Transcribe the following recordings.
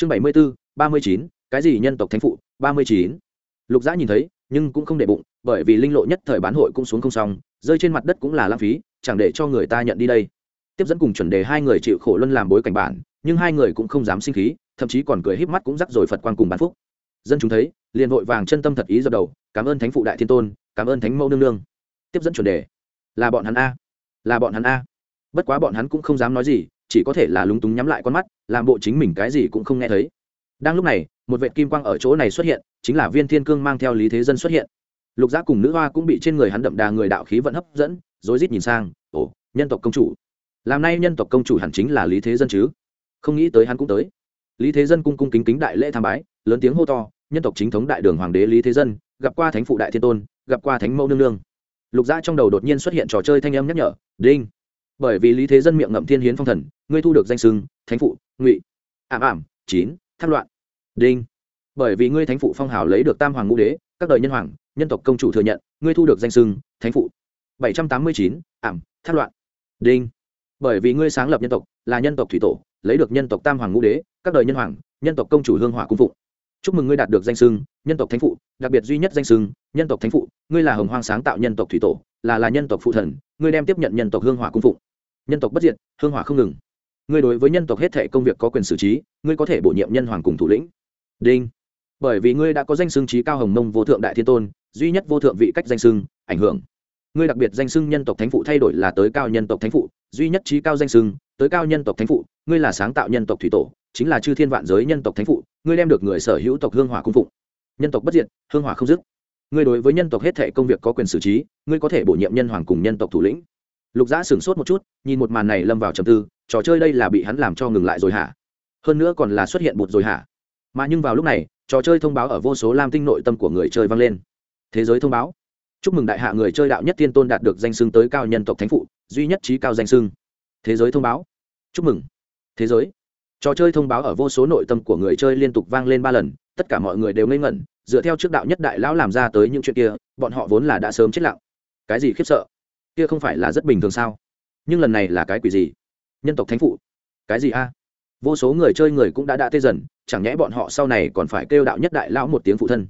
chương bảy mươi bốn ba mươi chín, cái gì nhân tộc thánh phụ, ba mươi chín. Lục giã nhìn thấy, nhưng cũng không để bụng, bởi vì linh lộ nhất thời bán hội cũng xuống không xong, rơi trên mặt đất cũng là lãng phí, chẳng để cho người ta nhận đi đây. Tiếp dẫn cùng chuẩn đề hai người chịu khổ luân làm bối cảnh bản, nhưng hai người cũng không dám sinh khí, thậm chí còn cười híp mắt cũng rắc rồi phật quan cùng bán phúc. Dân chúng thấy, liền vội vàng chân tâm thật ý dập đầu, cảm ơn thánh phụ đại thiên tôn, cảm ơn thánh mẫu nương nương. Tiếp dẫn chuẩn đề, là bọn hắn a, là bọn hắn a. Bất quá bọn hắn cũng không dám nói gì chỉ có thể là lúng túng nhắm lại con mắt, làm bộ chính mình cái gì cũng không nghe thấy. Đang lúc này, một vệ kim quang ở chỗ này xuất hiện, chính là viên thiên cương mang theo lý thế dân xuất hiện. Lục giác cùng nữ hoa cũng bị trên người hắn đậm đà người đạo khí vận hấp dẫn, rối rít nhìn sang, ồ, nhân tộc công chủ. Làm nay nhân tộc công chủ hẳn chính là lý thế dân chứ? Không nghĩ tới hắn cũng tới. Lý thế dân cung cung kính kính đại lễ tham bái, lớn tiếng hô to, nhân tộc chính thống đại đường hoàng đế lý thế dân, gặp qua thánh phụ đại thiên tôn, gặp qua thánh mẫu nương nương. Lục gia trong đầu đột nhiên xuất hiện trò chơi thanh âm nhắc nhở, đinh bởi vì lý thế dân miệng ngậm thiên hiến phong thần, ngươi thu được danh sưng thánh phụ, ngụy, ảm ảm, chín, thác loạn, đinh. Bởi vì ngươi thánh phụ phong hào lấy được tam hoàng ngũ đế, các đời nhân hoàng, nhân tộc công chủ thừa nhận, ngươi thu được danh sưng thánh phụ. Bảy trăm tám mươi chín, ảm, thác loạn, đinh. Bởi vì ngươi sáng lập nhân tộc, là nhân tộc thủy tổ, lấy được nhân tộc tam hoàng ngũ đế, các đời nhân hoàng, nhân tộc công chủ hương hỏa cung phụng. Chúc mừng ngươi đạt được danh sưng nhân tộc thánh phụ, đặc biệt duy nhất danh sưng nhân tộc thánh phụ, ngươi là hồng hoang sáng tạo nhân tộc thủy tổ, là là nhân tộc phụ thần, ngươi đem tiếp nhận nhân tộc hương hỏa cung phụng nhân tộc bất diệt, hương hỏa không ngừng. Ngươi đối với nhân tộc hết thể công việc có quyền xử trí, ngươi có thể bổ nhiệm nhân hoàng cùng thủ lĩnh. Đinh. Bởi vì ngươi đã có danh xưng trí cao hồng mông vô thượng đại thiên tôn, duy nhất vô thượng vị cách danh xưng, ảnh hưởng. Ngươi đặc biệt danh xưng nhân tộc thánh phụ thay đổi là tới cao nhân tộc thánh phụ, duy nhất trí cao danh xưng, tới cao nhân tộc thánh phụ, ngươi là sáng tạo nhân tộc thủy tổ, chính là chư thiên vạn giới nhân tộc thánh phụ, ngươi đem được người sở hữu tộc hương hỏa cung phụng. Nhân tộc bất diệt, hương hỏa không dứt. Ngươi đối với nhân tộc hết thể công việc có quyền xử trí, ngươi có thể bổ nhiệm nhân hoàng cùng nhân tộc thủ lĩnh lục giã sửng sốt một chút, nhìn một màn này lâm vào trầm tư, trò chơi đây là bị hắn làm cho ngừng lại rồi hả? Hơn nữa còn là xuất hiện bụt rồi hả? Mà nhưng vào lúc này, trò chơi thông báo ở vô số lam tinh nội tâm của người chơi vang lên. Thế giới thông báo. Chúc mừng đại hạ người chơi đạo nhất thiên tôn đạt được danh xưng tới cao nhân tộc thánh phụ, duy nhất trí cao danh xưng. Thế giới thông báo. Chúc mừng. Thế giới. Trò chơi thông báo ở vô số nội tâm của người chơi liên tục vang lên ba lần, tất cả mọi người đều ngây ngẩn, dựa theo trước đạo nhất đại lão làm ra tới những chuyện kia, bọn họ vốn là đã sớm chết lặng. Cái gì khiếp sợ? Kia không phải là rất bình thường sao? Nhưng lần này là cái quỷ gì? Nhân tộc thánh phụ. Cái gì a? Vô số người chơi người cũng đã đã tê dần, chẳng nhẽ bọn họ sau này còn phải kêu đạo nhất đại lão một tiếng phụ thân.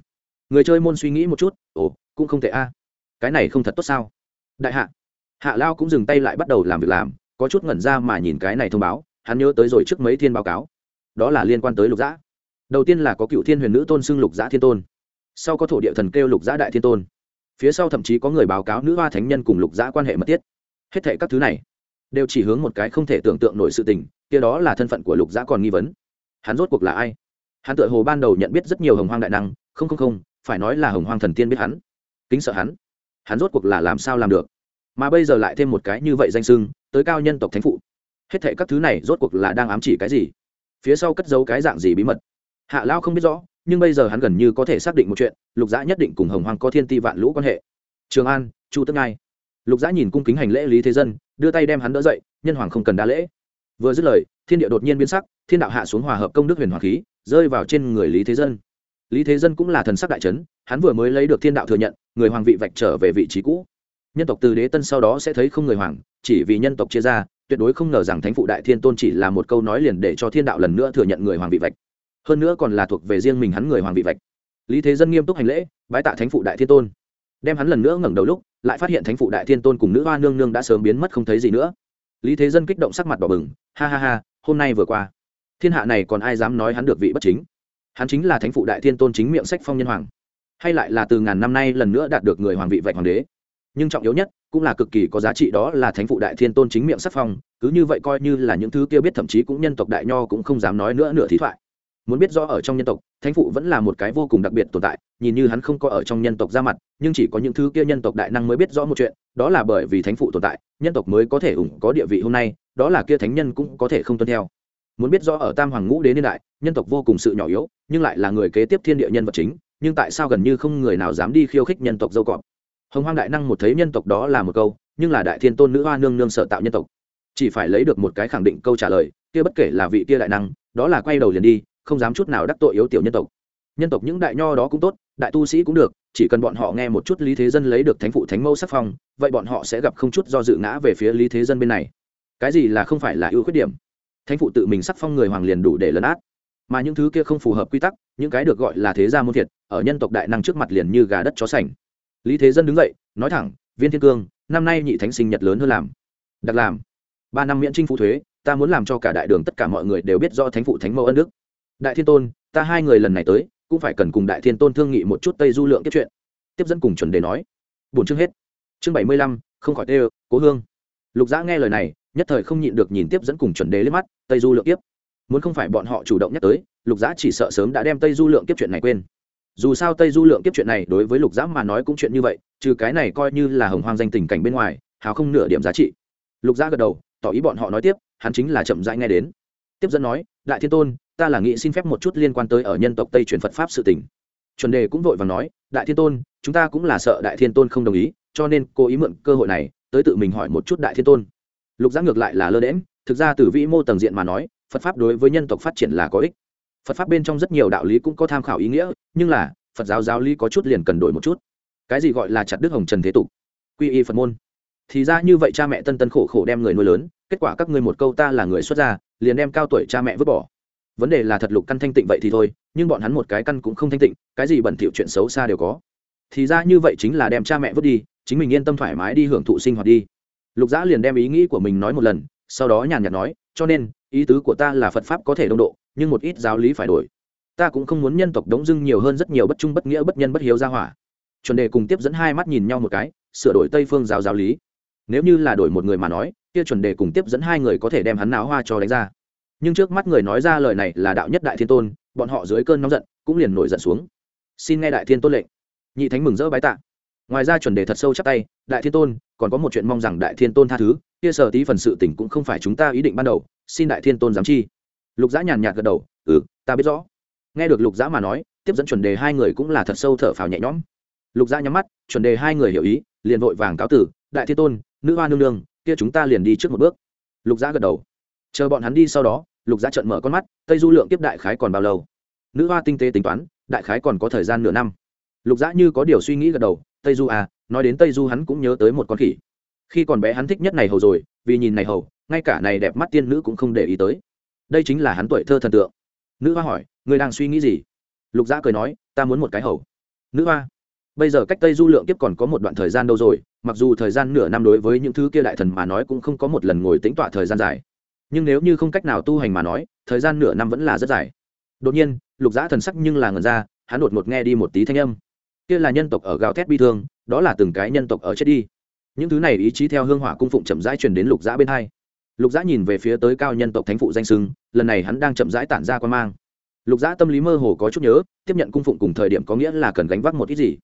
Người chơi môn suy nghĩ một chút, ồ, cũng không tệ a. Cái này không thật tốt sao? Đại hạ. Hạ lao cũng dừng tay lại bắt đầu làm việc làm, có chút ngẩn ra mà nhìn cái này thông báo, hắn nhớ tới rồi trước mấy thiên báo cáo. Đó là liên quan tới lục giã. Đầu tiên là có cựu thiên huyền nữ tôn xưng lục giã thiên tôn. Sau có thổ địa thần kêu lục giã đại thiên tôn phía sau thậm chí có người báo cáo nữ hoa thánh nhân cùng lục giã quan hệ mật thiết. Hết thệ các thứ này đều chỉ hướng một cái không thể tưởng tượng nổi sự tình, kia đó là thân phận của lục giã còn nghi vấn. Hắn rốt cuộc là ai? Hắn tự hồ ban đầu nhận biết rất nhiều hồng hoang đại năng, không không không, phải nói là hồng hoang thần tiên biết hắn. Kính sợ hắn. Hắn rốt cuộc là làm sao làm được? Mà bây giờ lại thêm một cái như vậy danh sưng tới cao nhân tộc thánh phụ. Hết thệ các thứ này rốt cuộc là đang ám chỉ cái gì? Phía sau cất giấu cái dạng gì bí mật? Hạ lao không biết rõ nhưng bây giờ hắn gần như có thể xác định một chuyện, lục dã nhất định cùng hồng hoàng có thiên ti vạn lũ quan hệ. Trường an, chu tức ngai. Lục dã nhìn cung kính hành lễ lý thế dân, đưa tay đem hắn đỡ dậy, nhân hoàng không cần đa lễ. Vừa dứt lời, thiên địa đột nhiên biến sắc, thiên đạo hạ xuống hòa hợp công đức huyền hoàng khí, rơi vào trên người lý thế dân. Lý thế dân cũng là thần sắc đại trấn hắn vừa mới lấy được thiên đạo thừa nhận, người hoàng vị vạch trở về vị trí cũ. Nhân tộc từ đế tân sau đó sẽ thấy không người hoàng, chỉ vì nhân tộc chia ra, tuyệt đối không ngờ rằng thánh phụ đại thiên tôn chỉ là một câu nói liền để cho thiên đạo lần nữa thừa nhận người hoàng vị vạch hơn nữa còn là thuộc về riêng mình hắn người hoàng vị vạch. Lý thế dân nghiêm túc hành lễ, bái tạ thánh phụ đại thiên tôn. Đem hắn lần nữa ngẩng đầu lúc, lại phát hiện thánh phụ đại thiên tôn cùng nữ hoa nương nương đã sớm biến mất không thấy gì nữa. Lý thế dân kích động sắc mặt đỏ bừng, ha ha ha, hôm nay vừa qua, thiên hạ này còn ai dám nói hắn được vị bất chính? Hắn chính là thánh phụ đại thiên tôn chính miệng sách phong nhân hoàng, hay lại là từ ngàn năm nay lần nữa đạt được người hoàng vị vạch hoàng đế. Nhưng trọng yếu nhất, cũng là cực kỳ có giá trị đó là thánh phụ đại thiên tôn chính miệng sắc phong, cứ như vậy coi như là những thứ kia biết thậm chí cũng nhân tộc đại nho cũng không dám nói nữa nửa thí thoại muốn biết rõ ở trong nhân tộc, thánh phụ vẫn là một cái vô cùng đặc biệt tồn tại, nhìn như hắn không có ở trong nhân tộc ra mặt, nhưng chỉ có những thứ kia nhân tộc đại năng mới biết rõ một chuyện, đó là bởi vì thánh phụ tồn tại, nhân tộc mới có thể ủng có địa vị hôm nay, đó là kia thánh nhân cũng có thể không tuân theo. Muốn biết rõ ở tam hoàng ngũ đế niên đại, nhân tộc vô cùng sự nhỏ yếu, nhưng lại là người kế tiếp thiên địa nhân vật chính, nhưng tại sao gần như không người nào dám đi khiêu khích nhân tộc dâu cọp? Hồng hoang đại năng một thấy nhân tộc đó là một câu, nhưng là đại thiên tôn nữ hoa nương nương sợ tạo nhân tộc. Chỉ phải lấy được một cái khẳng định câu trả lời, kia bất kể là vị kia đại năng, đó là quay đầu liền đi không dám chút nào đắc tội yếu tiểu nhân tộc. Nhân tộc những đại nho đó cũng tốt, đại tu sĩ cũng được, chỉ cần bọn họ nghe một chút lý thế dân lấy được thánh phụ thánh mẫu sắc phong, vậy bọn họ sẽ gặp không chút do dự ngã về phía lý thế dân bên này. Cái gì là không phải là ưu khuyết điểm? Thánh phụ tự mình sắc phong người hoàng liền đủ để lấn át. Mà những thứ kia không phù hợp quy tắc, những cái được gọi là thế gia môn thiệt ở nhân tộc đại năng trước mặt liền như gà đất chó sành. Lý thế dân đứng dậy, nói thẳng, viên thiên cương, năm nay nhị thánh sinh nhật lớn hơn làm. Đặc làm. Ba năm miễn trinh phụ thuế, ta muốn làm cho cả đại đường tất cả mọi người đều biết do thánh phụ thánh mẫu ân đức đại thiên tôn, ta hai người lần này tới, cũng phải cần cùng đại thiên tôn thương nghị một chút tây du lượng kết chuyện. Tiếp dẫn cùng chuẩn đề nói. Bổn chương hết. Chương bảy mươi lăm, không khỏi tê, cố hương. Lục giã nghe lời này, nhất thời không nhịn được nhìn tiếp dẫn cùng chuẩn đề lên mắt, tây du lượng tiếp. Muốn không phải bọn họ chủ động nhắc tới, lục giã chỉ sợ sớm đã đem tây du lượng kiếp chuyện này quên. Dù sao tây du lượng kiếp chuyện này đối với lục giã mà nói cũng chuyện như vậy, trừ cái này coi như là hồng hoang danh tình cảnh bên ngoài, hào không nửa điểm giá trị. Lục giã gật đầu, tỏ ý bọn họ nói tiếp, hắn chính là chậm rãi nghe đến. Tiếp dẫn nói, đại thiên tôn ta là nghĩ xin phép một chút liên quan tới ở nhân tộc tây truyền phật pháp sự tỉnh chuẩn đề cũng vội và nói, đại thiên tôn, chúng ta cũng là sợ đại thiên tôn không đồng ý, cho nên cố ý mượn cơ hội này, tới tự mình hỏi một chút đại thiên tôn. Lục giã ngược lại là lơ đễm thực ra từ vĩ mô tầng diện mà nói, phật pháp đối với nhân tộc phát triển là có ích. Phật pháp bên trong rất nhiều đạo lý cũng có tham khảo ý nghĩa, nhưng là, phật giáo giáo lý có chút liền cần đổi một chút. Cái gì gọi là chặt đức hồng trần thế tục? Quy y phật môn. Thì ra như vậy cha mẹ tân tân khổ khổ đem người nuôi lớn, kết quả các ngươi một câu ta là người xuất gia, liền đem cao tuổi cha mẹ vứt bỏ vấn đề là thật lục căn thanh tịnh vậy thì thôi, nhưng bọn hắn một cái căn cũng không thanh tịnh, cái gì bẩn thỉu chuyện xấu xa đều có. Thì ra như vậy chính là đem cha mẹ vứt đi, chính mình yên tâm thoải mái đi hưởng thụ sinh hoạt đi. Lục giã liền đem ý nghĩ của mình nói một lần, sau đó nhàn nhạt nói, cho nên, ý tứ của ta là phật pháp có thể đông độ, nhưng một ít giáo lý phải đổi. Ta cũng không muốn nhân tộc đống dưng nhiều hơn rất nhiều bất trung bất nghĩa bất nhân bất hiếu ra hỏa. Chuẩn đề cùng tiếp dẫn hai mắt nhìn nhau một cái, sửa đổi tây phương giáo giáo lý. Nếu như là đổi một người mà nói, kia chuẩn đề cùng tiếp dẫn hai người có thể đem hắn náo hoa cho đánh ra nhưng trước mắt người nói ra lời này là đạo nhất đại thiên tôn, bọn họ dưới cơn nóng giận, cũng liền nổi giận xuống. Xin nghe đại thiên tôn lệnh. Nhị thánh mừng rỡ bái tạ. Ngoài ra chuẩn đề thật sâu chắc tay, đại thiên tôn, còn có một chuyện mong rằng đại thiên tôn tha thứ, kia sở tí phần sự tỉnh cũng không phải chúng ta ý định ban đầu, xin đại thiên tôn giám chi. Lục giã nhàn nhạt gật đầu ừ ta biết rõ. Nghe được lục giã mà nói, tiếp dẫn chuẩn đề hai người cũng là thật sâu thở phào nhẹ nhõm. Lục giã nhắm mắt, chuẩn đề hai người hiểu ý, liền vội vàng cáo tử, đại thiên tôn, nữ hoa nương nương, kia chúng ta liền đi trước một bước. Lục giã gật đầu chờ bọn hắn đi sau đó, lục giã trận mở con mắt, tây du lượng tiếp đại khái còn bao lâu? Nữ hoa tinh tế tính toán, đại khái còn có thời gian nửa năm. Lục giã như có điều suy nghĩ gật đầu, tây du à nói đến tây du hắn cũng nhớ tới một con khỉ. Khi còn bé hắn thích nhất này hầu rồi, vì nhìn này hầu, ngay cả này đẹp mắt tiên nữ cũng không để ý tới. Đây chính là hắn tuổi thơ thần tượng. Nữ hoa hỏi người đang suy nghĩ gì? Lục giã cười nói, ta muốn một cái hầu. Nữ hoa, bây giờ cách tây du lượng kiếp còn có một đoạn thời gian đâu rồi, mặc dù thời gian nửa năm đối với những thứ kia đại thần mà nói cũng không có một lần ngồi tính tọa thời gian dài nhưng nếu như không cách nào tu hành mà nói, thời gian nửa năm vẫn là rất dài. Đột nhiên, lục giã thần sắc nhưng là ngần ra, hắn đột ngột nghe đi một tí thanh âm. Kia là nhân tộc ở gào thét bi thương, đó là từng cái nhân tộc ở chết đi. Những thứ này ý chí theo hương hỏa cung phụng chậm rãi truyền đến lục giã bên hai. Lục giã nhìn về phía tới cao nhân tộc thánh phụ danh sưng lần này hắn đang chậm rãi tản ra quan mang. Lục giã tâm lý mơ hồ có chút nhớ, tiếp nhận cung phụng cùng thời điểm có nghĩa là cần gánh vác một ít gì.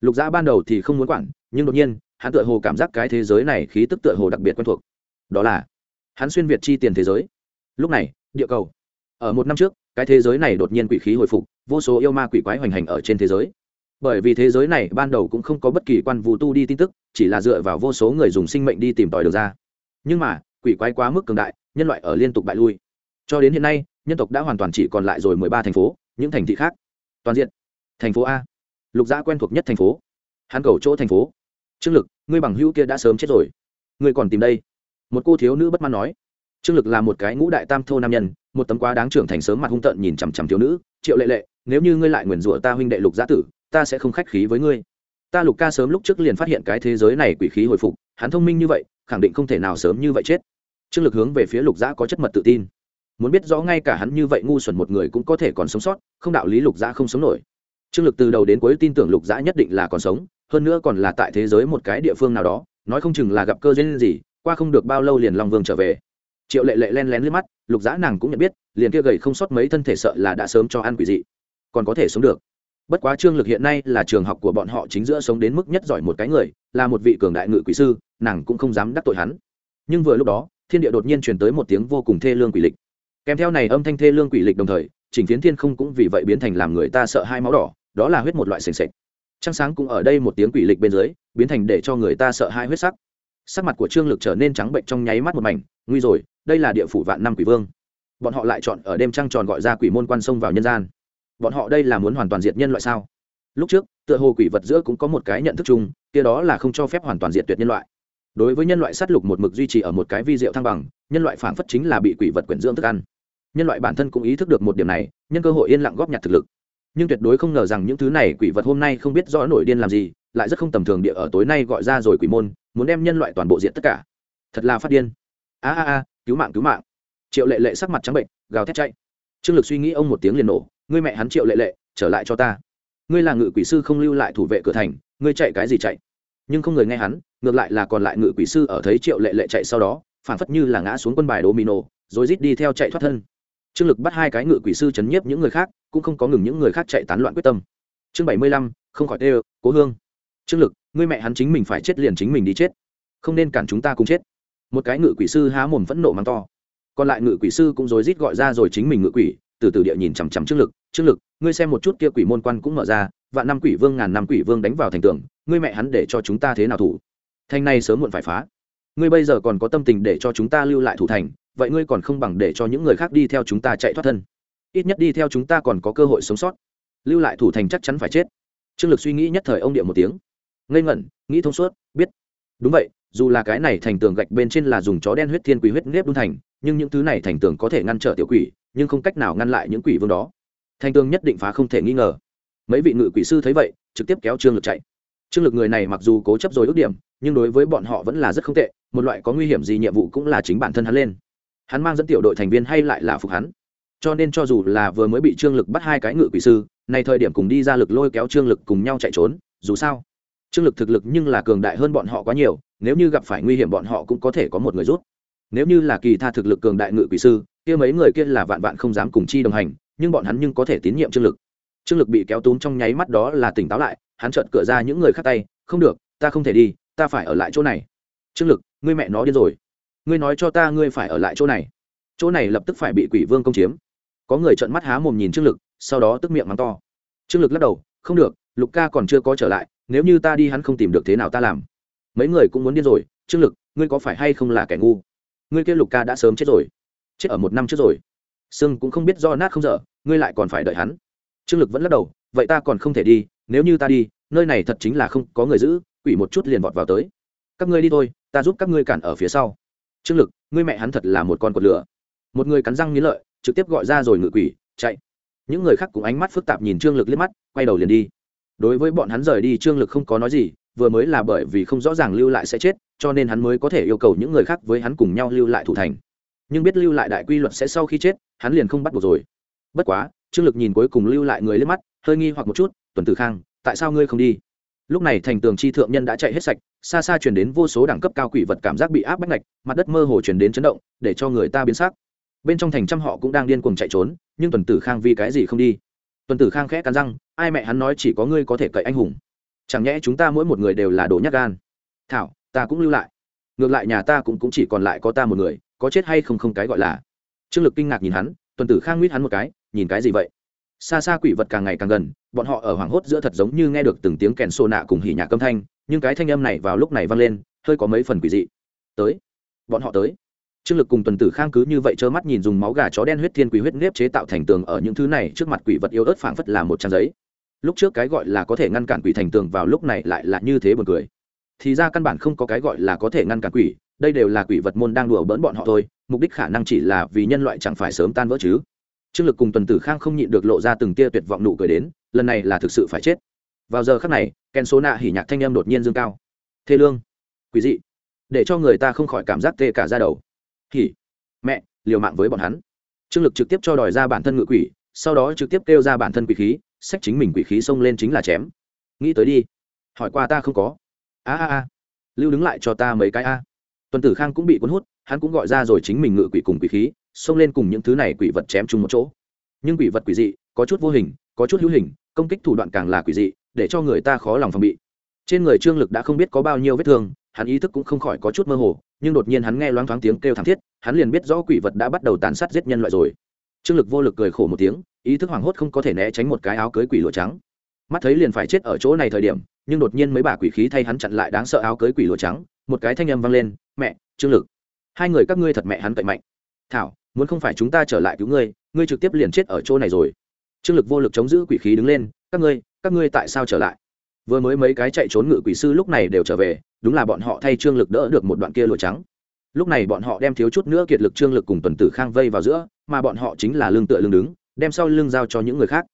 Lục dã ban đầu thì không muốn quản, nhưng đột nhiên, hắn tựa hồ cảm giác cái thế giới này khí tức tựa hồ đặc biệt quen thuộc. Đó là hắn xuyên việt chi tiền thế giới. Lúc này, địa cầu. Ở một năm trước, cái thế giới này đột nhiên quỷ khí hồi phục, vô số yêu ma quỷ quái hoành hành ở trên thế giới. Bởi vì thế giới này ban đầu cũng không có bất kỳ quan vụ tu đi tin tức, chỉ là dựa vào vô số người dùng sinh mệnh đi tìm tòi được ra. Nhưng mà, quỷ quái quá mức cường đại, nhân loại ở liên tục bại lui. Cho đến hiện nay, nhân tộc đã hoàn toàn chỉ còn lại rồi mười ba thành phố, những thành thị khác. Toàn diện. Thành phố a. Lục gia quen thuộc nhất thành phố. Hắn cầu chỗ thành phố. Trương lực, ngươi bằng hữu kia đã sớm chết rồi. Ngươi còn tìm đây một cô thiếu nữ bất mãn nói, trương lực là một cái ngũ đại tam thô nam nhân, một tấm quá đáng trưởng thành sớm mặt hung tợn nhìn chằm chằm thiếu nữ, triệu lệ lệ, nếu như ngươi lại nguyền rủa ta huynh đệ lục gia tử, ta sẽ không khách khí với ngươi. Ta lục ca sớm lúc trước liền phát hiện cái thế giới này quỷ khí hồi phục, hắn thông minh như vậy, khẳng định không thể nào sớm như vậy chết. Trương lực hướng về phía lục giã có chất mật tự tin. Muốn biết rõ ngay cả hắn như vậy ngu xuẩn một người cũng có thể còn sống sót, không đạo lý lục giã không sống nổi. Trương lực từ đầu đến cuối tin tưởng lục giã nhất định là còn sống, hơn nữa còn là tại thế giới một cái địa phương nào đó, nói không chừng là gặp cơ duyên gì qua không được bao lâu liền long vương trở về. Triệu lệ lệ len lén liếc mắt, lục dã nàng cũng nhận biết, liền kia gầy không sót mấy thân thể sợ là đã sớm cho ăn quỷ dị. Còn có thể sống được. Bất quá trương lực hiện nay là trường học của bọn họ chính giữa sống đến mức nhất giỏi một cái người, là một vị cường đại ngự quỷ sư, nàng cũng không dám đắc tội hắn. Nhưng vừa lúc đó, thiên địa đột nhiên truyền tới một tiếng vô cùng thê lương quỷ lịch. Kèm theo này âm thanh thê lương quỷ lịch đồng thời chỉnh phiến thiên không cũng vì vậy biến thành làm người ta sợ hai máu đỏ, đó là huyết một loại sềnh sệch trăng sáng cũng ở đây một tiếng quỷ lịch bên dưới, biến thành để cho người ta sợ hai huyết sắc sắc mặt của trương lực trở nên trắng bệnh trong nháy mắt một mảnh, nguy rồi, đây là địa phủ vạn năm quỷ vương. Bọn họ lại chọn ở đêm trăng tròn gọi ra quỷ môn quan sông vào nhân gian. Bọn họ đây là muốn hoàn toàn diệt nhân loại sao? Lúc trước, tựa hồ quỷ vật giữa cũng có một cái nhận thức chung, kia đó là không cho phép hoàn toàn diệt tuyệt nhân loại. Đối với nhân loại sát lục một mực duy trì ở một cái vi diệu thăng bằng, nhân loại phản phất chính là bị quỷ vật quyển dưỡng thức ăn. Nhân loại bản thân cũng ý thức được một điểm này, nhân cơ hội yên lặng góp nhặt thực lực. Nhưng tuyệt đối không ngờ rằng những thứ này quỷ vật hôm nay không biết rõ nổi điên làm gì, lại rất không tầm thường địa ở tối nay gọi ra rồi quỷ môn muốn đem nhân loại toàn bộ diện tất cả. Thật là phát điên. A a a, cứu mạng cứu mạng. Triệu lệ lệ sắc mặt trắng bệnh, gào thét chạy. Trương lực suy nghĩ ông một tiếng liền nổ, ngươi mẹ hắn triệu lệ lệ, trở lại cho ta. Ngươi là ngự quỷ sư không lưu lại thủ vệ cửa thành, ngươi chạy cái gì chạy? Nhưng không người nghe hắn, ngược lại là còn lại ngự quỷ sư ở thấy triệu lệ lệ chạy sau đó phản phất như là ngã xuống quân bài domino, rồi rít đi theo chạy thoát thân. Trương lực bắt hai cái ngự quỷ sư chấn nhiếp những người khác, cũng không có ngừng những người khác chạy tán loạn quyết tâm. Chương bảy mươi lăm, không khỏi tê, cố hương. Trương lực ngươi mẹ hắn chính mình phải chết liền chính mình đi chết. Không nên cản chúng ta cùng chết. Một cái ngự quỷ sư há mồm phẫn nộ mắng to. Còn lại ngự quỷ sư cũng rối rít gọi ra rồi chính mình ngự quỷ, từ từ địa nhìn chằm chằm trương lực. Trương lực, ngươi xem một chút kia quỷ môn quan cũng mở ra, vạn năm quỷ vương ngàn năm quỷ vương đánh vào thành tường, ngươi mẹ hắn để cho chúng ta thế nào thủ? Thành này sớm muộn phải phá. Ngươi bây giờ còn có tâm tình để cho chúng ta lưu lại thủ thành, vậy ngươi còn không bằng để cho những người khác đi theo chúng ta chạy thoát thân. Ít nhất đi theo chúng ta còn có cơ hội sống sót. Lưu lại thủ thành chắc chắn phải chết. Trương lực suy nghĩ nhất thời ông địa một tiếng ngây ngẩn, nghĩ thông suốt, biết. Đúng vậy, dù là cái này thành tường gạch bên trên là dùng chó đen huyết thiên quỷ huyết nếp đun thành, nhưng những thứ này thành tường có thể ngăn trở tiểu quỷ, nhưng không cách nào ngăn lại những quỷ vương đó. Thành tường nhất định phá không thể nghi ngờ. Mấy vị ngự quỷ sư thấy vậy, trực tiếp kéo trương lực chạy. Trương lực người này mặc dù cố chấp rồi ước điểm, nhưng đối với bọn họ vẫn là rất không tệ, một loại có nguy hiểm gì nhiệm vụ cũng là chính bản thân hắn lên. Hắn mang dẫn tiểu đội thành viên hay lại là phục hắn. Cho nên cho dù là vừa mới bị trương lực bắt hai cái ngự quỷ sư này thời điểm cùng đi ra lực lôi kéo trương lực cùng nhau chạy trốn, dù sao trương lực thực lực nhưng là cường đại hơn bọn họ quá nhiều, nếu như gặp phải nguy hiểm bọn họ cũng có thể có một người rút. Nếu như là kỳ tha thực lực cường đại ngự quỷ sư, kia mấy người kia là vạn vạn không dám cùng chi đồng hành, nhưng bọn hắn nhưng có thể tín nhiệm trương lực. Trương lực bị kéo túm trong nháy mắt đó là tỉnh táo lại, hắn trợn cửa ra những người khác tay, không được, ta không thể đi, ta phải ở lại chỗ này. Trương lực, ngươi mẹ nó điên rồi. Ngươi nói cho ta ngươi phải ở lại chỗ này. Chỗ này lập tức phải bị quỷ vương công chiếm. Có người trợn mắt há mồm nhìn trương lực, sau đó tức miệng mắng to. Trương lực lắc đầu, không được, lục ca còn chưa có trở lại nếu như ta đi hắn không tìm được thế nào ta làm. Mấy người cũng muốn điên rồi, trương lực, ngươi có phải hay không là kẻ ngu? Ngươi kia lục ca đã sớm chết rồi. Chết ở một năm trước rồi. Sưng cũng không biết do nát không dở, ngươi lại còn phải đợi hắn. Trương lực vẫn lắc đầu, vậy ta còn không thể đi, nếu như ta đi, nơi này thật chính là không có người giữ, quỷ một chút liền vọt vào tới. Các ngươi đi thôi, ta giúp các ngươi cản ở phía sau. Trương lực, ngươi mẹ hắn thật là một con cột lửa. Một người cắn răng nghĩ lợi, trực tiếp gọi ra rồi ngự quỷ, chạy. Những người khác cũng ánh mắt phức tạp nhìn trương lực liếc mắt, quay đầu liền đi đối với bọn hắn rời đi trương lực không có nói gì, vừa mới là bởi vì không rõ ràng lưu lại sẽ chết, cho nên hắn mới có thể yêu cầu những người khác với hắn cùng nhau lưu lại thủ thành. Nhưng biết lưu lại đại quy luật sẽ sau khi chết, hắn liền không bắt buộc rồi. Bất quá, trương lực nhìn cuối cùng lưu lại người lên mắt, hơi nghi hoặc một chút, tuần tử khang, tại sao ngươi không đi? Lúc này thành tường chi thượng nhân đã chạy hết sạch, xa xa chuyển đến vô số đẳng cấp cao quỷ vật cảm giác bị áp bách ngạch, mặt đất mơ hồ chuyển đến chấn động, để cho người ta biến sắc. Bên trong thành trăm họ cũng đang điên cuồng chạy trốn, nhưng tuần tử khang vì cái gì không đi? Tuần tử khang khẽ cắn răng ai mẹ hắn nói chỉ có ngươi có thể cậy anh hùng? Chẳng nhẽ chúng ta mỗi một người đều là đồ nhát gan? Thảo ta cũng lưu lại. Ngược lại nhà ta cũng, cũng chỉ còn lại có ta một người có chết hay không không cái gọi là. Trương lực kinh ngạc nhìn hắn tuần tử khang nguyết hắn một cái nhìn cái gì vậy? Xa xa quỷ vật càng ngày càng gần bọn họ ở hoảng hốt giữa thật giống như nghe được từng tiếng kèn xô nạ cùng hỉ nhạc âm thanh nhưng cái thanh âm này vào lúc này vang lên hơi có mấy phần quỷ dị. Tới bọn họ tới. Trương lực cùng tuần tử khang cứ như vậy trơ mắt nhìn dùng máu gà chó đen huyết thiên quỷ huyết nếp chế tạo thành tường ở những thứ này trước mặt quỷ vật yêu ớt phảng phất là một trang giấy lúc trước cái gọi là có thể ngăn cản quỷ thành tường vào lúc này lại là như thế buồn cười. Thì ra căn bản không có cái gọi là có thể ngăn cản quỷ, đây đều là quỷ vật môn đang đùa bỡn bọn họ thôi, mục đích khả năng chỉ là vì nhân loại chẳng phải sớm tan vỡ chứ. Trương lực cùng tuần tử khang không nhịn được lộ ra từng tia tuyệt vọng nụ cười đến, lần này là thực sự phải chết. Vào giờ khắc này, ken số nạ hỉ nhạc thanh âm đột nhiên dương cao. Thê lương quý dị, để cho người ta không khỏi cảm giác tê cả ra đầu. Hỉ, mẹ, liều mạng với bọn hắn. Trương lực trực tiếp cho đòi ra bản thân ngự quỷ, sau đó trực tiếp kêu ra bản thân quỷ khí sách chính mình quỷ khí xông lên chính là chém. Nghĩ tới đi. Hỏi qua ta không có. A a a. Lưu đứng lại cho ta mấy cái a. Tuần tử khang cũng bị cuốn hút, hắn cũng gọi ra rồi chính mình ngự quỷ cùng quỷ khí, xông lên cùng những thứ này quỷ vật chém chung một chỗ. Nhưng quỷ vật quỷ dị, có chút vô hình, có chút hữu hình, công kích thủ đoạn càng là quỷ dị, để cho người ta khó lòng phòng bị. Trên người trương lực đã không biết có bao nhiêu vết thương, hắn ý thức cũng không khỏi có chút mơ hồ, nhưng đột nhiên hắn nghe loáng thoáng tiếng kêu thảm thiết, hắn liền biết rõ quỷ vật đã bắt đầu tàn sát giết nhân loại rồi trương lực vô lực cười khổ một tiếng, ý thức hoảng hốt không có thể né tránh một cái áo cưới quỷ lụa trắng. Mắt thấy liền phải chết ở chỗ này thời điểm, nhưng đột nhiên mấy bà quỷ khí thay hắn chặn lại đáng sợ áo cưới quỷ lụa trắng, một cái thanh âm vang lên, mẹ, trương lực, hai người các ngươi thật mẹ hắn cậy mạnh. Thảo, muốn không phải chúng ta trở lại cứu ngươi ngươi trực tiếp liền chết ở chỗ này rồi. Trương lực vô lực chống giữ quỷ khí đứng lên, các ngươi các ngươi tại sao trở lại? Vừa mới mấy cái chạy trốn ngự quỷ sư lúc này đều trở về, đúng là bọn họ thay trương lực đỡ được một đoạn kia lụa trắng lúc này bọn họ đem thiếu chút nữa kiệt lực trương lực cùng tuần tử khang vây vào giữa, mà bọn họ chính là lương tựa lương đứng, đem sau lưng giao cho những người khác.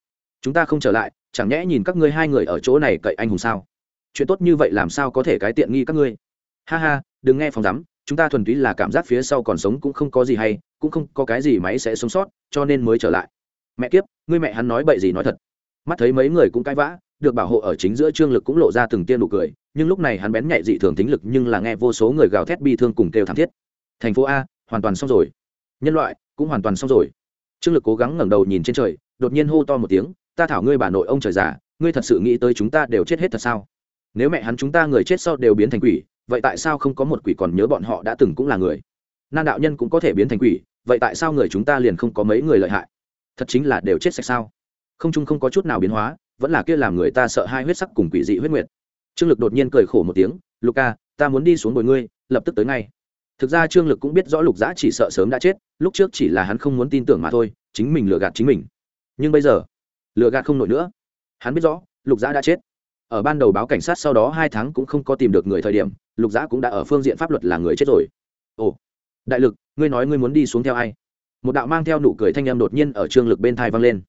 Chúng ta không trở lại, chẳng nhẽ nhìn các ngươi hai người ở chỗ này cậy anh hùng sao? Chuyện tốt như vậy làm sao có thể cái tiện nghi các ngươi? Ha ha, đừng nghe phòng rắm chúng ta thuần túy là cảm giác phía sau còn sống cũng không có gì hay, cũng không có cái gì máy sẽ sống sót, cho nên mới trở lại. Mẹ kiếp, ngươi mẹ hắn nói bậy gì nói thật. Mắt thấy mấy người cũng cãi vã, được bảo hộ ở chính giữa trương lực cũng lộ ra từng tiên nụ cười nhưng lúc này hắn bén nhạy dị thường tính lực nhưng là nghe vô số người gào thét bi thương cùng kêu thảm thiết. Thành phố a, hoàn toàn xong rồi. Nhân loại, cũng hoàn toàn xong rồi. Trương lực cố gắng ngẩng đầu nhìn trên trời, đột nhiên hô to một tiếng, ta thảo ngươi bà nội ông trời già, ngươi thật sự nghĩ tới chúng ta đều chết hết thật sao? Nếu mẹ hắn chúng ta người chết sau đều biến thành quỷ, vậy tại sao không có một quỷ còn nhớ bọn họ đã từng cũng là người? Nan đạo nhân cũng có thể biến thành quỷ, vậy tại sao người chúng ta liền không có mấy người lợi hại? Thật chính là đều chết sạch sao? Không chung không có chút nào biến hóa, vẫn là kia làm người ta sợ hai huyết sắc cùng quỷ dị huyết nguyệt trương lực đột nhiên cười khổ một tiếng luca ta muốn đi xuống bồi ngươi, lập tức tới ngay. Thực ra trương lực cũng biết rõ lục giã chỉ sợ sớm đã chết, lúc trước chỉ là hắn không muốn tin tưởng mà thôi, chính mình lừa gạt chính mình. Nhưng bây giờ, lừa gạt không nổi nữa. Hắn biết rõ, lục giã đã chết. Ở ban đầu báo cảnh sát sau đó hai tháng cũng không có tìm được người thời điểm, lục giã cũng đã ở phương diện pháp luật là người chết rồi. Ồ, đại lực, ngươi nói ngươi muốn đi xuống theo ai? Một đạo mang theo nụ cười thanh em đột nhiên ở trương lực bên thai vang lên.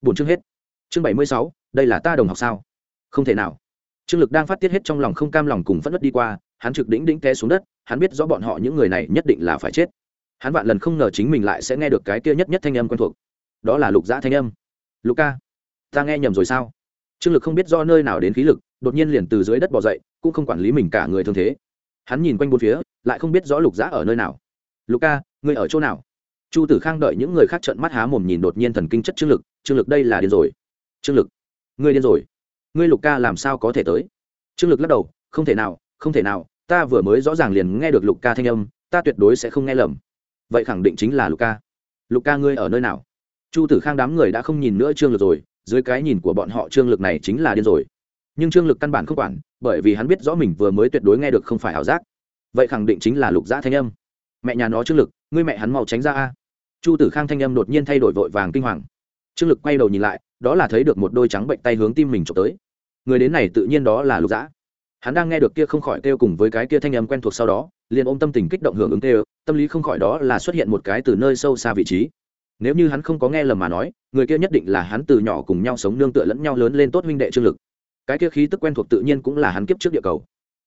Bốn chương hết. Chương bảy mươi sáu, đây là ta đồng học sao? Không thể nào trương lực đang phát tiết hết trong lòng không cam lòng cùng phất đất đi qua, hắn trực đỉnh đỉnh té xuống đất, hắn biết rõ bọn họ những người này nhất định là phải chết. Hắn vạn lần không ngờ chính mình lại sẽ nghe được cái kia nhất nhất thanh âm quen thuộc. Đó là lục giã thanh âm. Lục ca, ta nghe nhầm rồi sao? Trương lực không biết do nơi nào đến khí lực, đột nhiên liền từ dưới đất bỏ dậy, cũng không quản lý mình cả người thương thế. Hắn nhìn quanh bốn phía, lại không biết rõ lục giã ở nơi nào. Lục ca, ngươi ở chỗ nào? Chu tử khang đợi những người khác trợn mắt há mồm nhìn đột nhiên thần kinh chất trương lực trương lực đây là điên rồi. Trương lực, ngươi điên rồi ngươi lục ca làm sao có thể tới? Trương lực lắc đầu, không thể nào, không thể nào, ta vừa mới rõ ràng liền nghe được lục ca thanh âm, ta tuyệt đối sẽ không nghe lầm. Vậy khẳng định chính là lục ca. Lục ca ngươi ở nơi nào? Chu tử khang đám người đã không nhìn nữa trương lực rồi, dưới cái nhìn của bọn họ trương lực này chính là điên rồi. Nhưng trương lực căn bản không quản, bởi vì hắn biết rõ mình vừa mới tuyệt đối nghe được không phải ảo giác. Vậy khẳng định chính là lục giã thanh âm. Mẹ nhà nó trương lực, ngươi mẹ hắn mau tránh ra a. Chu tử khang thanh âm đột nhiên thay đổi vội vàng kinh hoàng. Trương lực quay đầu nhìn lại, đó là thấy được một đôi trắng bệnh tay hướng tim mình trộm tới người đến này tự nhiên đó là lục dã. Hắn đang nghe được kia không khỏi kêu cùng với cái kia thanh âm quen thuộc sau đó, liền ôm tâm tình kích động hưởng ứng kêu, tâm lý không khỏi đó là xuất hiện một cái từ nơi sâu xa vị trí. Nếu như hắn không có nghe lầm mà nói, người kia nhất định là hắn từ nhỏ cùng nhau sống nương tựa lẫn nhau lớn lên tốt huynh đệ trương lực. Cái kia khí tức quen thuộc tự nhiên cũng là hắn kiếp trước địa cầu.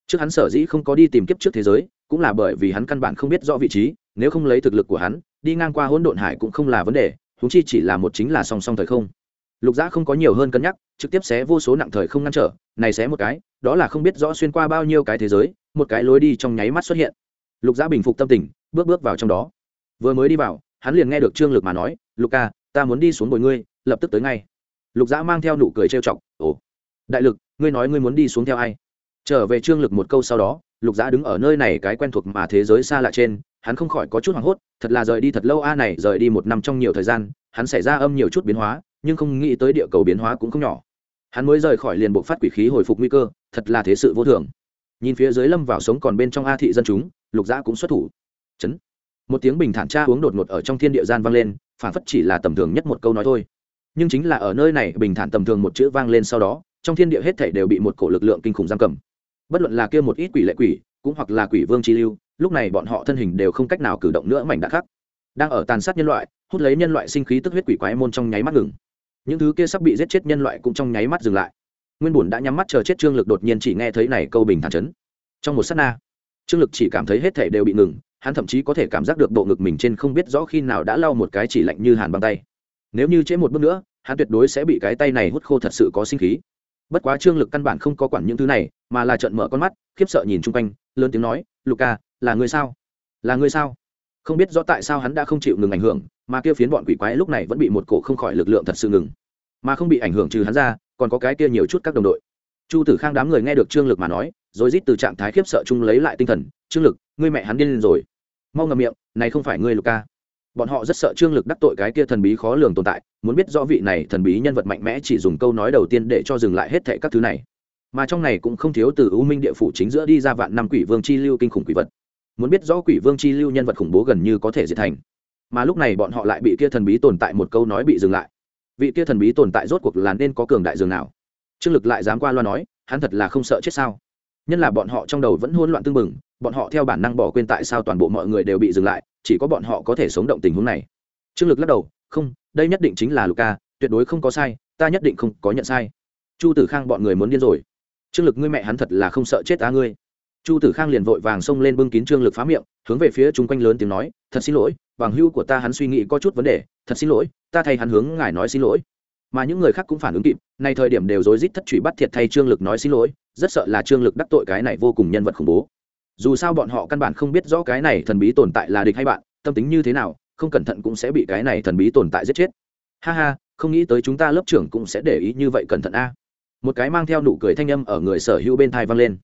Trước hắn sở dĩ không có đi tìm kiếp trước thế giới, cũng là bởi vì hắn căn bản không biết rõ vị trí, nếu không lấy thực lực của hắn, đi ngang qua hỗn độn hải cũng không là vấn đề húng chi chỉ là một chính là song song thời không lục giã không có nhiều hơn cân nhắc, trực tiếp xé vô số nặng thời không ngăn trở, này xé một cái, đó là không biết rõ xuyên qua bao nhiêu cái thế giới, một cái lối đi trong nháy mắt xuất hiện. Lục giã bình phục tâm tình, bước bước vào trong đó. Vừa mới đi vào, hắn liền nghe được trương lực mà nói, lục ca, ta muốn đi xuống bồi ngươi, lập tức tới ngay. Lục giã mang theo nụ cười trêu chọc, ồ, đại lực, ngươi nói ngươi muốn đi xuống theo ai? Trở về trương lực một câu sau đó, lục giã đứng ở nơi này cái quen thuộc mà thế giới xa lạ trên, hắn không khỏi có chút hoảng hốt, thật là rời đi thật lâu, a, này rời đi một năm trong nhiều thời gian, hắn xảy ra âm nhiều chút biến hóa nhưng không nghĩ tới địa cầu biến hóa cũng không nhỏ. Hắn mới rời khỏi liền bộ phát quỷ khí hồi phục nguy cơ, thật là thế sự vô thường. Nhìn phía dưới lâm vào sống còn bên trong a thị dân chúng, lục giã cũng xuất thủ. Chấn. Một tiếng bình thản cha uống đột ngột ở trong thiên địa gian vang lên, phản phất chỉ là tầm thường nhất một câu nói thôi. Nhưng chính là ở nơi này, bình thản tầm thường một chữ vang lên sau đó, trong thiên địa hết thể đều bị một cổ lực lượng kinh khủng giam cầm. Bất luận là kia một ít quỷ lệ quỷ, cũng hoặc là quỷ vương chi lưu, lúc này bọn họ thân hình đều không cách nào cử động nữa mảnh đã khắc. Đang ở tàn sát nhân loại, hút lấy nhân loại sinh khí tức huyết quỷ quái môn trong nháy mắt ngừng những thứ kia sắp bị giết chết nhân loại cũng trong nháy mắt dừng lại. Nguyên bùn đã nhắm mắt chờ chết trương lực đột nhiên chỉ nghe thấy này câu bình thản chấn. Trong một s á t na, trương lực chỉ cảm thấy hết thể đều bị ngừng, hắn thậm chí có thể cảm giác được bộ ngực mình trên không biết rõ khi nào đã lau một cái chỉ lạnh như hàn băng tay. Nếu như trễ một bước nữa, hắn tuyệt đối sẽ bị cái tay này hút khô thật sự có sinh khí. Bất quá trương lực căn bản không có quản những thứ này, mà là trợn mở con mắt, khiếp sợ nhìn chung quanh, lớn tiếng nói luca là người sao? Là người sao? Không biết rõ tại sao hắn đã không chịu ngừng ảnh hưởng, mà kia phiến bọn quỷ quái lúc này vẫn bị một cổ không khỏi lực lượng thật sự ngừng, mà không bị ảnh hưởng trừ hắn ra, còn có cái kia nhiều chút các đồng đội. Chu tử khang đám người nghe được trương lực mà nói, rồi rít từ trạng thái khiếp sợ chung lấy lại tinh thần, trương lực, ngươi mẹ hắn điên lên rồi. Mau ngầm miệng, này không phải ngươi luca bọn họ rất sợ trương lực đắc tội cái kia thần bí khó lường tồn tại, muốn biết rõ vị này thần bí nhân vật mạnh mẽ chỉ dùng câu nói đầu tiên để cho dừng lại hết thệ các thứ này. Mà trong này cũng không thiếu từ ưu minh địa phủ chính giữa đi ra vạn năm quỷ vương chi lưu kinh khủng quỷ vật muốn biết rõ quỷ vương chi lưu nhân vật khủng bố gần như có thể diệt thành. Mà lúc này bọn họ lại bị kia thần bí tồn tại một câu nói bị dừng lại. Vị kia thần bí tồn tại rốt cuộc là nên có cường đại dường nào? Trương lực lại dám qua loa nói, hắn thật là không sợ chết sao? Nhân là bọn họ trong đầu vẫn hôn loạn tương mừng bọn họ theo bản năng bỏ quên tại sao toàn bộ mọi người đều bị dừng lại, chỉ có bọn họ có thể sống động tình huống này. Trương lực lắc đầu, không, đây nhất định chính là luka, tuyệt đối không có sai, ta nhất định không có nhận sai. Chu tử khang bọn người muốn điên rồi. Trương lực, ngươi mẹ hắn thật là không sợ chết á ngươi chu tử khang liền vội vàng xông lên bưng kín trương lực phá miệng, hướng về phía chung quanh lớn tiếng nói, thật xin lỗi, bằng hưu của ta hắn suy nghĩ có chút vấn đề, thật xin lỗi, ta thay hắn hướng ngài nói xin lỗi. Mà những người khác cũng phản ứng kịp, nay thời điểm đều rối rít thất truy bắt thiệt thay trương lực nói xin lỗi, rất sợ là trương lực đắc tội cái này vô cùng nhân vật khủng bố. Dù sao bọn họ căn bản không biết rõ cái này thần bí tồn tại là địch hay bạn, tâm tính như thế nào, không cẩn thận cũng sẽ bị cái này thần bí tồn tại giết chết. Ha ha, không nghĩ tới chúng ta lớp trưởng cũng sẽ để ý như vậy cẩn thận a. Một cái mang theo nụ cười thanh âm ở người sở hữu bên thai vang lên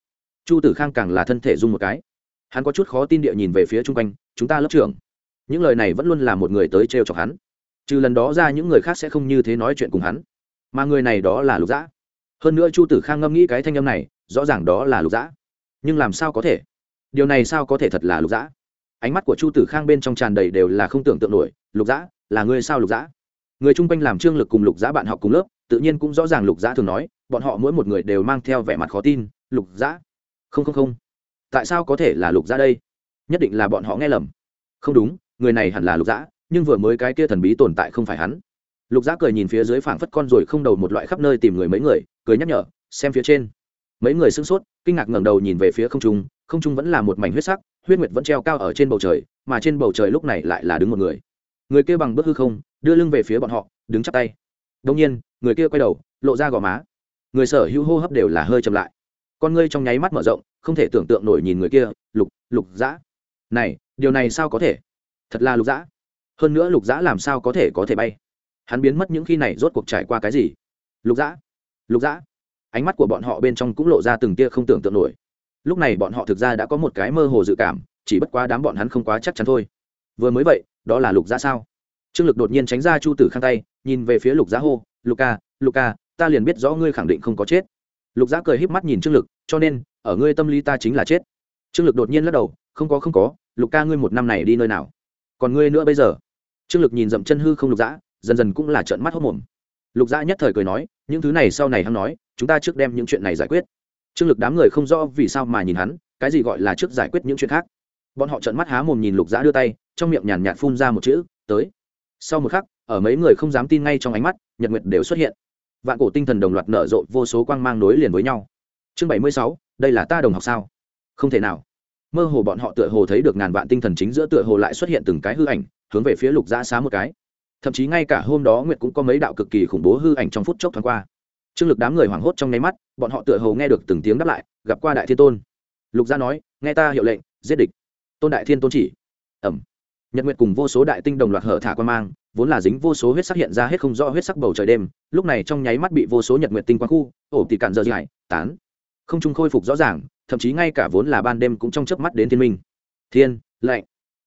chu tử khang càng là thân thể dung một cái. Hắn có chút khó tin địa nhìn về phía chung quanh, chúng ta lớp trưởng. Những lời này vẫn luôn là một người tới trêu chọc hắn. Trừ lần đó ra những người khác sẽ không như thế nói chuyện cùng hắn. Mà người này đó là lục dã. Hơn nữa chu tử khang ngâm nghĩ cái thanh âm này, rõ ràng đó là lục dã. Nhưng làm sao có thể? Điều này sao có thể thật là lục dã? Ánh mắt của chu tử khang bên trong tràn đầy đều là không tưởng tượng nổi, lục dã, là người sao lục dã? Người chung quanh làm trương lực cùng lục dã bạn học cùng lớp, tự nhiên cũng rõ ràng lục dã thường nói, bọn họ mỗi một người đều mang theo vẻ mặt khó tin, lục dã không không không. Tại sao có thể là lục dã đây? Nhất định là bọn họ nghe lầm. Không đúng, người này hẳn là lục dã, nhưng vừa mới cái kia thần bí tồn tại không phải hắn. Lục dã cười nhìn phía dưới phảng phất con rồi không đầu một loại khắp nơi tìm người mấy người, cười nhắc nhở, xem phía trên. Mấy người sững sốt, kinh ngạc ngẩng đầu nhìn về phía không trung không trung vẫn là một mảnh huyết sắc, huyết nguyệt vẫn treo cao ở trên bầu trời, mà trên bầu trời lúc này lại là đứng một người. Người kia bằng bước hư không, đưa lưng về phía bọn họ, đứng chắp tay. Đông nhiên, người kia quay đầu, lộ ra gò má. Người sở hữu hô hấp đều là hơi chậm lại con ngươi trong nháy mắt mở rộng, không thể tưởng tượng nổi nhìn người kia, lục lục dã. Này, điều này sao có thể? Thật là lục dã. Hơn nữa lục dã làm sao có thể có thể bay? Hắn biến mất những khi này rốt cuộc trải qua cái gì? Lục dã lục dã. Ánh mắt của bọn họ bên trong cũng lộ ra từng tia không tưởng tượng nổi. Lúc này bọn họ thực ra đã có một cái mơ hồ dự cảm, chỉ bất quá đám bọn hắn không quá chắc chắn thôi. Vừa mới vậy, đó là lục dã sao? Trương lực đột nhiên tránh ra chu tử khang tay, nhìn về phía lục dã hô, lục ca lục ca, ta liền biết rõ ngươi khẳng định không có chết lục Giã cười híp mắt nhìn trương lực cho nên ở ngươi tâm lý ta chính là chết. Trương lực đột nhiên lắc đầu không có không có lục ca ngươi một năm này đi nơi nào? Còn ngươi nữa bây giờ? Trương lực nhìn dậm chân hư không lục Giã, dần dần cũng là trợn mắt hốt mồm. Lục Giã nhất thời cười nói những thứ này sau này hắn nói chúng ta trước đem những chuyện này giải quyết. Trương lực đám người không rõ vì sao mà nhìn hắn cái gì gọi là trước giải quyết những chuyện khác. Bọn họ trợn mắt há mồm nhìn lục Giã đưa tay trong miệng nhàn nhạt phun ra một chữ tới. Sau một khắc ở mấy người không dám tin ngay trong ánh mắt nhật nguyệt đều xuất hiện vạn cổ tinh thần đồng loạt nở rộ vô số quang mang nối liền với nhau. Chương bảy mươi sáu, đây là ta đồng học sao? Không thể nào. Mơ hồ bọn họ tựa hồ thấy được ngàn vạn tinh thần chính giữa tựa hồ lại xuất hiện từng cái hư ảnh, hướng về phía lục giã xá một cái. Thậm chí ngay cả hôm đó nguyệt cũng có mấy đạo cực kỳ khủng bố hư ảnh trong phút chốc thoáng qua. Trương lực đám người hoảng hốt trong nháy mắt, bọn họ tựa hồ nghe được từng tiếng đáp lại, gặp qua đại thiên tôn. Lục gia nói, nghe ta hiệu lệnh, giết địch. Tôn đại thiên tôn chỉ, ẩm nhật nguyệt cùng vô số đại tinh đồng loạt hở thả quan mang, vốn là dính vô số huyết sắc hiện ra hết không rõ huyết sắc bầu trời đêm, lúc này trong nháy mắt bị vô số nhật nguyệt tinh quang khu, ổ thì cạn dơ dài tán. Không trung khôi phục rõ ràng, thậm chí ngay cả vốn là ban đêm cũng trong chớp mắt đến thiên minh. Thiên, lạnh.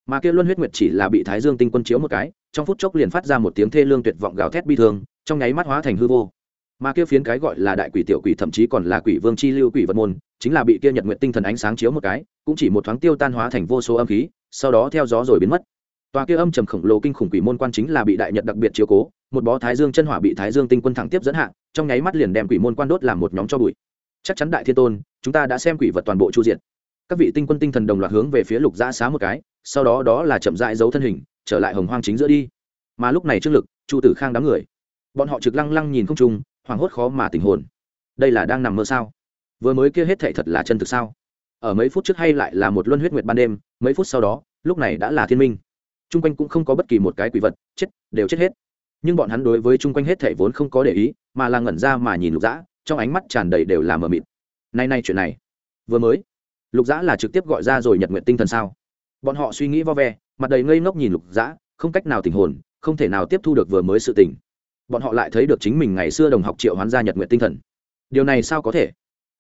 Mà kia luân huyết nguyệt chỉ là bị thái dương tinh quân chiếu một cái, trong phút chốc liền phát ra một tiếng thê lương tuyệt vọng gào thét bi thương, trong nháy mắt hóa thành hư vô. Mà kia phiến cái gọi là đại quỷ tiểu quỷ thậm chí còn là quỷ vương chi lưu quỷ vật môn, chính là bị kia nhật nguyệt tinh thần ánh sáng chiếu một cái, cũng chỉ một thoáng tiêu tan hóa thành vô số âm khí, sau đó theo gió rồi biến mất tòa kia âm trầm khổng lồ kinh khủng quỷ môn quan chính là bị đại nhật đặc biệt chiếu cố, một bó thái dương chân hỏa bị thái dương tinh quân thẳng tiếp dẫn hạ, trong nháy mắt liền đem quỷ môn quan đốt làm một nhóm cho bụi. Chắc chắn đại thiên tôn, chúng ta đã xem quỷ vật toàn bộ chu diện các vị tinh quân tinh thần đồng loạt hướng về phía lục giã xá một cái, sau đó đó là chậm dại giấu thân hình, trở lại hồng hoang chính giữa đi. Mà lúc này trước lực, chu tử khang đám người, bọn họ trực lăng lăng nhìn không trung, hoảng hốt khó mà tình hồn. Đây là đang nằm mơ sao? Vừa mới kia hết thệ thật là chân thực sao? Ở mấy phút trước hay lại là một luân huyết nguyệt ban đêm, mấy phút sau đó, lúc này đã là thiên minh chung quanh cũng không có bất kỳ một cái quỷ vật, chết, đều chết hết. Nhưng bọn hắn đối với chung quanh hết thảy vốn không có để ý, mà là ngẩn ra mà nhìn lục dã, trong ánh mắt tràn đầy đều là mờ mịt. Nay nay chuyện này, vừa mới, lục dã là trực tiếp gọi ra rồi nhật nguyện tinh thần sao? Bọn họ suy nghĩ vo ve, mặt đầy ngây ngốc nhìn lục dã, không cách nào tình hồn, không thể nào tiếp thu được vừa mới sự tình. Bọn họ lại thấy được chính mình ngày xưa đồng học triệu hoán gia nhật nguyện tinh thần. Điều này sao có thể?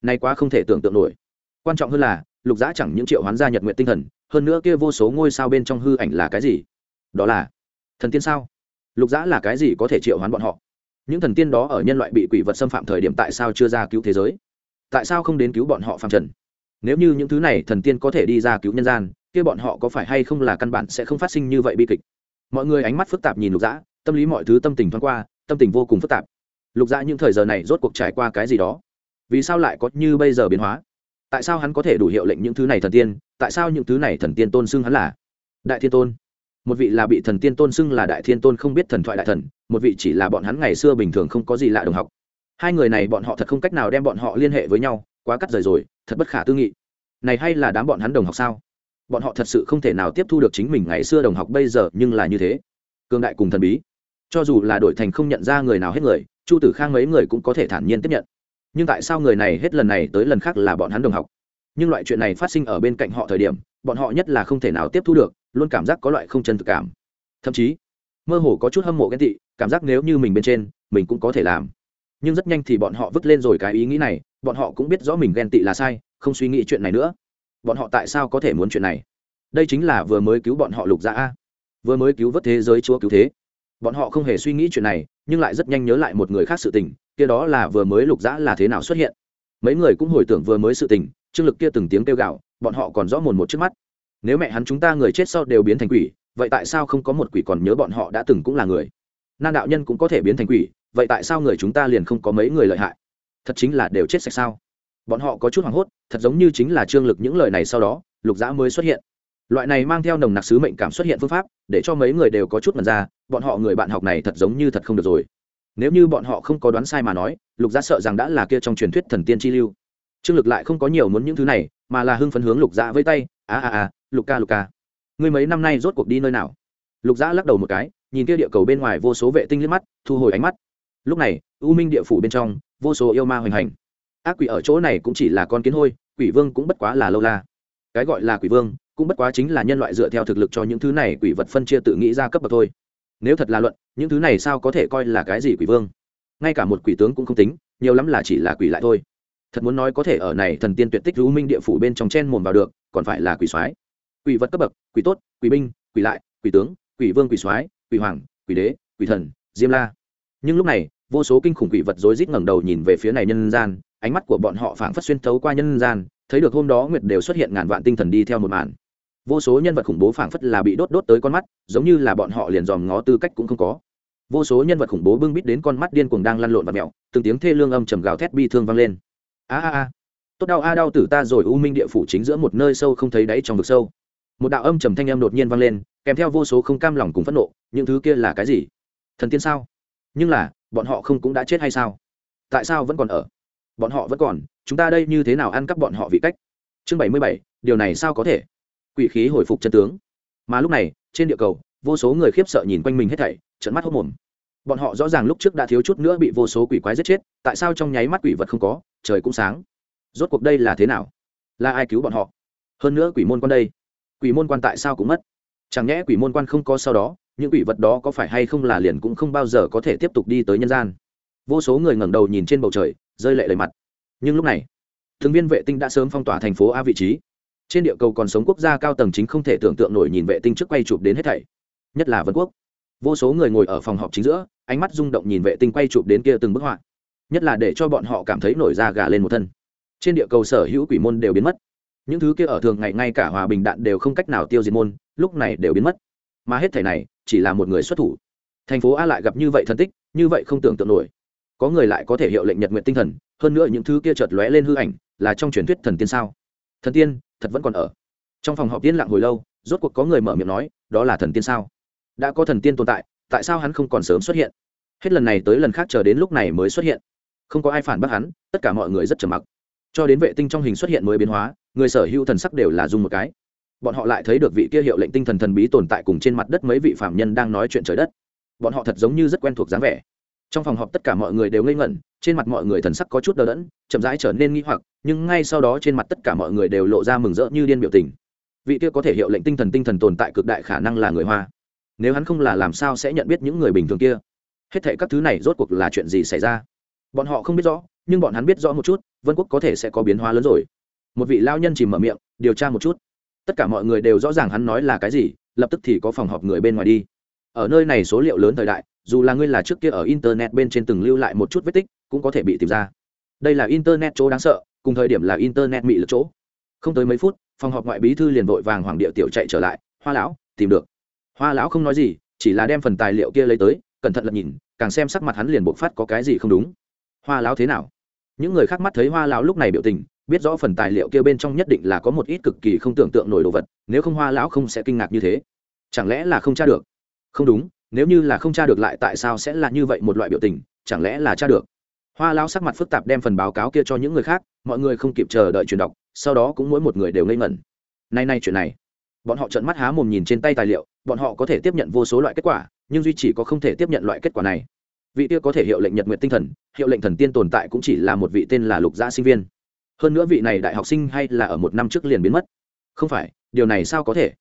Nay quá không thể tưởng tượng nổi. Quan trọng hơn là lục Giã chẳng những triệu hoán gia nhật nguyện tinh thần, hơn nữa kia vô số ngôi sao bên trong hư ảnh là cái gì? Đó là thần tiên sao? Lục Giã là cái gì có thể triệu hoán bọn họ? Những thần tiên đó ở nhân loại bị quỷ vật xâm phạm thời điểm tại sao chưa ra cứu thế giới? Tại sao không đến cứu bọn họ phạm trần? Nếu như những thứ này thần tiên có thể đi ra cứu nhân gian, kia bọn họ có phải hay không là căn bản sẽ không phát sinh như vậy bi kịch? Mọi người ánh mắt phức tạp nhìn lục dã tâm lý mọi thứ tâm tình thoáng qua, tâm tình vô cùng phức tạp. Lục dã những thời giờ này rốt cuộc trải qua cái gì đó? Vì sao lại có như bây giờ biến hóa? Tại sao hắn có thể đủ hiệu lệnh những thứ này thần tiên, tại sao những thứ này thần tiên tôn xưng hắn là đại thiên tôn? Một vị là bị thần tiên tôn xưng là đại thiên tôn không biết thần thoại đại thần, một vị chỉ là bọn hắn ngày xưa bình thường không có gì lạ đồng học. Hai người này bọn họ thật không cách nào đem bọn họ liên hệ với nhau, quá cắt rời rồi, thật bất khả tư nghị. Này hay là đám bọn hắn đồng học sao? Bọn họ thật sự không thể nào tiếp thu được chính mình ngày xưa đồng học bây giờ, nhưng là như thế. Cương đại cùng thần bí. Cho dù là đổi thành không nhận ra người nào hết người, chu tử khang mấy người cũng có thể thản nhiên tiếp nhận nhưng tại sao người này hết lần này tới lần khác là bọn hắn đồng học? Nhưng loại chuyện này phát sinh ở bên cạnh họ thời điểm, bọn họ nhất là không thể nào tiếp thu được, luôn cảm giác có loại không chân thực cảm. Thậm chí, mơ hồ có chút hâm mộ ghen tị, cảm giác nếu như mình bên trên, mình cũng có thể làm. Nhưng rất nhanh thì bọn họ vứt lên rồi cái ý nghĩ này, bọn họ cũng biết rõ mình ghen tị là sai, không suy nghĩ chuyện này nữa. Bọn họ tại sao có thể muốn chuyện này? Đây chính là vừa mới cứu bọn họ lục gia a. Vừa mới cứu vớt thế giới chúa cứu thế. Bọn họ không hề suy nghĩ chuyện này, nhưng lại rất nhanh nhớ lại một người khác sự tình kia đó là vừa mới lục dã là thế nào xuất hiện. Mấy người cũng hồi tưởng vừa mới sự tình, trương lực kia từng tiếng kêu gạo, bọn họ còn rõ mồn một trước mắt. Nếu mẹ hắn chúng ta người chết sau đều biến thành quỷ, vậy tại sao không có một quỷ còn nhớ bọn họ đã từng cũng là người? Nan đạo nhân cũng có thể biến thành quỷ, vậy tại sao người chúng ta liền không có mấy người lợi hại? Thật chính là đều chết sạch sao? Bọn họ có chút hoảng hốt, thật giống như chính là trương lực những lời này sau đó, lục dã mới xuất hiện. Loại này mang theo nồng nặc sứ mệnh cảm xuất hiện phương pháp, để cho mấy người đều có chút mật ra, bọn họ người bạn học này thật giống như thật không được rồi nếu như bọn họ không có đoán sai mà nói, lục gia sợ rằng đã là kia trong truyền thuyết thần tiên chi lưu. Trương lực lại không có nhiều muốn những thứ này, mà là hưng phấn hướng lục dạ gia với tay, a a a, lục ca lục ca, ngươi mấy năm nay rốt cuộc đi nơi nào? Lục gia lắc đầu một cái, nhìn kia địa cầu bên ngoài vô số vệ tinh liếc mắt, thu hồi ánh mắt. Lúc này, u minh địa phủ bên trong, vô số yêu ma hoành hành. Ác quỷ ở chỗ này cũng chỉ là con kiến hôi, quỷ vương cũng bất quá là lâu la. Cái gọi là quỷ vương, cũng bất quá chính là nhân loại dựa theo thực lực cho những thứ này quỷ vật phân chia tự nghĩ ra cấp bậc thôi nếu thật là luận, những thứ này sao có thể coi là cái gì quỷ vương? Ngay cả một quỷ tướng cũng không tính, nhiều lắm là chỉ là quỷ lại thôi. Thật muốn nói có thể ở này thần tiên tuyệt tích hữu minh địa phủ bên trong chen mồm vào được, còn phải là quỷ soái. Quỷ vật cấp bậc, quỷ tốt, quỷ binh, quỷ lại, quỷ tướng, quỷ vương, quỷ soái, quỷ hoàng, quỷ đế, quỷ thần, diêm la. Nhưng lúc này, vô số kinh khủng quỷ vật rối rít ngẩng đầu nhìn về phía này nhân gian, ánh mắt của bọn họ phảng phất xuyên thấu qua nhân gian, thấy được hôm đó nguyệt đều xuất hiện ngàn vạn tinh thần đi theo một màn vô số nhân vật khủng bố phảng phất là bị đốt đốt tới con mắt, giống như là bọn họ liền dòm ngó tư cách cũng không có. Vô số nhân vật khủng bố bưng bít đến con mắt điên cuồng đang lăn lộn và mẹo, từng tiếng thê lương âm trầm gào thét bi thương vang lên. A a a. Tốt đau, a đau tử ta rồi, u minh địa phủ chính giữa một nơi sâu không thấy đáy trong vực sâu. Một đạo âm trầm thanh âm đột nhiên vang lên, kèm theo vô số không cam lòng cùng phẫn nộ, những thứ kia là cái gì? Thần tiên sao? Nhưng là, bọn họ không cũng đã chết hay sao? Tại sao vẫn còn ở? Bọn họ vẫn còn, chúng ta đây như thế nào ăn cắp bọn họ vị cách? Chương bảy mươi bảy, điều này sao có thể? Quỷ khí hồi phục chân tướng. Mà lúc này, trên địa cầu, vô số người khiếp sợ nhìn quanh mình hết thảy trận mắt hốc mồm. Bọn họ rõ ràng lúc trước đã thiếu chút nữa bị vô số quỷ quái giết chết, tại sao trong nháy mắt quỷ vật không có, trời cũng sáng. Rốt cuộc đây là thế nào? Là ai cứu bọn họ? Hơn nữa quỷ môn quan đây, quỷ môn quan tại sao cũng mất? Chẳng nhẽ quỷ môn quan không có sau đó, những quỷ vật đó có phải hay không là liền cũng không bao giờ có thể tiếp tục đi tới nhân gian? Vô số người ngẩng đầu nhìn trên bầu trời, rơi lệ lời mặt. Nhưng lúc này thường viên vệ tinh đã sớm phong tỏa thành phố a vị trí trên địa cầu còn sống quốc gia cao tầng chính không thể tưởng tượng nổi nhìn vệ tinh trước quay chụp đến hết thảy. Nhất là vân quốc. Vô số người ngồi ở phòng họp chính giữa, ánh mắt rung động nhìn vệ tinh quay chụp đến kia từng bức họa. Nhất là để cho bọn họ cảm thấy nổi da gà lên một thân. Trên địa cầu sở hữu quỷ môn đều biến mất. Những thứ kia ở thường ngày ngay cả hòa bình đạn đều không cách nào tiêu diệt môn, lúc này đều biến mất. Mà hết thảy này, chỉ là một người xuất thủ. Thành phố a lại gặp như vậy thân tích, như vậy không tưởng tượng nổi. Có người lại có thể hiệu lệnh nhật nguyện tinh thần, hơn nữa những thứ kia chợt lóe lên hư ảnh, là trong truyền thuyết thần tiên sao? Thần tiên, thật vẫn còn ở. Trong phòng họp tiên lặng hồi lâu, rốt cuộc có người mở miệng nói, đó là thần tiên sao? Đã có thần tiên tồn tại tại sao hắn không còn sớm xuất hiện? Hết lần này tới lần khác chờ đến lúc này mới xuất hiện. Không có ai phản bác hắn, tất cả mọi người rất trầm mặc. Cho đến vệ tinh trong hình xuất hiện mới biến hóa, người sở hữu thần sắc đều là dùng một cái. Bọn họ lại thấy được vị kia hiệu lệnh tinh thần thần bí tồn tại cùng trên mặt đất mấy vị phạm nhân đang nói chuyện trời đất. Bọn họ thật giống như rất quen thuộc dáng vẻ trong phòng họp tất cả mọi người đều ngây ngẩn, trên mặt mọi người thần sắc có chút đờ đẫn, chậm rãi trở nên nghi hoặc, nhưng ngay sau đó trên mặt tất cả mọi người đều lộ ra mừng rỡ như điên biểu tình. Vị kia có thể hiệu lệnh tinh thần tinh thần tồn tại cực đại khả năng là người hoa. Nếu hắn không là làm sao sẽ nhận biết những người bình thường kia? Hết thệ các thứ này rốt cuộc là chuyện gì xảy ra? Bọn họ không biết rõ, nhưng bọn hắn biết rõ một chút, vân quốc có thể sẽ có biến hóa lớn rồi. Một vị lao nhân chìm mở miệng, điều tra một chút. Tất cả mọi người đều rõ ràng hắn nói là cái gì, lập tức thì có phòng họp người bên ngoài đi. Ở nơi này số liệu lớn thời đại dù là ngươi là trước kia ở internet bên trên từng lưu lại một chút vết tích, cũng có thể bị tìm ra. Đây là internet chỗ đáng sợ, cùng thời điểm là internet mị lực chỗ. Không tới mấy phút, phòng họp ngoại bí thư liền vội vàng hoàng địa tiểu chạy trở lại, hoa lão, tìm được. Hoa lão không nói gì, chỉ là đem phần tài liệu kia lấy tới, cẩn thận lật nhìn, càng xem sắc mặt hắn liền bộc phát có cái gì không đúng. Hoa lão thế nào? Những người khác mắt thấy hoa lão lúc này biểu tình, biết rõ phần tài liệu kia bên trong nhất định là có một ít cực kỳ không tưởng tượng nổi đồ vật, nếu không hoa lão không sẽ kinh ngạc như thế. Chẳng lẽ là không tra được? Không đúng nếu như là không tra được lại tại sao sẽ là như vậy một loại biểu tình, chẳng lẽ là tra được? Hoa lao sắc mặt phức tạp đem phần báo cáo kia cho những người khác, mọi người không kịp chờ đợi truyền đọc, sau đó cũng mỗi một người đều ngây ngẩn. Nay nay chuyện này. Bọn họ trợn mắt há mồm nhìn trên tay tài liệu, bọn họ có thể tiếp nhận vô số loại kết quả, nhưng duy chỉ có không thể tiếp nhận loại kết quả này. Vị kia có thể hiệu lệnh nhật nguyện tinh thần, hiệu lệnh thần tiên tồn tại cũng chỉ là một vị tên là lục gia sinh viên. Hơn nữa vị này đại học sinh hay là ở một năm trước liền biến mất. Không phải, điều này sao có thể?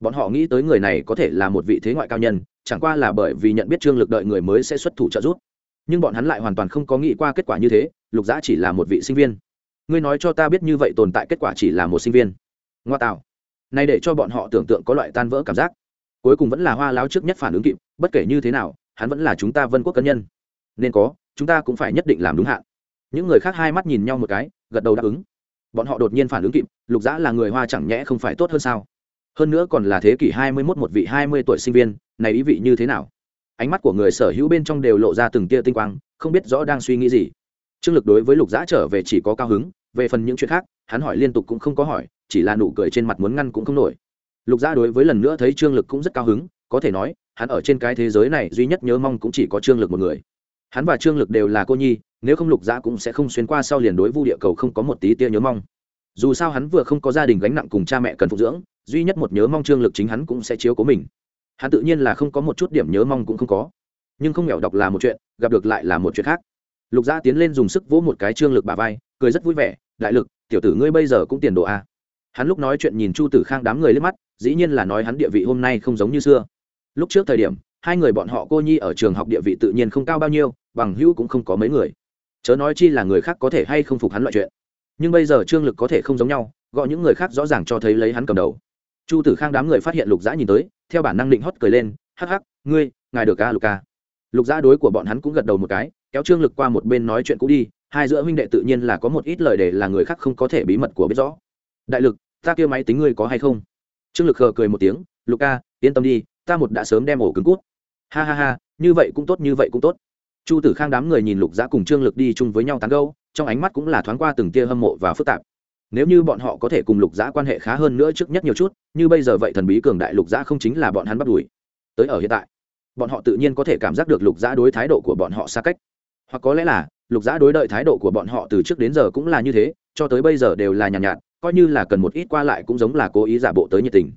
Bọn họ nghĩ tới người này có thể là một vị thế ngoại cao nhân chẳng qua là bởi vì nhận biết trương lực đợi người mới sẽ xuất thủ trợ giúp. Nhưng bọn hắn lại hoàn toàn không có nghĩ qua kết quả như thế, lục giã chỉ là một vị sinh viên. Ngươi nói cho ta biết như vậy tồn tại kết quả chỉ là một sinh viên. Ngoa tạo. Này để cho bọn họ tưởng tượng có loại tan vỡ cảm giác. Cuối cùng vẫn là hoa láo trước nhất phản ứng kịp, bất kể như thế nào, hắn vẫn là chúng ta vân quốc cân nhân. Nên có, chúng ta cũng phải nhất định làm đúng hạn. Những người khác hai mắt nhìn nhau một cái, gật đầu đáp ứng. Bọn họ đột nhiên phản ứng kịp, lục dã là người hoa chẳng nhẽ không phải tốt hơn sao? Hơn nữa còn là thế kỷ hai mươi mốt một vị hai mươi tuổi sinh viên, này ý vị như thế nào? Ánh mắt của người sở hữu bên trong đều lộ ra từng tia tinh quang, không biết rõ đang suy nghĩ gì. Trương lực đối với lục giã trở về chỉ có cao hứng, về phần những chuyện khác, hắn hỏi liên tục cũng không có hỏi, chỉ là nụ cười trên mặt muốn ngăn cũng không nổi. Lục giã đối với lần nữa thấy trương lực cũng rất cao hứng, có thể nói, hắn ở trên cái thế giới này duy nhất nhớ mong cũng chỉ có trương lực một người. Hắn và trương lực đều là cô nhi, nếu không lục giã cũng sẽ không xuyên qua sau liền đối vu địa cầu không có một tí tia nhớ mong. Dù sao hắn vừa không có gia đình gánh nặng cùng cha mẹ cần phục dưỡng duy nhất một nhớ mong trương lực chính hắn cũng sẽ chiếu cố mình. Hắn tự nhiên là không có một chút điểm nhớ mong cũng không có. Nhưng không nghèo đọc là một chuyện, gặp được lại là một chuyện khác. Lục gia tiến lên dùng sức vỗ một cái trương lực bà vai, cười rất vui vẻ, đại lực, tiểu tử ngươi bây giờ cũng tiền đồ a hắn lúc nói chuyện nhìn chu tử khang đám người lên mắt, dĩ nhiên là nói hắn địa vị hôm nay không giống như xưa. Lúc trước thời điểm, hai người bọn họ cô nhi ở trường học địa vị tự nhiên không cao bao nhiêu, bằng hữu cũng không có mấy người. Chớ nói chi là người khác có thể hay không phục hắn loại chuyện. Nhưng bây giờ trương lực có thể không giống nhau, gọi những người khác rõ ràng cho thấy lấy hắn cầm đầu chu tử khang đám người phát hiện lục dã nhìn tới, theo bản năng định hót cười lên, hắc hắc, ngươi, ngài được ca lục ca. Lục dã đối của bọn hắn cũng gật đầu một cái, kéo trương lực qua một bên nói chuyện cũ đi, hai giữa huynh đệ tự nhiên là có một ít lời để là người khác không có thể bí mật của biết rõ. Đại lực, ta kêu máy tính ngươi có hay không? Trương lực khờ cười một tiếng, lục ca, yên tâm đi, ta một đã sớm đem ổ cứng cút. Ha ha ha, như vậy cũng tốt, như vậy cũng tốt. Chu tử khang đám người nhìn lục giã cùng trương lực đi chung với nhau tán gâu trong ánh mắt cũng là thoáng qua từng tia hâm mộ và phức tạp nếu như bọn họ có thể cùng lục giã quan hệ khá hơn nữa trước nhất nhiều chút như bây giờ vậy thần bí cường đại lục giã không chính là bọn hắn bắt đuổi. Tới ở hiện tại bọn họ tự nhiên có thể cảm giác được lục giã đối thái độ của bọn họ xa cách. Hoặc có lẽ là lục giã đối đợi thái độ của bọn họ từ trước đến giờ cũng là như thế cho tới bây giờ đều là nhàn nhạt, nhạt coi như là cần một ít qua lại cũng giống là cố ý giả bộ tới nhiệt tình.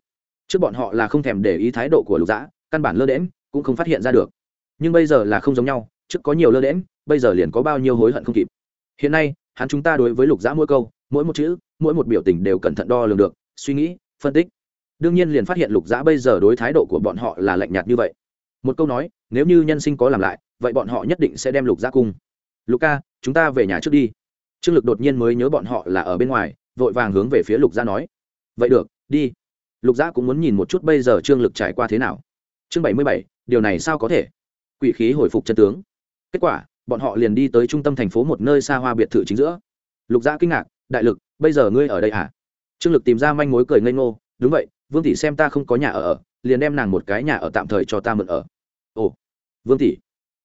Trước bọn họ là không thèm để ý thái độ của lục giã căn bản lơ đễm cũng không phát hiện ra được. Nhưng bây giờ là không giống nhau trước có nhiều lơ đễm bây giờ liền có bao nhiêu hối hận không kịp. Hiện nay hắn chúng ta đối với lục giã mỗi câu mỗi một chữ, mỗi một biểu tình đều cẩn thận đo lường được, suy nghĩ, phân tích. Đương nhiên liền phát hiện lục dã bây giờ đối thái độ của bọn họ là lạnh nhạt như vậy. Một câu nói, nếu như nhân sinh có làm lại, vậy bọn họ nhất định sẽ đem lục dã cung. Lục ca, chúng ta về nhà trước đi. Trương lực đột nhiên mới nhớ bọn họ là ở bên ngoài, vội vàng hướng về phía lục gia nói. Vậy được, đi. Lục giã cũng muốn nhìn một chút bây giờ trương lực trải qua thế nào. Chương bảy mươi bảy, điều này sao có thể? Quỷ khí hồi phục chân tướng. Kết quả, bọn họ liền đi tới trung tâm thành phố một nơi xa hoa biệt thự chính giữa. Lục giã kinh ngạc đại lực, bây giờ ngươi ở đây à? Trương lực tìm ra manh mối cười ngây ngô, đúng vậy, vương tỷ xem ta không có nhà ở ở, liền đem nàng một cái nhà ở tạm thời cho ta mượn ở. Ồ, vương tỷ,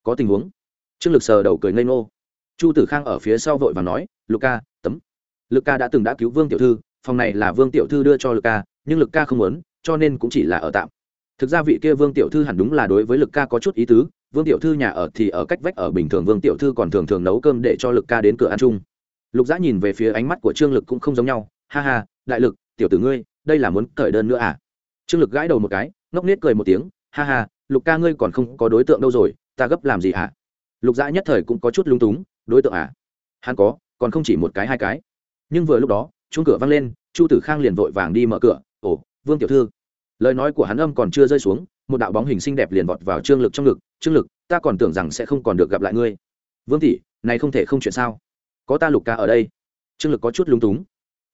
có tình huống. Trương lực sờ đầu cười ngây ngô. Chu tử khang ở phía sau vội và nói, lục ca, tấm. Lực ca đã từng đã cứu vương tiểu thư, phòng này là vương tiểu thư đưa cho lực ca, nhưng lực ca không muốn, cho nên cũng chỉ là ở tạm. Thực ra vị kia vương tiểu thư hẳn đúng là đối với lực ca có chút ý tứ, vương tiểu thư nhà ở thì ở cách vách ở bình thường, vương tiểu thư còn thường thường nấu cơm để cho lực ca đến cửa ăn chung lục giã nhìn về phía ánh mắt của trương lực cũng không giống nhau. Ha ha, đại lực, tiểu tử ngươi, đây là muốn cởi đơn nữa à? Trương lực gãi đầu một cái, ngốc nết cười một tiếng. Ha ha, lục ca ngươi còn không có đối tượng đâu rồi, ta gấp làm gì hả? À? lục giã nhất thời cũng có chút lung túng. Đối tượng à? Hắn có, còn không chỉ một cái hai cái. Nhưng vừa lúc đó, chuông cửa văng lên, chu tử khang liền vội vàng đi mở cửa. Ồ, vương tiểu thư. Lời nói của hắn âm còn chưa rơi xuống, một đạo bóng hình xinh đẹp liền vọt vào trương lực trong ngực. Trương lực, ta còn tưởng rằng sẽ không còn được gặp lại ngươi. Vương tỷ, này không thể không chuyện sao? Có ta lục ca ở đây. Trương lực có chút lúng túng.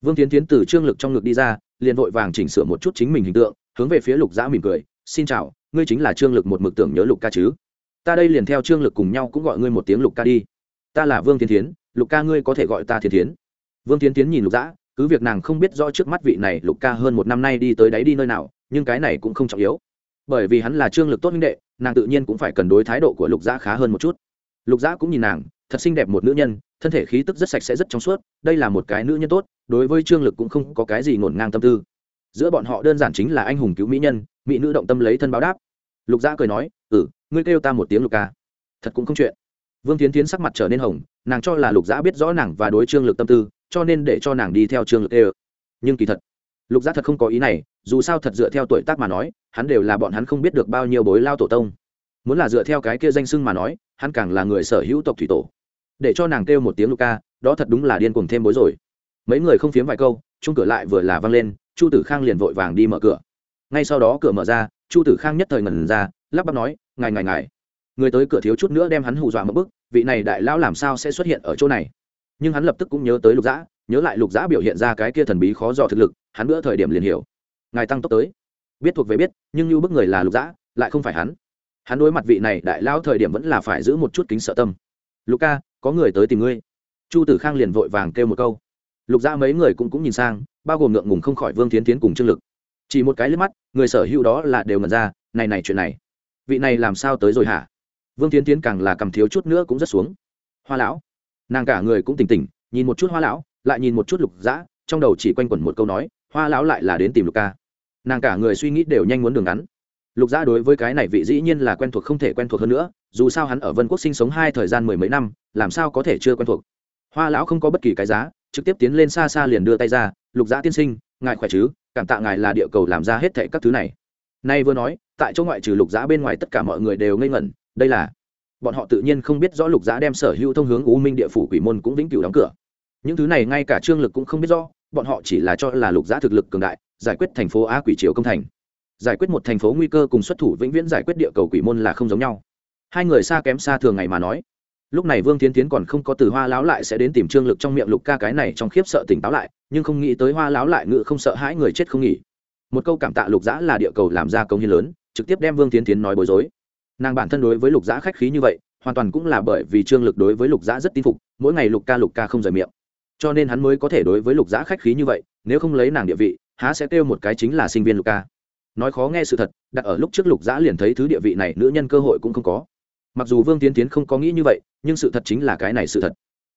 Vương tiến tiến từ trương lực trong ngực đi ra, liền vội vàng chỉnh sửa một chút chính mình hình tượng, hướng về phía lục giã mỉm cười, xin chào, ngươi chính là trương lực một mực tưởng nhớ lục ca chứ? Ta đây liền theo trương lực cùng nhau cũng gọi ngươi một tiếng lục ca đi. Ta là vương tiến tiến lục ca ngươi có thể gọi ta thiên tiến vương tiến tiến nhìn lục giã cứ việc nàng không biết rõ trước mắt vị này lục ca hơn một năm nay đi tới đáy đi nơi nào, nhưng cái này cũng không trọng yếu. Bởi vì hắn là trương lực tốt minh đệ, nàng tự nhiên cũng phải cần đối thái độ của lục giã khá hơn một chút. Lục giã cũng nhìn nàng thật xinh đẹp một nữ nhân, thân thể khí tức rất sạch sẽ rất trong suốt, đây là một cái nữ nhân tốt, đối với trương lực cũng không có cái gì ngổn ngang tâm tư. Giữa bọn họ đơn giản chính là anh hùng cứu mỹ nhân, mỹ nữ động tâm lấy thân báo đáp. Lục gia cười nói ừ ngươi kêu ta một tiếng lục ca. Thật cũng không chuyện. Vương tiến tiến sắc mặt trở nên hồng, nàng cho là lục gia biết rõ nàng và đối trương lực tâm tư, cho nên để cho nàng đi theo trương lực ê nhưng kỳ thật, lục gia thật không có ý này, dù sao thật dựa theo tuổi tác mà nói, hắn đều là bọn hắn không biết được bao nhiêu bối lao tổ tông. Muốn là dựa theo cái kia danh sưng mà nói, hắn càng là người sở hữu tộc thủy tổ để cho nàng kêu một tiếng lục ca đó thật đúng là điên cuồng thêm bối rồi. Mấy người không phiếm vài câu, chung cửa lại vừa là văng lên, chu tử khang liền vội vàng đi mở cửa. Ngay sau đó cửa mở ra, chu tử khang nhất thời ngần ra, lắp bắp nói, ngài ngài ngài. Người tới cửa thiếu chút nữa đem hắn hù dọa một bức, vị này đại lão làm sao sẽ xuất hiện ở chỗ này? Nhưng hắn lập tức cũng nhớ tới lục dã, nhớ lại lục dã biểu hiện ra cái kia thần bí khó dò thực lực, hắn bữa thời điểm liền hiểu. Ngài tăng tốc tới. Biết thuộc về biết, nhưng như bức người là lục dã, lại không phải hắn. Hắn đối mặt vị này đại lão thời điểm vẫn là phải giữ một chút kính sợ tâm. Lục ca có người tới tìm ngươi. Chu tử khang liền vội vàng kêu một câu. Lục Gia mấy người cũng cũng nhìn sang, bao gồm ngượng ngùng không khỏi vương tiến tiến cùng trương lực. Chỉ một cái liếc mắt, người sở hữu đó là đều ngẩn ra, này này chuyện này, vị này làm sao tới rồi hả? Vương tiến tiến càng là cầm thiếu chút nữa cũng rất xuống. Hoa lão. Nàng cả người cũng tỉnh tỉnh, nhìn một chút hoa lão, lại nhìn một chút lục dã trong đầu chỉ quanh quẩn một câu nói, hoa lão lại là đến tìm lục ca. Nàng cả người suy nghĩ đều nhanh muốn đường ngắn. Lục dã đối với cái này vị dĩ nhiên là quen thuộc không thể quen thuộc hơn nữa dù sao hắn ở vân quốc sinh sống hai thời gian mười mấy năm, làm sao có thể chưa quen thuộc. Hoa lão không có bất kỳ cái giá, trực tiếp tiến lên xa xa liền đưa tay ra, lục giã tiên sinh, ngài khỏe chứ? Cảm tạ ngài là địa cầu làm ra hết thệ các thứ này. Nay vừa nói, tại chỗ ngoại trừ lục giã bên ngoài tất cả mọi người đều ngây ngẩn, đây là bọn họ tự nhiên không biết rõ lục giã đem sở hữu thông hướng u minh địa phủ quỷ môn cũng vĩnh cửu đóng cửa. Những thứ này ngay cả trương lực cũng không biết rõ, bọn họ chỉ là cho là lục giã thực lực cường đại, giải quyết thành phố Á quỷ triều công thành. Giải quyết một thành phố nguy cơ cùng xuất thủ vĩnh viễn giải quyết địa cầu quỷ môn là không giống nhau hai người xa kém xa thường ngày mà nói. Lúc này vương tiến tiến còn không có từ hoa láo lại sẽ đến tìm trương lực trong miệng lục ca cái này trong khiếp sợ tỉnh táo lại, nhưng không nghĩ tới hoa láo lại ngự không sợ hãi người chết không nghỉ. Một câu cảm tạ lục dã là địa cầu làm ra công hiến lớn, trực tiếp đem vương tiến tiến nói bối rối. Nàng bản thân đối với lục dã khách khí như vậy, hoàn toàn cũng là bởi vì trương lực đối với lục dã rất tin phục, mỗi ngày lục ca lục ca không rời miệng. Cho nên hắn mới có thể đối với lục dã khách khí như vậy, nếu không lấy nàng địa vị, há sẽ kêu một cái chính là sinh viên lục ca. Nói khó nghe sự thật, đặt ở lúc trước lục dã liền thấy thứ địa vị này nữ nhân cơ hội cũng không có mặc dù vương tiến tiến không có nghĩ như vậy, nhưng sự thật chính là cái này sự thật.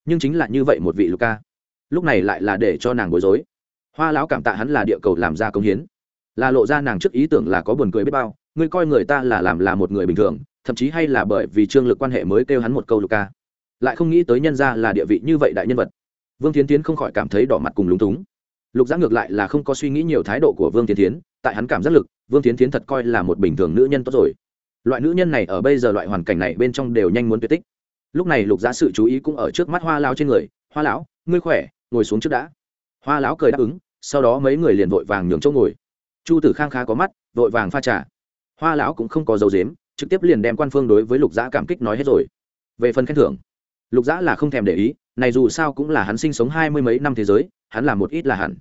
Nhưng chính là như vậy một vị lục ca. Lúc này lại là để cho nàng bối rối. Hoa lão cảm tạ hắn là địa cầu làm ra công hiến. Là lộ ra nàng trước ý tưởng là có buồn cười biết bao, ngươi coi người ta là làm là một người bình thường, thậm chí hay là bởi vì trương lực quan hệ mới kêu hắn một câu lục ca. Lại không nghĩ tới nhân ra là địa vị như vậy đại nhân vật. Vương tiến tiến không khỏi cảm thấy đỏ mặt cùng lúng túng. Lục giã ngược lại là không có suy nghĩ nhiều thái độ của vương tiến tiến, tại hắn cảm giác lực, vương tiến tiến thật coi là một bình thường nữ nhân tốt rồi loại nữ nhân này ở bây giờ loại hoàn cảnh này bên trong đều nhanh muốn tuyệt tích. Lúc này lục giã sự chú ý cũng ở trước mắt hoa lao trên người. Hoa lão, ngươi khỏe, ngồi xuống trước đã. Hoa lão cười đáp ứng, sau đó mấy người liền vội vàng nhường chỗ ngồi. Chu tử khang khá có mắt, vội vàng pha trà. Hoa lão cũng không có dấu dếm trực tiếp liền đem quan phương đối với lục giã cảm kích nói hết rồi. Về phần khen thưởng, lục giã là không thèm để ý, này dù sao cũng là hắn sinh sống hai mươi mấy năm thế giới, hắn làm một ít là hẳn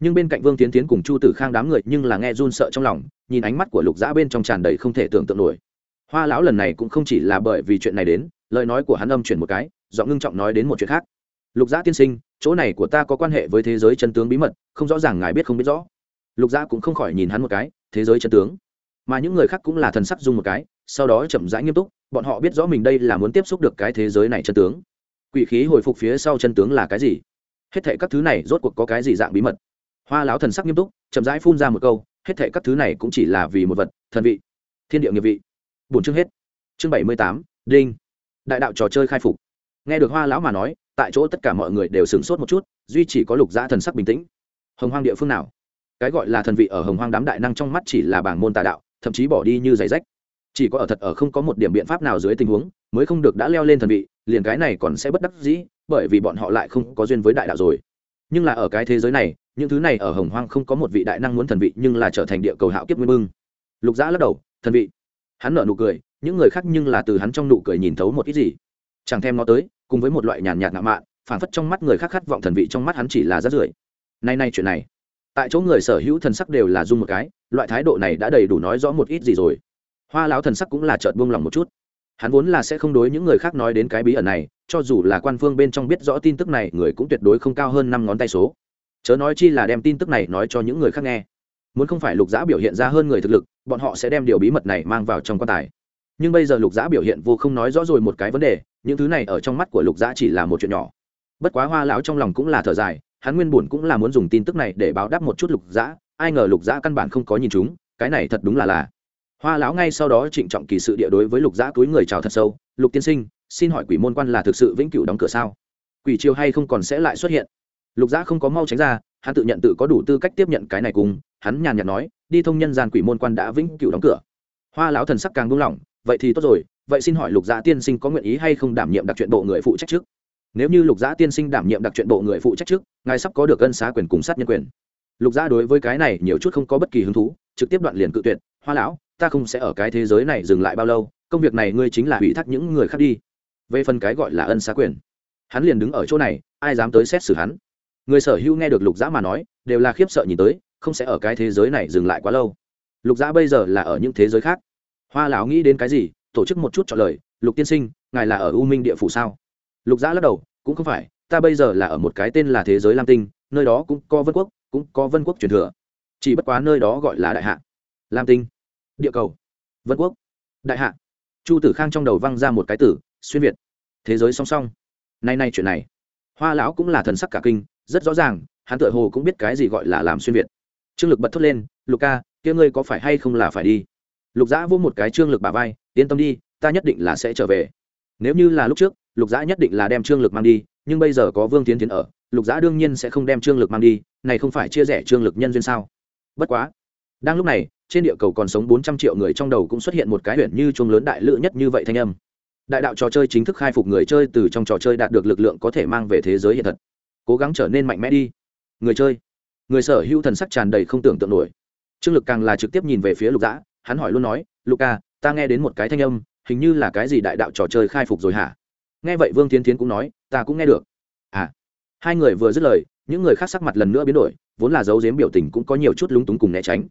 nhưng bên cạnh vương tiến tiến cùng chu tử khang đám người nhưng là nghe run sợ trong lòng, nhìn ánh mắt của lục dã bên trong tràn đầy không thể tưởng tượng nổi. Hoa lão lần này cũng không chỉ là bởi vì chuyện này đến, lời nói của hắn âm chuyển một cái, giọng ngưng trọng nói đến một chuyện khác. Lục dã tiên sinh, chỗ này của ta có quan hệ với thế giới chân tướng bí mật, không rõ ràng ngài biết không biết rõ. Lục dã cũng không khỏi nhìn hắn một cái, thế giới chân tướng. Mà những người khác cũng là thần sắc dung một cái, sau đó chậm rãi nghiêm túc, bọn họ biết rõ mình đây là muốn tiếp xúc được cái thế giới này chân tướng. Quỷ khí hồi phục phía sau chân tướng là cái gì? Hết thệ các thứ này rốt cuộc có cái gì dạng bí mật? Hoa lão thần sắc nghiêm túc, chậm rãi phun ra một câu, hết thệ các thứ này cũng chỉ là vì một vật, thần vị. Thiên địa nghiệp vị. Bổn chương hết. Chương bảy mươi tám, đinh. Đại đạo trò chơi khai phục. Nghe được hoa lão mà nói, tại chỗ tất cả mọi người đều sửng sốt một chút, duy chỉ có lục gia thần sắc bình tĩnh. Hồng hoang địa phương nào? Cái gọi là thần vị ở hồng hoang đám đại năng trong mắt chỉ là bảng môn tà đạo, thậm chí bỏ đi như giày rách. Chỉ có ở thật ở không có một điểm biện pháp nào dưới tình huống, mới không được đã leo lên thần vị, liền cái này còn sẽ bất đắc dĩ, bởi vì bọn họ lại không có duyên với đại đạo rồi. Nhưng là ở cái thế giới này những thứ này ở hồng hoang không có một vị đại năng muốn thần vị, nhưng là trở thành địa cầu hạo kiếp nguyên mưng lục giã lắc đầu, thần vị? Hắn nở nụ cười, những người khác nhưng là từ hắn trong nụ cười nhìn thấu một ít gì. Chẳng thèm nó tới, cùng với một loại nhàn nhạt ngạo mạn phản phất trong mắt người khác khát vọng thần vị trong mắt hắn chỉ là rát rưởi. Nay nay chuyện này, tại chỗ người sở hữu thần sắc đều là dung một cái, loại thái độ này đã đầy đủ nói rõ một ít gì rồi. Hoa lão thần sắc cũng là chợt buông lòng một chút. Hắn vốn là sẽ không đối những người khác nói đến cái bí ẩn này, cho dù là quan phương bên trong biết rõ tin tức này, người cũng tuyệt đối không cao hơn năm ngón tay số chớ nói chi là đem tin tức này nói cho những người khác nghe. Muốn không phải lục giã biểu hiện ra hơn người thực lực, bọn họ sẽ đem điều bí mật này mang vào trong quan tài. Nhưng bây giờ lục giã biểu hiện vô không nói rõ rồi một cái vấn đề, những thứ này ở trong mắt của lục giã chỉ là một chuyện nhỏ. Bất quá hoa lão trong lòng cũng là thở dài, hắn nguyên bổn cũng là muốn dùng tin tức này để báo đáp một chút lục giã, ai ngờ lục giã căn bản không có nhìn chúng, cái này thật đúng là là. Hoa lão ngay sau đó trịnh trọng kỳ sự địa đối với lục giã túi người chào thật sâu, lục tiên sinh, xin hỏi quỷ môn quan là thực sự vĩnh cửu đóng cửa sao? Quỷ chiêu hay không còn sẽ lại xuất hiện? Lục Giã không có mau tránh ra, hắn tự nhận tự có đủ tư cách tiếp nhận cái này cùng, hắn nhàn nhạt nói, đi thông nhân gian quỷ môn quan đã vĩnh cửu đóng cửa. Hoa lão thần sắc càng buông lỏng, vậy thì tốt rồi, vậy xin hỏi lục Giã tiên sinh có nguyện ý hay không đảm nhiệm đặc chuyện bộ người phụ trách trước? Nếu như lục Giã tiên sinh đảm nhiệm đặc chuyện bộ người phụ trách trước, ngài sắp có được ân xá quyền cùng sát nhân quyền. Lục Giã đối với cái này nhiều chút không có bất kỳ hứng thú, trực tiếp đoạn liền cự tuyệt, hoa lão, ta không sẽ ở cái thế giới này dừng lại bao lâu, công việc này ngươi chính là ủy thác những người khác đi. Về phần cái gọi là ân xá quyền, hắn liền đứng ở chỗ này, ai dám tới xét xử hắn? Người sở hữu nghe được lục dã mà nói, đều là khiếp sợ nhìn tới, không sẽ ở cái thế giới này dừng lại quá lâu. Lục dã bây giờ là ở những thế giới khác. Hoa lão nghĩ đến cái gì, tổ chức một chút trả lời, lục tiên sinh, ngài là ở u minh địa phủ sao? Lục dã lắc đầu, cũng không phải, ta bây giờ là ở một cái tên là thế giới lam tinh, nơi đó cũng có vân quốc, cũng có vân quốc truyền thừa. Chỉ bất quá nơi đó gọi là đại hạ. Lam tinh. Địa cầu. Vân quốc. Đại hạ. Chu tử khang trong đầu văng ra một cái tử xuyên việt. Thế giới song song. Nay nay chuyện này. Hoa lão cũng là thần sắc cả kinh rất rõ ràng, hắn tựa hồ cũng biết cái gì gọi là làm xuyên việt. Trương lực bật thốt lên, lục ca, kia ngươi có phải hay không là phải đi? Lục dã vô một cái trương lực bà vai, yên tâm đi, ta nhất định là sẽ trở về. Nếu như là lúc trước, lục dã nhất định là đem trương lực mang đi, nhưng bây giờ có vương tiến tiến ở, lục dã đương nhiên sẽ không đem trương lực mang đi, này không phải chia rẽ trương lực nhân duyên sao? Bất quá, đang lúc này, trên địa cầu còn sống bốn trăm triệu người trong đầu cũng xuất hiện một cái huyện như chuông lớn đại lự nhất như vậy thanh âm. Đại đạo trò chơi chính thức khai phục người chơi từ trong trò chơi đạt được lực lượng có thể mang về thế giới hiện thật cố gắng trở nên mạnh mẽ đi. Người chơi. Người sở hữu thần sắc tràn đầy không tưởng tượng nổi. Trương lực càng là trực tiếp nhìn về phía lục dã, hắn hỏi luôn nói, lục ca, ta nghe đến một cái thanh âm, hình như là cái gì đại đạo trò chơi khai phục rồi hả? Nghe vậy vương tiến tiến cũng nói, ta cũng nghe được. À. Hai người vừa dứt lời, những người khác sắc mặt lần nữa biến đổi, vốn là dấu dếm biểu tình cũng có nhiều chút lúng túng cùng né tránh.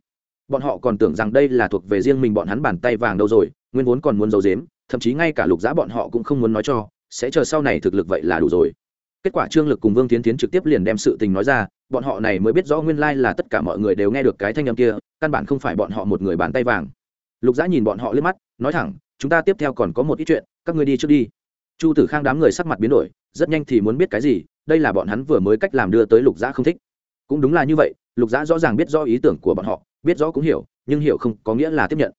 Bọn họ còn tưởng rằng đây là thuộc về riêng mình bọn hắn bàn tay vàng đâu rồi, nguyên vốn còn muốn dấu dếm thậm chí ngay cả lục giã bọn họ cũng không muốn nói cho, sẽ chờ sau này thực lực vậy là đủ rồi kết quả trương lực cùng vương tiến tiến trực tiếp liền đem sự tình nói ra, bọn họ này mới biết rõ nguyên lai là tất cả mọi người đều nghe được cái thanh âm kia, căn bản không phải bọn họ một người bàn tay vàng. Lục giã nhìn bọn họ lên mắt, nói thẳng, chúng ta tiếp theo còn có một ít chuyện, các ngươi đi trước đi. Chu tử khang đám người sắc mặt biến đổi, rất nhanh thì muốn biết cái gì, đây là bọn hắn vừa mới cách làm đưa tới lục giã không thích. Cũng đúng là như vậy, lục giã rõ ràng biết rõ ý tưởng của bọn họ, biết rõ cũng hiểu, nhưng hiểu không có nghĩa là tiếp nhận.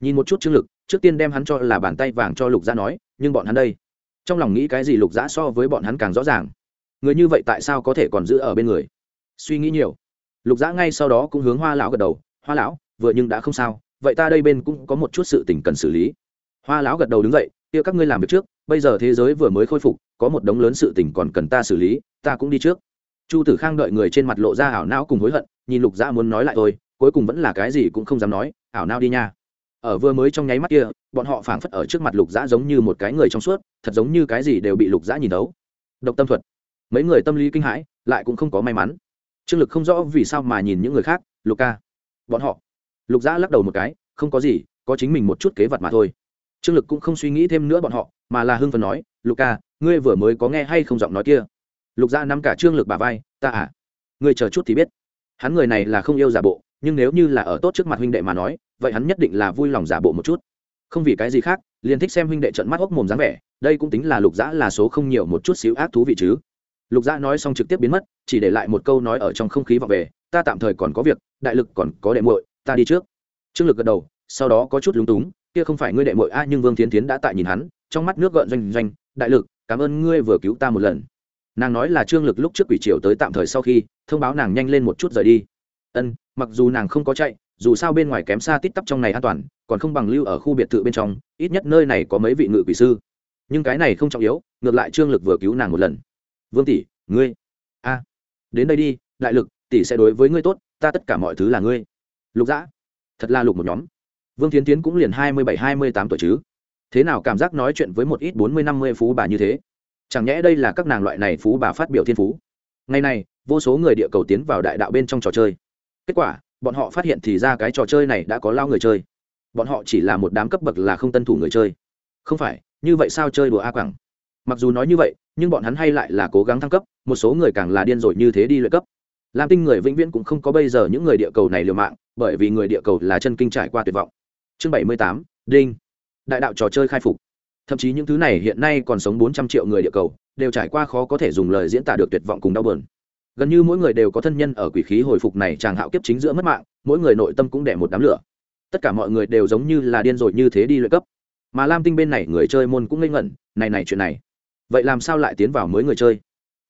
Nhìn một chút trương lực, trước tiên đem hắn cho là bàn tay vàng cho lục giã nói, nhưng bọn hắn đây trong lòng nghĩ cái gì lục dã so với bọn hắn càng rõ ràng. Người như vậy tại sao có thể còn giữ ở bên người? Suy nghĩ nhiều. Lục dã ngay sau đó cũng hướng hoa lão gật đầu. Hoa lão, vừa nhưng đã không sao. Vậy ta đây bên cũng có một chút sự tình cần xử lý. Hoa lão gật đầu đứng dậy. Kia các ngươi làm việc trước. Bây giờ thế giới vừa mới khôi phục, có một đống lớn sự tình còn cần ta xử lý. Ta cũng đi trước. Chu tử khang đợi người trên mặt lộ ra ảo não cùng hối hận, nhìn lục dã muốn nói lại thôi. Cuối cùng vẫn là cái gì cũng không dám nói. Ảo não đi nha. Ở vừa mới trong nháy mắt kia, bọn họ phảng phất ở trước mặt lục dã giống như một cái người trong suốt thật giống như cái gì đều bị lục dã nhìn đấu độc tâm thuật. Mấy người tâm lý kinh hãi, lại cũng không có may mắn. Trương lực không rõ vì sao mà nhìn những người khác, lục ca. Bọn họ. Lục dã lắc đầu một cái, không có gì, có chính mình một chút kế vật mà thôi. Trương lực cũng không suy nghĩ thêm nữa bọn họ, mà là hưng phần nói, lục ca, ngươi vừa mới có nghe hay không giọng nói kia? Lục gia nắm cả trương lực bà vai, ta à ngươi chờ chút thì biết. Hắn người này là không yêu giả bộ, nhưng nếu như là ở tốt trước mặt huynh đệ mà nói, vậy hắn nhất định là vui lòng giả bộ một chút không vì cái gì khác, liền thích xem huynh đệ trận mắt hốc mồm dáng vẻ, đây cũng tính là lục dã là số không nhiều một chút xíu ác thú vị chứ. Lục dã nói xong trực tiếp biến mất, chỉ để lại một câu nói ở trong không khí vọng về, ta tạm thời còn có việc, đại lực còn có đệ muội, ta đi trước. Trương lực gật đầu, sau đó có chút lúng túng, kia không phải ngươi đệ muội a, nhưng vương tiến tiến đã tại nhìn hắn, trong mắt nước gợn doanh doanh, đại lực, cảm ơn ngươi vừa cứu ta một lần. Nàng nói là trương lực lúc trước quỷ triều tới tạm thời sau khi, thông báo nàng nhanh lên một chút rời đi. Ân, mặc dù nàng không có chạy dù sao bên ngoài kém xa tít tắp trong này an toàn, còn không bằng lưu ở khu biệt thự bên trong, ít nhất nơi này có mấy vị ngự quỷ sư. Nhưng cái này không trọng yếu, ngược lại trương lực vừa cứu nàng một lần. Vương tỷ, ngươi. A, đến đây đi, đại lực, tỷ sẽ đối với ngươi tốt, ta tất cả mọi thứ là ngươi. Lục dã. Thật là lục một nhóm. Vương tiến tiến cũng liền hai mươi bảy, hai mươi tám tuổi chứ. Thế nào cảm giác nói chuyện với một ít bốn mươi, năm mươi phú bà như thế? Chẳng nhẽ đây là các nàng loại này phú bà phát biểu thiên phú? Ngày này vô số người địa cầu tiến vào đại đạo bên trong trò chơi. Kết quả bọn họ phát hiện thì ra cái trò chơi này đã có lao người chơi. Bọn họ chỉ là một đám cấp bậc là không tân thủ người chơi. Không phải, như vậy sao chơi đùa a quẳng mặc dù nói như vậy, nhưng bọn hắn hay lại là cố gắng thăng cấp, một số người càng là điên rồi như thế đi luyện cấp. Lam tinh người vĩnh viễn cũng không có bây giờ những người địa cầu này liều mạng, bởi vì người địa cầu là chân kinh trải qua tuyệt vọng. Chương bảy mươi tám, đinh. Đại đạo trò chơi khai phục. Thậm chí những thứ này hiện nay còn sống bốn trăm triệu người địa cầu, đều trải qua khó có thể dùng lời diễn tả được tuyệt vọng cùng đau bờn gần như mỗi người đều có thân nhân ở quỷ khí hồi phục này chàng hạo kiếp chính giữa mất mạng, mỗi người nội tâm cũng đẻ một đám lửa. Tất cả mọi người đều giống như là điên rồi như thế đi luyện cấp. Mà lam tinh bên này người chơi môn cũng ngây ngẩn, này này chuyện này. Vậy làm sao lại tiến vào mới người chơi?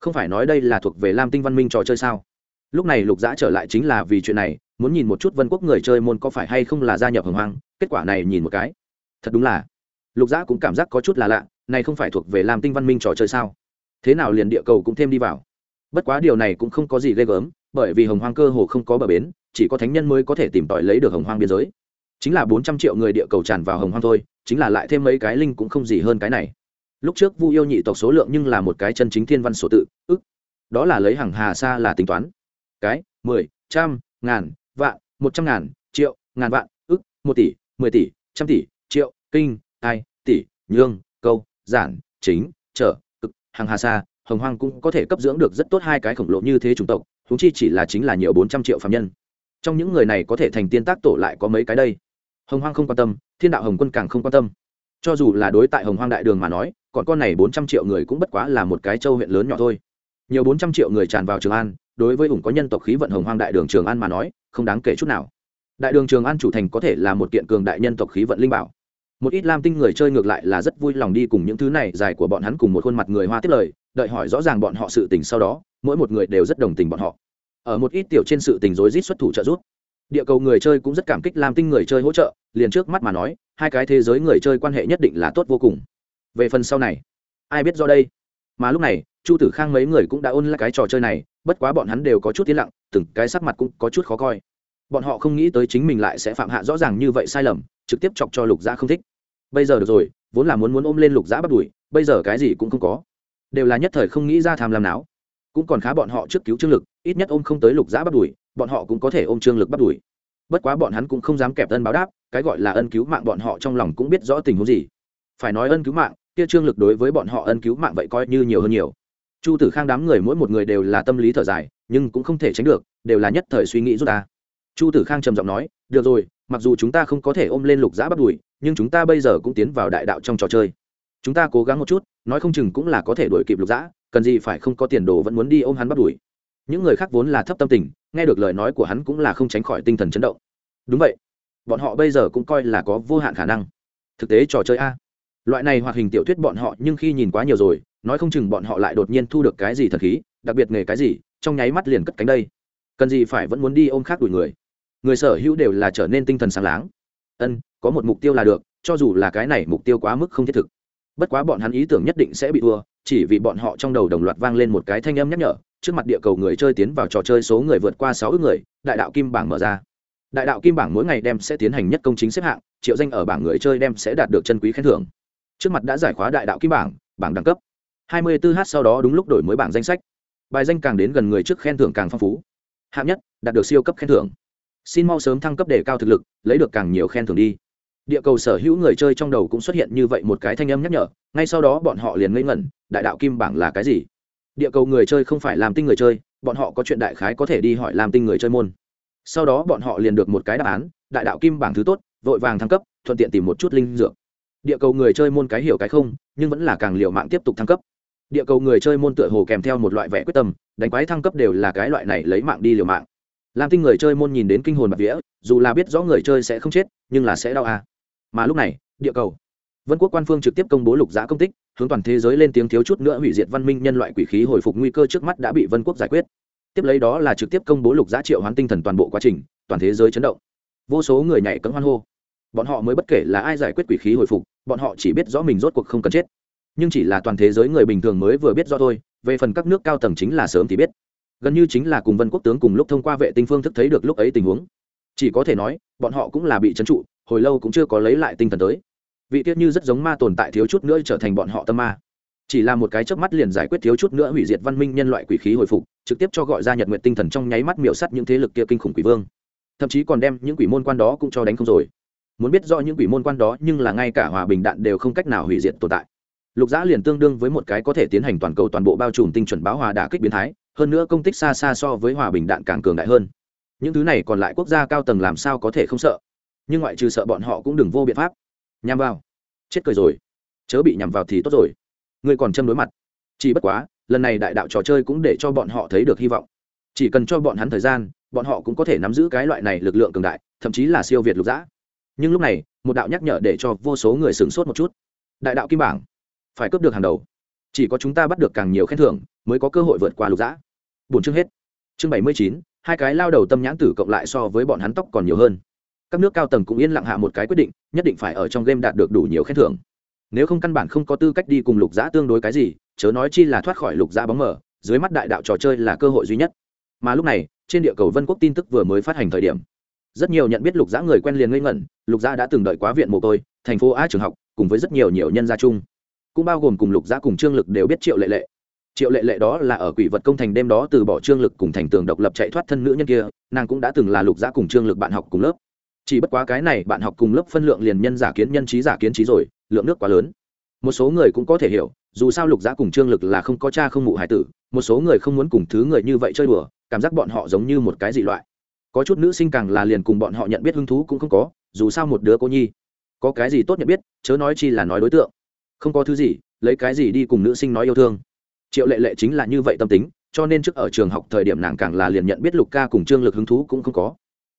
Không phải nói đây là thuộc về lam tinh văn minh trò chơi sao? Lúc này lục dã trở lại chính là vì chuyện này, muốn nhìn một chút vân quốc người chơi môn có phải hay không là gia nhập hồng hoang, kết quả này nhìn một cái. Thật đúng là. Lục dã cũng cảm giác có chút là lạ, này không phải thuộc về lam tinh văn minh trò chơi sao? Thế nào liền địa cầu cũng thêm đi vào? Bất quá điều này cũng không có gì ghê gớm, bởi vì hồng hoang cơ hồ không có bờ bến, chỉ có thánh nhân mới có thể tìm tòi lấy được hồng hoang biên giới. Chính là bốn trăm triệu người địa cầu tràn vào hồng hoang thôi, chính là lại thêm mấy cái linh cũng không gì hơn cái này. Lúc trước vu yêu nhị tộc số lượng nhưng là một cái chân chính thiên văn số tự, ức. Đó là lấy hàng hà xa là tính toán. Cái, mười, trăm, ngàn, vạn, một trăm ngàn, triệu, ngàn vạn, ức, một tỷ, mười tỷ, trăm tỷ, triệu, kinh ai tỷ, nhương, câu, giản, chính, trở, cực, hàng hà sa hồng hoang cũng có thể cấp dưỡng được rất tốt hai cái khổng lồ như thế chủng tộc húng chi chỉ là chính là nhiều bốn trăm triệu phạm nhân. Trong những người này có thể thành tiên tác tổ lại có mấy cái đây? Hồng hoang không quan tâm, thiên đạo hồng quân càng không quan tâm. Cho dù là đối tại hồng hoang đại đường mà nói, còn con này bốn trăm triệu người cũng bất quá là một cái châu huyện lớn nhỏ thôi. Nhiều bốn trăm triệu người tràn vào trường an, đối với ủng có nhân tộc khí vận hồng hoang đại đường trường an mà nói, không đáng kể chút nào. Đại đường trường an chủ thành có thể là một kiện cường đại nhân tộc khí vận linh bảo một ít lam tinh người chơi ngược lại là rất vui lòng đi cùng những thứ này, dài của bọn hắn cùng một khuôn mặt người hoa tiếp lời, đợi hỏi rõ ràng bọn họ sự tình sau đó, mỗi một người đều rất đồng tình bọn họ. Ở một ít tiểu trên sự tình rối rít xuất thủ trợ giúp, địa cầu người chơi cũng rất cảm kích lam tinh người chơi hỗ trợ, liền trước mắt mà nói, hai cái thế giới người chơi quan hệ nhất định là tốt vô cùng. Về phần sau này, ai biết do đây? Mà lúc này, chu tử khang mấy người cũng đã ôn lại cái trò chơi này, bất quá bọn hắn đều có chút tiến lặng, từng cái sắc mặt cũng có chút khó coi. Bọn họ không nghĩ tới chính mình lại sẽ phạm hạ rõ ràng như vậy sai lầm trực tiếp chọc cho lục dã không thích. Bây giờ được rồi, vốn là muốn muốn ôm lên lục dã bắt đuổi, bây giờ cái gì cũng không có. Đều là nhất thời không nghĩ ra tham làm não. Cũng còn khá bọn họ trước cứu trương lực, ít nhất ôm không tới lục dã bắt đuổi, bọn họ cũng có thể ôm trương lực bắt đuổi. Bất quá bọn hắn cũng không dám kẹp ân báo đáp, cái gọi là ân cứu mạng bọn họ trong lòng cũng biết rõ tình huống gì. Phải nói ân cứu mạng, kia trương lực đối với bọn họ ân cứu mạng vậy coi như nhiều hơn nhiều. Chu tử khang đám người mỗi một người đều là tâm lý thở dài, nhưng cũng không thể tránh được, đều là nhất thời suy nghĩ rút ta chu tử khang trầm giọng nói, được rồi mặc dù chúng ta không có thể ôm lên lục giã bắt đùi, nhưng chúng ta bây giờ cũng tiến vào đại đạo trong trò chơi. Chúng ta cố gắng một chút, nói không chừng cũng là có thể đuổi kịp lục giã, cần gì phải không có tiền đồ vẫn muốn đi ôm hắn bắt đuổi những người khác vốn là thấp tâm tình, nghe được lời nói của hắn cũng là không tránh khỏi tinh thần chấn động. Đúng vậy. Bọn họ bây giờ cũng coi là có vô hạn khả năng. Thực tế trò chơi a. Loại này hoạt hình tiểu thuyết bọn họ nhưng khi nhìn quá nhiều rồi, nói không chừng bọn họ lại đột nhiên thu được cái gì thật khí, đặc biệt nghề cái gì, trong nháy mắt liền cất cánh đây. Cần gì phải vẫn muốn đi ôm khác đuổi người người sở hữu đều là trở nên tinh thần sáng láng. Ân, có một mục tiêu là được, cho dù là cái này mục tiêu quá mức không thiết thực. Bất quá bọn hắn ý tưởng nhất định sẽ bị thua, chỉ vì bọn họ trong đầu đồng loạt vang lên một cái thanh âm nhắc nhở, trước mặt địa cầu người chơi tiến vào trò chơi số người vượt qua sáu ước người, đại đạo kim bảng mở ra. Đại đạo kim bảng mỗi ngày đem sẽ tiến hành nhất công chính xếp hạng, triệu danh ở bảng người chơi đem sẽ đạt được chân quý khen thưởng. Trước mặt đã giải khóa đại đạo kim bảng bảng đẳng cấp. 24 h sau đó đúng lúc đổi mới bảng danh sách. Bài danh càng đến gần người trước khen thưởng càng phong phú. Hạng nhất, đạt được siêu cấp khen thưởng xin mau sớm thăng cấp để cao thực lực, lấy được càng nhiều khen thưởng đi. Địa cầu sở hữu người chơi trong đầu cũng xuất hiện như vậy một cái thanh âm nhắc nhở, ngay sau đó bọn họ liền ngây ngẩn, đại đạo kim bảng là cái gì? Địa cầu người chơi không phải làm tinh người chơi, bọn họ có chuyện đại khái có thể đi hỏi làm tinh người chơi môn. Sau đó bọn họ liền được một cái đáp án, đại đạo kim bảng thứ tốt, vội vàng thăng cấp, thuận tiện tìm một chút linh dược. Địa cầu người chơi môn cái hiểu cái không, nhưng vẫn là càng liều mạng tiếp tục thăng cấp. Địa cầu người chơi môn tựa hồ kèm theo một loại vẻ quyết tâm, đánh quái thăng cấp đều là cái loại này lấy mạng đi liều mạng lam tinh người chơi môn nhìn đến kinh hồn bạc vía, dù là biết rõ người chơi sẽ không chết, nhưng là sẽ đau à. mà lúc này, địa cầu. Vân quốc quan phương trực tiếp công bố lục giá công tích, hướng toàn thế giới lên tiếng thiếu chút nữa hủy diệt văn minh nhân loại quỷ khí hồi phục nguy cơ trước mắt đã bị vân quốc giải quyết. Tiếp lấy đó là trực tiếp công bố lục giá triệu hoán tinh thần toàn bộ quá trình, toàn thế giới chấn động. Vô số người nhảy cấm hoan hô. Bọn họ mới bất kể là ai giải quyết quỷ khí hồi phục, bọn họ chỉ biết rõ mình rốt cuộc không cần chết. Nhưng chỉ là toàn thế giới người bình thường mới vừa biết rõ thôi, về phần các nước cao tầng chính là sớm thì biết gần như chính là cùng vân quốc tướng cùng lúc thông qua vệ tinh phương thức thấy được lúc ấy tình huống. Chỉ có thể nói, bọn họ cũng là bị trấn trụ, hồi lâu cũng chưa có lấy lại tinh thần tới. Vị tiết như rất giống ma tồn tại thiếu chút nữa trở thành bọn họ tâm ma. Chỉ là một cái chớp mắt liền giải quyết thiếu chút nữa hủy diệt văn minh nhân loại quỷ khí hồi phục, trực tiếp cho gọi ra nhật nguyện tinh thần trong nháy mắt miểu sắt những thế lực kia kinh khủng quỷ vương. Thậm chí còn đem những quỷ môn quan đó cũng cho đánh không rồi. Muốn biết rõ những quỷ môn quan đó nhưng là ngay cả hòa bình đạn đều không cách nào hủy diệt tồn tại. Lục giã liền tương đương với một cái có thể tiến hành toàn cầu toàn bộ bao trùm tinh chuẩn báo hòa đả kích biến thái hơn nữa công tích xa xa so với hòa bình đạn càng cường đại hơn. Những thứ này còn lại quốc gia cao tầng làm sao có thể không sợ? Nhưng ngoại trừ sợ bọn họ cũng đừng vô biện pháp. Nhằm vào. Chết cười rồi. Chớ bị nhằm vào thì tốt rồi. Ngươi còn châm đối mặt. Chỉ bất quá, lần này đại đạo trò chơi cũng để cho bọn họ thấy được hy vọng. Chỉ cần cho bọn hắn thời gian, bọn họ cũng có thể nắm giữ cái loại này lực lượng cường đại, thậm chí là siêu việt lục dã nhưng lúc này, một đạo nhắc nhở để cho vô số người sửng sốt một chút. Đại đạo kim bảng. Phải cướp được hàng đầu. Chỉ có chúng ta bắt được càng nhiều khen thưởng, mới có cơ hội vượt qua lục dã buồn chương hết. Chương bảy mươi chín, hai cái lao đầu tâm nhãn tử cộng lại so với bọn hắn tóc còn nhiều hơn. Các nước cao tầng cũng yên lặng hạ một cái quyết định, nhất định phải ở trong game đạt được đủ nhiều khen thưởng. Nếu không căn bản không có tư cách đi cùng lục dã tương đối cái gì, chớ nói chi là thoát khỏi lục dã bóng mở dưới mắt đại đạo trò chơi là cơ hội duy nhất. Mà lúc này, trên địa cầu vân quốc tin tức vừa mới phát hành thời điểm. Rất nhiều nhận biết lục dã người quen liền ngây ngẩn, lục dã đã từng đợi quá viện mồ côi, thành phố a trường học, cùng với rất nhiều nhiều nhân gia chung. Cũng bao gồm cùng lục dã cùng trương lực đều biết triệu lệ lệ triệu lệ lệ đó là ở quỷ vật công thành đêm đó từ bỏ trương lực cùng thành tường độc lập chạy thoát thân nữ nhân kia, nàng cũng đã từng là lục giã cùng trương lực bạn học cùng lớp. Chỉ bất quá cái này bạn học cùng lớp phân lượng liền nhân giả kiến nhân trí giả kiến trí rồi, lượng nước quá lớn. Một số người cũng có thể hiểu, dù sao lục giã cùng trương lực là không có cha không mụ hải tử, một số người không muốn cùng thứ người như vậy chơi đùa, cảm giác bọn họ giống như một cái dị loại. Có chút nữ sinh càng là liền cùng bọn họ nhận biết hứng thú cũng không có, dù sao một đứa cô nhi. Có cái gì tốt nhận biết, chớ nói chi là nói đối tượng. Không có thứ gì, lấy cái gì đi cùng nữ sinh nói yêu thương triệu lệ lệ chính là như vậy tâm tính, cho nên trước ở trường học thời điểm nàng càng là liền nhận biết lục ca cùng trương lực hứng thú cũng không có.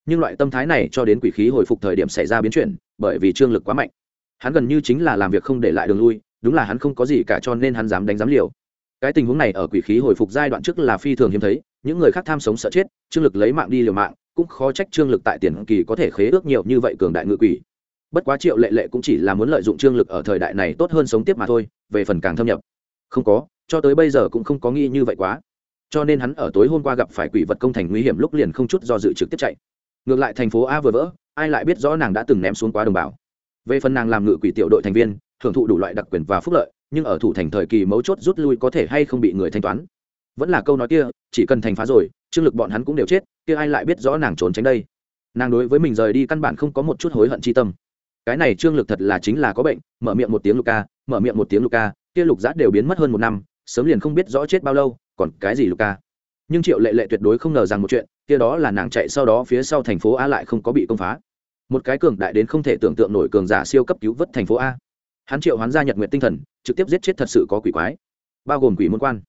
Nhưng loại tâm thái này cho đến quỷ khí hồi phục thời điểm xảy ra biến chuyển, bởi vì trương lực quá mạnh. Hắn gần như chính là làm việc không để lại đường lui, đúng là hắn không có gì cả cho nên hắn dám đánh dám liều. Cái tình huống này ở quỷ khí hồi phục giai đoạn trước là phi thường hiếm thấy, những người khác tham sống sợ chết, trương lực lấy mạng đi liều mạng, cũng khó trách trương lực tại tiền kỳ có thể khế ước nhiều như vậy cường đại ngự quỷ. Bất quá triệu lệ lệ cũng chỉ là muốn lợi dụng trương lực ở thời đại này tốt hơn sống tiếp mà thôi, về phần càng thâm nhập. Không có cho tới bây giờ cũng không có nghĩ như vậy quá. Cho nên hắn ở tối hôm qua gặp phải quỷ vật công thành nguy hiểm lúc liền không chút do dự trực tiếp chạy. Ngược lại thành phố a vừa vỡ, ai lại biết rõ nàng đã từng ném xuống quá đồng bào. Về phần nàng làm ngự quỷ tiểu đội thành viên hưởng thụ đủ loại đặc quyền và phúc lợi, nhưng ở thủ thành thời kỳ mấu chốt rút lui có thể hay không bị người thanh toán? Vẫn là câu nói kia, chỉ cần thành phá rồi trương lực bọn hắn cũng đều chết, kia ai lại biết rõ nàng trốn tránh đây? Nàng đối với mình rời đi căn bản không có một chút hối hận chi tâm. Cái này trương lực thật là chính là có bệnh, mở miệng một tiếng lục ca mở miệng một tiếng lục ca kia lục giã đều biến mất hơn một năm sớm liền không biết rõ chết bao lâu, còn cái gì lục ca nhưng triệu lệ lệ tuyệt đối không ngờ rằng một chuyện, kia đó là nàng chạy sau đó phía sau thành phố a lại không có bị công phá. Một cái cường đại đến không thể tưởng tượng nổi cường giả siêu cấp cứu vớt thành phố a. Hắn triệu hoán ra nhật nguyện tinh thần, trực tiếp giết chết thật sự có quỷ quái, bao gồm quỷ môn quan.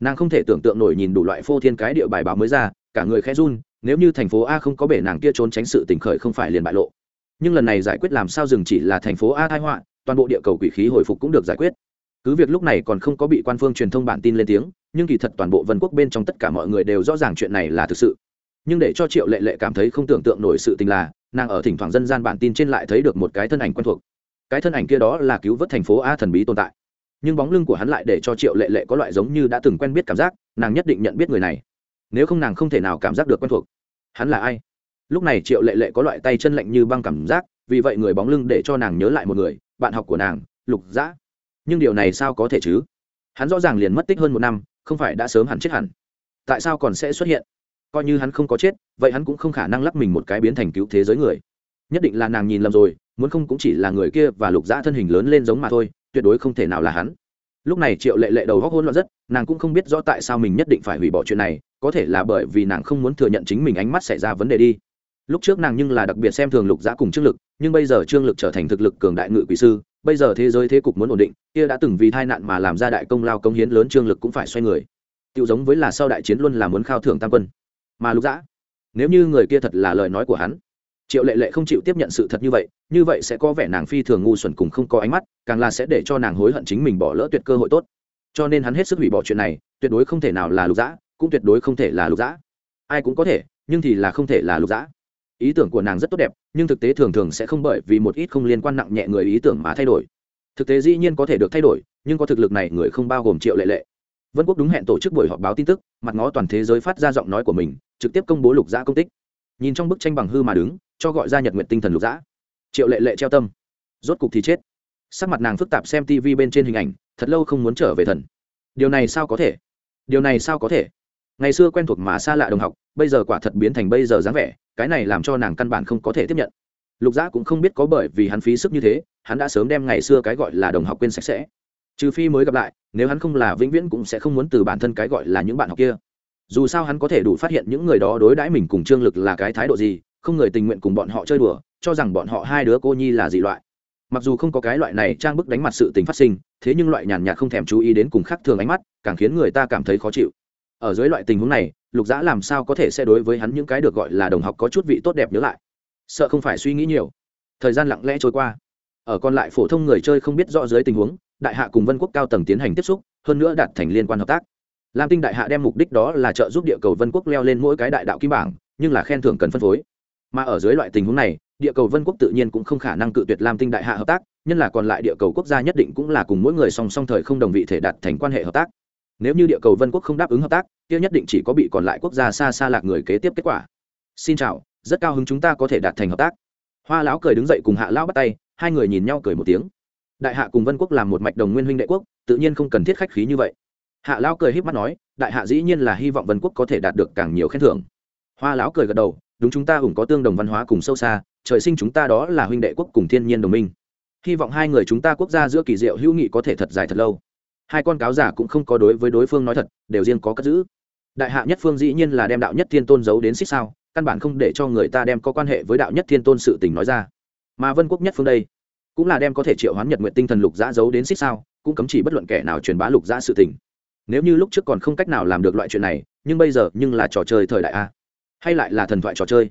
Nàng không thể tưởng tượng nổi nhìn đủ loại phô thiên cái địa bài báo mới ra, cả người khẽ run, nếu như thành phố a không có bể nàng kia trốn tránh sự tỉnh khởi không phải liền bại lộ. Nhưng lần này giải quyết làm sao dừng chỉ là thành phố a thai họa, toàn bộ địa cầu quỷ khí hồi phục cũng được giải quyết cứ việc lúc này còn không có bị quan phương truyền thông bản tin lên tiếng, nhưng kỳ thật toàn bộ vân quốc bên trong tất cả mọi người đều rõ ràng chuyện này là thực sự. Nhưng để cho triệu lệ lệ cảm thấy không tưởng tượng nổi sự tình là, nàng ở thỉnh thoảng dân gian bản tin trên lại thấy được một cái thân ảnh quen thuộc. Cái thân ảnh kia đó là cứu vớt thành phố a thần bí tồn tại. Nhưng bóng lưng của hắn lại để cho triệu lệ lệ có loại giống như đã từng quen biết cảm giác, nàng nhất định nhận biết người này. Nếu không nàng không thể nào cảm giác được quen thuộc. Hắn là ai? Lúc này triệu lệ lệ có loại tay chân lạnh như băng cảm giác, vì vậy người bóng lưng để cho nàng nhớ lại một người, bạn học của nàng, lục dã nhưng điều này sao có thể chứ? Hắn rõ ràng liền mất tích hơn một năm, không phải đã sớm hẳn chết hẳn. Tại sao còn sẽ xuất hiện? Coi như hắn không có chết, vậy hắn cũng không khả năng lắc mình một cái biến thành cứu thế giới người. Nhất định là nàng nhìn lầm rồi, muốn không cũng chỉ là người kia và lục dã thân hình lớn lên giống mà thôi, tuyệt đối không thể nào là hắn. Lúc này triệu lệ lệ đầu góc hôn loạn rất, nàng cũng không biết rõ tại sao mình nhất định phải hủy bỏ chuyện này, có thể là bởi vì nàng không muốn thừa nhận chính mình ánh mắt xảy ra vấn đề đi lúc trước nàng nhưng là đặc biệt xem thường lục giã cùng trương lực, nhưng bây giờ trương lực trở thành thực lực cường đại ngự quỷ sư, bây giờ thế giới thế cục muốn ổn định, kia đã từng vì tai nạn mà làm ra đại công lao công hiến lớn trương lực cũng phải xoay người. Tiêu giống với là sau đại chiến luôn là muốn khao thưởng tam quân. Mà lục giã, nếu như người kia thật là lời nói của hắn, triệu lệ lệ không chịu tiếp nhận sự thật như vậy như vậy sẽ có vẻ nàng phi thường ngu xuẩn cùng không có ánh mắt, càng là sẽ để cho nàng hối hận chính mình bỏ lỡ tuyệt cơ hội tốt. Cho nên hắn hết sức hủy bỏ chuyện này, tuyệt đối không thể nào là lục dã cũng tuyệt đối không thể là lục dã ai cũng có thể, nhưng thì là không thể là lục dã ý tưởng của nàng rất tốt đẹp, nhưng thực tế thường thường sẽ không bởi vì một ít không liên quan nặng nhẹ người ý tưởng mà thay đổi. Thực tế dĩ nhiên có thể được thay đổi, nhưng có thực lực này người không bao gồm triệu lệ lệ. Vân quốc đúng hẹn tổ chức buổi họp báo tin tức, mặt ngó toàn thế giới phát ra giọng nói của mình, trực tiếp công bố lục giã công tích. Nhìn trong bức tranh bằng hư mà đứng, cho gọi ra nhật nguyện tinh thần lục giã. Triệu lệ lệ treo tâm. Rốt cục thì chết. Sắc mặt nàng phức tạp xem tv bên trên hình ảnh, thật lâu không muốn trở về thần. Điều này sao có thể? Điều này sao có thể? Ngày xưa quen thuộc mà xa lạ đồng học, bây giờ quả thật biến thành bây giờ dáng vẻ cái này làm cho nàng căn bản không có thể tiếp nhận. Lục dã cũng không biết có bởi vì hắn phí sức như thế, hắn đã sớm đem ngày xưa cái gọi là đồng học quên sạch sẽ. Trừ phi mới gặp lại, nếu hắn không là vĩnh viễn cũng sẽ không muốn từ bản thân cái gọi là những bạn học kia. Dù sao hắn có thể đủ phát hiện những người đó đối đãi mình cùng trương lực là cái thái độ gì, không người tình nguyện cùng bọn họ chơi đùa, cho rằng bọn họ hai đứa cô nhi là dị loại. Mặc dù không có cái loại này trang bức đánh mặt sự tình phát sinh, thế nhưng loại nhàn nhạt không thèm chú ý đến cùng khác thường ánh mắt, càng khiến người ta cảm thấy khó chịu ở dưới loại tình huống này, lục dã làm sao có thể sẽ đối với hắn những cái được gọi là đồng học có chút vị tốt đẹp nhớ lại? Sợ không phải suy nghĩ nhiều. Thời gian lặng lẽ trôi qua. Ở còn lại phổ thông người chơi không biết rõ dưới tình huống, đại hạ cùng vân quốc cao tầng tiến hành tiếp xúc, hơn nữa đạt thành liên quan hợp tác. Lam tinh đại hạ đem mục đích đó là trợ giúp địa cầu vân quốc leo lên mỗi cái đại đạo kim bảng, nhưng là khen thưởng cần phân phối. Mà ở dưới loại tình huống này, địa cầu vân quốc tự nhiên cũng không khả năng cự tuyệt lam tinh đại hạ hợp tác, nhân là còn lại địa cầu quốc gia nhất định cũng là cùng mỗi người song song thời không đồng vị thể đạt thành quan hệ hợp tác nếu như địa cầu vân quốc không đáp ứng hợp tác, kia nhất định chỉ có bị còn lại quốc gia xa xa lạc người kế tiếp kết quả. Xin chào, rất cao hứng chúng ta có thể đạt thành hợp tác. Hoa lão cười đứng dậy cùng hạ lão bắt tay, hai người nhìn nhau cười một tiếng. Đại hạ cùng vân quốc làm một mạch đồng nguyên huynh đệ quốc, tự nhiên không cần thiết khách khí như vậy. Hạ lão cười h í p mắt nói, đại hạ dĩ nhiên là hy vọng vân quốc có thể đạt được càng nhiều khen thưởng. Hoa lão cười gật đầu, đúng chúng ta cũng có tương đồng văn hóa cùng sâu xa, trời sinh chúng ta đó là huynh đệ quốc cùng thiên nhiên đồng minh. Hy vọng hai người chúng ta quốc gia giữa kỳ diệu hữu nghị có thể thật dài thật lâu hai con cáo giả cũng không có đối với đối phương nói thật, đều riêng có cất giữ. Đại hạ nhất phương dĩ nhiên là đem đạo nhất thiên tôn giấu đến xích sao, căn bản không để cho người ta đem có quan hệ với đạo nhất thiên tôn sự tình nói ra. Mà vân quốc nhất phương đây, cũng là đem có thể triệu hoán nhật nguyện tinh thần lục giã giấu đến xích sao, cũng cấm chỉ bất luận kẻ nào truyền bá lục giã sự tình. Nếu như lúc trước còn không cách nào làm được loại chuyện này, nhưng bây giờ nhưng là trò chơi thời đại a. Hay lại là thần thoại trò chơi.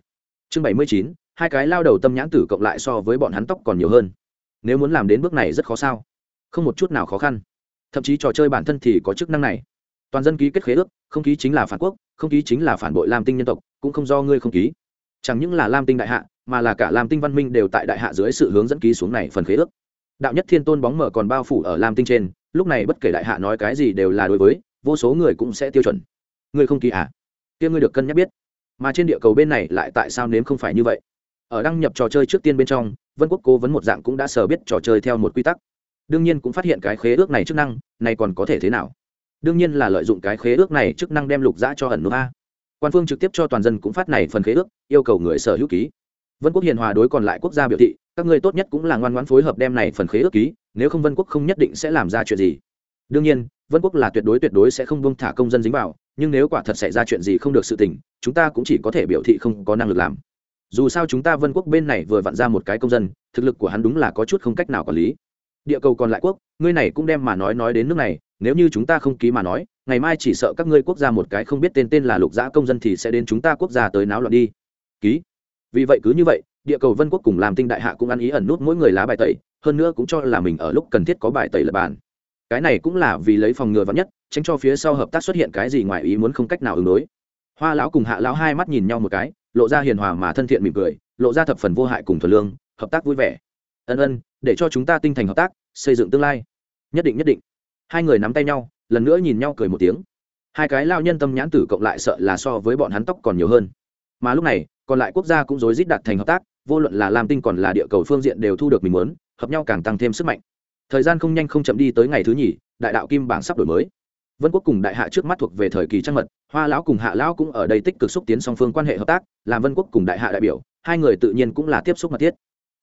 Chương bảy mươi chín, hai cái lao đầu tâm nhãn tử cộng lại so với bọn hắn tóc còn nhiều hơn. Nếu muốn làm đến bước này rất khó sao? Không một chút nào khó khăn thậm chí trò chơi bản thân thì có chức năng này. Toàn dân ký kết khế ước, không ký chính là phản quốc, không ký chính là phản bội lam tinh nhân tộc, cũng không do ngươi không ký. Chẳng những là lam tinh đại hạ, mà là cả lam tinh văn minh đều tại đại hạ dưới sự hướng dẫn ký xuống này phần khế ước. Đạo nhất thiên tôn bóng mở còn bao phủ ở lam tinh trên, lúc này bất kể đại hạ nói cái gì đều là đối với, vô số người cũng sẽ tiêu chuẩn. Ngươi không ký à? Kia ngươi được cân nhắc biết. Mà trên địa cầu bên này lại tại sao nếm không phải như vậy? Ở đăng nhập trò chơi trước tiên bên trong, vân quốc cố vấn một dạng cũng đã sờ biết trò chơi theo một quy tắc đương nhiên cũng phát hiện cái khế ước này chức năng, này còn có thể thế nào? Đương nhiên là lợi dụng cái khế ước này chức năng đem lục giã cho ẩn nút a. Quan phương trực tiếp cho toàn dân cũng phát này phần khế ước, yêu cầu người sở hữu ký. Vân quốc hiền hòa đối còn lại quốc gia biểu thị, các ngươi tốt nhất cũng là ngoan ngoãn phối hợp đem này phần khế ước ký, nếu không vân quốc không nhất định sẽ làm ra chuyện gì. Đương nhiên, vân quốc là tuyệt đối tuyệt đối sẽ không buông thả công dân dính vào, nhưng nếu quả thật xảy ra chuyện gì không được sự tình, chúng ta cũng chỉ có thể biểu thị không có năng lực làm. Dù sao chúng ta vân quốc bên này vừa vặn ra một cái công dân, thực lực của hắn đúng là có chút không cách nào quản lý địa cầu còn lại quốc, ngươi này cũng đem mà nói nói đến nước này, nếu như chúng ta không ký mà nói, ngày mai chỉ sợ các ngươi quốc gia một cái không biết tên tên là lục giã công dân thì sẽ đến chúng ta quốc gia tới náo loạn đi. Ký. Vì vậy cứ như vậy, địa cầu vân quốc cùng làm tinh đại hạ cũng ăn ý ẩn nút mỗi người lá bài tẩy, hơn nữa cũng cho là mình ở lúc cần thiết có bài tẩy lập bàn. Cái này cũng là vì lấy phòng ngừa vắn nhất, tránh cho phía sau hợp tác xuất hiện cái gì ngoài ý muốn không cách nào ứng đối. Hoa lão cùng hạ lão hai mắt nhìn nhau một cái, lộ ra hiền hòa mà thân thiện mỉm cười, lộ ra thập phần vô hại cùng thuần lương, hợp tác vui vẻ. Ân ân để cho chúng ta tinh thành hợp tác, xây dựng tương lai. Nhất định nhất định. Hai người nắm tay nhau, lần nữa nhìn nhau cười một tiếng. Hai cái lao nhân tâm nhãn tử cộng lại sợ là so với bọn hắn tóc còn nhiều hơn. Mà lúc này, còn lại quốc gia cũng rối rít đặt thành hợp tác, vô luận là lam tinh còn là địa cầu phương diện đều thu được mình muốn, hợp nhau càng tăng thêm sức mạnh. Thời gian không nhanh không chậm đi tới ngày thứ nhì, đại đạo kim bảng sắp đổi mới. Vân quốc cùng đại hạ trước mắt thuộc về thời kỳ trăng mật, hoa lão cùng hạ lão cũng ở đây tích cực xúc tiến song phương quan hệ hợp tác, làm vân quốc cùng đại hạ đại biểu, hai người tự nhiên cũng là tiếp xúc mật thiết.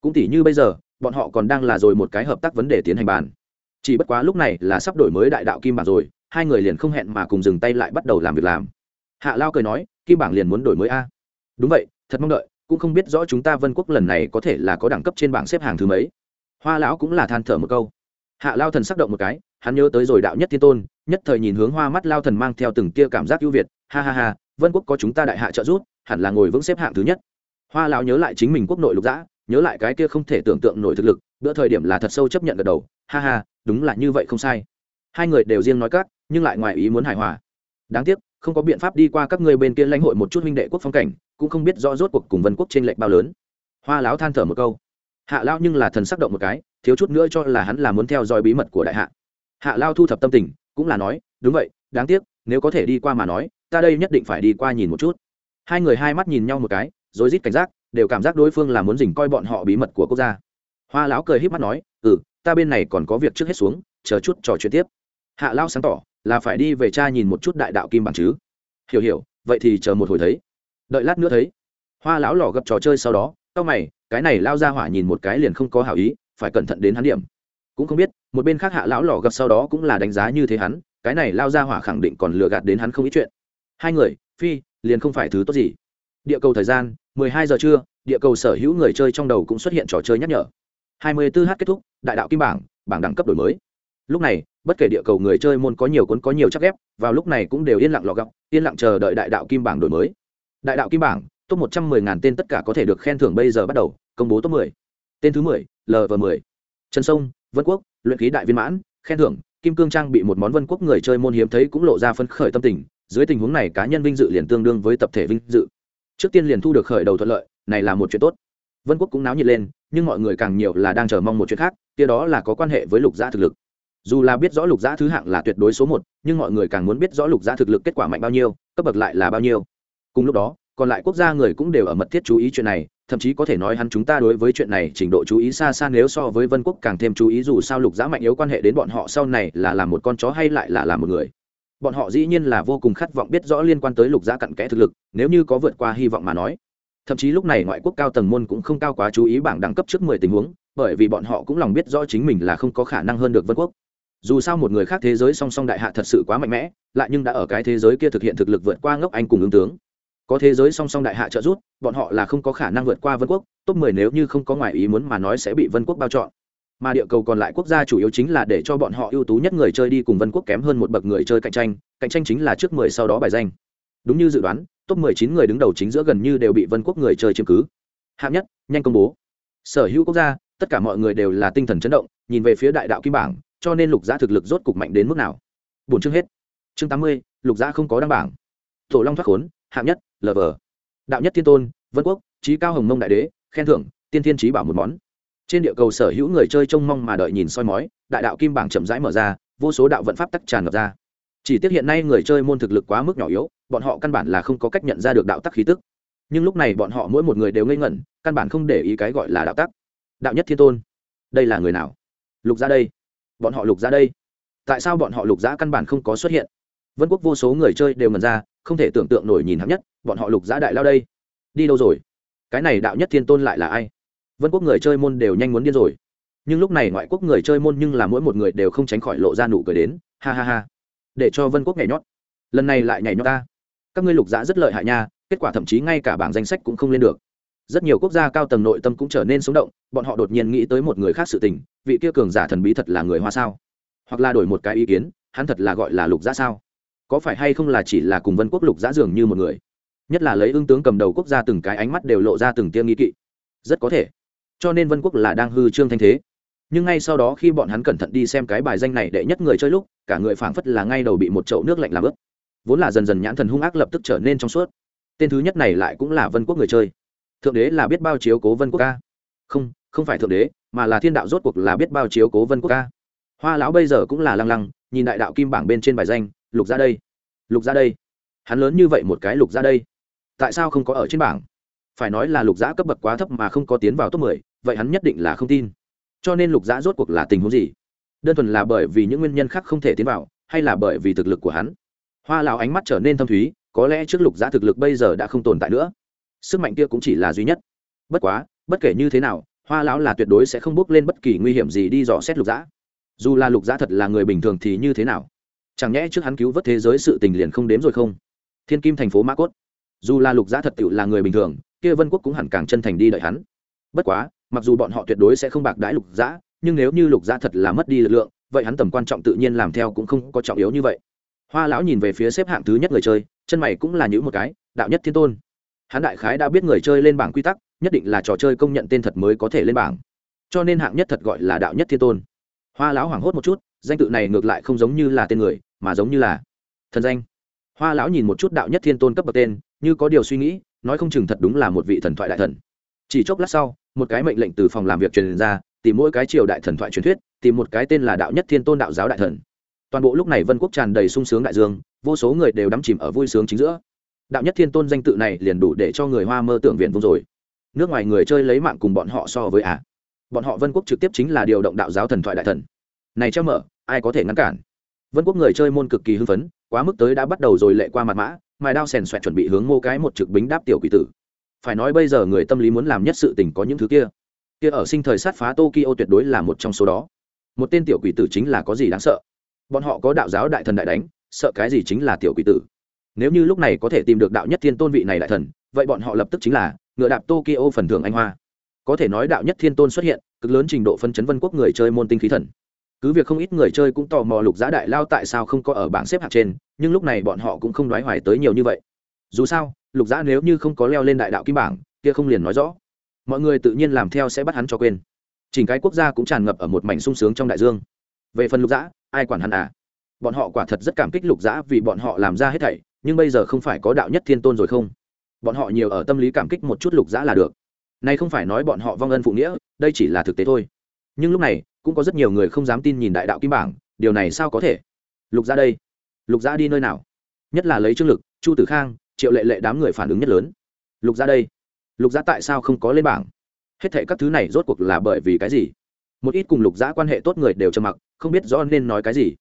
Cũng tỷ như bây giờ bọn họ còn đang là rồi một cái hợp tác vấn đề tiến hành bàn. Chỉ bất quá lúc này là sắp đổi mới đại đạo kim bảng rồi, hai người liền không hẹn mà cùng dừng tay lại bắt đầu làm việc làm. Hạ lao cười nói, kim bảng liền muốn đổi mới a. Đúng vậy, thật mong đợi, cũng không biết rõ chúng ta vân quốc lần này có thể là có đẳng cấp trên bảng xếp hàng thứ mấy. Hoa lão cũng là than thở một câu. Hạ lao thần sắc động một cái, hắn nhớ tới rồi đạo nhất thiên tôn, nhất thời nhìn hướng hoa mắt lao thần mang theo từng tia cảm giác ưu việt, ha ha ha, vân quốc có chúng ta đại hạ trợ giúp, hẳn là ngồi vững xếp hạng thứ nhất. Hoa lão nhớ lại chính mình quốc nội lục dã nhớ lại cái kia không thể tưởng tượng nổi thực lực, bữa thời điểm là thật sâu chấp nhận gật đầu, ha ha, đúng là như vậy không sai. Hai người đều riêng nói các, nhưng lại ngoài ý muốn hài hòa. Đáng tiếc, không có biện pháp đi qua các ngươi bên kia lãnh hội một chút minh đệ quốc phong cảnh, cũng không biết rõ rốt cuộc cùng vân quốc trên lệnh bao lớn. Hoa lão than thở một câu. Hạ lao nhưng là thần sắc động một cái, thiếu chút nữa cho là hắn là muốn theo dõi bí mật của đại hạ. Hạ lao thu thập tâm tình, cũng là nói, đúng vậy, đáng tiếc, nếu có thể đi qua mà nói, ta đây nhất định phải đi qua nhìn một chút. Hai người hai mắt nhìn nhau một cái rồi rít cảnh giác đều cảm giác đối phương là muốn dình coi bọn họ bí mật của quốc gia. Hoa lão cười h í p mắt nói ừ ta bên này còn có việc trước hết xuống, chờ chút trò chuyện tiếp. Hạ lao sáng tỏ, là phải đi về cha nhìn một chút đại đạo kim bản chứ. Hiểu hiểu, vậy thì chờ một hồi thấy. Đợi lát nữa thấy. Hoa lão lò gập trò chơi sau đó, tao mày, cái này lao ra hỏa nhìn một cái liền không có hảo ý, phải cẩn thận đến hắn điểm. Cũng không biết, một bên khác hạ lão lò gập sau đó cũng là đánh giá như thế hắn, cái này lao ra hỏa khẳng định còn lừa gạt đến hắn không ít chuyện. Hai người, phi, liền không phải thứ tốt gì. Địa cầu thời gian 12 giờ trưa địa cầu sở hữu người chơi trong đầu cũng xuất hiện trò chơi nhắc nhở. 24h kết thúc đại đạo kim bảng bảng đẳng cấp đổi mới. Lúc này bất kể địa cầu người chơi môn có nhiều cuốn có nhiều chắc ghép vào lúc này cũng đều yên lặng lọ gặp, yên lặng chờ đợi đại đạo kim bảng đổi mới. Đại đạo kim bảng top một trăm mười ngàn tên tất cả có thể được khen thưởng bây giờ bắt đầu công bố top mười. Tên thứ mười lv mười. Trần sông vân quốc luyện khí đại viên mãn khen thưởng kim cương trang bị một món vân quốc người chơi môn hiếm thấy cũng lộ ra phấn khởi tâm tình dưới tình huống này cá nhân vinh dự liền tương đương với tập thể vinh dự trước tiên liền thu được khởi đầu thuận lợi, này là một chuyện tốt. Vân quốc cũng náo nhiệt lên, nhưng mọi người càng nhiều là đang chờ mong một chuyện khác, kia đó là có quan hệ với lục gia thực lực. Dù là biết rõ lục gia thứ hạng là tuyệt đối số một, nhưng mọi người càng muốn biết rõ lục gia thực lực kết quả mạnh bao nhiêu, cấp bậc lại là bao nhiêu. Cùng lúc đó, còn lại quốc gia người cũng đều ở mật thiết chú ý chuyện này, thậm chí có thể nói hắn chúng ta đối với chuyện này trình độ chú ý xa xa nếu so với vân quốc càng thêm chú ý dù sao lục giá mạnh yếu quan hệ đến bọn họ sau này là làm một con chó hay lại là làm một người bọn họ dĩ nhiên là vô cùng khát vọng biết rõ liên quan tới lục gia cặn kẽ thực lực, nếu như có vượt qua hy vọng mà nói. Thậm chí lúc này ngoại quốc cao tầng môn cũng không cao quá chú ý bảng đẳng cấp trước mười tình huống, bởi vì bọn họ cũng lòng biết rõ chính mình là không có khả năng hơn được vân quốc. Dù sao một người khác thế giới song song đại hạ thật sự quá mạnh mẽ, lại nhưng đã ở cái thế giới kia thực hiện thực lực vượt qua ngốc anh cùng ứng tướng. Có thế giới song song đại hạ trợ giúp, bọn họ là không có khả năng vượt qua vân quốc, top mười nếu như không có ngoại ý muốn mà nói sẽ bị vân quốc bao chọn mà địa cầu còn lại quốc gia chủ yếu chính là để cho bọn họ ưu tú nhất người chơi đi cùng vân quốc kém hơn một bậc người chơi cạnh tranh cạnh tranh chính là trước mười sau đó bài danh. Đúng như dự đoán, top mười chín người đứng đầu chính giữa gần như đều bị vân quốc người chơi chiếm cứ. Hạng nhất, nhanh công bố. Sở hữu quốc gia, tất cả mọi người đều là tinh thần chấn động, nhìn về phía đại đạo kim bảng, cho nên lục gia thực lực rốt cục mạnh đến mức nào. Bốn chương hết. Chương tám mươi, lục gia không có đăng bảng. Tổ long thoát khốn, hạng nhất, lờ vờ. đạo nhất thiên tôn, vân quốc, trí cao hồng mông đại đế, khen thưởng, tiên thiên trí bảo một món trên địa cầu sở hữu người chơi trông mong mà đợi nhìn soi mói, đại đạo kim bảng chậm rãi mở ra, vô số đạo vận pháp tắc tràn ngập ra. Chỉ tiếc hiện nay người chơi môn thực lực quá mức nhỏ yếu, bọn họ căn bản là không có cách nhận ra được đạo tắc khí tức. Nhưng lúc này bọn họ mỗi một người đều ngây ngẩn, căn bản không để ý cái gọi là đạo tắc. Đạo nhất thiên tôn, đây là người nào? Lục ra đây. Bọn họ lục ra đây. Tại sao bọn họ lục giã căn bản không có xuất hiện? Vân quốc vô số người chơi đều ngần ra, không thể tưởng tượng nổi nhìn hạng nhất, bọn họ lục giã đại lao đây. Đi đâu rồi? Cái này đạo nhất thiên tôn lại là ai? Vân quốc người chơi môn đều nhanh muốn điên rồi. Nhưng lúc này ngoại quốc người chơi môn nhưng là mỗi một người đều không tránh khỏi lộ ra nụ cười đến, ha ha ha. Để cho vân quốc nhảy nhót. Lần này lại nhảy nhót ta. Các ngươi lục giã rất lợi hại nha, kết quả thậm chí ngay cả bảng danh sách cũng không lên được. Rất nhiều quốc gia cao tầng nội tâm cũng trở nên sống động, bọn họ đột nhiên nghĩ tới một người khác sự tình, vị kia cường giả thần bí thật là người hoa sao? Hoặc là đổi một cái ý kiến, hắn thật là gọi là lục giã sao? Có phải hay không là chỉ là cùng vân quốc lục giã dường như một người? Nhất là lấy ưng tướng cầm đầu quốc gia từng cái ánh mắt đều lộ ra từng tiêm nghi kỵ. Rất có thể cho nên vân quốc là đang hư trương thanh thế. Nhưng ngay sau đó khi bọn hắn cẩn thận đi xem cái bài danh này đệ nhất người chơi lúc, cả người phảng phất là ngay đầu bị một chậu nước lạnh làm ướt. Vốn là dần dần nhãn thần hung ác lập tức trở nên trong suốt. Tên thứ nhất này lại cũng là vân quốc người chơi. Thượng đế là biết bao chiếu cố vân quốc ca. Không không phải thượng đế, mà là thiên đạo rốt cuộc là biết bao chiếu cố vân quốc ca. Hoa lão bây giờ cũng là lăng lăng, nhìn đại đạo kim bảng bên trên bài danh, lục ra đây, lục ra đây. Hắn lớn như vậy một cái lục ra đây, tại sao không có ở trên bảng? Phải nói là lục giã cấp bậc quá thấp mà không có tiến vào top mười vậy hắn nhất định là không tin. Cho nên lục giã rốt cuộc là tình huống gì? Đơn thuần là bởi vì những nguyên nhân khác không thể tiến vào, hay là bởi vì thực lực của hắn? Hoa lão ánh mắt trở nên thâm thúy, có lẽ trước lục giã thực lực bây giờ đã không tồn tại nữa. Sức mạnh kia cũng chỉ là duy nhất. Bất quá, bất kể như thế nào, hoa lão là tuyệt đối sẽ không bước lên bất kỳ nguy hiểm gì đi dò xét lục giã. Dù là lục giã thật là người bình thường thì như thế nào? Chẳng nhẽ trước hắn cứu vớt thế giới sự tình liền không đếm rồi không? Thiên kim thành phố ma cốt. Dù là lục giã thật tựu là người bình thường, kia vân quốc cũng hẳn càng chân thành đi đợi hắn. Bất quá mặc dù bọn họ tuyệt đối sẽ không bạc đãi lục giã, nhưng nếu như lục giã thật là mất đi lực lượng, vậy hắn tầm quan trọng tự nhiên làm theo cũng không có trọng yếu như vậy. Hoa lão nhìn về phía xếp hạng thứ nhất người chơi, chân mày cũng là những một cái, đạo nhất thiên tôn. Hắn đại khái đã biết người chơi lên bảng quy tắc, nhất định là trò chơi công nhận tên thật mới có thể lên bảng. Cho nên hạng nhất thật gọi là đạo nhất thiên tôn. Hoa lão hoảng hốt một chút, danh tự này ngược lại không giống như là tên người, mà giống như là thần danh. Hoa lão nhìn một chút đạo nhất thiên tôn cấp bậc tên, như có điều suy nghĩ, nói không chừng thật đúng là một vị thần thoại đại thần. Chỉ chốc lát sau một cái mệnh lệnh từ phòng làm việc truyền ra, tìm mỗi cái triều đại thần thoại truyền thuyết, tìm một cái tên là đạo nhất thiên tôn đạo giáo đại thần. Toàn bộ lúc này vân quốc tràn đầy sung sướng đại dương, vô số người đều đắm chìm ở vui sướng chính giữa. Đạo nhất thiên tôn danh tự này liền đủ để cho người hoa mơ tưởng viện vung rồi. Nước ngoài người chơi lấy mạng cùng bọn họ so với ả à. bọn họ vân quốc trực tiếp chính là điều động đạo giáo thần thoại đại thần. Này treo mở, ai có thể ngăn cản? Vân quốc người chơi môn cực kỳ hưng phấn, quá mức tới đã bắt đầu rồi lệ qua mặt mã, mài đao sèn xoẹt chuẩn bị hướng mô cái một trực bính đáp tiểu quỷ tử phải nói bây giờ người tâm lý muốn làm nhất sự tình có những thứ kia. Kia ở sinh thời sát phá tokyo tuyệt đối là một trong số đó. Một tên tiểu quỷ tử chính là có gì đáng sợ? Bọn họ có đạo giáo đại thần đại đánh, sợ cái gì chính là tiểu quỷ tử? Nếu như lúc này có thể tìm được đạo nhất thiên tôn vị này đại thần, vậy bọn họ lập tức chính là ngựa đạp tokyo phần thưởng anh hoa. Có thể nói đạo nhất thiên tôn xuất hiện, cực lớn trình độ phân chấn vân quốc người chơi môn tinh khí thần. Cứ việc không ít người chơi cũng tò mò lục giá đại lao tại sao không có ở bảng xếp hạng trên, nhưng lúc này bọn họ cũng không đoái hoài tới nhiều như vậy dù sao, lục giã nếu như không có leo lên đại đạo kim bảng, kia không liền nói rõ. Mọi người tự nhiên làm theo sẽ bắt hắn cho quên. Chỉnh cái quốc gia cũng tràn ngập ở một mảnh sung sướng trong đại dương. Về phần lục giã ai quản hắn à? Bọn họ quả thật rất cảm kích lục giã vì bọn họ làm ra hết thảy, nhưng bây giờ không phải có đạo nhất thiên tôn rồi không? Bọn họ nhiều ở tâm lý cảm kích một chút lục giã là được. Nay không phải nói bọn họ vong ân phụ nghĩa, đây chỉ là thực tế thôi. Nhưng lúc này, cũng có rất nhiều người không dám tin nhìn đại đạo kim bảng, điều này sao có thể? Lục giã đây. Lục giã đi nơi nào? Nhất là lấy trương lực, chu tử khang triệu lệ lệ đám người phản ứng nhất lớn. Lục gia đây? Lục gia tại sao không có lên bảng? Hết thệ các thứ này rốt cuộc là bởi vì cái gì? Một ít cùng lục giã quan hệ tốt người đều trầm mặc, không biết rõ nên nói cái gì.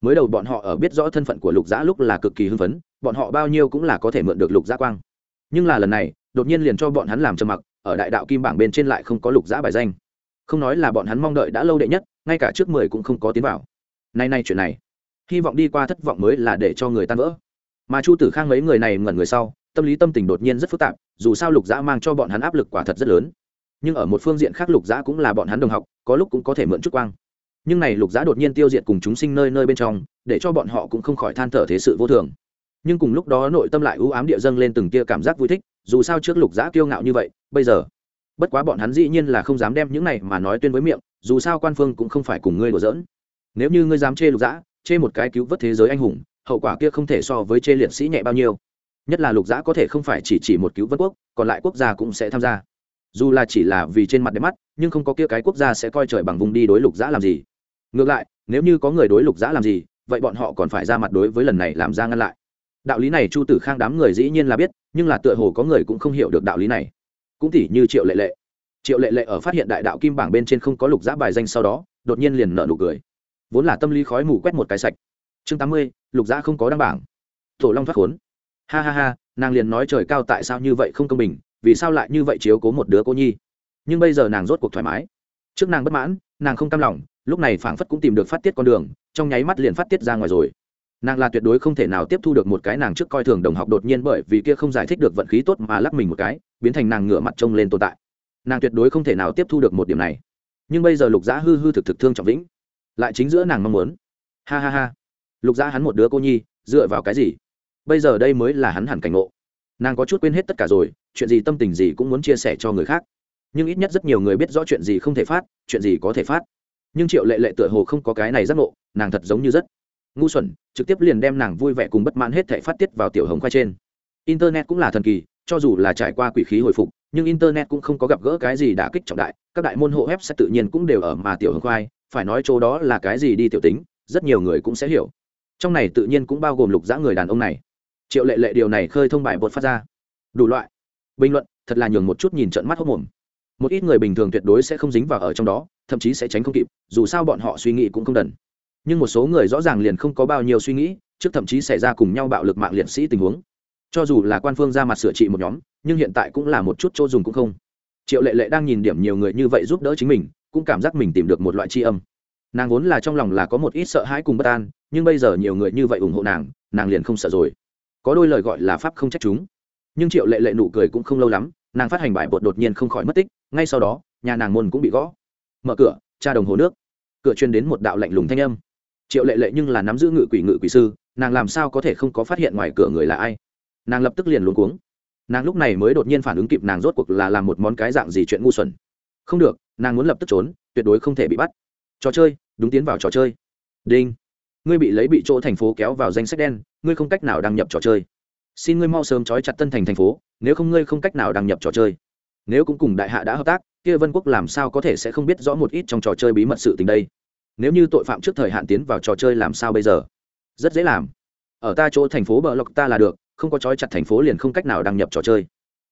Mới đầu bọn họ ở biết rõ thân phận của lục giã lúc là cực kỳ hưng phấn, bọn họ bao nhiêu cũng là có thể mượn được lục giã quang. Nhưng là lần này, đột nhiên liền cho bọn hắn làm trầm mặc, ở đại đạo kim bảng bên trên lại không có lục giã bài danh. Không nói là bọn hắn mong đợi đã lâu đệ nhất, ngay cả trước mười cũng không có tiến vào. Nay nay chuyện này, hy vọng đi qua thất vọng mới là để cho người tan vỡ mà chu tử khang mấy người này ngẩn người sau, tâm lý tâm tình đột nhiên rất phức tạp, dù sao lục giã mang cho bọn hắn áp lực quả thật rất lớn. Nhưng ở một phương diện khác lục giã cũng là bọn hắn đồng học, có lúc cũng có thể mượn chút quang. Nhưng này lục giã đột nhiên tiêu diệt cùng chúng sinh nơi nơi bên trong, để cho bọn họ cũng không khỏi than thở thế sự vô thường. Nhưng cùng lúc đó nội tâm lại ưu ám địa dâng lên từng tia cảm giác vui thích, dù sao trước lục giã kiêu ngạo như vậy, bây giờ, bất quá bọn hắn dĩ nhiên là không dám đem những này mà nói tuyên với miệng, dù sao quan phương cũng không phải cùng ngươi đùa giỡn. Nếu như ngươi dám chê lục giã chê một cái cứu vớt thế giới anh hùng hậu quả kia không thể so với chê liệt sĩ nhẹ bao nhiêu. Nhất là lục giã có thể không phải chỉ chỉ một cứu vân quốc, còn lại quốc gia cũng sẽ tham gia. Dù là chỉ là vì trên mặt đẹp mắt, nhưng không có kia cái quốc gia sẽ coi trời bằng vùng đi đối lục giã làm gì. Ngược lại, nếu như có người đối lục giã làm gì, vậy bọn họ còn phải ra mặt đối với lần này làm ra ngăn lại. Đạo lý này chu tử khang đám người dĩ nhiên là biết, nhưng là tựa hồ có người cũng không hiểu được đạo lý này. Cũng tỉ như triệu lệ lệ. Triệu lệ lệ ở phát hiện đại đạo kim bảng bên trên không có lục giã bài danh sau đó, đột nhiên liền nợ nụ cười. Vốn là tâm lý khói mù quét một cái sạch chương tám mươi, lục giã không có đăng bảng. Tổ long thoát khốn. Ha ha ha, nàng liền nói trời cao tại sao như vậy không công bình, vì sao lại như vậy chiếu cố một đứa cô nhi? Nhưng bây giờ nàng rốt cuộc thoải mái. Trước nàng bất mãn, nàng không cam lòng, lúc này phảng phất cũng tìm được phát tiết con đường, trong nháy mắt liền phát tiết ra ngoài rồi. Nàng là tuyệt đối không thể nào tiếp thu được một cái nàng trước coi thường đồng học đột nhiên bởi vì kia không giải thích được vận khí tốt mà lắc mình một cái, biến thành nàng ngửa mặt trông lên tồn tại. Nàng tuyệt đối không thể nào tiếp thu được một điểm này. Nhưng bây giờ lục giã hư hư thực thực thương trọng vĩnh, lại chính giữa nàng mong muốn. Ha ha ha lục giã hắn một đứa cô nhi, dựa vào cái gì? Bây giờ đây mới là hắn hẳn cảnh ngộ. Nàng có chút quên hết tất cả rồi, chuyện gì tâm tình gì cũng muốn chia sẻ cho người khác. Nhưng ít nhất rất nhiều người biết rõ chuyện gì không thể phát, chuyện gì có thể phát. Nhưng triệu lệ lệ tựa hồ không có cái này giác ngộ, nàng thật giống như rất ngu xuẩn, trực tiếp liền đem nàng vui vẻ cùng bất mãn hết thể phát tiết vào tiểu hồng khoai trên. Internet cũng là thần kỳ, cho dù là trải qua quỷ khí hồi phục, nhưng internet cũng không có gặp gỡ cái gì đã kích trọng đại, các đại môn hộ web sẽ tự nhiên cũng đều ở mà tiểu hồng khoai, phải nói chỗ đó là cái gì đi tiểu tính, rất nhiều người cũng sẽ hiểu trong này tự nhiên cũng bao gồm lục dã người đàn ông này. Triệu lệ lệ điều này khơi thông bài bột phát ra. Đủ loại. Bình luận, thật là nhường một chút nhìn trận mắt hốc mồm. Một ít người bình thường tuyệt đối sẽ không dính vào ở trong đó, thậm chí sẽ tránh không kịp, dù sao bọn họ suy nghĩ cũng không đần. Nhưng một số người rõ ràng liền không có bao nhiêu suy nghĩ, trước thậm chí xảy ra cùng nhau bạo lực mạng liệt sĩ tình huống. Cho dù là quan phương ra mặt sửa trị một nhóm, nhưng hiện tại cũng là một chút chỗ dùng cũng không. Triệu lệ lệ đang nhìn điểm nhiều người như vậy giúp đỡ chính mình, cũng cảm giác mình tìm được một loại tri âm nàng vốn là trong lòng là có một ít sợ hãi cùng bất an, nhưng bây giờ nhiều người như vậy ủng hộ nàng nàng liền không sợ rồi. Có đôi lời gọi là pháp không trách chúng. Nhưng triệu lệ lệ nụ cười cũng không lâu lắm, nàng phát hành bài bột đột nhiên không khỏi mất tích, ngay sau đó, nhà nàng môn cũng bị gõ. Mở cửa, cha đồng hồ nước. Cửa chuyên đến một đạo lạnh lùng thanh âm. Triệu lệ lệ nhưng là nắm giữ ngự quỷ ngự quỷ sư, nàng làm sao có thể không có phát hiện ngoài cửa người là ai? Nàng lập tức liền luống cuống. Nàng lúc này mới đột nhiên phản ứng kịp nàng rốt cuộc là làm một món cái dạng gì chuyện ngu xuẩn. Không được, nàng muốn lập tức trốn, tuyệt đối không thể bị bắt trò chơi, đúng tiến vào trò chơi. Đinh. Ngươi bị lấy bị chỗ thành phố kéo vào danh sách đen, ngươi không cách nào đăng nhập trò chơi. Xin ngươi mau sớm trói chặt tân thành thành phố, nếu không ngươi không cách nào đăng nhập trò chơi. Nếu cũng cùng đại hạ đã hợp tác, kia vân quốc làm sao có thể sẽ không biết rõ một ít trong trò chơi bí mật sự tình đây? Nếu như tội phạm trước thời hạn tiến vào trò chơi làm sao bây giờ? Rất dễ làm. Ở ta chỗ thành phố bờ lộc ta là được, không có trói chặt thành phố liền không cách nào đăng nhập trò chơi.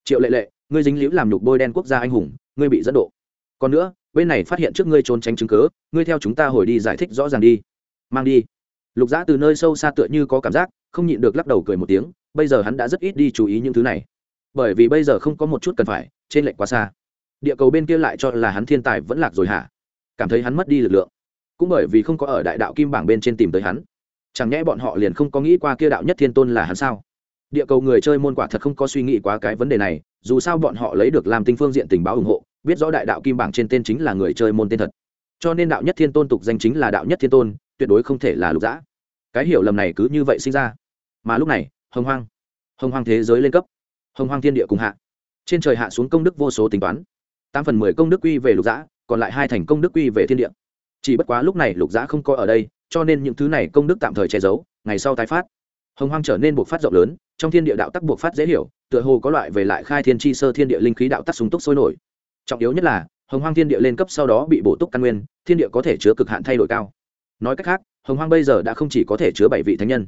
Triệu lệ lệ, ngươi dính liễu làm nhục bôi đen quốc gia anh hùng, ngươi bị dẫn độ. Còn nữa bên này phát hiện trước ngươi trốn tránh chứng cớ ngươi theo chúng ta hồi đi giải thích rõ ràng đi. Mang đi. Lục giã từ nơi sâu xa tựa như có cảm giác, không nhịn được lắc đầu cười một tiếng, bây giờ hắn đã rất ít đi chú ý những thứ này. Bởi vì bây giờ không có một chút cần phải, trên lệnh quá xa. Địa cầu bên kia lại cho là hắn thiên tài vẫn lạc rồi hả? Cảm thấy hắn mất đi lực lượng. Cũng bởi vì không có ở đại đạo kim bảng bên trên tìm tới hắn. Chẳng nhẽ bọn họ liền không có nghĩ qua kia đạo nhất thiên tôn là hắn sao? Địa cầu người chơi môn quả thật không có suy nghĩ quá cái vấn đề này, dù sao bọn họ lấy được làm tinh phương diện tình báo ủng hộ biết rõ đại đạo kim bảng trên tên chính là người chơi môn tên thật. Cho nên đạo nhất thiên tôn tục danh chính là đạo nhất thiên tôn, tuyệt đối không thể là lục dã. Cái hiểu lầm này cứ như vậy sinh ra. Mà lúc này, hồng hoang hồng hoang thế giới lên cấp, hồng hoang thiên địa cùng hạ. Trên trời hạ xuống công đức vô số tính toán. Tám phần mười công đức quy về lục dã, còn lại hai thành công đức quy về thiên địa. Chỉ bất quá lúc này lục dã không có ở đây, cho nên những thứ này công đức tạm thời che giấu, ngày sau tái phát. Hồng hoang trở nên buộc phát rộng lớn, trong thiên địa đạo tắc buộc phát dễ hiểu, tựa hồ có loại về lại khai thiên tri sơ thiên địa linh khí đạo tắc súng túc sôi nổi trọng yếu nhất là, hồng hoang thiên địa lên cấp sau đó bị bổ túc căn nguyên, thiên địa có thể chứa cực hạn thay đổi cao. Nói cách khác, hồng hoang bây giờ đã không chỉ có thể chứa bảy vị thánh nhân.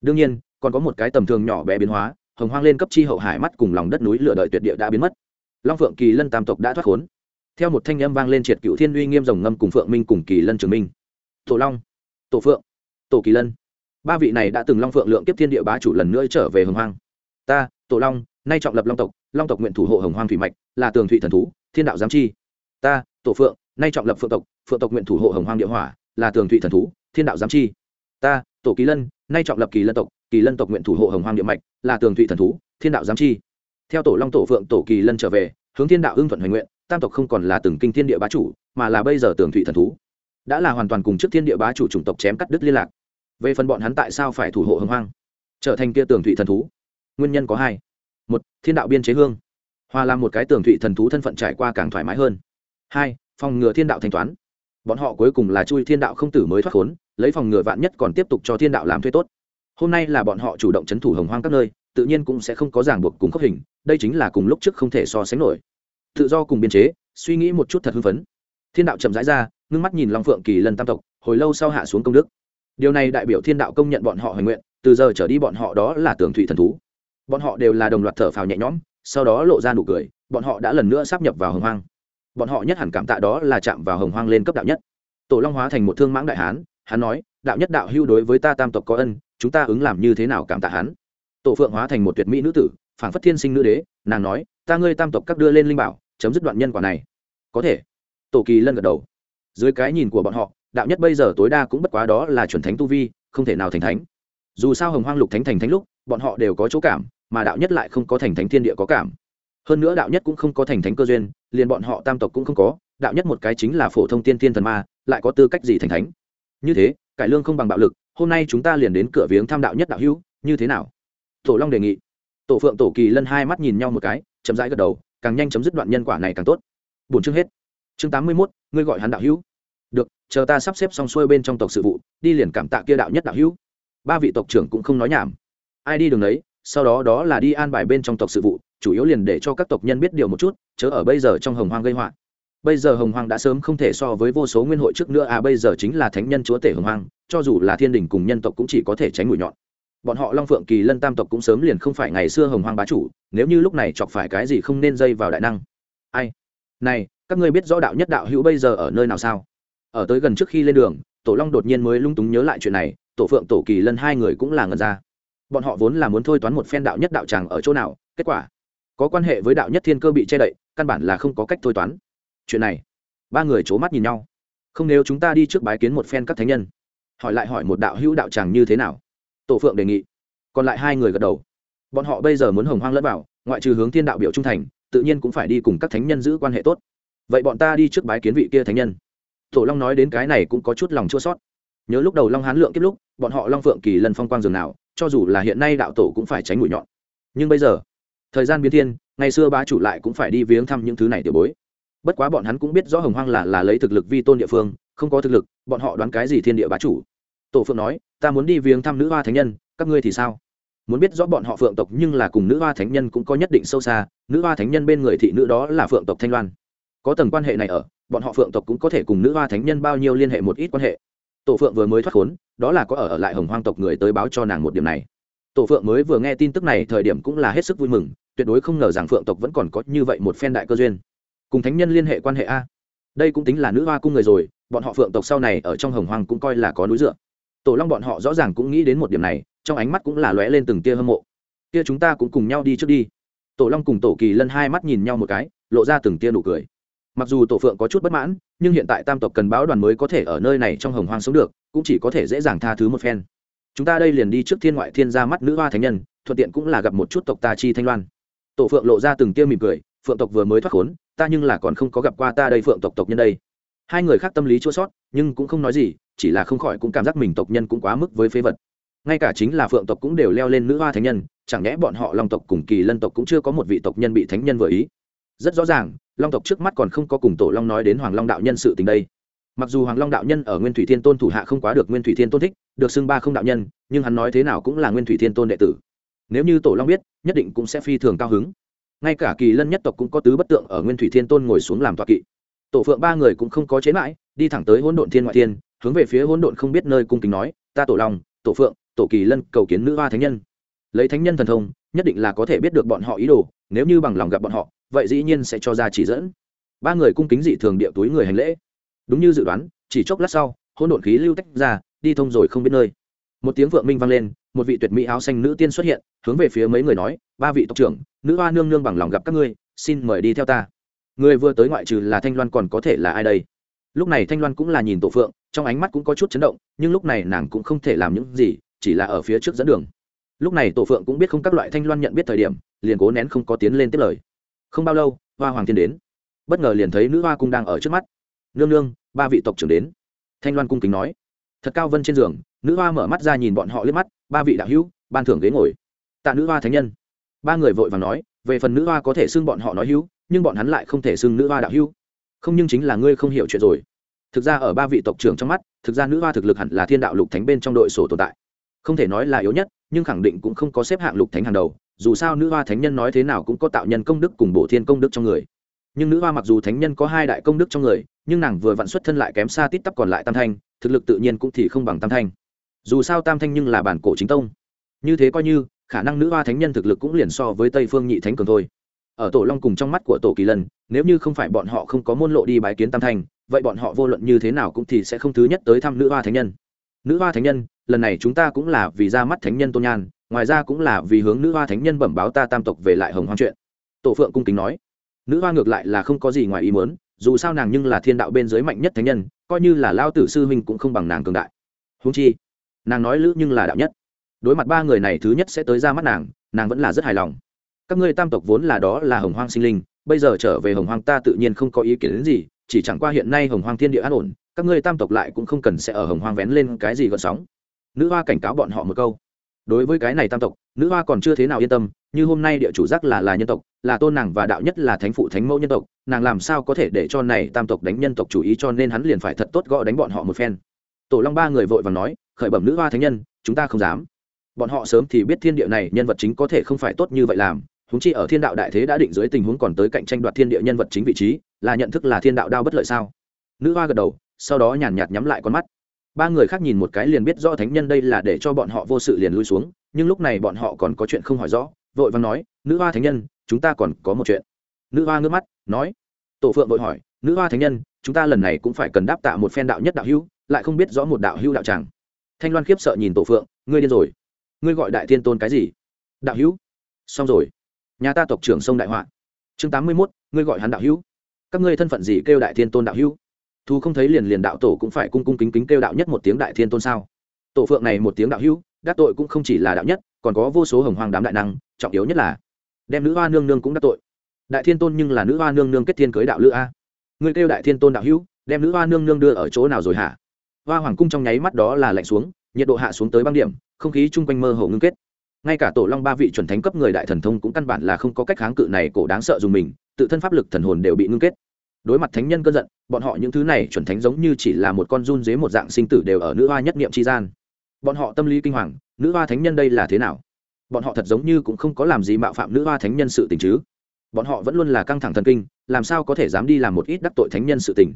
Đương nhiên, còn có một cái tầm thường nhỏ bé biến hóa, hồng hoang lên cấp chi hậu hải mắt cùng lòng đất núi lửa đợi tuyệt địa đã biến mất. Long phượng kỳ lân tam tộc đã thoát khốn. Theo một thanh âm vang lên triệt cựu thiên uy nghiêm rồng ngâm cùng phượng minh cùng kỳ lân trường minh. Tổ long, tổ phượng, tổ kỳ lân. Ba vị này đã từng long phượng lượng kiếp thiên địa bá chủ lần nữa trở về hồng hoang. Ta, tổ long, nay trọng lập long tộc long tộc nguyện thủ hộ hồng hoang thủy mạch, là tường thủy thần thú thiên đạo giám chi. Ta, tổ phượng, nay trọng lập phượng tộc phượng tộc nguyện thủ hộ hồng hoang địa hỏa, là tường thụy thần thú, thiên đạo giám chi. Ta, tổ kỳ lân, nay trọng lập kỳ lân tộc, kỳ lân tộc nguyện thủ hộ hồng hoang địa mạch, là tường thụy thần thú, thiên đạo giám chi. Theo tổ long tổ phượng, tổ kỳ lân trở về, hướng thiên đạo hưng thuận hoành nguyện, tam tộc không còn là từng kinh thiên địa bá chủ, mà là bây giờ tường thụy thần thú. Đã là hoàn toàn cùng trước thiên địa bá chủ chủng tộc chém cắt đứt liên lạc. Về phần bọn hắn tại sao phải thủ hộ hồng hoang? Trở thành kia tường thụy thần thú. Nguyên nhân có hai. Một, thiên đạo biên chế hương hòa làm một cái tường Thụy thần thú thân phận trải qua càng thoải mái hơn. Hai, phòng ngừa thiên đạo thanh toán. Bọn họ cuối cùng là chui thiên đạo không tử mới thoát khốn, lấy phòng ngừa vạn nhất còn tiếp tục cho thiên đạo làm thuê tốt. Hôm nay là bọn họ chủ động c h ấ n thủ hồng hoang các nơi, tự nhiên cũng sẽ không có ràng buộc cùng khốc hình, đây chính là cùng lúc trước không thể so sánh nổi. Tự do cùng biên chế, suy nghĩ một chút thật hưng phấn. Thiên đạo chậm rãi ra, ngưng mắt nhìn long phượng kỳ lần tam tộc, hồi lâu sau hạ xuống công đức. Điều này đại biểu thiên đạo công nhận bọn họ hoành nguyện, từ giờ trở đi bọn họ đó là tường thủy thần thú. Bọn họ đều là đồng loạt thở phào nhẹ nhõm sau đó lộ ra nụ cười, bọn họ đã lần nữa sắp nhập vào hồng hoang. Bọn họ nhất hẳn cảm tạ đó là chạm vào hồng hoang lên cấp đạo nhất. Tổ long hóa thành một thương mãng đại hán, hắn nói, đạo nhất đạo hưu đối với ta tam tộc có ân, chúng ta ứng làm như thế nào cảm tạ hắn? Tổ phượng hóa thành một tuyệt mỹ nữ tử, phảng phất thiên sinh nữ đế, nàng nói, ta ngươi tam tộc các đưa lên linh bảo, chấm dứt đoạn nhân quả này. Có thể. Tổ kỳ lân gật đầu. Dưới cái nhìn của bọn họ, đạo nhất bây giờ tối đa cũng bất quá đó là chuẩn thánh tu vi, không thể nào thành thánh. Dù sao hồng hoang lục thánh thành thánh lúc, bọn họ đều có chỗ cảm mà đạo nhất lại không có thành thánh thiên địa có cảm. Hơn nữa đạo nhất cũng không có thành thánh cơ duyên, liền bọn họ tam tộc cũng không có, đạo nhất một cái chính là phổ thông tiên thiên thần ma, lại có tư cách gì thành thánh? Như thế, cải lương không bằng bạo lực, hôm nay chúng ta liền đến cửa viếng tham đạo nhất đạo hữu, như thế nào? Tổ long đề nghị. Tổ phượng tổ kỳ lân hai mắt nhìn nhau một cái, chậm rãi gật đầu, càng nhanh chấm dứt đoạn nhân quả này càng tốt. Bốn chương hết. Chương tám mươi mốt, ngươi gọi hắn đạo hữu. Được, chờ ta sắp xếp xong xuôi bên trong tộc sự vụ, đi liền cảm tạ kia đạo nhất đạo hữu. Ba vị tộc trưởng cũng không nói nhảm. Ai đi đường đấy? Sau đó đó là đi an bài bên trong tộc sự vụ, chủ yếu liền để cho các tộc nhân biết điều một chút, chớ ở bây giờ trong hồng hoang gây họa. Bây giờ hồng hoang đã sớm không thể so với vô số nguyên hội trước nữa à bây giờ chính là thánh nhân chúa tể hồng hoang, cho dù là thiên đình cùng nhân tộc cũng chỉ có thể tránh mũi nhọn. Bọn họ long phượng kỳ lân tam tộc cũng sớm liền không phải ngày xưa hồng hoang bá chủ, nếu như lúc này chọc phải cái gì không nên dây vào đại năng. Ai? Này, các ngươi biết rõ đạo nhất đạo hữu bây giờ ở nơi nào sao? Ở tới gần trước khi lên đường, tổ long đột nhiên mới lung túng nhớ lại chuyện này, tổ phượng, tổ kỳ lân hai người cũng là ngần ra bọn họ vốn là muốn thôi toán một phen đạo nhất đạo tràng ở chỗ nào, kết quả, có quan hệ với đạo nhất thiên cơ bị che đậy, căn bản là không có cách thôi toán. Chuyện này, ba người c h ố mắt nhìn nhau. Không nếu chúng ta đi trước bái kiến một phen các thánh nhân. Hỏi lại hỏi một đạo hữu đạo tràng như thế nào. Tổ phượng đề nghị. Còn lại hai người gật đầu. Bọn họ bây giờ muốn hồng hoang lẫn vào, ngoại trừ hướng thiên đạo biểu trung thành, tự nhiên cũng phải đi cùng các thánh nhân giữ quan hệ tốt. Vậy bọn ta đi trước bái kiến vị kia thánh nhân. Tổ long nói đến cái này cũng có chút lòng chua sót nhớ lúc đầu long hán lượng kết lúc, bọn họ long phượng kỳ lần phong quang dường nào cho dù là hiện nay đạo tổ cũng phải tránh mũi nhọn. Nhưng bây giờ, thời gian biến thiên, ngày xưa bá chủ lại cũng phải đi viếng thăm những thứ này tiểu bối. Bất quá bọn hắn cũng biết rõ hồng hoang là là lấy thực lực vi tôn địa phương, không có thực lực, bọn họ đoán cái gì thiên địa bá chủ. Tổ phượng nói, ta muốn đi viếng thăm nữ hoa thánh nhân, các ngươi thì sao? Muốn biết rõ bọn họ phượng tộc nhưng là cùng nữ hoa thánh nhân cũng có nhất định sâu xa, nữ hoa thánh nhân bên người thị nữ đó là phượng tộc thanh loan. Có tầng quan hệ này ở, bọn họ phượng tộc cũng có thể cùng nữ hoa thánh nhân bao nhiêu liên hệ một ít quan hệ. Tổ phượng vừa mới thoát khốn đó là có ở, ở lại hồng hoang tộc người tới báo cho nàng một điểm này. Tổ phượng mới vừa nghe tin tức này thời điểm cũng là hết sức vui mừng tuyệt đối không ngờ rằng phượng tộc vẫn còn có như vậy một phen đại cơ duyên. Cùng thánh nhân liên hệ quan hệ a? Đây cũng tính là nữ hoa cung người rồi bọn họ phượng tộc sau này ở trong hồng hoang cũng coi là có núi dựa. Tổ long bọn họ rõ ràng cũng nghĩ đến một điểm này trong ánh mắt cũng là lóe lên từng tia hâm mộ. Kia chúng ta cũng cùng nhau đi trước đi. Tổ long cùng tổ kỳ lân hai mắt nhìn nhau một cái lộ ra từng tia nụ cười mặc dù tổ phượng có chút bất mãn, nhưng hiện tại tam tộc cần báo đoàn mới có thể ở nơi này trong hồng hoang sống được, cũng chỉ có thể dễ dàng tha thứ một phen. Chúng ta đây liền đi trước thiên ngoại thiên ra mắt nữ hoa thánh nhân, thuận tiện cũng là gặp một chút tộc ta chi thanh loan. Tổ phượng lộ ra từng tia mỉm cười, phượng tộc vừa mới thoát khốn, ta nhưng là còn không có gặp qua ta đây phượng tộc tộc nhân đây. Hai người khác tâm lý chua sót, nhưng cũng không nói gì, chỉ là không khỏi cũng cảm giác mình tộc nhân cũng quá mức với phế vật. Ngay cả chính là phượng tộc cũng đều leo lên nữ hoa thánh nhân, chẳng lẽ bọn họ long tộc cùng kỳ lân tộc cũng chưa có một vị tộc nhân bị thánh nhân vừa ý. Rất rõ ràng long tộc trước mắt còn không có cùng tổ long nói đến hoàng long đạo nhân sự tình đây. Mặc dù hoàng long đạo nhân ở nguyên thủy thiên tôn thủ hạ không quá được nguyên thủy thiên tôn thích, được xưng ba không đạo nhân, nhưng hắn nói thế nào cũng là nguyên thủy thiên tôn đệ tử. Nếu như tổ long biết, nhất định cũng sẽ phi thường cao hứng. Ngay cả kỳ lân nhất tộc cũng có tứ bất tượng ở nguyên thủy thiên tôn ngồi xuống làm tọa kỵ. Tổ phượng ba người cũng không có chế mãi, đi thẳng tới hỗn độn thiên ngoại thiên, hướng về phía hỗn độn không biết nơi cung kính nói, ta tổ long, tổ phượng, tổ kỳ lân, cầu kiến nữ hoa thánh nhân. Lấy thánh nhân thần thông, nhất định là có thể biết được bọn họ ý đồ, nếu như bằng lòng gặp bọn họ vậy dĩ nhiên sẽ cho ra chỉ dẫn. Ba người cung kính dị thường địa túi người hành lễ. Đúng như dự đoán, chỉ chốc lát sau, hỗn độn khí lưu tách ra, đi thông rồi không biết nơi. Một tiếng vượng minh vang lên, một vị tuyệt mỹ áo xanh nữ tiên xuất hiện, hướng về phía mấy người nói, ba vị tộc trưởng, nữ hoa nương nương bằng lòng gặp các ngươi, xin mời đi theo ta. Người vừa tới ngoại trừ là thanh loan còn có thể là ai đây? Lúc này thanh loan cũng là nhìn tổ phượng, trong ánh mắt cũng có chút chấn động, nhưng lúc này nàng cũng không thể làm những gì, chỉ là ở phía trước dẫn đường. Lúc này tổ phượng cũng biết không các loại thanh loan nhận biết thời điểm, liền cố nén không có tiến lên tiếp lời không bao lâu, hoa hoàng thiên đến. Bất ngờ liền thấy nữ hoa cung đang ở trước mắt. Nương nương, ba vị tộc trưởng đến. Thanh loan cung kính nói. Thật cao vân trên giường, nữ hoa mở mắt ra nhìn bọn họ liếc mắt, ba vị đạo hữu, ban thưởng ghế ngồi. Tạ nữ hoa thánh nhân. Ba người vội vàng nói, về phần nữ hoa có thể xưng bọn họ nói hữu, nhưng bọn hắn lại không thể xưng nữ hoa đạo hữu. Không, nhưng chính là ngươi không hiểu chuyện rồi. Thực ra ở ba vị tộc trưởng trong mắt, thực ra nữ hoa thực lực hẳn là thiên đạo lục thánh bên trong đội sổ tồn tại. Không thể nói là yếu nhất, nhưng khẳng định cũng không có xếp hạng lục thánh hàng đầu dù sao nữ hoa thánh nhân nói thế nào cũng có tạo nhân công đức cùng bổ thiên công đức trong người. Nhưng nữ hoa mặc dù thánh nhân có hai đại công đức trong người, nhưng nàng vừa vặn xuất thân lại kém xa tít tắp còn lại tam thanh, thực lực tự nhiên cũng thì không bằng tam thanh. Dù sao tam thanh nhưng là bản cổ chính tông. Như thế coi như, khả năng nữ hoa thánh nhân thực lực cũng liền so với tây phương nhị thánh cường thôi. Ở tổ long cùng trong mắt của tổ kỳ lân, nếu như không phải bọn họ không có môn lộ đi bái kiến tam thanh, vậy bọn họ vô luận như thế nào cũng thì sẽ không thứ nhất tới thăm nữ hoa thánh nhân. Nữ hoa thánh nhân, lần này chúng ta cũng là vì ra mắt thánh nhân tôn nhan ngoài ra cũng là vì hướng nữ hoa thánh nhân bẩm báo ta tam tộc về lại hồng hoang chuyện. Tổ phượng cung kính nói, nữ hoa ngược lại là không có gì ngoài ý muốn, dù sao nàng nhưng là thiên đạo bên dưới mạnh nhất thánh nhân, coi như là lao tử sư huynh cũng không bằng nàng cường đại. Húng chi, nàng nói lữ nhưng là đạo nhất. Đối mặt ba người này thứ nhất sẽ tới ra mắt nàng nàng vẫn là rất hài lòng. Các ngươi tam tộc vốn là đó là hồng hoang sinh linh, bây giờ trở về hồng hoang ta tự nhiên không có ý kiến đến gì, chỉ chẳng qua hiện nay hồng hoang thiên địa an ổn, các ngươi tam tộc lại cũng không cần sẽ ở hồng hoang vén lên cái gì gợn sóng. Nữ hoa cảnh cáo bọn họ một câu đối với cái này tam tộc, nữ hoa còn chưa thế nào yên tâm, như hôm nay địa chủ giác là là nhân tộc, là tôn nàng và đạo nhất là thánh phụ thánh mẫu nhân tộc, nàng làm sao có thể để cho này tam tộc đánh nhân tộc chủ ý cho nên hắn liền phải thật tốt gõ đánh bọn họ một phen. Tổ long ba người vội và nói, khởi bẩm nữ hoa thánh nhân, chúng ta không dám. Bọn họ sớm thì biết thiên địa này nhân vật chính có thể không phải tốt như vậy làm húng chi ở thiên đạo đại thế đã định dưới tình huống còn tới cạnh tranh đoạt thiên địa nhân vật chính vị trí, là nhận thức là thiên đạo đao bất lợi sao? Nữ hoa gật đầu, sau đó nhàn nhạt nhắm lại con mắt ba người khác nhìn một cái liền biết rõ thánh nhân đây là để cho bọn họ vô sự liền lui xuống, nhưng lúc này bọn họ còn có chuyện không hỏi rõ, vội vàng nói, nữ hoa thánh nhân, chúng ta còn có một chuyện. Nữ hoa ngước mắt, nói, tổ phượng vội hỏi, nữ hoa thánh nhân, chúng ta lần này cũng phải cần đáp tạ một phen đạo nhất đạo hữu, lại không biết rõ một đạo hữu đạo tràng thanh loan khiếp sợ nhìn tổ phượng, ngươi điên rồi. Ngươi gọi đại thiên tôn cái gì? Đạo hữu. Xong rồi. Nhà ta tộc trưởng sông đại họa. Chương tám mươi mốt, ngươi gọi hắn đạo hữu. Các ngươi thân phận gì kêu đại thiên tôn đạo hữu? Thu không thấy liền liền đạo tổ cũng phải cung cung kính kính kêu đạo nhất một tiếng đại thiên tôn sao? Tổ phượng này một tiếng đạo hữu, đắc tội cũng không chỉ là đạo nhất, còn có vô số hồng hoàng đám đại năng, trọng yếu nhất là đem nữ hoa nương nương cũng đắc tội. Đại thiên tôn nhưng là nữ hoa nương nương kết thiên cưới đạo lữ a. Người kêu đại thiên tôn đạo hữu, đem nữ hoa nương nương đưa ở chỗ nào rồi hả? Hoa hoàng cung trong nháy mắt đó là lạnh xuống, nhiệt độ hạ xuống tới băng điểm, không khí chung quanh mơ hồ ngưng kết. Ngay cả tổ long ba vị chuẩn thánh cấp người đại thần thông cũng căn bản là không có cách kháng cự này, cổ đáng sợ dùng mình, tự thân pháp lực thần hồn đều bị ngưng kết đối mặt thánh nhân cơn giận, bọn họ những thứ này chuẩn thánh giống như chỉ là một con run dế một dạng sinh tử đều ở nữ hoa nhất niệm tri gian. Bọn họ tâm lý kinh hoàng, nữ hoa thánh nhân đây là thế nào? Bọn họ thật giống như cũng không có làm gì mạo phạm nữ hoa thánh nhân sự tình chứ. Bọn họ vẫn luôn là căng thẳng thần kinh, làm sao có thể dám đi làm một ít đắc tội thánh nhân sự tình?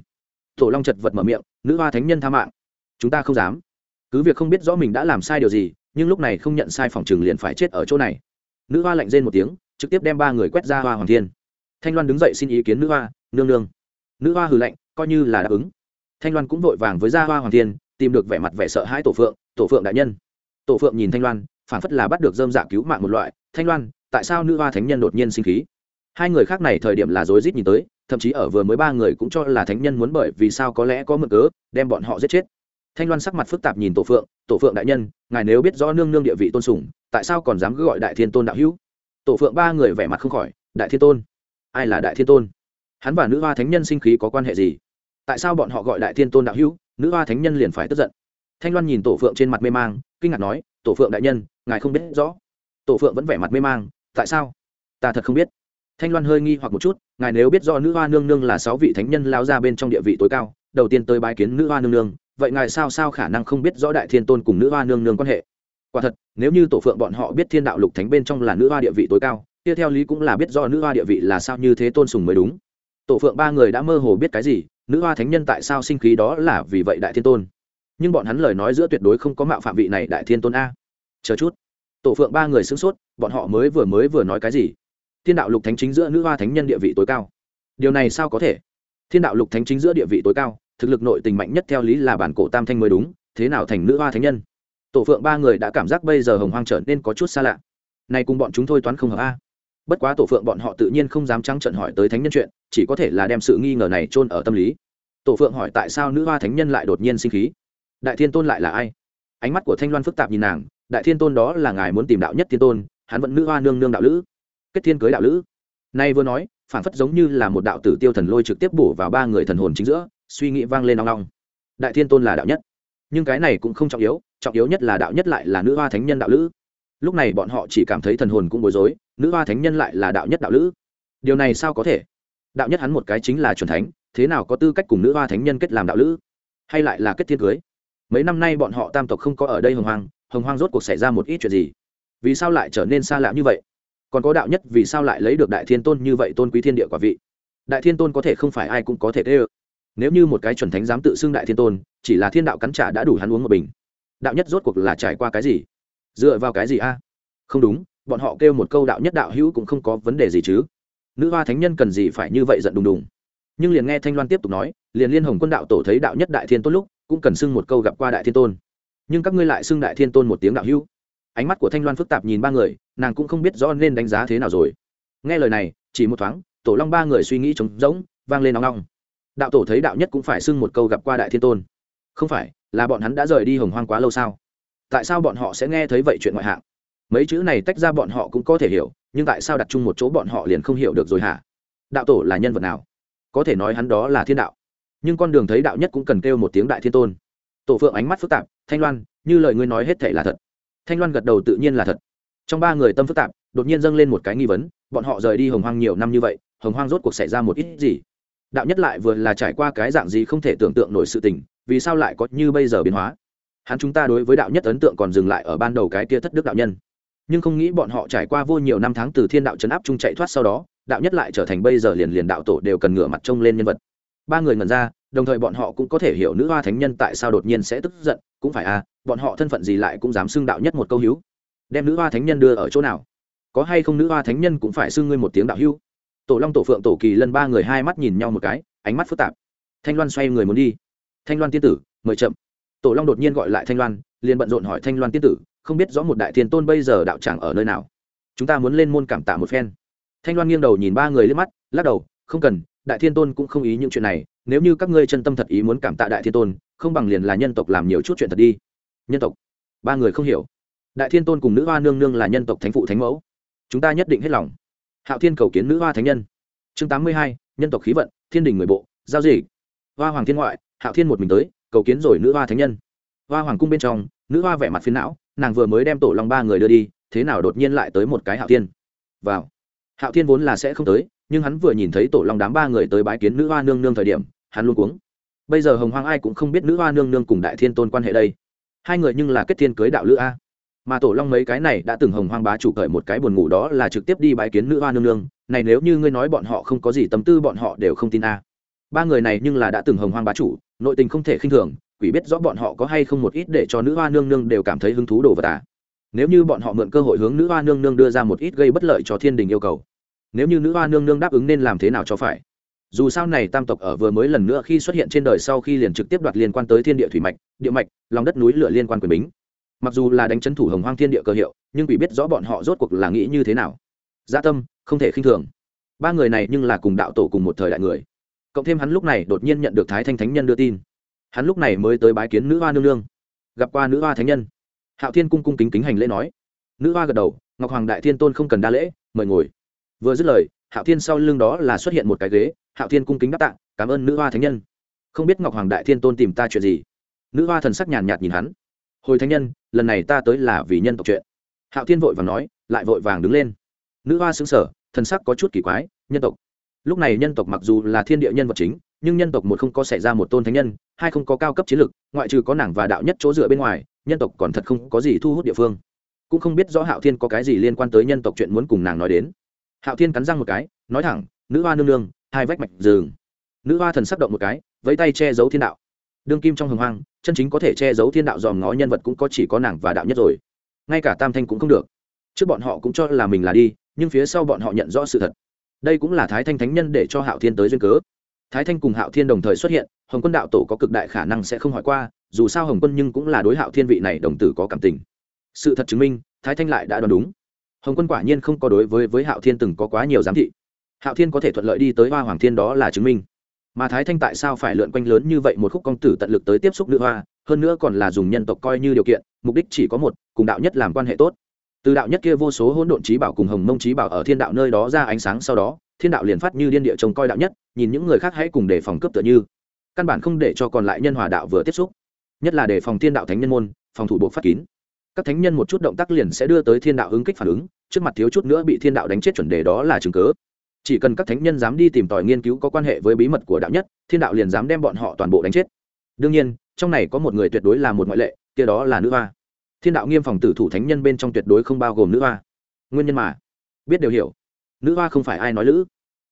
Tổ long chật vật mở miệng, nữ hoa thánh nhân tha mạng. Chúng ta không dám. Cứ việc không biết rõ mình đã làm sai điều gì, nhưng lúc này không nhận sai phòng trường liền phải chết ở chỗ này. Nữ hoa lạnh rên một tiếng, trực tiếp đem ba người quét ra hoa hoàng thiên. Thanh loan đứng dậy xin ý kiến nữ hoa nương nương. Nữ hoa hừ lạnh, coi như là đáp ứng. Thanh loan cũng vội vàng với gia hoa hoàng thiên, tìm được vẻ mặt vẻ sợ hãi tổ phượng tổ phượng đại nhân. Tổ phượng nhìn thanh loan phản phất là bắt được dơm dạ cứu mạng một loại, thanh loan, tại sao nữ hoa thánh nhân đột nhiên sinh khí? Hai người khác này thời điểm là rối rít nhìn tới, thậm chí ở vừa mới ba người cũng cho là thánh nhân muốn bởi vì sao có lẽ có mực cớ, đem bọn họ giết chết. Thanh loan sắc mặt phức tạp nhìn tổ phượng tổ phượng đại nhân, ngài nếu biết rõ nương nương địa vị tôn sùng, tại sao còn dám cứ gọi đại thiên tôn đạo hữu? Tổ phượng ba người vẻ mặt không khỏi, đại thiên tôn, ai là đại thiên tôn? Hắn và nữ hoa thánh nhân sinh khí có quan hệ gì? Tại sao bọn họ gọi đại thiên tôn đạo hữu, nữ hoa thánh nhân liền phải tức giận? Thanh loan nhìn tổ phượng trên mặt mê mang, kinh ngạc nói, tổ phượng đại nhân, ngài không biết rõ. Tổ phượng vẫn vẻ mặt mê mang, tại sao? Ta thật không biết. Thanh loan hơi nghi hoặc một chút, ngài nếu biết do nữ hoa nương nương là sáu vị thánh nhân lao ra bên trong địa vị tối cao, đầu tiên tới bái kiến nữ hoa nương nương, vậy ngài sao sao khả năng không biết rõ đại thiên tôn cùng nữ hoa nương nương quan hệ? Quả thật, nếu như tổ phượng bọn họ biết thiên đạo lục thánh bên trong là nữ hoa địa vị tối cao tiếp theo lý cũng là biết do nữ hoa địa vị là sao như thế tôn sùng mới đúng tổ phượng ba người đã mơ hồ biết cái gì, nữ hoa thánh nhân tại sao sinh khí đó là vì vậy đại thiên tôn. Nhưng bọn hắn lời nói giữa tuyệt đối không có mạo phạm vị này đại thiên tôn a. Chờ chút. Tổ phượng ba người sửng sốt, bọn họ mới vừa mới vừa nói cái gì? Thiên đạo lục thánh chính giữa nữ hoa thánh nhân địa vị tối cao. Điều này sao có thể? Thiên đạo lục thánh chính giữa địa vị tối cao, thực lực nội tình mạnh nhất theo lý là bản cổ tam thanh mới đúng, thế nào thành nữ hoa thánh nhân? Tổ phượng ba người đã cảm giác bây giờ hồng hoang trở nên có chút xa lạ. Nay cùng bọn chúng thôi toán không hợp a bất quá tổ phượng bọn họ tự nhiên không dám trắng trận hỏi tới thánh nhân chuyện, chỉ có thể là đem sự nghi ngờ này chôn ở tâm lý. Tổ phượng hỏi tại sao nữ hoa thánh nhân lại đột nhiên sinh khí? Đại thiên tôn lại là ai? Ánh mắt của thanh loan phức tạp nhìn nàng, đại thiên tôn đó là ngài muốn tìm đạo nhất thiên tôn, hắn vẫn nữ hoa nương nương đạo lữ. Kết thiên cưới đạo lữ. Nay vừa nói phản phất giống như là một đạo tử tiêu thần lôi trực tiếp bổ vào ba người thần hồn chính giữa, suy nghĩ vang lên nong nong đại thiên tôn là đạo nhất. Nhưng cái này cũng không trọng yếu trọng yếu nhất là đạo nhất lại là nữ hoa thánh nhân đạo lữ lúc này bọn họ chỉ cảm thấy thần hồn cũng bối rối, nữ hoa thánh nhân lại là đạo nhất đạo lữ. Điều này sao có thể? Đạo nhất hắn một cái chính là c thánh, thế nào có tư cách cùng nữ hoa thánh nhân kết làm đạo lữ? Hay lại là kết thiên cưới? Mấy năm nay bọn họ tam tộc không có ở đây hồng hoang hồng hoang rốt cuộc xảy ra một ít chuyện gì? Vì sao lại trở nên xa lạ như vậy? Còn có đạo nhất vì sao lại lấy được đại thiên tôn như vậy tôn quý thiên địa quả vị? Đại thiên tôn có thể không phải ai cũng có thể thế ơ nếu như một cái chuẩn thánh dám tự xưng đại thiên tôn, chỉ là thiên đạo cắn trả đã đủ hắn uống một bình. Đạo nhất rốt cuộc là trải qua cái gì? Dựa vào cái gì a? Không đúng, bọn họ kêu một câu đạo nhất đạo hữu cũng không có vấn đề gì chứ. Nữ hoa thánh nhân cần gì phải như vậy giận đùng đùng. Nhưng liền nghe thanh loan tiếp tục nói, liền liên hồng quân đạo tổ thấy đạo nhất đại thiên tôn lúc, cũng cần xưng một câu gặp qua đại thiên tôn. Nhưng các ngươi lại xưng đại thiên tôn một tiếng đạo hữu. Ánh mắt của thanh loan phức tạp nhìn ba người, nàng cũng không biết rõ nên đánh giá thế nào rồi. Nghe lời này, chỉ một thoáng, tổ long ba người suy nghĩ trống rỗng, vang lên nóng nóng đạo tổ thấy đạo nhất cũng phải xưng một câu gặp qua đại thiên tôn. Không phải, là bọn hắn đã rời đi hồng hoang quá lâu sao? Tại sao bọn họ sẽ nghe thấy vậy chuyện ngoại hạng? Mấy chữ này tách ra bọn họ cũng có thể hiểu, nhưng tại sao đặt chung một chỗ bọn họ liền không hiểu được rồi hả? Đạo tổ là nhân vật nào? Có thể nói hắn đó là thiên đạo. Nhưng con đường thấy đạo nhất cũng cần kêu một tiếng đại thiên tôn. Tổ phượng ánh mắt phức tạp, thanh loan, như lời ngươi nói hết thể là thật. Thanh loan gật đầu tự nhiên là thật. Trong ba người tâm phức tạp, đột nhiên dâng lên một cái nghi vấn, bọn họ rời đi hồng hoang nhiều năm như vậy, hồng hoang rốt cuộc xảy ra một ít gì? Đạo nhất lại vừa là trải qua cái dạng gì không thể tưởng tượng nổi sự tình, vì sao lại có như bây giờ biến hóa? Hắn chúng ta đối với đạo nhất ấn tượng còn dừng lại ở ban đầu cái kia thất đức đạo nhân. Nhưng không nghĩ bọn họ trải qua vô nhiều năm tháng từ thiên đạo chấn áp chung chạy thoát sau đó, đạo nhất lại trở thành bây giờ liền liền đạo tổ đều cần ngửa mặt trông lên nhân vật. Ba người ngần ra, đồng thời bọn họ cũng có thể hiểu nữ hoa thánh nhân tại sao đột nhiên sẽ tức giận, cũng phải à bọn họ thân phận gì lại cũng dám xưng đạo nhất một câu hữu. Đem nữ hoa thánh nhân đưa ở chỗ nào? Có hay không nữ hoa thánh nhân cũng phải xưng ngươi một tiếng đạo hữu? Tổ long, tổ phượng, tổ kỳ lân ba người hai mắt nhìn nhau một cái, ánh mắt phức tạp. Thanh loan xoay người muốn đi. Thanh loan tiên tử, mời chậm tổ long đột nhiên gọi lại thanh loan, liền bận rộn hỏi thanh loan tiên tử, không biết rõ một đại thiên tôn bây giờ đạo tràng ở nơi nào. Chúng ta muốn lên môn cảm tạ một phen. Thanh loan nghiêng đầu nhìn ba người lên mắt, lắc đầu, không cần, đại thiên tôn cũng không ý những chuyện này, nếu như các ngươi chân tâm thật ý muốn cảm tạ đại thiên tôn, không bằng liền là nhân tộc làm nhiều chút chuyện thật đi. Nhân tộc. Ba người không hiểu. Đại thiên tôn cùng nữ hoa nương nương là nhân tộc thánh phụ thánh mẫu. Chúng ta nhất định hết lòng. Hạo thiên cầu kiến nữ hoa thánh nhân. Chương tám mươi hai, nhân tộc khí vận, thiên đình người bộ, giao gì hoa hoàng thiên ngoại, hạo thiên một mình tới cầu kiến rồi nữ hoa thánh nhân. Hoa hoàng cung bên trong, nữ hoa vẻ mặt phiến não, nàng vừa mới đem tổ long ba người đưa đi, thế nào đột nhiên lại tới một cái hạo thiên? Vào. Hạo thiên vốn là sẽ không tới, nhưng hắn vừa nhìn thấy tổ long đám ba người tới bái kiến nữ hoa nương nương thời điểm, hắn luôn cuống. Bây giờ hồng hoang ai cũng không biết nữ hoa nương nương cùng đại thiên tôn quan hệ đây. Hai người nhưng là kết thiên cưới đạo lữ a. Mà tổ long mấy cái này đã từng hồng hoang bá chủ cởi một cái buồn ngủ đó là trực tiếp đi bái kiến nữ hoa nương nương. Này nếu như ngươi nói bọn họ không có gì tâm tư, bọn họ đều không tin a ba người này nhưng là đã từng hồng hoang bá chủ, nội tình không thể khinh thường, quỷ biết rõ bọn họ có hay không một ít để cho nữ hoa nương nương đều cảm thấy hứng thú đồ vật à. Nếu như bọn họ mượn cơ hội hướng nữ hoa nương nương đưa ra một ít gây bất lợi cho thiên đình yêu cầu, nếu như nữ hoa nương nương đáp ứng nên làm thế nào cho phải? Dù sao này tam tộc ở vừa mới lần nữa khi xuất hiện trên đời sau khi liền trực tiếp đoạt liên quan tới thiên địa thủy mạch, địa mạch, lòng đất núi lửa liên quan quyền bính. Mặc dù là đánh chấn thủ hồng hoang thiên địa cơ hiệu, nhưng quỷ biết rõ bọn họ rốt cuộc là nghĩ như thế nào? Gia tâm, không thể khinh thường. Ba người này nhưng là cùng đạo tổ cùng một thời đại người cộng thêm hắn lúc này đột nhiên nhận được thái thanh thánh nhân đưa tin. Hắn lúc này mới tới bái kiến nữ hoa nương nương. Gặp qua nữ hoa thánh nhân. Hạo thiên cung cung kính kính hành lễ nói. Nữ hoa gật đầu, ngọc hoàng đại thiên tôn không cần đa lễ, mời ngồi. Vừa dứt lời, hạo thiên sau lưng đó là xuất hiện một cái ghế. Hạo thiên cung kính đáp tạng cảm ơn nữ hoa thánh nhân. Không biết ngọc hoàng đại thiên tôn tìm ta chuyện gì? Nữ hoa thần sắc nhàn nhạt nhìn hắn. Hồi thánh nhân, lần này ta tới là vì nhân tộc chuyện. Hạo thiên vội vàng nói, lại vội vàng đứng lên. Nữ hoa xứng sở thần sắc có chút kỳ quái, nhân tộc lúc này nhân tộc mặc dù là thiên địa nhân vật chính, nhưng nhân tộc một không có xảy ra một tôn thánh nhân, hai không có cao cấp chiến lược ngoại trừ có nàng và đạo nhất chỗ dựa bên ngoài, nhân tộc còn thật không có gì thu hút địa phương. Cũng không biết rõ hạo thiên có cái gì liên quan tới nhân tộc chuyện muốn cùng nàng nói đến. Hạo thiên cắn răng một cái, nói thẳng, nữ hoa nương nương, hai vách mạch rừng. Nữ hoa thần sắc động một cái, vẫy tay che giấu thiên đạo. Đương kim trong hồng hoang, chân chính có thể che giấu thiên đạo dòm ngó nhân vật cũng có chỉ có nàng và đạo nhất rồi. Ngay cả tam thanh cũng không được. Trước bọn họ cũng cho là mình là đi, nhưng phía sau bọn họ nhận rõ sự thật đây cũng là thái thanh thánh nhân để cho hạo thiên tới duyên cớ. Thái thanh cùng hạo thiên đồng thời xuất hiện, hồng quân đạo tổ có cực đại khả năng sẽ không hỏi qua, dù sao hồng quân nhưng cũng là đối hạo thiên vị này đồng tử có cảm tình. Sự thật chứng minh, thái thanh lại đã đoán đúng. Hồng quân quả nhiên không có đối với với hạo thiên từng có quá nhiều giám thị. Hạo thiên có thể thuận lợi đi tới hoa hoàng thiên đó là chứng minh. Mà thái thanh tại sao phải lượn quanh lớn như vậy một khúc công tử tận lực tới tiếp xúc nữ hoa, hơn nữa còn là dùng nhân tộc coi như điều kiện, mục đích chỉ có một, cùng đạo nhất làm quan hệ tốt từ đạo nhất kia vô số hỗn độn trí bảo cùng hồng mông trí bảo ở thiên đạo nơi đó ra ánh sáng sau đó, thiên đạo liền phát như điên địa trông coi đạo nhất, nhìn những người khác hãy cùng đề phòng cướp tựa như. Căn bản không để cho còn lại nhân hòa đạo vừa tiếp xúc. Nhất là đề phòng thiên đạo thánh nhân môn, phòng thủ bộ phát kín. Các thánh nhân một chút động tác liền sẽ đưa tới thiên đạo ứng kích phản ứng, trước mặt thiếu chút nữa bị thiên đạo đánh chết chuẩn đề đó là chứng cớ. Chỉ cần các thánh nhân dám đi tìm tòi nghiên cứu có quan hệ với bí mật của đạo nhất, thiên đạo liền dám đem bọn họ toàn bộ đánh chết. Đương nhiên, trong này có một người tuyệt đối là một ngoại lệ, kia đó là nữ hoa thiên đạo nghiêm phòng tử thủ thánh nhân bên trong tuyệt đối không bao gồm nữ hoa. Nguyên nhân mà, biết đều hiểu. Nữ hoa không phải ai nói lữ.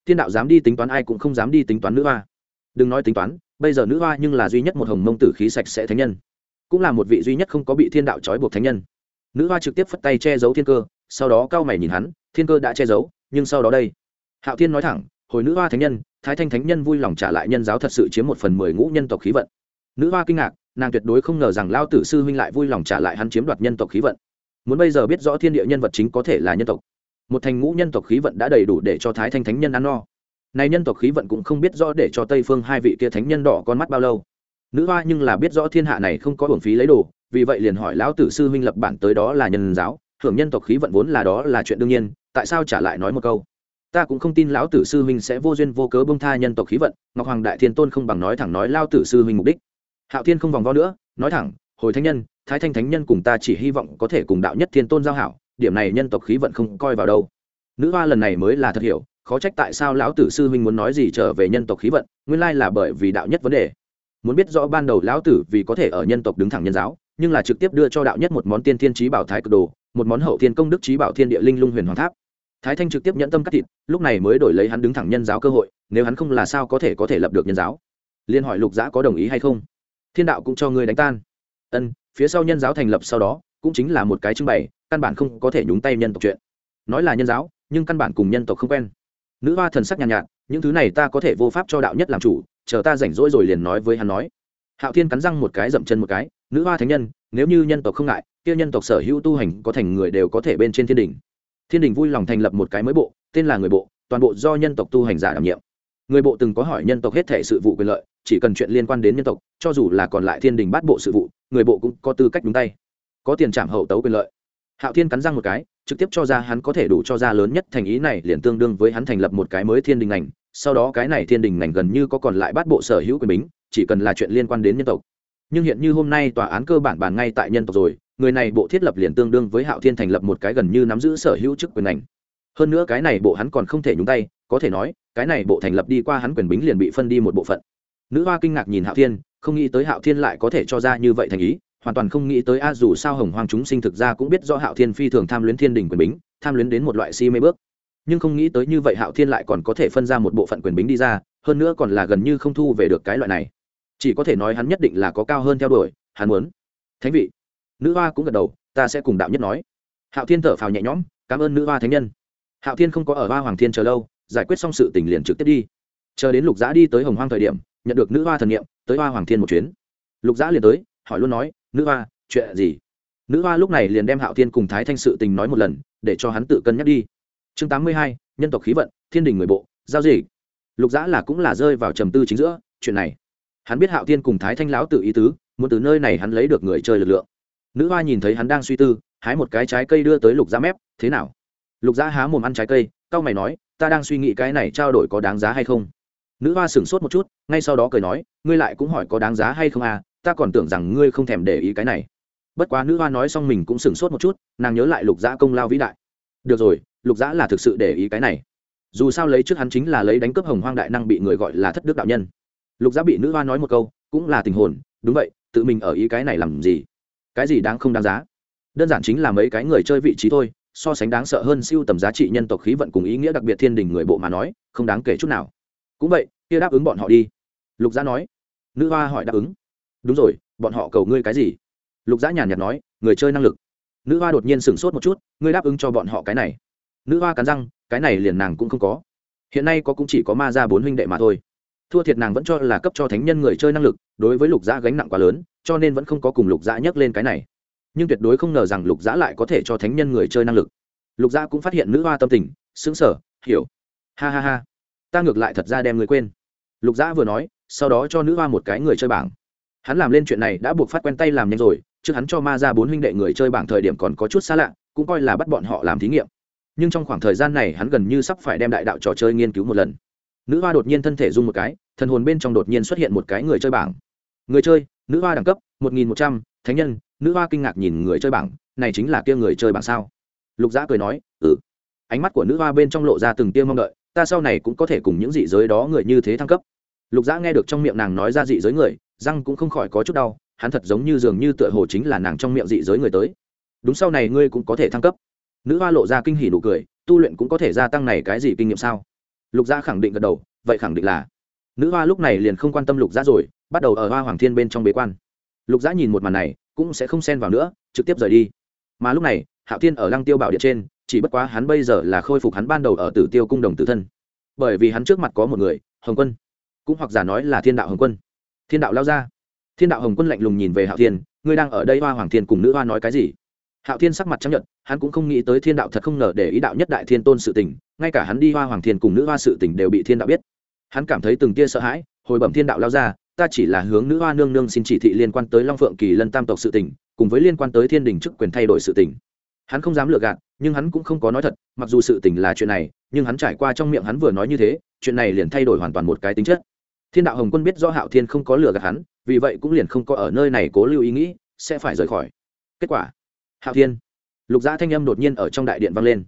Thiên đạo dám đi tính toán ai cũng không dám đi tính toán nữ hoa. Đừng nói tính toán, bây giờ nữ hoa nhưng là duy nhất một hồng mông tử khí sạch sẽ thánh nhân. Cũng là một vị duy nhất không có bị thiên đạo trói buộc thánh nhân. Nữ hoa trực tiếp phất tay che giấu thiên cơ, sau đó cao mày nhìn hắn, thiên cơ đã che giấu, nhưng sau đó đây. Hạo thiên nói thẳng, hồi nữ hoa thánh nhân, thái thanh thánh nhân vui lòng trả lại nhân giáo thật sự chiếm một phần mười ngũ nhân tộc khí vận. Nữ hoa kinh ngạc nàng tuyệt đối không ngờ rằng lao tử sư huynh lại vui lòng trả lại hắn chiếm đoạt nhân tộc khí vận. Muốn bây giờ biết rõ thiên địa nhân vật chính có thể là nhân tộc. Một thành ngũ nhân tộc khí vận đã đầy đủ để cho thái thanh thánh nhân ăn no. Này nhân tộc khí vận cũng không biết rõ để cho tây phương hai vị kia thánh nhân đỏ con mắt bao lâu. Nữ hoa nhưng là biết rõ thiên hạ này không có hưởng phí lấy đồ, vì vậy liền hỏi lão tử sư huynh lập bản tới đó là nhân giáo hưởng nhân tộc khí vận vốn là đó là chuyện đương nhiên, tại sao trả lại nói một câu? Ta cũng không tin lão tử sư huynh sẽ vô duyên vô cớ bông tha nhân tộc khí vận, ngọc hoàng đại thiên tôn không bằng nói thẳng nói lao tử sư huynh mục đích hạo thiên không vòng vo nữa, nói thẳng, hồi thánh nhân, thái thanh thánh nhân cùng ta chỉ hy vọng có thể cùng đạo nhất thiên tôn giao hảo, điểm này nhân tộc khí vận không coi vào đâu. Nữ hoa lần này mới là thật hiểu, khó trách tại sao lão tử sư huynh muốn nói gì trở về nhân tộc khí vận, nguyên lai là bởi vì đạo nhất vấn đề. Muốn biết rõ ban đầu lão tử vì có thể ở nhân tộc đứng thẳng nhân giáo, nhưng là trực tiếp đưa cho đạo nhất một món tiên thiên trí bảo thái cực đồ, một món hậu thiên công đức trí bảo thiên địa linh lung huyền hoàng tháp. Thái thanh trực tiếp nhẫn tâm cắt thịt, lúc này mới đổi lấy hắn đứng thẳng nhân giáo cơ hội, nếu hắn không là sao có thể có thể lập được nhân giáo? Liên hỏi lục giã có đồng ý hay không? Thiên đạo cũng cho ngươi đánh tan. Ân phía sau nhân giáo thành lập sau đó cũng chính là một cái trưng bày căn bản không có thể nhúng tay nhân tộc chuyện. Nói là nhân giáo nhưng căn bản cùng nhân tộc không quen. Nữ hoa thần sắc nhàn nhạt, nhạt những thứ này ta có thể vô pháp cho đạo nhất làm chủ chờ ta rảnh rỗi rồi liền nói với hắn nói. Hạo thiên cắn răng một cái dậm chân một cái nữ hoa thánh nhân nếu như nhân tộc không ngại kia nhân tộc sở hữu tu hành có thành người đều có thể bên trên thiên đình. Thiên đình vui lòng thành lập một cái mới bộ tên là người bộ toàn bộ do nhân tộc tu hành giả đảm nhiệm người bộ từng có hỏi nhân tộc hết thể sự vụ quyền lợi, chỉ cần chuyện liên quan đến nhân tộc, cho dù là còn lại thiên đình bắt bộ sự vụ, người bộ cũng có tư cách đúng tay. Có tiền trảm hậu tấu quyền lợi. Hạo thiên cắn răng một cái, trực tiếp cho ra hắn có thể đủ cho ra lớn nhất thành ý này liền tương đương với hắn thành lập một cái mới thiên đình ngành, sau đó cái này thiên đình ngành gần như có còn lại bắt bộ sở hữu quyền bính, chỉ cần là chuyện liên quan đến nhân tộc. Nhưng hiện như hôm nay tòa án cơ bản bàn ngay tại nhân tộc rồi, người này bộ thiết lập liền tương đương với hạo thiên thành lập một cái gần như nắm giữ sở hữu chức quyền ngành hơn nữa cái này bộ hắn còn không thể nhúng tay, có thể nói, cái này bộ thành lập đi qua hắn quyền bính liền bị phân đi một bộ phận. Nữ hoa kinh ngạc nhìn hạo thiên, không nghĩ tới hạo thiên lại có thể cho ra như vậy thành ý, hoàn toàn không nghĩ tới a dù sao hồng hoang chúng sinh thực ra cũng biết do hạo thiên phi thường tham luyến thiên đình quyền bính, tham luyến đến một loại si mê bước. Nhưng không nghĩ tới như vậy hạo thiên lại còn có thể phân ra một bộ phận quyền bính đi ra, hơn nữa còn là gần như không thu về được cái loại này. Chỉ có thể nói hắn nhất định là có cao hơn theo đuổi, hắn muốn. Thánh vị. Nữ hoa cũng gật đầu, ta sẽ cùng đạo nhất nói. Hạo thiên thở phào nhẹ nhõm, cảm ơn nữ hoa thánh nhân hạo thiên không có ở hoa hoàng thiên chờ lâu, giải quyết xong sự tình liền trực tiếp đi. Chờ đến lục giã đi tới hồng hoang thời điểm, nhận được nữ hoa thần nghiệm tới hoa hoàng thiên một chuyến. Lục giã liền tới, hỏi luôn nói, nữ hoa, chuyện gì? Nữ hoa lúc này liền đem hạo thiên cùng thái thanh sự tình nói một lần, để cho hắn tự cân nhắc đi. Chương tám mươi hai, nhân tộc khí vận, thiên đình người bộ, giao gì lục giã là cũng là rơi vào trầm tư chính giữa, chuyện này. Hắn biết hạo thiên cùng thái thanh lão tự ý tứ, muốn từ nơi này hắn lấy được người chơi lực lượng. Nữ hoa nhìn thấy hắn đang suy tư, hái một cái trái cây đưa tới lục giã mép, thế nào? Lục giã há mồm ăn trái cây c a o mày nói, ta đang suy nghĩ cái này trao đổi có đáng giá hay không? Nữ hoa sửng sốt một chút, ngay sau đó cười nói, ngươi lại cũng hỏi có đáng giá hay không à ta còn tưởng rằng ngươi không thèm để ý cái này. Bất quá nữ hoa nói xong mình cũng sửng sốt một chút, nàng nhớ lại lục Giã công lao vĩ đại. Được rồi, lục Giã là thực sự để ý cái này. Dù sao lấy trước hắn chính là lấy đánh cướp hồng hoang đại năng bị người gọi là thất đức đạo nhân. Lục Giã bị nữ hoa nói một câu, cũng là tình hồn, đúng vậy, tự mình ở ý cái này làm gì? Cái gì đáng không đáng giá? Đơn giản chính là mấy cái người chơi vị trí thôi so sánh đáng sợ hơn siêu tầm giá trị nhân tộc khí vận cùng ý nghĩa đặc biệt thiên đình người bộ mà nói, không đáng kể chút nào. Cũng vậy, kia đáp ứng bọn họ đi. Lục giã nói. Nữ hoa hỏi đáp ứng. Đúng rồi, bọn họ cầu ngươi cái gì? Lục giã nhàn nhạt nói, người chơi năng lực. Nữ hoa đột nhiên sửng sốt một chút, ngươi đáp ứng cho bọn họ cái này. Nữ hoa cắn răng, cái này liền nàng cũng không có. Hiện nay có cũng chỉ có ma ra bốn huynh đệ mà thôi. Thua thiệt nàng vẫn cho là cấp cho thánh nhân người chơi năng lực, đối với lục giã gánh nặng quá lớn, cho nên vẫn không có cùng lục giã nhắc lên cái này nhưng tuyệt đối không ngờ rằng lục giã lại có thể cho thánh nhân người chơi năng lực. Lục giã cũng phát hiện nữ hoa tâm tình xứng sở hiểu. Ha ha ha. Ta ngược lại thật ra đem người quên. Lục giã vừa nói, sau đó cho nữ hoa một cái người chơi bảng. Hắn làm lên chuyện này đã buộc phát quen tay làm nhanh rồi, trước hắn cho ma ra bốn huynh đệ người chơi bảng thời điểm còn có chút xa lạ, cũng coi là bắt bọn họ làm thí nghiệm. Nhưng trong khoảng thời gian này hắn gần như sắp phải đem đại đạo trò chơi nghiên cứu một lần. Nữ hoa đột nhiên thân thể dung một cái, thần hồn bên trong đột nhiên xuất hiện một cái người chơi bảng. Người chơi, nữ hoa đẳng cấp, một nghìn một trăm, thánh nhân nữ hoa kinh ngạc nhìn người chơi bảng, này chính là kia người chơi bảng sao? Lục giã cười nói ừ. Ánh mắt của nữ hoa bên trong lộ ra từng tiêm mong đợi, ta sau này cũng có thể cùng những dị giới đó người như thế thăng cấp. Lục giã nghe được trong miệng nàng nói ra dị giới người, răng cũng không khỏi có chút đau, hắn thật giống như dường như tựa hồ chính là nàng trong miệng dị giới người tới. Đúng sau này ngươi cũng có thể thăng cấp. Nữ hoa lộ ra kinh hỉ nụ cười, tu luyện cũng có thể gia tăng này cái gì kinh nghiệm sao? Lục gia khẳng định gật đầu, vậy khẳng định là. Nữ hoa lúc này liền không quan tâm lục gia rồi, bắt đầu ở hoa hoàng thiên bên trong bế quan. Lục gia nhìn một màn này cũng sẽ không xen vào nữa, trực tiếp rời đi. Mà lúc này, hạo thiên ở lăng tiêu bảo điện trên, chỉ bất quá hắn bây giờ là khôi phục hắn ban đầu ở tử tiêu cung đồng tử thân. Bởi vì hắn trước mặt có một người, hồng quân. Cũng hoặc giả nói là thiên đạo hồng quân. Thiên đạo lao ra. Thiên đạo hồng quân lạnh lùng nhìn về hạo thiên, ngươi đang ở đây hoa hoàng thiên cùng nữ hoa nói cái gì? Hạo thiên sắc mặt chấp nhận hắn cũng không nghĩ tới thiên đạo thật không ngờ để ý đạo nhất đại thiên tôn sự tình, ngay cả hắn đi hoa hoàng thiên cùng nữ hoa sự tình đều bị thiên đạo biết. Hắn cảm thấy từng tia sợ hãi, hồi bẩm thiên đạo lao ra ta chỉ là hướng nữ hoa nương nương xin chỉ thị liên quan tới long phượng kỳ lân tam tộc sự tình, cùng với liên quan tới thiên đình chức quyền thay đổi sự tình. Hắn không dám lừa gạt, nhưng hắn cũng không có nói thật, mặc dù sự tình là chuyện này, nhưng hắn trải qua trong miệng hắn vừa nói như thế, chuyện này liền thay đổi hoàn toàn một cái tính chất. Thiên đạo hồng quân biết do hạo thiên không có lừa gạt hắn, vì vậy cũng liền không có ở nơi này cố lưu ý nghĩ, sẽ phải rời khỏi. Kết quả, hạo thiên, lục gia thanh âm đột nhiên ở trong đại điện vang lên.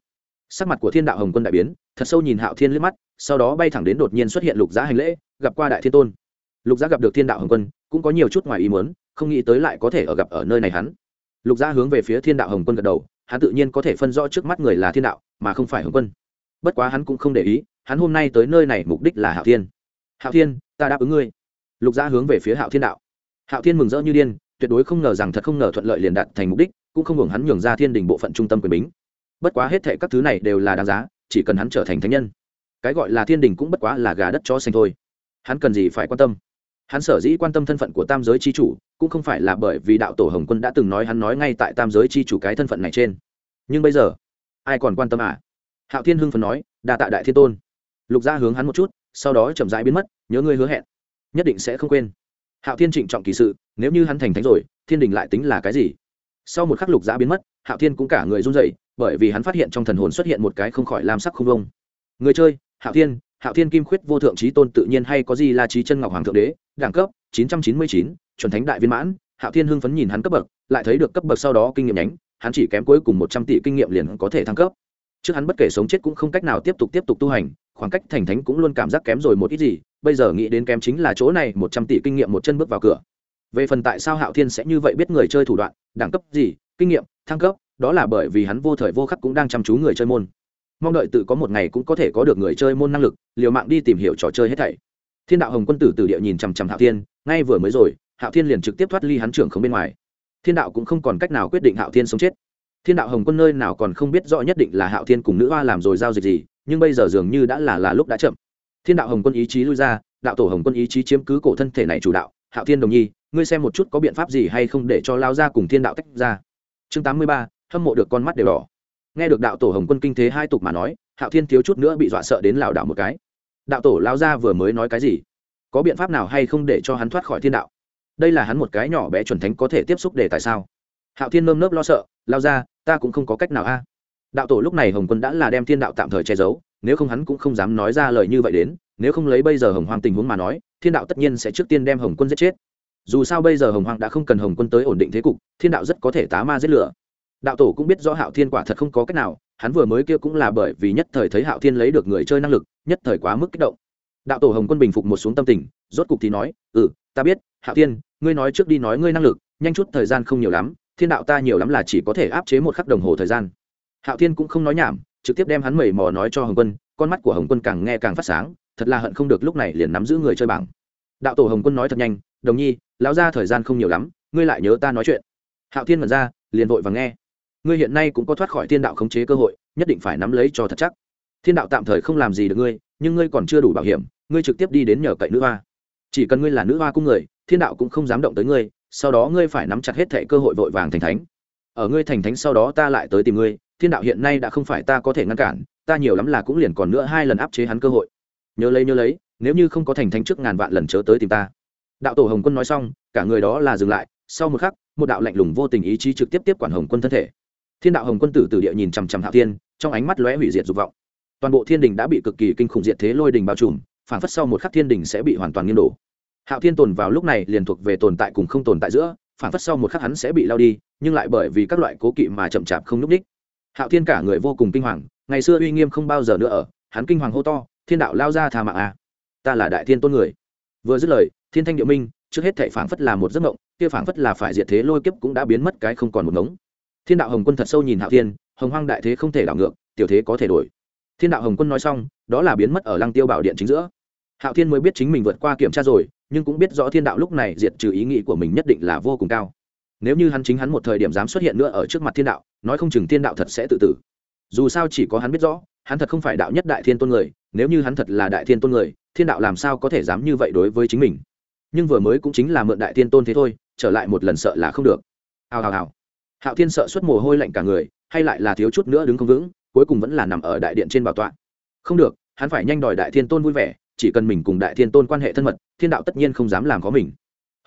Sắc mặt của thiên đạo hồng quân đại biến, thật sâu nhìn hạo thiên liếc mắt, sau đó bay thẳng đến đột nhiên xuất hiện lục gia hành lễ, gặp qua đại thiên tôn lục gia gặp được thiên đạo hồng quân, cũng có nhiều chút ngoài ý muốn, không nghĩ tới lại có thể ở gặp ở nơi này hắn. Lục gia hướng về phía thiên đạo hồng quân gật đầu, hắn tự nhiên có thể phân rõ trước mắt người là thiên đạo, mà không phải hồng quân. Bất quá hắn cũng không để ý, hắn hôm nay tới nơi này mục đích là hạo thiên. Hạo thiên, ta đáp ứng ngươi. Lục gia hướng về phía hạo thiên đạo. Hạo thiên mừng rỡ như điên, tuyệt đối không ngờ rằng thật không ngờ thuận lợi liền đạt thành mục đích, cũng không hưởng hắn nhường ra thiên đình bộ phận trung tâm quyền bính. Bất quá hết thệ các thứ này đều là đáng giá, chỉ cần hắn trở thành thánh nhân. Cái gọi là thiên đình cũng bất quá là gà đất cho xanh thôi. Hắn cần gì phải quan tâm? Hắn sở dĩ quan tâm thân phận của tam giới c h i chủ, cũng không phải là bởi vì đạo tổ hồng quân đã từng nói hắn nói ngay tại tam giới c h i chủ cái thân phận này trên. Nhưng bây giờ, ai còn quan tâm à? Hạo thiên hưng phần nói đà tạ đại thiên tôn. Lục gia hướng hắn một chút, sau đó chậm rãi biến mất, nhớ ngươi hứa hẹn. Nhất định sẽ không quên. Hạo thiên trịnh trọng kỳ sự, nếu như hắn thành thánh rồi, thiên đình lại tính là cái gì? Sau một khắc lục giã biến mất, hạo thiên cũng cả người run rẩy, bởi vì hắn phát hiện trong thần hồn xuất hiện một cái không khỏi làm sắc không vông. Người chơi, hạo thiên hạo thiên kim khuyết vô thượng trí tôn tự nhiên hay có gì là trí chân ngọc hoàng thượng đế, đẳng cấp chín trăm chín mươi chín, chuẩn thánh đại viên mãn. Hạo thiên hưng phấn nhìn hắn cấp bậc, lại thấy được cấp bậc sau đó kinh nghiệm nhánh, hắn chỉ kém cuối cùng một trăm tỷ kinh nghiệm liền có thể thăng cấp. Trước hắn bất kể sống chết cũng không cách nào tiếp tục tiếp tục tu hành, khoảng cách thành thánh cũng luôn cảm giác kém rồi một ít gì, bây giờ nghĩ đến kém chính là chỗ này, một trăm tỷ kinh nghiệm một chân bước vào cửa. Về phần tại sao hạo thiên sẽ như vậy biết người chơi thủ đoạn, đẳng cấp gì, kinh nghiệm, thăng cấp, đó là bởi vì hắn vô thời vô khắc cũng đang chăm chú người chơi môn mong đợi tự có một ngày cũng có thể có được người chơi môn năng lực, liều mạng đi tìm hiểu trò chơi hết thảy. Thiên đạo hồng quân tử từ địa nhìn chằm chằm hạo thiên, ngay vừa mới rồi, hạo thiên liền trực tiếp thoát ly hắn trưởng không bên ngoài. Thiên đạo cũng không còn cách nào quyết định hạo thiên sống chết. Thiên đạo hồng quân nơi nào còn không biết rõ nhất định là hạo thiên cùng nữ hoa làm rồi giao dịch gì, nhưng bây giờ dường như đã là là lúc đã chậm. Thiên đạo hồng quân ý chí lui ra, đạo tổ hồng quân ý chí chiếm cứ cổ thân thể này chủ đạo. Hạo thiên đồng nhi, ngươi xem một chút có biện pháp gì hay không để cho lao ra cùng thiên đạo tách ra. Chương tám mươi ba, hâm mộ được con mắt đều đỏ nghe được đạo tổ hồng quân kinh thế hai tục mà nói, hạo thiên thiếu chút nữa bị dọa sợ đến lảo đảo một cái. Đạo tổ lao ra vừa mới nói cái gì? Có biện pháp nào hay không để cho hắn thoát khỏi thiên đạo? Đây là hắn một cái nhỏ bé chuẩn thánh có thể tiếp xúc để tại sao? Hạo thiên nơm nớp lo sợ lao ra ta cũng không có cách nào a. Đạo tổ lúc này hồng quân đã là đem thiên đạo tạm thời che giấu, nếu không hắn cũng không dám nói ra lời như vậy đến, nếu không lấy bây giờ hồng hoang tình huống mà nói, thiên đạo tất nhiên sẽ trước tiên đem hồng quân giết chết. Dù sao bây giờ hồng hoang đã không cần hồng quân tới ổn định thế cục, thiên đạo rất có thể tá ma giết lửa đạo tổ cũng biết rõ hạo thiên quả thật không có cách nào, hắn vừa mới kia cũng là bởi vì nhất thời thấy hạo thiên lấy được người chơi năng lực, nhất thời quá mức kích động. Đạo tổ hồng quân bình phục một xuống tâm tình, rốt cục thì nói ừ ta biết, hạo thiên, ngươi nói trước đi nói ngươi năng lực, nhanh chút, thời gian không nhiều lắm, thiên đạo ta nhiều lắm là chỉ có thể áp chế một khắc đồng hồ thời gian. Hạo thiên cũng không nói nhảm, trực tiếp đem hắn mẩy mò nói cho hồng quân, con mắt của hồng quân càng nghe càng phát sáng, thật là hận không được lúc này liền nắm giữ người chơi bảng. Đạo tổ hồng quân nói thật nhanh, đồng nhi, lão ra thời gian không nhiều lắm, ngươi lại nhớ ta nói chuyện. Hạo thiên mật ra, liền vội và nghe ngươi hiện nay cũng có thoát khỏi thiên đạo khống chế cơ hội, nhất định phải nắm lấy cho thật chắc. Thiên đạo tạm thời không làm gì được ngươi, nhưng ngươi còn chưa đủ bảo hiểm, ngươi trực tiếp đi đến nhờ cậy nữ hoa. Chỉ cần ngươi là nữ hoa cung người, thiên đạo cũng không dám động tới ngươi, sau đó ngươi phải nắm chặt hết thệ cơ hội vội vàng thành thánh. Ở ngươi thành thánh sau đó ta lại tới tìm ngươi, thiên đạo hiện nay đã không phải ta có thể ngăn cản, ta nhiều lắm là cũng liền còn nữa hai lần áp chế hắn cơ hội. Nhớ lấy nhớ lấy, nếu như không có thành thánh trước ngàn vạn lần chớ tới tìm ta. Đạo tổ hồng quân nói xong, cả người đó là dừng lại, sau một khắc, một đạo lạnh lùng vô tình ý chí trực tiếp tiếp quản hồng quân thân thể thiên đạo hồng quân tử tử địa nhìn chằm chằm Hạo Thiên, trong ánh mắt lóe hủy diệt dục vọng. Toàn bộ thiên đình đã bị cực kỳ kinh khủng diệt thế lôi đình bao trùm phản phất sau một khắc thiên đình sẽ bị hoàn toàn nghiêng đổ. Hạo thiên tồn vào lúc này liền thuộc về tồn tại cùng không tồn tại giữa phản phất sau một khắc hắn sẽ bị lao đi nhưng lại bởi vì các loại cố kỵ mà chậm chạp không n ú c ních hạo thiên cả người vô cùng kinh hoàng ngày xưa uy nghiêm không bao giờ nữa ở hắn kinh hoàng hô to thiên đạo lao ra tha mạng a ta là đại thiên tôn người. Vừa dứt lời thiên thanh điệu minh trước hết thệ phảng phất là một giấc mộng kia phảng phất là phải diệt thế lôi kiếp cũng đã biến mất cái không còn một ngống thiên đạo hồng quân thật sâu nhìn hạo thiên, hồng hoang đại thế không thể đảo ngược, tiểu thế có thể đổi. Thiên đạo hồng quân nói xong, đó là biến mất ở lăng tiêu bảo điện chính giữa. Hạo thiên mới biết chính mình vượt qua kiểm tra rồi, nhưng cũng biết rõ thiên đạo lúc này diệt trừ ý nghĩ của mình nhất định là vô cùng cao. Nếu như hắn chính hắn một thời điểm dám xuất hiện nữa ở trước mặt thiên đạo, nói không chừng thiên đạo thật sẽ tự tử. Dù sao chỉ có hắn biết rõ, hắn thật không phải đạo nhất đại thiên tôn người, nếu như hắn thật là đại thiên tôn người, thiên đạo làm sao có thể dám như vậy đối với chính mình? Nhưng vừa mới cũng chính là mượn đại thiên tôn thế thôi, trở lại một lần sợ là không được. Hào hào hào hạo thiên sợ suất mồ hôi lạnh cả người, hay lại là thiếu chút nữa đứng không vững, cuối cùng vẫn là nằm ở đại điện trên bảo tọa. Không được, hắn phải nhanh đòi đại thiên tôn vui vẻ, chỉ cần mình cùng đại thiên tôn quan hệ thân mật, thiên đạo tất nhiên không dám làm có mình.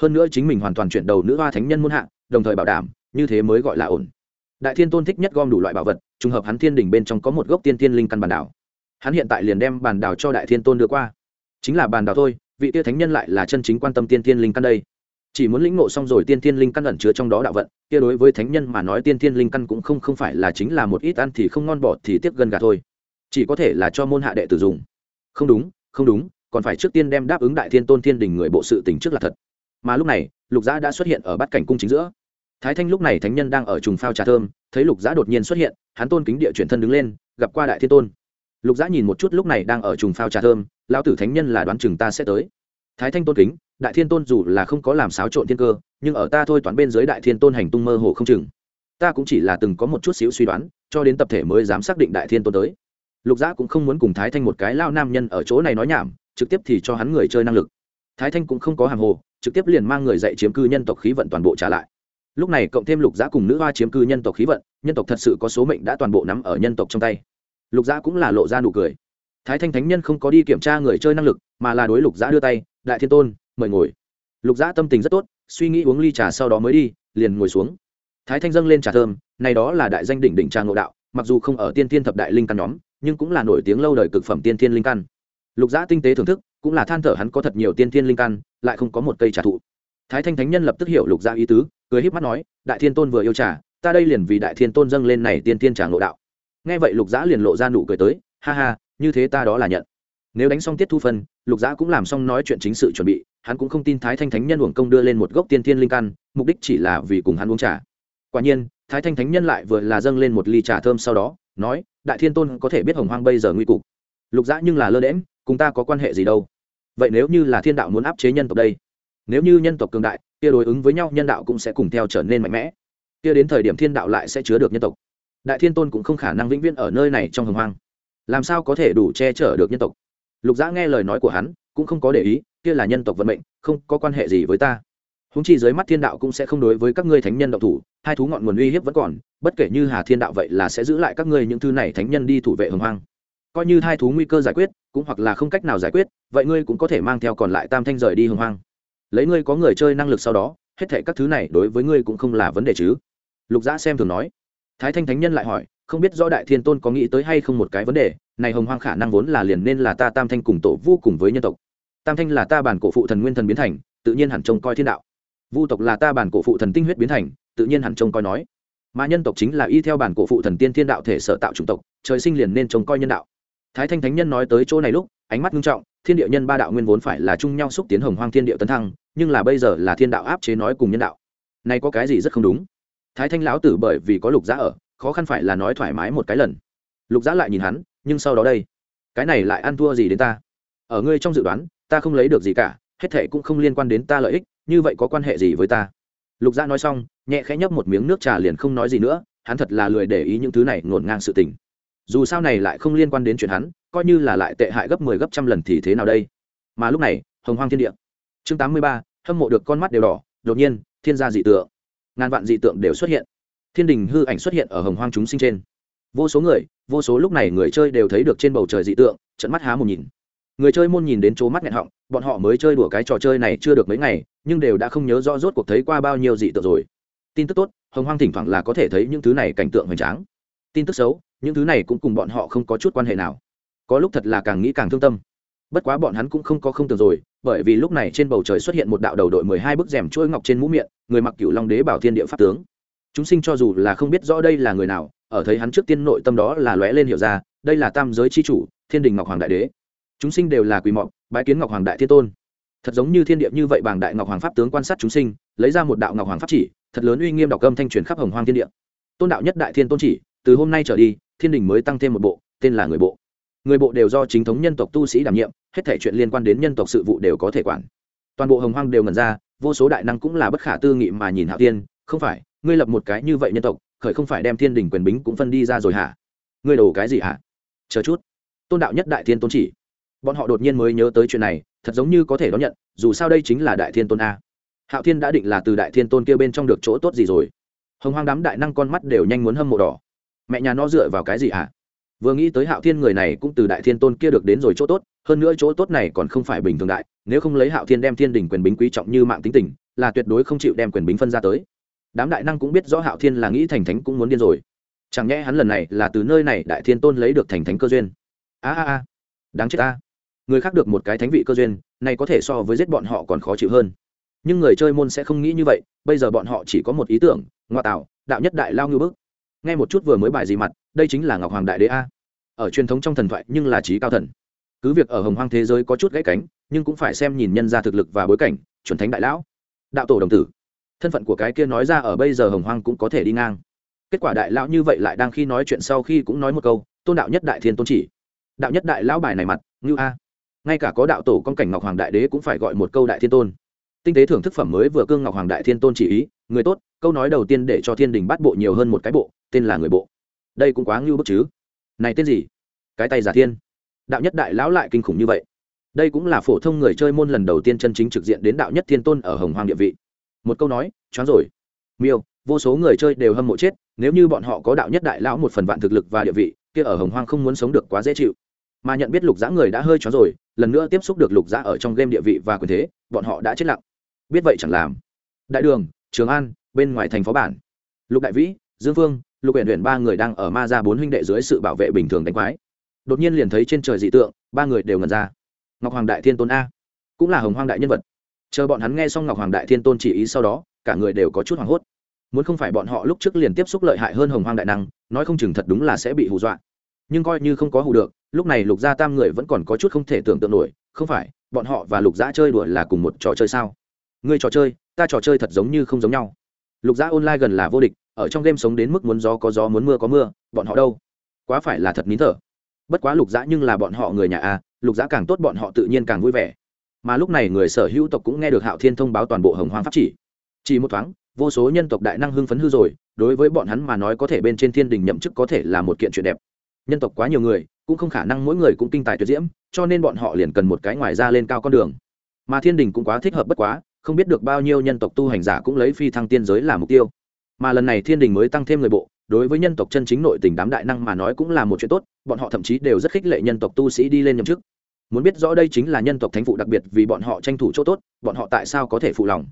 Hơn nữa chính mình hoàn toàn chuyển đầu nữ hoa thánh nhân muôn hạ, đồng thời bảo đảm, như thế mới gọi là ổn. Đại thiên tôn thích nhất gom đủ loại bảo vật, trùng hợp hắn thiên đỉnh bên trong có một gốc tiên tiên linh căn bản đảo. Hắn hiện tại liền đem bản đảo cho đại thiên tôn đưa qua. Chính là bản đảo thôi, vị tia thánh nhân lại là chân chính quan tâm tiên tiên linh căn đây chỉ muốn lĩnh ngộ xong rồi tiên tiên linh căn ẩn chứa trong đó đạo vận, kia đối với thánh nhân mà nói tiên tiên linh căn cũng không không phải là chính là một ít ăn thì không ngon bọt thì tiếc gần gà thôi. Chỉ có thể là cho môn hạ đệ tử dùng. Không đúng không đúng, còn phải trước tiên đem đáp ứng đại thiên tôn thiên đình người bộ sự tình trước là thật. Mà lúc này, lục giã đã xuất hiện ở bát cảnh cung chính giữa. Thái thanh lúc này thánh nhân đang ở trùng phao trà thơm, thấy lục giã đột nhiên xuất hiện, hắn tôn kính địa chuyển thân đứng lên, gặp qua đại thiên tôn. Lục giã nhìn một chút lúc này đang ở trùng phao trà thơm, lão tử thánh nhân là đoán chừng ta sẽ tới. Thái thanh tôn kính đại thiên tôn dù là không có làm xáo trộn thiên cơ, nhưng ở ta thôi toán bên dưới đại thiên tôn hành tung mơ hồ không chừng. Ta cũng chỉ là từng có một chút xíu suy đoán, cho đến tập thể mới dám xác định đại thiên tôn tới. Lục giã cũng không muốn cùng thái thanh một cái lao nam nhân ở chỗ này nói nhảm, trực tiếp thì cho hắn người chơi năng lực. Thái thanh cũng không có hàng hồ, trực tiếp liền mang người dạy chiếm cư nhân tộc khí vận toàn bộ trả lại. Lúc này cộng thêm lục giã cùng nữ hoa chiếm cư nhân tộc khí vận, nhân tộc thật sự có số mệnh đã toàn bộ nắm ở nhân tộc trong tay. Lục giã cũng là lộ ra nụ cười. Thái thanh thánh nhân không có đi kiểm tra người chơi năng lực, mà là đối lục giã đưa tay, đại thiên tôn mời ngồi. Lục giã tâm tình rất tốt, suy nghĩ uống ly trà sau đó mới đi, liền ngồi xuống. Thái thanh dâng lên trà thơm, này đó là đại danh đỉnh đỉnh trà ngộ đạo, mặc dù không ở tiên tiên thập đại linh căn nhóm, nhưng cũng là nổi tiếng lâu đời cực phẩm tiên tiên linh căn. Lục giã tinh tế thưởng thức, cũng là than thở hắn có thật nhiều tiên tiên linh căn, lại không có một cây trà thụ. Thái thanh thánh nhân lập tức hiểu lục giã ý tứ, cười híp mắt nói, đại thiên tôn vừa yêu trà, ta đây liền vì đại thiên tôn dâng lên này tiên tiên trà ngộ đạo. Nghe vậy lục giã liền lộ ra nụ cười tới, ha ha, như thế ta đó là nhận. Nếu đánh xong tiết thu phân, lục giã cũng làm xong nói chuyện chính sự chuẩn bị hắn cũng không tin thái thanh thánh nhân uổng công đưa lên một gốc tiên thiên linh căn, mục đích chỉ là vì cùng hắn uống trà. Quả nhiên, thái thanh thánh nhân lại vừa là dâng lên một ly trà thơm sau đó, nói, đại thiên tôn có thể biết hồng hoang bây giờ nguy cục. Lục giã nhưng là lơ đễm cùng ta có quan hệ gì đâu? Vậy nếu như là thiên đạo muốn áp chế nhân tộc đây, nếu như nhân tộc cường đại, kia đối ứng với nhau nhân đạo cũng sẽ cùng theo trở nên mạnh mẽ. Kia đến thời điểm thiên đạo lại sẽ chứa được nhân tộc. Đại thiên tôn cũng không khả năng vĩnh viễn ở nơi này trong hồng hoang. Làm sao có thể đủ che chở được nhân tộc? Lục giã nghe lời nói của hắn, cũng không có để ý kia là nhân tộc vận mệnh, không có quan hệ gì với ta. Húng chi dưới mắt thiên đạo cũng sẽ không đối với các ngươi thánh nhân động thủ, hai thú ngọn nguồn uy hiếp vẫn còn, bất kể như hà thiên đạo vậy là sẽ giữ lại các ngươi những thứ này thánh nhân đi thủ vệ hồng hoang. Coi như hai thú nguy cơ giải quyết, cũng hoặc là không cách nào giải quyết, vậy ngươi cũng có thể mang theo còn lại tam thanh rời đi hồng hoang. Lấy ngươi có người chơi năng lực sau đó, hết thảy các thứ này đối với ngươi cũng không là vấn đề chứ. Lục giã xem thường nói. Thái thanh thánh nhân lại hỏi, không biết rõ đại thiên tôn có nghĩ tới hay không một cái vấn đề, này hồng hoang khả năng vốn là liền nên là ta tam thanh cùng tổ vô cùng với nhân tộc tam thanh là ta bản cổ phụ thần nguyên thần biến thành, tự nhiên hẳn trông coi thiên đạo. Vu tộc là ta bản cổ phụ thần tinh huyết biến thành, tự nhiên hẳn trông coi nói. Mà nhân tộc chính là y theo bản cổ phụ thần tiên thiên đạo thể sở tạo chủng tộc, trời sinh liền nên trông coi nhân đạo. Thái thanh thánh nhân nói tới chỗ này lúc, ánh mắt nghiêm trọng, thiên địa nhân ba đạo nguyên vốn phải là chung nhau xúc tiến hồng hoang thiên địa tấn thăng, nhưng là bây giờ là thiên đạo áp chế nói cùng nhân đạo. Này có cái gì rất không đúng? Thái thanh lão tử bởi vì có lục giá ở, khó khăn phải là nói thoải mái một cái lần. Lục giá lại nhìn hắn, nhưng sau đó đây, cái này lại ăn thua gì đến ta? Ở ngươi trong dự đoán ta không lấy được gì cả, hết thệ cũng không liên quan đến ta lợi ích, như vậy có quan hệ gì với ta? Lục Gia nói xong, nhẹ khẽ nhấp một miếng nước trà liền không nói gì nữa, hắn thật là lười để ý những thứ này ngổn ngang sự tình. Dù sao này lại không liên quan đến chuyện hắn, coi như là lại tệ hại gấp mười 10 gấp trăm lần thì thế nào đây? Mà lúc này, hồng hoang thiên địa. Chương tám mươi ba, hâm mộ được con mắt đều đỏ, đột nhiên, thiên gia dị tượng. Ngàn vạn dị tượng đều xuất hiện. Thiên đình hư ảnh xuất hiện ở hồng hoang chúng sinh trên. Vô số người, vô số lúc này người chơi đều thấy được trên bầu trời dị tượng trận mắt há một nhìn người chơi môn nhìn đến chỗ mắt nghẹn họng, bọn họ mới chơi đùa cái trò chơi này chưa được mấy ngày, nhưng đều đã không nhớ rõ rốt cuộc thấy qua bao nhiêu dị tượng rồi. Tin tức tốt, hồng hoang thỉnh thoảng là có thể thấy những thứ này cảnh tượng hoành tráng. Tin tức xấu, những thứ này cũng cùng bọn họ không có chút quan hệ nào. Có lúc thật là càng nghĩ càng thương tâm. Bất quá bọn hắn cũng không có không tưởng rồi, bởi vì lúc này trên bầu trời xuất hiện một đạo đầu đội mười hai bức rèm chuỗi ngọc trên mũ miệng, người mặc cựu long đế bảo thiên địa pháp tướng. Chúng sinh cho dù là không biết rõ đây là người nào, ở thấy hắn trước tiên nội tâm đó là lóe lên hiểu ra, đây là tam giới c h i chủ, thiên đình ngọc hoàng đại đế chúng sinh đều là quỳ mọc bái kiến ngọc hoàng đại thiên tôn. Thật giống như thiên điệp như vậy bảng đại ngọc hoàng pháp tướng quan sát chúng sinh, lấy ra một đạo ngọc hoàng pháp chỉ, thật lớn uy nghiêm đọc âm thanh truyền khắp hồng hoang thiên địa. Tôn đạo nhất đại thiên tôn chỉ, từ hôm nay trở đi, thiên đình mới tăng thêm một bộ, tên là người bộ. Người bộ đều do chính thống nhân tộc tu sĩ đảm nhiệm, hết thể chuyện liên quan đến nhân tộc sự vụ đều có thể quản. Toàn bộ hồng hoang đều ngẩn ra, vô số đại năng cũng là bất khả tư nghị mà nhìn hạo tiên không phải, ngươi lập một cái như vậy nhân tộc, khởi không phải đem thiên đình quyền bính cũng phân đi ra rồi hả? Ngươi đổ cái gì hả? Chờ chút. Tôn đạo nhất đại thiên tôn chỉ bọn họ đột nhiên mới nhớ tới chuyện này, thật giống như có thể đón nhận, dù sao đây chính là đại thiên tôn a. Hạo thiên đã định là từ đại thiên tôn kia bên trong được chỗ tốt gì rồi. Hồng hoang đám đại năng con mắt đều nhanh muốn hâm mộ đỏ. Mẹ nhà nó dựa vào cái gì à? vừa nghĩ tới hạo thiên người này cũng từ đại thiên tôn kia được đến rồi chỗ tốt, hơn nữa chỗ tốt này còn không phải bình thường đại, nếu không lấy hạo thiên đem thiên đình quyền bính quý trọng như mạng tính tình, là tuyệt đối không chịu đem quyền bính phân ra tới. Đám đại năng cũng biết rõ hạo thiên là nghĩ thành thánh cũng muốn điên rồi. Chẳng nhẽ hắn lần này là từ nơi này đại thiên tôn lấy được thành thánh cơ duyên? A a a. Đáng chết ta người khác được một cái thánh vị cơ duyên, này có thể so với giết bọn họ còn khó chịu hơn. Nhưng người chơi môn sẽ không nghĩ như vậy, bây giờ bọn họ chỉ có một ý tưởng ngoại tạo, đạo nhất đại lao ngư bức. Nghe một chút vừa mới bài gì mặt, đây chính là ngọc hoàng đại đế a. Ở truyền thống trong thần thoại nhưng là trí cao thần. Cứ việc ở hồng hoang thế giới có chút gãy cánh, nhưng cũng phải xem nhìn nhân ra thực lực và bối cảnh, chuẩn thánh đại lão, đạo tổ đồng tử. Thân phận của cái kia nói ra ở bây giờ hồng hoang cũng có thể đi ngang. Kết quả đại lão như vậy lại đang khi nói chuyện sau khi cũng nói một câu, tôn đạo nhất đại thiên tôn chỉ. Đạo nhất đại lão bài này mặt, ngưu a ngay cả có đạo tổ con cảnh ngọc hoàng đại đế cũng phải gọi một câu đại thiên tôn. Tinh tế thưởng thức phẩm mới vừa cương ngọc hoàng đại thiên tôn chỉ ý, người tốt, câu nói đầu tiên để cho thiên đình bắt bộ nhiều hơn một cái bộ, tên là người bộ. Đây cũng quá ngưu bức chứ. Này tên gì? Cái tay giả thiên. Đạo nhất đại lão lại kinh khủng như vậy. Đây cũng là phổ thông người chơi môn lần đầu tiên chân chính trực diện đến đạo nhất thiên tôn ở hồng hoàng địa vị. Một câu nói, choáng rồi. Miêu, vô số người chơi đều hâm mộ chết, nếu như bọn họ có đạo nhất đại lão một phần vạn thực lực và địa vị, kia ở hồng hoang không muốn sống được quá dễ chịu mà nhận biết lục giã người đã hơi chó rồi, lần nữa tiếp xúc được lục giã ở trong game địa vị và quyền thế, bọn họ đã chết lặng. Biết vậy chẳng làm. Đại đường, trường an, bên ngoài thành phố bản. Lục đại vĩ, dương phương, lục huyện huyện ba người đang ở ma ra bốn huynh đệ dưới sự bảo vệ bình thường đánh quái. Đột nhiên liền thấy trên trời dị tượng, ba người đều ngần ra. Ngọc hoàng đại thiên tôn a. Cũng là hồng hoang đại nhân vật. Chờ bọn hắn nghe xong ngọc hoàng đại thiên tôn chỉ ý sau đó, cả người đều có chút hoảng hốt. Muốn không phải bọn họ lúc trước liền tiếp xúc lợi hại hơn hồng hoang đại năng, nói không chừng thật đúng là sẽ bị hù dọa. Nhưng coi như không có hù được lúc này lục gia tam người vẫn còn có chút không thể tưởng tượng nổi, không phải, bọn họ và lục gia chơi đùa là cùng một trò chơi sao? Ngươi trò chơi, ta trò chơi thật giống như không giống nhau. Lục gia online gần là vô địch, ở trong game sống đến mức muốn gió có gió muốn mưa có mưa, bọn họ đâu? Quá phải là thật nín thở. Bất quá lục dã nhưng là bọn họ người nhà a, lục dã càng tốt bọn họ tự nhiên càng vui vẻ. Mà lúc này người sở hữu tộc cũng nghe được hạo thiên thông báo toàn bộ hồng hoang pháp chỉ. Chỉ một thoáng, vô số nhân tộc đại năng hưng phấn hư rồi, đối với bọn hắn mà nói có thể bên trên thiên đình nhậm chức có thể là một kiện chuyện đẹp nhân tộc quá nhiều người, cũng không khả năng mỗi người cũng kinh tài tuyệt diễm, cho nên bọn họ liền cần một cái ngoài ra lên cao con đường. Mà thiên đình cũng quá thích hợp bất quá, không biết được bao nhiêu nhân tộc tu hành giả cũng lấy phi thăng tiên giới làm mục tiêu. Mà lần này thiên đình mới tăng thêm người bộ, đối với nhân tộc chân chính nội tình đám đại năng mà nói cũng là một chuyện tốt, bọn họ thậm chí đều rất khích lệ nhân tộc tu sĩ đi lên nhậm chức. Muốn biết rõ đây chính là nhân tộc thánh phụ đặc biệt vì bọn họ tranh thủ chỗ tốt, bọn họ tại sao có thể phụ lòng?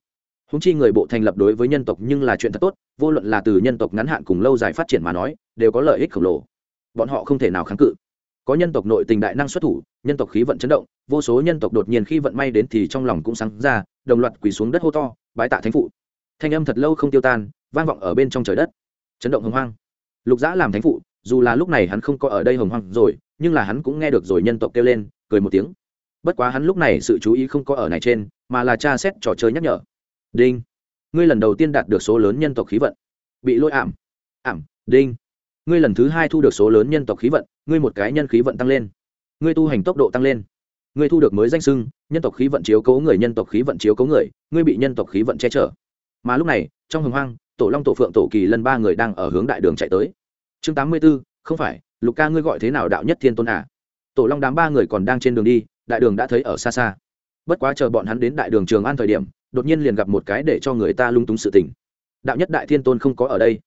Húng chi người bộ thành lập đối với nhân tộc nhưng là chuyện thật tốt, vô luận là từ nhân tộc ngắn hạn cùng lâu dài phát triển mà nói, đều có lợi ích khổng lồ bọn họ không thể nào kháng cự. Có nhân tộc nội tình đại năng xuất thủ, nhân tộc khí vận chấn động, vô số nhân tộc đột nhiên khi vận may đến thì trong lòng cũng sáng ra, đồng loạt quỳ xuống đất hô to, bái tạ thánh phụ. Thanh âm thật lâu không tiêu tan, vang vọng ở bên trong trời đất. Chấn động hồng hoang. Lục dã làm thánh phụ, dù là lúc này hắn không có ở đây hồng hoang rồi, nhưng là hắn cũng nghe được rồi nhân tộc kêu lên, cười một tiếng. Bất quá hắn lúc này sự chú ý không có ở này trên, mà là tra xét trò chơi nhắc nhở. Đinh. Ngươi lần đầu tiên đạt được số lớn nhân tộc khí vận. Bị lôi ảm. Ảm. Đinh ngươi lần thứ hai thu được số lớn nhân tộc khí vận, ngươi một cái nhân khí vận tăng lên. Ngươi tu hành tốc độ tăng lên. Ngươi thu được mới danh sưng nhân tộc khí vận chiếu cố người, nhân tộc khí vận chiếu cố người, ngươi bị nhân tộc khí vận che chở. Mà lúc này, trong hồng hoang, tổ long, tổ phượng, tổ kỳ lân ba người đang ở hướng đại đường chạy tới. Chương tám mươi b ố không phải, lục ca ngươi gọi thế nào đạo nhất thiên tôn à? Tổ long đám ba người còn đang trên đường đi, đại đường đã thấy ở xa xa. Bất quá chờ bọn hắn đến đại đường trường an thời điểm, đột nhiên liền gặp một cái để cho người ta lung túng sự tình. Đạo nhất đại thiên tôn không có ở đây.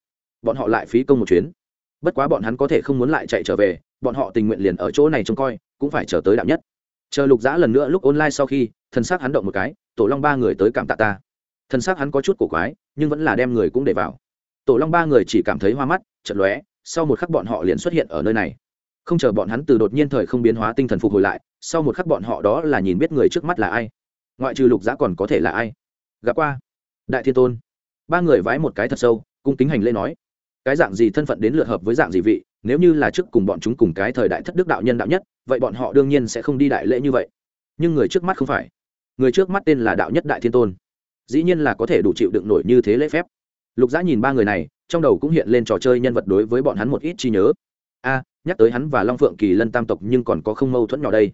Bọn họ lại phí công một chuyến bất quá bọn hắn có thể không muốn lại chạy trở về, bọn họ tình nguyện liền ở chỗ này trông coi, cũng phải chờ tới đạo nhất. Chờ lục giã lần nữa lúc online sau khi thân xác hắn động một cái, tổ long ba người tới cảm tạ ta. Thân xác hắn có chút cổ quái, nhưng vẫn là đem người cũng để vào. Tổ long ba người chỉ cảm thấy hoa mắt chật lóe, sau một khắc bọn họ liền xuất hiện ở nơi này. Không chờ bọn hắn từ đột nhiên thời không biến hóa tinh thần phục hồi lại, sau một khắc bọn họ đó là nhìn biết người trước mắt là ai. Ngoại trừ lục giã còn có thể là ai? Gặp qua. Đại thiên tôn. Ba người vái một cái thật sâu, cung kính hành lễ nói cái dạng gì thân phận đến lượt hợp với dạng gì vị, nếu như là trước cùng bọn chúng cùng cái thời đại thất đức đạo nhân đạo nhất, vậy bọn họ đương nhiên sẽ không đi đại lễ như vậy. Nhưng người trước mắt không phải. Người trước mắt tên là đạo nhất đại thiên tôn. Dĩ nhiên là có thể đủ chịu đựng nổi như thế lễ phép. Lục giã nhìn ba người này, trong đầu cũng hiện lên trò chơi nhân vật đối với bọn hắn một ít chi nhớ. A, nhắc tới hắn và long phượng kỳ lân tam tộc nhưng còn có không mâu thuẫn nhỏ đây.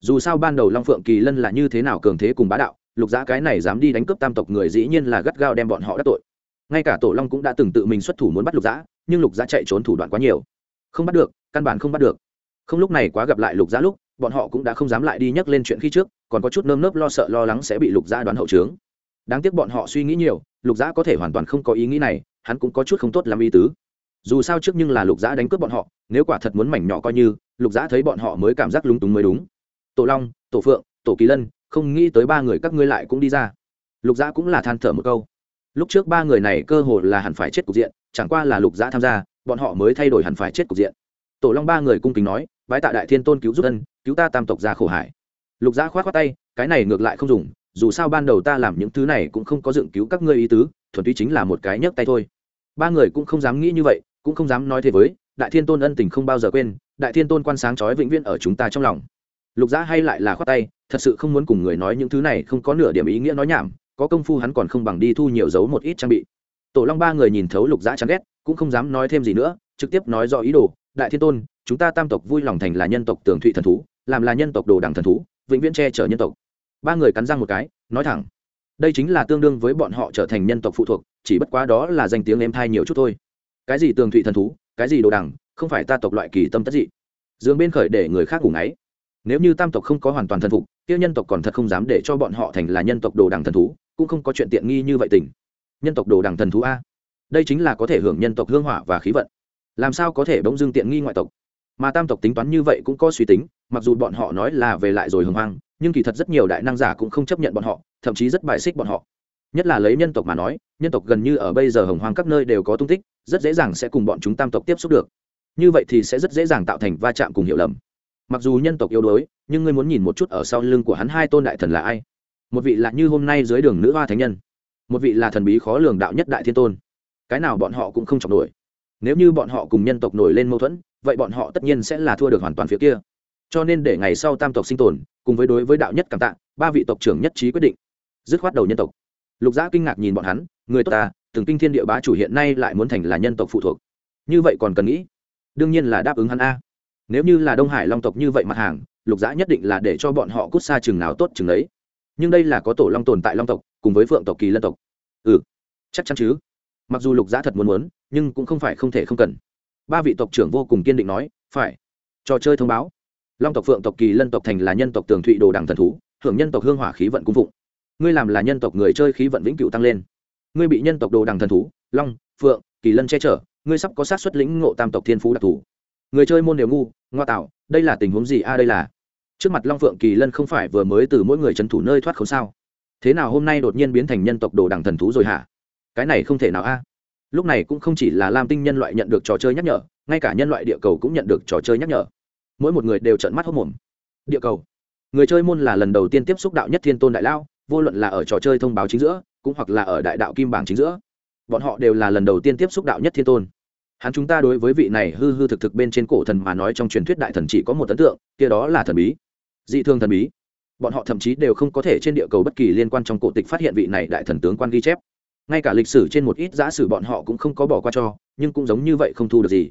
Dù sao ban đầu long phượng kỳ lân là như thế nào cường thế cùng bá đạo, lục giã cái này dám đi đánh cướp tam tộc người dĩ nhiên là gắt gao đem bọn họ đắc tội ngay cả tổ long cũng đã từng tự mình xuất thủ muốn bắt lục giã, nhưng lục giã chạy trốn thủ đoạn quá nhiều. Không bắt được, căn bản không bắt được. Không lúc này quá gặp lại lục giã lúc, bọn họ cũng đã không dám lại đi nhắc lên chuyện khi trước, còn có chút nơm nớp lo sợ lo lắng sẽ bị lục giã đoán hậu trướng. Đáng tiếc bọn họ suy nghĩ nhiều, lục giã có thể hoàn toàn không có ý nghĩ này, hắn cũng có chút không tốt làm ý tứ. Dù sao trước nhưng là lục giã đánh cướp bọn họ, nếu quả thật muốn mảnh nhỏ coi như, lục giã thấy bọn họ mới cảm giác lúng túng mới đúng. Tổ long, tổ phượng, tổ kỳ lân, không nghĩ tới ba người các ngươi lại cũng đi ra. Lục giã cũng là than thở một câu lúc trước ba người này cơ hồ là hẳn phải chết cục diện, chẳng qua là lục giã tham gia, bọn họ mới thay đổi hẳn phải chết cục diện. Tổ long ba người cung kính nói, bái tạ đại thiên tôn cứu giúp ân, cứu ta tam tộc ra khổ hải. Lục giã k h o á t k tay, cái này ngược lại không dùng, dù sao ban đầu ta làm những thứ này cũng không có dựng cứu các ngươi ý tứ, thuần túy chính là một cái nhấc tay thôi. Ba người cũng không dám nghĩ như vậy, cũng không dám nói thế với, đại thiên tôn ân tình không bao giờ quên, đại thiên tôn quan sáng trói vĩnh viễn ở chúng ta trong lòng. Lục giã hay lại là khoát tay, thật sự không muốn cùng người nói những thứ này không có nửa điểm ý nghĩa nói nhảm có công phu hắn còn không bằng đi thu nhiều dấu một ít trang bị. Tổ long ba người nhìn thấu lục giã chán ghét, cũng không dám nói thêm gì nữa, trực tiếp nói rõ ý đồ, đại thiên tôn, chúng ta tam tộc vui lòng thành là nhân tộc tường thụy thần thú, làm là nhân tộc đồ đẳng thần thú, vĩnh viễn che chở nhân tộc. Ba người cắn răng một cái, nói thẳng, đây chính là tương đương với bọn họ trở thành nhân tộc phụ thuộc, chỉ bất quá đó là danh tiếng em thai nhiều chút thôi. Cái gì tường thụy thần thú, cái gì đồ đẳng không phải ta tộc loại kỳ tâm tất dị. Dương bên khởi để người khác ngủ ngáy, nếu như tam tộc không có hoàn toàn thần phục tiêu nhân tộc còn thật không dám để cho bọn họ thành là nhân tộc đồ đẳng thần thú cũng không có chuyện tiện nghi như vậy tình. Nhân tộc đồ đằng thần thú a. Đây chính là có thể hưởng nhân tộc hương hỏa và khí vận. Làm sao có thể bỗng dưng tiện nghi ngoại tộc? Mà tam tộc tính toán như vậy cũng có suy tính, mặc dù bọn họ nói là về lại rồi hưng hoang, nhưng kỳ thật rất nhiều đại năng giả cũng không chấp nhận bọn họ, thậm chí rất bài xích bọn họ. Nhất là lấy nhân tộc mà nói, nhân tộc gần như ở bây giờ hồng hoang các nơi đều có tung tích, rất dễ dàng sẽ cùng bọn chúng tam tộc tiếp xúc được. Như vậy thì sẽ rất dễ dàng tạo thành va chạm cùng hiểu lầm. Mặc dù nhân tộc yếu đuối, nhưng ngươi muốn nhìn một chút ở sau lưng của hắn hai tôn đại thần là ai? Một vị là như hôm nay dưới đường nữ hoa thánh nhân, một vị là thần bí khó lường đạo nhất đại thiên tôn. Cái nào bọn họ cũng không chọc nổi. Nếu như bọn họ cùng nhân tộc nổi lên mâu thuẫn, vậy bọn họ tất nhiên sẽ là thua được hoàn toàn phía kia. Cho nên để ngày sau tam tộc sinh tồn, cùng với đối với đạo nhất cảm tạ, ba vị tộc trưởng nhất trí quyết định, dứt khoát đầu nhân tộc. Lục giã kinh ngạc nhìn bọn hắn, người tốt ta, từng kinh thiên địa bá chủ hiện nay lại muốn thành là nhân tộc phụ thuộc. Như vậy còn cần nghĩ? Đương nhiên là đáp ứng hắn a. Nếu như là đông hải long tộc như vậy mặt hàng, lục giã nhất định là để cho bọn họ cút xa chừng nào tốt chừng đấy nhưng đây là có tổ long tồn tại long tộc cùng với phượng tộc kỳ lân tộc ừ chắc chắn chứ mặc dù lục giã thật muốn muốn nhưng cũng không phải không thể không cần ba vị tộc trưởng vô cùng kiên định nói phải trò chơi thông báo long tộc phượng tộc kỳ lân tộc thành là nhân tộc tường thụy đồ đảng thần thú hưởng nhân tộc hương hỏa khí vận cung phụng ngươi làm là nhân tộc người chơi khí vận vĩnh cửu tăng lên ngươi bị nhân tộc đồ đằng thần thú long phượng kỳ lân che chở ngươi sắp có sát xuất lĩnh ngộ tam tộc thiên phú đặc thù người chơi môn đều ngu ngoa tạo đây là tình huống gì a à đây là trước mặt long phượng kỳ lân không phải vừa mới từ mỗi người trấn thủ nơi thoát khốn sao? Thế nào hôm nay đột nhiên biến thành nhân tộc đồ đằng thần thú rồi hả? Cái này không thể nào a. À? Lúc này cũng không chỉ là lam tinh nhân loại nhận được trò chơi nhắc nhở, ngay cả nhân loại địa cầu cũng nhận được trò chơi nhắc nhở. Mỗi một người đều trận mắt hốc mồm. Địa cầu. Người chơi môn là lần đầu tiên tiếp xúc đạo nhất thiên tôn đại lao, vô luận là ở trò chơi thông báo chính giữa, cũng hoặc là ở đại đạo kim bảng chính giữa. Bọn họ đều là lần đầu tiên tiếp xúc đạo nhất thiên tôn. Hắn chúng ta đối với vị này hư hư thực thực bên trên cổ thần mà nói trong truyền thuyết đại thần chỉ có một ấn tượng, kia đó là thần bí dị thương thần bí. Bọn họ thậm chí đều không có thể trên địa cầu bất kỳ liên quan trong cổ tịch phát hiện vị này đại thần tướng quan ghi chép. Ngay cả lịch sử trên một ít giả sử bọn họ cũng không có bỏ qua cho, nhưng cũng giống như vậy không thu được gì.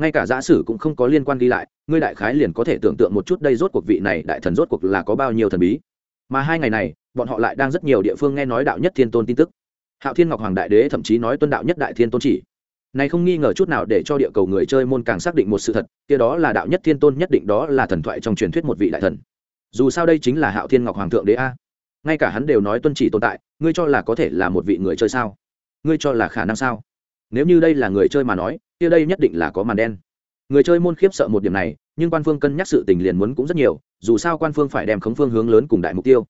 Ngay cả giả sử cũng không có liên quan ghi lại, ngươi đại khái liền có thể tưởng tượng một chút đây rốt cuộc vị này đại thần rốt cuộc là có bao nhiêu thần bí. Mà hai ngày này, bọn họ lại đang rất nhiều địa phương nghe nói đạo nhất thiên tôn tin tức. Hạo thiên ngọc hoàng đại đế thậm chí nói tuân đạo nhất đại thiên tôn chỉ. Này không nghi ngờ chút nào để cho địa cầu người chơi môn càng xác định một sự thật, kia đó là đạo nhất thiên tôn, nhất định đó là thần thoại trong truyền thuyết một vị đại thần dù sao đây chính là hạo thiên ngọc hoàng thượng đế a. Ngay cả hắn đều nói tuân chỉ tồn tại, ngươi cho là có thể là một vị người chơi sao? Ngươi cho là khả năng sao? Nếu như đây là người chơi mà nói, kia đây nhất định là có màn đen. Người chơi môn khiếp sợ một điểm này, nhưng quan phương cân nhắc sự tình liền muốn cũng rất nhiều, dù sao quan phương phải đem khống phương hướng lớn cùng đại mục tiêu.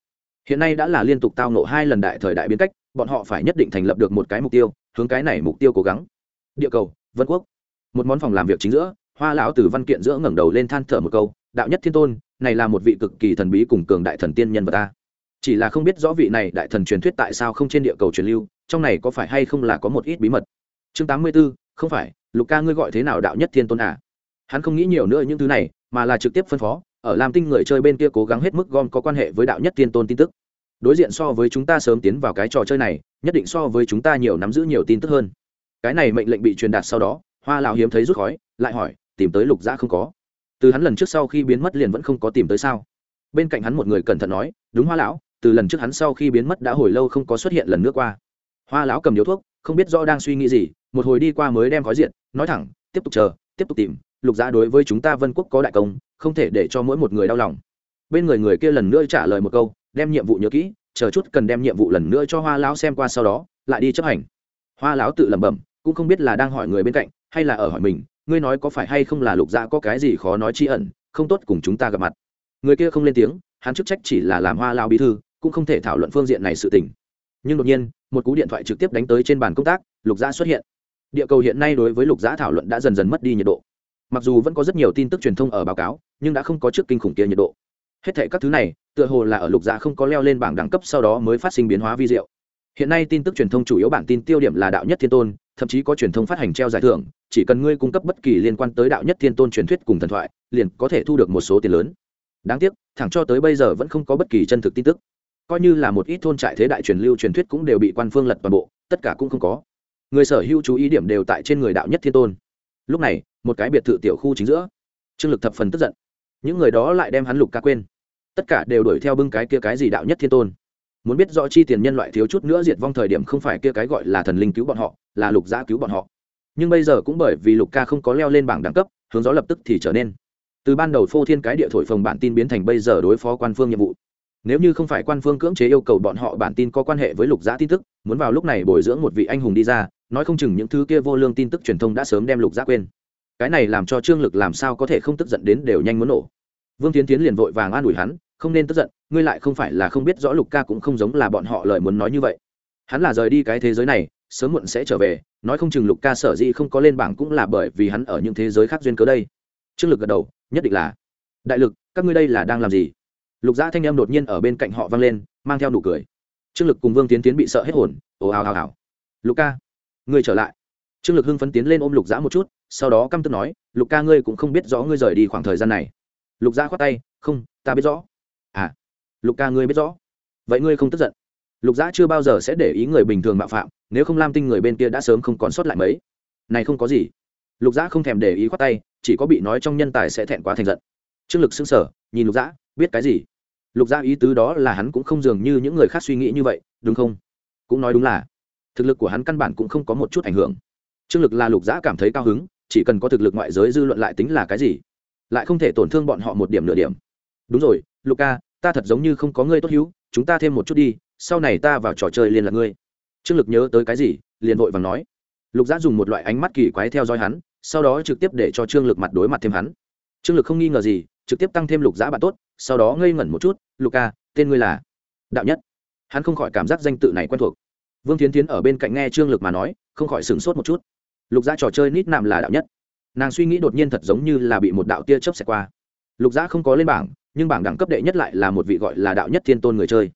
Hiện nay đã là liên tục tao nộ hai lần đại thời đại biến cách, bọn họ phải nhất định thành lập được một cái mục tiêu, hướng cái này mục tiêu cố gắng. Địa cầu, vân quốc. Một món phòng làm việc chính giữa, hoa lão từ văn kiện giữa ngẩng đầu lên than thở một câu đạo nhất thiên tôn này là một vị cực kỳ thần bí cùng cường đại thần tiên nhân vật ta. Chỉ là không biết rõ vị này đại thần truyền thuyết tại sao không trên địa cầu truyền lưu trong này có phải hay không là có một ít bí mật? Chương tám mươi 84, không phải lục ca ngươi gọi thế nào đạo nhất thiên tôn à? Hắn không nghĩ nhiều nữa những thứ này mà là trực tiếp phân phó ở lam tinh người chơi bên kia cố gắng hết mức gom có quan hệ với đạo nhất thiên tôn tin tức. Đối diện so với chúng ta sớm tiến vào cái trò chơi này nhất định so với chúng ta nhiều nắm giữ nhiều tin tức hơn. Cái này mệnh lệnh bị truyền đạt sau đó hoa lão hiếm thấy rút khói lại hỏi tìm tới lục giã không có từ hắn lần trước sau khi biến mất liền vẫn không có tìm tới sao? Bên cạnh hắn một người cẩn thận nói, đúng hoa lão, từ lần trước hắn sau khi biến mất đã hồi lâu không có xuất hiện lần nữa qua. Hoa lão cầm điếu thuốc, không biết rõ đang suy nghĩ gì, một hồi đi qua mới đem khói diện nói thẳng, tiếp tục chờ, tiếp tục tìm, lục giã đối với chúng ta vân quốc có đại công, không thể để cho mỗi một người đau lòng. Bên người người kia lần nữa trả lời một câu, đem nhiệm vụ nhớ kỹ, chờ chút cần đem nhiệm vụ lần nữa cho hoa lão xem qua sau đó, lại đi chấp hành. Hoa lão tự lẩm bẩm, cũng không biết là đang hỏi người bên cạnh, hay là ở hỏi mình ngươi nói có phải hay không là lục dạ có cái gì khó nói chi ẩn, không tốt cùng chúng ta gặp mặt. Người kia không lên tiếng, hắn chức trách chỉ là làm hoa lao bí thư, cũng không thể thảo luận phương diện này sự tình. Nhưng đột nhiên, một cú điện thoại trực tiếp đánh tới trên bàn công tác, lục dạ xuất hiện. Địa cầu hiện nay đối với lục dạ thảo luận đã dần dần mất đi nhiệt độ. Mặc dù vẫn có rất nhiều tin tức truyền thông ở báo cáo, nhưng đã không có trước kinh khủng kia nhiệt độ. Hết thể các thứ này, tựa hồ là ở lục dạ không có leo lên bảng đẳng cấp sau đó mới phát sinh biến hóa vi diệu. Hiện nay tin tức truyền thông chủ yếu bản tin tiêu điểm là đạo nhất thiên tôn thậm chí có truyền thông phát hành treo giải thưởng, chỉ cần ngươi cung cấp bất kỳ liên quan tới đạo nhất thiên tôn truyền thuyết cùng thần thoại, liền có thể thu được một số tiền lớn. Đáng tiếc, thẳng cho tới bây giờ vẫn không có bất kỳ chân thực tin tức. Coi như là một ít thôn trại thế đại truyền lưu truyền thuyết cũng đều bị quan phương lật toàn bộ, tất cả cũng không có. Người sở hữu chú ý điểm đều tại trên người đạo nhất thiên tôn. Lúc này, một cái biệt thự tiểu khu chính giữa, trương lực thập phần tức giận. Những người đó lại đem hắn lục ca quên. Tất cả đều đuổi theo bưng cái kia cái gì đạo nhất thiên tôn muốn biết rõ chi tiền nhân loại thiếu chút nữa diệt vong thời điểm không phải kia cái gọi là thần linh cứu bọn họ, là lục giã cứu bọn họ. Nhưng bây giờ cũng bởi vì lục ca không có leo lên bảng đẳng cấp, hướng gió lập tức thì trở nên. Từ ban đầu phô thiên cái địa thổi phồng bản tin biến thành bây giờ đối phó quan phương nhiệm vụ. Nếu như không phải quan phương cưỡng chế yêu cầu bọn họ bản tin có quan hệ với lục giã tin tức, muốn vào lúc này bồi dưỡng một vị anh hùng đi ra, nói không chừng những thứ kia vô lương tin tức truyền thông đã sớm đem lục giã quên. Cái này làm cho trương lực làm sao có thể không tức giận đến đều nhanh muốn nổ. Vương tiến tiến liền vội vàng an ủi hắn không nên tức giận, ngươi lại không phải là không biết rõ lục ca cũng không giống là bọn họ lời muốn nói như vậy. Hắn là rời đi cái thế giới này, sớm muộn sẽ trở về, nói không chừng lục ca sở dĩ không có lên bảng cũng là bởi vì hắn ở những thế giới khác duyên cớ đây. Trương lực gật đầu, nhất định là. Đại lực, các ngươi đây là đang làm gì? Lục gia thanh em đột nhiên ở bên cạnh họ vang lên, mang theo nụ cười. Trương lực cùng vương tiến tiến bị sợ hết hồn, ồ ào ào ào. Lục ca, ngươi trở lại. Trương lực hưng phấn tiến lên ôm lục giã một chút, sau đó căm tức nói, lục ca, ngươi cũng không biết rõ ngươi rời đi khoảng thời gian này. Lục giã khoát tay, không, ta biết rõ lục ca ngươi biết rõ. Vậy ngươi không tức giận? Lục giã chưa bao giờ sẽ để ý người bình thường mạo phạm, nếu không lam tinh người bên kia đã sớm không còn sót lại mấy. Này không có gì. Lục giã không thèm để ý khoát tay, chỉ có bị nói trong nhân tài sẽ thẹn quá thành giận. Trương lực xưng sở nhìn lục giã biết cái gì? Lục giã ý tứ đó là hắn cũng không dường như những người khác suy nghĩ như vậy, đúng không? Cũng nói đúng là. Thực lực của hắn căn bản cũng không có một chút ảnh hưởng. Trương lực là lục giã cảm thấy cao hứng, chỉ cần có thực lực ngoại giới dư luận lại tính là cái gì? Lại không thể tổn thương bọn họ một điểm nửa điểm. Đúng rồi, lục ca ta thật giống như không có ngươi tốt hữu, chúng ta thêm một chút đi, sau này ta vào trò chơi liền là ngươi. Trương lực nhớ tới cái gì, liền vội và nói. Lục giã dùng một loại ánh mắt kỳ quái theo dõi hắn, sau đó trực tiếp để cho trương lực mặt đối mặt thêm hắn. Trương lực không nghi ngờ gì, trực tiếp tăng thêm lục giã bạn tốt, sau đó ngây ngẩn một chút, lục ca, tên ngươi là? Đạo nhất. Hắn không khỏi cảm giác danh tự này quen thuộc. Vương tiến tiến ở bên cạnh nghe trương lực mà nói, không khỏi sửng sốt một chút. Lục giã trò chơi nít nạm là đạo nhất. Nàng suy nghĩ đột nhiên thật giống như là bị một đạo tia chớp xẹt qua. Lục giã không có lên bảng nhưng bảng đẳng cấp đệ nhất lại là một vị gọi là đạo nhất thiên tôn người chơi.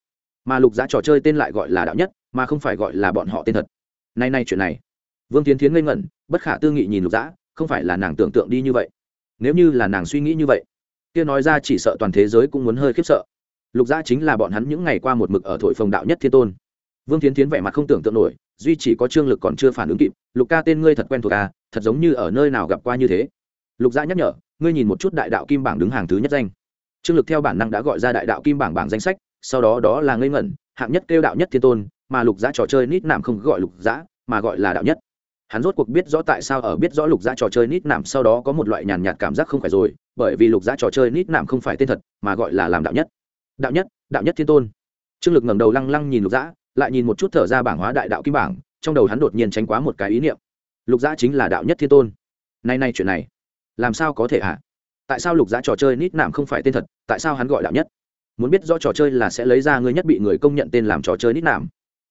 Mà lục giá trò chơi tên lại gọi là đạo nhất, mà không phải gọi là bọn họ tên thật. Nay nay chuyện này. Vương tiến tiến ngây ngẩn, bất khả tư nghị nhìn lục giá không phải là nàng tưởng tượng đi như vậy. Nếu như là nàng suy nghĩ như vậy, kia nói ra chỉ sợ toàn thế giới cũng muốn hơi khiếp sợ. Lục giá chính là bọn hắn những ngày qua một mực ở thổi phồng đạo nhất thiên tôn. Vương tiến tiến vẻ mặt không tưởng tượng nổi, duy chỉ có trương lực còn chưa phản ứng kịp, lục ca tên ngươi thật quen thuộc ca thật giống như ở nơi nào gặp qua như thế. Lục gia nhắc nhở, ngươi nhìn một chút đại đạo kim bảng đứng hàng thứ nhất danh trương lực theo bản năng đã gọi ra đại đạo kim bảng bảng danh sách, sau đó đó là ngây ngẩn, hạng nhất kêu đạo nhất thiên tôn, mà lục giã trò chơi nít nạm không gọi lục giã, mà gọi là đạo nhất. Hắn rốt cuộc biết rõ tại sao ở biết rõ lục giã trò chơi nít nạm sau đó có một loại nhàn nhạt cảm giác không phải rồi, bởi vì lục giã trò chơi nít nạm không phải tên thật, mà gọi là làm đạo nhất. Đạo nhất đạo nhất thiên tôn. Trương lực ngẩng đầu lăng lăng nhìn lục giã, lại nhìn một chút thở ra bảng hóa đại đạo kim bảng, trong đầu hắn đột nhiên tránh quá một cái ý niệm. Lục giã chính là đạo nhất thiên tôn. Nay nay chuyện này, làm sao có thể ạ à? Tại sao lục giá trò chơi nít nạm không phải tên thật, tại sao hắn gọi đạo nhất? Muốn biết rõ trò chơi là sẽ lấy ra người nhất bị người công nhận tên làm trò chơi nít nạm.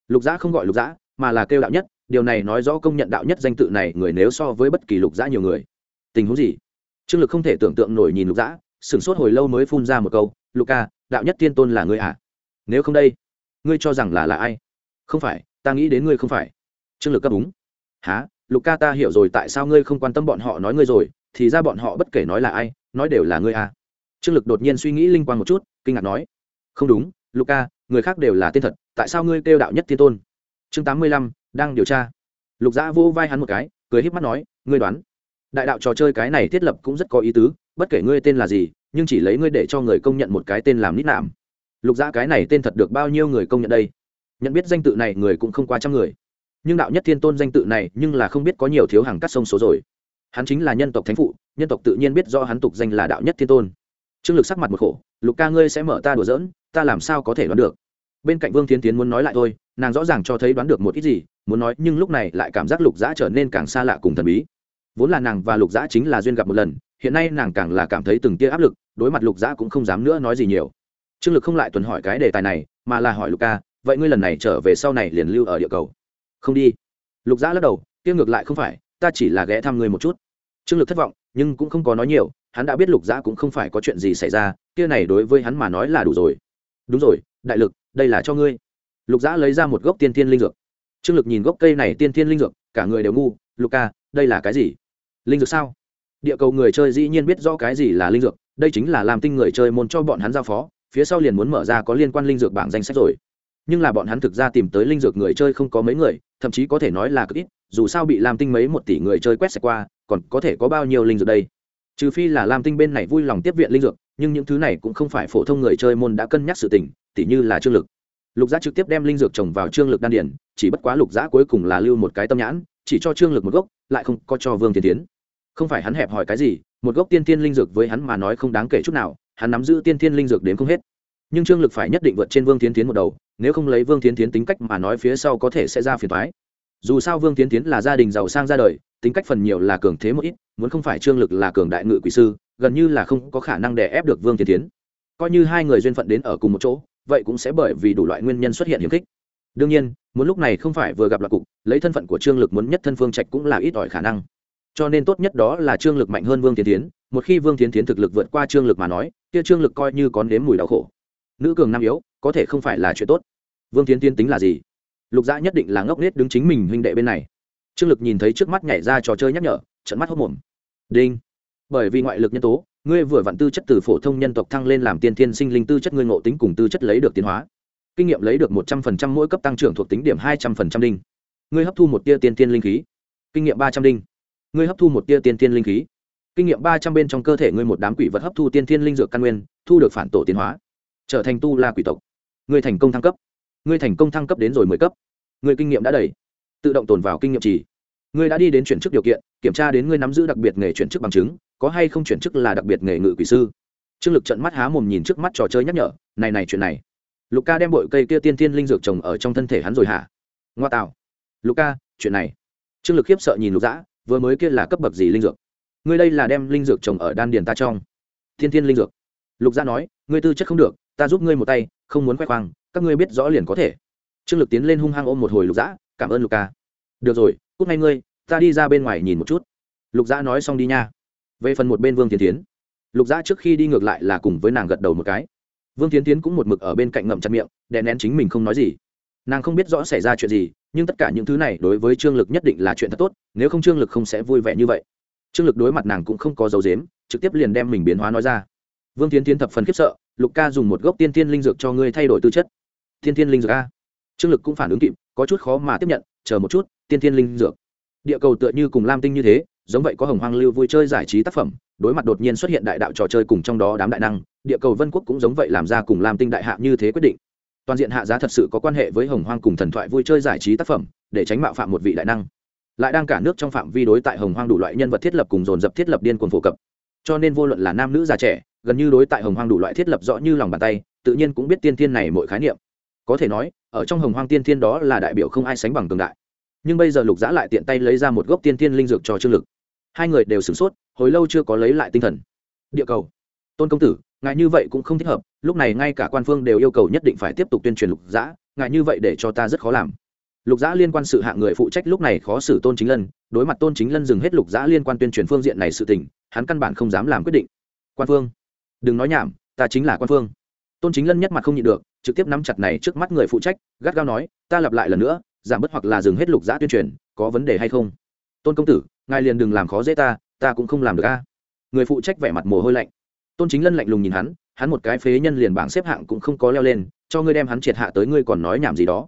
Lục giá không gọi lục giá mà là kêu đạo nhất, điều này nói rõ công nhận đạo nhất danh tự này người nếu so với bất kỳ lục giá nhiều người. Tình huống gì? Trương lực không thể tưởng tượng nổi nhìn lục giá sửng sốt hồi lâu mới phun ra một câu, lục ca, đạo nhất tiên tôn là ngươi à? Nếu không đây, ngươi cho rằng là là ai? Không phải, ta nghĩ đến ngươi không phải. Trương lực cấp đúng há lục ca ta hiểu rồi tại sao ngươi không quan tâm bọn họ nói ngươi rồi, thì ra bọn họ bất kể nói là ai nói đều là ngươi à. Trương lực đột nhiên suy nghĩ linh quan một chút, kinh ngạc nói, không đúng lục ca người khác đều là tên thật, tại sao ngươi kêu đạo nhất thiên tôn? Chương tám mươi lăm, đang điều tra. Lục dã vô vai hắn một cái, cười híp mắt nói, ngươi đoán. Đại đạo trò chơi cái này thiết lập cũng rất có ý tứ, bất kể ngươi tên là gì, nhưng chỉ lấy ngươi để cho người công nhận một cái tên làm nít nạm. Lục dã cái này tên thật được bao nhiêu người công nhận đây? Nhận biết danh tự này người cũng không qua trăm người. Nhưng đạo nhất thiên tôn danh tự này nhưng là không biết có nhiều thiếu hàng cắt sông số rồi hắn chính là nhân tộc thánh phụ, nhân tộc tự nhiên biết do hắn tục danh là đạo nhất thiên tôn. Trương lực sắc mặt một khổ, lục ca ngươi sẽ mở ta đùa giỡn, ta làm sao có thể đoán được? Bên cạnh vương thiên tiến muốn nói lại thôi, nàng rõ ràng cho thấy đoán được một ít gì, muốn nói, nhưng lúc này lại cảm giác lục dã trở nên càng xa lạ cùng thần bí. Vốn là nàng và lục dã chính là duyên gặp một lần, hiện nay nàng càng là cảm thấy từng tia áp lực, đối mặt lục dã cũng không dám nữa nói gì nhiều. Trương lực không lại tuần hỏi cái đề tài này, mà là hỏi lục ca, vậy ngươi lần này trở về sau này liền lưu ở địa cầu? Không đi. Lục dã lắc đầu, kia ngược lại không phải, ta chỉ là ghé thăm ngươi một chút trương lực thất vọng, nhưng cũng không có nói nhiều, hắn đã biết lục dã cũng không phải có chuyện gì xảy ra, kia này đối với hắn mà nói là đủ rồi. Đúng rồi, đại lực, đây là cho ngươi. Lục dã lấy ra một gốc tiên thiên linh dược. Trương lực nhìn gốc cây này tiên thiên linh dược, cả người đều ngu, lục ca, đây là cái gì? Linh dược sao? Địa cầu người chơi dĩ nhiên biết rõ cái gì là linh dược, đây chính là làm tinh người chơi môn cho bọn hắn giao phó, phía sau liền muốn mở ra có liên quan linh dược bảng danh sách rồi. Nhưng là bọn hắn thực ra tìm tới linh dược người chơi không có mấy người, thậm chí có thể nói là cực ít, dù sao bị làm tinh mấy một tỷ người chơi quét sạch qua còn có thể có bao nhiêu linh dược đây? Trừ phi là làm tinh bên này vui lòng tiếp viện linh dược, nhưng những thứ này cũng không phải phổ thông người chơi môn đã cân nhắc sự tình, tỉ như là trương lực. Lục giá trực tiếp đem linh dược trồng vào trương lực đan điển chỉ bất quá lục giá cuối cùng là lưu một cái tâm nhãn, chỉ cho trương lực một gốc, lại không có cho vương tiên tiến. Không phải hắn hẹp hỏi cái gì, một gốc tiên tiên linh dược với hắn mà nói không đáng kể chút nào, hắn nắm giữ tiên tiên linh dược đến không hết. Nhưng trương lực phải nhất định vượt trên vương tiến tiến một đầu, nếu không lấy vương tiến tiến tính cách mà nói phía sau có thể sẽ ra phiền thoái dù sao vương tiến tiến là gia đình giàu sang ra đời, tính cách phần nhiều là cường thế một ít, muốn không phải trương lực là cường đại ngự quỷ sư, gần như là không có khả năng đè ép được vương tiến tiến coi như hai người duyên phận đến ở cùng một chỗ, vậy cũng sẽ bởi vì đủ loại nguyên nhân xuất hiện hiếm khích. Đương nhiên, muốn lúc này không phải vừa gặp loạt cục, lấy thân phận của trương lực muốn nhất thân phương trạch cũng là ít ỏi khả năng. Cho nên tốt nhất đó là trương lực mạnh hơn vương tiến tiến một khi vương tiến tiến thực lực vượt qua trương lực mà nói, kia trương lực coi như có nếm mùi đau khổ. Nữ cường nam yếu, có thể không phải là chuyện tốt. Vương tiến tiến tính là gì? Lục dã nhất định là ngốc nết đứng chính mình huynh đệ bên này. Trương lực nhìn thấy trước mắt nhảy ra trò chơi nhắc nhở trận mắt hốc mồm. Đinh. Bởi vì ngoại lực nhân tố, ngươi vừa vặn tư chất từ phổ thông nhân tộc thăng lên làm tiên thiên sinh linh tư chất ngươi ngộ tính cùng tư chất lấy được tiến hóa. Kinh nghiệm lấy được một trăm phần trăm mỗi cấp tăng trưởng thuộc tính điểm hai trăm phần trăm đinh. Ngươi hấp thu một tia tiên thiên linh khí. Kinh nghiệm ba trăm đinh. Ngươi hấp thu một tia tiên thiên linh khí. Kinh nghiệm ba trăm bên trong cơ thể ngươi một đám quỷ vật hấp thu tiên thiên linh dược căn nguyên, thu được phản tổ tiến hóa. Trở thành tu la quỷ tộc. Ngươi thành công thăng cấp. Ngươi thành công thăng cấp đến rồi mười cấp ngươi kinh nghiệm đã đầy. Tự động tồn vào kinh nghiệm trì. Ngươi đã đi đến chuyển chức điều kiện, kiểm tra đến ngươi nắm giữ đặc biệt nghề chuyển chức bằng chứng, có hay không chuyển chức là đặc biệt nghề ngự quỷ sư. Trương lực trận mắt há mồm nhìn trước mắt trò chơi nhắc nhở, này này chuyện này. Lục ca đem bội cây kia tiên tiên linh dược trồng ở trong thân thể hắn rồi hả? Ngoa tạo. Lục ca, chuyện này. Trương lực khiếp sợ nhìn lục dã, vừa mới kia là cấp bậc gì linh dược? Ngươi đây là đem linh dược trồng ở đan điền ta trong. Thiên thiên linh dược. Lục gia nói, ngươi tư chất không được, ta giúp ngươi một tay, không muốn khoe khoang, các ngươi biết rõ liền có thể trương lực tiến lên hung hăng ôm một hồi lục dã, cảm ơn lục ca. Được rồi cúc ngay ngươi, ta đi ra bên ngoài nhìn một chút. Lục dã nói xong đi nha. Về phần một bên vương tiến tiến lục dã trước khi đi ngược lại là cùng với nàng gật đầu một cái. Vương tiến tiến cũng một mực ở bên cạnh ngậm chặt miệng, đè nén chính mình không nói gì. Nàng không biết rõ xảy ra chuyện gì, nhưng tất cả những thứ này đối với trương lực nhất định là chuyện thật tốt, nếu không trương lực không sẽ vui vẻ như vậy. Trương lực đối mặt nàng cũng không có dấu dếm, trực tiếp liền đem mình biến hóa nói ra. Vương tiến tiến thập phần khiếp sợ, lục ca dùng một gốc tiên tiên linh dược cho ngươi thay đổi tư chất. Tiên tiên linh dược a? Trương lực cũng phản ứng kịp, có chút khó mà tiếp nhận, chờ một chút, tiên Thiên linh dược. Địa cầu tựa như cùng lam tinh như thế, giống vậy có hồng hoang lưu vui chơi giải trí tác phẩm, đối mặt đột nhiên xuất hiện đại đạo trò chơi cùng trong đó đám đại năng, địa cầu vân quốc cũng giống vậy làm ra cùng lam tinh đại hạ như thế quyết định. Toàn diện hạ giá thật sự có quan hệ với hồng hoang cùng thần thoại vui chơi giải trí tác phẩm, để tránh mạo phạm một vị đại năng. Lại đang cả nước trong phạm vi đối tại hồng hoang đủ loại nhân vật thiết lập cùng dồn dập thiết lập điên cuồng phổ cập. Cho nên vô luận là nam nữ già trẻ, gần như đối tại hồng hoang đủ loại thiết lập rõ như lòng bàn tay, tự nhiên cũng biết tiên thiên này mỗi khái niệm. Có thể nói ở trong hồng hoang tiên thiên đó là đại biểu không ai sánh bằng cường đại. Nhưng bây giờ lục giã lại tiện tay lấy ra một gốc tiên thiên linh dược cho trương lực. Hai người đều sửng sốt, hồi lâu chưa có lấy lại tinh thần. Địa cầu. Tôn công tử, ngài như vậy cũng không thích hợp, lúc này ngay cả quan phương đều yêu cầu nhất định phải tiếp tục tuyên truyền lục giã, ngài như vậy để cho ta rất khó làm. Lục giã liên quan sự hạng người phụ trách lúc này khó xử tôn chính lân, đối mặt tôn chính lân dừng hết lục giã liên quan tuyên truyền phương diện này sự tình, hắn căn bản không dám làm quyết định. Quan phương. Đừng nói nhảm, ta chính là quan phương. Tôn chính lân nhất mặt không nhịn được trực tiếp nắm chặt này trước mắt người phụ trách, gắt gao nói, ta lặp lại lần nữa, giảm bớt hoặc là dừng hết lục giã tuyên truyền, có vấn đề hay không? Tôn công tử, ngài liền đừng làm khó dễ ta ta cũng không làm được a. Người phụ trách vẻ mặt mồ hôi lạnh. Tôn chính lân lạnh lùng nhìn hắn hắn một cái phế nhân liền bảng xếp hạng cũng không có leo lên, cho ngươi đem hắn triệt hạ tới ngươi còn nói nhảm gì đó.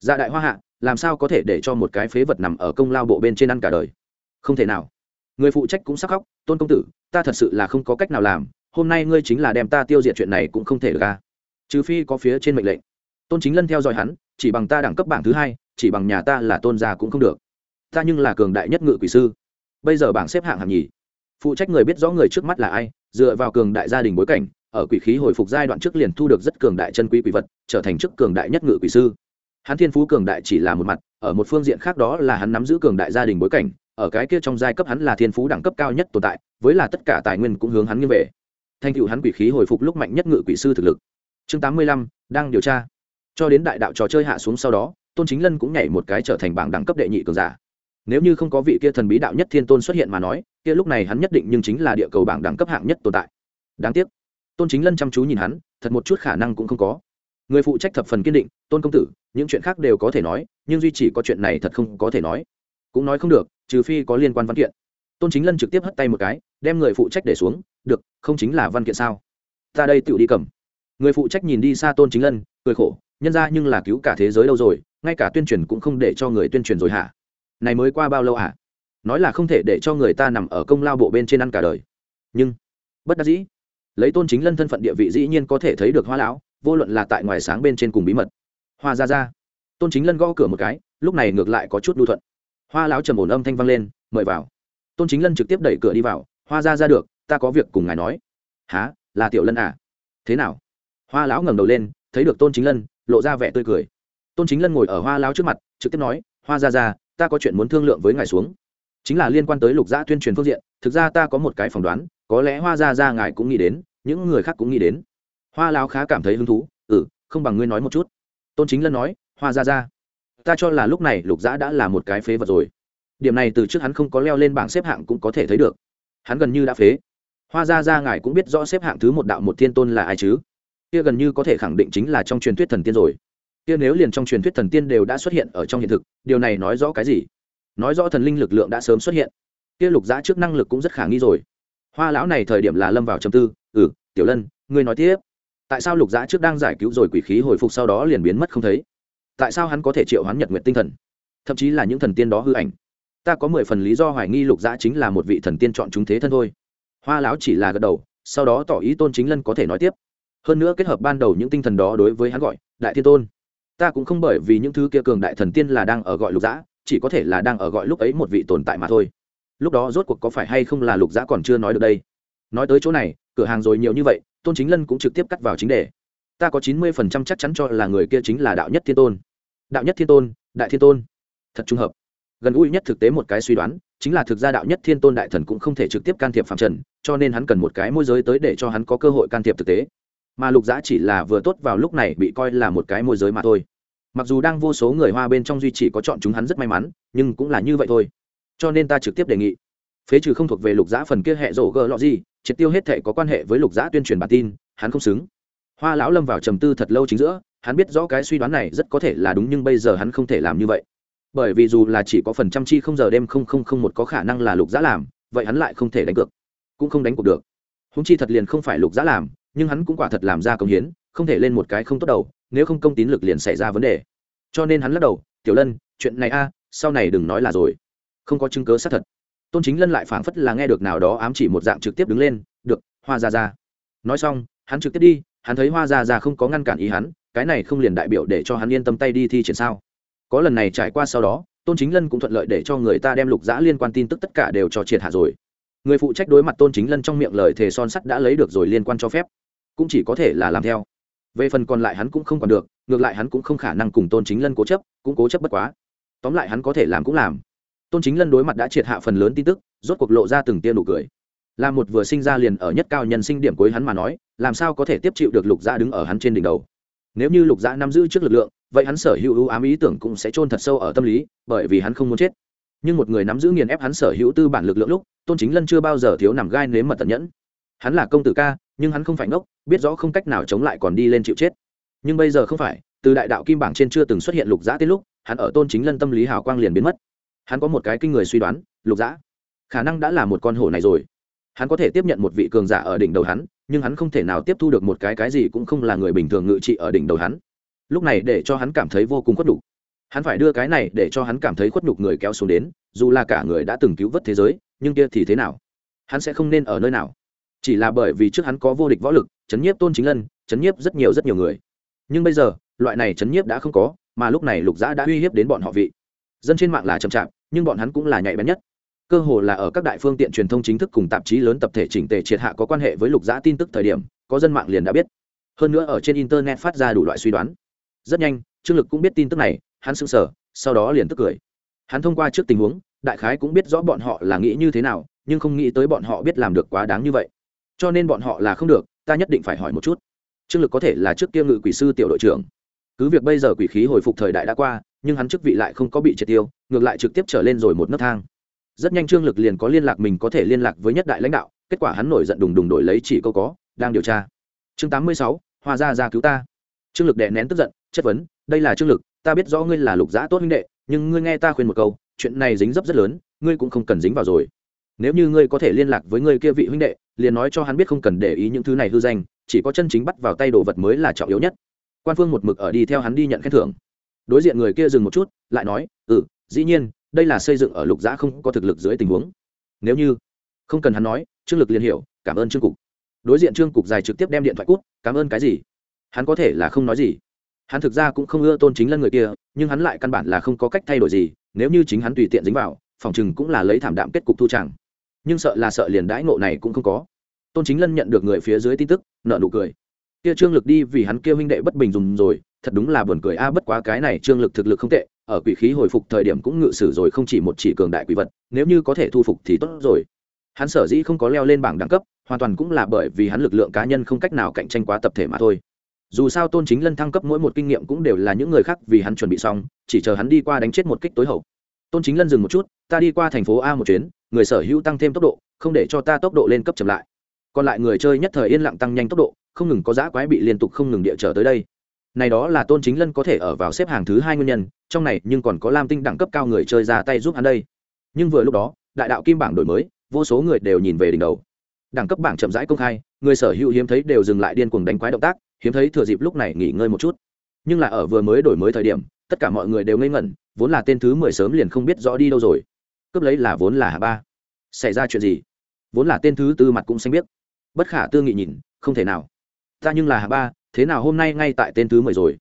Dạ đại hoa hạ, làm sao có thể để cho một cái phế vật nằm ở công lao bộ bên trên ăn cả đời? Không thể nào. Người phụ trách cũng sắc khóc, tôn công tử, ta thật sự là không có cách nào làm, hôm nay ngươi chính là đem ta tiêu diệt chuyện này cũng không thể được ra trừ phi có phía trên mệnh lệnh. Tôn chính lân theo dõi hắn, chỉ bằng ta đẳng cấp bảng thứ hai, chỉ bằng nhà ta là tôn gia cũng không được. Ta nhưng là cường đại nhất ngự quỷ sư. Bây giờ bảng xếp hạng hạng nhì. Phụ trách người biết rõ người trước mắt là ai, dựa vào cường đại gia đình bối cảnh, ở quỷ khí hồi phục giai đoạn trước liền thu được rất cường đại chân quý quỷ vật, trở thành chức cường đại nhất ngự quỷ sư. Hắn thiên phú cường đại chỉ là một mặt, ở một phương diện khác đó là hắn nắm giữ cường đại gia đình bối cảnh, ở cái kia trong giai cấp hắn là thiên phú đẳng cấp cao nhất tồn tại, với là tất cả tài nguyên cũng hướng hắn như về. Thành tựu hắn quỷ khí hồi phục lúc mạnh nhất ngự quỷ sư thực lực chương tám mươi lăm, đang điều tra. Cho đến đại đạo trò chơi hạ xuống sau đó, tôn chính lân cũng nhảy một cái trở thành bảng đẳng cấp đệ nhị cường giả. Nếu như không có vị kia thần bí đạo nhất thiên tôn xuất hiện mà nói, kia lúc này hắn nhất định nhưng chính là địa cầu bảng đẳng cấp hạng nhất tồn tại. Đáng tiếc, tôn chính lân chăm chú nhìn hắn, thật một chút khả năng cũng không có. Người phụ trách thập phần kiên định, tôn công tử, những chuyện khác đều có thể nói, nhưng duy chỉ có chuyện này thật không có thể nói. Cũng nói không được, trừ phi có liên quan văn kiện. Tôn chính lân trực tiếp hất tay một cái, đem người phụ trách để xuống, được, không chính là văn kiện sao? Ta đây tự đi cầm người phụ trách nhìn đi xa tôn chính lân cười khổ, nhân ra nhưng là cứu cả thế giới đâu rồi, ngay cả tuyên truyền cũng không để cho người tuyên truyền rồi hả? Này mới qua bao lâu hả? Nói là không thể để cho người ta nằm ở công lao bộ bên trên ăn cả đời. Nhưng, bất đắc dĩ, lấy tôn chính lân thân phận địa vị dĩ nhiên có thể thấy được hoa lão, vô luận là tại ngoài sáng bên trên cùng bí mật. Hoa ra ra tôn chính lân gõ cửa một cái, lúc này ngược lại có chút đu thuận. Hoa lão trầm ổn âm thanh vang lên, mời vào. Tôn chính lân trực tiếp đẩy cửa đi vào, hoa ra ra được, ta có việc cùng ngài nói. Há là tiểu lân à? Thế nào? Hoa lão ngẩng đầu lên, thấy được tôn chính lân, lộ ra vẻ tươi cười. Tôn chính lân ngồi ở hoa lão trước mặt, trực tiếp nói, hoa ra ra ta có chuyện muốn thương lượng với ngài xuống. Chính là liên quan tới lục gia tuyên truyền phương diện, thực ra ta có một cái phỏng đoán, có lẽ hoa ra ra ngài cũng nghĩ đến, những người khác cũng nghĩ đến. Hoa lão khá cảm thấy hứng thú ừ không bằng ngươi nói một chút. Tôn chính lân nói, hoa ra ra ta cho là lúc này lục giã đã là một cái phế vật rồi. Điểm này từ trước hắn không có leo lên bảng xếp hạng cũng có thể thấy được. Hắn gần như đã phế. Hoa ra ra ngài cũng biết rõ xếp hạng thứ một đạo một thiên tôn là ai chứ? Kia gần như có thể khẳng định chính là trong truyền thuyết thần tiên rồi. Kia nếu liền trong truyền thuyết thần tiên đều đã xuất hiện ở trong hiện thực, điều này nói rõ cái gì? Nói rõ thần linh lực lượng đã sớm xuất hiện. Kia lục giã trước năng lực cũng rất khả nghi rồi. Hoa lão này thời điểm là lâm vào châm tư ừ tiểu lân, ngươi nói tiếp. Tại sao lục giã trước đang giải cứu rồi quỷ khí hồi phục sau đó liền biến mất không thấy? Tại sao hắn có thể triệu hắn nhật nguyện tinh thần? Thậm chí là những thần tiên đó hư ảnh. Ta có mười phần lý do hoài nghi lục giã chính là một vị thần tiên chọn chúng thế thân thôi. Hoa lão chỉ là gật đầu, sau đó tỏ ý tôn chính lân có thể nói tiếp hơn nữa kết hợp ban đầu những tinh thần đó đối với hắn gọi, đại thiên tôn. Ta cũng không bởi vì những thứ kia cường đại thần tiên là đang ở gọi lục giã chỉ có thể là đang ở gọi lúc ấy một vị tồn tại mà thôi. Lúc đó rốt cuộc có phải hay không là lục giã còn chưa nói được đây? Nói tới chỗ này, cửa hàng rồi nhiều như vậy, tôn chính lân cũng trực tiếp cắt vào chính đề. Ta có chín mươi phần trăm chắc chắn cho là người kia chính là đạo nhất thiên tôn. Đạo nhất thiên tôn, đại thiên tôn. Thật trùng hợp. Gần gũi nhất thực tế một cái suy đoán, chính là thực ra đạo nhất thiên tôn đại thần cũng không thể trực tiếp can thiệp phạm trần, cho nên hắn cần một cái môi giới tới để cho hắn có cơ hội can thiệp thực tế mà lục giã chỉ là vừa tốt vào lúc này bị coi là một cái môi giới mà thôi. Mặc dù đang vô số người hoa bên trong duy chỉ có chọn chúng hắn rất may mắn, nhưng cũng là như vậy thôi. Cho nên ta trực tiếp đề nghị, phế trừ không thuộc về lục giã phần kia hệ rổ gờ lọ gì, triệt tiêu hết thể có quan hệ với lục giã tuyên truyền bản tin, hắn không xứng. Hoa lão lâm vào trầm tư thật lâu chính giữa, hắn biết rõ cái suy đoán này rất có thể là đúng nhưng bây giờ hắn không thể làm như vậy. Bởi vì dù là chỉ có phần trăm chi không giờ đêm không không không một có khả năng là lục giã làm, vậy hắn lại không thể đánh cược, cũng không đánh cuộc được. Húng chi thật liền không phải lục giã làm nhưng hắn cũng quả thật làm ra công hiến, không thể lên một cái không tốt đầu, nếu không công tín lực liền xảy ra vấn đề. Cho nên hắn lắc đầu, tiểu lân, chuyện này a, sau này đừng nói là rồi. Không có chứng cớ xác thật. Tôn chính lân lại phảng phất là nghe được nào đó ám chỉ một dạng trực tiếp đứng lên, được, hoa ra ra nói xong, hắn trực tiếp đi, hắn thấy hoa ra ra không có ngăn cản ý hắn, cái này không liền đại biểu để cho hắn yên tâm tay đi thi triển sao? Có lần này trải qua sau đó, tôn chính lân cũng thuận lợi để cho người ta đem lục giã liên quan tin tức tất cả đều cho triệt hạ rồi. Người phụ trách đối mặt tôn chính lân trong miệng lời thề son sắt đã lấy được rồi liên quan cho phép cũng chỉ có thể là làm theo. Về phần còn lại hắn cũng không còn được, ngược lại hắn cũng không khả năng cùng tôn chính lân cố chấp, cũng cố chấp bất quá. Tóm lại hắn có thể làm cũng làm. Tôn chính lân đối mặt đã triệt hạ phần lớn tin tức, rốt cuộc lộ ra từng tia nụ cười. Là một vừa sinh ra liền ở nhất cao nhân sinh điểm cuối hắn mà nói, làm sao có thể tiếp chịu được lục gia đứng ở hắn trên đỉnh đầu? Nếu như lục gia nắm giữ trước lực lượng, vậy hắn sở hữu ưu ám ý tưởng cũng sẽ chôn thật sâu ở tâm lý, bởi vì hắn không muốn chết. Nhưng một người nắm giữ nghiền ép hắn sở hữu tư bản lực lượng lúc, tôn chính lân chưa bao giờ thiếu nằm gai nếm mật tận nhẫn. Hắn là công tử ca nhưng hắn không phải ngốc biết rõ không cách nào chống lại còn đi lên chịu chết. Nhưng bây giờ không phải từ đại đạo kim bảng trên chưa từng xuất hiện lục giã tiết lúc hắn ở tôn chính lân tâm lý hào quang liền biến mất. Hắn có một cái kinh người suy đoán lục giã khả năng đã là một con hổ này rồi. Hắn có thể tiếp nhận một vị cường giả ở đỉnh đầu hắn nhưng hắn không thể nào tiếp thu được một cái cái gì cũng không là người bình thường ngự trị ở đỉnh đầu hắn. Lúc này để cho hắn cảm thấy vô cùng khuất đủ, hắn phải đưa cái này để cho hắn cảm thấy khuất nhục người kéo xuống đến dù là cả người đã từng cứu vớt thế giới nhưng kia thì thế nào? Hắn sẽ không nên ở nơi nào? Chỉ là bởi vì trước hắn có vô địch võ lực, chấn nhiếp tôn chính lân, chấn nhiếp rất nhiều rất nhiều người. Nhưng bây giờ, loại này chấn nhiếp đã không có, mà lúc này lục giã đã uy hiếp đến bọn họ vị. Dân trên mạng là chậm chạp, nhưng bọn hắn cũng là nhạy bén nhất. Cơ hồ là ở các đại phương tiện truyền thông chính thức cùng tạp chí lớn tập thể chỉnh tề triệt hạ có quan hệ với lục giã tin tức thời điểm, có dân mạng liền đã biết. Hơn nữa ở trên internet phát ra đủ loại suy đoán. Rất nhanh, trương lực cũng biết tin tức này, hắn sững sờ, sau đó liền tức cười. Hắn thông qua trước tình huống, đại khái cũng biết rõ bọn họ là nghĩ như thế nào, nhưng không nghĩ tới bọn họ biết làm được quá đáng như vậy cho nên bọn họ là không được, ta nhất định phải hỏi một chút. Trương lực có thể là trước kia ngự quỷ sư tiểu đội trưởng. Cứ việc bây giờ quỷ khí hồi phục thời đại đã qua, nhưng hắn chức vị lại không có bị triệt tiêu, ngược lại trực tiếp trở lên rồi một nấc thang. Rất nhanh trương lực liền có liên lạc mình có thể liên lạc với nhất đại lãnh đạo, kết quả hắn nổi giận đùng đùng đổi lấy chỉ câu có, đang điều tra. Chương tám mươi sáu, hoa ra ra cứu ta. Trương lực đè nén tức giận, chất vấn, đây là trương lực, ta biết rõ ngươi là lục giã tốt huynh đệ, nhưng ngươi nghe ta khuyên một câu, chuyện này dính dấp rất lớn, ngươi cũng không cần dính vào rồi nếu như ngươi có thể liên lạc với ngươi kia vị huynh đệ, liền nói cho hắn biết không cần để ý những thứ này hư danh, chỉ có chân chính bắt vào tay đồ vật mới là trọng yếu nhất. Quan phương một mực ở đi theo hắn đi nhận khen thưởng. Đối diện người kia dừng một chút, lại nói ừ dĩ nhiên, đây là xây dựng ở lục giã không có thực lực dưới tình huống. Nếu như không cần hắn nói, trương lực liền hiểu, cảm ơn trương cục. Đối diện trương cục dài trực tiếp đem điện thoại cút, cảm ơn cái gì? Hắn có thể là không nói gì. Hắn thực ra cũng không ưa tôn chính lân người kia, nhưng hắn lại căn bản là không có cách thay đổi gì, nếu như chính hắn tùy tiện dính vào, phòng chừng cũng là lấy thảm đạm kết cục thu chẳng nhưng sợ là sợ liền đãi ngộ này cũng không có. Tôn chính lân nhận được người phía dưới tin tức nợ nụ cười. Kia trương lực đi vì hắn kia huynh đệ bất bình dùng rồi, thật đúng là buồn cười a, bất quá cái này trương lực thực lực không tệ, ở quỷ khí hồi phục thời điểm cũng ngự sử rồi không chỉ một chỉ cường đại quỷ vật, nếu như có thể thu phục thì tốt rồi. Hắn sở dĩ không có leo lên bảng đẳng cấp, hoàn toàn cũng là bởi vì hắn lực lượng cá nhân không cách nào cạnh tranh quá tập thể mà thôi. Dù sao tôn chính lân thăng cấp mỗi một kinh nghiệm cũng đều là những người khác vì hắn chuẩn bị xong, chỉ chờ hắn đi qua đánh chết một kích tối hậu. Tôn chính lân dừng một chút, ta đi qua thành phố a một chuyến người sở hữu tăng thêm tốc độ, không để cho ta tốc độ lên cấp chậm lại. Còn lại người chơi nhất thời yên lặng tăng nhanh tốc độ, không ngừng có giã quái bị liên tục không ngừng địa trở tới đây. Này đó là tôn chính lân có thể ở vào xếp hàng thứ hai nguyên nhân, trong này nhưng còn có lam tinh đẳng cấp cao người chơi ra tay giúp hắn đây. Nhưng vừa lúc đó, đại đạo kim bảng đổi mới, vô số người đều nhìn về đỉnh đầu. Đẳng cấp bảng chậm rãi công khai, người sở hữu hiếm thấy đều dừng lại điên cuồng đánh quái động tác, hiếm thấy thừa dịp lúc này nghỉ ngơi một chút. Nhưng là ở vừa mới đổi mới thời điểm, tất cả mọi người đều ngây ngẩn, vốn là tên thứ mười sớm liền không biết rõ đi đâu rồi cướp lấy là vốn là hạ ba. Xảy ra chuyện gì? Vốn là tên thứ tư mặt cũng xanh biết bất khả tư nghị nhìn, không thể nào. Ta nhưng là hạ ba, thế nào hôm nay ngay tại tên thứ mười rồi?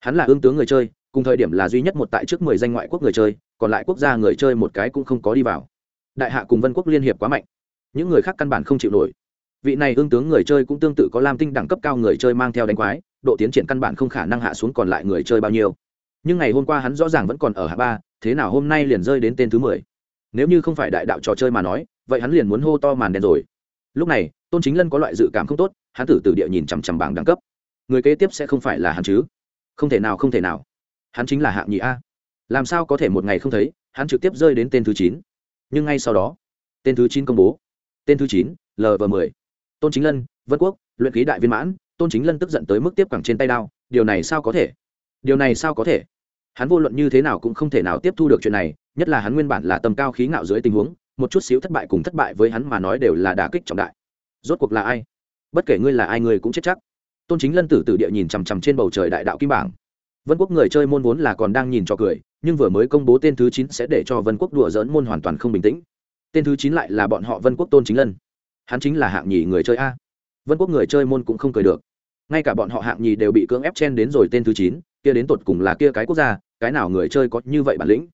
Hắn là ương tướng người chơi, cùng thời điểm là duy nhất một tại trước mười danh ngoại quốc người chơi, còn lại quốc gia người chơi một cái cũng không có đi vào. Đại hạ cùng vân quốc liên hiệp quá mạnh. Những người khác căn bản không chịu nổi. Vị này ương tướng người chơi cũng tương tự có lam tinh đẳng cấp cao người chơi mang theo đánh quái, độ tiến triển căn bản không khả năng hạ xuống còn lại người chơi bao nhiêu. Nhưng ngày hôm qua hắn rõ ràng vẫn còn ở hạ ba, thế nào hôm nay liền rơi đến tên thứ mười? Nếu như không phải đại đạo trò chơi mà nói vậy hắn liền muốn hô to màn đen rồi. Lúc này tôn chính lân có loại dự cảm không tốt hắn tử từ địa nhìn chằm chằm bảng đẳng cấp. Người kế tiếp sẽ không phải là hắn chứ? Không thể nào không thể nào. Hắn chính là hạng nhị a. Làm sao có thể một ngày không thấy hắn trực tiếp rơi đến tên thứ chín? Nhưng ngay sau đó tên thứ chín công bố. Tên thứ chín lv mười, tôn chính lân vân quốc luyện ký đại viên mãn tôn chính lân tức giận tới mức tiếp cẳng trên tay đao. Điều này sao có thể? Điều này sao có thể? Hắn vô luận như thế nào cũng không thể nào tiếp thu được chuyện này, nhất là hắn nguyên bản là tầm cao khí ngạo dưới tình huống, một chút xíu thất bại cùng thất bại với hắn mà nói đều là đà kích trọng đại. Rốt cuộc là ai? Bất kể ngươi là ai ngươi cũng chết chắc. Tôn chính lân tử tử địa nhìn chằm chằm trên bầu trời đại đạo kim bảng. Vân quốc người chơi môn vốn là còn đang nhìn cho cười, nhưng vừa mới công bố tên thứ chín sẽ để cho vân quốc đùa dỡn môn hoàn toàn không bình tĩnh. Tên thứ chín lại là bọn họ vân quốc tôn chính lân. Hắn chính là hạng nhì người chơi a. Vân quốc người chơi môn cũng không cười được. Ngay cả bọn họ hạng nhì đều bị cưỡng ép chen đến rồi tên thứ chín kia đến tột cùng là kia cái quốc gia, cái nào người chơi có như vậy bản lĩnh?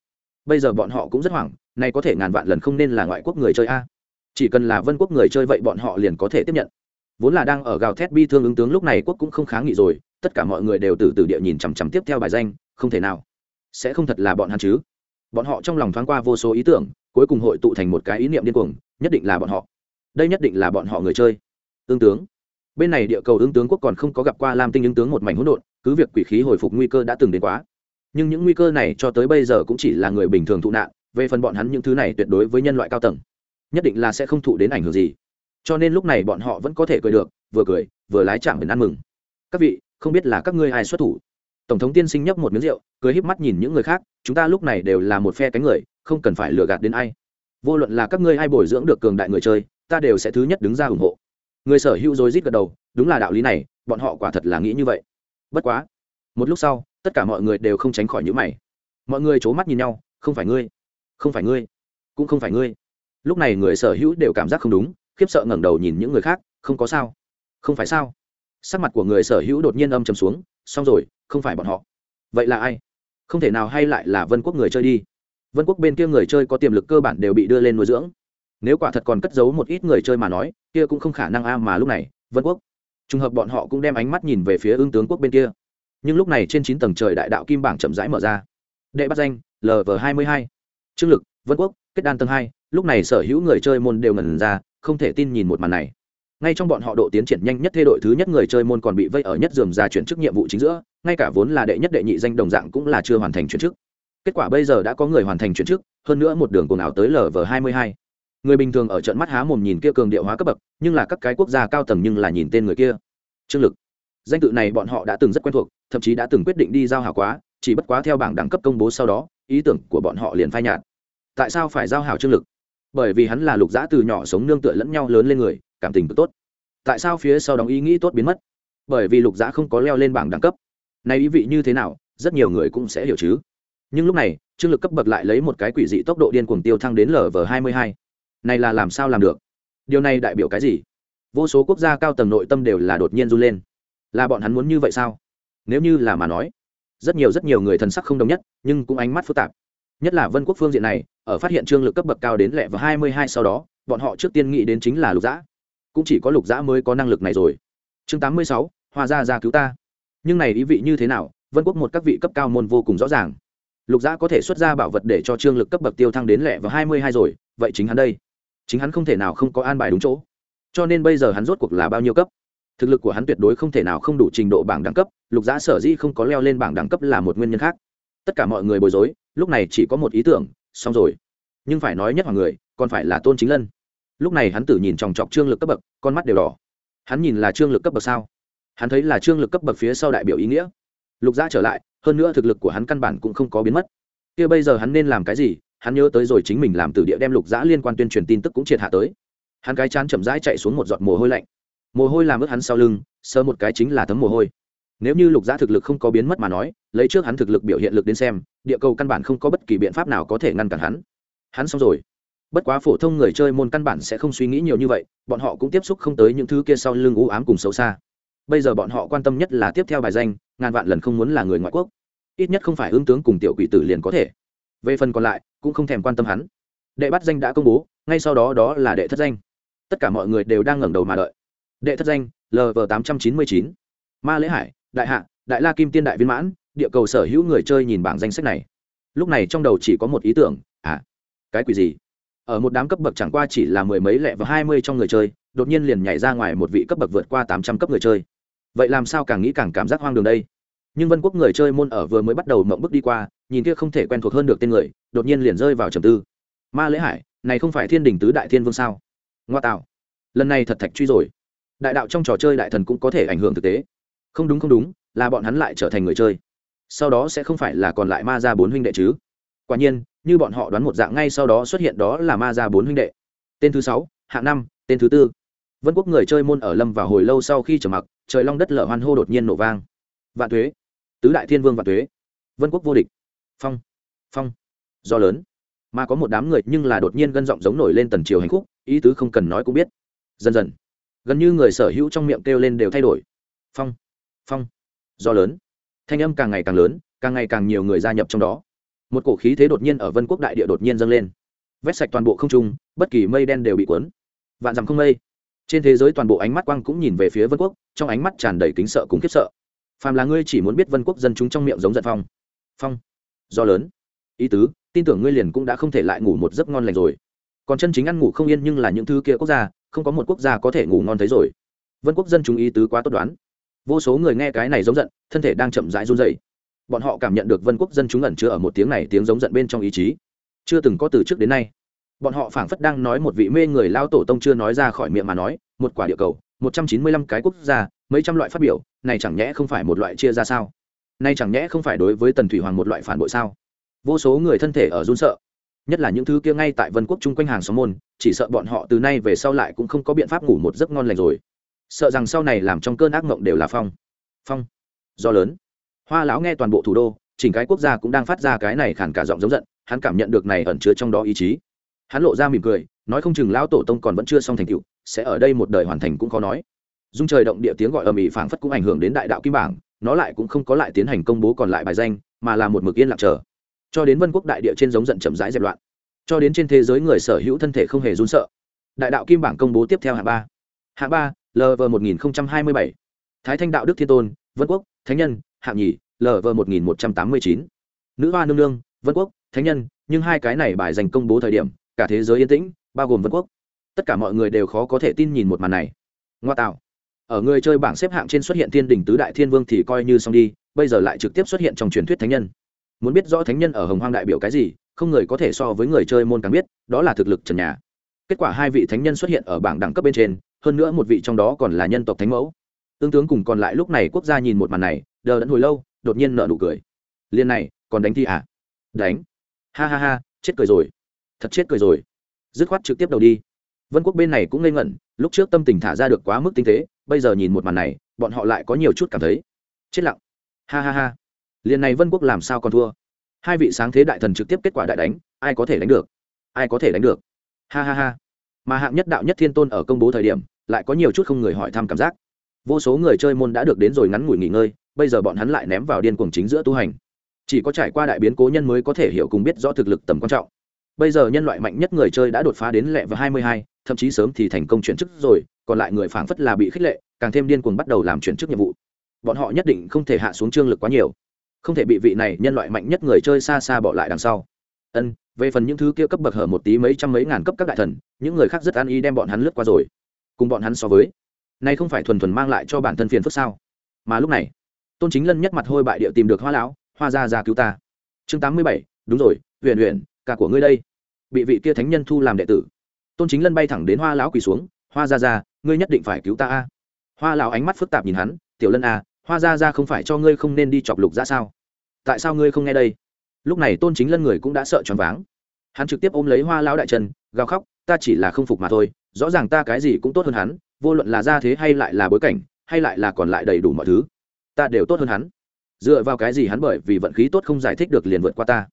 Bây giờ bọn họ cũng rất hoảng, nay có thể ngàn vạn lần không nên là ngoại quốc người chơi a. Chỉ cần là vân quốc người chơi vậy bọn họ liền có thể tiếp nhận. Vốn là đang ở gào thét bi thương ứng tướng lúc này quốc cũng không kháng nghị rồi, tất cả mọi người đều từ từ địa nhìn chằm chằm tiếp theo bài danh, không thể nào. Sẽ không thật là bọn hắn chứ? Bọn họ trong lòng thoáng qua vô số ý tưởng, cuối cùng hội tụ thành một cái ý niệm điên cuồng, nhất định là bọn họ. Đây nhất định là bọn họ người chơi. Tương tướng. Bên này địa cầu ứng tướng quốc còn không có gặp qua lam tinh ứng tướng một mảnh hỗn độn cứ việc quỷ khí hồi phục nguy cơ đã từng đến quá. Nhưng những nguy cơ này cho tới bây giờ cũng chỉ là người bình thường thụ nạn, về phần bọn hắn những thứ này tuyệt đối với nhân loại cao tầng. Nhất định là sẽ không thụ đến ảnh hưởng gì. Cho nên lúc này bọn họ vẫn có thể cười được, vừa cười, vừa lái chạm biển ăn mừng. Các vị, không biết là các ngươi ai xuất thủ? Tổng thống tiên sinh nhấp một miếng rượu, cười híp mắt nhìn những người khác, chúng ta lúc này đều là một phe cánh người, không cần phải lừa gạt đến ai. Vô luận là các ngươi ai bồi dưỡng được cường đại người chơi, ta đều sẽ thứ nhất đứng ra ủng hộ. Người sở hữu rồi rít gật đầu, đúng là đạo lý này, bọn họ quả thật là nghĩ như vậy bất quá, một lúc sau, tất cả mọi người đều không tránh khỏi những mày. Mọi người c h ố mắt nhìn nhau, không phải ngươi, không phải ngươi, cũng không phải ngươi. Lúc này người sở hữu đều cảm giác không đúng, khiếp sợ ngẩng đầu nhìn những người khác, không có sao. Không phải sao? Sắc mặt của người sở hữu đột nhiên âm chầm xuống, xong rồi, không phải bọn họ. Vậy là ai? Không thể nào hay lại là vân quốc người chơi đi. Vân quốc bên kia người chơi có tiềm lực cơ bản đều bị đưa lên nuôi dưỡng. Nếu quả thật còn cất giấu một ít người chơi mà nói, kia cũng không khả năng a mà lúc này, vân quốc trùng hợp bọn họ cũng đem ánh mắt nhìn về phía ương tướng quốc bên kia. Nhưng lúc này trên chín tầng trời đại đạo kim bảng chậm rãi mở ra. Đệ bắt danh lv hai mươi hai. Trương lực, vân quốc, kết đan tầng hai. Lúc này sở hữu người chơi môn đều ngần ra, không thể tin nhìn một màn này. Ngay trong bọn họ độ tiến triển nhanh nhất thay đội thứ nhất người chơi môn còn bị vây ở nhất dườm ra chuyển chức nhiệm vụ chính giữa, ngay cả vốn là đệ nhất đệ nhị danh đồng dạng cũng là chưa hoàn thành chuyển chức. Kết quả bây giờ đã có người hoàn thành chuyển chức, hơn nữa một đường cuồng ảo tới lv hai mươi hai người bình thường ở trận mắt há mồm nhìn kia cường điệu hóa cấp bậc, nhưng là các cái quốc gia cao tầng nhưng là nhìn tên người kia. Trương lực. Danh tự này bọn họ đã từng rất quen thuộc, thậm chí đã từng quyết định đi giao hảo quá, chỉ bất quá theo bảng đẳng cấp công bố sau đó, ý tưởng của bọn họ liền phai nhạt. Tại sao phải giao hảo trương lực? Bởi vì hắn là lục giã từ nhỏ sống nương tựa lẫn nhau lớn lên người, cảm tình cực tốt. Tại sao phía sau đóng ý nghĩ tốt biến mất? Bởi vì lục giã không có leo lên bảng đẳng cấp. Này ý vị như thế nào, rất nhiều người cũng sẽ hiểu chứ. Nhưng lúc này, trương lực cấp bậc lại lấy một cái quỷ dị tốc độ điên cuồng tiêu thăng đến lv hai mươi hai này là làm sao làm được? Điều này đại biểu cái gì? Vô số quốc gia cao tầng nội tâm đều là đột nhiên run lên. Là bọn hắn muốn như vậy sao? Nếu như là mà nói, rất nhiều rất nhiều người thần sắc không đồng nhất, nhưng cũng ánh mắt phức tạp. Nhất là vân quốc phương diện này, ở phát hiện trương lực cấp bậc cao đến lẹ và hai mươi hai sau đó, bọn họ trước tiên nghĩ đến chính là lục dã cũng chỉ có lục dã mới có năng lực này rồi. Chương tám mươi sáu, hoa ra ra cứu ta. Nhưng này ý vị như thế nào? Vân quốc một các vị cấp cao môn vô cùng rõ ràng. Lục dã có thể xuất ra bảo vật để cho trương lực cấp bậc tiêu thăng đến lẹ và hai mươi hai rồi, vậy chính hắn đây chính hắn không thể nào không có an bài đúng chỗ. Cho nên bây giờ hắn rốt cuộc là bao nhiêu cấp? Thực lực của hắn tuyệt đối không thể nào không đủ trình độ bảng đẳng cấp, lục giá sở dĩ không có leo lên bảng đẳng cấp là một nguyên nhân khác. Tất cả mọi người bối rối, lúc này chỉ có một ý tưởng, xong rồi. Nhưng phải nói nhất hoàng người, còn phải là tôn chính lân. Lúc này hắn tử nhìn chòng chọc trương lực cấp bậc, con mắt đều đỏ. Hắn nhìn là trương lực cấp bậc sao? Hắn thấy là trương lực cấp bậc phía sau đại biểu ý nghĩa. Lục giá trở lại, hơn nữa thực lực của hắn căn bản cũng không có biến mất. Kia bây giờ hắn nên làm cái gì? Hắn nhớ tới rồi chính mình làm từ địa đem lục giã liên quan tuyên truyền tin tức cũng triệt hạ tới. Hắn cái chán chậm rãi chạy xuống một giọt mồ hôi lạnh. Mồ hôi làm ướt hắn sau lưng sơ một cái chính là thấm mồ hôi. Nếu như lục giã thực lực không có biến mất mà nói, lấy trước hắn thực lực biểu hiện lực đến xem, địa cầu căn bản không có bất kỳ biện pháp nào có thể ngăn cản hắn. Hắn xong rồi. Bất quá phổ thông người chơi môn căn bản sẽ không suy nghĩ nhiều như vậy, bọn họ cũng tiếp xúc không tới những thứ kia sau lưng u ám cùng xấu xa. Bây giờ bọn họ quan tâm nhất là tiếp theo bài danh, ngàn vạn lần không muốn là người ngoại quốc. Ít nhất không phải ứng tướng cùng tiểu quỷ tử liền có thể về phần còn lại, cũng không thèm quan tâm hắn. Đệ bắt danh đã công bố, ngay sau đó đó là đệ thất danh. Tất cả mọi người đều đang ngẩng đầu mà đợi. Đệ thất danh lv tám trăm chín mươi chín. Ma lễ hải, đại hạ, đại la kim tiên đại viên mãn, địa cầu sở hữu người chơi nhìn bảng danh sách này. Lúc này trong đầu chỉ có một ý tưởng à cái quỷ gì? Ở một đám cấp bậc chẳng qua chỉ là mười mấy lẻ và hai mươi trong người chơi, đột nhiên liền nhảy ra ngoài một vị cấp bậc vượt qua tám trăm cấp người chơi. Vậy làm sao càng nghĩ càng cảm giác hoang đường đây? Nhưng vân quốc người chơi môn ở vừa mới bắt đầu mộng bước đi qua nhìn kia không thể quen thuộc hơn được tên người, đột nhiên liền rơi vào trầm tư. Ma lễ hải, này không phải thiên đình tứ đại thiên vương sao? Ngoa tạo. Lần này thật thạch truy rồi. Đại đạo trong trò chơi đại thần cũng có thể ảnh hưởng thực tế. Không đúng không đúng, là bọn hắn lại trở thành người chơi. Sau đó sẽ không phải là còn lại ma ra bốn huynh đệ chứ? Quả nhiên, như bọn họ đoán một dạng ngay sau đó xuất hiện đó là ma ra bốn huynh đệ. Tên thứ sáu, hạng năm, tên thứ tư. Vân quốc người chơi môn ở lâm vào hồi lâu sau khi trở mặc, trời long đất lở hoan hô đột nhiên nổ vang. Vạn thuế tứ đại thiên vương vạn thuế vân quốc vô địch phong phong. Do lớn. Mà có một đám người nhưng là đột nhiên gân giọng giống nổi lên tần triều hành khúc, ý tứ không cần nói cũng biết. Dần dần, gần như người sở hữu trong miệng kêu lên đều thay đổi. Phong phong. Do lớn. Thanh âm càng ngày càng lớn, càng ngày càng nhiều người gia nhập trong đó. Một cổ khí thế đột nhiên ở vân quốc đại địa đột nhiên dâng lên. Vét sạch toàn bộ không trung, bất kỳ mây đen đều bị cuốn. Vạn dặm không mây. Trên thế giới toàn bộ ánh mắt quang cũng nhìn về phía vân quốc, trong ánh mắt tràn đầy kính sợ cùng khiếp sợ. Phàm là ngươi chỉ muốn biết vân quốc dân chúng trong miệng giống giận phong. Phong do lớn. Ý tứ, tin tưởng ngươi liền cũng đã không thể lại ngủ một giấc ngon lành rồi. Còn chân chính ăn ngủ không yên nhưng là những thứ kia quốc gia, không có một quốc gia có thể ngủ ngon thấy rồi. Vân quốc dân chúng ý tứ quá tốt đoán. Vô số người nghe cái này giống giận, thân thể đang chậm rãi run dày bọn họ cảm nhận được vân quốc dân chúng ẩn chứa ở một tiếng này tiếng giống giận bên trong ý chí. Chưa từng có từ trước đến nay. Bọn họ phảng phất đang nói một vị mê người lao tổ tông chưa nói ra khỏi miệng mà nói, một quả địa cầu, một trăm chín mươi lăm cái quốc gia, mấy trăm loại phát biểu, này chẳng nhẽ không phải một loại chia ra sao? Nay chẳng nhẽ không phải đối với tần thủy hoàng một loại phản bội sao? Vô số người thân thể ở run sợ. Nhất là những thứ kia ngay tại vân quốc chung quanh hàng xóm môn, chỉ sợ bọn họ từ nay về sau lại cũng không có biện pháp ngủ một giấc ngon lành rồi. Sợ rằng sau này làm trong cơn ác mộng đều là phong. Phong. Do lớn. Hoa lão nghe toàn bộ thủ đô, chỉnh cái quốc gia cũng đang phát ra cái này khản cả giọng giống giận, hắn cảm nhận được này ẩn chứa trong đó ý chí. Hắn lộ ra mỉm cười, nói không chừng lão tổ tông còn vẫn chưa xong thành tựu, sẽ ở đây một đời hoàn thành cũng khó nói. Dung trời động địa tiếng gọi ầm ĩ phảng phất cũng ảnh hưởng đến đại đạo kim bảng nó lại cũng không có lại tiến hành công bố còn lại bài danh, mà là một mực yên lặng chờ. Cho đến vân quốc đại địa trên giống giận chậm rãi dẹp loạn. Cho đến trên thế giới người sở hữu thân thể không hề run sợ. Đại đạo kim bảng công bố tiếp theo hạng ba. Hạng ba lv một nghìn hai mươi bảy. Thái thanh đạo đức thiên tôn, vân quốc, thánh nhân, hạng nhì lv một nghìn một trăm tám mươi chín. Nữ hoa nương nương, vân quốc, thánh nhân, nhưng hai cái này bài dành công bố thời điểm, cả thế giới yên tĩnh, bao gồm vân quốc. Tất cả mọi người đều khó có thể tin nhìn một màn này. Ngoa tạo ở người chơi bảng xếp hạng trên xuất hiện thiên đình tứ đại thiên vương thì coi như xong đi, bây giờ lại trực tiếp xuất hiện trong truyền thuyết thánh nhân. Muốn biết rõ thánh nhân ở hồng hoang đại biểu cái gì, không người có thể so với người chơi môn càng biết, đó là thực lực trần nhà. Kết quả hai vị thánh nhân xuất hiện ở bảng đẳng cấp bên trên, hơn nữa một vị trong đó còn là nhân tộc thánh mẫu. Tương tướng cùng còn lại lúc này quốc gia nhìn một màn này, đờ đẫn hồi lâu, đột nhiên nợ nụ cười. Liên này, còn đánh thi à? Đánh. Ha ha ha, chết cười rồi. Thật chết cười rồi. Dứt khoát trực tiếp đầu đi vân quốc bên này cũng ngây ngẩn, lúc trước tâm tình thả ra được quá mức tinh tế, bây giờ nhìn một màn này, bọn họ lại có nhiều chút cảm thấy chết lặng. Ha ha ha. Liền này vân quốc làm sao còn thua? Hai vị sáng thế đại thần trực tiếp kết quả đại đánh, ai có thể đánh được? Ai có thể đánh được? Ha ha ha. Mà hạng nhất đạo nhất thiên tôn ở công bố thời điểm, lại có nhiều chút không người hỏi thăm cảm giác. Vô số người chơi môn đã được đến rồi ngắn ngủi nghỉ ngơi, bây giờ bọn hắn lại ném vào điên cuồng chính giữa tu hành. Chỉ có trải qua đại biến cố nhân mới có thể hiểu cùng biết rõ thực lực tầm quan trọng bây giờ nhân loại mạnh nhất người chơi đã đột phá đến lẹ và hai mươi hai, thậm chí sớm thì thành công chuyển chức rồi, còn lại người phảng phất là bị khích lệ, càng thêm điên cuồng bắt đầu làm chuyển chức nhiệm vụ. Bọn họ nhất định không thể hạ xuống trương lực quá nhiều. Không thể bị vị này nhân loại mạnh nhất người chơi xa xa bỏ lại đằng sau. Ân, về phần những thứ kia cấp bậc hở một tí mấy trăm mấy ngàn cấp các đại thần, những người khác rất an ý đem bọn hắn lướt qua rồi. Cùng bọn hắn so với, nay không phải thuần thuần mang lại cho bản thân phiền phức sao? Mà lúc này, tôn chính lân nhất mặt hôi bại địa tìm được hoa lão, hoa ra ra cứu ta. Chương tám mươi bảy, đúng rồi huyền huyền cả của ngươi đây bị vị kia thánh nhân thu làm đệ tử. Tôn chính lân bay thẳng đến hoa lão quỳ xuống, hoa ra ra ngươi nhất định phải cứu ta a. Hoa lão ánh mắt phức tạp nhìn hắn, tiểu lân a hoa ra ra không phải cho ngươi không nên đi chọc lục ra sao? Tại sao ngươi không nghe đây? Lúc này tôn chính lân người cũng đã sợ choáng váng. Hắn trực tiếp ôm lấy hoa lão đại trần gào khóc, ta chỉ là không phục mà thôi, rõ ràng ta cái gì cũng tốt hơn hắn, vô luận là gia thế hay lại là bối cảnh, hay lại là còn lại đầy đủ mọi thứ, ta đều tốt hơn hắn. Dựa vào cái gì hắn bởi vì vận khí tốt không giải thích được liền vượt qua ta?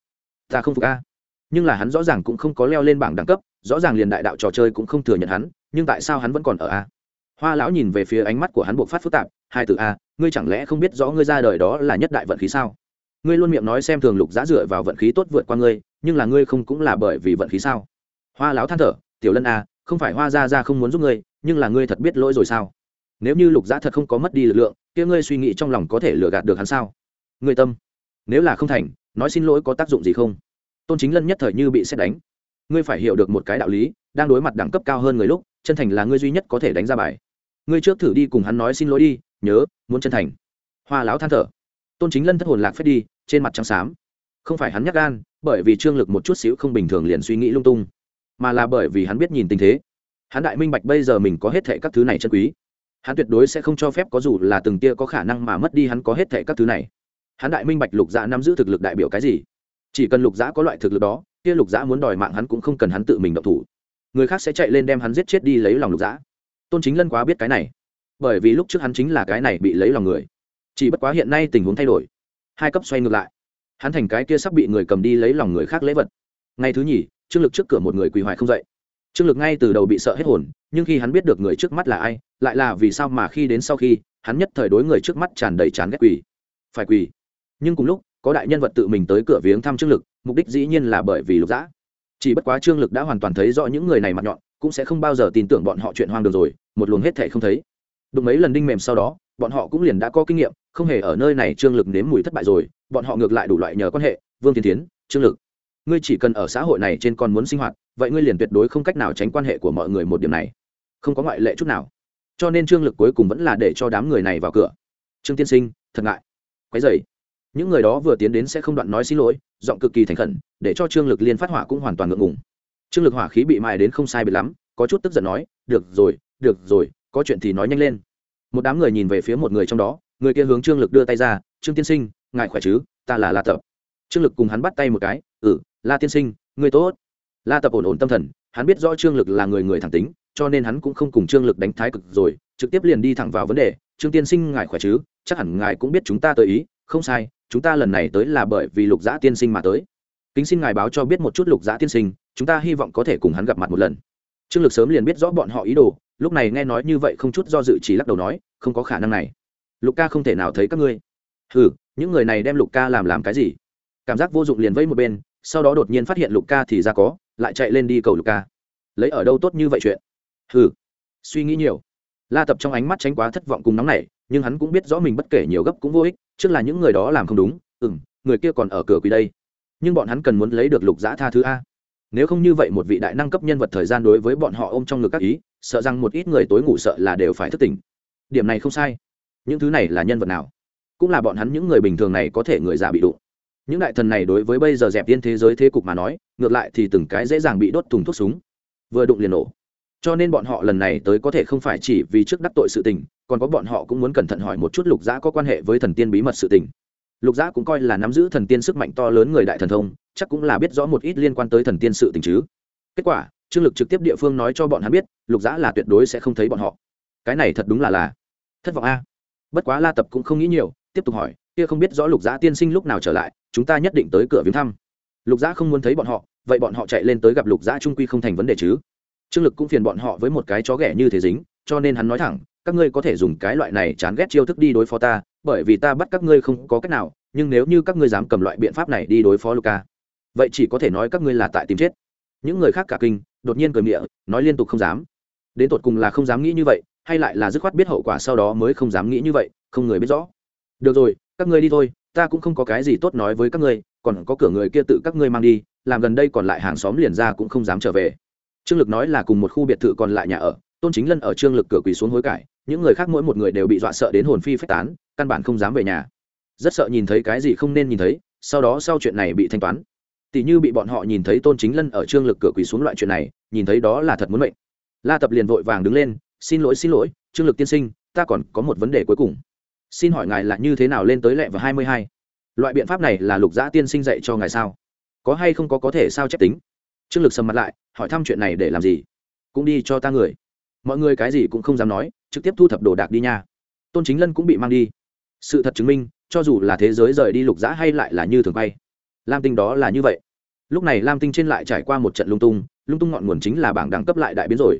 Ta không phục a nhưng là hắn rõ ràng cũng không có leo lên bảng đẳng cấp, rõ ràng liền đại đạo trò chơi cũng không thừa nhận hắn, nhưng tại sao hắn vẫn còn ở a? Hoa lão nhìn về phía ánh mắt của hắn buộc phát phức tạp, hai từ a, ngươi chẳng lẽ không biết rõ ngươi ra đời đó là nhất đại vận khí sao? Ngươi luôn miệng nói xem thường lục giá dựa vào vận khí tốt vượt qua ngươi, nhưng là ngươi không cũng là bởi vì vận khí sao? Hoa lão than thở, tiểu lân a, không phải hoa ra ra không muốn giúp ngươi, nhưng là ngươi thật biết lỗi rồi sao? Nếu như lục giá thật không có mất đi lực lượng, kia ngươi suy nghĩ trong lòng có thể lừa gạt được hắn sao? Ngươi tâm, nếu là không thành, nói xin lỗi có tác dụng gì không? Tôn chính lân nhất thời như bị xét đánh. Ngươi phải hiểu được một cái đạo lý, đang đối mặt đẳng cấp cao hơn người lúc, chân thành là ngươi duy nhất có thể đánh ra bài. Ngươi trước thử đi cùng hắn nói xin lỗi đi, nhớ, muốn chân thành. Hoa lão than thở. Tôn chính lân thất hồn lạc phép đi, trên mặt trắng xám. Không phải hắn nhắc gan, bởi vì trương lực một chút xíu không bình thường liền suy nghĩ lung tung, mà là bởi vì hắn biết nhìn tình thế. Hắn đại minh bạch bây giờ mình có hết thệ các thứ này chân quý. Hắn tuyệt đối sẽ không cho phép có dù là từng tia có khả năng mà mất đi hắn có hết thệ các thứ này. Hắn đại minh bạch lục dạ nắm giữ thực lực đại biểu cái gì? Chỉ cần lục giã có loại thực lực đó, kia lục giã muốn đòi mạng hắn cũng không cần hắn tự mình động thủ. Người khác sẽ chạy lên đem hắn giết chết đi lấy lòng lục giã. Tôn chính lân quá biết cái này, bởi vì lúc trước hắn chính là cái này bị lấy lòng người. Chỉ bất quá hiện nay tình huống thay đổi. Hai cấp xoay ngược lại. Hắn thành cái kia sắp bị người cầm đi lấy lòng người khác lễ vật. Ngày thứ nhì, trương lực trước cửa một người quỳ hoài không dậy. Trương lực ngay từ đầu bị sợ hết hồn, nhưng khi hắn biết được người trước mắt là ai, lại là vì sao mà khi đến sau khi, hắn nhất thời đối người trước mắt tràn đầy chán ghét quỳ. Phải quỳ. Nhưng cùng lúc có đại nhân vật tự mình tới cửa viếng thăm trương lực, mục đích dĩ nhiên là bởi vì lục dã. Chỉ bất quá trương lực đã hoàn toàn thấy rõ những người này mặt nhọn, cũng sẽ không bao giờ tin tưởng bọn họ chuyện hoang đường rồi, một luồng hết thể không thấy. Đụng mấy lần đinh mềm sau đó, bọn họ cũng liền đã có kinh nghiệm, không hề ở nơi này trương lực nếm mùi thất bại rồi, bọn họ ngược lại đủ loại nhờ quan hệ, vương tiến tiến trương lực. Ngươi chỉ cần ở xã hội này trên còn muốn sinh hoạt, vậy ngươi liền tuyệt đối không cách nào tránh quan hệ của mọi người một điểm này. Không có ngoại lệ chút nào. Cho nên trương lực cuối cùng vẫn là để cho đám người này vào cửa. Trương tiên sinh, thật ngại. Quái dày những người đó vừa tiến đến sẽ không đoạn nói xin lỗi, giọng cực kỳ thành khẩn, để cho trương lực liên phát hỏa cũng hoàn toàn ngượng ngùng. Trương lực hỏa khí bị mài đến không sai bị lắm, có chút tức giận nói, được rồi được rồi, có chuyện thì nói nhanh lên. Một đám người nhìn về phía một người trong đó, người kia hướng trương lực đưa tay ra, trương tiên sinh, ngài khỏe chứ? Ta là la tập. Trương lực cùng hắn bắt tay một cái ừ la tiên sinh người tốt. La tập ổn ổn tâm thần, hắn biết rõ trương lực là người người thẳng tính, cho nên hắn cũng không cùng trương lực đánh thái cực rồi, trực tiếp liền đi thẳng vào vấn đề, trương tiên sinh, ngài khỏe chứ? Chắc hẳn ngài cũng biết chúng ta tới ý, không sai chúng ta lần này tới là bởi vì lục giã tiên sinh mà tới. Kính xin ngài báo cho biết một chút lục giã tiên sinh, chúng ta hy vọng có thể cùng hắn gặp mặt một lần. Trương lực sớm liền biết rõ bọn họ ý đồ, lúc này nghe nói như vậy không chút do dự chỉ lắc đầu nói, không có khả năng này. Lục ca không thể nào thấy các ngươi. Ừ những người này đem lục ca làm làm cái gì? Cảm giác vô dụng liền vây một bên, sau đó đột nhiên phát hiện lục ca thì ra có, lại chạy lên đi cầu lục ca. Lấy ở đâu tốt như vậy chuyện? Ừ suy nghĩ nhiều. La tập trong ánh mắt tránh quá thất vọng cùng nóng này nhưng hắn cũng biết rõ mình bất kể nhiều gấp cũng vô ích trước là những người đó làm không đúng ừ m người kia còn ở cửa quỳ đây. Nhưng bọn hắn cần muốn lấy được lục giã tha thứ a. Nếu không như vậy một vị đại năng cấp nhân vật thời gian đối với bọn họ ôm trong ngực các ý, sợ rằng một ít người tối ngủ sợ là đều phải thất tỉnh. Điểm này không sai. Những thứ này là nhân vật nào? Cũng là bọn hắn những người bình thường này có thể người già bị đụng. Những đại thần này đối với bây giờ dẹp tiên thế giới thế cục mà nói, ngược lại thì từng cái dễ dàng bị đốt thùng thuốc súng. Vừa đụng liền nổ. Cho nên bọn họ lần này tới có thể không phải chỉ vì trước đắc tội sự tình còn có bọn họ cũng muốn cẩn thận hỏi một chút lục giã có quan hệ với thần tiên bí mật sự tình. Lục giã cũng coi là nắm giữ thần tiên sức mạnh to lớn người đại thần thông, chắc cũng là biết rõ một ít liên quan tới thần tiên sự tình chứ. Kết quả, trương lực trực tiếp địa phương nói cho bọn hắn biết, lục giã là tuyệt đối sẽ không thấy bọn họ. Cái này thật đúng là là thất vọng a. Bất quá la tập cũng không nghĩ nhiều, tiếp tục hỏi, kia không biết rõ lục giã tiên sinh lúc nào trở lại, chúng ta nhất định tới cửa viếng thăm. Lục giã không muốn thấy bọn họ, vậy bọn họ chạy lên tới gặp lục giã trung quy không thành vấn đề chứ. Trương lực cũng phiền bọn họ với một cái chó ghẻ như thế dính, cho nên hắn nói thẳng các ngươi có thể dùng cái loại này chán ghét chiêu thức đi đối phó ta, bởi vì ta bắt các ngươi không có cách nào, nhưng nếu như các ngươi dám cầm loại biện pháp này đi đối phó luka, vậy chỉ có thể nói các ngươi là tại tìm chết. Những người khác cả kinh, đột nhiên cười miệng, nói liên tục không dám. Đến tột cùng là không dám nghĩ như vậy, hay lại là dứt khoát biết hậu quả sau đó mới không dám nghĩ như vậy, không người biết rõ. Được rồi, các ngươi đi thôi, ta cũng không có cái gì tốt nói với các ngươi, còn có cửa người kia tự các ngươi mang đi, làm gần đây còn lại hàng xóm liền ra cũng không dám trở về. Trương lực nói là cùng một khu biệt thự còn lại nhà ở tôn chính lân ở trương lực cửa quỳ xuống hối cải, những người khác mỗi một người đều bị dọa sợ đến hồn phi phách tán, căn bản không dám về nhà. Rất sợ nhìn thấy cái gì không nên nhìn thấy, sau đó sau chuyện này bị thanh toán. Tỷ như bị bọn họ nhìn thấy tôn chính lân ở trương lực cửa quỳ xuống loại chuyện này, nhìn thấy đó là thật muốn mệnh. La tập liền vội vàng đứng lên, xin lỗi xin lỗi, trương lực tiên sinh, ta còn có một vấn đề cuối cùng. Xin hỏi ngài là như thế nào lên tới lẹ và hai mươi hai? Loại biện pháp này là lục giã tiên sinh dạy cho ngài sao? Có hay không có có thể sao chép tính? Trương lực sầm mặt lại, hỏi, thăm chuyện này để làm gì? Cũng đi cho ta người mọi người cái gì cũng không dám nói, trực tiếp thu thập đồ đạc đi nha. Tôn chính lân cũng bị mang đi. Sự thật chứng minh, cho dù là thế giới rời đi lục giã hay lại là như thường bay lam tinh đó là như vậy. Lúc này lam tinh trên lại trải qua một trận lung tung lung tung ngọn nguồn chính là bảng đẳng cấp lại đại biến rồi.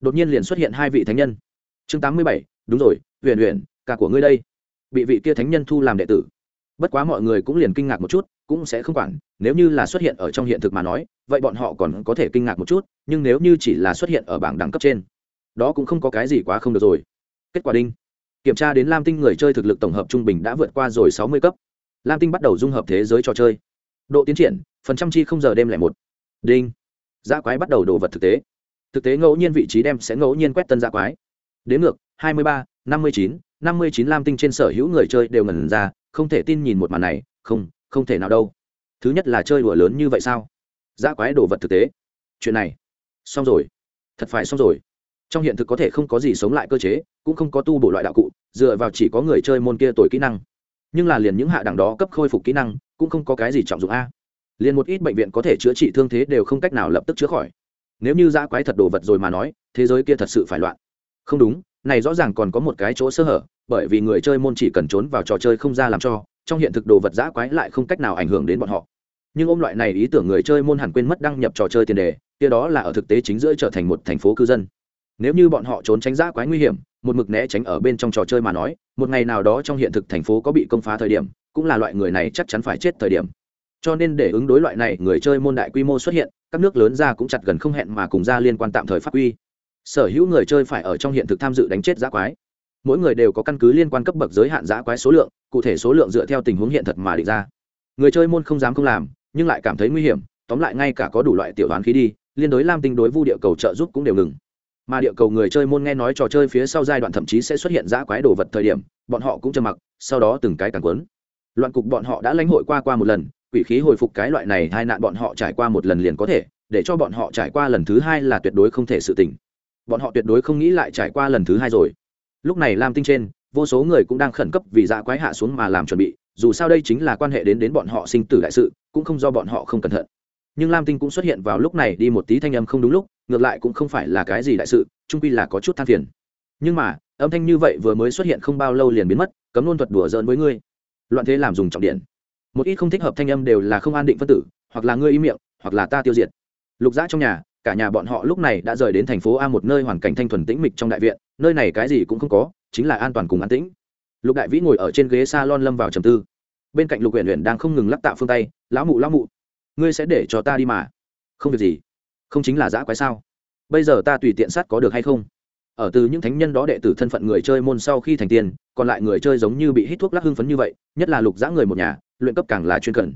Đột nhiên liền xuất hiện hai vị thánh nhân. Chương tám mươi bảy, đúng rồi, huyền huyền, cả của ngươi đây. Bị vị kia thánh nhân thu làm đệ tử. Bất quá mọi người cũng liền kinh ngạc một chút, cũng sẽ không quản, nếu như là xuất hiện ở trong hiện thực mà nói, vậy bọn họ còn có thể kinh ngạc một chút, nhưng nếu như chỉ là xuất hiện ở bảng đẳng cấp trên đó cũng không có cái gì quá không được rồi. Kết quả đinh. Kiểm tra đến lam tinh người chơi thực lực tổng hợp trung bình đã vượt qua rồi sáu mươi cấp. Lam tinh bắt đầu dung hợp thế giới trò chơi. Độ tiến triển, phần trăm chi không giờ đêm lẻ một. Đinh. Gia quái bắt đầu đồ vật thực tế. Thực tế ngẫu nhiên vị trí đem sẽ ngẫu nhiên quét tân gia quái. Đến ngược, hai mươi ba, năm mươi chín, năm mươi chín lam tinh trên sở hữu người chơi đều ngẩn ra, không thể tin nhìn một màn này, không không thể nào đâu. Thứ nhất là chơi đùa lớn như vậy sao? Dã quái đồ vật thực tế. Chuyện này. Xong rồi. Thật phải xong rồi trong hiện thực có thể không có gì sống lại cơ chế, cũng không có tu bổ loại đạo cụ, dựa vào chỉ có người chơi môn kia tuổi kỹ năng. Nhưng là liền những hạ đẳng đó cấp khôi phục kỹ năng, cũng không có cái gì trọng dụng a. Liền một ít bệnh viện có thể chữa trị thương thế đều không cách nào lập tức chữa khỏi. Nếu như dã quái thật đồ vật rồi mà nói, thế giới kia thật sự phải loạn. Không đúng, này rõ ràng còn có một cái chỗ sơ hở, bởi vì người chơi môn chỉ cần trốn vào trò chơi không ra làm cho, trong hiện thực đồ vật dã quái lại không cách nào ảnh hưởng đến bọn họ. Nhưng ôm loại này ý tưởng người chơi môn hẳn quên mất đăng nhập trò chơi tiền đề, kia đó là ở thực tế chính giữa trở thành một thành phố cư dân nếu như bọn họ trốn tránh dã quái nguy hiểm, một mực né tránh ở bên trong trò chơi mà nói, một ngày nào đó trong hiện thực thành phố có bị công phá thời điểm, cũng là loại người này chắc chắn phải chết thời điểm. Cho nên để ứng đối loại này người chơi môn đại quy mô xuất hiện, các nước lớn ra cũng chặt gần không hẹn mà cùng ra liên quan tạm thời pháp quy. Sở hữu người chơi phải ở trong hiện thực tham dự đánh chết giã quái. Mỗi người đều có căn cứ liên quan cấp bậc giới hạn giã quái số lượng, cụ thể số lượng dựa theo tình huống hiện thật mà định ra. Người chơi môn không dám không làm, nhưng lại cảm thấy nguy hiểm, tóm lại ngay cả có đủ loại tiểu đoán khí đi, liên đối lam tinh đối vu địa cầu trợ giúp cũng đều ngừng mà địa cầu người chơi môn nghe nói trò chơi phía sau giai đoạn thậm chí sẽ xuất hiện giã quái đồ vật thời điểm, bọn họ cũng trầm mặc, sau đó từng cái càng quấn loạn cục bọn họ đã lãnh hội qua qua một lần, quỷ khí hồi phục cái loại này hai nạn bọn họ trải qua một lần liền có thể, để cho bọn họ trải qua lần thứ hai là tuyệt đối không thể sự tỉnh bọn họ tuyệt đối không nghĩ lại trải qua lần thứ hai rồi. Lúc này lam tinh trên, vô số người cũng đang khẩn cấp vì dã quái hạ xuống mà làm chuẩn bị, dù sao đây chính là quan hệ đến đến bọn họ sinh tử đại sự, cũng không do bọn họ không cẩn thận nhưng lam tinh cũng xuất hiện vào lúc này đi một tí thanh âm không đúng lúc, ngược lại cũng không phải là cái gì đại sự trung quy là có chút than phiền. Nhưng mà, âm thanh như vậy vừa mới xuất hiện không bao lâu liền biến mất, cấm luôn thuật đùa giỡn với ngươi. Loạn thế làm dùng trọng điện. Một ít không thích hợp thanh âm đều là không an định phân tử, hoặc là ngươi im miệng, hoặc là ta tiêu diệt. Lục dã trong nhà, cả nhà bọn họ lúc này đã rời đến thành phố a một nơi hoàn cảnh thanh thuần tĩnh mịch trong đại viện, nơi này cái gì cũng không có, chính là an toàn cùng an tĩnh. Lục đại vĩ ngồi ở trên ghế s a lon lâm vào trầm tư. Bên cạnh lục huyện huyện đang không ngừng lắc tạo phương tay, lão mụ lão mụ ngươi sẽ để cho ta đi mà. Không việc gì. Không chính là giã quái sao? Bây giờ ta tùy tiện sát có được hay không? Ở từ những thánh nhân đó đệ tử thân phận người chơi môn sau khi thành tiền còn lại người chơi giống như bị hít thuốc lắc hưng phấn như vậy, nhất là lục giã người một nhà, luyện cấp càng là chuyên cần.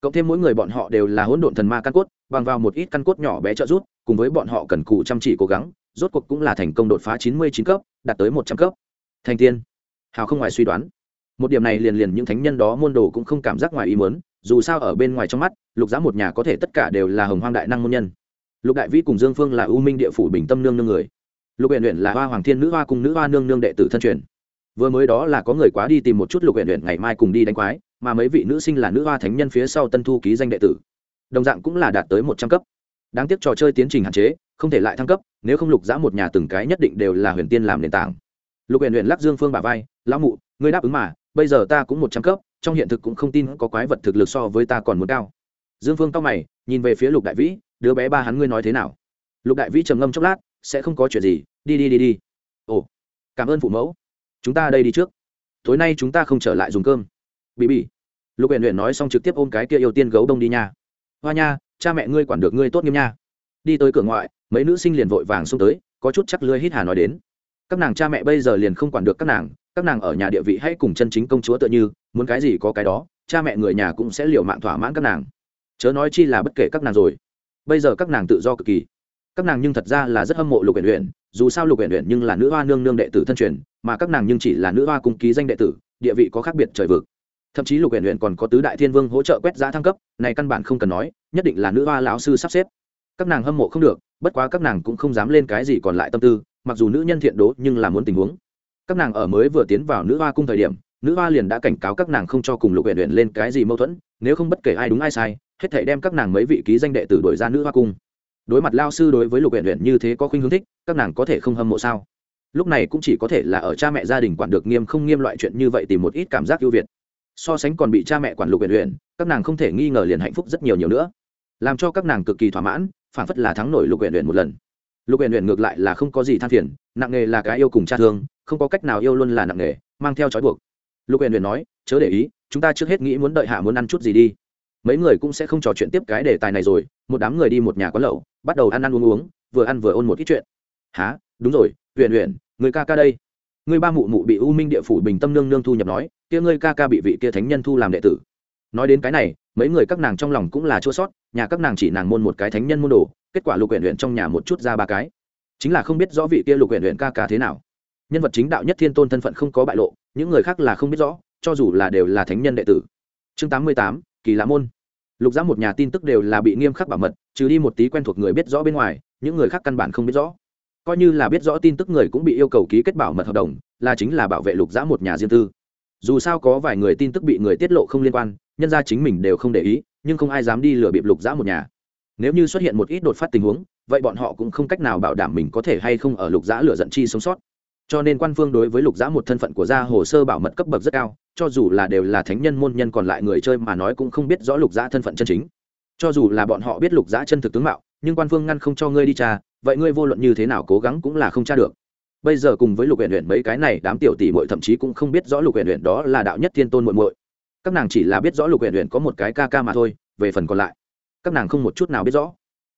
Cộng thêm mỗi người bọn họ đều là hỗn độn thần ma căn cốt, bằng vào một ít căn cốt nhỏ bé trợ rút cùng với bọn họ cần cù chăm chỉ cố gắng, rốt cuộc cũng là thành công đột phá chín mươi chín cấp, đạt tới một trăm cấp. Thành tiên. Hào không ngoài suy đoán. Một điểm này liền liền những thánh nhân đó môn đồ cũng không cảm giác ngoài ý muốn dù sao ở bên ngoài trong mắt, lục giá một nhà có thể tất cả đều là hồng hoang đại năng môn nhân. Lục đại vĩ cùng dương phương là ưu minh địa phủ bình tâm nương nương người. Lục huyện huyện là hoa hoàng thiên nữ, hoa cùng nữ, hoa nương nương đệ tử thân truyền. Vừa mới đó là có người quá đi tìm một chút lục huyện huyện ngày mai cùng đi đánh quái, mà mấy vị nữ sinh là nữ hoa thánh nhân phía sau tân thu ký danh đệ tử. Đồng dạng cũng là đạt tới một trăm cấp. Đáng tiếc trò chơi tiến trình hạn chế, không thể lại thăng cấp, nếu không lục giã một nhà từng cái nhất định đều là huyền tiên làm nền tảng. Lục huyện huyện lắc dương phương bà vai, lão mụ, ngươi đáp ứng mà, bây giờ ta cũng một trăm cấp trong hiện thực cũng không tin có quái vật thực lực so với ta còn muốn cao. Dương phương cao mày, nhìn về phía lục đại vĩ, đứa bé ba hắn ngươi nói thế nào? Lục đại vĩ trầm ngâm chốc lát, sẽ không có chuyện gì, đi đi đi đi. Ồ, cảm ơn phụ mẫu. Chúng ta đây đi trước. Tối nay chúng ta không trở lại dùng cơm. Bị bị lục huyện huyện nói xong trực tiếp ôm cái kia yêu tiên gấu đông đi nha. Hoa nha, cha mẹ ngươi quản được ngươi tốt nghiêm nha. Đi tới cửa ngoại, mấy nữ sinh liền vội vàng xông tới, có chút chắc lưới hít hà nói đến. Các nàng cha mẹ bây giờ liền không quản được các nàng các nàng ở nhà địa vị hay cùng chân chính công chúa tựa như, muốn cái gì có cái đó, cha mẹ người nhà cũng sẽ liều mạng thỏa mãn các nàng. Chớ nói chi là bất kể các nàng rồi. Bây giờ các nàng tự do cực kỳ. Các nàng nhưng thật ra là rất hâm mộ lục huyện huyện dù sao lục huyện huyện nhưng là nữ hoa nương nương đệ tử thân truyền, mà các nàng nhưng chỉ là nữ hoa cung ký danh đệ tử, địa vị có khác biệt trời vực. Thậm chí lục huyện huyện còn có tứ đại thiên vương hỗ trợ quét giá thăng cấp, này căn bản không cần nói, nhất định là nữ hoa lão sư sắp xếp. Các nàng hâm mộ không được, bất quá các nàng cũng không dám lên cái gì còn lại tâm tư, mặc dù nữ nhân thiện đố nhưng là muốn tình huống các nàng ở mới vừa tiến vào nữ hoa cung thời điểm, nữ hoa liền đã cảnh cáo các nàng không cho cùng lục huyện huyện lên cái gì mâu thuẫn, nếu không bất kể ai đúng ai sai, hết thể đem các nàng mấy vị ký danh đệ tử đổi ra nữ hoa cung. Đối mặt lao sư đối với lục huyện huyện như thế có khuynh hướng thích, các nàng có thể không hâm mộ sao? Lúc này cũng chỉ có thể là ở cha mẹ gia đình quản được nghiêm không nghiêm loại chuyện như vậy tìm một ít cảm giác ưu việt. So sánh còn bị cha mẹ quản lục huyện huyện các nàng không thể nghi ngờ liền hạnh phúc rất nhiều nhiều nữa. Làm cho các nàng cực kỳ thỏa mãn phản phất là thắng nổi lục huyện huyện một lần. Lục huyện huyện ngược lại là không có gì than phiền, nặng nghề là cái yêu cùng cha thương không có cách nào yêu luôn là nặng nề, mang theo trói buộc. Lục huyền huyền nói, chớ để ý, chúng ta trước hết nghĩ muốn đợi hạ muốn ăn chút gì đi. Mấy người cũng sẽ không trò chuyện tiếp cái đề tài này rồi, một đám người đi một nhà có lẩu, bắt đầu ăn ăn uống uống, vừa ăn vừa ôn một ít chuyện. Há đúng rồi huyền huyền người ca ca đây. Người ba mụ mụ bị u minh địa phủ bình tâm nương nương thu nhập nói, kia ngươi ca ca bị vị kia thánh nhân thu làm đệ tử. Nói đến cái này, mấy người các nàng trong lòng cũng là chua sót, nhà các nàng chỉ nàng môn một cái thánh nhân môn đồ, kết quả lục huyện huyện trong nhà một chút ra ba cái. Chính là không biết rõ vị kia lục huyện huyện ca ca thế nào nhân vật chính đạo nhất thiên tôn thân phận không có bại lộ, những người khác là không biết rõ, cho dù là đều là thánh nhân đệ tử. Chương tám mươi tám, kỳ lạ môn. Lục giã một nhà tin tức đều là bị nghiêm khắc bảo mật, trừ đi một tí quen thuộc người biết rõ bên ngoài, những người khác căn bản không biết rõ. Coi như là biết rõ tin tức người cũng bị yêu cầu ký kết bảo mật hợp đồng, là chính là bảo vệ lục giã một nhà riêng tư. Dù sao có vài người tin tức bị người tiết lộ không liên quan, nhân ra chính mình đều không để ý, nhưng không ai dám đi lừa bịp lục giã một nhà. Nếu như xuất hiện một ít đột phát tình huống, vậy bọn họ cũng không cách nào bảo đảm mình có thể hay không ở lục giã lửa giận chi sống sót cho nên quan phương đối với lục giã một thân phận của gia hồ sơ bảo mật cấp bậc rất cao, cho dù là đều là thánh nhân môn nhân còn lại người chơi mà nói cũng không biết rõ lục giã thân phận chân chính. Cho dù là bọn họ biết lục giã chân thực tướng mạo, nhưng quan phương ngăn không cho ngươi đi tra, vậy ngươi vô luận như thế nào cố gắng cũng là không tra được. Bây giờ cùng với lục huyện huyện mấy cái này đám tiểu tỷ muội thậm chí cũng không biết rõ lục huyện huyện đó là đạo nhất thiên tôn muội muội. Các nàng chỉ là biết rõ lục huyện huyện có một cái ca ca mà thôi, về phần còn lại, các nàng không một chút nào biết rõ.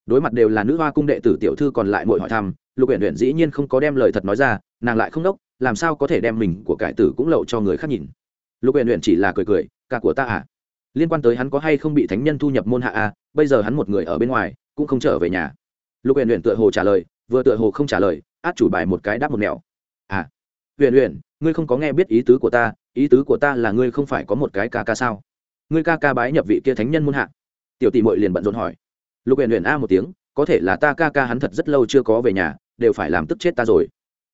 Đối mặt đều là nữ hoa cung đệ tử tiểu thư còn lại muội hỏi thăm, lục huyện huyện dĩ nhiên không có đem lời thật nói ra nàng lại không đốc, làm sao có thể đem mình của cải tử cũng lậu cho người khác nhìn? Lục huyện huyện chỉ là cười cười ca của ta à? Liên quan tới hắn có hay không bị thánh nhân thu nhập môn hạ à? Bây giờ hắn một người ở bên ngoài, cũng không trở về nhà. Lục huyện huyện tựa hồ trả lời, vừa tựa hồ không trả lời, át chủ bài một cái đáp một mẹo à huyện huyện ngươi không có nghe biết ý tứ của ta, ý tứ của ta là ngươi không phải có một cái ca ca sao? Ngươi ca ca bái nhập vị kia thánh nhân môn hạ. Tiểu tỷ mội liền bận rộn hỏi. Lục huyện huyện a một tiếng, có thể là ta ca ca hắn thật rất lâu chưa có về nhà, đều phải làm tức chết ta rồi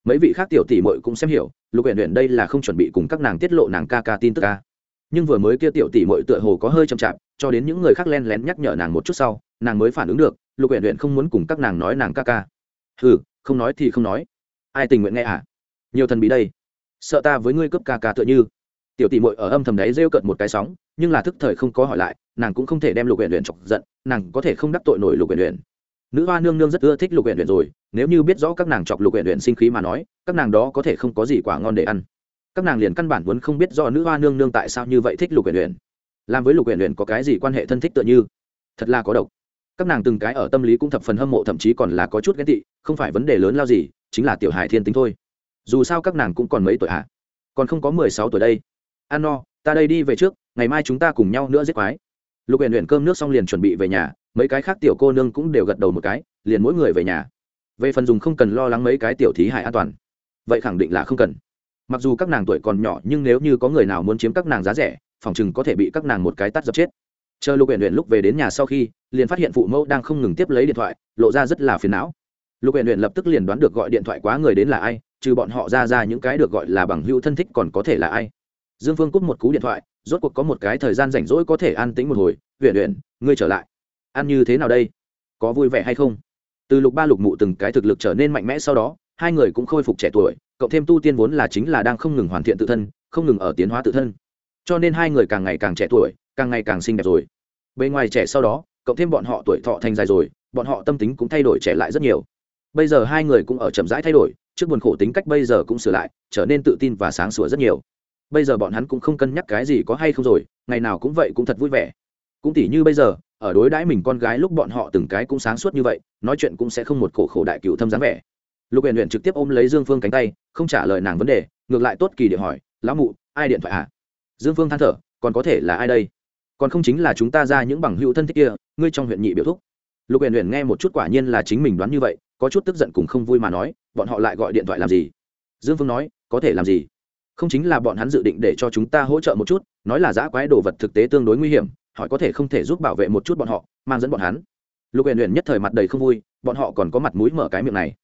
mấy vị khác tiểu tỷ muội cũng xem hiểu, lục huyện huyện đây là không chuẩn bị cùng các nàng tiết lộ nàng ca ca tin tức ca. Nhưng vừa mới kia tiểu tỷ muội tựa hồ có hơi chậm chạp, cho đến những người khác len lén nhắc nhở nàng một chút sau, nàng mới phản ứng được, lục huyện huyện không muốn cùng các nàng nói nàng ca ca. Ừ không nói thì không nói. Ai tình nguyện nghe à? Nhiều thần bí đây. Sợ ta với ngươi cấp ca ca tựa như. Tiểu tỷ muội ở âm thầm đấy rêu cợt một cái sóng, nhưng là thức thời không có hỏi lại, nàng cũng không thể đem lục huyện huyện chọc giận, nàng có thể không đắc tội nổi lục huyện huyện nữ hoa nương nương rất ưa thích lục huyện huyện rồi, nếu như biết rõ các nàng chọc lục huyện huyện sinh khí mà nói, các nàng đó có thể không có gì quả ngon để ăn. Các nàng liền căn bản muốn không biết do nữ hoa nương nương tại sao như vậy thích lục huyện huyện làm với lục huyện huyện có cái gì quan hệ thân thích tựa như? Thật là có độc. Các nàng từng cái ở tâm lý cũng thập phần hâm mộ, thậm chí còn là có chút ghét tị, không phải vấn đề lớn lao gì, chính là tiểu hài thiên tính thôi. Dù sao các nàng cũng còn mấy tuổi hạ còn không có mười sáu tuổi đây. Ăn no ta đây đi về trước, ngày mai chúng ta cùng nhau nữa giết quái. Lục huyện huyện cơm nước xong liền chuẩn bị về nhà mấy cái khác tiểu cô nương cũng đều gật đầu một cái, liền mỗi người về nhà. Về phần dùng không cần lo lắng mấy cái tiểu thí hại an toàn. Vậy khẳng định là không cần. Mặc dù các nàng tuổi còn nhỏ nhưng nếu như có người nào muốn chiếm các nàng giá rẻ, phòng chừng có thể bị các nàng một cái tắt dập chết. Chờ lục huyện huyện lúc về đến nhà sau khi, liền phát hiện phụ mẫu đang không ngừng tiếp lấy điện thoại, lộ ra rất là phiền não. Lục huyện huyện lập tức liền đoán được gọi điện thoại quá người đến là ai, trừ bọn họ ra ra những cái được gọi là bằng hữu thân thích còn có thể là ai. Dương phương cúp một cú điện thoại, rốt cuộc có một cái thời gian rảnh rỗi có thể an tĩnh một hồi. Huyện huyện ngươi trở lại ăn như thế nào đây? Có vui vẻ hay không? Từ lục ba lục mụ từng cái thực lực trở nên mạnh mẽ sau đó, hai người cũng khôi phục trẻ tuổi, cộng thêm tu tiên vốn là chính là đang không ngừng hoàn thiện tự thân, không ngừng ở tiến hóa tự thân. Cho nên hai người càng ngày càng trẻ tuổi, càng ngày càng xinh đẹp rồi. Bề ngoài trẻ sau đó, cộng thêm bọn họ tuổi thọ thành dài rồi, bọn họ tâm tính cũng thay đổi trẻ lại rất nhiều. Bây giờ hai người cũng ở chậm rãi thay đổi, trước buồn khổ tính cách bây giờ cũng sửa lại, trở nên tự tin và sáng sủa rất nhiều. Bây giờ bọn hắn cũng không cân nhắc cái gì có hay không rồi, ngày nào cũng vậy cũng thật vui vẻ. Cũng tỉ như bây giờ ở đối đãi mình con gái lúc bọn họ từng cái cũng sáng suốt như vậy, nói chuyện cũng sẽ không một cổ khổ đại cựu thâm dáng vẻ. Lục huyện huyện trực tiếp ôm lấy dương phương cánh tay, không trả lời nàng vấn đề, ngược lại tốt kỳ điện hỏi, lão mụ, ai điện thoại à? dương phương than thở, còn có thể là ai đây? Còn không chính là chúng ta ra những bằng hữu thân thích kia, ngươi trong huyện nhị biểu thúc. Lục huyện huyện nghe một chút quả nhiên là chính mình đoán như vậy, có chút tức giận cùng không vui mà nói, bọn họ lại gọi điện thoại làm gì? Dương phương nói, có thể làm gì? Không chính là bọn hắn dự định để cho chúng ta hỗ trợ một chút, nói là giã quái đồ vật thực tế tương đối nguy hiểm hỏi có thể không thể giúp bảo vệ một chút bọn họ, mang dẫn bọn hắn. Lục huyền huyền nhất thời mặt đầy không vui, bọn họ còn có mặt mũi mở cái miệng này.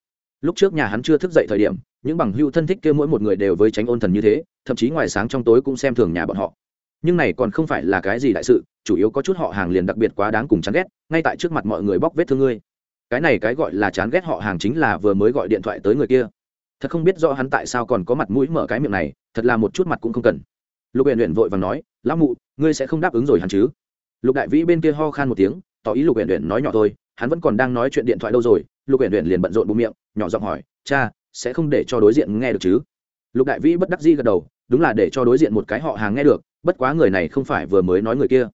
Lúc trước nhà hắn chưa thức dậy thời điểm, những bằng hưu thân thích kia mỗi một người đều với tránh ôn thần như thế, thậm chí ngoài sáng trong tối cũng xem thường nhà bọn họ. Nhưng này còn không phải là cái gì đại sự, chủ yếu có chút họ hàng liền đặc biệt quá đáng cùng chán ghét, ngay tại trước mặt mọi người bóc vết thương ngươi. Cái này cái gọi là chán ghét họ hàng chính là vừa mới gọi điện thoại tới người kia. Thật không biết rõ hắn tại sao còn có mặt mũi mở cái miệng này, thật là một chút mặt cũng không cần. Lục huyền huyền vội và nói, lão mụ, ngươi sẽ không đáp ứng rồi hắn chứ? Lục đại vĩ bên kia ho khan một tiếng, tỏ ý lục huyện huyện nói nhỏ thôi, hắn vẫn còn đang nói chuyện điện thoại đâu rồi? Lục huyện huyện liền bận rộn bụng miệng, nhỏ giọng hỏi, cha, sẽ không để cho đối diện nghe được chứ? Lục đại vĩ bất đắc dĩ gật đầu, đúng là để cho đối diện một cái họ hàng nghe được, bất quá người này không phải vừa mới nói người kia.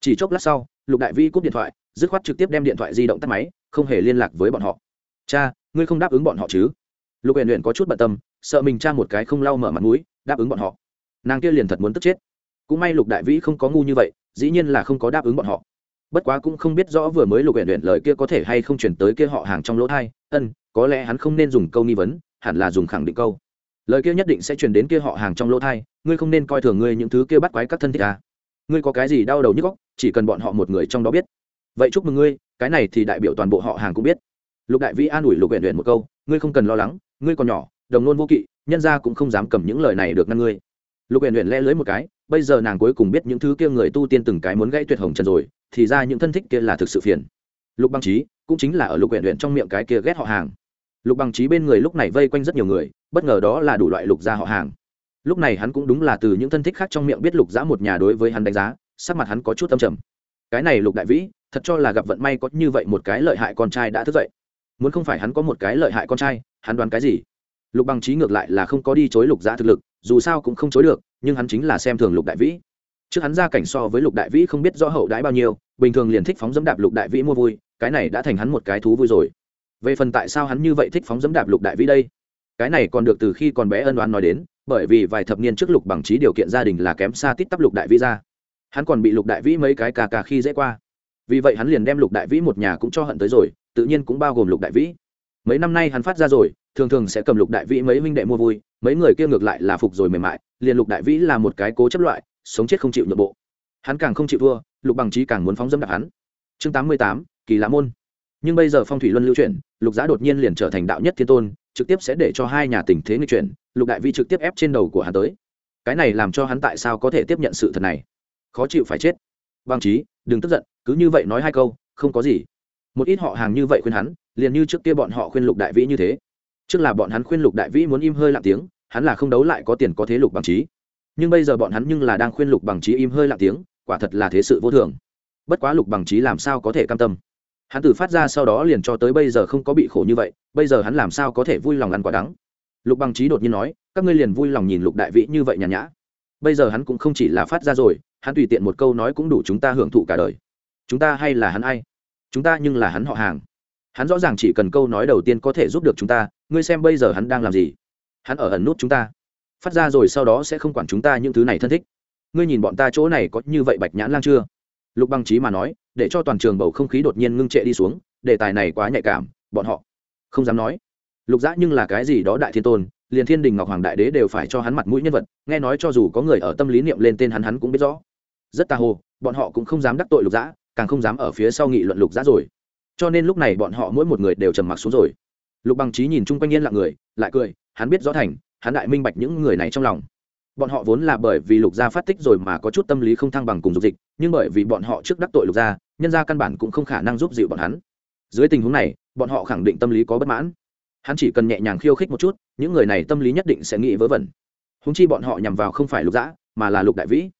Chỉ chốc lát sau, lục đại vĩ cúp điện thoại, dứt khoát trực tiếp đem điện thoại di động tắt máy, không hề liên lạc với bọn họ. Cha, ngươi không đáp ứng bọn họ chứ? Lục huyện huyện có chút bận tâm, sợ mình cha một cái không lau mở mặt mũi, đáp ứng bọn họ. Nàng kia liền thật muốn tức chết cũng may lục đại vĩ không có ngu như vậy, dĩ nhiên là không có đáp ứng bọn họ. Bất quá cũng không biết rõ vừa mới lục huyện huyện lời kia có thể hay không chuyển tới kia họ hàng trong lỗ thai, ân, có lẽ hắn không nên dùng câu nghi vấn, hẳn là dùng khẳng định câu. Lời kia nhất định sẽ truyền đến kia họ hàng trong lỗ thai, ngươi không nên coi thường ngươi những thứ kia bắt quái các thân thích à. ngươi có cái gì đau đầu nhức góc chỉ cần bọn họ một người trong đó biết. Vậy chúc mừng ngươi, cái này thì đại biểu toàn bộ họ hàng cũng biết. Lục đại vĩ an ủi lục huyện huyện một câu, ngươi không cần lo lắng, ngươi còn nhỏ, đồng nôn vô kỵ, nhân ra cũng không dám cầm những lời này được ngăn ngươi. Lục huyện huyện le lưới một cái bây giờ nàng cuối cùng biết những thứ kia người tu tiên từng cái muốn gãy tuyệt hồng trần rồi, thì ra những thân thích kia là thực sự phiền. Lục băng trí cũng chính là ở lục huyện huyện trong miệng cái kia ghét họ hàng. Lục băng trí bên người lúc này vây quanh rất nhiều người, bất ngờ đó là đủ loại lục gia họ hàng. Lúc này hắn cũng đúng là từ những thân thích khác trong miệng biết lục giã một nhà đối với hắn đánh giá, sắc mặt hắn có chút âm trầm. Cái này lục đại vĩ, thật cho là gặp vận may có như vậy một cái lợi hại con trai đã thức dậy. Muốn không phải hắn có một cái lợi hại con trai, hắn đoán cái gì? Lục bằng trí ngược lại là không có đi chối lục giã thực lực, dù sao cũng không chối được nhưng hắn chính là xem thường lục đại vĩ. Trước hắn ra cảnh so với lục đại vĩ không biết rõ hậu đãi bao nhiêu, bình thường liền thích phóng dẫm đạp lục đại vĩ mua vui, cái này đã thành hắn một cái thú vui rồi. Về phần tại sao hắn như vậy thích phóng dẫm đạp lục đại vĩ đây? Cái này còn được từ khi còn bé ân oán nói đến, bởi vì vài thập niên trước lục bằng trí điều kiện gia đình là kém xa tít tắp lục đại vĩ ra. Hắn còn bị lục đại vĩ mấy cái cà cà khi dễ qua. Vì vậy hắn liền đem lục đại vĩ một nhà cũng cho hận tới rồi, tự nhiên cũng bao gồm lục đại vĩ mấy năm nay hắn phát ra rồi, thường thường sẽ cầm lục đại vĩ mấy minh đệ mua vui, mấy người kia ngược lại là phục rồi mềm mại, liền lục đại vĩ là một cái cố chấp loại, sống chết không chịu nhượng bộ. Hắn càng không chịu thua, lục bằng trí càng muốn phóng dâm đạp hắn. Chương tám mươi tám, kỳ lạ môn. Nhưng bây giờ phong thủy luân lưu chuyển, lục giá đột nhiên liền trở thành đạo nhất thiên tôn, trực tiếp sẽ để cho hai nhà tình thế nghịch chuyển, lục đại vĩ trực tiếp ép trên đầu của hắn tới. Cái này làm cho hắn tại sao có thể tiếp nhận sự thật này? Khó chịu phải chết. Bằng trí đừng tức giận, cứ như vậy nói hai câu, không có gì một ít họ hàng như vậy khuyên hắn, liền như trước kia bọn họ khuyên lục đại vĩ như thế. Trước là bọn hắn khuyên lục đại vĩ muốn im hơi lặng tiếng, hắn là không đấu lại có tiền có thế lục bằng trí nhưng bây giờ bọn hắn nhưng là đang khuyên lục bằng trí im hơi lặng tiếng, quả thật là thế sự vô thường. Bất quá lục bằng trí làm sao có thể cam tâm? Hắn từ phát ra sau đó liền cho tới bây giờ không có bị khổ như vậy, bây giờ hắn làm sao có thể vui lòng ăn quả đắng? Lục bằng trí đột nhiên nói, các ngươi liền vui lòng nhìn lục đại vĩ như vậy nhàn nhã. Bây giờ hắn cũng không chỉ là phát ra rồi, hắn tùy tiện một câu nói cũng đủ chúng ta hưởng thụ cả đời. Chúng ta hay là hắn ai? Chúng ta nhưng là hắn họ hàng. Hắn rõ ràng chỉ cần câu nói đầu tiên có thể giúp được chúng ta, ngươi xem bây giờ hắn đang làm gì. Hắn ở ẩn nút chúng ta. Phát ra rồi sau đó sẽ không quản chúng ta những thứ này thân thích. Ngươi nhìn bọn ta chỗ này có như vậy bạch nhãn lang chưa? Lục băng trí mà nói, để cho toàn trường bầu không khí đột nhiên ngưng trệ đi xuống, đề tài này quá nhạy cảm, bọn họ không dám nói. Lục dã nhưng là cái gì đó đại thiên tôn, liền thiên đình ngọc hoàng đại đế đều phải cho hắn mặt mũi nhân vật, nghe nói cho dù có người ở tâm lý niệm lên tên hắn hắn cũng biết rõ. Rất tà hồ, bọn họ cũng không dám đắc tội lục dã càng không dám ở phía sau nghị luận lục giã rồi. Cho nên lúc này bọn họ mỗi một người đều trầm mặc xuống rồi. Lục bằng trí nhìn chung quanh yên lặng người, lại cười, hắn biết rõ thành, hắn đại minh bạch những người này trong lòng. Bọn họ vốn là bởi vì lục gia phát tích rồi mà có chút tâm lý không thăng bằng cùng dục dịch, nhưng bởi vì bọn họ trước đắc tội lục gia, nhân gia căn bản cũng không khả năng giúp dịu bọn hắn. Dưới tình huống này, bọn họ khẳng định tâm lý có bất mãn. Hắn chỉ cần nhẹ nhàng khiêu khích một chút, những người này tâm lý nhất định sẽ nghĩ vớ vẩn. Húng chi bọn họ nhằm vào không phải lục dã, mà là lục đại vĩ.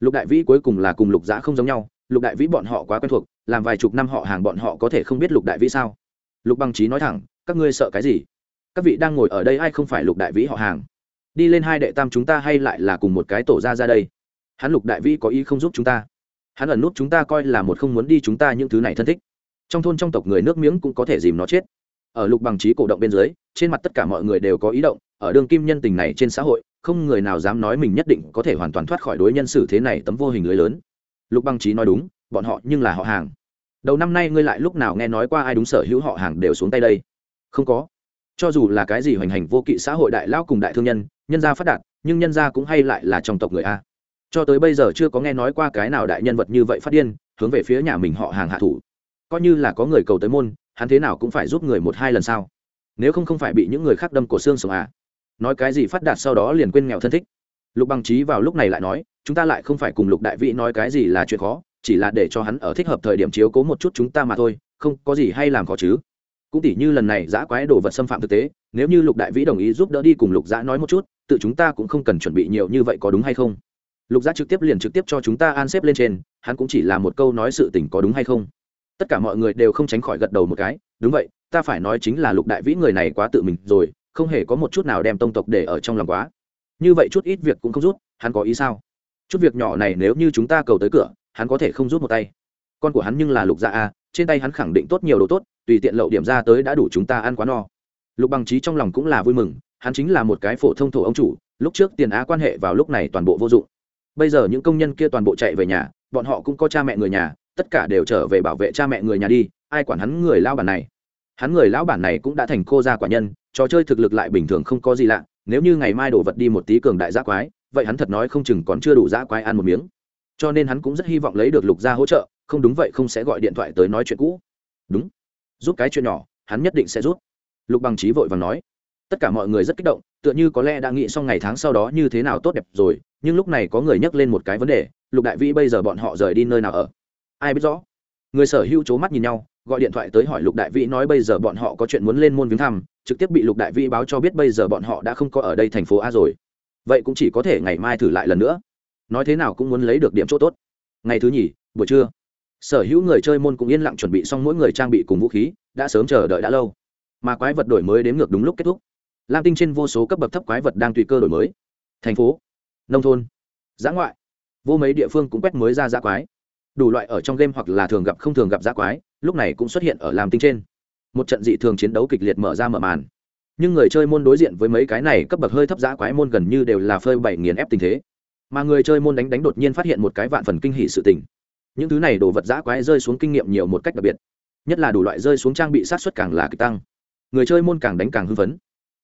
Lục đại vĩ cuối cùng là cùng lục dã không giống nhau lục đại vĩ bọn họ quá quen thuộc, làm vài chục năm họ hàng bọn họ có thể không biết lục đại vĩ sao? Lục bằng trí nói thẳng, các ngươi sợ cái gì? Các vị đang ngồi ở đây ai không phải lục đại vĩ họ hàng? Đi lên hai đệ tam chúng ta hay lại là cùng một cái tổ ra ra đây? Hắn lục đại vĩ có ý không giúp chúng ta? Hắn ẩn nút chúng ta coi là một không muốn đi chúng ta những thứ này thân thích. Trong thôn trong tộc người nước miếng cũng có thể dìm nó chết. Ở lục bằng trí cổ động bên dưới, trên mặt tất cả mọi người đều có ý động, ở đường kim nhân tình này trên xã hội, không người nào dám nói mình nhất định có thể hoàn toàn thoát khỏi đối nhân xử thế này tấm vô hình lưới lớn lục băng trí nói đúng, bọn họ nhưng là họ hàng. Đầu năm nay ngươi lại lúc nào nghe nói qua ai đúng sở hữu họ hàng đều xuống tay đây? Không có. Cho dù là cái gì hoành hành vô kỵ xã hội đại lao cùng đại thương nhân nhân gia phát đạt, nhưng nhân gia cũng hay lại là trong tộc người a. Cho tới bây giờ chưa có nghe nói qua cái nào đại nhân vật như vậy phát điên, hướng về phía nhà mình họ hàng hạ thủ. Coi như là có người cầu tới môn, hắn thế nào cũng phải giúp người một hai lần sao? Nếu không không phải bị những người khác đâm cổ xương sống à nói cái gì phát đạt sau đó liền quên nghèo thân thích lục bằng trí vào lúc này lại nói, chúng ta lại không phải cùng lục đại Vĩ nói cái gì là chuyện khó, chỉ là để cho hắn ở thích hợp thời điểm chiếu cố một chút chúng ta mà thôi, không có gì hay làm khó chứ. Cũng tỉ như lần này giã quái đồ vật xâm phạm thực tế, nếu như lục đại vĩ đồng ý giúp đỡ đi cùng lục giã nói một chút, tự chúng ta cũng không cần chuẩn bị nhiều như vậy có đúng hay không? Lục giã trực tiếp liền trực tiếp cho chúng ta an xếp lên trên, hắn cũng chỉ là một câu nói sự tình có đúng hay không? Tất cả mọi người đều không tránh khỏi gật đầu một cái, đúng vậy, ta phải nói chính là lục đại vĩ người này quá tự mình rồi, không hề có một chút nào đem tông tộc để ở trong lòng quá như vậy chút ít việc cũng không rút, hắn có ý sao? Chút việc nhỏ này nếu như chúng ta cầu tới cửa, hắn có thể không rút một tay. Con của hắn nhưng là lục gia a, trên tay hắn khẳng định tốt nhiều đồ tốt, tùy tiện lậu điểm ra tới đã đủ chúng ta ăn quá no. Lục bằng trí trong lòng cũng là vui mừng, hắn chính là một cái phổ thông thổ ông chủ, lúc trước tiền á quan hệ vào lúc này toàn bộ vô dụng. Bây giờ những công nhân kia toàn bộ chạy về nhà, bọn họ cũng có cha mẹ người nhà, tất cả đều trở về bảo vệ cha mẹ người nhà đi, ai quản hắn người lao bản này. Hắn người lão bản này cũng đã thành cô gia quả nhân, trò chơi thực lực lại bình thường không có gì lạ nếu như ngày mai đổ vật đi một tí cường đại giã quái, vậy hắn thật nói không chừng còn chưa đủ giã quái ăn một miếng. Cho nên hắn cũng rất hy vọng lấy được lục gia hỗ trợ, không đúng vậy không sẽ gọi điện thoại tới nói chuyện cũ. Đúng. Giúp cái chuyện nhỏ, hắn nhất định sẽ giúp. Lục bằng trí vội vàng nói. Tất cả mọi người rất kích động, tựa như có lẽ đã nghĩ xong ngày tháng sau đó như thế nào tốt đẹp rồi, nhưng lúc này có người nhắc lên một cái vấn đề, lục đại vĩ bây giờ bọn họ rời đi nơi nào ở? Ai biết rõ? Người sở hữu c h ố mắt nhìn nhau gọi điện thoại tới hỏi lục đại vĩ nói bây giờ bọn họ có chuyện muốn lên môn viếng thăm, trực tiếp bị lục đại vĩ báo cho biết bây giờ bọn họ đã không có ở đây thành phố a rồi. Vậy cũng chỉ có thể ngày mai thử lại lần nữa. Nói thế nào cũng muốn lấy được điểm chỗ tốt. Ngày thứ nhì, buổi trưa. Sở hữu người chơi môn cũng yên lặng chuẩn bị xong mỗi người trang bị cùng vũ khí, đã sớm chờ đợi đã lâu. Mà quái vật đổi mới đến ngược đúng lúc kết thúc. Lam tinh trên vô số cấp bậc thấp quái vật đang tùy cơ đổi mới. Thành phố. Nông thôn. Giã ngoại. Vô mấy địa phương cũng quét mới ra giã quái. Đủ loại ở trong game hoặc là thường gặp không thường gặp giã quái lúc này cũng xuất hiện ở làm tinh trên. Một trận dị thường chiến đấu kịch liệt mở ra mở màn. Nhưng người chơi môn đối diện với mấy cái này cấp bậc hơi thấp giá quái môn gần như đều là phơi bảy nghiền ép tình thế. Mà người chơi môn đánh đánh đột nhiên phát hiện một cái vạn phần kinh hỷ sự tình. Những thứ này đồ vật giã quái rơi xuống kinh nghiệm nhiều một cách đặc biệt. Nhất là đủ loại rơi xuống trang bị sát xuất càng là kịch tăng. Người chơi môn càng đánh càng hưng phấn.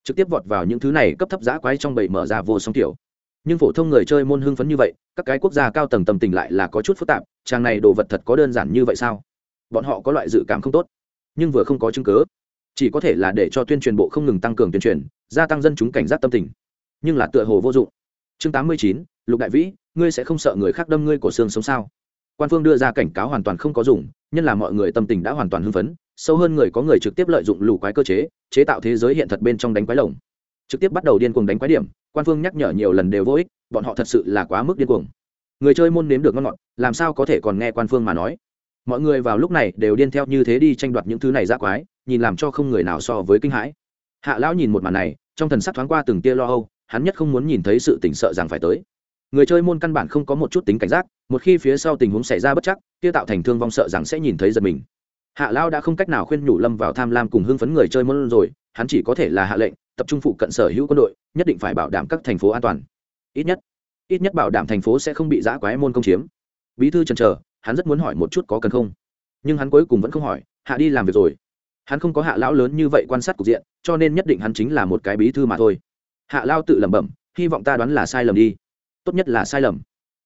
Trực tiếp vọt vào những thứ này cấp thấp giã quái trong bầy mở ra vô song tiểu. Nhưng phổ thông người chơi môn hưng phấn như vậy, các cái quốc gia cao tầng tầm tình lại là có chút phức tạp, trang này đồ vật thật có đơn giản như vậy sao? Bọn họ có loại dự cảm không tốt, nhưng vừa không có chứng cớ chỉ có thể là để cho tuyên truyền bộ không ngừng tăng cường tuyên truyền, gia tăng dân chúng cảnh giác tâm tình. Nhưng là tựa hồ vô dụng. Chương tám mươi chín, lục đại vĩ, ngươi sẽ không sợ người khác đâm ngươi của xương sống sao? Quan phương đưa ra cảnh cáo hoàn toàn không có dùng, nhân là mọi người tâm tình đã hoàn toàn hưng phấn, sâu hơn người có người trực tiếp lợi dụng lù quái cơ chế chế tạo thế giới hiện thật bên trong đánh quái lồng. Trực tiếp bắt đầu điên cuồng đánh quái điểm, quan phương nhắc nhở nhiều lần đều vô ích, bọn họ thật sự là quá mức điên cuồng. Người chơi môn nếm được ngon ngọt, làm sao có thể còn nghe quan phương mà nói? Mọi người vào lúc này đều điên theo như thế đi tranh đoạt những thứ này ra quái, nhìn làm cho không người nào so với kinh hãi. Hạ lão nhìn một màn này, trong thần sắc thoáng qua từng tia lo âu, hắn nhất không muốn nhìn thấy sự tỉnh sợ rằng phải tới. Người chơi môn căn bản không có một chút tính cảnh giác, một khi phía sau tình huống xảy ra bất chắc, kia tạo thành thương vong sợ rằng sẽ nhìn thấy giật mình. Hạ lao đã không cách nào khuyên nhủ lâm vào tham lam cùng hưng phấn người chơi môn rồi, hắn chỉ có thể là hạ lệnh, tập trung phụ cận sở hữu quân đội, nhất định phải bảo đảm các thành phố an toàn. Ít nhất ít nhất bảo đảm thành phố sẽ không bị giã quái môn công chiếm. Bí thư trần chờ hắn rất muốn hỏi một chút có cần không. Nhưng hắn cuối cùng vẫn không hỏi, hạ đi làm việc rồi. Hắn không có hạ lão lớn như vậy quan sát cục diện, cho nên nhất định hắn chính là một cái bí thư mà thôi. Hạ lao tự lẩm bẩm, hy vọng ta đoán là sai lầm đi. Tốt nhất là sai lầm.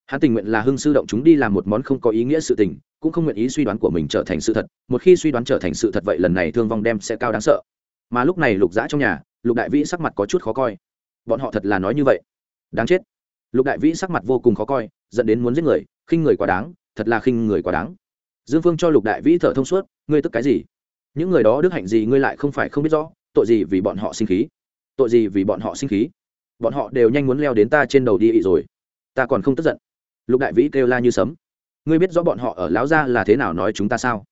Hắn tình nguyện là hưng sư động chúng đi làm một món không có ý nghĩa sự tình, cũng không nguyện ý suy đoán của mình trở thành sự thật. Một khi suy đoán trở thành sự thật vậy lần này thương vong đem sẽ cao đáng sợ. Mà lúc này lục dã trong nhà, lục đại vĩ sắc mặt có chút khó coi. Bọn họ thật là nói như vậy. Đáng chết. Lục đại vĩ sắc mặt vô cùng khó coi, dẫn đến muốn giết người, khinh người quá đáng thật là khinh người quá đáng. Dương phương cho lục đại vĩ thở thông suốt, ngươi tức cái gì? Những người đó đức hạnh gì ngươi lại không phải không biết rõ, tội gì vì bọn họ sinh khí? Tội gì vì bọn họ sinh khí? Bọn họ đều nhanh muốn leo đến ta trên đầu đi ị rồi. Ta còn không tức giận. Lục đại vĩ kêu la như sấm. Ngươi biết rõ bọn họ ở láo ra là thế nào nói chúng ta sao?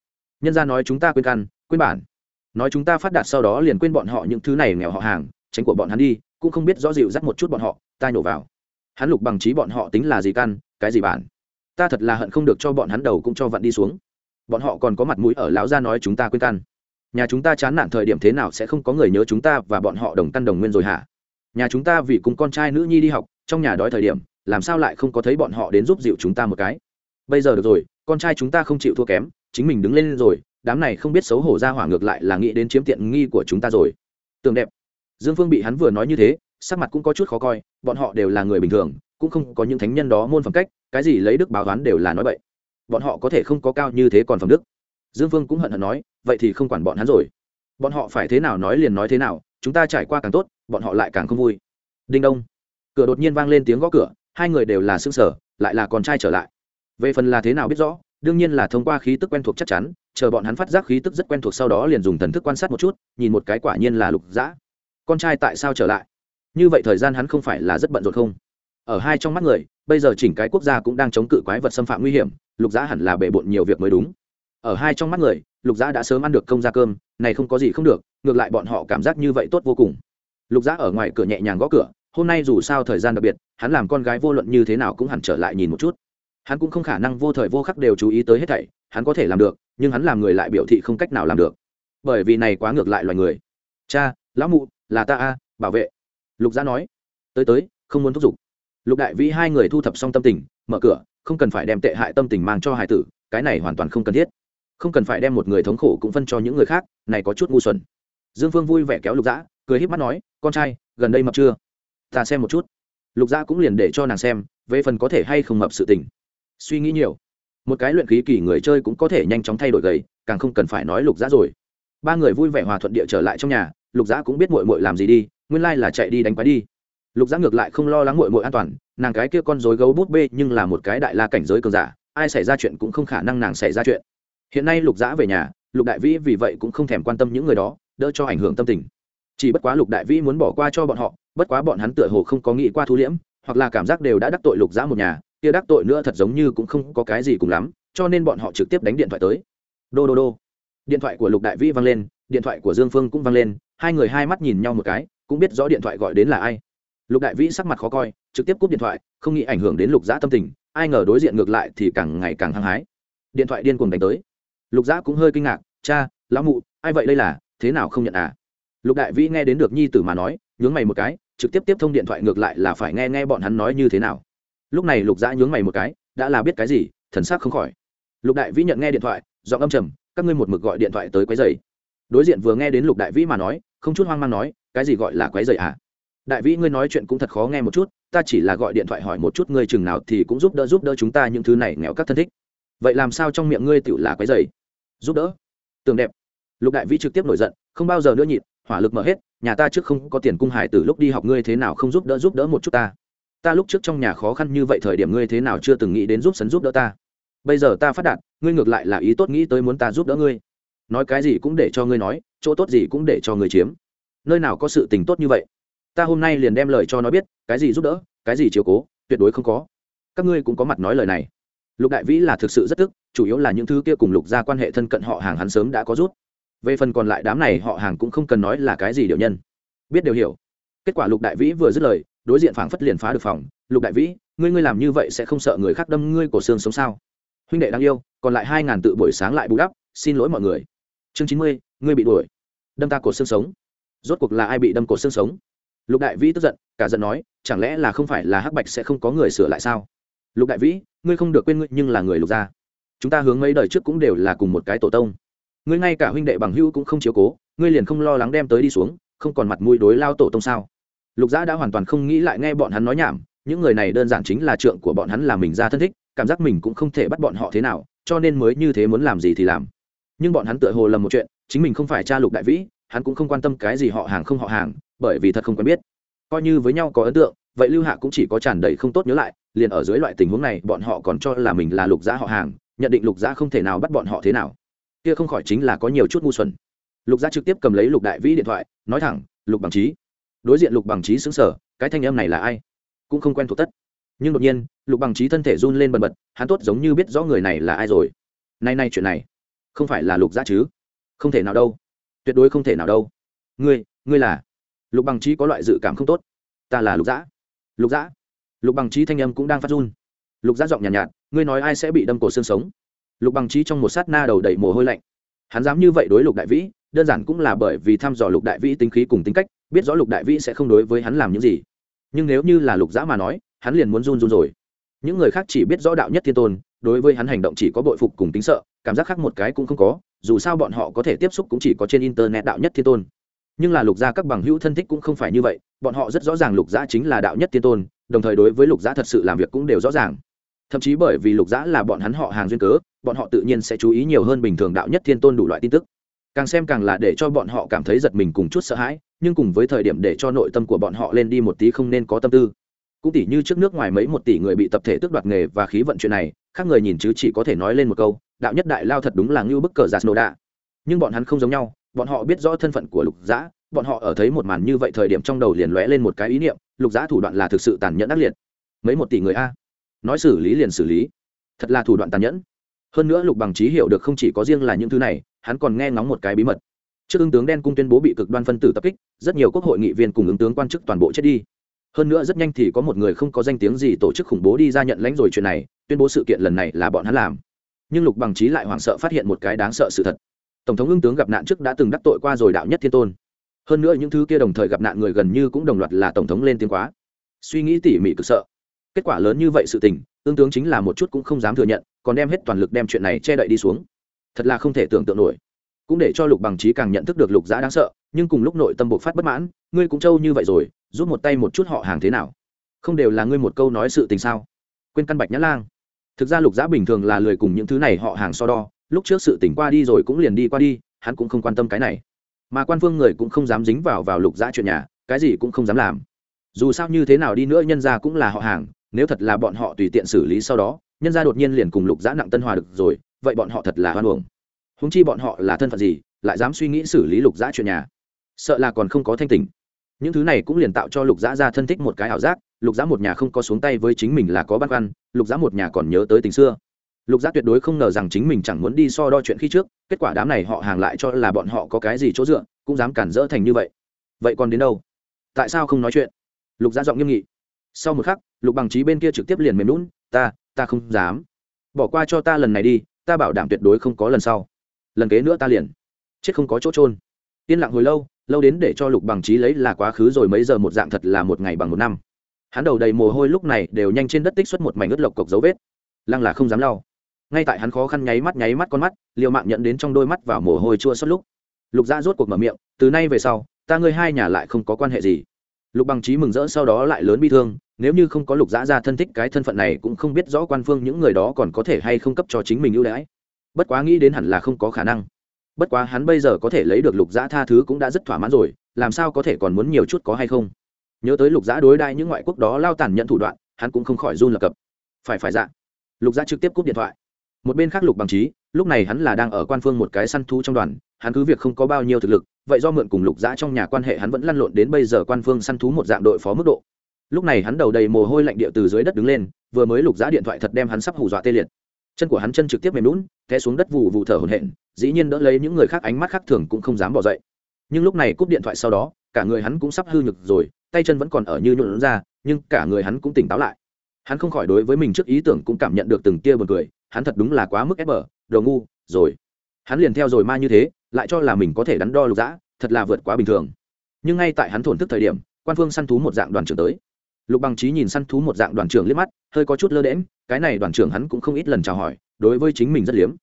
Nhân gia nói chúng ta quên căn, quên bản. Nói chúng ta phát đạt sau đó liền quên bọn họ những thứ này nghèo họ hàng, tránh của bọn hắn đi, cũng không biết rõ dịu dắt một chút bọn họ ta nhổ vào. Hắn lục bằng trí bọn họ tính là gì căn, cái gì bản? Ta thật là hận không được cho bọn hắn đầu cũng cho vặn đi xuống. Bọn họ còn có mặt mũi ở lão gia nói chúng ta quên căn. Nhà chúng ta chán nản thời điểm thế nào sẽ không có người nhớ chúng ta và bọn họ đồng căn đồng nguyên rồi hả? Nhà chúng ta vì cùng con trai nữ nhi đi học, trong nhà đói thời điểm, làm sao lại không có thấy bọn họ đến giúp dịu chúng ta một cái? Bây giờ được rồi, con trai chúng ta không chịu thua kém, chính mình đứng lên rồi, đám này không biết xấu hổ ra hỏa ngược lại là nghĩ đến chiếm tiện nghi của chúng ta rồi. Tường đẹp. Dương phương bị hắn vừa nói như thế, sắc mặt cũng có chút khó coi, bọn họ đều là người bình thường cũng không có những thánh nhân đó môn phẩm cách, cái gì lấy đức báo toán đều là nói vậy bọn họ có thể không có cao như thế còn phẩm đức. Dương phương cũng hận hận nói, vậy thì không quản bọn hắn rồi. Bọn họ phải thế nào nói liền nói thế nào, chúng ta trải qua càng tốt, bọn họ lại càng không vui. Đinh đông. Cửa đột nhiên vang lên tiếng gõ cửa, hai người đều là xương sở lại là con trai trở lại. Về phần là thế nào biết rõ, đương nhiên là thông qua khí tức quen thuộc chắc chắn, chờ bọn hắn phát giác khí tức rất quen thuộc sau đó liền dùng thần thức quan sát một chút, nhìn một cái quả nhiên là lục dã. Con trai tại sao trở lại? Như vậy thời gian hắn không phải là rất bận rộn không? Ở hai trong mắt người, bây giờ chỉnh cái quốc gia cũng đang chống cự quái vật xâm phạm nguy hiểm, lục giã hẳn là bề bộn nhiều việc mới đúng. Ở hai trong mắt người, lục giã đã sớm ăn được công ra cơm, này không có gì không được, ngược lại bọn họ cảm giác như vậy tốt vô cùng. Lục giã ở ngoài cửa nhẹ nhàng gõ cửa, hôm nay dù sao thời gian đặc biệt, hắn làm con gái vô luận như thế nào cũng hẳn trở lại nhìn một chút. Hắn cũng không khả năng vô thời vô khắc đều chú ý tới hết thảy, hắn có thể làm được, nhưng hắn làm người lại biểu thị không cách nào làm được. Bởi vì này quá ngược lại loài người. Cha, lão mụ, là ta a, bảo vệ. Lục giã nói. Tới tới, không muốn thúc giục lục đại vĩ hai người thu thập xong tâm tình, mở cửa, không cần phải đem tệ hại tâm tình mang cho hải tử, cái này hoàn toàn không cần thiết. Không cần phải đem một người thống khổ cũng phân cho những người khác, này có chút ngu xuẩn. Dương phương vui vẻ kéo lục dã, cười híp mắt nói, con trai, gần đây mập chưa? Ta xem một chút. Lục dã cũng liền để cho nàng xem, về phần có thể hay không mập sự tình. Suy nghĩ nhiều. Một cái luyện khí kỳ người chơi cũng có thể nhanh chóng thay đổi gầy, càng không cần phải nói lục giã rồi. Ba người vui vẻ hòa thuận địa trở lại trong nhà, lục giã cũng biết mội mội làm gì đi, nguyên lai là chạy đi đánh quái đi lục giã ngược lại không lo lắng mội mội an toàn, nàng cái kia con dối gấu bút bê nhưng là một cái đại la cảnh giới cường giả, ai xảy ra chuyện cũng không khả năng nàng xảy ra chuyện. Hiện nay lục giã về nhà, lục đại vĩ vì vậy cũng không thèm quan tâm những người đó, đỡ cho ảnh hưởng tâm tình. Chỉ bất quá lục đại vĩ muốn bỏ qua cho bọn họ, bất quá bọn hắn tựa hồ không có nghĩ qua thu liễm, hoặc là cảm giác đều đã đắc tội lục giã một nhà, kia đắc tội nữa thật giống như cũng không có cái gì cùng lắm, cho nên bọn họ trực tiếp đánh điện thoại tới. Đô đô đô. Điện thoại của lục đại vĩ vang lên, điện thoại của dương phương cũng vang lên, hai người hai mắt nhìn nhau một cái, cũng biết rõ điện thoại gọi đến là ai lục đại vĩ sắc mặt khó coi, trực tiếp cúp điện thoại, không nghĩ ảnh hưởng đến lục giã tâm tình, ai ngờ đối diện ngược lại thì càng ngày càng hăng hái. Điện thoại điên cuồng đánh tới. Lục giã cũng hơi kinh ngạc, cha, lão mụ, ai vậy đây là, thế nào không nhận à? Lục đại vĩ nghe đến được nhi tử mà nói, nhướng mày một cái, trực tiếp tiếp thông điện thoại ngược lại là phải nghe nghe bọn hắn nói như thế nào. Lúc này lục giã nhướng mày một cái, đã là biết cái gì, thần sắc không khỏi. Lục đại vĩ nhận nghe điện thoại, giọng âm trầm, các ngươi một mực gọi điện thoại tới quấy dày đối diện vừa nghe đến lục đại vĩ mà nói, không chút hoang mang nói, cái gì gọi là quấy dày à? Đại vĩ ngươi nói chuyện cũng thật khó nghe một chút, ta chỉ là gọi điện thoại hỏi một chút ngươi chừng nào thì cũng giúp đỡ giúp đỡ chúng ta những thứ này nghèo các thân thích. Vậy làm sao trong miệng ngươi tựu là cái giày giúp đỡ? Tường đẹp. Lục đại vĩ trực tiếp nổi giận, không bao giờ nữa nhịn, hỏa lực mở hết, nhà ta trước không có tiền cung hải từ lúc đi học ngươi thế nào không giúp đỡ giúp đỡ một chút ta? Ta lúc trước trong nhà khó khăn như vậy thời điểm ngươi thế nào chưa từng nghĩ đến giúp sấn giúp đỡ ta? Bây giờ ta phát đạt, ngươi ngược lại là ý tốt nghĩ tới muốn ta giúp đỡ ngươi. Nói cái gì cũng để cho ngươi nói, chỗ tốt gì cũng để cho ngươi chiếm. Nơi nào có sự tình tốt như vậy? Ta hôm nay liền đem lời cho nó biết, cái gì giúp đỡ, cái gì chiếu cố, tuyệt đối không có. Các ngươi cũng có mặt nói lời này. Lục đại vĩ là thực sự rất tức, chủ yếu là những thứ kia cùng lục ra quan hệ thân cận họ hàng hắn sớm đã có rút. Về phần còn lại đám này họ hàng cũng không cần nói là cái gì điều nhân. Biết đều hiểu. Kết quả lục đại vĩ vừa dứt lời, đối diện phảng phất liền phá được phòng. Lục đại vĩ, ngươi ngươi làm như vậy sẽ không sợ người khác đâm ngươi cổ xương sống sao? Huynh đệ đáng yêu, còn lại hai ngàn tự buổi sáng lại bù đắp, xin lỗi mọi người. Chương chín mươi, ngươi bị đuổi. Đâm ta cổ xương sống. Rốt cuộc là ai bị đâm cổ xương sống? Lục đại vĩ tức giận, cả giận nói, chẳng lẽ là không phải là hắc bạch sẽ không có người sửa lại sao? Lục đại vĩ, ngươi không được quên ngươi nhưng là người lục gia. Chúng ta hướng mấy đời trước cũng đều là cùng một cái tổ tông. Ngươi ngay cả huynh đệ bằng hữu cũng không chiếu cố, ngươi liền không lo lắng đem tới đi xuống, không còn mặt mũi đối lao tổ tông sao? Lục gia đã hoàn toàn không nghĩ lại nghe bọn hắn nói nhảm, những người này đơn giản chính là trượng của bọn hắn là mình ra thân thích, cảm giác mình cũng không thể bắt bọn họ thế nào, cho nên mới như thế muốn làm gì thì làm. Nhưng bọn hắn tựa hồ lầm một chuyện, chính mình không phải cha lục đại vĩ, hắn cũng không quan tâm cái gì họ hàng không họ hàng bởi vì thật không quen biết. Coi như với nhau có ấn tượng, vậy lưu hạ cũng chỉ có tràn đầy không tốt nhớ lại, liền ở dưới loại tình huống này, bọn họ còn cho là mình là lục gia họ hàng, nhận định lục gia không thể nào bắt bọn họ thế nào. Kia không khỏi chính là có nhiều chút ngu xuẩn. Lục gia trực tiếp cầm lấy lục đại vĩ điện thoại, nói thẳng, lục bằng trí đối diện lục bằng trí xứng sở cái thanh âm này là ai? Cũng không quen thuộc tất. Nhưng đột nhiên, lục bằng trí thân thể run lên bần bật, hắn tốt giống như biết rõ người này là ai rồi. Nay nay chuyện này, không phải là lục gia chứ? Không thể nào đâu. Tuyệt đối không thể nào đâu. Ngươi ngươi là lục bằng trí có loại dự cảm không tốt. Ta là lục dã. Lục dã. Lục bằng trí thanh âm cũng đang phát run. Lục dã giọng nhàn nhạt, nhạt ngươi nói ai sẽ bị đâm cổ xương sống? Lục bằng trí trong một sát na đầu đầy mồ hôi lạnh. Hắn dám như vậy đối lục đại vĩ đơn giản cũng là bởi vì thăm dò lục đại vĩ tính khí cùng tính cách biết rõ lục đại vĩ sẽ không đối với hắn làm những gì. Nhưng nếu như là lục dã mà nói hắn liền muốn run run rồi. Những người khác chỉ biết rõ đạo nhất thiên tôn đối với hắn hành động chỉ có bội phục cùng tính sợ cảm giác khác một cái cũng không có dù sao bọn họ có thể tiếp xúc cũng chỉ có trên internet đạo nhất thiên tôn nhưng là lục gia các bằng hữu thân thích cũng không phải như vậy, bọn họ rất rõ ràng lục gia chính là đạo nhất thiên tôn, đồng thời đối với lục gia thật sự làm việc cũng đều rõ ràng. Thậm chí bởi vì lục gia là bọn hắn họ hàng duyên cớ, bọn họ tự nhiên sẽ chú ý nhiều hơn bình thường đạo nhất thiên tôn đủ loại tin tức. Càng xem càng là để cho bọn họ cảm thấy giật mình cùng chút sợ hãi, nhưng cùng với thời điểm để cho nội tâm của bọn họ lên đi một tí không nên có tâm tư. Cũng tỷ như trước nước ngoài mấy một tỷ người bị tập thể tước đoạt nghề và khí vận chuyện này, khác người nhìn chứ chỉ có thể nói lên một câu, đạo nhất đại lao thật đúng là ngưu bức cờ giạt nổ nhưng bọn hắn không giống nhau bọn họ biết rõ thân phận của lục dã bọn họ ở thấy một màn như vậy thời điểm trong đầu liền lóe lên một cái ý niệm, lục dã thủ đoạn là thực sự tàn nhẫn ác liệt. Mấy một tỷ người a. Nói xử lý liền xử lý. Thật là thủ đoạn tàn nhẫn. Hơn nữa lục bằng trí hiểu được không chỉ có riêng là những thứ này, hắn còn nghe ngóng một cái bí mật. Trước ứng tướng đen cung tuyên bố bị cực đoan phân tử tập kích, rất nhiều quốc hội nghị viên cùng ứng tướng quan chức toàn bộ chết đi. Hơn nữa rất nhanh thì có một người không có danh tiếng gì tổ chức khủng bố đi ra nhận lãnh rồi chuyện này, tuyên bố sự kiện lần này là bọn hắn làm. Nhưng lục bằng trí lại hoảng sợ phát hiện một cái đáng sợ sự thật tổng thống ưng tướng gặp nạn trước đã từng đắc tội qua rồi đạo nhất thiên tôn. Hơn nữa những thứ kia đồng thời gặp nạn người gần như cũng đồng loạt là tổng thống lên tiếng quá. Suy nghĩ tỉ mỉ cực sợ. Kết quả lớn như vậy sự tình ương tướng chính là một chút cũng không dám thừa nhận, còn đem hết toàn lực đem chuyện này che đậy đi xuống. Thật là không thể tưởng tượng nổi. Cũng để cho lục bằng trí càng nhận thức được lục giã đáng sợ, nhưng cùng lúc nội tâm bộc phát bất mãn, ngươi cũng trâu như vậy rồi giúp một tay một chút họ hàng thế nào? Không đều là ngươi một câu nói sự tình sao? Quên căn bạch nhã lang. Thực ra lục giã bình thường là lười cùng những thứ này họ hàng so đo lúc trước sự tỉnh qua đi rồi cũng liền đi qua đi, hắn cũng không quan tâm cái này. Mà quan phương người cũng không dám dính vào vào lục giã chuyện nhà, cái gì cũng không dám làm. Dù sao như thế nào đi nữa nhân ra cũng là họ hàng, nếu thật là bọn họ tùy tiện xử lý sau đó, nhân ra đột nhiên liền cùng lục giã nặng tân hòa được rồi, vậy bọn họ thật là hoan hồng húng chi bọn họ là thân phận gì, lại dám suy nghĩ xử lý lục giã chuyện nhà? Sợ là còn không có thanh tình những thứ này cũng liền tạo cho lục giã ra thân thích một cái ảo giác, lục giã một nhà không có xuống tay với chính mình là có băn khoăn, lục giã một nhà còn nhớ tới tình xưa lục giã tuyệt đối không ngờ rằng chính mình chẳng muốn đi so đo chuyện khi trước, kết quả đám này họ hàng lại cho là bọn họ có cái gì chỗ dựa, cũng dám cản rỡ thành như vậy. Vậy còn đến đâu? Tại sao không nói chuyện? Lục giã giọng nghiêm nghị. Sau một khắc, lục bằng trí bên kia trực tiếp liền mềm lún ta ta không dám. Bỏ qua cho ta lần này đi, ta bảo đảm tuyệt đối không có lần sau. Lần kế nữa ta liền. Chết không có chỗ trôn yên lặng hồi lâu lâu đến để cho lục bằng trí lấy là quá khứ rồi mấy giờ một dạng thật là một ngày bằng một năm. Hắn đầu đầy mồ hôi lúc này đều nhanh trên đất tích xuất một mảnh ướt lộc cộc dấu vết. Lăng là không dám lau ngay tại hắn khó khăn nháy mắt nháy mắt con mắt, liều mạng nhận đến trong đôi mắt vào mồ hôi chua suốt lúc, lục gia rốt cuộc mở miệng, từ nay về sau, ta ngươi hai nhà lại không có quan hệ gì. Lục bằng trí mừng rỡ sau đó lại lớn bi thương, nếu như không có lục giã ra thân thích cái thân phận này cũng không biết rõ quan phương những người đó còn có thể hay không cấp cho chính mình ưu đãi. Bất quá nghĩ đến hẳn là không có khả năng. Bất quá hắn bây giờ có thể lấy được lục giã tha thứ cũng đã rất thỏa mãn rồi, làm sao có thể còn muốn nhiều chút có hay không? Nhớ tới lục giã đối đai những ngoại quốc đó lao tàn nhận thủ đoạn, hắn cũng không khỏi run lập cập. Phải phải dạ. Lục giã trực tiếp cúp điện thoại một bên khác lục bằng trí, lúc này hắn là đang ở quan phương một cái săn thú trong đoàn, hắn cứ việc không có bao nhiêu thực lực, vậy do mượn cùng lục giã trong nhà quan hệ hắn vẫn lăn lộn đến bây giờ quan phương săn thú một dạng đội phó mức độ. Lúc này hắn đầu đầy mồ hôi lạnh địa từ dưới đất đứng lên, vừa mới lục giã điện thoại thật đem hắn sắp hù dọa tê liệt. Chân của hắn chân trực tiếp mềm lún té xuống đất vụ vụ thở hổn hển, dĩ nhiên đỡ lấy những người khác ánh mắt khác thường cũng không dám bỏ dậy. Nhưng lúc này cúp điện thoại sau đó, cả người hắn cũng sắp hư nhực rồi, tay chân vẫn còn ở như nhuộn ra, nhưng cả người hắn cũng tỉnh táo lại hắn không khỏi đối với mình trước ý tưởng cũng cảm nhận được từng tia buồn cười, hắn thật đúng là quá mức ép bờ, đồ ngu, rồi. Hắn liền theo rồi ma như thế, lại cho là mình có thể đắn đo lục dã, thật là vượt quá bình thường. Nhưng ngay tại hắn thổn thức thời điểm, quan phương săn thú một dạng đoàn trưởng tới. Lục bằng trí nhìn săn thú một dạng đoàn trưởng liếc mắt, hơi có chút lơ đễm cái này đoàn trưởng hắn cũng không ít lần chào hỏi, đối với chính mình rất liếm.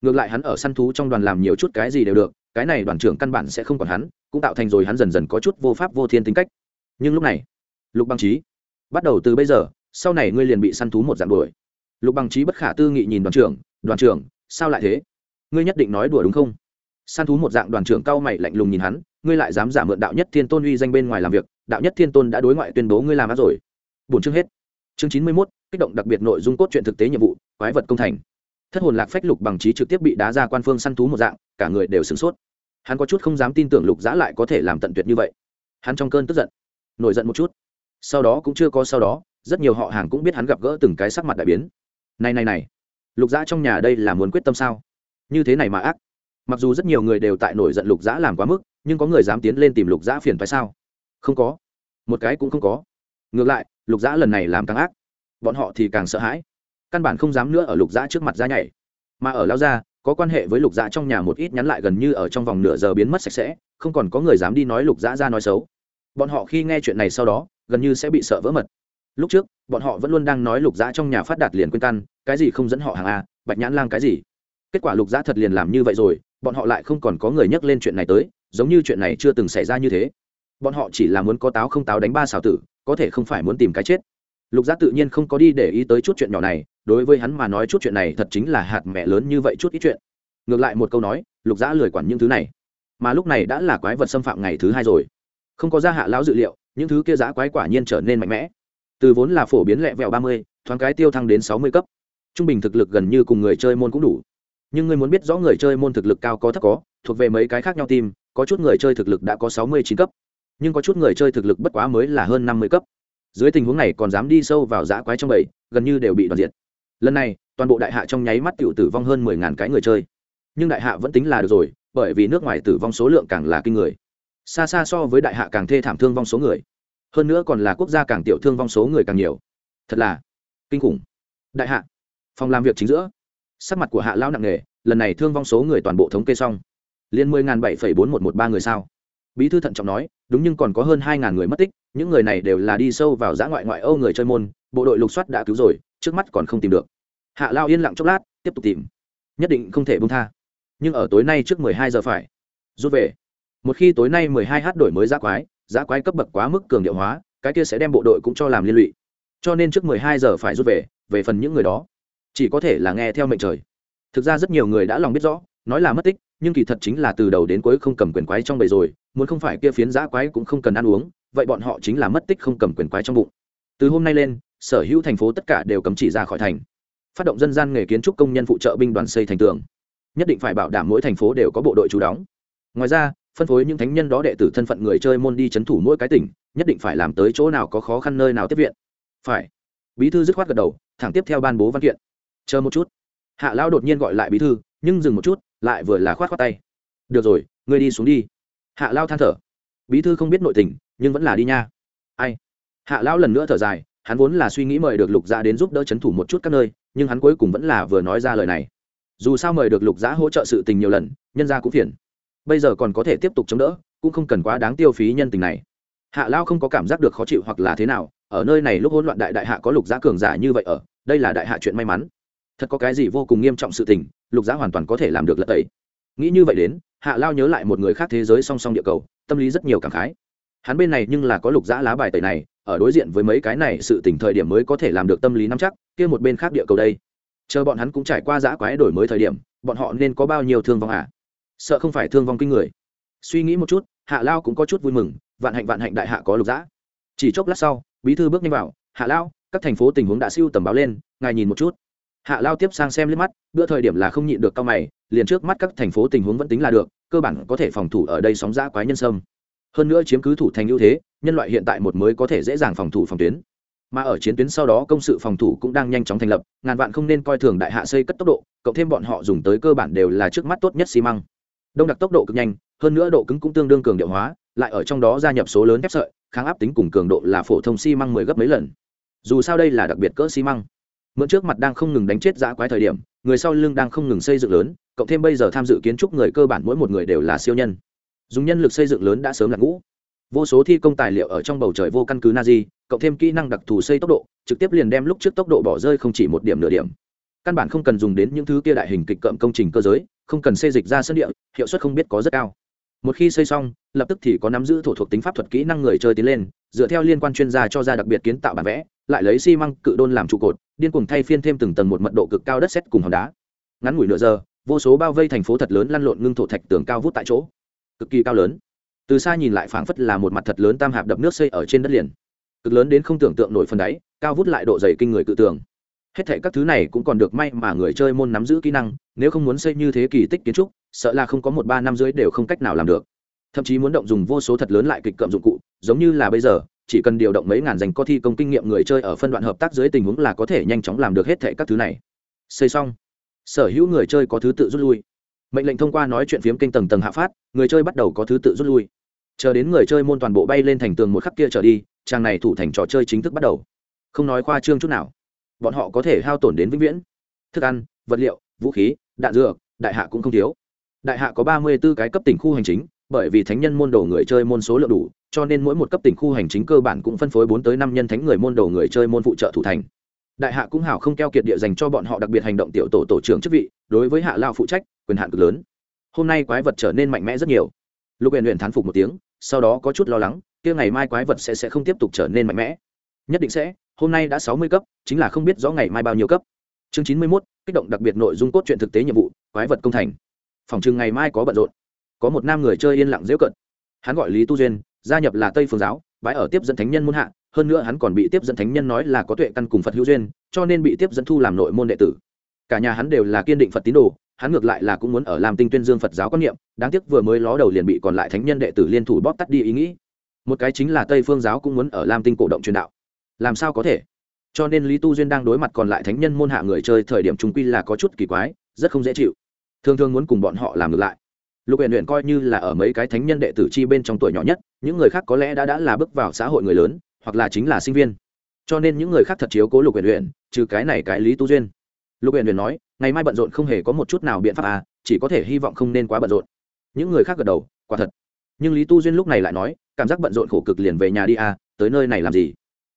Ngược lại hắn ở săn thú trong đoàn làm nhiều chút cái gì đều được, cái này đoàn trưởng căn bản sẽ không còn hắn, cũng tạo thành rồi hắn dần dần có chút vô pháp vô thiên tính cách. Nhưng lúc này, lục bằng trí bắt đầu từ bây giờ sau này ngươi liền bị săn thú một dạng đuổi. Lục bằng trí bất khả tư nghị nhìn đoàn trưởng đoàn trưởng, sao lại thế? Ngươi nhất định nói đùa đúng không? Săn thú một dạng đoàn trưởng cao mày lạnh lùng nhìn hắn, ngươi lại dám giả mượn đạo nhất thiên tôn uy danh bên ngoài làm việc, đạo nhất thiên tôn đã đối ngoại tuyên bố ngươi làm ác rồi. Bốn chương hết. Chương chín mươi mốt, kích động đặc biệt nội dung cốt truyện thực tế nhiệm vụ, quái vật công thành. Thất hồn lạc phách lục bằng trí trực tiếp bị đá ra quan phương săn thú một dạng, cả người đều sửng sốt. Hắn có chút không dám tin tưởng lục giã lại có thể làm tận tuyệt như vậy. Hắn trong cơn tức giận, nổi giận một chút. Sau đó cũng chưa có sau đó rất nhiều họ hàng cũng biết hắn gặp gỡ từng cái sắc mặt đại biến. Này này này, lục giã trong nhà đây là muốn quyết tâm sao? Như thế này mà ác. Mặc dù rất nhiều người đều tại nổi giận lục giã làm quá mức, nhưng có người dám tiến lên tìm lục giã phiền phải sao? Không có. Một cái cũng không có. Ngược lại, lục giã lần này làm càng ác. Bọn họ thì càng sợ hãi. Căn bản không dám nữa ở lục giã trước mặt ra nhảy. Mà ở lao gia, có quan hệ với lục giã trong nhà một ít nhắn lại gần như ở trong vòng nửa giờ biến mất sạch sẽ, không còn có người dám đi nói lục giã ra nói xấu. Bọn họ khi nghe chuyện này sau đó, gần như sẽ bị sợ vỡ mật lúc trước, bọn họ vẫn luôn đang nói lục giã trong nhà phát đạt liền quên căn, cái gì không dẫn họ hàng a, bạch nhãn lang cái gì? Kết quả lục giã thật liền làm như vậy rồi, bọn họ lại không còn có người nhắc lên chuyện này tới, giống như chuyện này chưa từng xảy ra như thế. Bọn họ chỉ là muốn có táo không táo đánh ba xào tử, có thể không phải muốn tìm cái chết. Lục giác tự nhiên không có đi để ý tới chút chuyện nhỏ này, đối với hắn mà nói chút chuyện này thật chính là hạt mẹ lớn như vậy chút ít chuyện. Ngược lại một câu nói, lục giã lười quản những thứ này. Mà lúc này đã là quái vật xâm phạm ngày thứ hai rồi. Không có gia hạ lão dự liệu, những thứ kia giã quái quả nhiên trở nên mạnh mẽ từ vốn là phổ biến lẹ vẹo ba mươi, thoáng cái tiêu thăng đến sáu mươi cấp. Trung bình thực lực gần như cùng người chơi môn cũng đủ. Nhưng ngươi muốn biết rõ người chơi môn thực lực cao có thấp có, thuộc về mấy cái khác nhau tim có chút người chơi thực lực đã có sáu mươi chín cấp. Nhưng có chút người chơi thực lực bất quá mới là hơn năm mươi cấp. Dưới tình huống này còn dám đi sâu vào giã quái trong bầy, gần như đều bị đoàn diệt. Lần này, toàn bộ đại hạ trong nháy mắt tiểu tử vong hơn mười ngàn cái người chơi. Nhưng đại hạ vẫn tính là được rồi, bởi vì nước ngoài tử vong số lượng càng là kinh người. Xa xa so với đại hạ càng thê thảm thương vong số người hơn nữa còn là quốc gia càng tiểu thương vong số người càng nhiều. Thật là kinh khủng. Đại hạ, phòng làm việc chính giữa, sắc mặt của hạ lão nặng nề, lần này thương vong số người toàn bộ thống kê xong. Liên mười bảy phẩy bốn một một ba người sao? Bí thư thận trọng nói, đúng nhưng còn có hơn hai ngàn người mất tích, những người này đều là đi sâu vào giã ngoại ngoại âu người chơi môn, bộ đội lục soát đã cứu rồi, trước mắt còn không tìm được. Hạ lao yên lặng chốc lát, tiếp tục tìm. Nhất định không thể bông tha. Nhưng ở tối nay trước mười hai giờ phải. Rút về. Một khi tối nay mười hai h đổi mới giã quái giá quái cấp bậc quá mức cường điệu hóa, cái kia sẽ đem bộ đội cũng cho làm liên lụy. Cho nên trước mười hai giờ phải rút về về phần những người đó. Chỉ có thể là nghe theo mệnh trời. Thực ra rất nhiều người đã lòng biết rõ, nói là mất tích, nhưng kỳ thật chính là từ đầu đến cuối không cầm quyền quái trong bầy rồi, muốn không phải kia phiến giã quái cũng không cần ăn uống, vậy bọn họ chính là mất tích không cầm quyền quái trong bụng. Từ hôm nay lên, sở hữu thành phố tất cả đều cấm chỉ ra khỏi thành. Phát động dân gian nghề kiến trúc công nhân phụ trợ binh đoàn xây thành tường. Nhất định phải bảo đảm mỗi thành phố đều có bộ đội chú đóng. Ngoài ra phân phối những thánh nhân đó đệ tử thân phận người chơi môn đi c h ấ n thủ mỗi cái tỉnh, nhất định phải làm tới chỗ nào có khó khăn nơi nào tiếp viện. Phải. Bí thư dứt khoát gật đầu, thẳng tiếp theo ban bố văn kiện. Chờ một chút. Hạ lão đột nhiên gọi lại bí thư, nhưng dừng một chút, lại vừa là khoát khoát tay. Được rồi, ngươi đi xuống đi. Hạ lao than thở. Bí thư không biết nội tình, nhưng vẫn là đi nha. Ai? Hạ lão lần nữa thở dài, hắn vốn là suy nghĩ mời được lục gia đến giúp đỡ c h ấ n thủ một chút các nơi, nhưng hắn cuối cùng vẫn là vừa nói ra lời này. Dù sao mời được lục giã hỗ trợ sự tình nhiều lần, nhân ra cũng phiền bây giờ còn có thể tiếp tục chống đỡ, cũng không cần quá đáng tiêu phí nhân tình này. Hạ lao không có cảm giác được khó chịu hoặc là thế nào, ở nơi này lúc hỗn loạn đại đại hạ có lục giá cường giả như vậy ở, đây là đại hạ chuyện may mắn. Thật có cái gì vô cùng nghiêm trọng sự tình, lục giá hoàn toàn có thể làm được lật tẩy. Nghĩ như vậy đến, hạ lao nhớ lại một người khác thế giới song song địa cầu, tâm lý rất nhiều cảm khái. Hắn bên này nhưng là có lục giã lá bài tẩy này, ở đối diện với mấy cái này sự tỉnh thời điểm mới có thể làm được tâm lý nắm chắc, kia một bên khác địa cầu đây. Chờ bọn hắn cũng trải qua giã quái đổi mới thời điểm, bọn họ nên có bao nhiêu thương vong à? Sợ không phải thương vong kinh người. Suy nghĩ một chút, hạ lao cũng có chút vui mừng, vạn hạnh vạn hạnh đại hạ có lục giã chỉ chốc lát sau, bí thư bước nhanh vào, hạ lao, các thành phố tình huống đã siêu tầm báo lên, ngài nhìn một chút. Hạ lao tiếp sang xem liếc mắt, bữa thời điểm là không nhịn được cao mày, liền trước mắt các thành phố tình huống vẫn tính là được, cơ bản có thể phòng thủ ở đây sóng giã quái nhân sâm. Hơn nữa chiếm cứ thủ thành ưu thế, nhân loại hiện tại một mới có thể dễ dàng phòng thủ phòng tuyến. Mà ở chiến tuyến sau đó công sự phòng thủ cũng đang nhanh chóng thành lập, ngàn vạn không nên coi thường đại hạ xây cất tốc độ, cộng thêm bọn họ dùng tới cơ bản đều là trước mắt tốt nhất xi măng đông đặc tốc độ cực nhanh, hơn nữa độ cứng cũng tương đương cường điệu hóa, lại ở trong đó gia nhập số lớn thép sợi, kháng áp tính cùng cường độ là phổ thông xi măng mười gấp mấy lần. Dù sao đây là đặc biệt cỡ xi măng. Mượn trước mặt đang không ngừng đánh chết giã quái thời điểm, người sau lưng đang không ngừng xây dựng lớn, cộng thêm bây giờ tham dự kiến trúc người cơ bản mỗi một người đều là siêu nhân. Dùng nhân lực xây dựng lớn đã sớm là ngũ. Vô số thi công tài liệu ở trong bầu trời vô căn cứ na di cộng thêm kỹ năng đặc thù xây tốc độ, trực tiếp liền đem lúc trước tốc độ bỏ rơi không chỉ một điểm nửa điểm. Căn bản không cần dùng đến những thứ kia đại hình kịch cậm công trình cơ giới không cần xây dịch ra sân địa, hiệu suất không biết có rất cao. Một khi xây xong, lập tức thì có nắm giữ thổ thuộc tính pháp thuật kỹ năng người chơi tiến lên, dựa theo liên quan chuyên gia cho ra đặc biệt kiến tạo bản vẽ, lại lấy xi măng cự đôn làm trụ cột, điên cuồng thay phiên thêm từng tầng một mật độ cực cao đất xét cùng hòn đá. Ngắn ngủi nửa giờ, vô số bao vây thành phố thật lớn lăn lộn ngưng thổ thạch tường cao vút tại chỗ. Cực kỳ cao lớn. Từ xa nhìn lại phảng phất là một mặt thật lớn tam hạp đập nước xây ở trên đất liền. Cực lớn đến không tưởng tượng nổi phần đáy, cao vút lại độ dày kinh người cự tường. Hết thể các thứ này cũng còn được may mà người chơi môn nắm giữ kỹ năng nếu không muốn xây như thế kỳ tích kiến trúc, sợ là không có một ba năm dưới đều không cách nào làm được. Thậm chí muốn động dùng vô số thật lớn lại kịch cậm dụng cụ, giống như là bây giờ, chỉ cần điều động mấy ngàn dành có thi công kinh nghiệm người chơi ở phân đoạn hợp tác dưới tình huống là có thể nhanh chóng làm được hết thệ các thứ này. Xây xong, sở hữu người chơi có thứ tự rút lui. Mệnh lệnh thông qua nói chuyện phiếm kênh tầng tầng hạ phát, người chơi bắt đầu có thứ tự rút lui. Chờ đến người chơi môn toàn bộ bay lên thành tường một khắc kia trở đi trang này thủ thành trò chơi chính thức bắt đầu. Không nói khoa trương chút nào. Bọn họ có thể hao tổn đến vĩnh viễn. Thức ăn, vật liệu, vũ khí đạn dược, đại hạ cũng không thiếu. Đại hạ có ba mươi b ố cái cấp tỉnh khu hành chính, bởi vì thánh nhân môn đồ người chơi môn số lượng đủ, cho nên mỗi một cấp tỉnh khu hành chính cơ bản cũng phân phối bốn tới năm nhân thánh người môn đồ người chơi môn phụ trợ thủ thành. Đại hạ cũng hảo không keo kiệt địa dành cho bọn họ đặc biệt hành động tiểu tổ tổ trưởng chức vị, đối với hạ lao phụ trách, quyền hạn cực lớn. Hôm nay quái vật trở nên mạnh mẽ rất nhiều. Lục huyện uyển thán phục một tiếng, sau đó có chút lo lắng, kia ngày mai quái vật sẽ sẽ không tiếp tục trở nên mạnh mẽ. Nhất định sẽ, hôm nay đã sáu mươi cấp, chính là không biết rõ ngày mai bao nhiêu cấp. Chương chín mươi mốt kích động đặc biệt nội dung cốt truyện thực tế nhiệm vụ, quái vật công thành. Phòng chừng ngày mai có bận rộn. Có một nam người chơi yên lặng dễ cận hắn gọi lý tu duyên, gia nhập là tây phương giáo bãi ở tiếp dẫn thánh nhân muôn hạ, hơn nữa hắn còn bị tiếp dẫn thánh nhân nói là có tuệ căn cùng phật hữu duyên, cho nên bị tiếp dẫn thu làm nội môn đệ tử. Cả nhà hắn đều là kiên định phật tín đồ, hắn ngược lại là cũng muốn ở làm tinh tuyên dương phật giáo quan niệm, đáng tiếc vừa mới ló đầu liền bị còn lại thánh nhân đệ tử liên thủ bóp tắt đi ý nghĩ. Một cái chính là tây phương giáo cũng muốn ở lam tinh cổ động truyền đạo. Làm sao có thể? Cho nên lý tu duyên đang đối mặt còn lại thánh nhân môn hạ người chơi thời điểm chúng quy là có chút kỳ quái, rất không dễ chịu. Thường thường muốn cùng bọn họ làm ngược lại. Lục huyện huyện coi như là ở mấy cái thánh nhân đệ tử chi bên trong tuổi nhỏ nhất, những người khác có lẽ đã đã là bước vào xã hội người lớn, hoặc là chính là sinh viên. Cho nên những người khác thật chiếu cố lục huyện huyện trừ cái này cái lý tu duyên. Lục huyện huyện nói, ngày mai bận rộn không hề có một chút nào biện pháp à chỉ có thể hy vọng không nên quá bận rộn. Những người khác gật đầu, quả thật. Nhưng lý tu duyên lúc này lại nói, cảm giác bận rộn khổ cực liền về nhà đi à tới nơi này làm gì?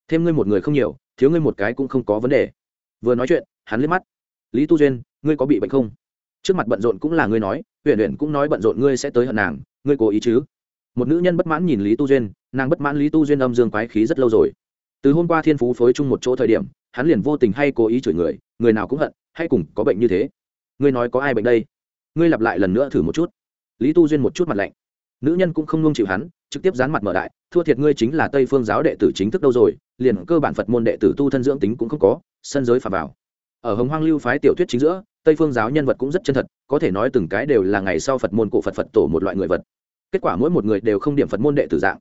Thêm ngươi một người không nhiều, thiếu ngươi một cái cũng không có vấn đề. Vừa nói chuyện, hắn liếc mắt. Lý tu duyên, ngươi có bị bệnh không? Trước mặt bận rộn cũng là ngươi nói huyện huyện cũng nói bận rộn ngươi sẽ tới hận nàng, ngươi cố ý chứ? Một nữ nhân bất mãn nhìn lý tu duyên, nàng bất mãn lý tu duyên âm dương quái khí rất lâu rồi. Từ hôm qua thiên phú phối chung một chỗ thời điểm, hắn liền vô tình hay cố ý chửi người người nào cũng hận, hay cùng có bệnh như thế. Ngươi nói có ai bệnh đây? Ngươi lặp lại lần nữa thử một chút. Lý tu duyên một chút mặt lạnh. Nữ nhân cũng không nung chịu hắn, trực tiếp dán mặt mở đại, thua thiệt ngươi chính là tây phương giáo đệ tử chính thức đâu rồi liền cơ bản phật môn đệ tử tu thân dưỡng tính cũng không có sân giới phà vào. Ở hồng hoang lưu phái tiểu thuyết chính giữa tây phương giáo nhân vật cũng rất chân thật có thể nói từng cái đều là ngày sau phật môn cổ phật phật tổ một loại người vật. Kết quả mỗi một người đều không điểm phật môn đệ tử dạng.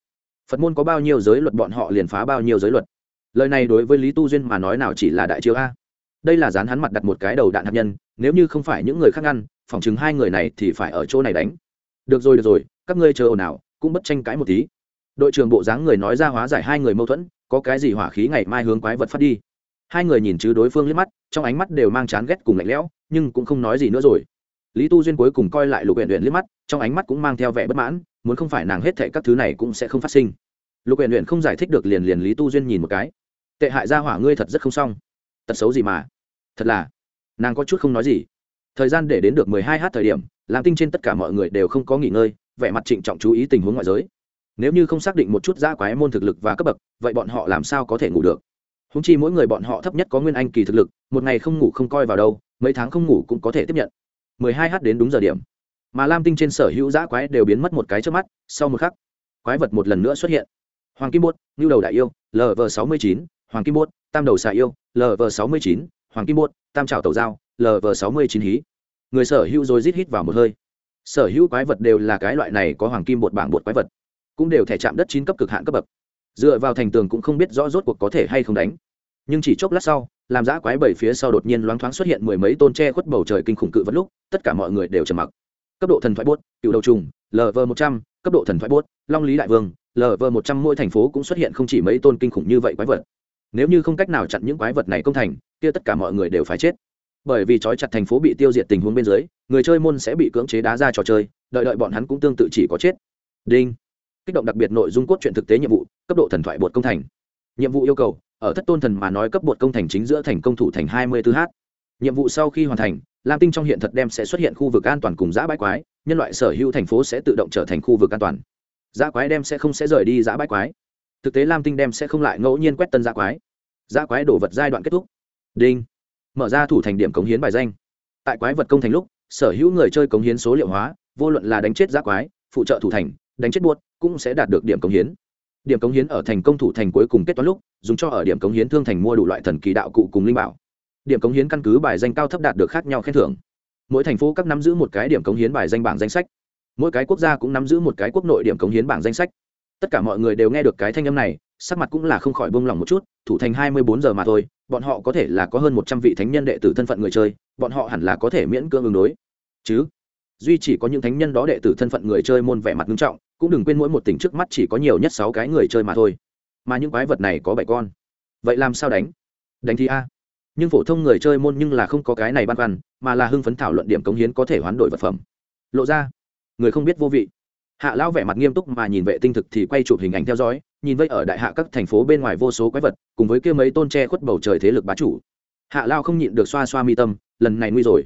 Phật môn có bao nhiêu giới luật bọn họ liền phá bao nhiêu giới luật. Lời này đối với lý tu duyên mà nói nào chỉ là đại chiếu a. Đây là dán hắn mặt đặt một cái đầu đạn hạt nhân nếu như không phải những người khác ăn, phỏng chừng hai người này thì phải ở chỗ này đánh. Được rồi được rồi các ngươi chờ ồn ào cũng bất tranh cãi một tí. Đội trưởng bộ dáng người nói ra hóa giải hai người mâu thuẫn có cái gì hỏa khí ngày mai hướng quái vật phát đi. Hai người nhìn chứ đối phương liếc mắt, trong ánh mắt đều mang chán ghét cùng lạnh lẽo, nhưng cũng không nói gì nữa rồi. Lý tu duyên cuối cùng coi lại lục huyện huyện liếc mắt, trong ánh mắt cũng mang theo vẻ bất mãn, muốn không phải nàng hết thệ các thứ này cũng sẽ không phát sinh. Lục huyện huyện không giải thích được liền liền lý tu duyên nhìn một cái. Tệ hại ra hỏa ngươi thật rất không xong. Tật xấu gì mà. Thật là. Nàng có chút không nói gì. Thời gian để đến được mười hai h thời điểm làm tinh trên tất cả mọi người đều không có nghỉ ngơi, vẻ mặt trịnh trọng chú ý tình huống ngoại giới nếu như không xác định một chút giã quái môn thực lực và cấp bậc, vậy bọn họ làm sao có thể ngủ được? Húng chi mỗi người bọn họ thấp nhất có nguyên anh kỳ thực lực, một ngày không ngủ không coi vào đâu, mấy tháng không ngủ cũng có thể tiếp nhận. mười hai h đến đúng giờ điểm. Mà lam tinh trên sở hữu giã quái đều biến mất một cái trước mắt, sau một khắc, quái vật một lần nữa xuất hiện. Hoàng kim bốt, ngưu đầu đại yêu lv sáu mươi chín, hoàng kim bốt, tam đầu xà yêu lv sáu mươi chín, hoàng kim bốt, tam trào tàu dao lv sáu mươi chín hí. Người sở hữu rồi rít hít vào một hơi. Sở hữu quái vật đều là cái loại này có hoàng kim bột bảng bột quái vật cũng đều thể chạm đất chín cấp cực hạn cấp bậc. Dựa vào thành tường cũng không biết rõ rốt cuộc có thể hay không đánh. Nhưng chỉ chốc lát sau, làm giã quái bảy phía sau đột nhiên loáng thoáng xuất hiện mười mấy tôn tre khuất bầu trời kinh khủng cự vật lúc, tất cả mọi người đều trầm mặc. Cấp độ thần thoại bốt, cựu đầu trùng lv một trăm, cấp độ thần thoại bốt, long lý đại vương lv một trăm mỗi thành phố cũng xuất hiện không chỉ mấy tôn kinh khủng như vậy quái vật. Nếu như không cách nào chặn những quái vật này công thành, kia tất cả mọi người đều phải chết. Bởi vì trói chặt thành phố bị tiêu diệt tình huống bên dưới, người chơi môn sẽ bị cưỡng chế đá ra trò chơi, đợi đợi bọn hắn cũng tương tự chỉ có chết. Đinh kích động đặc biệt nội dung cốt truyện thực tế nhiệm vụ, cấp độ thần thoại bột công thành. Nhiệm vụ yêu cầu, ở thất tôn thần mà nói cấp bột công thành chính giữa thành công thủ thành hai mươi 24 h nhiệm vụ sau khi hoàn thành, lam tinh trong hiện thật đem sẽ xuất hiện khu vực an toàn cùng giã bãi quái, nhân loại sở hữu thành phố sẽ tự động trở thành khu vực an toàn. Giã quái đem sẽ không sẽ rời đi giã bãi quái. Thực tế lam tinh đem sẽ không lại ngẫu nhiên quét tân giã quái. Giã quái đổ vật giai đoạn kết thúc. Đinh. Mở ra thủ thành điểm cống hiến bài danh. Tại quái vật công thành lúc, sở hữu người chơi cống hiến số liệu hóa, vô luận là đánh chết giã quái, phụ trợ thủ thành đánh chết buốt, cũng sẽ đạt được điểm cống hiến. Điểm cống hiến ở thành công thủ thành cuối cùng kết toán lúc, dùng cho ở điểm cống hiến thương thành mua đủ loại thần kỳ đạo cụ cùng linh bảo. Điểm cống hiến căn cứ bài danh cao thấp đạt được khác nhau khen thưởng. Mỗi thành phố các nắm giữ một cái điểm cống hiến bài danh bảng danh sách. Mỗi cái quốc gia cũng nắm giữ một cái quốc nội điểm cống hiến bảng danh sách. Tất cả mọi người đều nghe được cái thanh âm này, sắc mặt cũng là không khỏi bông lòng một chút, thủ thành hai mươi bốn giờ mà thôi, bọn họ có thể là có hơn một trăm vị thánh nhân đệ tử thân phận người chơi, bọn họ hẳn là có thể miễn cưỡng ứng đối. Chứ? Duy chỉ có những thánh nhân đó đệ tử thân phận người chơi môn vẻ mặt nghiêm trọng, cũng đừng quên mỗi một tỉnh trước mắt chỉ có nhiều nhất sáu cái người chơi mà thôi. Mà những quái vật này có bảy con. Vậy làm sao đánh? Đánh thì a. Nhưng phổ thông người chơi môn nhưng là không có cái này băn khoăn, mà là hưng phấn thảo luận điểm cống hiến có thể hoán đổi vật phẩm. Lộ ra, người không biết vô vị. Hạ lão vẻ mặt nghiêm túc mà nhìn vệ tinh thực thì quay chụp hình ảnh theo dõi, nhìn vây ở đại hạ các thành phố bên ngoài vô số quái vật, cùng với kia mấy tôn tre khuất bầu trời thế lực bá chủ. Hạ lao không nhịn được xoa xoa mi tâm, lần này nguy rồi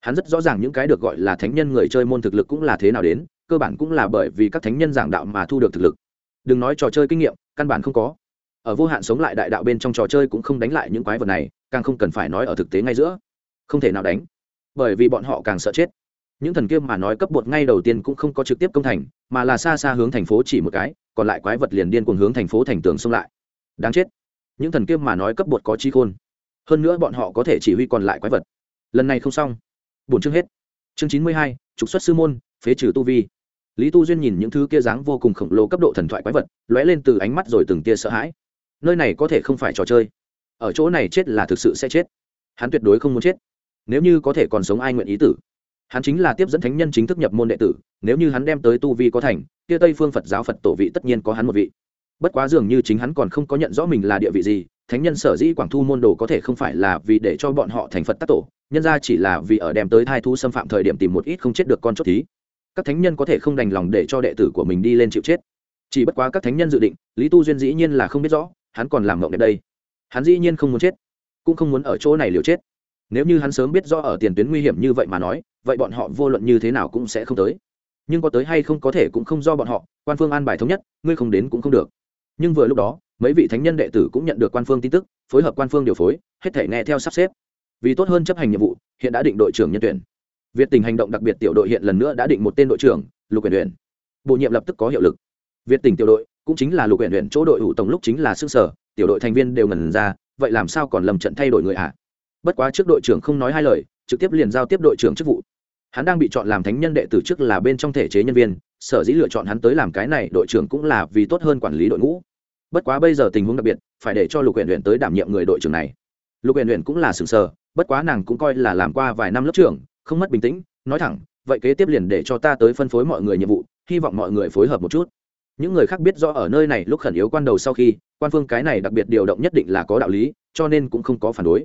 hắn rất rõ ràng những cái được gọi là thánh nhân người chơi môn thực lực cũng là thế nào đến, cơ bản cũng là bởi vì các thánh nhân giảng đạo mà thu được thực lực. Đừng nói trò chơi kinh nghiệm, căn bản không có. Ở vô hạn sống lại đại đạo bên trong trò chơi cũng không đánh lại những quái vật này, càng không cần phải nói ở thực tế ngay giữa. Không thể nào đánh, bởi vì bọn họ càng sợ chết. Những thần kiêm mà nói cấp bột ngay đầu tiên cũng không có trực tiếp công thành, mà là xa xa hướng thành phố chỉ một cái, còn lại quái vật liền điên cuồng hướng thành phố thành tường xông lại. Đáng chết. Những thần kiêm mà nói cấp bột có trí khôn. Hơn nữa bọn họ có thể chỉ huy còn lại quái vật. Lần này không xong bốn chương hết. Chương chín mươi hai, trục xuất sư môn, phế trừ tu vi. Lý tu duyên nhìn những thứ kia dáng vô cùng khổng lồ cấp độ thần thoại quái vật, lóe lên từ ánh mắt rồi từng tia sợ hãi. Nơi này có thể không phải trò chơi. Ở chỗ này chết là thực sự sẽ chết. Hắn tuyệt đối không muốn chết. Nếu như có thể còn sống ai nguyện ý tử? Hắn chính là tiếp dẫn thánh nhân chính thức nhập môn đệ tử, nếu như hắn đem tới tu vi có thành, kia tây phương phật giáo phật tổ vị tất nhiên có hắn một vị. Bất quá dường như chính hắn còn không có nhận rõ mình là địa vị gì, thánh nhân sở dĩ quảng thu môn đồ có thể không phải là vì để cho bọn họ thành phật tác tổ nhân ra chỉ là vì ở đem tới thai thú xâm phạm thời điểm tìm một ít không chết được con chốt thí. Các thánh nhân có thể không đành lòng để cho đệ tử của mình đi lên chịu chết. Chỉ bất quá các thánh nhân dự định, lý tu duyên dĩ nhiên là không biết rõ, hắn còn làm mộng đẹp đây. Hắn dĩ nhiên không muốn chết, cũng không muốn ở chỗ này liều chết. Nếu như hắn sớm biết rõ ở tiền tuyến nguy hiểm như vậy mà nói, vậy bọn họ vô luận như thế nào cũng sẽ không tới. Nhưng có tới hay không có thể cũng không do bọn họ, quan phương an bài thống nhất, ngươi không đến cũng không được. Nhưng vừa lúc đó, mấy vị thánh nhân đệ tử cũng nhận được quan phương tin tức, phối hợp quan phương điều phối, hết thể nghe theo sắp xếp vì tốt hơn chấp hành nhiệm vụ, hiện đã định đội trưởng nhân tuyển. Việt tình hành động đặc biệt tiểu đội hiện lần nữa đã định một tên đội trưởng, lục quyền huyện bổ nhiệm lập tức có hiệu lực. Việt tình tiểu đội cũng chính là lục quyền huyện chỗ đội ủ tổng lúc chính là xương sở, tiểu đội thành viên đều ngần ra, vậy làm sao còn lầm trận thay đổi người ạ? À? bất quá trước đội trưởng không nói hai lời, trực tiếp liền giao tiếp đội trưởng chức vụ. Hắn đang bị chọn làm thánh nhân đệ tử trước là bên trong thể chế nhân viên, sở dĩ lựa chọn hắn tới làm cái này đội trưởng cũng là vì tốt hơn quản lý đội ngũ. Bất quá bây giờ tình huống đặc biệt, phải để cho lục huyện huyện tới đảm nhiệm người đội trưởng này lục huyện huyện cũng là sừng sờ, bất quá nàng cũng coi là làm qua vài năm lớp trưởng, không mất bình tĩnh, nói thẳng, vậy kế tiếp liền để cho ta tới phân phối mọi người nhiệm vụ, hy vọng mọi người phối hợp một chút. Những người khác biết rõ ở nơi này lúc khẩn yếu quan đầu sau khi, quan phương cái này đặc biệt điều động nhất định là có đạo lý, cho nên cũng không có phản đối.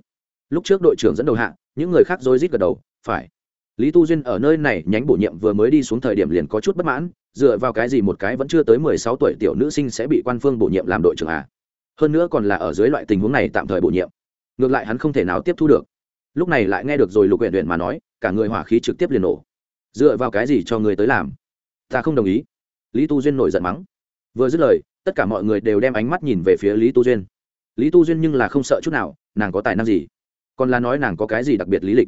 Lúc trước đội trưởng dẫn đầu hạ, những người khác dối rít gật đầu, phải. Lý tu duyên ở nơi này nhánh bổ nhiệm vừa mới đi xuống thời điểm liền có chút bất mãn, dựa vào cái gì một cái vẫn chưa tới mười sáu tuổi tiểu nữ sinh sẽ bị quan phương bổ nhiệm làm đội trưởng à? Hơn nữa còn là ở dưới loại tình huống này tạm thời bổ nhiệm ngược lại hắn không thể nào tiếp thu được. Lúc này lại nghe được rồi lục huyện huyện mà nói, cả người hỏa khí trực tiếp liền nổ. Dựa vào cái gì cho người tới làm? Ta không đồng ý. Lý tu duyên nổi giận mắng. Vừa dứt lời, tất cả mọi người đều đem ánh mắt nhìn về phía lý tu duyên. Lý tu duyên nhưng là không sợ chút nào, nàng có tài năng gì? Còn là nói nàng có cái gì đặc biệt lý lịch?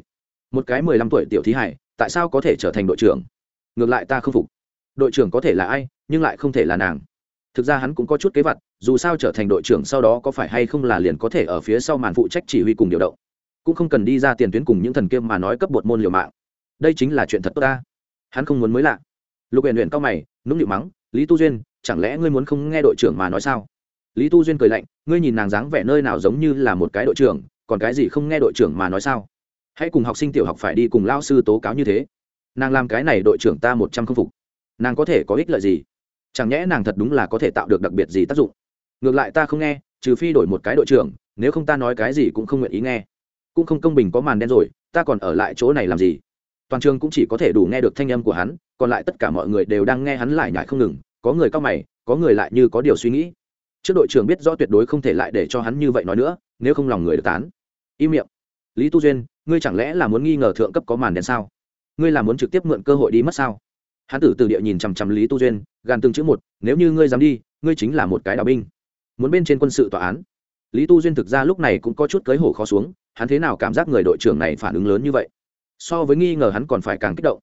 Một cái mười lăm tuổi tiểu thí hải, tại sao có thể trở thành đội trưởng? Ngược lại ta không phục. Đội trưởng có thể là ai, nhưng lại không thể là nàng thực ra hắn cũng có chút kế vật dù sao trở thành đội trưởng sau đó có phải hay không là liền có thể ở phía sau màn phụ trách chỉ huy cùng điều động. Cũng không cần đi ra tiền tuyến cùng những thần kiêm mà nói cấp bột môn liều mạng. Đây chính là chuyện thật tốt ta. Hắn không muốn mới lạ. Lục huyện huyện cao mày, nũng nịu mắng, lý tu duyên, chẳng lẽ ngươi muốn không nghe đội trưởng mà nói sao? Lý tu duyên cười lạnh, ngươi nhìn nàng dáng vẻ nơi nào giống như là một cái đội trưởng, còn cái gì không nghe đội trưởng mà nói sao? Hãy cùng học sinh tiểu học phải đi cùng lao sư tố cáo như thế. Nàng làm cái này đội trưởng ta một trăm không phục. Nàng có thể có ích lợi gì? Chẳng nhẽ nàng thật đúng là có thể tạo được đặc biệt gì tác dụng? Ngược lại ta không nghe, trừ phi đổi một cái đội trưởng, nếu không ta nói cái gì cũng không nguyện ý nghe. Cũng không công bình có màn đen rồi, ta còn ở lại chỗ này làm gì? Toàn trường cũng chỉ có thể đủ nghe được thanh âm của hắn, còn lại tất cả mọi người đều đang nghe hắn lại nhải không ngừng, có người cao mày, có người lại như có điều suy nghĩ. Trước đội trưởng biết rõ tuyệt đối không thể lại để cho hắn như vậy nói nữa, nếu không lòng người được tán. Im miệng. Lý tu duyên, ngươi chẳng lẽ là muốn nghi ngờ thượng cấp có màn đen sao? Ngươi là muốn trực tiếp mượn cơ hội đi mất sao? Hắn tử từ địa nhìn chằm chằm lý tu duyên, gàn từng chữ một, nếu như ngươi dám đi, ngươi chính là một cái đạo binh. Muốn bên trên quân sự tòa án. Lý tu duyên thực ra lúc này cũng có chút cưới hổ khó xuống, hắn thế nào cảm giác người đội trưởng này phản ứng lớn như vậy? So với nghi ngờ hắn còn phải càng kích động.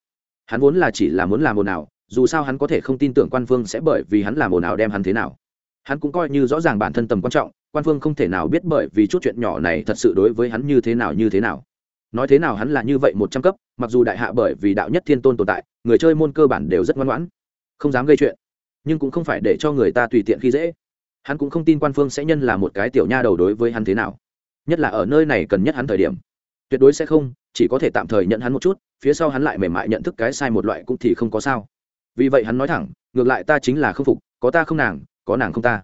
Hắn vốn là chỉ là muốn làm ồn ào, dù sao hắn có thể không tin tưởng quan phương sẽ bởi vì hắn làm ồn ào đem hắn thế nào. Hắn cũng coi như rõ ràng bản thân tầm quan trọng, quan phương không thể nào biết bởi vì chút chuyện nhỏ này thật sự đối với hắn như thế nào, như thế nào. Nói thế nào hắn là như vậy một trăm cấp, mặc dù đại hạ bởi vì đạo nhất thiên tôn tồn tại người chơi môn cơ bản đều rất ngoan ngoãn, không dám gây chuyện, nhưng cũng không phải để cho người ta tùy tiện khi dễ. Hắn cũng không tin quan phương sẽ nhân là một cái tiểu nha đầu đối với hắn thế nào, nhất là ở nơi này cần nhất hắn thời điểm. Tuyệt đối sẽ không, chỉ có thể tạm thời nhận hắn một chút, phía sau hắn lại mềm mại nhận thức cái sai một loại cũng thì không có sao. Vì vậy hắn nói thẳng, ngược lại ta chính là không phục, có ta không nàng, có nàng không ta.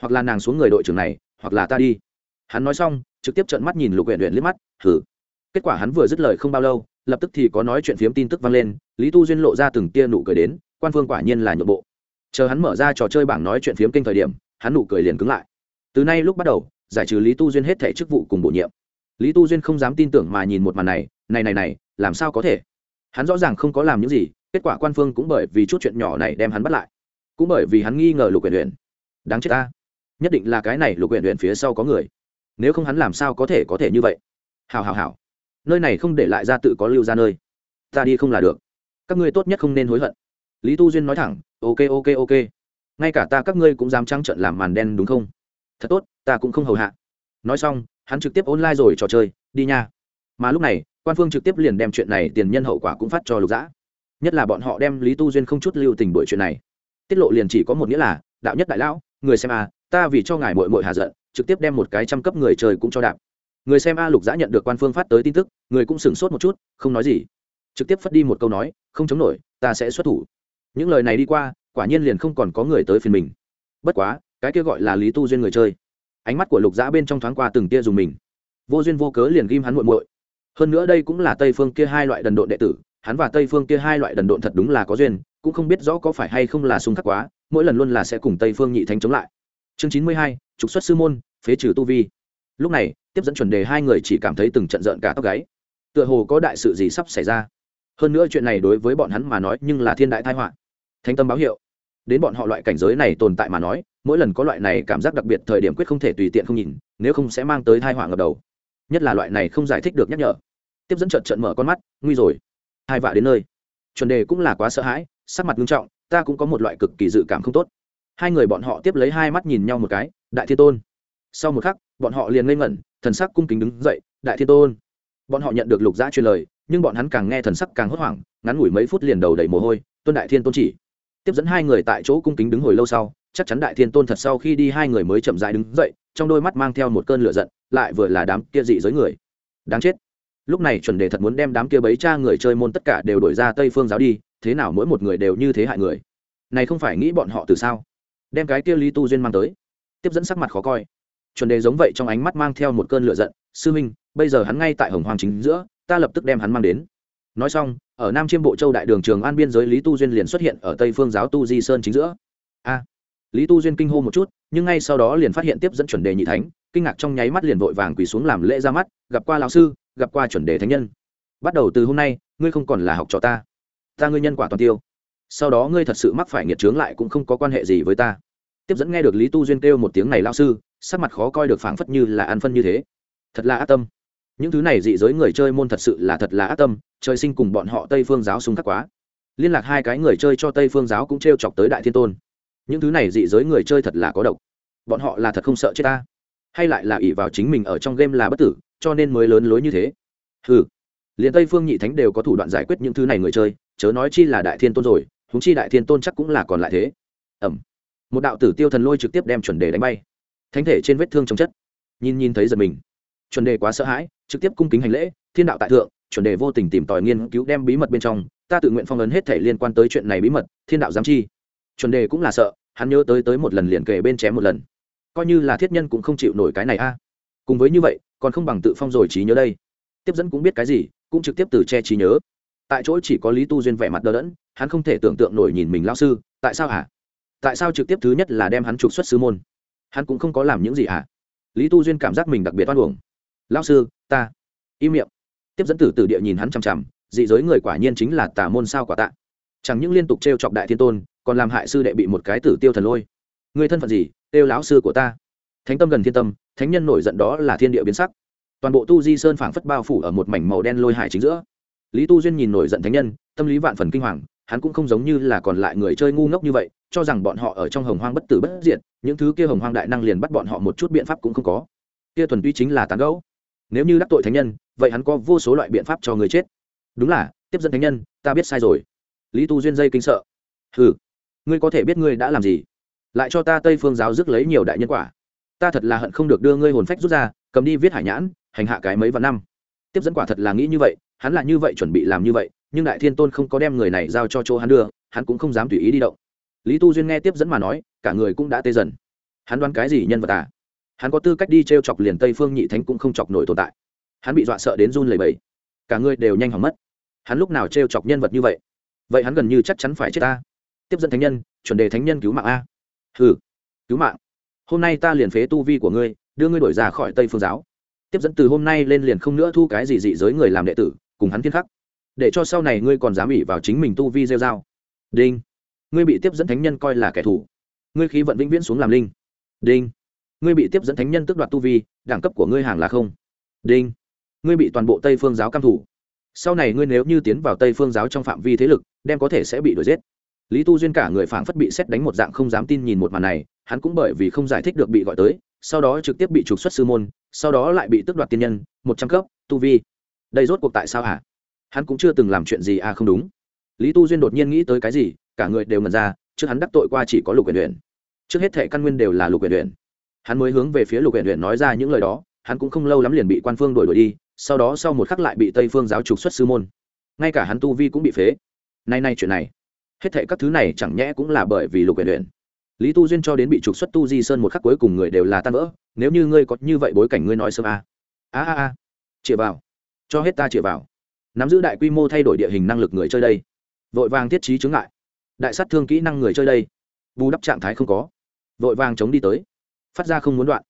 Hoặc là nàng xuống người đội trưởng này, hoặc là ta đi. Hắn nói xong, trực tiếp trợn mắt nhìn lục huyện huyện liếc mắt thử kết quả hắn vừa dứt lời không bao lâu lập tức thì có nói chuyện phiếm tin tức vang lên, lý tu duyên lộ ra từng tia nụ cười đến, quan phương quả nhiên là nhượng bộ. Chờ hắn mở ra trò chơi bảng nói chuyện phiếm kênh thời điểm, hắn nụ cười liền cứng lại. Từ nay lúc bắt đầu, giải trừ lý tu duyên hết thẻ chức vụ cùng bổ nhiệm. Lý tu duyên không dám tin tưởng mà nhìn một màn này này này này, làm sao có thể? Hắn rõ ràng không có làm những gì, kết quả quan phương cũng bởi vì chút chuyện nhỏ này đem hắn bắt lại. Cũng bởi vì hắn nghi ngờ lục huyện huyện đáng chết ta. Nhất định là cái này lục huyện huyện phía sau có người. Nếu không hắn làm sao có thể có thể như vậy? Hào hào hào nơi này không để lại ra tự có lưu ra nơi. Ta đi không là được. Các ngươi tốt nhất không nên hối hận. Lý tu duyên nói thẳng, ok ok ok. Ngay cả ta các ngươi cũng dám trăng trận làm màn đen đúng không? Thật tốt, ta cũng không hầu hạ. Nói xong, hắn trực tiếp online rồi trò chơi, đi nha. Mà lúc này, quan phương trực tiếp liền đem chuyện này tiền nhân hậu quả cũng phát cho lục dã. Nhất là bọn họ đem lý tu duyên không chút lưu tình bởi chuyện này. Tiết lộ liền chỉ có một nghĩa là, đạo nhất đại lão, người xem a, ta vì cho ngài mội mội hạ giận, trực tiếp đem một cái trăm cấp người trời cũng cho đạp. Người xem a lục dã nhận được quan phương phát tới tin tức người cũng sửng sốt một chút, không nói gì. Trực tiếp phất đi một câu nói, không chống nổi, ta sẽ xuất thủ. Những lời này đi qua, quả nhiên liền không còn có người tới phiền mình. Bất quá, cái kia gọi là lý tu duyên người chơi. Ánh mắt của lục dã bên trong thoáng qua từng tia dùng mình. Vô duyên vô cớ liền ghim hắn muội muội. Hơn nữa đây cũng là tây phương kia hai loại đần độn đệ tử, hắn và tây phương kia hai loại đần độn thật đúng là có duyên, cũng không biết rõ có phải hay không là xung khắc quá, mỗi lần luôn là sẽ cùng tây phương nhị thánh chống lại. Chương chín mươi hai, trục xuất sư môn, phế trừ tu vi. Lúc này, tiếp dẫn chuẩn đề hai người chỉ cảm thấy từng trận rợn cả tóc gáy tựa hồ có đại sự gì sắp xảy ra. Hơn nữa chuyện này đối với bọn hắn mà nói nhưng là thiên đại tai họa. Thánh tâm báo hiệu. Đến bọn họ loại cảnh giới này tồn tại mà nói, mỗi lần có loại này cảm giác đặc biệt thời điểm quyết không thể tùy tiện không nhìn, nếu không sẽ mang tới thai họa ngập đầu. Nhất là loại này không giải thích được nhắc nhở. Tiếp dẫn trận trận mở con mắt, nguy rồi. Hai vạ đến nơi. Chuẩn đề cũng là quá sợ hãi, sắc mặt nghiêm trọng, ta cũng có một loại cực kỳ dự cảm không tốt. Hai người bọn họ tiếp lấy hai mắt nhìn nhau một cái, đại thiên tôn. Sau một khắc, bọn họ liền ngây ngẩn, thần sắc cung kính đứng dậy, đại thiên tôn bọn họ nhận được lục giã truyền lời, nhưng bọn hắn càng nghe thần sắc càng hốt hoảng, ngắn ngủi mấy phút liền đầu đầy mồ hôi, tuân đại thiên tôn chỉ. Tiếp dẫn hai người tại chỗ cung kính đứng hồi lâu sau, chắc chắn đại thiên tôn thật sau khi đi hai người mới chậm dãi đứng dậy, trong đôi mắt mang theo một cơn lửa giận, lại vừa là đám kia dị giới người. Đáng chết. Lúc này chuẩn đề thật muốn đem đám kia bấy cha người chơi môn tất cả đều đổi ra tây phương giáo đi, thế nào mỗi một người đều như thế hại người? Này không phải nghĩ bọn họ từ sao? Đem cái kia lý tu duyên mang tới. Tiếp dẫn sắc mặt khó coi. Chuẩn đề giống vậy trong ánh mắt mang theo một cơn lửa giận, sư minh bây giờ hắn ngay tại hồng hoàng chính giữa, ta lập tức đem hắn mang đến. Nói xong, ở nam chiêm bộ châu đại đường trường an biên giới lý tu duyên liền xuất hiện ở tây phương giáo tu di sơn chính giữa. A! Lý tu duyên kinh hô một chút, nhưng ngay sau đó liền phát hiện tiếp dẫn chuẩn đề nhị thánh, kinh ngạc trong nháy mắt liền vội vàng quỳ xuống làm lễ ra mắt, gặp qua lão sư, gặp qua chuẩn đề thánh nhân. Bắt đầu từ hôm nay, ngươi không còn là học trò ta. Ta ngươi nhân quả toàn tiêu. Sau đó ngươi thật sự mắc phải nghiệt trướng lại cũng không có quan hệ gì với ta. Tiếp dẫn nghe được lý tu duyên kêu một tiếng này lao sư, sắc mặt khó coi được phảng phất như là an phân như thế. Thật là ác tâm những thứ này dị giới người chơi môn thật sự là thật là ác tâm, trời sinh cùng bọn họ tây phương giáo sung khắc quá. Liên lạc hai cái người chơi cho tây phương giáo cũng t r e o chọc tới đại thiên tôn. Những thứ này dị giới người chơi thật là có độc. Bọn họ là thật không sợ chết ta. Hay lại là ỷ vào chính mình ở trong game là bất tử, cho nên mới lớn lối như thế. Ừ liền tây phương nhị thánh đều có thủ đoạn giải quyết những thứ này người chơi, chớ nói chi là đại thiên tôn rồi húng chi đại thiên tôn chắc cũng là còn lại thế. Ẩm. Một đạo tử tiêu thần lôi trực tiếp đem chuẩn đề đánh bay. Thánh thể trên vết thương trong chất. Nhìn nhìn thấy giật mình chuẩn đề quá sợ hãi, trực tiếp cung kính hành lễ, thiên đạo tại thượng, chuẩn đề vô tình tìm tòi nghiên cứu đem bí mật bên trong, ta tự nguyện phong ấn hết thể liên quan tới chuyện này bí mật, thiên đạo giám chi. Chuẩn đề cũng là sợ, hắn nhớ tới tới một lần liền kề bên chém một lần. Coi như là thiết nhân cũng không chịu nổi cái này a. Cùng với như vậy, còn không bằng tự phong rồi trí nhớ đây. Tiếp dẫn cũng biết cái gì, cũng trực tiếp từ che trí nhớ. Tại chỗ chỉ có lý tu duyên vẻ mặt đờ đẫn, hắn không thể tưởng tượng nổi nhìn mình lao sư, tại sao hả? Tại sao trực tiếp thứ nhất là đem hắn trục xuất sư môn? Hắn cũng không có làm những gì hả? Lý tu duyên cảm giác mình đặc biệt oan uổng lao sư, ta. Im miệng. Tiếp dẫn tử tử địa nhìn hắn chằm chằm, dị giới người quả nhiên chính là tà môn sao quả tạ. Chẳng những liên tục t r e o chọc đại thiên tôn, còn làm hại sư đệ bị một cái tử tiêu thần lôi. Người thân phận gì? Tiêu lão sư của ta. Thánh tâm gần thiên tâm, thánh nhân nổi giận đó là thiên địa biến sắc. Toàn bộ tu di sơn phảng phất bao phủ ở một mảnh màu đen lôi hải chính giữa. Lý tu duyên nhìn nổi giận thánh nhân, tâm lý vạn phần kinh hoàng, hắn cũng không giống như là còn lại người chơi ngu ngốc như vậy, cho rằng bọn họ ở trong hồng hoang bất tử bất diệt, những thứ kia hồng hoang đại năng liền bắt bọn họ một chút biện pháp cũng không có. Kia thuần tuy chính là tán gẫu nếu như đắc tội thánh nhân, vậy hắn có vô số loại biện pháp cho người chết. Đúng là, tiếp dẫn thánh nhân, ta biết sai rồi. Lý tu duyên dây kinh sợ. Ừ ngươi có thể biết ngươi đã làm gì? Lại cho ta tây phương giáo rước lấy nhiều đại nhân quả. Ta thật là hận không được đưa ngươi hồn phách rút ra, cầm đi viết hải nhãn, hành hạ cái mấy vạn năm. Tiếp dẫn quả thật là nghĩ như vậy, hắn là như vậy chuẩn bị làm như vậy, nhưng đại thiên tôn không có đem người này giao cho chỗ hắn đưa, hắn cũng không dám tùy ý đi động. Lý tu duyên nghe tiếp dẫn mà nói, cả người cũng đã tê dần. Hắn đoán cái gì nhân vật à? Hắn có tư cách đi t r e o chọc liền tây phương nhị thánh cũng không chọc nổi tồn tại hắn bị dọa sợ đến run lầy bầy cả người đều nhanh hỏng mất. hắn lúc nào t r e o chọc nhân vật như vậy? vậy hắn gần như chắc chắn phải chết ta. tiếp dẫn thánh nhân, chuẩn đề thánh nhân cứu mạng a. ừ cứu mạng. hôm nay ta liền phế tu vi của ngươi, đưa ngươi đổi ra khỏi tây phương giáo. tiếp dẫn từ hôm nay lên liền không nữa thu cái gì dị giới người làm đệ tử, cùng hắn thiên khắc. để cho sau này ngươi còn dám ỉ vào chính mình tu vi rêu dao đinh. ngươi bị tiếp dẫn thánh nhân coi là kẻ thù. ngươi khí vận vĩnh viễn xuống làm linh. đinh ngươi bị tiếp dẫn thánh nhân tước đoạt tu vi, đẳng cấp của ngươi hàng là không. Đinh. Ngươi bị toàn bộ tây phương giáo căm thủ. Sau này ngươi nếu như tiến vào tây phương giáo trong phạm vi thế lực, đem có thể sẽ bị đuổi giết. Lý tu duyên cả người phảng phất bị xét đánh một dạng không dám tin nhìn một màn này, hắn cũng bởi vì không giải thích được bị gọi tới, sau đó trực tiếp bị trục xuất sư môn, sau đó lại bị tước đoạt tiên nhân, một trăm cấp, tu vi. Đây rốt cuộc tại sao hả? Hắn cũng chưa từng làm chuyện gì à không đúng. Lý tu duyên đột nhiên nghĩ tới cái gì, cả người đều ngần ra, trước hắn đắc tội qua chỉ có lục quyền luyện. Trước hết thệ căn nguyên đều là lục quyền luyện hắn mới hướng về phía lục huyện huyện nói ra những lời đó, hắn cũng không lâu lắm liền bị quan phương đuổi đuổi đi, sau đó sau một khắc lại bị tây phương giáo trục xuất sư môn. Ngay cả hắn tu vi cũng bị phế. Nay nay chuyện này, hết thệ các thứ này chẳng nhẽ cũng là bởi vì lục huyện huyện lý tu duyên cho đến bị trục xuất tu di sơn một khắc cuối cùng người đều là tan vỡ, nếu như ngươi có như vậy bối cảnh ngươi nói sớm a. A a a. Chĩa vào. Cho hết ta chĩa vào. Nắm giữ đại quy mô thay đổi địa hình năng lực người chơi đây. Vội vàng thiết trí chứng ngại. Đại sát thương kỹ năng người chơi đây. Bù đắp trạng thái không có. Vội vàng chống đi tới phát ra không muốn đoạn.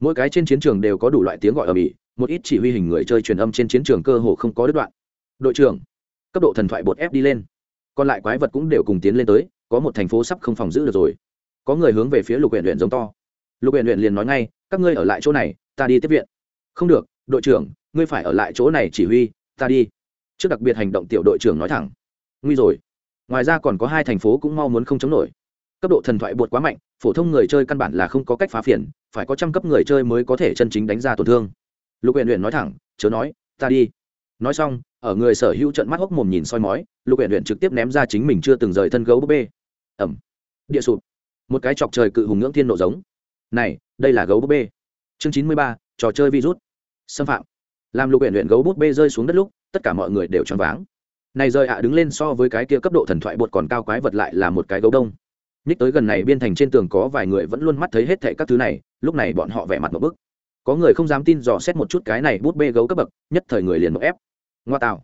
Mỗi cái trên chiến trường đều có đủ loại tiếng gọi ở mỹ. một ít chỉ huy hình người chơi truyền âm trên chiến trường cơ hồ không có đứt đoạn. Đội trưởng, cấp độ thần thoại bột ép đi lên. Còn lại quái vật cũng đều cùng tiến lên tới, có một thành phố sắp không phòng giữ được rồi. Có người hướng về phía lục huyện luyện giống to. Lục huyện luyện liền nói ngay, các ngươi ở lại chỗ này, ta đi tiếp viện. Không được, đội trưởng, ngươi phải ở lại chỗ này chỉ huy, ta đi. Trước đặc biệt hành động tiểu đội trưởng nói thẳng. Nguy rồi. Ngoài ra còn có hai thành phố cũng mau muốn không chống nổi. Cấp độ thần thoại bột quá mạnh phổ thông người chơi căn bản là không có cách phá phiền, phải có trăm cấp người chơi mới có thể chân chính đánh ra tổn thương. Lục huyện huyện nói thẳng, chớ nói, ta đi. Nói xong, ở người sở hữu trận mắt hốc mồm nhìn soi mói, lục huyện huyện trực tiếp ném ra chính mình chưa từng rời thân gấu búp bê. Ẩm địa sụp. Một cái chọc trời cự hùng ngưỡng thiên nộ giống. Này, đây là gấu búp bê. Chương chín mươi ba, trò chơi virus. Xâm phạm. Làm lục huyện huyện gấu búp bê rơi xuống đất lúc, tất cả mọi người đều choáng váng. Này rơi ạ, đứng lên so với cái kia cấp độ thần thoại bột còn cao quái vật lại là một cái gấu đông nhích tới gần này biên thành trên tường có vài người vẫn luôn mắt thấy hết thệ các thứ này, lúc này bọn họ vẻ mặt một bức. Có người không dám tin dò xét một chút cái này bút bê gấu cấp bậc, nhất thời người liền một ép. Ngoa tạo.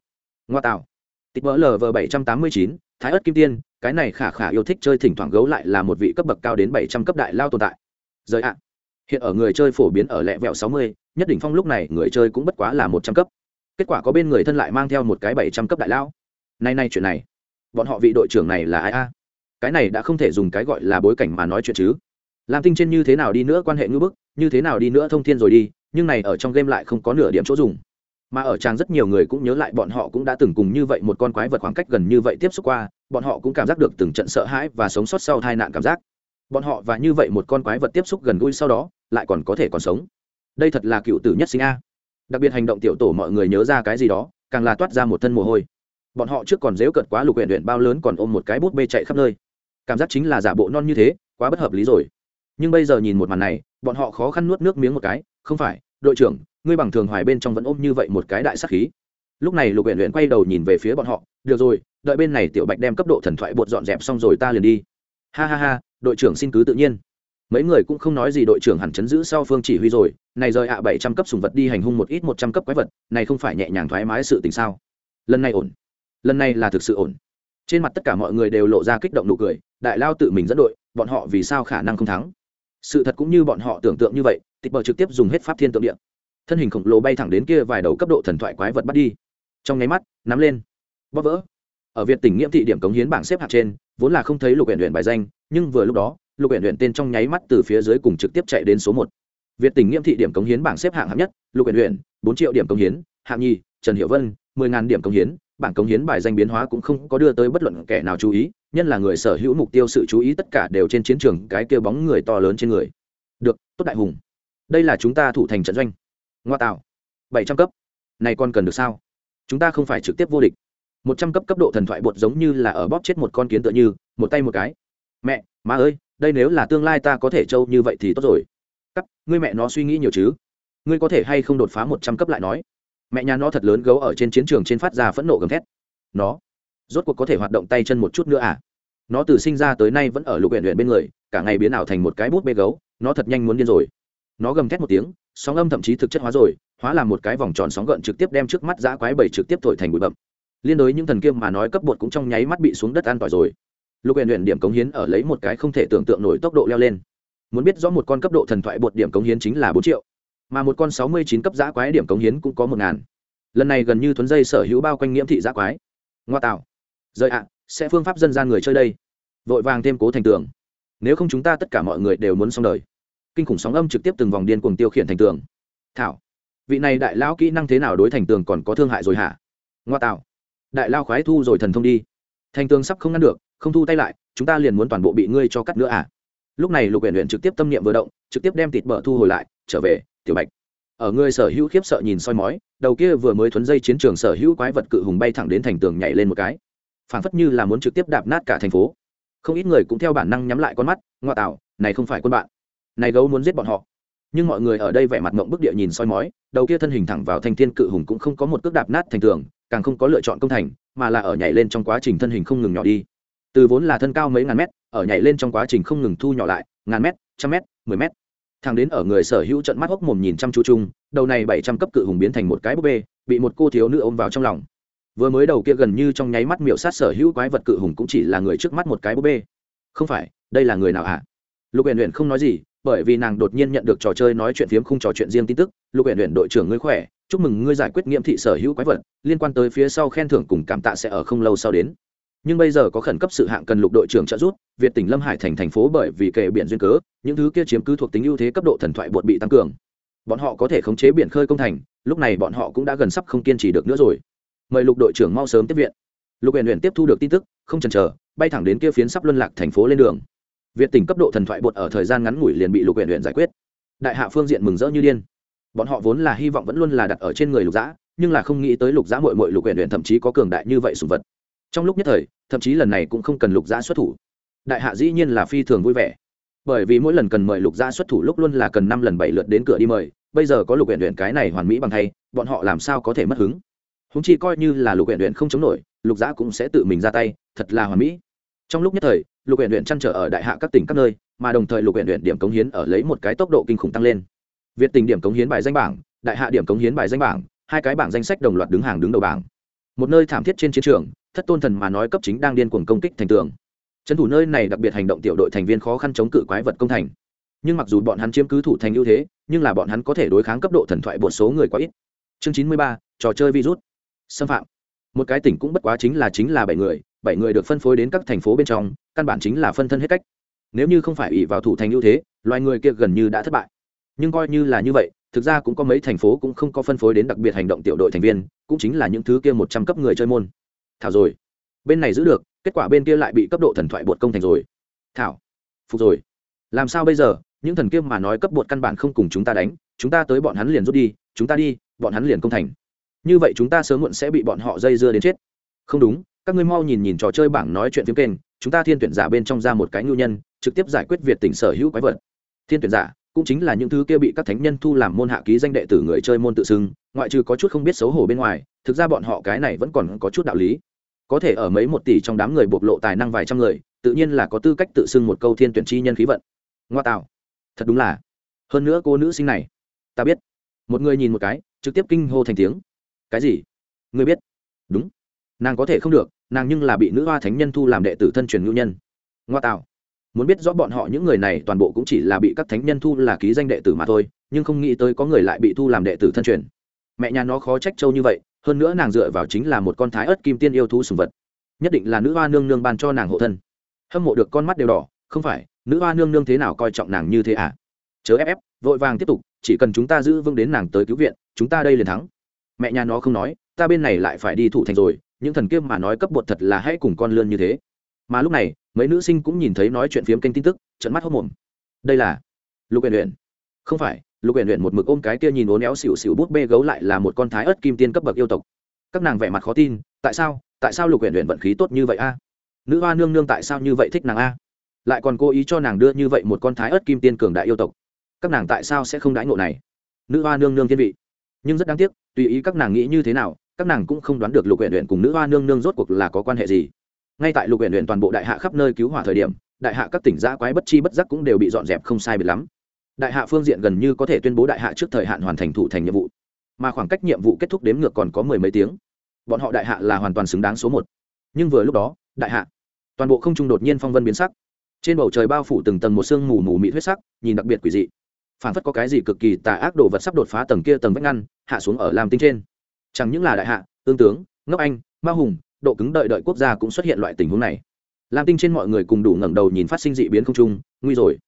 Ngoa tạo. Tịch vỡ lv bảy trăm tám mươi chín, thái ớt kim tiên, cái này khả khả yêu thích chơi thỉnh thoảng gấu lại là một vị cấp bậc cao đến bảy trăm cấp đại lao tồn tại. Giới ạ. Hiện ở người chơi phổ biến ở lẹ vẹo sáu mươi, nhất đỉnh phong lúc này người chơi cũng bất quá là một trăm cấp. Kết quả có bên người thân lại mang theo một cái bảy trăm cấp đại lao. Nay nay chuyện này. Bọn họ vị đội trưởng này là ai a? Cái này đã không thể dùng cái gọi là bối cảnh mà nói chuyện chứ. Làm tinh trên như thế nào đi nữa quan hệ ngưỡng bức, như thế nào đi nữa thông thiên rồi đi, nhưng này ở trong game lại không có nửa điểm chỗ dùng. Mà ở trang rất nhiều người cũng nhớ lại bọn họ cũng đã từng cùng như vậy một con quái vật khoảng cách gần như vậy tiếp xúc qua, bọn họ cũng cảm giác được từng trận sợ hãi và sống sót sau tai nạn cảm giác. Bọn họ và như vậy một con quái vật tiếp xúc gần gũi sau đó, lại còn có thể còn sống. Đây thật là cựu tử nhất sinh a. Đặc biệt hành động tiểu tổ mọi người nhớ ra cái gì đó, càng là toát ra một thân mồ hôi. Bọn họ trước còn dếu cợt quá lục huyện huyện bao lớn còn ôm một cái bút bê chạy khắp nơi cảm giác chính là giả bộ non như thế, quá bất hợp lý rồi. Nhưng bây giờ nhìn một màn này, bọn họ khó khăn nuốt nước miếng một cái, không phải, đội trưởng, ngươi bằng thường hoài bên trong vẫn ôm như vậy một cái đại sắc khí. Lúc này lục huyện luyện quay đầu nhìn về phía bọn họ, được rồi, đợi bên này tiểu bạch đem cấp độ thần thoại bột dọn dẹp xong rồi ta liền đi. Ha ha ha, đội trưởng xin cứ tự nhiên. Mấy người cũng không nói gì, đội trưởng hẳn chấn giữ sau phương chỉ huy rồi. Này rời ạ, bảy trăm cấp sùng vật đi hành hung một ít một trăm cấp quái vật, này không phải nhẹ nhàng thoải mái sự tình sao? Lần này ổn. Lần này là thực sự ổn. Trên mặt tất cả mọi người đều lộ ra kích động nụ cười đại lao tự mình dẫn đội, bọn họ vì sao khả năng không thắng? Sự thật cũng như bọn họ tưởng tượng như vậy, tịch bờ trực tiếp dùng hết pháp thiên tượng điện thân hình khổng lồ bay thẳng đến kia vài đầu cấp độ thần thoại quái vật bắt đi. Trong nháy mắt, nắm lên. Bóp vỡ. Ở việt tỉnh nghiệm thị điểm cống hiến bảng xếp hạng trên, vốn là không thấy lục huyện huyện bài danh, nhưng vừa lúc đó, lục huyện huyện tên trong nháy mắt từ phía dưới cùng trực tiếp chạy đến số một. Việt tỉnh nghiệm thị điểm cống hiến bảng xếp hạng hạng nhất, lục huyện huyện bốn triệu điểm cống hiến, hạng nhì, trần hiệu vân, mười ngàn điểm cống hiến bảng cống hiến bài danh biến hóa cũng không có đưa tới bất luận kẻ nào chú ý, nhân là người sở hữu mục tiêu sự chú ý tất cả đều trên chiến trường cái kêu bóng người to lớn trên người. Được, tốt đại hùng. Đây là chúng ta thủ thành trận doanh. Ngoa tạo. Bảy trăm cấp. Này còn cần được sao? Chúng ta không phải trực tiếp vô địch. Một trăm cấp cấp độ thần thoại bột giống như là ở bóp chết một con kiến tựa như, một tay một cái. Mẹ, má ơi, đây nếu là tương lai ta có thể trâu như vậy thì tốt rồi. Cấp ngươi mẹ nó suy nghĩ nhiều chứ? Ngươi có thể hay không đột phá một trăm cấp lại nói? Mẹ nhà nó thật lớn gấu ở trên chiến trường trên phát ra phẫn nộ gầm thét. Nó, rốt cuộc có thể hoạt động tay chân một chút nữa à? Nó từ sinh ra tới nay vẫn ở lục huyện huyện bên người, cả ngày biến ảo thành một cái bút bê gấu, nó thật nhanh muốn điên rồi. Nó gầm thét một tiếng, sóng âm thậm chí thực chất hóa rồi, hóa làm một cái vòng tròn sóng gợn trực tiếp đem trước mắt giã quái bảy trực tiếp thổi thành bụi bậm liên đối những thần kiêm mà nói cấp bột cũng trong nháy mắt bị xuống đất an tỏi rồi. Lục huyện huyện điểm cống hiến ở lấy một cái không thể tưởng tượng nổi tốc độ leo lên. Muốn biết rõ một con cấp độ thần thoại bột điểm cống hiến chính là bốn triệu mà một con sáu mươi chín cấp giã quái điểm cống hiến cũng có một ngàn. Lần này gần như thuấn dây sở hữu bao quanh nghiễm thị giã quái. Ngoa tạo. Rời ạ, sẽ phương pháp dân gian người chơi đây. Vội vàng thêm cố thành tường. Nếu không chúng ta tất cả mọi người đều muốn xong đời. Kinh khủng sóng âm trực tiếp từng vòng điên cuồng tiêu khiển thành tường. Thảo. Vị này đại lao kỹ năng thế nào đối thành tường còn có thương hại rồi hả? Ngoa tạo. Đại lao khoái thu rồi thần thông đi. Thành tường sắp không ngăn được, không thu tay lại, chúng ta liền muốn toàn bộ bị ngươi cho cắt nữa à? Lúc này lục huyện huyện trực tiếp tâm niệm vừa động, trực tiếp đem thịt bờ thu hồi lại, trở về tiểu bạch. Ở người sở hữu khiếp sợ nhìn soi mói, đầu kia vừa mới thuấn dây chiến trường sở hữu quái vật cự hùng bay thẳng đến thành tường nhảy lên một cái. Phảng phất như là muốn trực tiếp đạp nát cả thành phố. Không ít người cũng theo bản năng nhắm lại con mắt ngoại tạo, này không phải quân bạn. Này gấu muốn giết bọn họ. Nhưng mọi người ở đây vẻ mặt mộng bức địa nhìn soi mói, đầu kia thân hình thẳng vào thanh thiên cự hùng cũng không có một cước đạp nát thành tường, càng không có lựa chọn công thành, mà là ở nhảy lên trong quá trình thân hình không ngừng nhỏ đi. Từ vốn là thân cao mấy ngàn mét, ở nhảy lên trong quá trình không ngừng thu nhỏ lại, ngàn mét, trăm mét, mười mét thằng đến ở người sở hữu trận mắt hốc mồm nhìn chăm chú chung, đầu này bảy trăm cấp cự hùng biến thành một cái búp bê, bị một cô thiếu nữ ôm vào trong lòng. Vừa mới đầu kia gần như trong nháy mắt miệu sát sở hữu quái vật cự hùng cũng chỉ là người trước mắt một cái búp bê. Không phải, đây là người nào à lục huyện huyện không nói gì, bởi vì nàng đột nhiên nhận được trò chơi nói chuyện phiếm không trò chuyện riêng tin tức. Lục huyện huyện đội trưởng ngươi khỏe, chúc mừng ngươi giải quyết nghiệm thị sở hữu quái vật, liên quan tới phía sau khen thưởng cùng cảm tạ sẽ ở không lâu sau đến nhưng bây giờ có khẩn cấp sự hạng cần lục đội trưởng trợ giúp, việt tỉnh lâm hải thành thành phố bởi vì kề biển duyên cớ, những thứ kia chiếm cứ thuộc tính ưu thế cấp độ thần thoại bột bị tăng cường. Bọn họ có thể khống chế biển khơi công thành, lúc này bọn họ cũng đã gần sắp không kiên trì được nữa rồi. Mời lục đội trưởng mau sớm tiếp viện. Lục uyển uyển tiếp thu được tin tức, không chần chờ, bay thẳng đến kia phiến sắp luân lạc thành phố lên đường. Việt tỉnh cấp độ thần thoại bột ở thời gian ngắn ngủi liền bị lục uyển uyển giải quyết. Đại hạ phương diện mừng rỡ như điên. Bọn họ vốn là hy vọng vẫn luôn là đặt ở trên người lục dã, nhưng là không nghĩ tới lục dã mội mội lục uyển uyển thậm chí có cường đại như vậy sùng vật trong lúc nhất thời, thậm chí lần này cũng không cần lục gia xuất thủ. Đại hạ dĩ nhiên là phi thường vui vẻ. Bởi vì mỗi lần cần mời lục gia xuất thủ lúc luôn là cần năm lần bảy lượt đến cửa đi mời, bây giờ có lục huyện huyện cái này hoàn mỹ bằng thay, bọn họ làm sao có thể mất hứng? Húng chi coi như là lục huyện huyện không chống nổi, lục giã cũng sẽ tự mình ra tay, thật là hoàn mỹ. Trong lúc nhất thời, lục huyện huyện chăn trở ở đại hạ các tỉnh các nơi, mà đồng thời lục huyện huyện điểm cống hiến ở lấy một cái tốc độ kinh khủng tăng lên. Việt tình điểm cống hiến bài danh bảng, đại hạ điểm cống hiến bài danh bảng, hai cái bảng danh sách đồng loạt đứng hàng đứng đầu bảng. Một nơi thảm thiết trên chiến trường thất tôn thần mà nói cấp chính đang điên cuồng công kích thành tường. Trấn thủ nơi này đặc biệt hành động tiểu đội thành viên khó khăn chống cự quái vật công thành. Nhưng mặc dù bọn hắn chiếm cứ thủ thành ưu thế, nhưng là bọn hắn có thể đối kháng cấp độ thần thoại một số người quá ít. Chương chín mươi ba, trò chơi virus xâm phạm. Một cái tỉnh cũng bất quá chính là chính là bảy người bảy người được phân phối đến các thành phố bên trong, căn bản chính là phân thân hết cách. Nếu như không phải ỷ vào thủ thành ưu thế, loài người kia gần như đã thất bại. Nhưng coi như là như vậy, thực ra cũng có mấy thành phố cũng không có phân phối đến đặc biệt hành động tiểu đội thành viên, cũng chính là những thứ kia một trăm cấp người chơi môn thảo rồi. Bên này giữ được, kết quả bên kia lại bị cấp độ thần thoại bột công thành rồi. Thảo, phục rồi. Làm sao bây giờ? Những thần kia mà nói cấp bột căn bản không cùng chúng ta đánh, chúng ta tới bọn hắn liền rút đi, chúng ta đi, bọn hắn liền công thành. Như vậy chúng ta sớm muộn sẽ bị bọn họ dây dưa đến chết. Không đúng, các ngươi mau nhìn nhìn trò chơi bảng nói chuyện phim kênh, chúng ta thiên tuyển giả bên trong ra một cái ngưu nhân, trực tiếp giải quyết việc tỉnh sở hữu quái vật. Thiên tuyển giả, cũng chính là những thứ kia bị các thánh nhân thu làm môn hạ ký danh đệ tử người chơi môn tự xưng, ngoại trừ có chút không biết xấu hổ bên ngoài thực ra bọn họ cái này vẫn còn có chút đạo lý. Có thể ở mấy một tỷ trong đám người bộc lộ tài năng vài trăm người, tự nhiên là có tư cách tự xưng một câu thiên tuyển chi nhân khí vận. Ngoa tạo. Thật đúng là. Hơn nữa cô nữ sinh này. Ta biết. Một người nhìn một cái, trực tiếp kinh hô thành tiếng. Cái gì? Người biết. Đúng. Nàng có thể không được, nàng nhưng là bị nữ hoa thánh nhân thu làm đệ tử thân truyền ngưu nhân. Ngoa tạo. Muốn biết rõ bọn họ những người này toàn bộ cũng chỉ là bị các thánh nhân thu là ký danh đệ tử mà thôi, nhưng không nghĩ tới có người lại bị thu làm đệ tử thân truyền. Mẹ nhà nó khó trách châu như vậy hơn nữa nàng dựa vào chính là một con thái ớt kim tiên yêu thú sùng vật. Nhất định là nữ hoa nương nương ban cho nàng hộ thân. Hâm mộ được con mắt đều đỏ, không phải, nữ hoa nương nương thế nào coi trọng nàng như thế à? Chớ ép ép, vội vàng tiếp tục, chỉ cần chúng ta giữ vững đến nàng tới cứu viện, chúng ta đây liền thắng. Mẹ nhà nó không nói, ta bên này lại phải đi thủ thành rồi, những thần kiếp mà nói cấp bột thật là hãy cùng con lươn như thế. Mà lúc này, mấy nữ sinh cũng nhìn thấy nói chuyện phiếm kênh tin tức trận mắt hốc mồm. Đây là lục uyển uyển. Không phải lục huyện Uyển một mực ôm cái kia nhìn ố néo xỉu xỉu bút bê gấu lại là một con thái ớt kim tiên cấp bậc yêu tộc. Các nàng vẻ mặt khó tin, tại sao tại sao lục huyện Uyển vận khí tốt như vậy a? Nữ hoa nương nương tại sao như vậy thích nàng a? Lại còn cố ý cho nàng đưa như vậy một con thái ớt kim tiên cường đại yêu tộc. Các nàng tại sao sẽ không đãi ngộ này? Nữ hoa nương nương thiên vị. Nhưng rất đáng tiếc, tùy ý các nàng nghĩ như thế nào, các nàng cũng không đoán được lục huyện Uyển cùng nữ hoa nương nương rốt cuộc là có quan hệ gì. Ngay tại lục huyện Uyển toàn bộ đại hạ khắp nơi cứu hỏa thời điểm, đại hạ các tỉnh giã quái bất chi bất giác cũng đều bị dọn dẹp không sai biệt lắm đại hạ phương diện gần như có thể tuyên bố đại hạ trước thời hạn hoàn thành thủ thành nhiệm vụ, mà khoảng cách nhiệm vụ kết thúc đếm ngược còn có mười mấy tiếng. Bọn họ đại hạ là hoàn toàn xứng đáng số một. Nhưng vừa lúc đó, đại hạ, toàn bộ không trung đột nhiên phong vân biến sắc. Trên bầu trời bao phủ từng tầng một sương mù mù mị huyết sắc, nhìn đặc biệt quỷ dị. Phản phất có cái gì cực kỳ tà ác đồ vật sắp đột phá tầng kia tầng vách ngăn, hạ xuống ở làm tinh trên. Chẳng những là đại hạ, tương tướng ngốc anh, ma hùng, độ cứng đợi đợi quốc gia cũng xuất hiện loại tình huống này. Lam tinh trên mọi người cùng đủ ngẩng đầu nhìn phát sinh dị biến không trung, nguy rồi.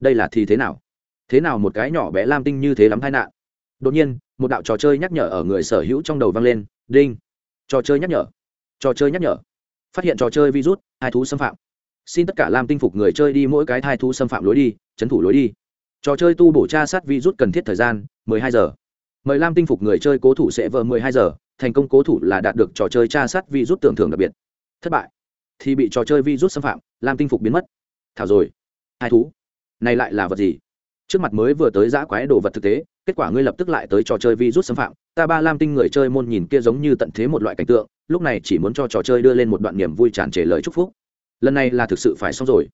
Đây là thì thế nào? Thế nào một cái nhỏ bé lam tinh như thế lắm tai nạn? Đột nhiên, một đạo trò chơi nhắc nhở ở người sở hữu trong đầu vang lên, đinh. Trò chơi nhắc nhở. Trò chơi nhắc nhở. Phát hiện trò chơi virus, hai thú xâm phạm. Xin tất cả lam tinh phục người chơi đi mỗi cái thai thú xâm phạm lối đi trấn thủ lối đi. Trò chơi tu bổ tra sát virus cần thiết thời gian 12 giờ. Mời lam tinh phục người chơi cố thủ sẽ vờ 12 giờ, thành công cố thủ là đạt được trò chơi tra sát virus tưởng thưởng đặc biệt. Thất bại. Thì bị trò chơi virus xâm phạm, lam tinh phục biến mất. Thảo rồi. Hai thú. Này lại là vật gì? Trước mặt mới vừa tới giã quái đồ vật thực tế, kết quả ngươi lập tức lại tới trò chơi vi rút xâm phạm. Ta ba lam tinh người chơi môn nhìn kia giống như tận thế một loại cảnh tượng, lúc này chỉ muốn cho trò chơi đưa lên một đoạn niềm vui tràn trề lời chúc phúc. Lần này là thực sự phải xong rồi.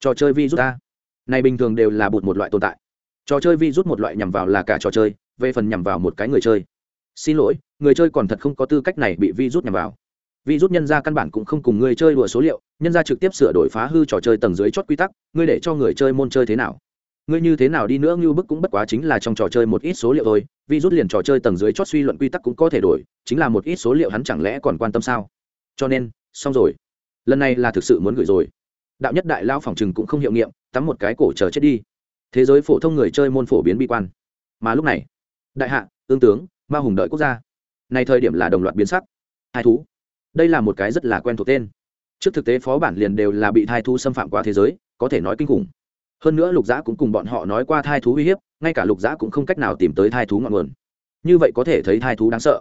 Trò chơi vi rút ta. Này bình thường đều là bụt một loại tồn tại. Trò chơi vi rút một loại nhằm vào là cả trò chơi, về phần nhằm vào một cái người chơi. Xin lỗi, người chơi còn thật không có tư cách này bị vi rút nhằm vào. Vi rút nhân ra căn bản cũng không cùng người chơi đùa số liệu, nhân ra trực tiếp sửa đổi phá hư trò chơi tầng dưới chót quy tắc, ngươi để cho người chơi môn chơi thế nào? Ngươi như thế nào đi nữa ngưu bức cũng bất quá chính là trong trò chơi một ít số liệu thôi Vi rút liền trò chơi tầng dưới chót suy luận quy tắc cũng có thể đổi, chính là một ít số liệu hắn chẳng lẽ còn quan tâm sao? Cho nên, xong rồi. Lần này là thực sự muốn gửi rồi. Đạo nhất đại lao phòng chừng cũng không hiệu nghiệm, tắm một cái cổ chờ chết đi. Thế giới phổ thông người chơi môn phổ biến bi quan. Mà lúc này, đại hạ, tương tướng, ma hùng đợi quốc gia. Này thời điểm là đồng loạt biến sắc. Hai thú. Đây là một cái rất là quen thuộc tên. Trước thực tế phó bản liền đều là bị thai thú xâm phạm qua thế giới, có thể nói kinh khủng hơn nữa lục giã cũng cùng bọn họ nói qua thai thú uy hiếp, ngay cả lục giã cũng không cách nào tìm tới thai thú ngọn nguồn. Như vậy có thể thấy thai thú đáng sợ.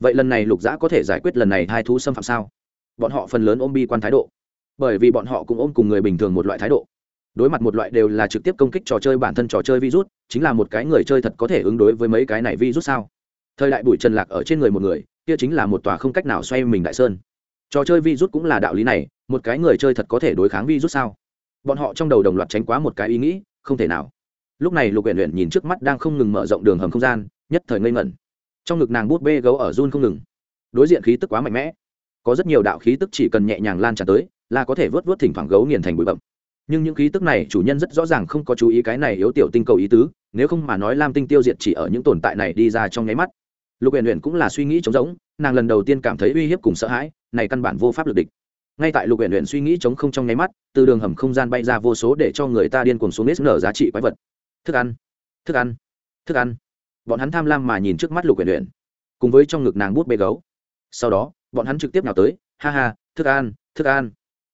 Vậy lần này lục giã có thể giải quyết lần này thai thú xâm phạm sao? Bọn họ phần lớn ôm bi quan thái độ. Bởi vì bọn họ cũng ôm cùng người bình thường một loại thái độ. Đối mặt một loại đều là trực tiếp công kích trò chơi bản thân trò chơi virus, chính là một cái người chơi thật có thể ứng đối với mấy cái này virus sao? Thời đại bụi trần lạc ở trên người một người, kia chính là một tòa không cách nào xoay mình đại sơn. Trò chơi virus cũng là đạo lý này, một cái người chơi thật có thể đối kháng virus sao? Bọn họ trong đầu đồng loạt tránh quá một cái ý nghĩ, không thể nào. Lúc này lục huyện huyện nhìn trước mắt đang không ngừng mở rộng đường hầm không gian, nhất thời ngây ngẩn. Trong ngực nàng bút bê gấu ở run không ngừng. Đối diện khí tức quá mạnh mẽ. Có rất nhiều đạo khí tức chỉ cần nhẹ nhàng lan tràn tới, là có thể vớt vớt thỉnh thoảng gấu nghiền thành bụi bậm nhưng những khí tức này, chủ nhân rất rõ ràng không có chú ý cái này yếu tiểu tinh cầu ý tứ, nếu không mà nói lam tinh tiêu diệt chỉ ở những tồn tại này đi ra trong nháy mắt. Lục huyện huyện cũng là suy nghĩ trống rỗng, nàng lần đầu tiên cảm thấy uy hiếp cùng sợ hãi, này căn bản vô pháp lực địch ngay tại lục huyện huyện suy nghĩ chống không trong nháy mắt, từ đường hầm không gian bay ra vô số để cho người ta điên cuồng xuống nết nở giá trị quái vật. Thức ăn thức ăn thức ăn. Bọn hắn tham lam mà nhìn trước mắt lục huyện huyện cùng với trong ngực nàng bút bê gấu. Sau đó, bọn hắn trực tiếp nào tới, ha ha, thức ăn thức ăn.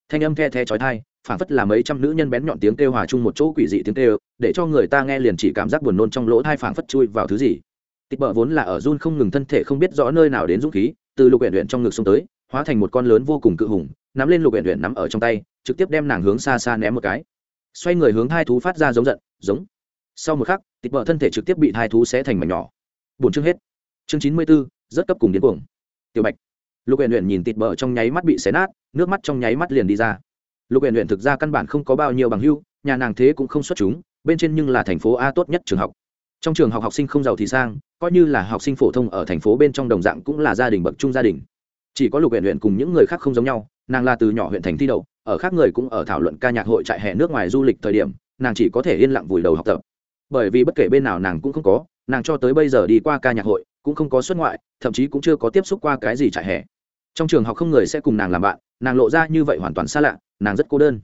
Thanh âm the the trói thai phản phất là mấy trăm nữ nhân bén nhọn tiếng kêu hòa chung một chỗ quỷ dị tiếng kêu, để cho người ta nghe liền chỉ cảm giác buồn nôn trong lỗ thai phản phất chui vào thứ gì. Tịch bợ vốn là ở run không ngừng thân thể không biết rõ nơi nào đến dũng khí, từ lục huyện huyện trong ngực xông tới hóa thành một con lớn vô cùng cự hùng, nắm lên lục huyện huyện nắm ở trong tay, trực tiếp đem nàng hướng xa xa ném một cái. Xoay người hướng hai thú phát ra giống giận, giống. Sau một khắc tịch bờ thân thể trực tiếp bị hai thú xé thành mảnh nhỏ. Bốn chương hết. Chương chín mươi b ố rất cấp cùng điên cuồng. Tiểu bạch. Lục huyện huyện nhìn tịt bờ trong nháy mắt bị xé nát, nước mắt trong nháy mắt liền đi ra. Lục huyện huyện thực ra căn bản không có bao nhiêu bằng hưu nhà nàng thế cũng không xuất chúng, bên trên nhưng là thành phố a tốt nhất trường học. Trong trường học học sinh không giàu thì sang, coi như là học sinh phổ thông ở thành phố bên trong đồng dạng cũng là gia đình bậc trung gia đình chỉ có lục huyện huyện cùng những người khác không giống nhau, nàng là từ nhỏ huyện thành thi đậu, ở khác người cũng ở thảo luận ca nhạc hội trại hè nước ngoài du lịch thời điểm, nàng chỉ có thể yên lặng vùi đầu học tập. Bởi vì bất kể bên nào nàng cũng không có, nàng cho tới bây giờ đi qua ca nhạc hội, cũng không có xuất ngoại, thậm chí cũng chưa có tiếp xúc qua cái gì trại hè. Trong trường học không người sẽ cùng nàng làm bạn, nàng lộ ra như vậy hoàn toàn xa lạ, nàng rất cô đơn.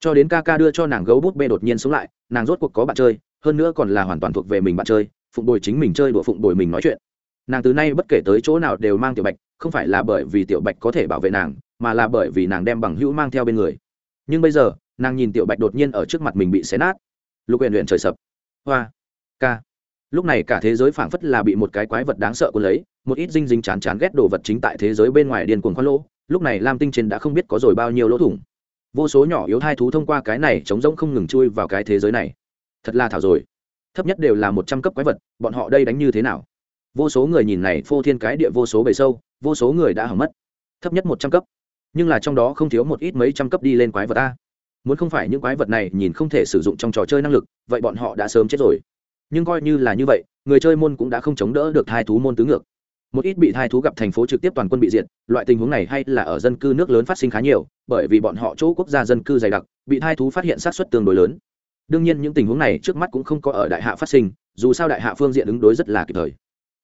Cho đến ca ca đưa cho nàng gấu bút bê đột nhiên sống lại, nàng rốt cuộc có bạn chơi, hơn nữa còn là hoàn toàn thuộc về mình bạn chơi, phụng bồi chính mình chơi đùa phụng bồi mình nói chuyện. Nàng từ nay bất kể tới chỗ nào đều mang tiểu bạch không phải là bởi vì tiểu bạch có thể bảo vệ nàng, mà là bởi vì nàng đem bằng hữu mang theo bên người. Nhưng bây giờ, nàng nhìn tiểu bạch đột nhiên ở trước mặt mình bị xé nát. Lục huyện huyện trời sập. Hoa, ca. Lúc này cả thế giới phảng phất là bị một cái quái vật đáng sợ cuốn lấy, một ít dinh dính chán chán ghét đồ vật chính tại thế giới bên ngoài điên cuồng khoan lỗ. Lúc này lam tinh trên đã không biết có rồi bao nhiêu lỗ thủng. Vô số nhỏ yếu hai thú thông qua cái này chống rỗng không ngừng chui vào cái thế giới này. Thật là thảo rồi. Thấp nhất đều là một trăm cấp quái vật, bọn họ đây đánh như thế nào? Vô số người nhìn này phô thiên cái địa vô số bề sâu, vô số người đã hỏng mất. Thấp nhất một trăm cấp. Nhưng là trong đó không thiếu một ít mấy trăm cấp đi lên quái vật ta muốn không phải những quái vật này nhìn không thể sử dụng trong trò chơi năng lực, vậy bọn họ đã sớm chết rồi. Nhưng coi như là như vậy, người chơi môn cũng đã không chống đỡ được thai thú môn tứ ngược. Một ít bị thai thú gặp thành phố trực tiếp toàn quân bị diệt, loại tình huống này hay là ở dân cư nước lớn phát sinh khá nhiều, bởi vì bọn họ chỗ quốc gia dân cư dày đặc, bị thai thú phát hiện sát xuất tương đối lớn. Đương nhiên những tình huống này trước mắt cũng không có ở đại hạ phát sinh, dù sao đại hạ phương diện ứng đối rất là kịp thời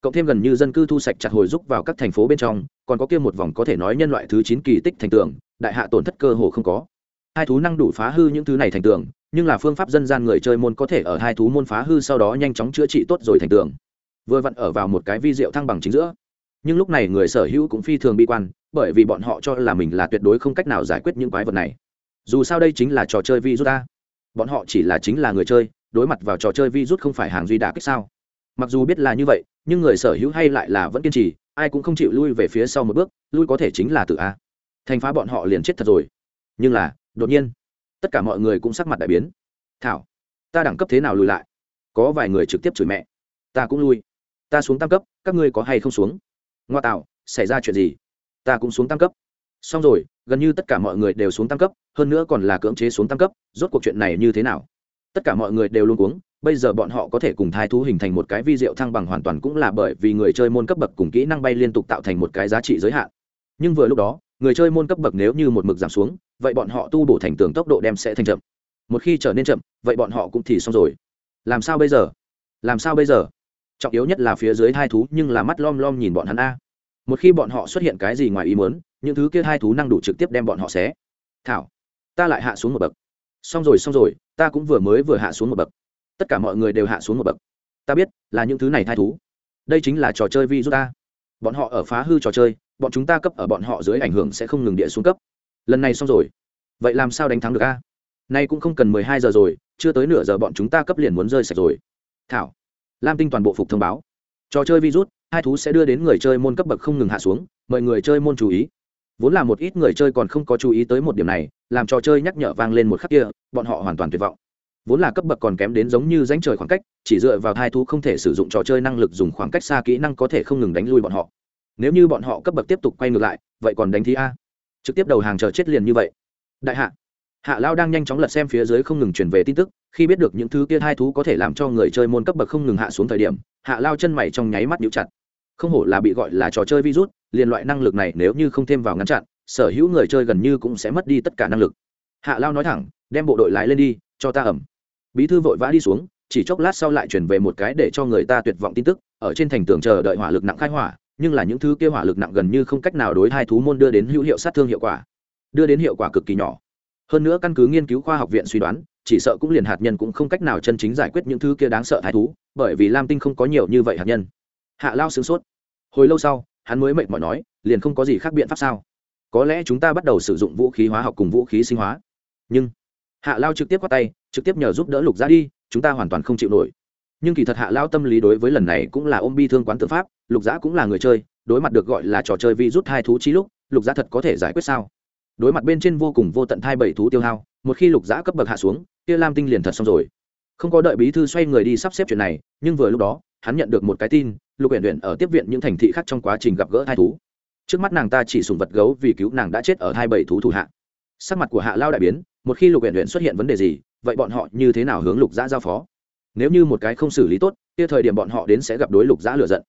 cộng thêm gần như dân cư thu sạch chặt hồi rúc vào các thành phố bên trong, còn có kia một vòng có thể nói nhân loại thứ chín kỳ tích thành tường, đại hạ tổn thất cơ hồ không có. Hai thú năng đủ phá hư những thứ này thành tường, nhưng là phương pháp dân gian người chơi môn có thể ở hai thú môn phá hư sau đó nhanh chóng chữa trị tốt rồi thành tường. Vừa vặn ở vào một cái vi diệu thăng bằng chính giữa. Nhưng lúc này người sở hữu cũng phi thường bi quan, bởi vì bọn họ cho là mình là tuyệt đối không cách nào giải quyết những quái vật này. Dù sao đây chính là trò chơi vi rút ta. Bọn họ chỉ là chính là người chơi, đối mặt vào trò chơi vi rút không phải hàng duy đà kích sao? Mặc dù biết là như vậy nhưng người sở hữu hay lại là vẫn kiên trì, ai cũng không chịu lui về phía sau một bước, lui có thể chính là tự a. Thành phá bọn họ liền chết thật rồi. Nhưng là, đột nhiên, tất cả mọi người cũng sắc mặt đại biến. Thảo, ta đẳng cấp thế nào lùi lại? Có vài người trực tiếp chửi mẹ. Ta cũng lui. Ta xuống tam cấp, các ngươi có hay không xuống? Ngoa tạo, xảy ra chuyện gì? Ta cũng xuống tam cấp. Xong rồi, gần như tất cả mọi người đều xuống tam cấp, hơn nữa còn là cưỡng chế xuống tam cấp, rốt cuộc chuyện này như thế nào? Tất cả mọi người đều luôn cuống bây giờ bọn họ có thể cùng thai thú hình thành một cái vi diệu thăng bằng hoàn toàn cũng là bởi vì người chơi môn cấp bậc cùng kỹ năng bay liên tục tạo thành một cái giá trị giới hạn. Nhưng vừa lúc đó, người chơi môn cấp bậc nếu như một mực giảm xuống, vậy bọn họ tu bổ thành tường tốc độ đem sẽ thành chậm. Một khi trở nên chậm, vậy bọn họ cũng thì xong rồi. Làm sao bây giờ? Làm sao bây giờ? Trọng yếu nhất là phía dưới hai thú nhưng là mắt lom lom nhìn bọn hắn a. Một khi bọn họ xuất hiện cái gì ngoài ý muốn, những thứ kia hai thú năng đủ trực tiếp đem bọn họ xé. Thảo, ta lại hạ xuống một bậc. Xong rồi xong rồi, ta cũng vừa mới vừa hạ xuống một bậc tất cả mọi người đều hạ xuống một bậc. Ta biết, là những thứ này thai thú. Đây chính là trò chơi vi rút ta bọn họ ở phá hư trò chơi, bọn chúng ta cấp ở bọn họ dưới ảnh hưởng sẽ không ngừng địa xuống cấp. Lần này xong rồi. Vậy làm sao đánh thắng được a? Nay cũng không cần mười hai giờ rồi, chưa tới nửa giờ bọn chúng ta cấp liền muốn rơi sạch rồi. Thảo, lam tinh toàn bộ phục thông báo. Trò chơi virus hai thú sẽ đưa đến người chơi môn cấp bậc không ngừng hạ xuống mời người chơi môn chú ý. Vốn là một ít người chơi còn không có chú ý tới một điểm này, làm trò chơi nhắc nhở vang lên một khắc kia, bọn họ hoàn toàn tuyệt vọng vốn là cấp bậc còn kém đến giống như danh trời khoảng cách, chỉ dựa vào hai thú không thể sử dụng trò chơi năng lực dùng khoảng cách xa kỹ năng có thể không ngừng đánh lui bọn họ. Nếu như bọn họ cấp bậc tiếp tục quay ngược lại, vậy còn đánh thi a. Trực tiếp đầu hàng chờ chết liền như vậy. Đại hạ. Hạ lao đang nhanh chóng lật xem phía dưới không ngừng chuyển về tin tức, khi biết được những thứ kia hai thú có thể làm cho người chơi môn cấp bậc không ngừng hạ xuống thời điểm, hạ lao chân mày trong nháy mắt nhũ chặt. Không hổ là bị gọi là trò chơi virus, liền loại năng lực này nếu như không thêm vào ngăn chặn, sở hữu người chơi gần như cũng sẽ mất đi tất cả năng lực. Hạ lao nói thẳng, đem bộ đội lái lên đi, cho ta ẩm bí thư vội vã đi xuống, chỉ chốc lát sau lại chuyển về một cái để cho người ta tuyệt vọng tin tức, ở trên thành tường chờ đợi hỏa lực nặng khai hỏa, nhưng là những thứ kia hỏa lực nặng gần như không cách nào đối hai thú môn đưa đến hữu hiệu sát thương hiệu quả, đưa đến hiệu quả cực kỳ nhỏ. Hơn nữa căn cứ nghiên cứu khoa học viện suy đoán, chỉ sợ cũng liền hạt nhân cũng không cách nào chân chính giải quyết những thứ kia đáng sợ thái thú, bởi vì lam tinh không có nhiều như vậy hạt nhân. Hạ lao sướng sốt. Hồi lâu sau, hắn mới mệt mỏi nói, liền không có gì khác biện pháp sao? Có lẽ chúng ta bắt đầu sử dụng vũ khí hóa học cùng vũ khí sinh hóa. Nhưng hạ lao trực tiếp qua tay, trực tiếp nhờ giúp đỡ lục gia đi, chúng ta hoàn toàn không chịu nổi. Nhưng kỳ thật hạ lao tâm lý đối với lần này cũng là ôm bi thương quán tự pháp, lục giã cũng là người chơi, đối mặt được gọi là trò chơi vi rút hai thú chi lúc, lục giã thật có thể giải quyết sao? Đối mặt bên trên vô cùng vô tận thai bảy thú tiêu hao, một khi lục giã cấp bậc hạ xuống, kia lam tinh liền thật xong rồi. Không có đợi bí thư xoay người đi sắp xếp chuyện này, nhưng vừa lúc đó, hắn nhận được một cái tin, lục huyện huyện ở tiếp viện những thành thị khác trong quá trình gặp gỡ hai thú. Trước mắt nàng ta chỉ sùng vật gấu vì cứu nàng đã chết ở hai bảy thú thủ hạ. Sắc mặt của hạ lao đại biến một khi lục huyện huyện xuất hiện vấn đề gì, vậy bọn họ như thế nào hướng lục giã giao phó? Nếu như một cái không xử lý tốt, kia thời điểm bọn họ đến sẽ gặp đối lục giã lựa giận.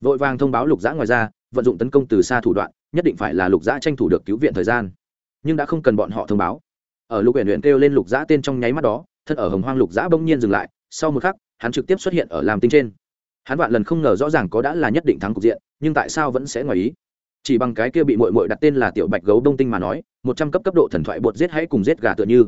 Vội vàng thông báo lục giã ngoài ra, vận dụng tấn công từ xa thủ đoạn, nhất định phải là lục giã tranh thủ được cứu viện thời gian. Nhưng đã không cần bọn họ thông báo. Ở lục huyện huyện kêu lên lục giã tên trong nháy mắt đó, thân ở hồng hoang lục giã bỗng nhiên dừng lại, sau một khắc, hắn trực tiếp xuất hiện ở làm tinh trên. Hắn vạn lần không ngờ rõ ràng có đã là nhất định thắng cục diện, nhưng tại sao vẫn sẽ ngoài ý? Chỉ bằng cái kia bị mội mội đặt tên là tiểu bạch gấu đông tinh mà nói, một trăm cấp cấp độ thần thoại bột giết hãy cùng giết gà tựa như.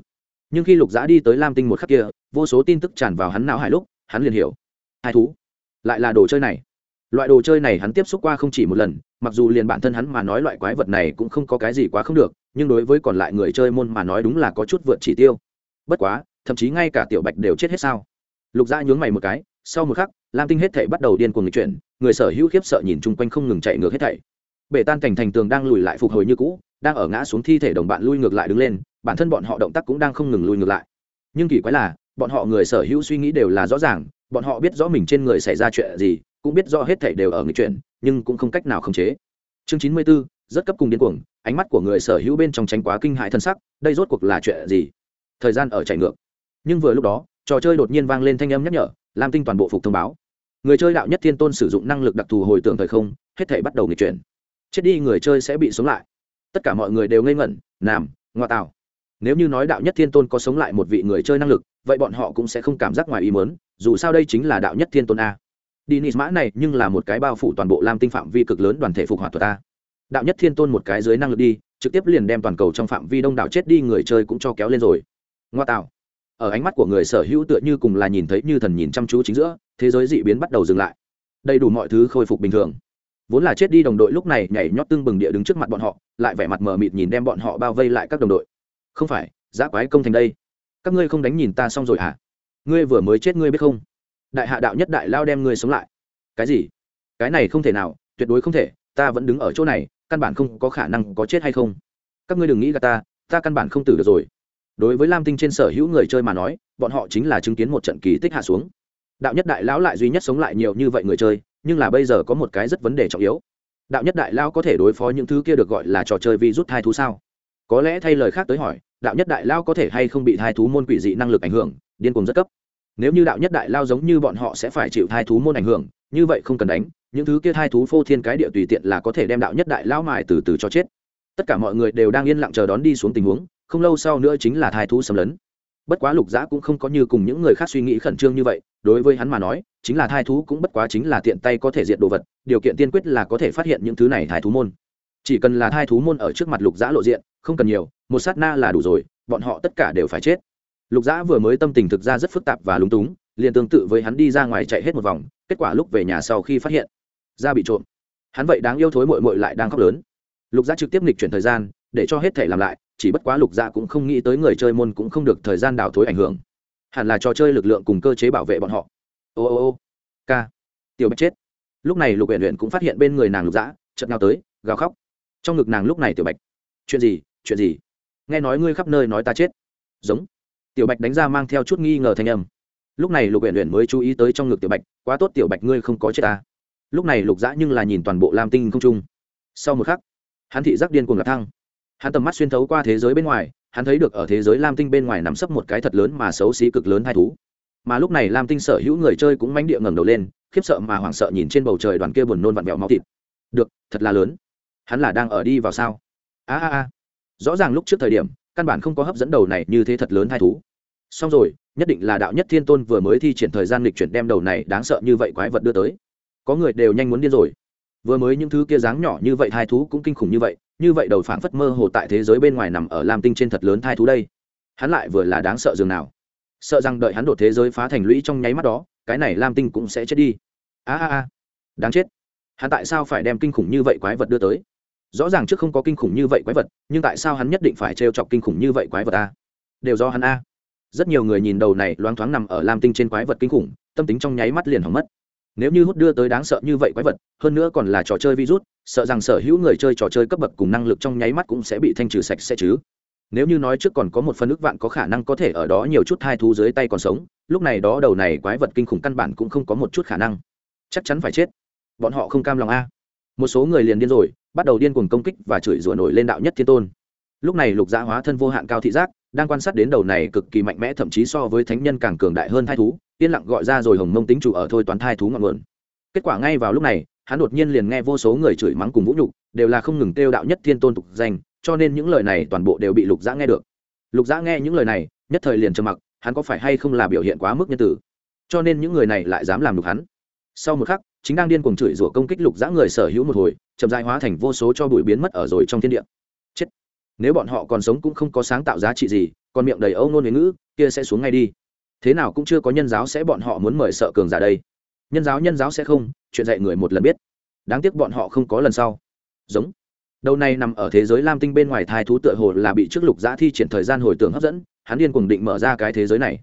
Nhưng khi lục giã đi tới lam tinh một khắc kia, vô số tin tức tràn vào hắn não hải lúc, hắn liền hiểu. Hai thú. Lại là đồ chơi này. Loại đồ chơi này hắn tiếp xúc qua không chỉ một lần, mặc dù liền bản thân hắn mà nói loại quái vật này cũng không có cái gì quá không được, nhưng đối với còn lại người chơi môn mà nói đúng là có chút vượt chỉ tiêu. Bất quá, thậm chí ngay cả tiểu bạch đều chết hết sao. Lục gia nhướng mày một cái, sau một khắc, lam tinh hết thảy bắt đầu điên cuồng người chuyển, người sở hữu khiếp sợ nhìn chung quanh không ngừng chạy ngược hết thảy bể tan cảnh thành tường đang lùi lại phục hồi như cũ đang ở ngã xuống thi thể đồng bạn lui ngược lại đứng lên bản thân bọn họ động tác cũng đang không ngừng lui ngược lại. Nhưng kỳ quái là bọn họ người sở hữu suy nghĩ đều là rõ ràng bọn họ biết rõ mình trên người xảy ra chuyện gì cũng biết rõ hết thảy đều ở người chuyển nhưng cũng không cách nào khống chế. Chương chín mươi 94, rất cấp cùng điên cuồng ánh mắt của người sở hữu bên trong tránh quá kinh hại thân sắc đây rốt cuộc là chuyện gì? Thời gian ở chạy ngược. Nhưng vừa lúc đó trò chơi đột nhiên vang lên thanh âm nhắc nhở lam tinh toàn bộ phục thông báo. Người chơi đạo nhất thiên tôn sử dụng năng lực đặc thù hồi tưởng thời không hết thể bắt đầu nghịch chuyển chết đi người chơi sẽ bị sống lại. Tất cả mọi người đều ngây ngẩn nằm ngoa tạo nếu như nói đạo nhất thiên tôn có sống lại một vị người chơi năng lực, vậy bọn họ cũng sẽ không cảm giác ngoài ý mớn dù sao đây chính là đạo nhất thiên tôn a. Dinis mã này nhưng là một cái bao phủ toàn bộ lam tinh phạm vi cực lớn đoàn thể phục hỏa thuật a. Đạo nhất thiên tôn một cái dưới năng lực đi, trực tiếp liền đem toàn cầu trong phạm vi đông đảo chết đi người chơi cũng cho kéo lên rồi. Ngoa tạo ở ánh mắt của người sở hữu tựa như cùng là nhìn thấy như thần nhìn chăm chú chính giữa, thế giới dị biến bắt đầu dừng lại. Đầy đủ mọi thứ khôi phục bình thường vốn là chết đi đồng đội lúc này nhảy nhót tưng bừng địa đứng trước mặt bọn họ, lại vẻ mặt mờ mịt nhìn đem bọn họ bao vây lại các đồng đội. Không phải, giã quái công thành đây. Các ngươi không đánh nhìn ta xong rồi hả? Ngươi vừa mới chết ngươi biết không? Đại hạ đạo nhất đại lao đem ngươi sống lại. Cái gì? Cái này không thể nào, tuyệt đối không thể, ta vẫn đứng ở chỗ này, căn bản không có khả năng có chết hay không. Các ngươi đừng nghĩ gà ta ta căn bản không tử được rồi. Đối với lam tinh trên sở hữu người chơi mà nói, bọn họ chính là chứng kiến một trận kỳ tích hạ xuống. Đạo nhất đại lão lại duy nhất sống lại nhiều như vậy người chơi nhưng là bây giờ có một cái rất vấn đề trọng yếu. Đạo nhất đại lao có thể đối phó những thứ kia được gọi là trò chơi vi rút thai thú sao? Có lẽ thay lời khác tới hỏi, đạo nhất đại lao có thể hay không bị thai thú môn quỷ dị năng lực ảnh hưởng, điên cuồng rất cấp. Nếu như đạo nhất đại lao giống như bọn họ sẽ phải chịu thai thú môn ảnh hưởng, như vậy không cần đánh, những thứ kia thai thú phô thiên cái địa tùy tiện là có thể đem đạo nhất đại lao mài từ từ cho chết. Tất cả mọi người đều đang yên lặng chờ đón đi xuống tình huống, không lâu sau nữa chính là thai thú xâm lấn bất quá lục giã cũng không có như cùng những người khác suy nghĩ khẩn trương như vậy, đối với hắn mà nói, chính là thai thú cũng bất quá chính là tiện tay có thể diệt đồ vật, điều kiện tiên quyết là có thể phát hiện những thứ này thai thú môn. Chỉ cần là thai thú môn ở trước mặt lục giã lộ diện, không cần nhiều, một sát na là đủ rồi, bọn họ tất cả đều phải chết. Lục dã vừa mới tâm tình thực ra rất phức tạp và lúng túng, liền tương tự với hắn đi ra ngoài chạy hết một vòng, kết quả lúc về nhà sau khi phát hiện, da bị trộm. Hắn vậy đáng yêu thối mội mội lại đang khóc lớn. Lục dã trực tiếp nghịch chuyển thời gian, để cho hết thể làm lại chỉ bất quá lục dạ cũng không nghĩ tới người chơi môn cũng không được thời gian đào thối ảnh hưởng. Hẳn là trò chơi lực lượng cùng cơ chế bảo vệ bọn họ. Ô ô ô, ca. Tiểu bạch chết. Lúc này lục huyện huyện cũng phát hiện bên người nàng lục dã chợt nào tới, gào khóc. Trong ngực nàng lúc này tiểu bạch. Chuyện gì chuyện gì? Nghe nói ngươi khắp nơi nói ta chết. Giống. Tiểu bạch đánh ra mang theo chút nghi ngờ thanh âm. Lúc này lục huyện huyện mới chú ý tới trong ngực tiểu bạch, quá tốt tiểu bạch ngươi không có chết ta lúc này lục dã nhưng là nhìn toàn bộ lam tinh không trung. Sau một khắc, hắn thị giác điên cuồng lập thăng hắn tầm mắt xuyên thấu qua thế giới bên ngoài, hắn thấy được ở thế giới lam tinh bên ngoài nằm sấp một cái thật lớn mà xấu xí cực lớn hai thú. Mà lúc này lam tinh sở hữu người chơi cũng mánh địa ngẩng đầu lên, khiếp sợ mà hoảng sợ nhìn trên bầu trời đoàn kia buồn nôn vặn vẹo máu thịt. Được, thật là lớn. Hắn là đang ở đi vào sao? A a a. Rõ ràng lúc trước thời điểm, căn bản không có hấp dẫn đầu này như thế thật lớn hai thú. Xong rồi, nhất định là đạo nhất thiên tôn vừa mới thi triển thời gian lịch chuyển đem đầu này đáng sợ như vậy quái vật đưa tới. Có người đều nhanh muốn điên rồi. Vừa mới những thứ kia dáng nhỏ như vậy thai thú cũng kinh khủng như vậy như vậy đầu phảng phất mơ hồ tại thế giới bên ngoài nằm ở lam tinh trên thật lớn thai thú đây. Hắn lại vừa là đáng sợ dường nào. Sợ rằng đợi hắn đột thế giới phá thành lũy trong nháy mắt đó, cái này lam tinh cũng sẽ chết đi. A a a. Đáng chết. Hắn tại sao phải đem kinh khủng như vậy quái vật đưa tới? Rõ ràng trước không có kinh khủng như vậy quái vật, nhưng tại sao hắn nhất định phải trêu chọc kinh khủng như vậy quái vật a? Đều do hắn a. Rất nhiều người nhìn đầu này loáng thoáng nằm ở lam tinh trên quái vật kinh khủng, tâm tính trong nháy mắt liền hỏng mất. Nếu như hút đưa tới đáng sợ như vậy quái vật, hơn nữa còn là trò chơi virus sợ rằng sở hữu người chơi trò chơi cấp bậc cùng năng lực trong nháy mắt cũng sẽ bị thanh trừ sạch sẽ chứ. Nếu như nói trước còn có một phần ước vạn có khả năng có thể ở đó nhiều chút hai thú dưới tay còn sống, lúc này đó đầu này quái vật kinh khủng căn bản cũng không có một chút khả năng. Chắc chắn phải chết. Bọn họ không cam lòng a. Một số người liền điên rồi, bắt đầu điên cuồng công kích và chửi rủa nổi lên đạo nhất thiên tôn. Lúc này lục gia hóa thân vô hạn cao thị giác, đang quan sát đến đầu này cực kỳ mạnh mẽ thậm chí so với thánh nhân càng cường đại hơn thai thú, yên lặng gọi ra rồi hồng mông tính chủ ở thôi toán thai thú ngọn nguồn. Kết quả ngay vào lúc này hắn đột nhiên liền nghe vô số người chửi mắng cùng vũ nhục, đều là không ngừng kêu đạo nhất thiên tôn tục danh, cho nên những lời này toàn bộ đều bị lục dã nghe được. Lục dã nghe những lời này, nhất thời liền trầm mặc, hắn có phải hay không là biểu hiện quá mức nhân tử? Cho nên những người này lại dám làm đục hắn. Sau một khắc, chính đang điên cuồng chửi rủa công kích lục dã người sở hữu một hồi, chậm dại hóa thành vô số cho bụi biến mất ở rồi trong thiên địa. Chết! Nếu bọn họ còn sống cũng không có sáng tạo giá trị gì, còn miệng đầy âu nôn ngữ, kia sẽ xuống ngay đi. Thế nào cũng chưa có nhân giáo sẽ bọn họ muốn mời sợ cường giả đây. Nhân giáo nhân giáo sẽ không chuyện dạy người một lần biết. Đáng tiếc bọn họ không có lần sau. Giống. Đầu này nằm ở thế giới lam tinh bên ngoài thai thú tựa hồ là bị trước lục giã thi triển thời gian hồi tưởng hấp dẫn, hắn điên cùng định mở ra cái thế giới này.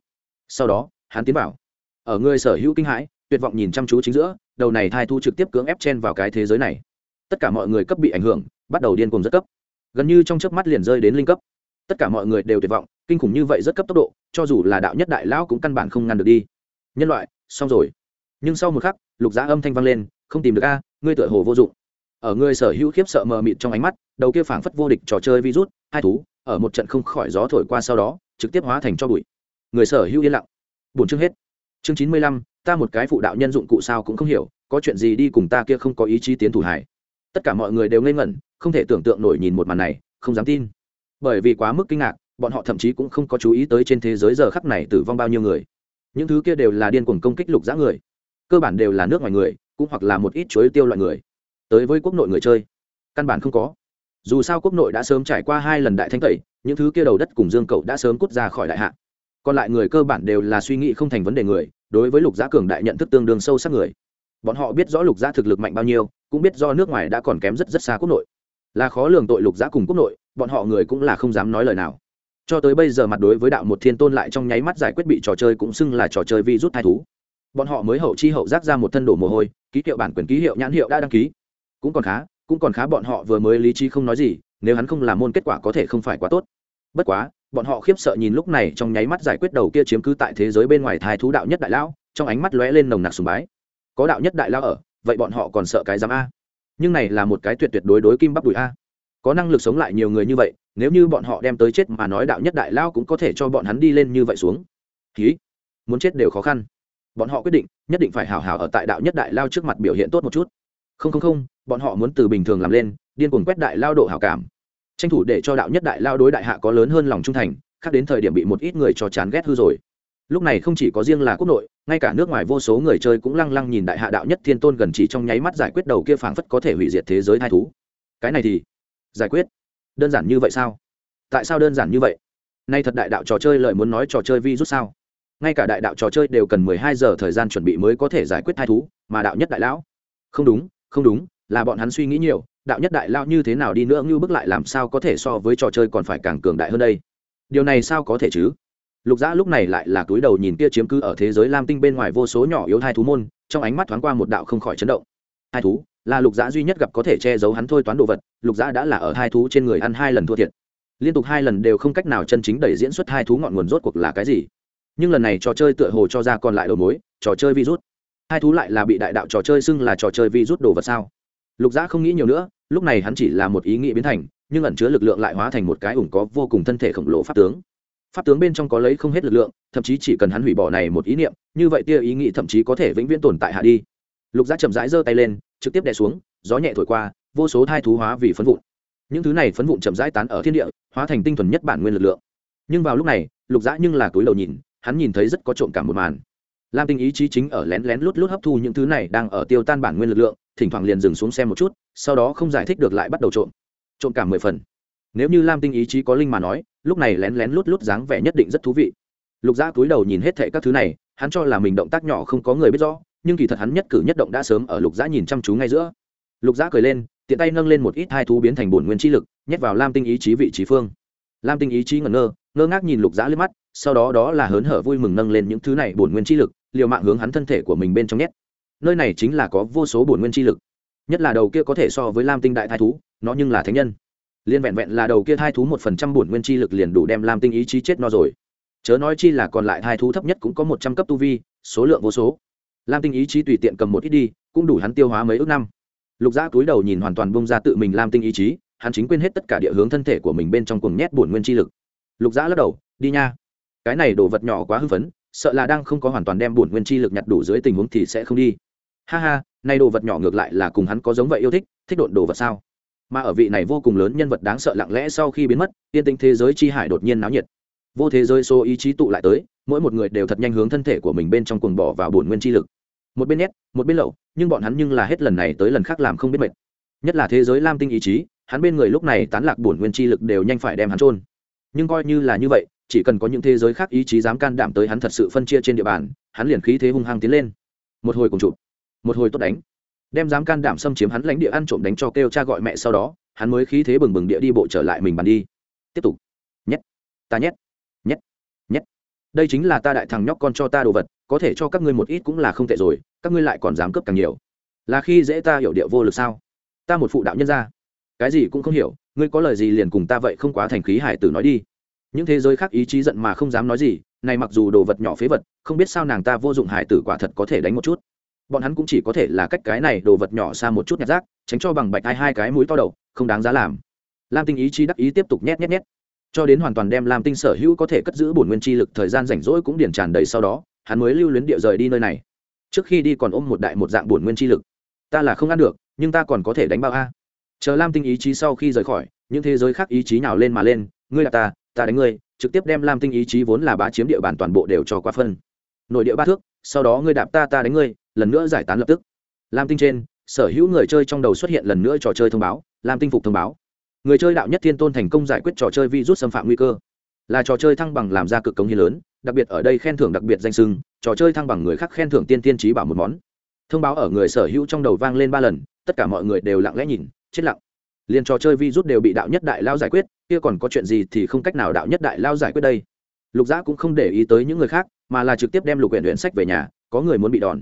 Sau đó, hắn tiến vào. Ở người sở hữu kinh hãi, tuyệt vọng nhìn chăm chú chính giữa, đầu này thai thú trực tiếp cưỡng ép chen vào cái thế giới này. Tất cả mọi người cấp bị ảnh hưởng, bắt đầu điên cùng rất cấp. Gần như trong chớp mắt liền rơi đến linh cấp. Tất cả mọi người đều tuyệt vọng, kinh khủng như vậy rất cấp tốc độ, cho dù là đạo nhất đại lão cũng căn bản không ngăn được đi. Nhân loại, xong rồi nhưng sau một khắc, lục giá âm thanh vang lên, không tìm được a, ngươi tựa hồ vô dụng. Ở người sở hữu khiếp sợ mờ mịt trong ánh mắt, đầu kia phảng phất vô địch trò chơi virus, hai thú, ở một trận không khỏi gió thổi qua sau đó, trực tiếp hóa thành cho bụi. Người sở hữu yên lặng. Bổn chương hết. Chương chín mươi lăm, ta một cái phụ đạo nhân dụng cụ sao cũng không hiểu, có chuyện gì đi cùng ta kia không có ý chí tiến thủ hải tất cả mọi người đều ngây ngẩn, không thể tưởng tượng nổi nhìn một màn này, không dám tin. Bởi vì quá mức kinh ngạc, bọn họ thậm chí cũng không có chú ý tới trên thế giới giờ khắc này tử vong bao nhiêu người. Những thứ kia đều là điên cuồng công kích lục giã người cơ bản đều là nước ngoài người, cũng hoặc là một ít chuối tiêu loại người. Tới với quốc nội người chơi, căn bản không có. Dù sao quốc nội đã sớm trải qua hai lần đại thanh tẩy, những thứ kia đầu đất cùng dương cậu đã sớm cút ra khỏi đại hạ. Còn lại người cơ bản đều là suy nghĩ không thành vấn đề người, đối với lục giá cường đại nhận thức tương đương sâu sắc người. Bọn họ biết rõ lục giá thực lực mạnh bao nhiêu, cũng biết do nước ngoài đã còn kém rất rất xa quốc nội. Là khó lường tội lục giá cùng quốc nội, bọn họ người cũng là không dám nói lời nào. Cho tới bây giờ mặt đối với đạo một thiên tôn lại trong nháy mắt giải quyết bị trò chơi cũng xưng là trò chơi vi rút thai thú bọn họ mới hậu chi hậu giác ra một thân đổ mồ hôi, ký hiệu bản quyền, ký hiệu nhãn hiệu đã đăng ký. Cũng còn khá, cũng còn khá bọn họ vừa mới lý trí không nói gì, nếu hắn không làm môn kết quả có thể không phải quá tốt. Bất quá, bọn họ khiếp sợ nhìn lúc này trong nháy mắt giải quyết đầu kia chiếm cứ tại thế giới bên ngoài thái thú đạo nhất đại lão, trong ánh mắt lóe lên nồng nặc sùng bái. Có đạo nhất đại lão ở, vậy bọn họ còn sợ cái giám a. Nhưng này là một cái tuyệt tuyệt đối đối kim bắp đùi a. Có năng lực sống lại nhiều người như vậy, nếu như bọn họ đem tới chết mà nói đạo nhất đại lao cũng có thể cho bọn hắn đi lên như vậy xuống. Ký. Muốn chết đều khó khăn bọn họ quyết định, nhất định phải hào hào ở tại đạo nhất đại lao trước mặt biểu hiện tốt một chút. Không không không, bọn họ muốn từ bình thường làm lên, điên cuồng quét đại lao độ hào cảm. Tranh thủ để cho đạo nhất đại lao đối đại hạ có lớn hơn lòng trung thành, khác đến thời điểm bị một ít người cho chán ghét hư rồi. Lúc này không chỉ có riêng là quốc nội, ngay cả nước ngoài vô số người chơi cũng lăng lăng nhìn đại hạ đạo nhất thiên tôn gần chỉ trong nháy mắt giải quyết đầu kia phảng phất có thể hủy diệt thế giới hai thú. Cái này thì giải quyết. Đơn giản như vậy sao? Tại sao đơn giản như vậy? Nay thật đại đạo trò chơi lợi muốn nói trò chơi vi rút sao? Ngay cả đại đạo trò chơi đều cần mười hai giờ thời gian chuẩn bị mới có thể giải quyết thai thú, mà đạo nhất đại lão. Không đúng không đúng, là bọn hắn suy nghĩ nhiều, đạo nhất đại lão như thế nào đi nữa như bước lại làm sao có thể so với trò chơi còn phải càng cường đại hơn đây? Điều này sao có thể chứ? Lục dã lúc này lại là túi đầu nhìn kia chiếm cứ ở thế giới lam tinh bên ngoài vô số nhỏ yếu thai thú môn, trong ánh mắt thoáng qua một đạo không khỏi chấn động. Hai thú, là lục dã duy nhất gặp có thể che giấu hắn thôi toán đồ vật, lục dã đã là ở hai thú trên người ăn hai lần thua thiệt. Liên tục hai lần đều không cách nào chân chính đẩy diễn xuất hai thú ngọn nguồn rốt cuộc là cái gì? Nhưng lần này trò chơi tựa hồ cho ra còn lại đầu mối, trò chơi virus. Hai thú lại là bị đại đạo trò chơi xưng là trò chơi virus đồ vật sao? Lục giã không nghĩ nhiều nữa, lúc này hắn chỉ là một ý nghĩ biến thành, nhưng ẩn chứa lực lượng lại hóa thành một cái ủng có vô cùng thân thể khổng lồ pháp tướng. Pháp tướng bên trong có lấy không hết lực lượng, thậm chí chỉ cần hắn hủy bỏ này một ý niệm, như vậy tia ý nghĩ thậm chí có thể vĩnh viễn tồn tại hạ đi. Lục giã chậm rãi giơ tay lên, trực tiếp đè xuống, gió nhẹ thổi qua, vô số thai thú hóa vì phấn vụn. Những thứ này phấn vụn chậm rãi tán ở thiên địa, hóa thành tinh thuần nhất bản nguyên lực lượng. Nhưng vào lúc này, lục giã nhưng là túi đầu nhìn hắn nhìn thấy rất có trộm cảm một màn. Lam tinh ý chí chính ở lén lén lút lút hấp thu những thứ này đang ở tiêu tan bản nguyên lực lượng, thỉnh thoảng liền dừng xuống xem một chút, sau đó không giải thích được lại bắt đầu trộm. Trộm cảm mười phần. Nếu như lam tinh ý chí có linh mà nói, lúc này lén lén lút lút dáng vẻ nhất định rất thú vị. Lục dã cúi đầu nhìn hết thệ các thứ này, hắn cho là mình động tác nhỏ không có người biết rõ, nhưng kỳ thật hắn nhất cử nhất động đã sớm ở lục dã nhìn chăm chú ngay giữa. Lục dã cười lên, tiện tay nâng lên một ít hai thú biến thành bổn nguyên chi lực, nhét vào lam tinh ý chí vị trí phương. Lam tinh ý chí ngẩn ngơ ngơ ngác nhìn lục dã lên mắt sau đó đó là hớn hở vui mừng nâng lên những thứ này bổn nguyên chi lực, liều mạng hướng hắn thân thể của mình bên trong nhét. Nơi này chính là có vô số bổn nguyên chi lực. Nhất là đầu kia có thể so với lam tinh đại thai thú, nó nhưng là thánh nhân. Liên vẹn vẹn là đầu kia thai thú một phần trăm bổn nguyên chi lực liền đủ đem lam tinh ý chí chết no rồi. Chớ nói chi là còn lại thai thú thấp nhất cũng có một trăm cấp tu vi, số lượng vô số. Lam tinh ý chí tùy tiện cầm một ít đi, cũng đủ hắn tiêu hóa mấy ước năm. Lục giã túi đầu nhìn hoàn toàn bông ra tự mình lam tinh ý chí, hắn chính quên hết tất cả địa hướng thân thể của mình bên trong cuồng nhét bổn nguyên chi lực. Lục giã lắc đầu, đi nha cái này đồ vật nhỏ quá hư phấn, sợ là đang không có hoàn toàn đem bổn nguyên chi lực nhặt đủ dưới tình huống thì sẽ không đi. Ha ha nay đồ vật nhỏ ngược lại là cùng hắn có giống vậy yêu thích thích độn đồ vật sao? Mà ở vị này vô cùng lớn nhân vật đáng sợ lặng lẽ sau khi biến mất yên tĩnh thế giới chi hải đột nhiên náo nhiệt. Vô thế giới số ý chí tụ lại tới, mỗi một người đều thật nhanh hướng thân thể của mình bên trong cuồng bỏ vào bổn nguyên chi lực. Một bên nhét, một bên lậu, nhưng bọn hắn nhưng là hết lần này tới lần khác làm không biết mệt. Nhất là thế giới lam tinh ý chí, hắn bên người lúc này tán lạc bổn nguyên chi lực đều nhanh phải đem hắn trôn nhưng coi như là như vậy chỉ cần có những thế giới khác ý chí dám can đảm tới hắn thật sự phân chia trên địa bàn, hắn liền khí thế hung hăng tiến lên. Một hồi cùng chụp, một hồi tốt đánh. Đem dám can đảm xâm chiếm hắn lãnh địa ăn trộm đánh cho kêu cha gọi mẹ sau đó, hắn mới khí thế bừng bừng địa đi bộ trở lại mình bàn đi. Tiếp tục. Nhét. Ta nhét. Nhét. Nhét. Đây chính là ta đại thằng nhóc con cho ta đồ vật, có thể cho các ngươi một ít cũng là không tệ rồi, các ngươi lại còn dám cướp càng nhiều. Là khi dễ ta hiểu điệu vô lực sao? Ta một phụ đạo nhân ra. Cái gì cũng không hiểu, ngươi có lời gì liền cùng ta vậy không quá thành khí hải tử nói đi những thế giới khác ý chí giận mà không dám nói gì, này mặc dù đồ vật nhỏ phế vật, không biết sao nàng ta vô dụng hải tử quả thật có thể đánh một chút. Bọn hắn cũng chỉ có thể là cách cái này đồ vật nhỏ xa một chút nhặt rác, tránh cho bằng bạch hai hai cái mũi to đầu, không đáng giá làm. Lam tinh ý chí đắc ý tiếp tục nhét nhét nhét. Cho đến hoàn toàn đem lam tinh sở hữu có thể cất giữ bổn nguyên chi lực thời gian rảnh rỗi cũng điển tràn đầy sau đó, hắn mới lưu luyến địa rời đi nơi này. Trước khi đi còn ôm một đại một dạng bổn nguyên chi lực. Ta là không ăn được, nhưng ta còn có thể đánh bao a. Chờ lam tinh ý chí sau khi rời khỏi, những thế giới khác ý chí nào lên mà lên, ngươi là ta ta đánh ngươi, trực tiếp đem lam tinh ý chí vốn là bá chiếm địa bàn toàn bộ đều cho quá phân. Nội địa ba thước, sau đó ngươi đạp ta ta đánh ngươi, lần nữa giải tán lập tức. Lam tinh trên, sở hữu người chơi trong đầu xuất hiện lần nữa trò chơi thông báo, lam tinh phục thông báo. Người chơi đạo nhất thiên tôn thành công giải quyết trò chơi virus xâm phạm nguy cơ. Là trò chơi thăng bằng làm ra cực công hiến lớn, đặc biệt ở đây khen thưởng đặc biệt danh sưng, trò chơi thăng bằng người khác khen thưởng tiên tiên trí bảo một món. Thông báo ở người sở hữu trong đầu vang lên ba lần, tất cả mọi người đều lặng lẽ nhìn, chết lặng liền trò chơi virus đều bị đạo nhất đại lao giải quyết, kia còn có chuyện gì thì không cách nào đạo nhất đại lao giải quyết đây. Lục giã cũng không để ý tới những người khác, mà là trực tiếp đem lục huyện huyện sách về nhà, có người muốn bị đòn.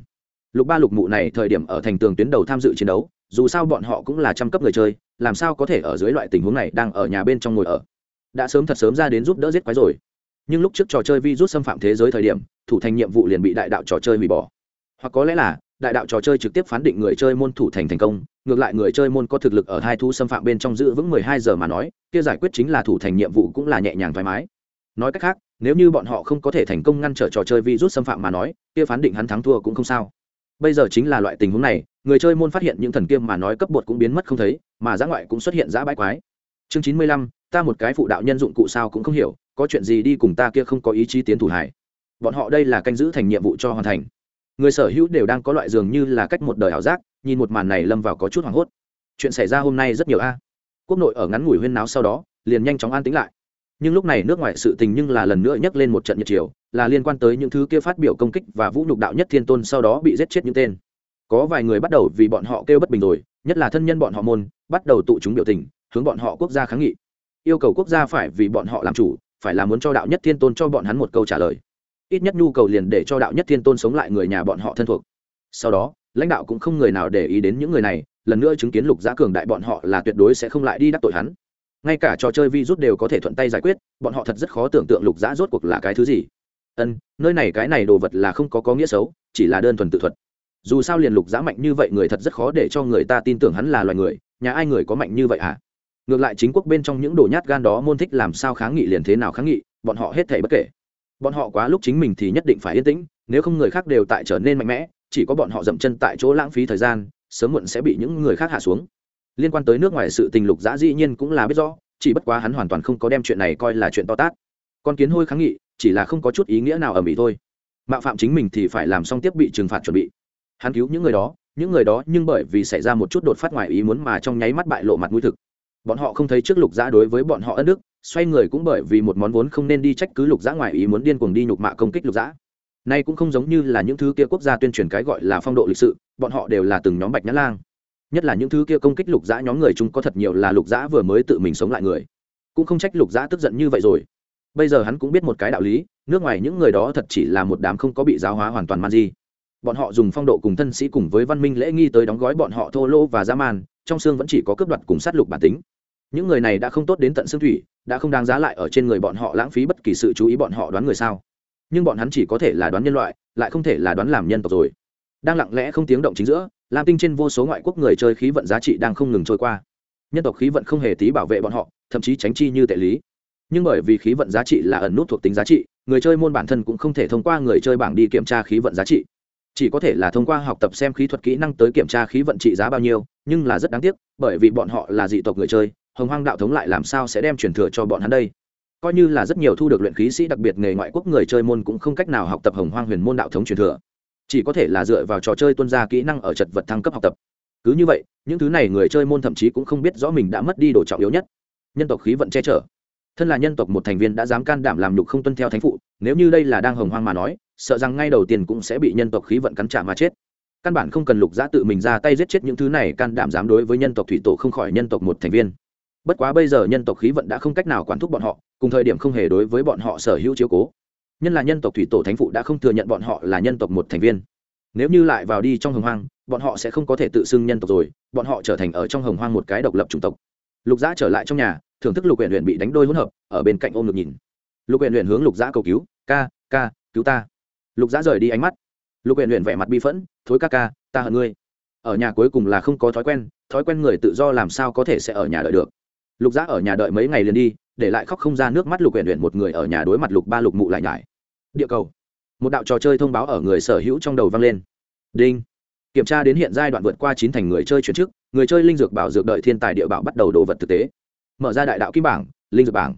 Lục ba lục mụ này thời điểm ở thành tường tuyến đầu tham dự chiến đấu, dù sao bọn họ cũng là trăm cấp người chơi, làm sao có thể ở dưới loại tình huống này đang ở nhà bên trong ngồi ở. Đã sớm thật sớm ra đến giúp đỡ giết quái rồi. Nhưng lúc trước trò chơi vi rút xâm phạm thế giới thời điểm, thủ thành nhiệm vụ liền bị đại đạo trò chơi hủy bỏ. Hoặc có lẽ là đại đạo trò chơi trực tiếp phán định người chơi môn thủ thành thành công, ngược lại người chơi môn có thực lực ở hai thu xâm phạm bên trong giữ vững mười hai giờ mà nói, kia giải quyết chính là thủ thành nhiệm vụ cũng là nhẹ nhàng thoải mái. Nói cách khác, nếu như bọn họ không có thể thành công ngăn trở trò chơi virus xâm phạm mà nói, kia phán định hắn thắng thua cũng không sao. Bây giờ chính là loại tình huống này, người chơi môn phát hiện những thần kiêm mà nói cấp bột cũng biến mất không thấy, mà giã ngoại cũng xuất hiện giã bãi quái. Chương chín mươi lăm, ta một cái phụ đạo nhân dụng cụ sao cũng không hiểu, có chuyện gì đi cùng ta kia không có ý chí tiến thủ hải bọn họ đây là canh giữ thành nhiệm vụ cho hoàn thành người sở hữu đều đang có loại dường như là cách một đời ảo giác, nhìn một màn này lâm vào có chút hoảng hốt. Chuyện xảy ra hôm nay rất nhiều a. Quốc nội ở ngắn ngủi huyên náo sau đó, liền nhanh chóng an tính lại. Nhưng lúc này nước ngoài sự tình nhưng là lần nữa nhắc lên một trận nhiệt chiều, là liên quan tới những thứ kia phát biểu công kích và vũ nhục đạo nhất thiên tôn sau đó bị giết chết những tên. Có vài người bắt đầu vì bọn họ kêu bất bình rồi, nhất là thân nhân bọn họ môn, bắt đầu tụ chúng biểu tình, hướng bọn họ quốc gia kháng nghị. Yêu cầu quốc gia phải vì bọn họ làm chủ, phải là muốn cho đạo nhất thiên tôn cho bọn hắn một câu trả lời ít nhất nhu cầu liền để cho đạo nhất thiên tôn sống lại người nhà bọn họ thân thuộc. Sau đó, lãnh đạo cũng không người nào để ý đến những người này, lần nữa chứng kiến lục giã cường đại bọn họ là tuyệt đối sẽ không lại đi đắc tội hắn. Ngay cả trò chơi vi rút đều có thể thuận tay giải quyết, bọn họ thật rất khó tưởng tượng lục giã rốt cuộc là cái thứ gì. Ân, nơi này cái này đồ vật là không có có nghĩa xấu, chỉ là đơn thuần tự thuật. Dù sao liền lục giã mạnh như vậy người thật rất khó để cho người ta tin tưởng hắn là loài người, nhà ai người có mạnh như vậy hả? Ngược lại chính quốc bên trong những đồ nhát gan đó môn thích làm sao kháng nghị liền thế nào kháng nghị, bọn họ hết thể bất kể bọn họ quá lúc chính mình thì nhất định phải yên tĩnh, nếu không người khác đều tại trở nên mạnh mẽ, chỉ có bọn họ dậm chân tại chỗ lãng phí thời gian, sớm muộn sẽ bị những người khác hạ xuống. Liên quan tới nước ngoài sự tình lục giã dĩ nhiên cũng là biết rõ, chỉ bất quá hắn hoàn toàn không có đem chuyện này coi là chuyện to tát. Con kiến hôi kháng nghị, chỉ là không có chút ý nghĩa nào ở mỹ thôi. Mạo phạm chính mình thì phải làm xong tiếp bị trừng phạt chuẩn bị. Hắn cứu những người đó, những người đó nhưng bởi vì xảy ra một chút đột phát ngoài ý muốn mà trong nháy mắt bại lộ mặt mũi thực bọn họ không thấy trước lục giã đối với bọn họ ân đức, xoay người cũng bởi vì một món vốn không nên đi trách cứ lục giã ngoài ý muốn điên cuồng đi nhục mạ công kích lục giã. Nay cũng không giống như là những thứ kia quốc gia tuyên truyền cái gọi là phong độ lịch sự, bọn họ đều là từng nhóm bạch nhã lang. Nhất là những thứ kia công kích lục giã nhóm người chúng có thật nhiều là lục giã vừa mới tự mình sống lại người. Cũng không trách lục giã tức giận như vậy rồi. Bây giờ hắn cũng biết một cái đạo lý, nước ngoài những người đó thật chỉ là một đám không có bị giáo hóa hoàn toàn man di bọn họ dùng phong độ cùng thân sĩ cùng với văn minh lễ nghi tới đóng gói bọn họ thô lỗ và dã man, trong xương vẫn chỉ có cướp đoạt cùng sát lục bản tính. Những người này đã không tốt đến tận xương thủy, đã không đáng giá lại ở trên người bọn họ lãng phí bất kỳ sự chú ý bọn họ đoán người sao. Nhưng bọn hắn chỉ có thể là đoán nhân loại, lại không thể là đoán làm nhân tộc rồi. Đang lặng lẽ không tiếng động chính giữa, lam tinh trên vô số ngoại quốc người chơi khí vận giá trị đang không ngừng trôi qua. Nhân tộc khí vận không hề tí bảo vệ bọn họ, thậm chí tránh chi như tệ lý. Nhưng bởi vì khí vận giá trị là ẩn nút thuộc tính giá trị, người chơi môn bản thân cũng không thể thông qua người chơi bảng đi kiểm tra khí vận giá trị chỉ có thể là thông qua học tập xem khí thuật kỹ năng tới kiểm tra khí vận trị giá bao nhiêu, nhưng là rất đáng tiếc, bởi vì bọn họ là dị tộc người chơi, hồng hoang đạo thống lại làm sao sẽ đem truyền thừa cho bọn hắn đây? Coi như là rất nhiều thu được luyện khí sĩ, đặc biệt nghề ngoại quốc người chơi môn cũng không cách nào học tập hồng hoang huyền môn đạo thống truyền thừa. Chỉ có thể là dựa vào trò chơi tuân ra kỹ năng ở chật vật thăng cấp học tập. Cứ như vậy, những thứ này người chơi môn thậm chí cũng không biết rõ mình đã mất đi đồ trọng yếu nhất. Nhân tộc khí vận che chở thân là nhân tộc một thành viên đã dám can đảm làm nhục không tuân theo thánh phụ, nếu như đây là đang hồng hoang mà nói, sợ rằng ngay đầu tiên cũng sẽ bị nhân tộc khí vận cắn trả mà chết. Căn bản không cần lục giã tự mình ra tay giết chết những thứ này, can đảm dám đối với nhân tộc thủy tổ không khỏi nhân tộc một thành viên. Bất quá bây giờ nhân tộc khí vận đã không cách nào quản thúc bọn họ, cùng thời điểm không hề đối với bọn họ sở hữu chiếu cố. Nhân là nhân tộc thủy tổ thánh phụ đã không thừa nhận bọn họ là nhân tộc một thành viên. Nếu như lại vào đi trong hồng hoang, bọn họ sẽ không có thể tự xưng nhân tộc rồi, bọn họ trở thành ở trong hồng hoang một cái độc lập chủng tộc lục giã trở lại trong nhà, thưởng thức lục huyện huyện bị đánh đôi hỗn hợp, ở bên cạnh ôm ngực nhìn. Lục huyện huyện hướng lục giã cầu cứu, ca ca, cứu ta. Lục giã rời đi ánh mắt. Lục huyện huyện vẻ mặt bi phẫn, thối ca ca, ta hận ngươi. Ở nhà cuối cùng là không có thói quen thói quen người tự do làm sao có thể sẽ ở nhà đợi được. Lục giã ở nhà đợi mấy ngày liền đi, để lại khóc không ra nước mắt lục huyện huyện một người ở nhà đối mặt lục ba lục mụ lại nhải. Địa cầu. Một đạo trò chơi thông báo ở người sở hữu trong đầu vang lên. Đinh. Kiểm tra đến hiện giai đoạn vượt qua chín thành người chơi chuyển chức người chơi linh dược bảo dược đợi thiên tài địa bảo bắt đầu đồ vật thực tế. Mở ra đại đạo kim bảng, linh dược bảng.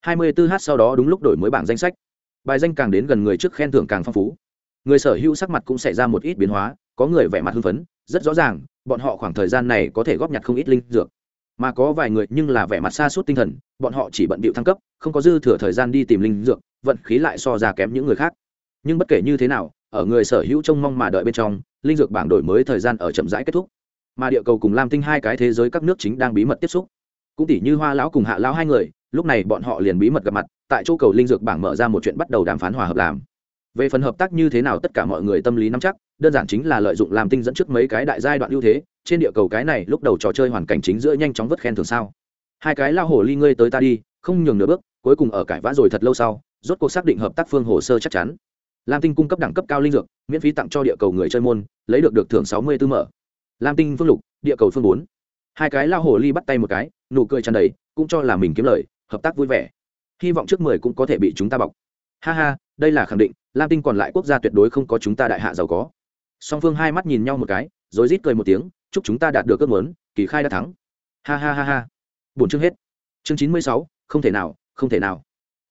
Hai mươi 24h sau đó đúng lúc đổi mới bảng danh sách. Bài danh càng đến gần người trước khen thưởng càng phong phú. Người sở hữu sắc mặt cũng xảy ra một ít biến hóa, có người vẻ mặt hưng phấn, rất rõ ràng, bọn họ khoảng thời gian này có thể góp nhặt không ít linh dược. Mà có vài người nhưng là vẻ mặt xa suốt tinh thần, bọn họ chỉ bận bịu thăng cấp, không có dư thừa thời gian đi tìm linh dược, vận khí lại so ra kém những người khác. Nhưng bất kể như thế nào, ở người sở hữu trông mong mà đợi bên trong, linh dược bảng đổi mới thời gian ở chậm rãi kết thúc mà địa cầu cùng lam tinh hai cái thế giới các nước chính đang bí mật tiếp xúc. Cũng tỷ như hoa lão cùng hạ lão hai người, lúc này bọn họ liền bí mật gặp mặt, tại chỗ cầu linh dược bảng mở ra một chuyện bắt đầu đàm phán hòa hợp làm. Về phần hợp tác như thế nào tất cả mọi người tâm lý nắm chắc, đơn giản chính là lợi dụng làm tinh dẫn trước mấy cái đại giai đoạn ưu thế, trên địa cầu cái này lúc đầu trò chơi hoàn cảnh chính giữa nhanh chóng vất khen thường sao. Hai cái lao hổ ly ngươi tới ta đi, không nhường nửa bước, cuối cùng ở cải vã rồi thật lâu sau, rốt cuộc xác định hợp tác phương hồ sơ chắc chắn. Lam tinh cung cấp đẳng cấp cao linh dược, miễn phí tặng cho địa cầu người chơi môn, lấy được được thưởng sáu mươi tư mở lam tinh phương lục, địa cầu phương bốn. Hai cái lao hồ ly bắt tay một cái, nụ cười tràn đầy, cũng cho là mình kiếm lời, hợp tác vui vẻ. Hy vọng trước mười cũng có thể bị chúng ta bọc. Ha ha, đây là khẳng định, lam tinh còn lại quốc gia tuyệt đối không có chúng ta đại hạ giàu có. Song phương hai mắt nhìn nhau một cái, rồi rít cười một tiếng, chúc chúng ta đạt được ước muốn, kỳ khai đã thắng. Ha ha ha ha. Bốn chương hết. Chương chín mươi sáu, không thể nào, không thể nào.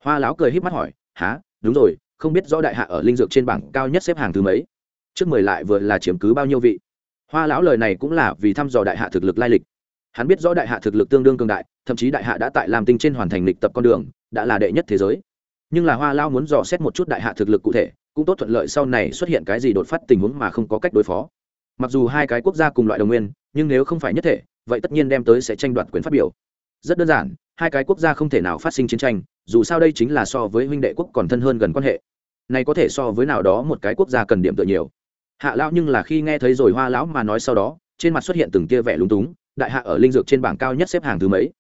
Hoa Láo cười híp mắt hỏi há đúng rồi, không biết rõ đại hạ ở linh dược trên bảng cao nhất xếp hàng thứ mấy? Trước mười lại vừa là chiếm cứ bao nhiêu vị? Hoa lão lời này cũng là vì thăm dò đại hạ thực lực lai lịch. Hắn biết rõ đại hạ thực lực tương đương cường đại, thậm chí đại hạ đã tại làm tinh trên hoàn thành lịch tập con đường, đã là đệ nhất thế giới. Nhưng là hoa lao muốn dò xét một chút đại hạ thực lực cụ thể, cũng tốt thuận lợi sau này xuất hiện cái gì đột phát tình huống mà không có cách đối phó. Mặc dù hai cái quốc gia cùng loại đồng nguyên, nhưng nếu không phải nhất thể, vậy tất nhiên đem tới sẽ tranh đoạt quyền phát biểu. Rất đơn giản, hai cái quốc gia không thể nào phát sinh chiến tranh, dù sao đây chính là so với huynh đệ quốc còn thân hơn gần quan hệ. Này có thể so với nào đó một cái quốc gia cần điểm tựa nhiều hạ lão nhưng là khi nghe thấy rồi hoa lão mà nói sau đó, trên mặt xuất hiện từng tia vẻ lúng túng, đại hạ ở linh dược trên bảng cao nhất xếp hàng thứ mấy?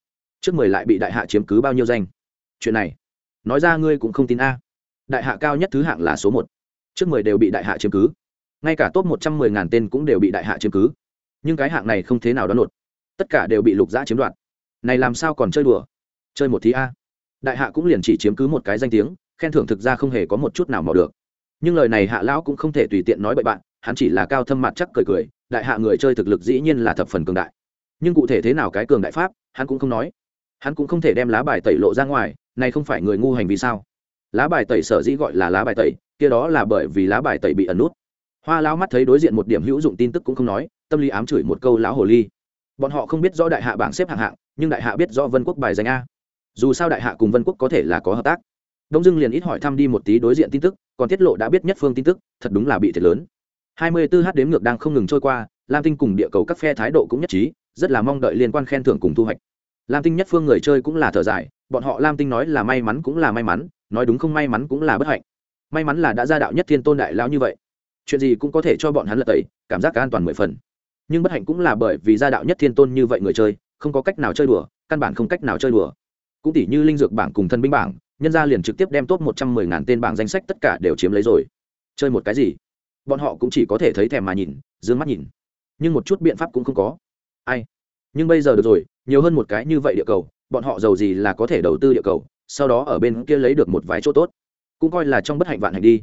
Trước mười lại bị đại hạ chiếm cứ bao nhiêu danh? Chuyện này, nói ra ngươi cũng không tin a. Đại hạ cao nhất thứ hạng là số một. Trước mười đều bị đại hạ chiếm cứ. Ngay cả top một trăm mười ngàn tên cũng đều bị đại hạ chiếm cứ. Nhưng cái hạng này không thế nào đón nột tất cả đều bị lục giã chiếm đoạt. Này làm sao còn chơi đùa? Chơi một thí a. Đại hạ cũng liền chỉ chiếm cứ một cái danh tiếng, khen thưởng thực ra không hề có một chút nào mò được. Nhưng lời này hạ lão cũng không thể tùy tiện nói bậy bạn hắn chỉ là cao thâm mặt chắc cười cười, đại hạ người chơi thực lực dĩ nhiên là thập phần cường đại. Nhưng cụ thể thế nào cái cường đại pháp, hắn cũng không nói. Hắn cũng không thể đem lá bài tẩy lộ ra ngoài, này không phải người ngu hành vì sao? Lá bài tẩy sở dĩ gọi là lá bài tẩy, kia đó là bởi vì lá bài tẩy bị ẩn nút. Hoa lão mắt thấy đối diện một điểm hữu dụng tin tức cũng không nói, tâm lý ám chửi một câu lão hồ ly. Bọn họ không biết rõ đại hạ bảng xếp hạng hạng, nhưng đại hạ biết rõ vân quốc bài danh a. Dù sao đại hạ cùng vân quốc có thể là có hợp tác. Đông dưng liền ít hỏi thăm đi một tí đối diện tin tức, còn tiết lộ đã biết nhất phương tin tức, thật đúng là bị thiệt lớn. 24 h đếm ngược đang không ngừng trôi qua, lam tinh cùng địa cầu các phe thái độ cũng nhất trí, rất là mong đợi liên quan khen thưởng cùng thu hoạch. Lam tinh nhất phương người chơi cũng là thở dài, bọn họ lam tinh nói là may mắn cũng là may mắn, nói đúng không may mắn cũng là bất hạnh. May mắn là đã ra đạo nhất thiên tôn đại lao như vậy. Chuyện gì cũng có thể cho bọn hắn lật tẩy, cảm giác cả an toàn mười phần. Nhưng bất hạnh cũng là bởi vì gia đạo nhất thiên tôn như vậy người chơi, không có cách nào chơi đùa, căn bản không cách nào chơi đùa. Cũng tỷ như linh dược bảng cùng thân binh bảng, nhân gia liền trực tiếp đem top một trăm mười ngàn tên bảng danh sách tất cả đều chiếm lấy rồi. Chơi một cái gì? Bọn họ cũng chỉ có thể thấy thèm mà nhìn d ư ơ n g mắt nhìn. Nhưng một chút biện pháp cũng không có. Ai? Nhưng bây giờ được rồi, nhiều hơn một cái như vậy địa cầu, bọn họ giàu gì là có thể đầu tư địa cầu, sau đó ở bên kia lấy được một vài chỗ tốt. Cũng coi là trong bất hạnh vạn hạnh đi.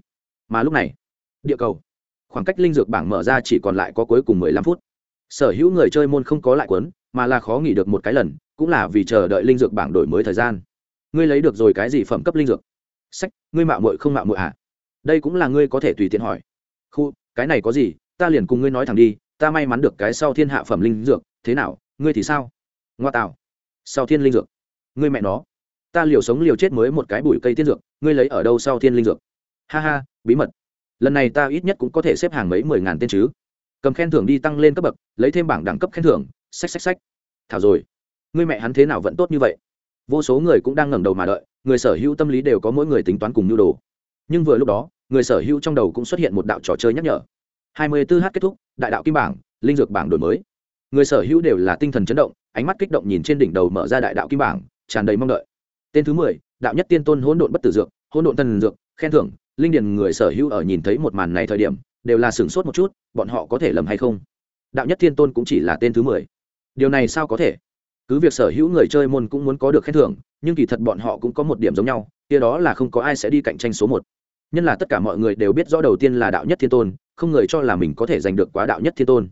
Mà lúc này, địa cầu. Khoảng cách linh dược bảng mở ra chỉ còn lại có cuối cùng mười lăm phút. Sở hữu người chơi môn không có lại quấn mà là khó nghỉ được một cái lần, cũng là vì chờ đợi linh dược bảng đổi mới thời gian. Ngươi lấy được rồi cái gì phẩm cấp linh dược? Sách, ngươi mạo muội không mạo muội à? Đây cũng là ngươi có thể tùy tiện hỏi khu, cái này có gì? Ta liền cùng ngươi nói thẳng đi, ta may mắn được cái sau thiên hạ phẩm linh dược, thế nào? Ngươi thì sao? Ngoa tạo. Sau thiên linh dược. Ngươi mẹ nó. Ta liều sống liều chết mới một cái bụi cây tiên dược, ngươi lấy ở đâu sau thiên linh dược? Ha ha, bí mật. Lần này ta ít nhất cũng có thể xếp hàng mấy mười ngàn tên chứ. Cầm khen thưởng đi tăng lên cấp bậc, lấy thêm bảng đẳng cấp khen thưởng sách sách sách thảo rồi. Ngươi mẹ hắn thế nào vẫn tốt như vậy? Vô số người cũng đang ngẩng đầu mà đợi, người sở hữu tâm lý đều có mỗi người tính toán cùng nhu đồ. Nhưng vừa lúc đó người sở hữu trong đầu cũng xuất hiện một đạo trò chơi nhắc nhở. 24 h kết thúc, đại đạo kim bảng, linh dược bảng đổi mới. Người sở hữu đều là tinh thần chấn động, ánh mắt kích động nhìn trên đỉnh đầu mở ra đại đạo kim bảng, tràn đầy mong đợi. Tên thứ mười, đạo nhất tiên tôn hỗn độn bất tử dược, hỗn độn thần dược, khen thưởng, linh điền người sở hữu ở nhìn thấy một màn này thời điểm, đều là sửng sốt một chút, bọn họ có thể lầm hay không? Đạo nhất thiên tôn cũng chỉ là tên thứ mười. Điều này sao có thể? Cứ việc sở hữu người chơi môn cũng muốn có được khen thưởng, nhưng kỳ thật bọn họ cũng có một điểm giống nhau, kia đó là không có ai sẽ đi cạnh tranh số một nhân là tất cả mọi người đều biết rõ đầu tiên là đạo nhất thiên tôn, không người cho là mình có thể giành được quá đạo nhất thiên tôn.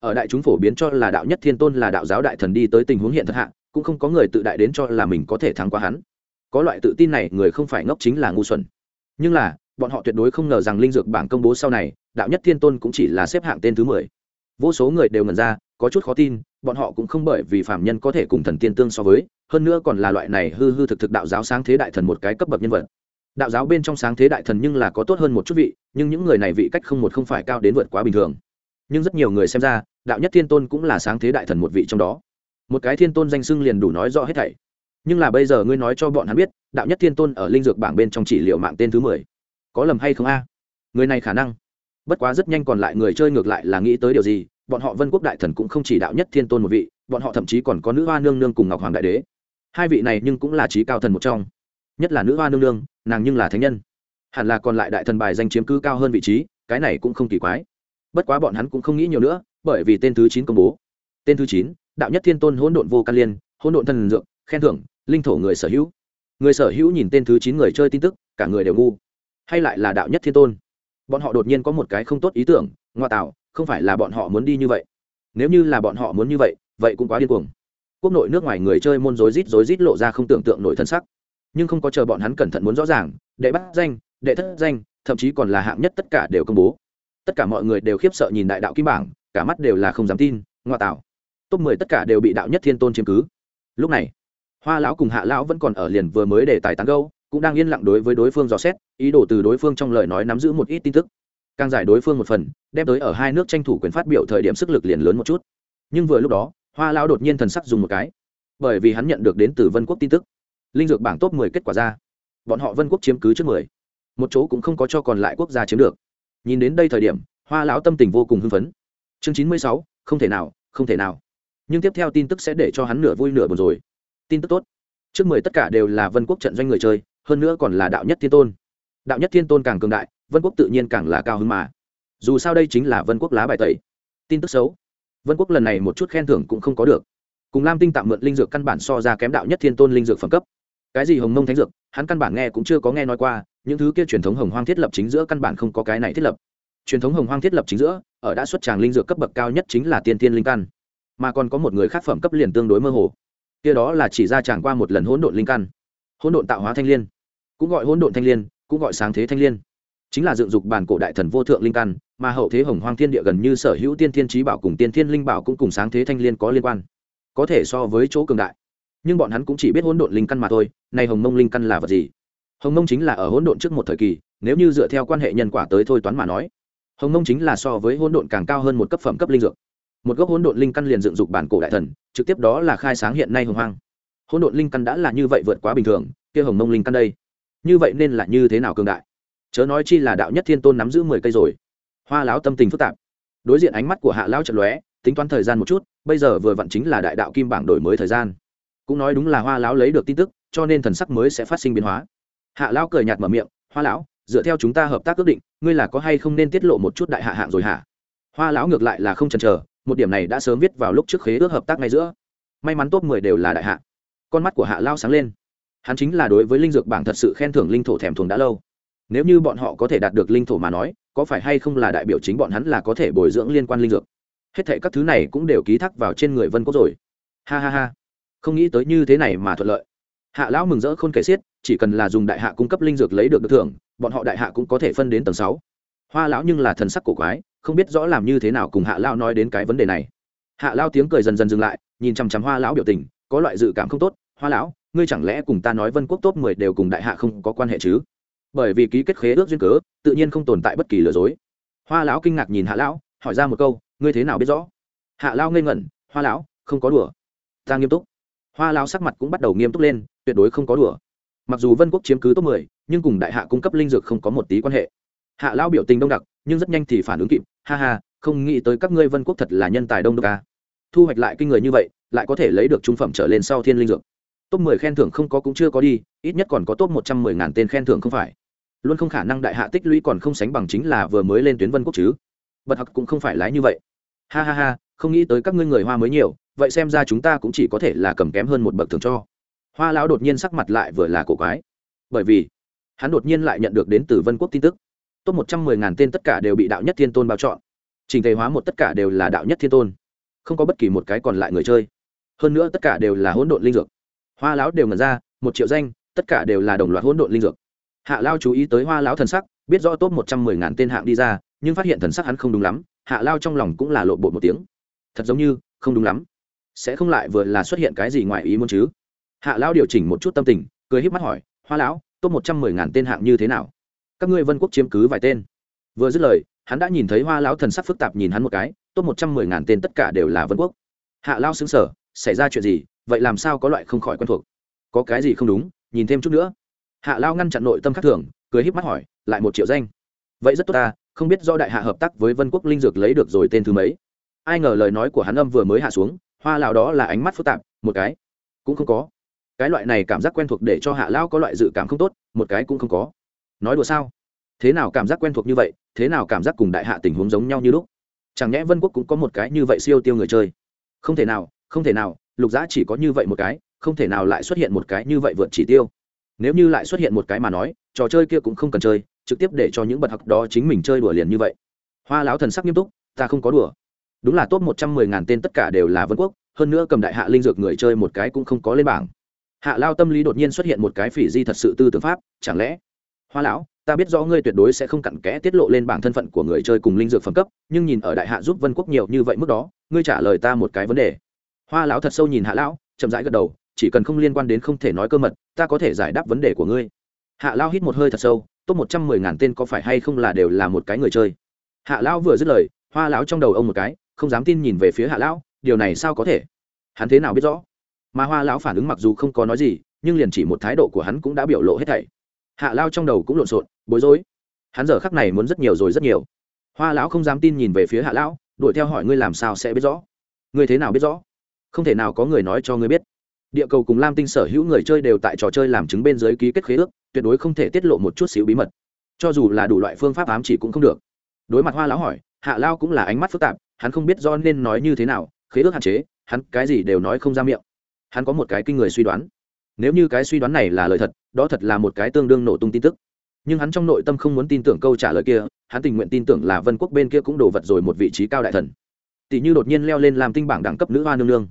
Ở đại chúng phổ biến cho là đạo nhất thiên tôn là đạo giáo đại thần đi tới tình huống hiện thật hạ, cũng không có người tự đại đến cho là mình có thể thắng qua hắn. Có loại tự tin này, người không phải ngốc chính là ngu xuẩn. Nhưng là, bọn họ tuyệt đối không ngờ rằng linh dược bảng công bố sau này, đạo nhất thiên tôn cũng chỉ là xếp hạng tên thứ mười. Vô số người đều ngần ra, có chút khó tin, bọn họ cũng không bởi vì phạm nhân có thể cùng thần tiên tương so với, hơn nữa còn là loại này hư hư thực thực đạo giáo sáng thế đại thần một cái cấp bậc nhân vật đạo giáo bên trong sáng thế đại thần nhưng là có tốt hơn một chút vị, nhưng những người này vị cách không một không phải cao đến vượt quá bình thường. Nhưng rất nhiều người xem ra, đạo nhất thiên tôn cũng là sáng thế đại thần một vị trong đó. Một cái thiên tôn danh xưng liền đủ nói rõ hết thảy. Nhưng là bây giờ ngươi nói cho bọn hắn biết, đạo nhất thiên tôn ở linh dược bảng bên trong chỉ liệu mạng tên thứ mười. Có lầm hay không a? Người này khả năng. Bất quá rất nhanh còn lại người chơi ngược lại là nghĩ tới điều gì, bọn họ vân quốc đại thần cũng không chỉ đạo nhất thiên tôn một vị, bọn họ thậm chí còn có nữ hoa nương nương cùng ngọc hoàng đại đế. Hai vị này nhưng cũng là trí cao thần một trong nhất là nữ hoa nương nương, nàng nhưng là thánh nhân. Hẳn là còn lại đại thần bài danh chiếm cứ cao hơn vị trí, cái này cũng không kỳ quái. Bất quá bọn hắn cũng không nghĩ nhiều nữa, bởi vì tên thứ chín công bố. Tên thứ chín, đạo nhất thiên tôn hỗn độn vô căn liên, hỗn độn thần dược, khen thưởng, linh thổ người sở hữu. Người sở hữu nhìn tên thứ chín người chơi tin tức, cả người đều ngu. Hay lại là đạo nhất thiên tôn. Bọn họ đột nhiên có một cái không tốt ý tưởng, ngoa tạo, không phải là bọn họ muốn đi như vậy. Nếu như là bọn họ muốn như vậy vậy cũng quá điên cuồng. Quốc nội nước ngoài người chơi môn rối rít rối rít lộ ra không tưởng tượng nổi thân sắc nhưng không có chờ bọn hắn cẩn thận muốn rõ ràng, đệ bắt danh, đệ thất danh, thậm chí còn là hạng nhất tất cả đều công bố. Tất cả mọi người đều khiếp sợ nhìn đại đạo kim bảng, cả mắt đều là không dám tin, ngoa tạo. Top mười tất cả đều bị đạo nhất thiên tôn chiếm cứ. Lúc này, hoa lão cùng hạ lão vẫn còn ở liền vừa mới để tài tán gâu cũng đang yên lặng đối với đối phương dò xét, ý đồ từ đối phương trong lời nói nắm giữ một ít tin tức. Càng giải đối phương một phần, đem tới ở hai nước tranh thủ quyền phát biểu thời điểm sức lực liền lớn một chút. Nhưng vừa lúc đó, hoa lão đột nhiên thần sắc dùng một cái. Bởi vì hắn nhận được đến từ vân quốc tin tức linh dược bảng top 10 kết quả ra. Bọn họ vân quốc chiếm cứ trước 10. một chỗ cũng không có cho còn lại quốc gia chiếm được. Nhìn đến đây thời điểm hoa lão tâm tình vô cùng hưng phấn. Chương 96, không thể nào không thể nào. Nhưng tiếp theo tin tức sẽ để cho hắn nửa vui nửa buồn rồi. Tin tức tốt. Trước mười tất cả đều là vân quốc trận doanh người chơi hơn nữa còn là đạo nhất thiên tôn. Đạo nhất thiên tôn càng cường đại vân quốc tự nhiên càng là cao hơn mà. Dù sao đây chính là vân quốc lá bài tẩy. Tin tức xấu. Vân quốc lần này một chút khen thưởng cũng không có được. Cùng lam tinh tạm mượn linh dược căn bản so ra kém đạo nhất thiên tôn linh dược phẩm cấp cái gì hồng mông thánh dược, hắn căn bản nghe cũng chưa có nghe nói qua, những thứ kia truyền thống hồng hoang thiết lập chính giữa căn bản không có cái này thiết lập. Truyền thống hồng hoang thiết lập chính giữa, ở đã xuất tràng linh dược cấp bậc cao nhất chính là tiên tiên linh căn, mà còn có một người khác phẩm cấp liền tương đối mơ hồ. Kia đó là chỉ ra tràng qua một lần hỗn độn linh căn. Hỗn độn tạo hóa thanh liên, cũng gọi hỗn độn thanh liên, cũng gọi sáng thế thanh liên. Chính là dựng dục bản cổ đại thần vô thượng linh căn, mà hậu thế hồng hoang thiên địa gần như sở hữu tiên thiên trí bảo cùng tiên thiên linh bảo cũng cùng sáng thế thanh liên có liên quan, có thể so với chỗ cường đại nhưng bọn hắn cũng chỉ biết hỗn độn linh căn mà thôi Nay hồng mông linh căn là vật gì? Hồng mông chính là ở hỗn độn trước một thời kỳ, nếu như dựa theo quan hệ nhân quả tới thôi toán mà nói, hồng mông chính là so với hỗn độn càng cao hơn một cấp phẩm cấp linh dược. Một gốc hỗn độn linh căn liền dựng dục bản cổ đại thần, trực tiếp đó là khai sáng hiện nay hồng hoang. Hỗn độn linh căn đã là như vậy vượt quá bình thường, kia hồng mông linh căn đây, như vậy nên là như thế nào cường đại? Chớ nói chi là đạo nhất thiên tôn nắm giữ mười cây rồi. Hoa lão tâm tình phức tạp. Đối diện ánh mắt của hạ lão trận lóe, tính toán thời gian một chút, bây giờ vừa vặn chính là đại đạo kim bảng đổi mới thời gian cũng nói đúng là hoa lão lấy được tin tức, cho nên thần sắc mới sẽ phát sinh biến hóa. Hạ lão cười nhạt mở miệng, hoa lão, dựa theo chúng ta hợp tác ước định, ngươi là có hay không nên tiết lộ một chút đại hạ hạng rồi hả? Hoa lão ngược lại là không chần chờ, một điểm này đã sớm viết vào lúc trước khế ước hợp tác ngay giữa. May mắn top mười đều là đại hạ. Con mắt của hạ lao sáng lên. Hắn chính là đối với linh dược bảng thật sự khen thưởng linh thổ thèm thuồng đã lâu. Nếu như bọn họ có thể đạt được linh thổ mà nói, có phải hay không là đại biểu chính bọn hắn là có thể bồi dưỡng liên quan linh dược? Hết thệ các thứ này cũng đều ký thác vào trên người vân quốc rồi. Ha ha ha không nghĩ tới như thế này mà thuận lợi. Hạ lão mừng rỡ khôn kể xiết, chỉ cần là dùng đại hạ cung cấp linh dược lấy được được thưởng, bọn họ đại hạ cũng có thể phân đến tầng sáu. Hoa lão nhưng là thần sắc cổ quái, không biết rõ làm như thế nào cùng hạ lao nói đến cái vấn đề này. Hạ lao tiếng cười dần dần dừng lại, nhìn chằm chằm hoa lão biểu tình, có loại dự cảm không tốt, hoa lão, ngươi chẳng lẽ cùng ta nói vân quốc top mười đều cùng đại hạ không có quan hệ chứ? Bởi vì ký kết khế ước duyên cớ, tự nhiên không tồn tại bất kỳ lừa dối. Hoa lão kinh ngạc nhìn hạ lão, hỏi ra một câu, ngươi thế nào biết rõ? Hạ lao ngây ngẩn, hoa lão, không có đùa. Ta nghiêm túc hoa lão sắc mặt cũng bắt đầu nghiêm túc lên, tuyệt đối không có đùa. Mặc dù vân quốc chiếm cứ top mười, nhưng cùng đại hạ cung cấp linh dược không có một tí quan hệ. Hạ lão biểu tình đông đặc, nhưng rất nhanh thì phản ứng kịp, ha ha, không nghĩ tới các ngươi vân quốc thật là nhân tài đông đô ca à. thu hoạch lại kinh người như vậy, lại có thể lấy được trung phẩm trở lên sau thiên linh dược. Top mười khen thưởng không có cũng chưa có đi, ít nhất còn có top một trăm mười ngàn tên khen thưởng không phải. Luôn không khả năng đại hạ tích lũy còn không sánh bằng chính là vừa mới lên tuyến vân quốc chứ. Bật học cũng không phải lái như vậy. Ha ha ha không nghĩ tới các ngươi người hoa mới nhiều, vậy xem ra chúng ta cũng chỉ có thể là cầm kém hơn một bậc thường cho. Hoa lão đột nhiên sắc mặt lại vừa là cổ quái. Bởi vì, hắn đột nhiên lại nhận được đến từ vân quốc tin tức. Top một trăm mười ngàn tên tất cả đều bị đạo nhất thiên tôn bao chọn. Trình thể hóa một tất cả đều là đạo nhất thiên tôn. Không có bất kỳ một cái còn lại người chơi. Hơn nữa tất cả đều là hỗn độn linh dược. Hoa lão đều ngần ra, một triệu danh, tất cả đều là đồng loạt hỗn độn linh dược. Hạ lao chú ý tới hoa lão thần sắc, biết rõ top một trăm mười ngàn tên hạng đi ra, nhưng phát hiện thần sắc hắn không đúng lắm, hạ lao trong lòng cũng là lộ bộ một tiếng thật giống như, không đúng lắm. Sẽ không lại vừa là xuất hiện cái gì ngoài ý muốn chứ? Hạ Lão điều chỉnh một chút tâm tình, cười híp mắt hỏi, hoa lão, top một trăm mười ngàn tên hạng như thế nào? Các ngươi vân quốc chiếm cứ vài tên? Vừa dứt lời, hắn đã nhìn thấy hoa lão thần sắc phức tạp nhìn hắn một cái, top một trăm mười ngàn tên tất cả đều là vân quốc. Hạ lao xứng sở xảy ra chuyện gì? Vậy làm sao có loại không khỏi quen thuộc? Có cái gì không đúng? Nhìn thêm chút nữa. Hạ lao ngăn chặn nội tâm khắc thường, cười híp mắt hỏi, lại một triệu danh. Vậy rất tốt ta, không biết do đại hạ hợp tác với vân quốc linh dược lấy được rồi tên thứ mấy? Ai ngờ lời nói của hắn âm vừa mới hạ xuống, hoa lão đó là ánh mắt phức tạp, một cái cũng không có. Cái loại này cảm giác quen thuộc để cho hạ lão có loại dự cảm không tốt, một cái cũng không có. Nói đùa sao? Thế nào cảm giác quen thuộc như vậy, thế nào cảm giác cùng đại hạ tình huống giống nhau như lúc? Chẳng nhẽ vân quốc cũng có một cái như vậy siêu tiêu người chơi? Không thể nào, không thể nào, lục giã chỉ có như vậy một cái, không thể nào lại xuất hiện một cái như vậy vượt chỉ tiêu. Nếu như lại xuất hiện một cái mà nói, trò chơi kia cũng không cần chơi, trực tiếp để cho những bậc học đó chính mình chơi đùa liền như vậy. Hoa lão thần sắc nghiêm túc, ta không có đùa đúng là top một trăm mười ngàn tên tất cả đều là vân quốc, hơn nữa cầm đại hạ linh dược người chơi một cái cũng không có lên bảng. Hạ lao tâm lý đột nhiên xuất hiện một cái phỉ di thật sự tư tưởng pháp, chẳng lẽ? Hoa lão, ta biết rõ ngươi tuyệt đối sẽ không cặn kẽ tiết lộ lên bảng thân phận của người chơi cùng linh dược phẩm cấp, nhưng nhìn ở đại hạ giúp vân quốc nhiều như vậy mức đó, ngươi trả lời ta một cái vấn đề. Hoa lão thật sâu nhìn hạ lão, chậm rãi gật đầu, chỉ cần không liên quan đến không thể nói cơ mật, ta có thể giải đáp vấn đề của ngươi. Hạ lao hít một hơi thật sâu, top một trăm mười ngàn tên có phải hay không là đều là một cái người chơi? Hạ lão vừa dứt lời, hoa lão trong đầu ông một cái không dám tin nhìn về phía hạ lão, điều này sao có thể? Hắn thế nào biết rõ? Mà hoa lão phản ứng mặc dù không có nói gì, nhưng liền chỉ một thái độ của hắn cũng đã biểu lộ hết thảy. Hạ lao trong đầu cũng lộn xộn, bối rối. Hắn giờ khắc này muốn rất nhiều rồi rất nhiều. Hoa lão không dám tin nhìn về phía hạ lão, đuổi theo hỏi ngươi làm sao sẽ biết rõ? Ngươi thế nào biết rõ? Không thể nào có người nói cho ngươi biết. Địa cầu cùng lam tinh sở hữu người chơi đều tại trò chơi làm chứng bên dưới ký kết khế ước, tuyệt đối không thể tiết lộ một chút xíu bí mật. Cho dù là đủ loại phương pháp ám chỉ cũng không được. Đối mặt hoa lão hỏi, hạ lao cũng là ánh mắt phức tạp hắn không biết do nên nói như thế nào, khế ước hạn chế, hắn cái gì đều nói không ra miệng. Hắn có một cái kinh người suy đoán. Nếu như cái suy đoán này là lời thật, đó thật là một cái tương đương nổ tung tin tức. Nhưng hắn trong nội tâm không muốn tin tưởng câu trả lời kia, hắn tình nguyện tin tưởng là vân quốc bên kia cũng đổ vật rồi một vị trí cao đại thần. Tỷ như đột nhiên leo lên làm tinh bảng đẳng cấp nữ hoa nương nương.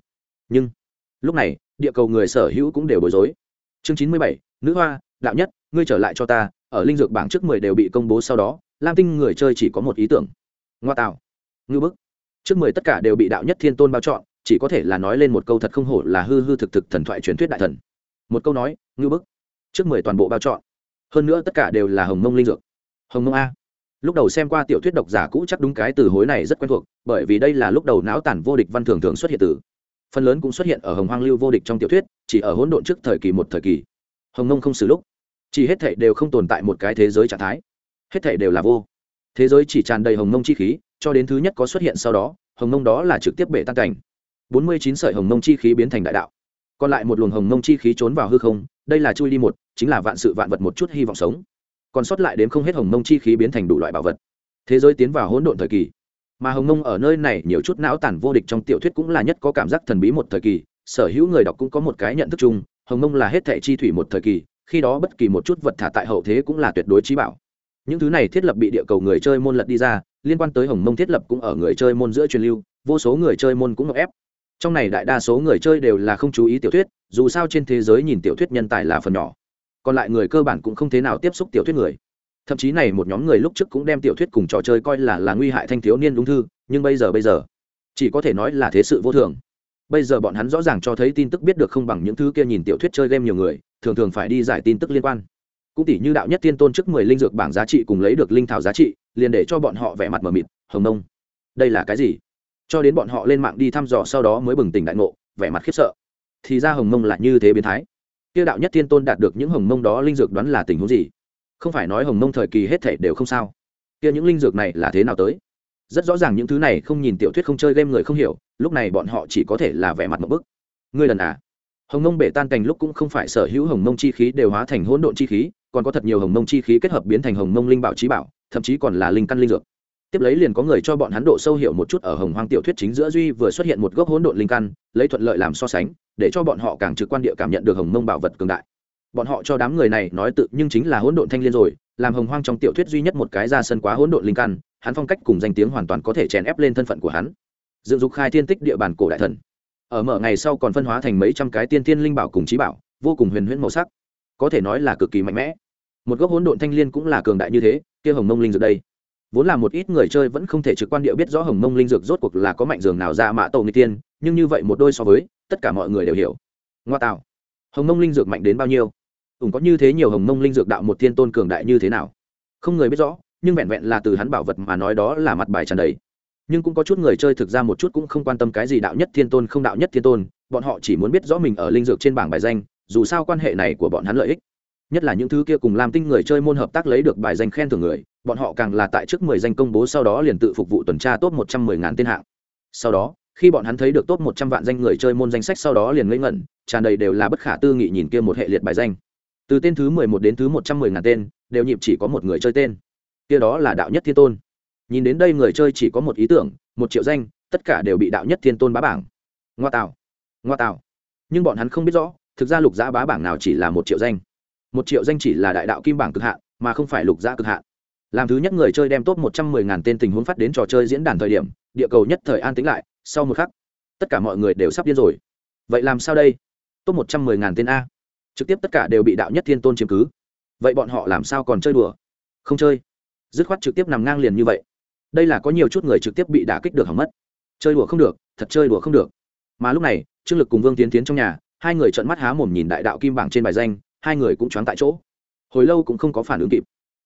Nhưng, lúc này, địa cầu người sở hữu cũng đều bối rối. Chương chín mươi bảy, nữ hoa, đạo nhất, ngươi trở lại cho ta, ở linh dược bảng trước mười đều bị công bố sau đó, lam tinh người chơi chỉ có một ý tưởng. Ngoa tạo. Ngư bức trước mười tất cả đều bị đạo nhất thiên tôn bao chọn, chỉ có thể là nói lên một câu thật không hổ là hư hư thực thực thần thoại truyền thuyết đại thần. Một câu nói ngư bức. Trước mười toàn bộ bao chọn. Hơn nữa tất cả đều là hồng mông linh dược. Hồng mông a. Lúc đầu xem qua tiểu thuyết độc giả cũ chắc đúng cái từ hối này rất quen thuộc, bởi vì đây là lúc đầu não tản vô địch văn thường thường xuất hiện từ. Phần lớn cũng xuất hiện ở hồng hoang lưu vô địch trong tiểu thuyết, chỉ ở hỗn độn trước thời kỳ một thời kỳ. Hồng mông không xử lúc. Chỉ hết thể đều không tồn tại một cái thế giới trạng thái. Hết thể đều là vô thế giới chỉ tràn đầy hồng mông chi khí, cho đến thứ nhất có xuất hiện sau đó, hồng mông đó là trực tiếp bể tan cảnh. Bốn mươi chín sợi hồng mông chi khí biến thành đại đạo. Còn lại một luồng hồng mông chi khí trốn vào hư không, đây là chui đi một, chính là vạn sự vạn vật một chút hy vọng sống. Còn sót lại đến không hết hồng mông chi khí biến thành đủ loại bảo vật. Thế giới tiến vào hỗn độn thời kỳ. Mà hồng mông ở nơi này nhiều chút não tản vô địch trong tiểu thuyết cũng là nhất có cảm giác thần bí một thời kỳ, sở hữu người đọc cũng có một cái nhận thức chung, hồng mông là hết thệ chi thủy một thời kỳ, khi đó bất kỳ một chút vật thả tại hậu thế cũng là tuyệt đối trí bảo những thứ này thiết lập bị địa cầu người chơi môn lật đi ra, liên quan tới hồng mông thiết lập cũng ở người chơi môn giữa truyền lưu, vô số người chơi môn cũng ngọc ép. Trong này đại đa số người chơi đều là không chú ý tiểu thuyết, dù sao trên thế giới nhìn tiểu thuyết nhân tài là phần nhỏ. Còn lại người cơ bản cũng không thế nào tiếp xúc tiểu thuyết người. Thậm chí này một nhóm người lúc trước cũng đem tiểu thuyết cùng trò chơi coi là là nguy hại thanh thiếu niên ung thư, nhưng bây giờ bây giờ, chỉ có thể nói là thế sự vô thường. Bây giờ bọn hắn rõ ràng cho thấy tin tức biết được không bằng những thứ kia nhìn tiểu thuyết chơi game nhiều người, thường thường phải đi giải tin tức liên quan cũng tỷ như đạo nhất tiên tôn trước mười linh dược bảng giá trị cùng lấy được linh thảo giá trị, liền để cho bọn họ vẻ mặt mờ mịt, hồng nông. Đây là cái gì? Cho đến bọn họ lên mạng đi thăm dò sau đó mới bừng tỉnh đại ngộ, vẻ mặt khiếp sợ. Thì ra hồng mông là như thế biến thái. Kia đạo nhất tiên tôn đạt được những hồng mông đó linh dược đoán là tình huống gì? Không phải nói hồng mông thời kỳ hết thể đều không sao. Kia những linh dược này là thế nào tới? Rất rõ ràng những thứ này không nhìn tiểu thuyết không chơi game người không hiểu, lúc này bọn họ chỉ có thể là vẻ mặt một bức. Ngươi lần à? Hồng mông bể tan cành lúc cũng không phải sở hữu hồng mông chi khí đều hóa thành hỗn độn chi khí còn có thật nhiều hồng mông chi khí kết hợp biến thành hồng mông linh bảo trí bảo, thậm chí còn là linh căn linh dược. Tiếp lấy liền có người cho bọn hắn độ sâu hiểu một chút ở hồng hoang tiểu thuyết chính giữa duy vừa xuất hiện một gốc hỗn độn linh căn, lấy thuận lợi làm so sánh, để cho bọn họ càng trực quan địa cảm nhận được hồng mông bảo vật cường đại. Bọn họ cho đám người này nói tự nhưng chính là hỗn độn thanh liên rồi, làm hồng hoang trong tiểu thuyết duy nhất một cái ra sân quá hỗn độn linh căn, hắn phong cách cùng danh tiếng hoàn toàn có thể chèn ép lên thân phận của hắn. Dựng dục khai thiên tích địa bàn cổ đại thần. Ở mở ngày sau còn phân hóa thành mấy trăm cái tiên thiên linh bảo cùng trí bảo, vô cùng huyền huyễn màu sắc có thể nói là cực kỳ mạnh mẽ. Một gốc hỗn độn thanh liên cũng là cường đại như thế, kia hồng mông linh dược đây. Vốn là một ít người chơi vẫn không thể trực quan địa biết rõ hồng mông linh dược rốt cuộc là có mạnh dường nào ra mạ tổ người tiên, nhưng như vậy một đôi so với, tất cả mọi người đều hiểu. Ngoa tạo. Hồng mông linh dược mạnh đến bao nhiêu? Ủng có như thế nhiều hồng mông linh dược đạo một thiên tôn cường đại như thế nào? Không người biết rõ, nhưng vẹn vẹn là từ hắn bảo vật mà nói đó là mặt bài tràn đầy. Nhưng cũng có chút người chơi thực ra một chút cũng không quan tâm cái gì đạo nhất thiên tôn không đạo nhất thiên tôn, bọn họ chỉ muốn biết rõ mình ở linh dược trên bảng bài danh dù sao quan hệ này của bọn hắn lợi ích. Nhất là những thứ kia cùng làm tinh người chơi môn hợp tác lấy được bài danh khen thưởng người, bọn họ càng là tại trước mười danh công bố sau đó liền tự phục vụ tuần tra top một trăm mười ngàn tên hạng. Sau đó, khi bọn hắn thấy được top một trăm vạn danh người chơi môn danh sách sau đó liền ngây ngẩn, tràn đầy đều là bất khả tư nghị nhìn kia một hệ liệt bài danh. Từ tên thứ mười một đến thứ một trăm mười ngàn tên, đều nhịp chỉ có một người chơi tên. Kia đó là đạo nhất thiên tôn. Nhìn đến đây người chơi chỉ có một ý tưởng, một triệu danh, tất cả đều bị đạo nhất thiên tôn bá bảng. Ngoa tạo ngoa tạo nhưng bọn hắn không biết rõ thực ra lục giã bá bảng nào chỉ là một triệu danh. Một triệu danh chỉ là đại đạo kim bảng cực hạn, mà không phải lục giã cực hạn. Làm thứ nhất người chơi đem top một trăm mười ngàn tên tình huống phát đến trò chơi diễn đàn thời điểm, địa cầu nhất thời an tĩnh lại, sau một khắc, tất cả mọi người đều sắp điên rồi. Vậy làm sao đây? Top một trăm mười ngàn tên a. Trực tiếp tất cả đều bị đạo nhất thiên tôn chiếm cứ. Vậy bọn họ làm sao còn chơi đùa? Không chơi. Dứt khoát trực tiếp nằm ngang liền như vậy. Đây là có nhiều chút người trực tiếp bị đả kích được hỏng mất. Chơi đùa không được, thật chơi đùa không được. Mà lúc này, trương lực cùng vương tiến tiến trong nhà hai người trợn mắt há mồm nhìn đại đạo kim bảng trên bài danh, hai người cũng choáng tại chỗ. Hồi lâu cũng không có phản ứng kịp.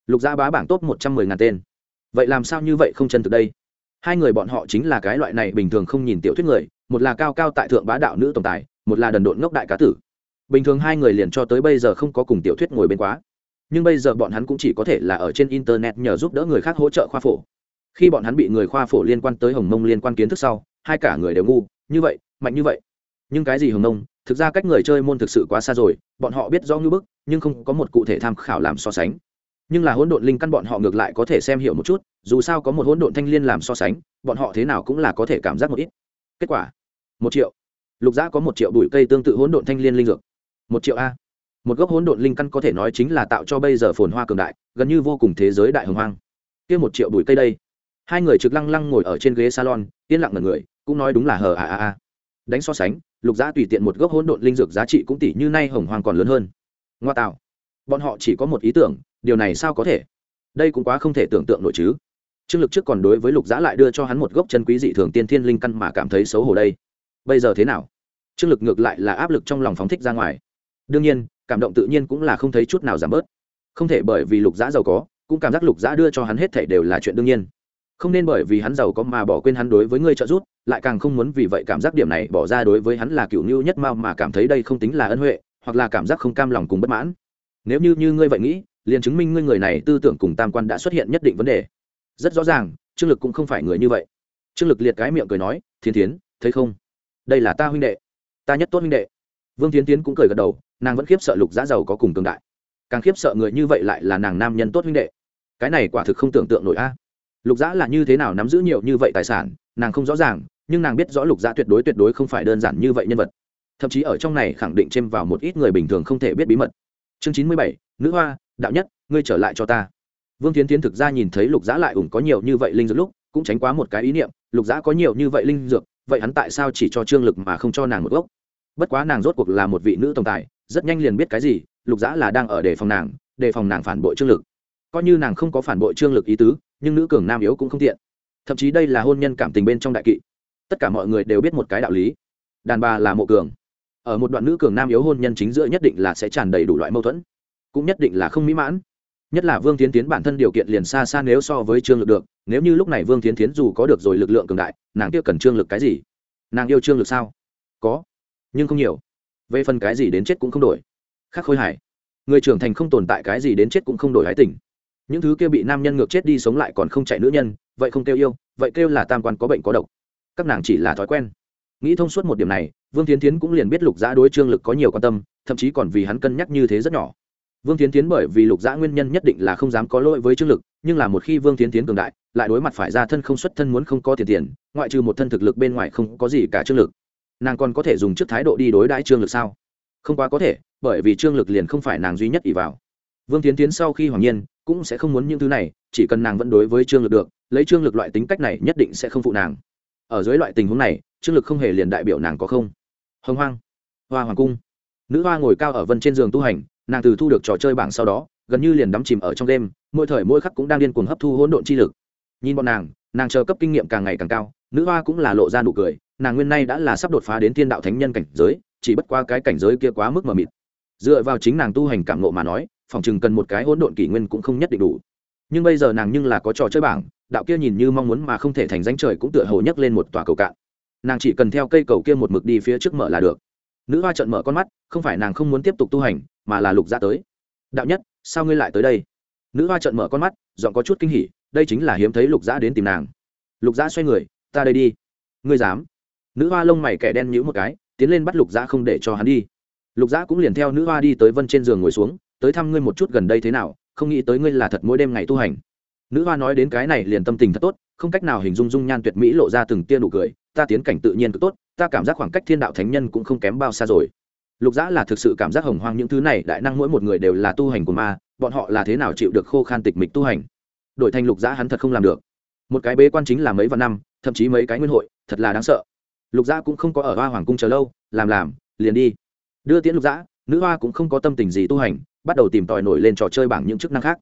Lục gia bá bảng top một trăm mười ngàn tên. Vậy làm sao như vậy không chân thực đây? Hai người bọn họ chính là cái loại này bình thường không nhìn tiểu thuyết người, một là cao cao tại thượng bá đạo nữ tổng tài, một là đần độn ngốc đại cá tử. Bình thường hai người liền cho tới bây giờ không có cùng tiểu thuyết ngồi bên quá. Nhưng bây giờ bọn hắn cũng chỉ có thể là ở trên internet nhờ giúp đỡ người khác hỗ trợ khoa phổ. Khi bọn hắn bị người khoa phổ liên quan tới hồng mông liên quan kiến thức sau, hai cả người đều ngu. Như vậy, mạnh như vậy. Nhưng cái gì hồng mông? Thực ra cách người chơi môn thực sự quá xa rồi, bọn họ biết rõ ngưỡng bức, nhưng không có một cụ thể tham khảo làm so sánh. Nhưng là hỗn độn linh căn bọn họ ngược lại có thể xem hiểu một chút, dù sao có một hỗn độn thanh liên làm so sánh, bọn họ thế nào cũng là có thể cảm giác một ít. Kết quả, một triệu. Lục giã có một triệu bụi cây tương tự hỗn độn thanh liên linh dược. Một triệu a. Một gốc hỗn độn linh căn có thể nói chính là tạo cho bây giờ phồn hoa cường đại, gần như vô cùng thế giới đại hồng hoang. Kia một triệu bụi cây đây. Hai người trực lăng lăng ngồi ở trên ghế salon, yên lặng mật người, cũng nói đúng là hờ à à à đánh so sánh lục Giá tùy tiện một gốc hỗn độn linh dược giá trị cũng tỷ như nay hồng hoàng còn lớn hơn. Ngoa tạo. Bọn họ chỉ có một ý tưởng, điều này sao có thể? Đây cũng quá không thể tưởng tượng nổi chứ. Trương lực trước còn đối với lục Giá lại đưa cho hắn một gốc chân quý dị thường tiên thiên linh căn mà cảm thấy xấu hổ đây. Bây giờ thế nào? Trương lực ngược lại là áp lực trong lòng phóng thích ra ngoài. Đương nhiên, cảm động tự nhiên cũng là không thấy chút nào giảm bớt. Không thể bởi vì lục Giá giàu có, cũng cảm giác lục Giá đưa cho hắn hết thể đều là chuyện đương nhiên không nên bởi vì hắn giàu có mà bỏ quên hắn đối với ngươi trợ giúp, lại càng không muốn vì vậy cảm giác điểm này bỏ ra đối với hắn là cựu ngưu nhất mao mà cảm thấy đây không tính là ân huệ, hoặc là cảm giác không cam lòng cùng bất mãn. Nếu như như ngươi vậy nghĩ, liền chứng minh ngươi người này tư tưởng cùng tam quan đã xuất hiện nhất định vấn đề. Rất rõ ràng, trương lực cũng không phải người như vậy. Trương lực liệt cái miệng cười nói, thiên tiến thấy không? Đây là ta huynh đệ. Ta nhất tốt huynh đệ. Vương tiến tiến cũng cười gật đầu, nàng vẫn khiếp sợ lục giá giàu có cùng cường đại. Càng khiếp sợ người như vậy lại là nàng nam nhân tốt huynh đệ. Cái này quả thực không tưởng tượng nổi a lục Dã là như thế nào nắm giữ nhiều như vậy tài sản, nàng không rõ ràng, nhưng nàng biết rõ lục Dã tuyệt đối tuyệt đối không phải đơn giản như vậy nhân vật. Thậm chí ở trong này khẳng định chêm vào một ít người bình thường không thể biết bí mật. Chương chín mươi bảy, nữ hoa, đạo nhất, ngươi trở lại cho ta. Vương tiến tiến thực ra nhìn thấy lục Dã lại ủng có nhiều như vậy linh dược lúc, cũng tránh quá một cái ý niệm, lục Dã có nhiều như vậy linh dược, vậy hắn tại sao chỉ cho trương lực mà không cho nàng một gốc? Bất quá nàng rốt cuộc là một vị nữ tổng tài, rất nhanh liền biết cái gì, lục Dã là đang ở đề phòng nàng, đề phòng nàng phản bội trương lực. Coi như nàng không có phản bội trương lực ý tứ nhưng nữ cường nam yếu cũng không tiện. Thậm chí đây là hôn nhân cảm tình bên trong đại kỵ. Tất cả mọi người đều biết một cái đạo lý. Đàn bà là mộ cường. Ở một đoạn nữ cường nam yếu hôn nhân chính giữa nhất định là sẽ tràn đầy đủ loại mâu thuẫn, cũng nhất định là không mỹ mãn. Nhất là vương tiến tiến bản thân điều kiện liền xa xa nếu so với trương lực được, nếu như lúc này vương tiến tiến dù có được rồi lực lượng cường đại, nàng kia cần trương lực cái gì? Nàng yêu trương lực sao? Có, nhưng không nhiều. Về phần cái gì đến chết cũng không đổi. Khác khôi hài người trưởng thành không tồn tại cái gì đến chết cũng không đổi hái tình những thứ kia bị nam nhân ngược chết đi sống lại còn không chạy nữ nhân, vậy không kêu yêu, vậy kêu là tam quan có bệnh có độc. Các nàng chỉ là thói quen. Nghĩ thông suốt một điểm này, vương tiến tiến cũng liền biết lục giã đối trương lực có nhiều quan tâm, thậm chí còn vì hắn cân nhắc như thế rất nhỏ. Vương tiến tiến bởi vì lục giã nguyên nhân nhất định là không dám có lỗi với trương lực, nhưng là một khi vương tiến tiến cường đại, lại đối mặt phải ra thân không xuất thân muốn không có tiền tiền, ngoại trừ một thân thực lực bên ngoài không có gì cả trương lực. Nàng còn có thể dùng trước thái độ đi đối đãi trương lực sao? Không quá có thể, bởi vì trương lực liền không phải nàng duy nhất ỷ vào. Vương tiến tiến sau khi hoàng nhiên cũng sẽ không muốn những thứ này, chỉ cần nàng vẫn đối với trương lực được, lấy trương lực loại tính cách này nhất định sẽ không phụ nàng. Ở dưới loại tình huống này, trương lực không hề liền đại biểu nàng có không? Hồng hoang, hoa hoàng cung. Nữ hoa ngồi cao ở vân trên giường tu hành, nàng từ thu được trò chơi bảng sau đó, gần như liền đắm chìm ở trong đêm, mỗi thời mỗi khắc cũng đang điên cuồng hấp thu hỗn độn chi lực. Nhìn bọn nàng nàng chờ cấp kinh nghiệm càng ngày càng cao, nữ hoa cũng là lộ ra nụ cười, nàng nguyên nay đã là sắp đột phá đến thiên đạo thánh nhân cảnh giới, chỉ bất qua cái cảnh giới kia quá mức mờ mịt. Dựa vào chính nàng tu hành cảm nộ mà nói phòng chừng cần một cái hỗn độn kỷ nguyên cũng không nhất định đủ. Nhưng bây giờ nàng nhưng là có trò chơi bảng, đạo kia nhìn như mong muốn mà không thể thành danh trời cũng tựa hồ nhấc lên một tòa cầu cạn. Nàng chỉ cần theo cây cầu kia một mực đi phía trước mở là được. Nữ hoa trận mở con mắt, không phải nàng không muốn tiếp tục tu hành, mà là lục gia tới. Đạo nhất, sao ngươi lại tới đây? Nữ hoa trận mở con mắt, giọng có chút kinh hỉ, đây chính là hiếm thấy lục gia đến tìm nàng. Lục gia xoay người, ta đây đi. Ngươi dám? Nữ hoa lông mày kẻ đen nhữ một cái, tiến lên bắt lục gia không để cho hắn đi. Lục gia cũng liền theo nữ hoa đi tới vân trên giường ngồi xuống tới thăm ngươi một chút gần đây thế nào, không nghĩ tới ngươi là thật mỗi đêm ngày tu hành. Nữ hoa nói đến cái này liền tâm tình thật tốt, không cách nào hình dung dung nhan tuyệt mỹ lộ ra từng tia nụ cười, ta tiến cảnh tự nhiên cực tốt, ta cảm giác khoảng cách thiên đạo thánh nhân cũng không kém bao xa rồi. Lục dã là thực sự cảm giác hồng hoang những thứ này, đại năng mỗi một người đều là tu hành của ma, bọn họ là thế nào chịu được khô khan tịch mịch tu hành? Đổi thành lục dã hắn thật không làm được. Một cái bế quan chính là mấy vạn năm, thậm chí mấy cái nguyên hội, thật là đáng sợ. Lục dã cũng không có ở hoa hoàng cung chờ lâu, làm làm, liền đi. Đưa tiễn lục dã, nữ hoa cũng không có tâm tình gì tu hành bắt đầu tìm tòi nổi lên trò chơi bảng những chức năng khác.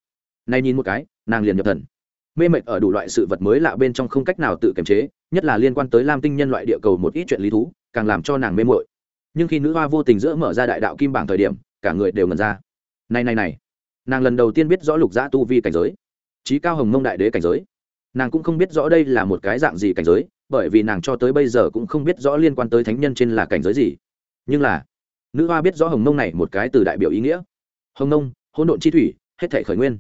Nay nhìn một cái, nàng liền nhập thần. Mê mệt ở đủ loại sự vật mới lạ bên trong không cách nào tự kiềm chế, nhất là liên quan tới lam tinh nhân loại địa cầu một ít chuyện lý thú, càng làm cho nàng mê mội nhưng khi nữ hoa vô tình giữa mở ra đại đạo kim bảng thời điểm, cả người đều ngần ra. Này này này, nàng lần đầu tiên biết rõ lục giã tu vi cảnh giới, trí cao hồng mông đại đế cảnh giới. Nàng cũng không biết rõ đây là một cái dạng gì cảnh giới, bởi vì nàng cho tới bây giờ cũng không biết rõ liên quan tới thánh nhân trên là cảnh giới gì. Nhưng là, nữ hoa biết rõ hồng mông này một cái từ đại biểu ý nghĩa hồng Nông, hỗn độn chi thủy hết thể khởi nguyên.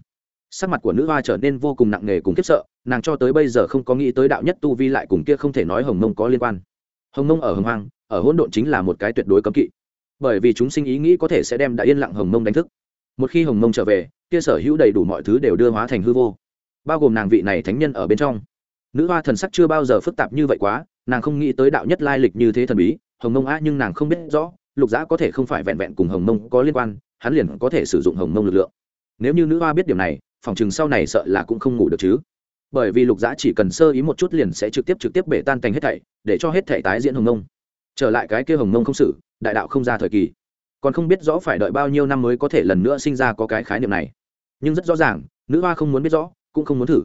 Sắc mặt của nữ hoa trở nên vô cùng nặng nề cùng khiếp sợ nàng cho tới bây giờ không có nghĩ tới đạo nhất tu vi lại cùng kia không thể nói hồng mông có liên quan. Hồng mông ở hồng hoang ở hỗn độn chính là một cái tuyệt đối cấm kỵ. Bởi vì chúng sinh ý nghĩ có thể sẽ đem đã yên lặng hồng mông đánh thức. Một khi hồng mông trở về kia sở hữu đầy đủ mọi thứ đều đưa hóa thành hư vô. Bao gồm nàng vị này thánh nhân ở bên trong. Nữ hoa thần sắc chưa bao giờ phức tạp như vậy quá nàng không nghĩ tới đạo nhất lai lịch như thế thần bí hồng mông á nhưng nàng không biết rõ lục giã có thể không phải vẹn vẹn cùng hồng mông có liên quan hắn liền có thể sử dụng hồng mông lực lượng. Nếu như nữ hoa biết điểm này, phòng chừng sau này sợ là cũng không ngủ được chứ. Bởi vì lục giã chỉ cần sơ ý một chút liền sẽ trực tiếp trực tiếp bể tan cành hết thảy, để cho hết thảy tái diễn hồng mông. Trở lại cái kia hồng mông không xử, đại đạo không ra thời kỳ. Còn không biết rõ phải đợi bao nhiêu năm mới có thể lần nữa sinh ra có cái khái niệm này. Nhưng rất rõ ràng, nữ hoa không muốn biết rõ, cũng không muốn thử.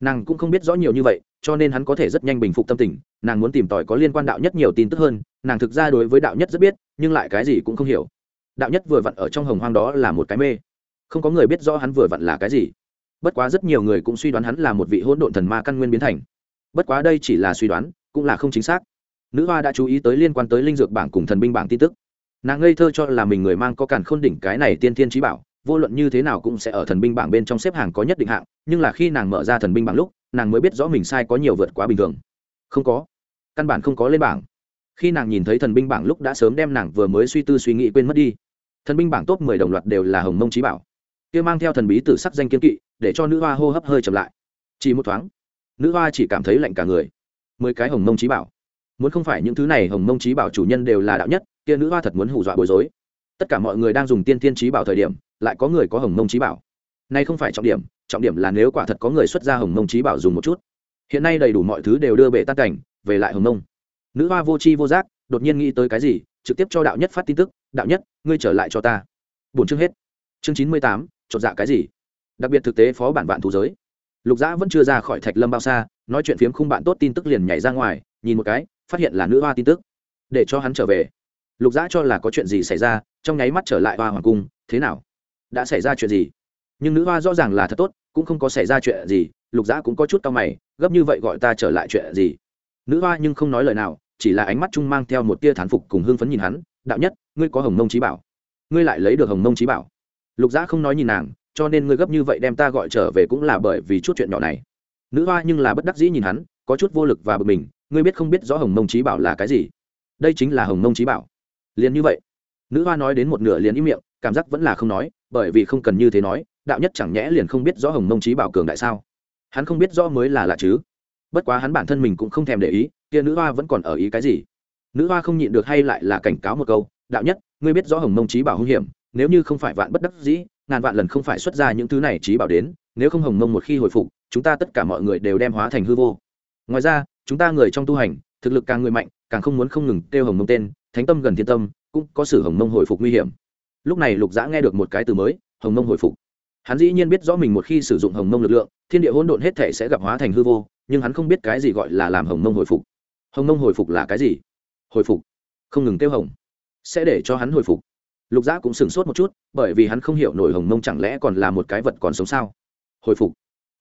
Nàng cũng không biết rõ nhiều như vậy, cho nên hắn có thể rất nhanh bình phục tâm tình, nàng muốn tìm tòi có liên quan đạo nhất nhiều tin tức hơn, nàng thực ra đối với đạo nhất rất biết, nhưng lại cái gì cũng không hiểu đạo nhất vừa vặn ở trong hồng hoang đó là một cái mê. Không có người biết rõ hắn vừa vặn là cái gì. Bất quá rất nhiều người cũng suy đoán hắn là một vị hỗn độn thần ma căn nguyên biến thành. Bất quá đây chỉ là suy đoán, cũng là không chính xác. Nữ hoa đã chú ý tới liên quan tới linh dược bảng cùng thần binh bảng tin tức. Nàng ngây thơ cho là mình người mang có cản khôn đỉnh cái này tiên thiên trí bảo, vô luận như thế nào cũng sẽ ở thần binh bảng bên trong xếp hàng có nhất định hạng, nhưng là khi nàng mở ra thần binh bảng lúc, nàng mới biết rõ mình sai có nhiều vượt quá bình thường. Không có. Căn bản không có lên bảng khi nàng nhìn thấy thần binh bảng lúc đã sớm đem nàng vừa mới suy tư suy nghĩ quên mất đi. Thần binh bảng top mười đồng loạt đều là hồng mông trí bảo. Kia mang theo thần bí tử sắc danh kiên kỵ, để cho nữ hoa hô hấp hơi chậm lại. Chỉ một thoáng, nữ hoa chỉ cảm thấy lạnh cả người. Mười cái hồng mông trí bảo. Muốn không phải những thứ này hồng mông trí bảo chủ nhân đều là đạo nhất, kia nữ hoa thật muốn hù dọa bối rối. Tất cả mọi người đang dùng tiên tiên trí bảo thời điểm, lại có người có hồng mông trí bảo. Nay không phải trọng điểm trọng điểm là nếu quả thật có người xuất ra hồng mông trí bảo dùng một chút. Hiện nay đầy đủ mọi thứ đều đưa bệ tan cảnh, về lại hồng mông nữ hoa vô c h i vô giác, đột nhiên nghĩ tới cái gì, trực tiếp cho đạo nhất phát tin tức, đạo nhất, ngươi trở lại cho ta. Bốn chương hết. Chương chín mươi tám, chột dạ cái gì? Đặc biệt thực tế phó bản vạn thú giới. Lục dã vẫn chưa ra khỏi thạch lâm bao xa, nói chuyện phiếm khung bạn tốt tin tức liền nhảy ra ngoài, nhìn một cái, phát hiện là nữ hoa tin tức. Để cho hắn trở về. Lục dã cho là có chuyện gì xảy ra, trong nháy mắt trở lại hoa hoàng cung, thế nào? Đã xảy ra chuyện gì? Nhưng nữ hoa rõ ràng là thật tốt, cũng không có xảy ra chuyện gì, lục dã cũng có chút cao mày, gấp như vậy gọi ta trở lại chuyện gì? Nữ hoa nhưng không nói lời nào, chỉ là ánh mắt chung mang theo một tia thán phục cùng hưng phấn nhìn hắn, đạo nhất, ngươi có hồng mông trí bảo. Ngươi lại lấy được hồng mông trí bảo. Lục giã không nói nhìn nàng, cho nên ngươi gấp như vậy đem ta gọi trở về cũng là bởi vì chút chuyện nhỏ này. Nữ hoa nhưng là bất đắc dĩ nhìn hắn, có chút vô lực và bực mình, ngươi biết không biết rõ hồng mông trí bảo là cái gì? Đây chính là hồng mông trí bảo. Liền như vậy, nữ hoa nói đến một nửa liền im miệng, cảm giác vẫn là không nói, bởi vì không cần như thế nói, đạo nhất chẳng nhẽ liền không biết rõ hồng mông trí bảo cường đại sao? Hắn không biết rõ mới là lạ chứ bất quá hắn bản thân mình cũng không thèm để ý, kia nữ hoa vẫn còn ở ý cái gì? Nữ hoa không nhịn được hay lại là cảnh cáo một câu, đạo nhất, ngươi biết rõ hồng mông trí bảo hung hiểm, nếu như không phải vạn bất đắc dĩ, ngàn vạn lần không phải xuất ra những thứ này trí bảo đến, nếu không hồng mông một khi hồi phục, chúng ta tất cả mọi người đều đem hóa thành hư vô. Ngoài ra, chúng ta người trong tu hành, thực lực càng người mạnh, càng không muốn không ngừng kêu hồng mông tên, thánh tâm gần thiên tâm, cũng có sự hồng mông hồi phục nguy hiểm. Lúc này lục dã nghe được một cái từ mới, hồng mông hồi phục hắn dĩ nhiên biết rõ mình một khi sử dụng hồng mông lực lượng, thiên địa hỗn độn hết thể sẽ gặp hóa thành hư vô, nhưng hắn không biết cái gì gọi là làm hồng mông hồi phục. Hồng mông hồi phục là cái gì? Hồi phục. Không ngừng kêu hồng. Sẽ để cho hắn hồi phục. Lục dã cũng sửng sốt một chút, bởi vì hắn không hiểu nổi hồng mông chẳng lẽ còn là một cái vật còn sống sao? Hồi phục.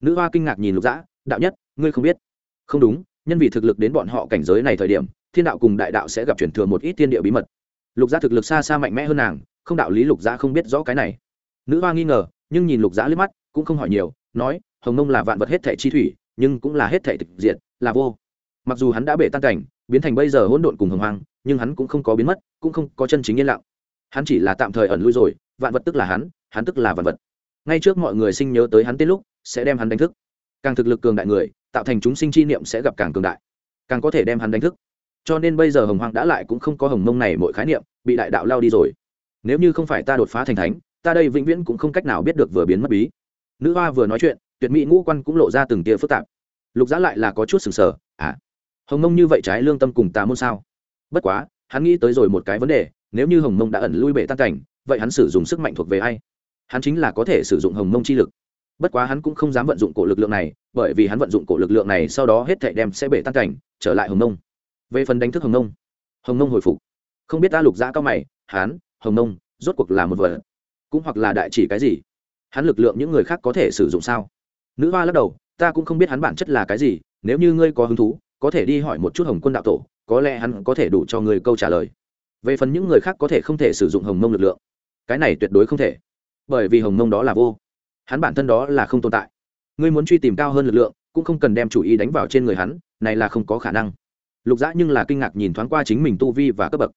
Nữ hoa kinh ngạc nhìn lục dã đạo nhất, ngươi không biết? Không đúng, nhân vì thực lực đến bọn họ cảnh giới này thời điểm, thiên đạo cùng đại đạo sẽ gặp chuyển thừa một ít thiên địa bí mật. Lục gia thực lực xa xa mạnh mẽ hơn nàng, không đạo lý lục gia không biết rõ cái này. Nữ hoa nghi ngờ nhưng nhìn lục giã liếc mắt, cũng không hỏi nhiều, nói, hồng nông là vạn vật hết thể chi thủy, nhưng cũng là hết thể tịch diệt, là vô. Mặc dù hắn đã bể tan cảnh, biến thành bây giờ hỗn độn cùng hồng hoang, nhưng hắn cũng không có biến mất, cũng không có chân chính yên lặng. Hắn chỉ là tạm thời ẩn lui rồi, vạn vật tức là hắn hắn tức là vạn vật. Ngay trước mọi người sinh nhớ tới hắn tên lúc, sẽ đem hắn đánh thức. Càng thực lực cường đại người, tạo thành chúng sinh chi niệm sẽ gặp càng cường đại. Càng có thể đem hắn đánh thức. Cho nên bây giờ hồng hoang đã lại cũng không có hồng mông này mỗi khái niệm, bị đại đạo lao đi rồi. Nếu như không phải ta đột phá thành thánh ta đây vĩnh viễn cũng không cách nào biết được vừa biến mất bí. Nữ hoa vừa nói chuyện, tuyệt mỹ ngũ quan cũng lộ ra từng tia phức tạp. Lục giá lại là có chút sừng sờ à hồng mông như vậy trái lương tâm cùng tà môn sao? Bất quá, hắn nghĩ tới rồi một cái vấn đề, nếu như hồng mông đã ẩn lui bệ tan cảnh, vậy hắn sử dụng sức mạnh thuộc về ai? Hắn chính là có thể sử dụng hồng mông chi lực. Bất quá hắn cũng không dám vận dụng cổ lực lượng này, bởi vì hắn vận dụng cổ lực lượng này sau đó hết thảy đem sẽ bể tan cảnh, trở lại hồng mông. Về phần đánh thức hồng mông hồng mông hồi phục. Không biết ta lục giã cao mày hắn hồng mông, rốt cuộc là một vật cũng hoặc là đại chỉ cái gì? Hắn lực lượng những người khác có thể sử dụng sao? Nữ hoa lắc đầu, ta cũng không biết hắn bản chất là cái gì, nếu như ngươi có hứng thú, có thể đi hỏi một chút hồng quân đạo tổ, có lẽ hắn có thể đủ cho ngươi câu trả lời. Về phần những người khác có thể không thể sử dụng hồng mông lực lượng, cái này tuyệt đối không thể. Bởi vì hồng mông đó là vô. Hắn bản thân đó là không tồn tại. Ngươi muốn truy tìm cao hơn lực lượng, cũng không cần đem chủ ý đánh vào trên người hắn, này là không có khả năng. Lục dã nhưng là kinh ngạc nhìn thoáng qua chính mình tu vi và cấp bậc.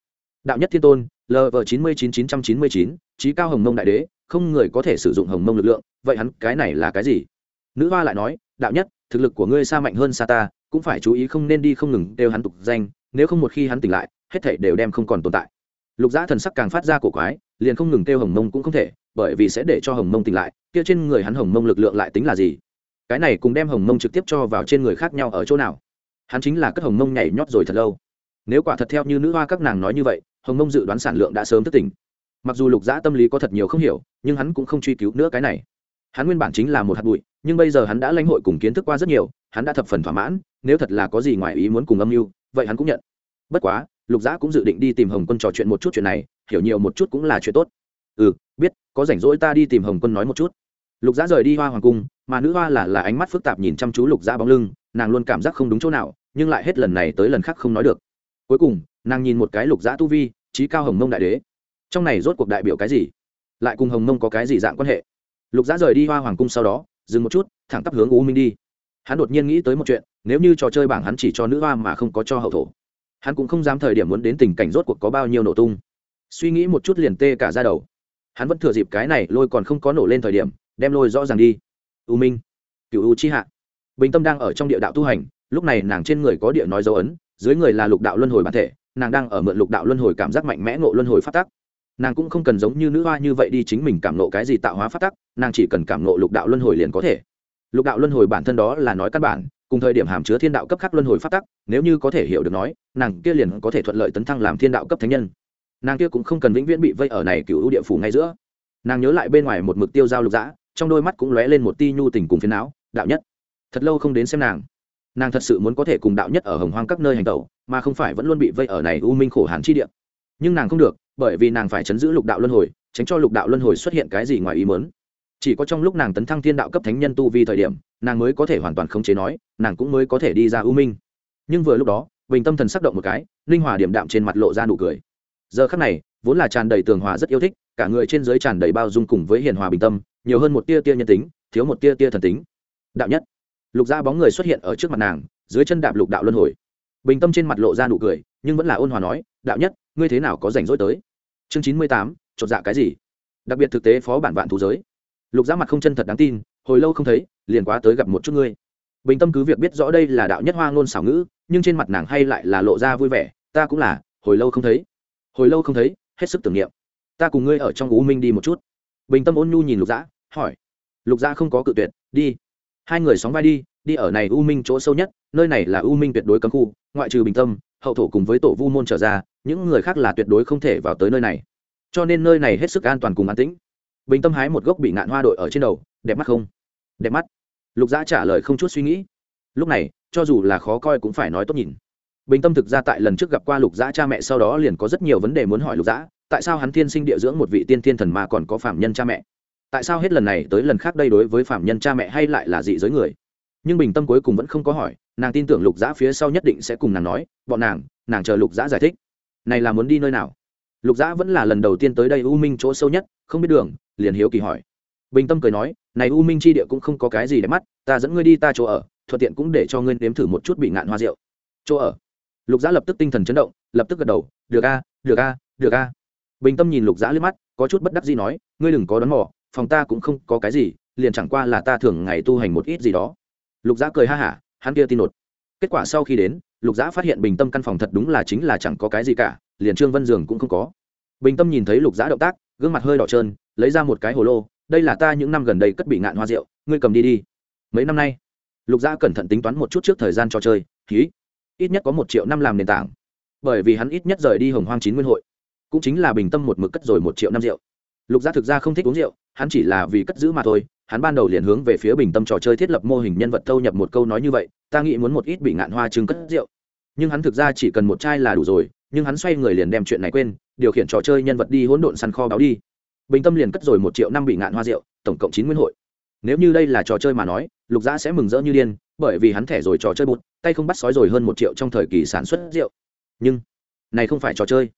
Đạo nhất thiên tôn lv chín mươi chín chín trăm chín mươi chín, trí cao hồng mông đại đế, không người có thể sử dụng hồng mông lực lượng, vậy hắn cái này là cái gì? Nữ hoa lại nói, đạo nhất, thực lực của ngươi xa mạnh hơn xa ta, cũng phải chú ý không nên đi không ngừng đều hắn tục danh, nếu không một khi hắn tỉnh lại, hết thảy đều đem không còn tồn tại. Lục Giã thần sắc càng phát ra cổ quái, liền không ngừng kêu hồng mông cũng không thể, bởi vì sẽ để cho hồng mông tỉnh lại, kia trên người hắn hồng mông lực lượng lại tính là gì? Cái này cùng đem hồng mông trực tiếp cho vào trên người khác nhau ở chỗ nào? Hắn chính là cất hồng mông nhảy nhót rồi thật lâu. Nếu quả thật theo như nữ hoa các nàng nói như vậy hồng mông dự đoán sản lượng đã sớm thức tỉnh. Mặc dù lục dã tâm lý có thật nhiều không hiểu, nhưng hắn cũng không truy cứu nữa cái này. Hắn nguyên bản chính là một hạt bụi, nhưng bây giờ hắn đã lãnh hội cùng kiến thức qua rất nhiều, hắn đã thập phần thỏa mãn, nếu thật là có gì ngoài ý muốn cùng âm mưu, vậy hắn cũng nhận. Bất quá, lục dã cũng dự định đi tìm hồng quân trò chuyện một chút chuyện này, hiểu nhiều một chút cũng là chuyện tốt. Ừ biết, có rảnh rỗi ta đi tìm hồng quân nói một chút. Lục dã rời đi hoa hoàng cung, mà nữ hoa là là ánh mắt phức tạp nhìn chăm chú lục dã bóng lưng, nàng luôn cảm giác không đúng chỗ nào, nhưng lại hết lần này tới lần khác không nói được. Cuối cùng nàng nhìn một cái lục giã tu vi, trí cao hồng mông đại đế. Trong này rốt cuộc đại biểu cái gì? Lại cùng hồng mông có cái gì dạng quan hệ? Lục giã rời đi hoa hoàng cung sau đó, dừng một chút, thẳng tắp hướng u minh đi. Hắn đột nhiên nghĩ tới một chuyện, nếu như trò chơi bảng hắn chỉ cho nữ hoa mà không có cho hậu thổ, hắn cũng không dám thời điểm muốn đến tình cảnh rốt cuộc có bao nhiêu nổ tung. Suy nghĩ một chút liền tê cả ra đầu. Hắn vẫn thừa dịp cái này lôi còn không có nổ lên thời điểm, đem lôi rõ ràng đi. U minh cựu u chi hạ. Bình tâm đang ở trong địa đạo tu hành, lúc này nàng trên người có địa nói dấu ấn, dưới người là lục đạo luân hồi bản thể nàng đang ở mượn lục đạo luân hồi cảm giác mạnh mẽ ngộ luân hồi phát tắc. Nàng cũng không cần giống như nữ hoa như vậy đi chính mình cảm nộ cái gì tạo hóa phát tắc, nàng chỉ cần cảm nộ lục đạo luân hồi liền có thể. Lục đạo luân hồi bản thân đó là nói căn bản, cùng thời điểm hàm chứa thiên đạo cấp khác luân hồi phát tắc, nếu như có thể hiểu được nói, nàng kia liền có thể thuận lợi tấn thăng làm thiên đạo cấp thánh nhân. Nàng kia cũng không cần vĩnh viễn bị vây ở này cựu ưu địa phủ ngay giữa. Nàng nhớ lại bên ngoài một mực tiêu giao lục dã, trong đôi mắt cũng lóe lên một ti nhu tình cùng phiến não, đạo nhất. Thật lâu không đến xem nàng nàng thật sự muốn có thể cùng đạo nhất ở hồng hoang các nơi hành tẩu, mà không phải vẫn luôn bị vây ở này u minh khổ hàn chi địa. Nhưng nàng không được, bởi vì nàng phải chấn giữ lục đạo luân hồi, tránh cho lục đạo luân hồi xuất hiện cái gì ngoài ý muốn. Chỉ có trong lúc nàng tấn thăng thiên đạo cấp thánh nhân tu vi thời điểm, nàng mới có thể hoàn toàn khống chế nói, nàng cũng mới có thể đi ra u minh. Nhưng vừa lúc đó, bình tâm thần sắc động một cái linh hòa điểm đạm trên mặt lộ ra nụ cười. Giờ khắc này, vốn là tràn đầy tường hòa rất yêu thích, cả người trên giới tràn đầy bao dung cùng với hiền hòa bình tâm, nhiều hơn một tia tia nhân tính, thiếu một tia tia thần tính. Đạo nhất lục gia bóng người xuất hiện ở trước mặt nàng, dưới chân đạp lục đạo luân hồi. Bình tâm trên mặt lộ ra nụ cười, nhưng vẫn là ôn hòa nói, đạo nhất, ngươi thế nào có rảnh rỗi tới? Chương chín mươi tám, chột dạ cái gì? Đặc biệt thực tế phó bản vạn thú giới. Lục Gia mặt không chân thật đáng tin, hồi lâu không thấy, liền quá tới gặp một chút ngươi. Bình tâm cứ việc biết rõ đây là đạo nhất hoa ngôn xảo ngữ, nhưng trên mặt nàng hay lại là lộ ra vui vẻ, ta cũng là, hồi lâu không thấy. Hồi lâu không thấy, hết sức tưởng niệm. Ta cùng ngươi ở trong u minh đi một chút. Bình tâm ôn nhu nhìn lục dã hỏi. Lục dã không có cự tuyệt, đi hai người sóng vai đi đi ở này u minh chỗ sâu nhất, nơi này là u minh tuyệt đối cấm khu, ngoại trừ bình tâm, hậu thổ cùng với tổ vu môn trở ra, những người khác là tuyệt đối không thể vào tới nơi này. Cho nên nơi này hết sức an toàn cùng an tĩnh. Bình tâm hái một gốc bị ngạn hoa đội ở trên đầu, đẹp mắt không? Đẹp mắt. Lục dã trả lời không chút suy nghĩ. Lúc này, cho dù là khó coi cũng phải nói tốt nhìn. Bình tâm thực ra tại lần trước gặp qua lục dã cha mẹ sau đó liền có rất nhiều vấn đề muốn hỏi lục dã, tại sao hắn thiên sinh địa dưỡng một vị tiên thiên thần mà còn có phạm nhân cha mẹ? Tại sao hết lần này tới lần khác đây đối với phạm nhân cha mẹ hay lại là dị giới người? Nhưng bình tâm cuối cùng vẫn không có hỏi, nàng tin tưởng lục Giã phía sau nhất định sẽ cùng nàng nói, bọn nàng nàng chờ lục Giã giải thích. Này là muốn đi nơi nào? Lục Giã vẫn là lần đầu tiên tới đây u minh chỗ sâu nhất, không biết đường, liền hiếu kỳ hỏi. Bình tâm cười nói, này u minh chi địa cũng không có cái gì để mắt, ta dẫn ngươi đi ta chỗ ở, thuận tiện cũng để cho ngươi nếm thử một chút bị ngạn hoa rượu. Chỗ ở. Lục Giã lập tức tinh thần chấn động, lập tức gật đầu, được a được a được a. Bình tâm nhìn lục Giã liếc mắt, có chút bất đắc gì nói, ngươi đừng có đón mò phòng ta cũng không có cái gì, liền chẳng qua là ta thường ngày tu hành một ít gì đó. Lục Giã cười ha hả, hắn kia tin nột. Kết quả sau khi đến, lục Giã phát hiện bình tâm căn phòng thật đúng là chính là chẳng có cái gì cả, liền trương vân dường cũng không có. Bình tâm nhìn thấy lục Giã động tác, gương mặt hơi đỏ trơn, lấy ra một cái hồ lô, đây là ta những năm gần đây cất bị ngạn hoa rượu, ngươi cầm đi đi. Mấy năm nay, lục Giã cẩn thận tính toán một chút trước thời gian cho chơi ký ít nhất có một triệu năm làm nền tảng. Bởi vì hắn ít nhất rời đi hồng hoang chín nguyên hội, cũng chính là bình tâm một mực cất rồi một triệu năm rượu lục gia thực ra không thích uống rượu, hắn chỉ là vì cất giữ mà thôi, hắn ban đầu liền hướng về phía bình tâm trò chơi thiết lập mô hình nhân vật thâu nhập một câu nói như vậy, ta nghĩ muốn một ít bị ngạn hoa trưng cất rượu. Nhưng hắn thực ra chỉ cần một chai là đủ rồi, nhưng hắn xoay người liền đem chuyện này quên, điều khiển trò chơi nhân vật đi hỗn độn săn kho báo đi. Bình tâm liền cất rồi một triệu năm bị ngạn hoa rượu, tổng cộng chín nguyên hội. Nếu như đây là trò chơi mà nói, lục giã sẽ mừng rỡ như điên, bởi vì hắn thẻ rồi trò chơi bụt, tay không bắt sói rồi hơn một triệu trong thời kỳ sản xuất rượu. Nhưng, này không phải trò chơi.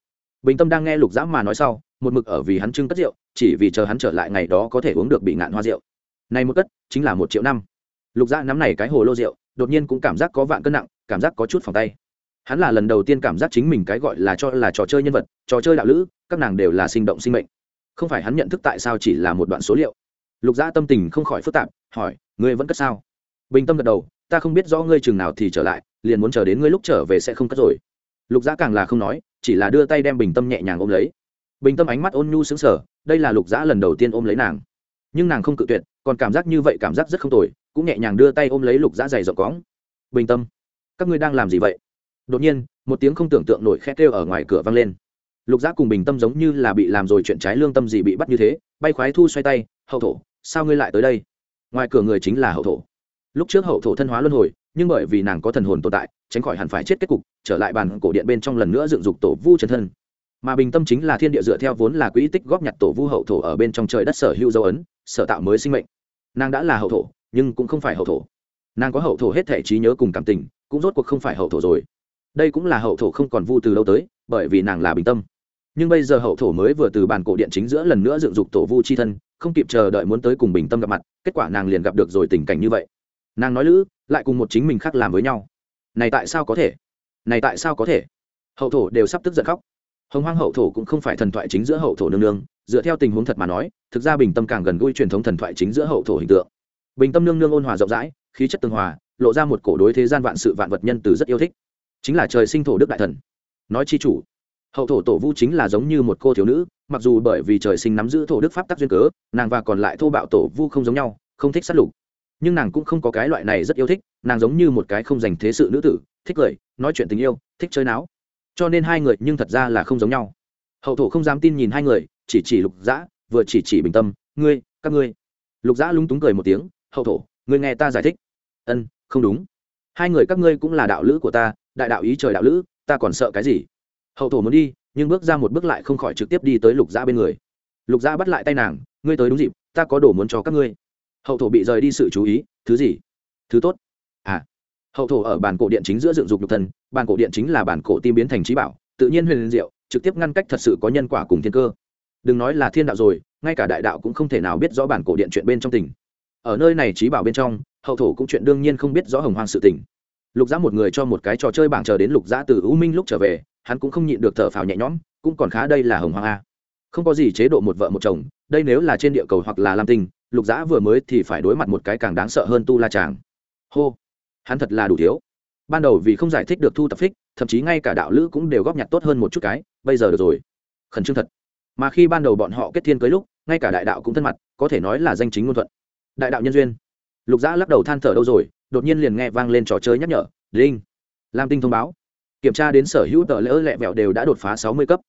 Bình tâm đang nghe lục giã mà nói sau một mực ở vì hắn trưng cất rượu, chỉ vì chờ hắn trở lại ngày đó có thể uống được bị ngạn hoa rượu. Này một cất, chính là một triệu năm. Lục Gia nắm này cái hồ lô rượu, đột nhiên cũng cảm giác có vạn cân nặng, cảm giác có chút phòng tay. Hắn là lần đầu tiên cảm giác chính mình cái gọi là cho là trò chơi nhân vật, trò chơi đạo lữ, các nàng đều là sinh động sinh mệnh. Không phải hắn nhận thức tại sao chỉ là một đoạn số liệu. Lục Gia tâm tình không khỏi phức tạp, hỏi, ngươi vẫn cất sao? Bình tâm gật đầu, ta không biết rõ ngươi chừng nào thì trở lại, liền muốn chờ đến ngươi lúc trở về sẽ không cất rồi. Lục Gia càng là không nói, chỉ là đưa tay đem bình tâm nhẹ nhàng ôm lấy bình tâm ánh mắt ôn nhu xứng sở đây là lục giã lần đầu tiên ôm lấy nàng. Nhưng nàng không cự tuyệt, còn cảm giác như vậy cảm giác rất không tồi, cũng nhẹ nhàng đưa tay ôm lấy lục giã dày rộng cóng bình tâm, các ngươi đang làm gì vậy? Đột nhiên, một tiếng không tưởng tượng nổi khe kêu ở ngoài cửa vang lên. Lục giã cùng bình tâm giống như là bị làm rồi chuyện trái lương tâm gì bị bắt như thế, bay khoái thu xoay tay, hậu thổ, sao ngươi lại tới đây? Ngoài cửa người chính là hậu thổ. Lúc trước hậu thổ thân hóa luân hồi, nhưng bởi vì nàng có thần hồn tồn tại, tránh khỏi hẳn phải chết kết cục, trở lại bàn cổ điện bên trong lần nữa dựng dục tổ vu chân thân mà bình tâm chính là thiên địa dựa theo vốn là quỹ tích góp nhặt tổ vu hậu thổ ở bên trong trời đất sở hữu dấu ấn, sở tạo mới sinh mệnh. Nàng đã là hậu thổ, nhưng cũng không phải hậu thổ. Nàng có hậu thổ hết thể trí nhớ cùng cảm tình, cũng rốt cuộc không phải hậu thổ rồi. Đây cũng là hậu thổ không còn vu từ lâu tới, bởi vì nàng là bình tâm. Nhưng bây giờ hậu thổ mới vừa từ bàn cổ điện chính giữa lần nữa dựng dục tổ vu c h i thân, không kịp chờ đợi muốn tới cùng bình tâm gặp mặt, kết quả nàng liền gặp được rồi tình cảnh như vậy. Nàng nói lữ, lại cùng một chính mình khác làm với nhau. Này tại sao có thể? Này tại sao có thể? Hậu thổ đều sắp tức giận khóc hồng hoang hậu thổ cũng không phải thần thoại chính giữa hậu thổ nương nương, dựa theo tình huống thật mà nói, thực ra bình tâm càng gần gũi truyền thống thần thoại chính giữa hậu thổ hình tượng. Bình tâm nương nương ôn hòa rộng rãi, khí chất tương hòa, lộ ra một cổ đối thế gian vạn sự vạn vật nhân từ rất yêu thích. Chính là trời sinh thổ đức đại thần. Nói chi chủ, hậu thổ tổ vu chính là giống như một cô thiếu nữ, mặc dù bởi vì trời sinh nắm giữ thổ đức pháp tắc duyên cớ, nàng và còn lại thô bạo tổ vu không giống nhau, không thích sát lục. Nhưng nàng cũng không có cái loại này rất yêu thích, nàng giống như một cái không dành thế sự nữ tử, thích cười, nói chuyện tình yêu, thích chơi náo cho nên hai người nhưng thật ra là không giống nhau. Hậu thổ không dám tin nhìn hai người, chỉ chỉ lục dã, vừa chỉ chỉ bình tâm, ngươi, các ngươi. Lục dã lúng túng cười một tiếng, hậu thổ, ngươi nghe ta giải thích. Ân, không đúng. Hai người các ngươi cũng là đạo lữ của ta, đại đạo ý trời đạo lữ, ta còn sợ cái gì? Hậu thổ muốn đi, nhưng bước ra một bước lại không khỏi trực tiếp đi tới lục dã bên người. Lục dã bắt lại tay nàng, ngươi tới đúng dịp, ta có đồ muốn cho các ngươi. Hậu thổ bị rời đi sự chú ý, thứ gì? Thứ tốt. À hậu thổ ở bản cổ điện chính giữa dựng dục nhục thần bản cổ điện chính là bản cổ tim biến thành trí bảo, tự nhiên huyền diệu, trực tiếp ngăn cách thật sự có nhân quả cùng thiên cơ. Đừng nói là thiên đạo rồi, ngay cả đại đạo cũng không thể nào biết rõ bản cổ điện chuyện bên trong tỉnh ở nơi này trí bảo bên trong, hậu thổ cũng chuyện đương nhiên không biết rõ hồng hoang sự tỉnh lục giã một người cho một cái trò chơi bảng chờ đến lục giã từ u minh lúc trở về, hắn cũng không nhịn được thở phào nhẹ nhõm, cũng còn khá đây là hồng hoang a. Không có gì chế độ một vợ một chồng, đây nếu là trên địa cầu hoặc là lam tinh, lục giã vừa mới thì phải đối mặt một cái càng đáng sợ hơn tu la tràng hô hắn thật là đủ thiếu. Ban đầu vì không giải thích được thu tập phích, thậm chí ngay cả đạo lữ cũng đều góp nhặt tốt hơn một chút cái, bây giờ được rồi. Khẩn trương thật. Mà khi ban đầu bọn họ kết thiên cưới lúc, ngay cả đại đạo cũng thân mặt, có thể nói là danh chính ngôn thuận. Đại đạo nhân duyên. Lục giã lắc đầu than thở đâu rồi, đột nhiên liền nghe vang lên trò chơi nhắc nhở, linh. Lam tinh thông báo. Kiểm tra đến sở hữu tờ lỡ lẹ vẹo đều đã đột phá sáu mươi cấp.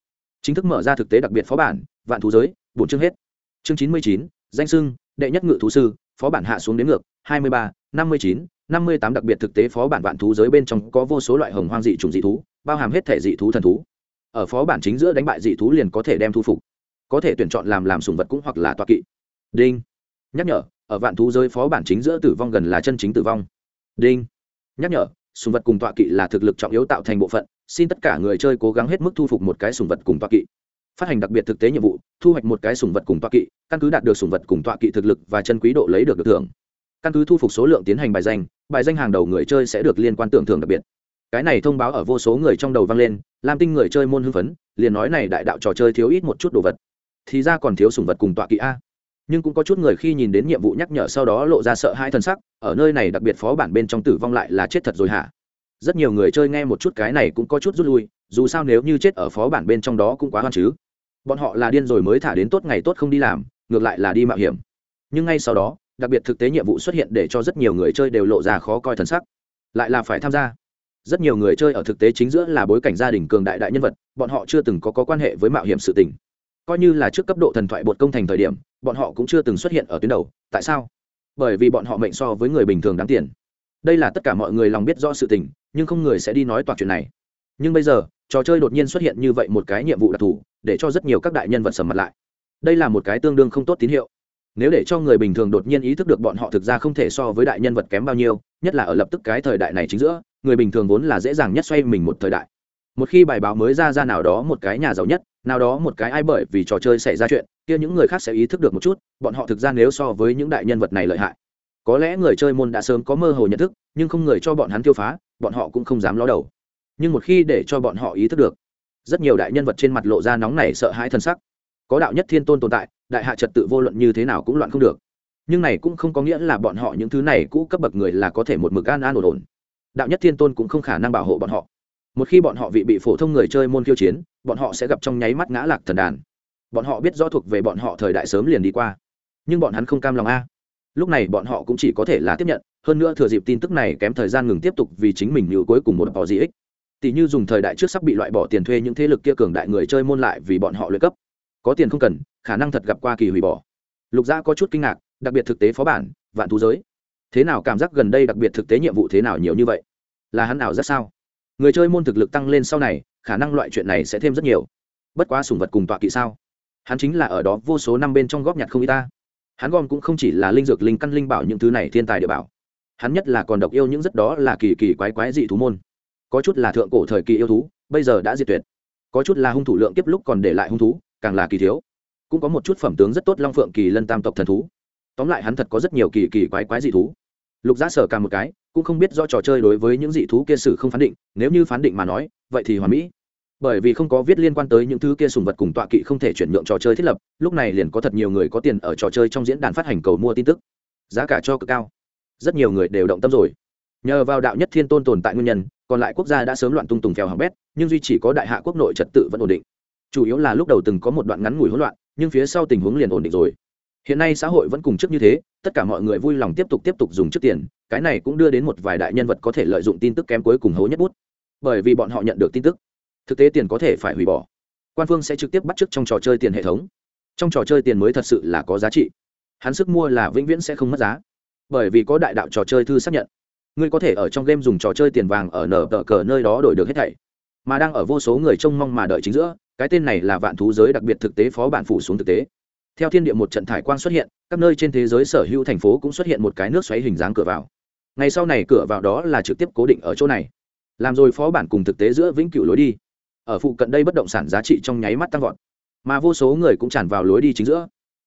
Chính thức mở ra thực tế đặc biệt phó bản, vạn thú giới, bốn chương hết. Chương chín mươi chín, danh sưng, đệ nhất ngự thú sư, phó bản hạ xuống đến ngược, hai mươi ba, năm mươi chín năm mươi tám đặc biệt thực tế phó bản vạn thú giới bên trong có vô số loại hồng hoang dị trùng dị thú, bao hàm hết thể dị thú thần thú. Ở phó bản chính giữa đánh bại dị thú liền có thể đem thu phục. Có thể tuyển chọn làm làm sùng vật cũng hoặc là tọa kỵ. Đinh. Nhắc nhở, ở vạn thú giới phó bản chính giữa tử vong gần là chân chính tử vong. Đinh. Nhắc nhở sùng vật cùng tọa kỵ là thực lực trọng yếu tạo thành bộ phận, xin tất cả người chơi cố gắng hết mức thu phục một cái sùng vật cùng tọa kỵ. Phát hành đặc biệt thực tế nhiệm vụ, thu hoạch một cái sùng vật cùng tọa kỵ, căn cứ đạt được sùng vật cùng tọa kỵ thực lực và chân quý độ lấy được được thưởng căn cứ thu phục số lượng tiến hành bài danh bài danh hàng đầu người chơi sẽ được liên quan tưởng thưởng đặc biệt. Cái này thông báo ở vô số người trong đầu vang lên làm tinh người chơi môn hưng phấn, liền nói này đại đạo trò chơi thiếu ít một chút đồ vật. Thì ra còn thiếu sùng vật cùng tọa kỵ a. Nhưng cũng có chút người khi nhìn đến nhiệm vụ nhắc nhở sau đó lộ ra sợ hai t sắc, ở nơi này đặc biệt phó bản bên trong tử vong lại là chết thật rồi hả? Rất nhiều người chơi nghe một chút cái này cũng có chút rút lui, dù sao nếu như chết ở phó bản bên trong đó cũng quá hoan chứ. Bọn họ là điên rồi mới thả đến tốt ngày tốt không đi làm, ngược lại là đi mạo hiểm. Nhưng ngay sau đó đặc biệt thực tế nhiệm vụ xuất hiện để cho rất nhiều người chơi đều lộ ra khó coi thần sắc. Lại là phải tham gia. Rất nhiều người chơi ở thực tế chính giữa là bối cảnh gia đình cường đại đại nhân vật bọn họ chưa từng có, có quan hệ với mạo hiểm sự tình. Coi như là trước cấp độ thần thoại bột công thành thời điểm bọn họ cũng chưa từng xuất hiện ở tuyến đầu. Tại sao? Bởi vì bọn họ mệnh so với người bình thường đáng tiền. Đây là tất cả mọi người lòng biết rõ sự tình nhưng không người sẽ đi nói toạc chuyện này. Nhưng bây giờ trò chơi đột nhiên xuất hiện như vậy một cái nhiệm vụ đặc thù để cho rất nhiều các đại nhân vật sầm mặt lại. Đây là một cái tương đương không tốt tín hiệu nếu để cho người bình thường đột nhiên ý thức được bọn họ thực ra không thể so với đại nhân vật kém bao nhiêu, nhất là ở lập tức cái thời đại này chính giữa, người bình thường vốn là dễ dàng nhất xoay mình một thời đại. Một khi bài báo mới ra ra nào đó một cái nhà giàu nhất, nào đó một cái ai bởi vì trò chơi xảy ra chuyện, kia những người khác sẽ ý thức được một chút, bọn họ thực ra nếu so với những đại nhân vật này lợi hại. Có lẽ người chơi môn đã sớm có mơ hồ nhận thức, nhưng không người cho bọn hắn tiêu phá, bọn họ cũng không dám ló đầu. Nhưng một khi để cho bọn họ ý thức được, rất nhiều đại nhân vật trên mặt lộ ra nóng này sợ hãi thân sắc có đạo nhất thiên tôn tồn tại, đại hạ trật tự vô luận như thế nào cũng loạn không được. Nhưng này cũng không có nghĩa là bọn họ những thứ này cũ cấp bậc người là có thể một mực an an ổn ổn. Đạo nhất thiên tôn cũng không khả năng bảo hộ bọn họ. Một khi bọn họ vị bị phổ thông người chơi môn khiêu chiến, bọn họ sẽ gặp trong nháy mắt ngã lạc thần đàn. Bọn họ biết rõ thuộc về bọn họ thời đại sớm liền đi qua. Nhưng bọn hắn không cam lòng a. Lúc này bọn họ cũng chỉ có thể là tiếp nhận, hơn nữa thừa dịp tin tức này kém thời gian ngừng tiếp tục vì chính mình như cuối cùng một bỏ gì ích. Tỷ như dùng thời đại trước sắp bị loại bỏ tiền thuê những thế lực kia cường đại người chơi môn lại vì bọn họ luyện cấp có tiền không cần, khả năng thật gặp qua kỳ hủy bỏ. Lục gia có chút kinh ngạc, đặc biệt thực tế phó bản, vạn thú giới. Thế nào cảm giác gần đây đặc biệt thực tế nhiệm vụ thế nào nhiều như vậy? Là hắn nào rất sao? Người chơi môn thực lực tăng lên sau này, khả năng loại chuyện này sẽ thêm rất nhiều. Bất quá sùng vật cùng tọa kỵ sao? Hắn chính là ở đó vô số năm bên trong góp nhặt không y ta. Hắn gom cũng không chỉ là linh dược, linh căn, linh bảo những thứ này thiên tài địa bảo. Hắn nhất là còn độc yêu những rất đó là kỳ kỳ quái quái dị thú môn. Có chút là thượng cổ thời kỳ yêu thú, bây giờ đã diệt tuyệt. Có chút là hung thủ lượng kiếp lúc còn để lại hung thú càng là kỳ thiếu. Cũng có một chút phẩm tướng rất tốt long phượng kỳ lân tam tộc thần thú. Tóm lại hắn thật có rất nhiều kỳ kỳ quái quái dị thú. Lục giá sở càng một cái, cũng không biết do trò chơi đối với những dị thú kia sử không phán định, nếu như phán định mà nói, vậy thì hoàn mỹ. Bởi vì không có viết liên quan tới những thứ kia sùng vật cùng tọa kỵ không thể chuyển nhượng trò chơi thiết lập, lúc này liền có thật nhiều người có tiền ở trò chơi trong diễn đàn phát hành cầu mua tin tức. Giá cả cho cực cao. Rất nhiều người đều động tâm rồi. Nhờ vào đạo nhất thiên tôn tồn tại nguyên nhân, còn lại quốc gia đã sớm loạn tung tùng phèo hàng bét, nhưng duy chỉ có đại hạ quốc nội trật tự vẫn ổn định chủ yếu là lúc đầu từng có một đoạn ngắn ngủi hỗn loạn, nhưng phía sau tình huống liền ổn định rồi. Hiện nay xã hội vẫn cùng trước như thế, tất cả mọi người vui lòng tiếp tục tiếp tục dùng trước tiền, cái này cũng đưa đến một vài đại nhân vật có thể lợi dụng tin tức kém cuối cùng hố nhất bút. Bởi vì bọn họ nhận được tin tức, thực tế tiền có thể phải hủy bỏ. Quan phương sẽ trực tiếp bắt chước trong trò chơi tiền hệ thống. Trong trò chơi tiền mới thật sự là có giá trị. Hắn sức mua là vĩnh viễn sẽ không mất giá. Bởi vì có đại đạo trò chơi thư xác nhận. Ngươi có thể ở trong game dùng trò chơi tiền vàng ở nở tờ cờ nơi đó đổi được hết thảy. Mà đang ở vô số người trông mong mà đợi chính giữa cái tên này là vạn thú giới đặc biệt thực tế phó bản phủ xuống thực tế. Theo thiên địa một trận thải quang xuất hiện, các nơi trên thế giới sở hữu thành phố cũng xuất hiện một cái nước xoáy hình dáng cửa vào. Ngày sau này cửa vào đó là trực tiếp cố định ở chỗ này. Làm rồi phó bản cùng thực tế giữa vĩnh cửu lối đi. Ở phụ cận đây bất động sản giá trị trong nháy mắt tăng vọt. Mà vô số người cũng tràn vào lối đi chính giữa.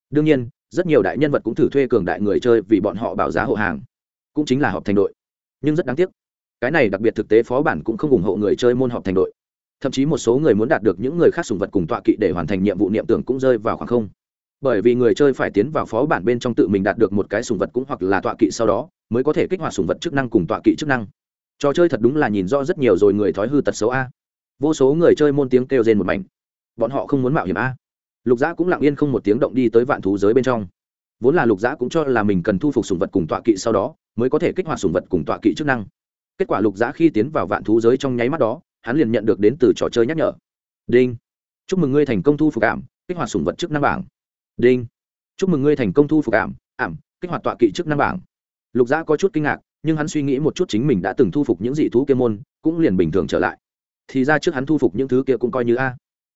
Đương nhiên, rất nhiều đại nhân vật cũng thử thuê cường đại người chơi vì bọn họ bảo giá hộ hàng. Cũng chính là họp thành đội. Nhưng rất đáng tiếc, cái này đặc biệt thực tế phó bản cũng không ủng hộ người chơi môn họp thành đội thậm chí một số người muốn đạt được những người khác sùng vật cùng tọa kỵ để hoàn thành nhiệm vụ niệm tưởng cũng rơi vào khoảng không. Bởi vì người chơi phải tiến vào phó bản bên trong tự mình đạt được một cái sùng vật cũng hoặc là tọa kỵ sau đó, mới có thể kích hoạt sùng vật chức năng cùng tọa kỵ chức năng. Trò chơi thật đúng là nhìn rõ rất nhiều rồi người thói hư tật xấu a. Vô số người chơi môn tiếng kêu rên một mảnh. Bọn họ không muốn mạo hiểm a. Lục giã cũng lặng yên không một tiếng động đi tới vạn thú giới bên trong. Vốn là lục giã cũng cho là mình cần thu phục sùng vật cùng tọa kỵ sau đó, mới có thể kích hoạt sùng vật cùng tọa kỵ chức năng. Kết quả lục giã khi tiến vào vạn thú giới trong nháy mắt đó hắn liền nhận được đến từ trò chơi nhắc nhở. Đinh. Chúc mừng ngươi thành công thu phục ảm, kích hoạt sùng vật chức năng bảng. Đinh. Chúc mừng ngươi thành công thu phục ảm ảm, kích hoạt tọa kỵ chức năng bảng. Lục giã có chút kinh ngạc, nhưng hắn suy nghĩ một chút chính mình đã từng thu phục những dị thú kia môn, cũng liền bình thường trở lại. Thì ra trước hắn thu phục những thứ kia cũng coi như a.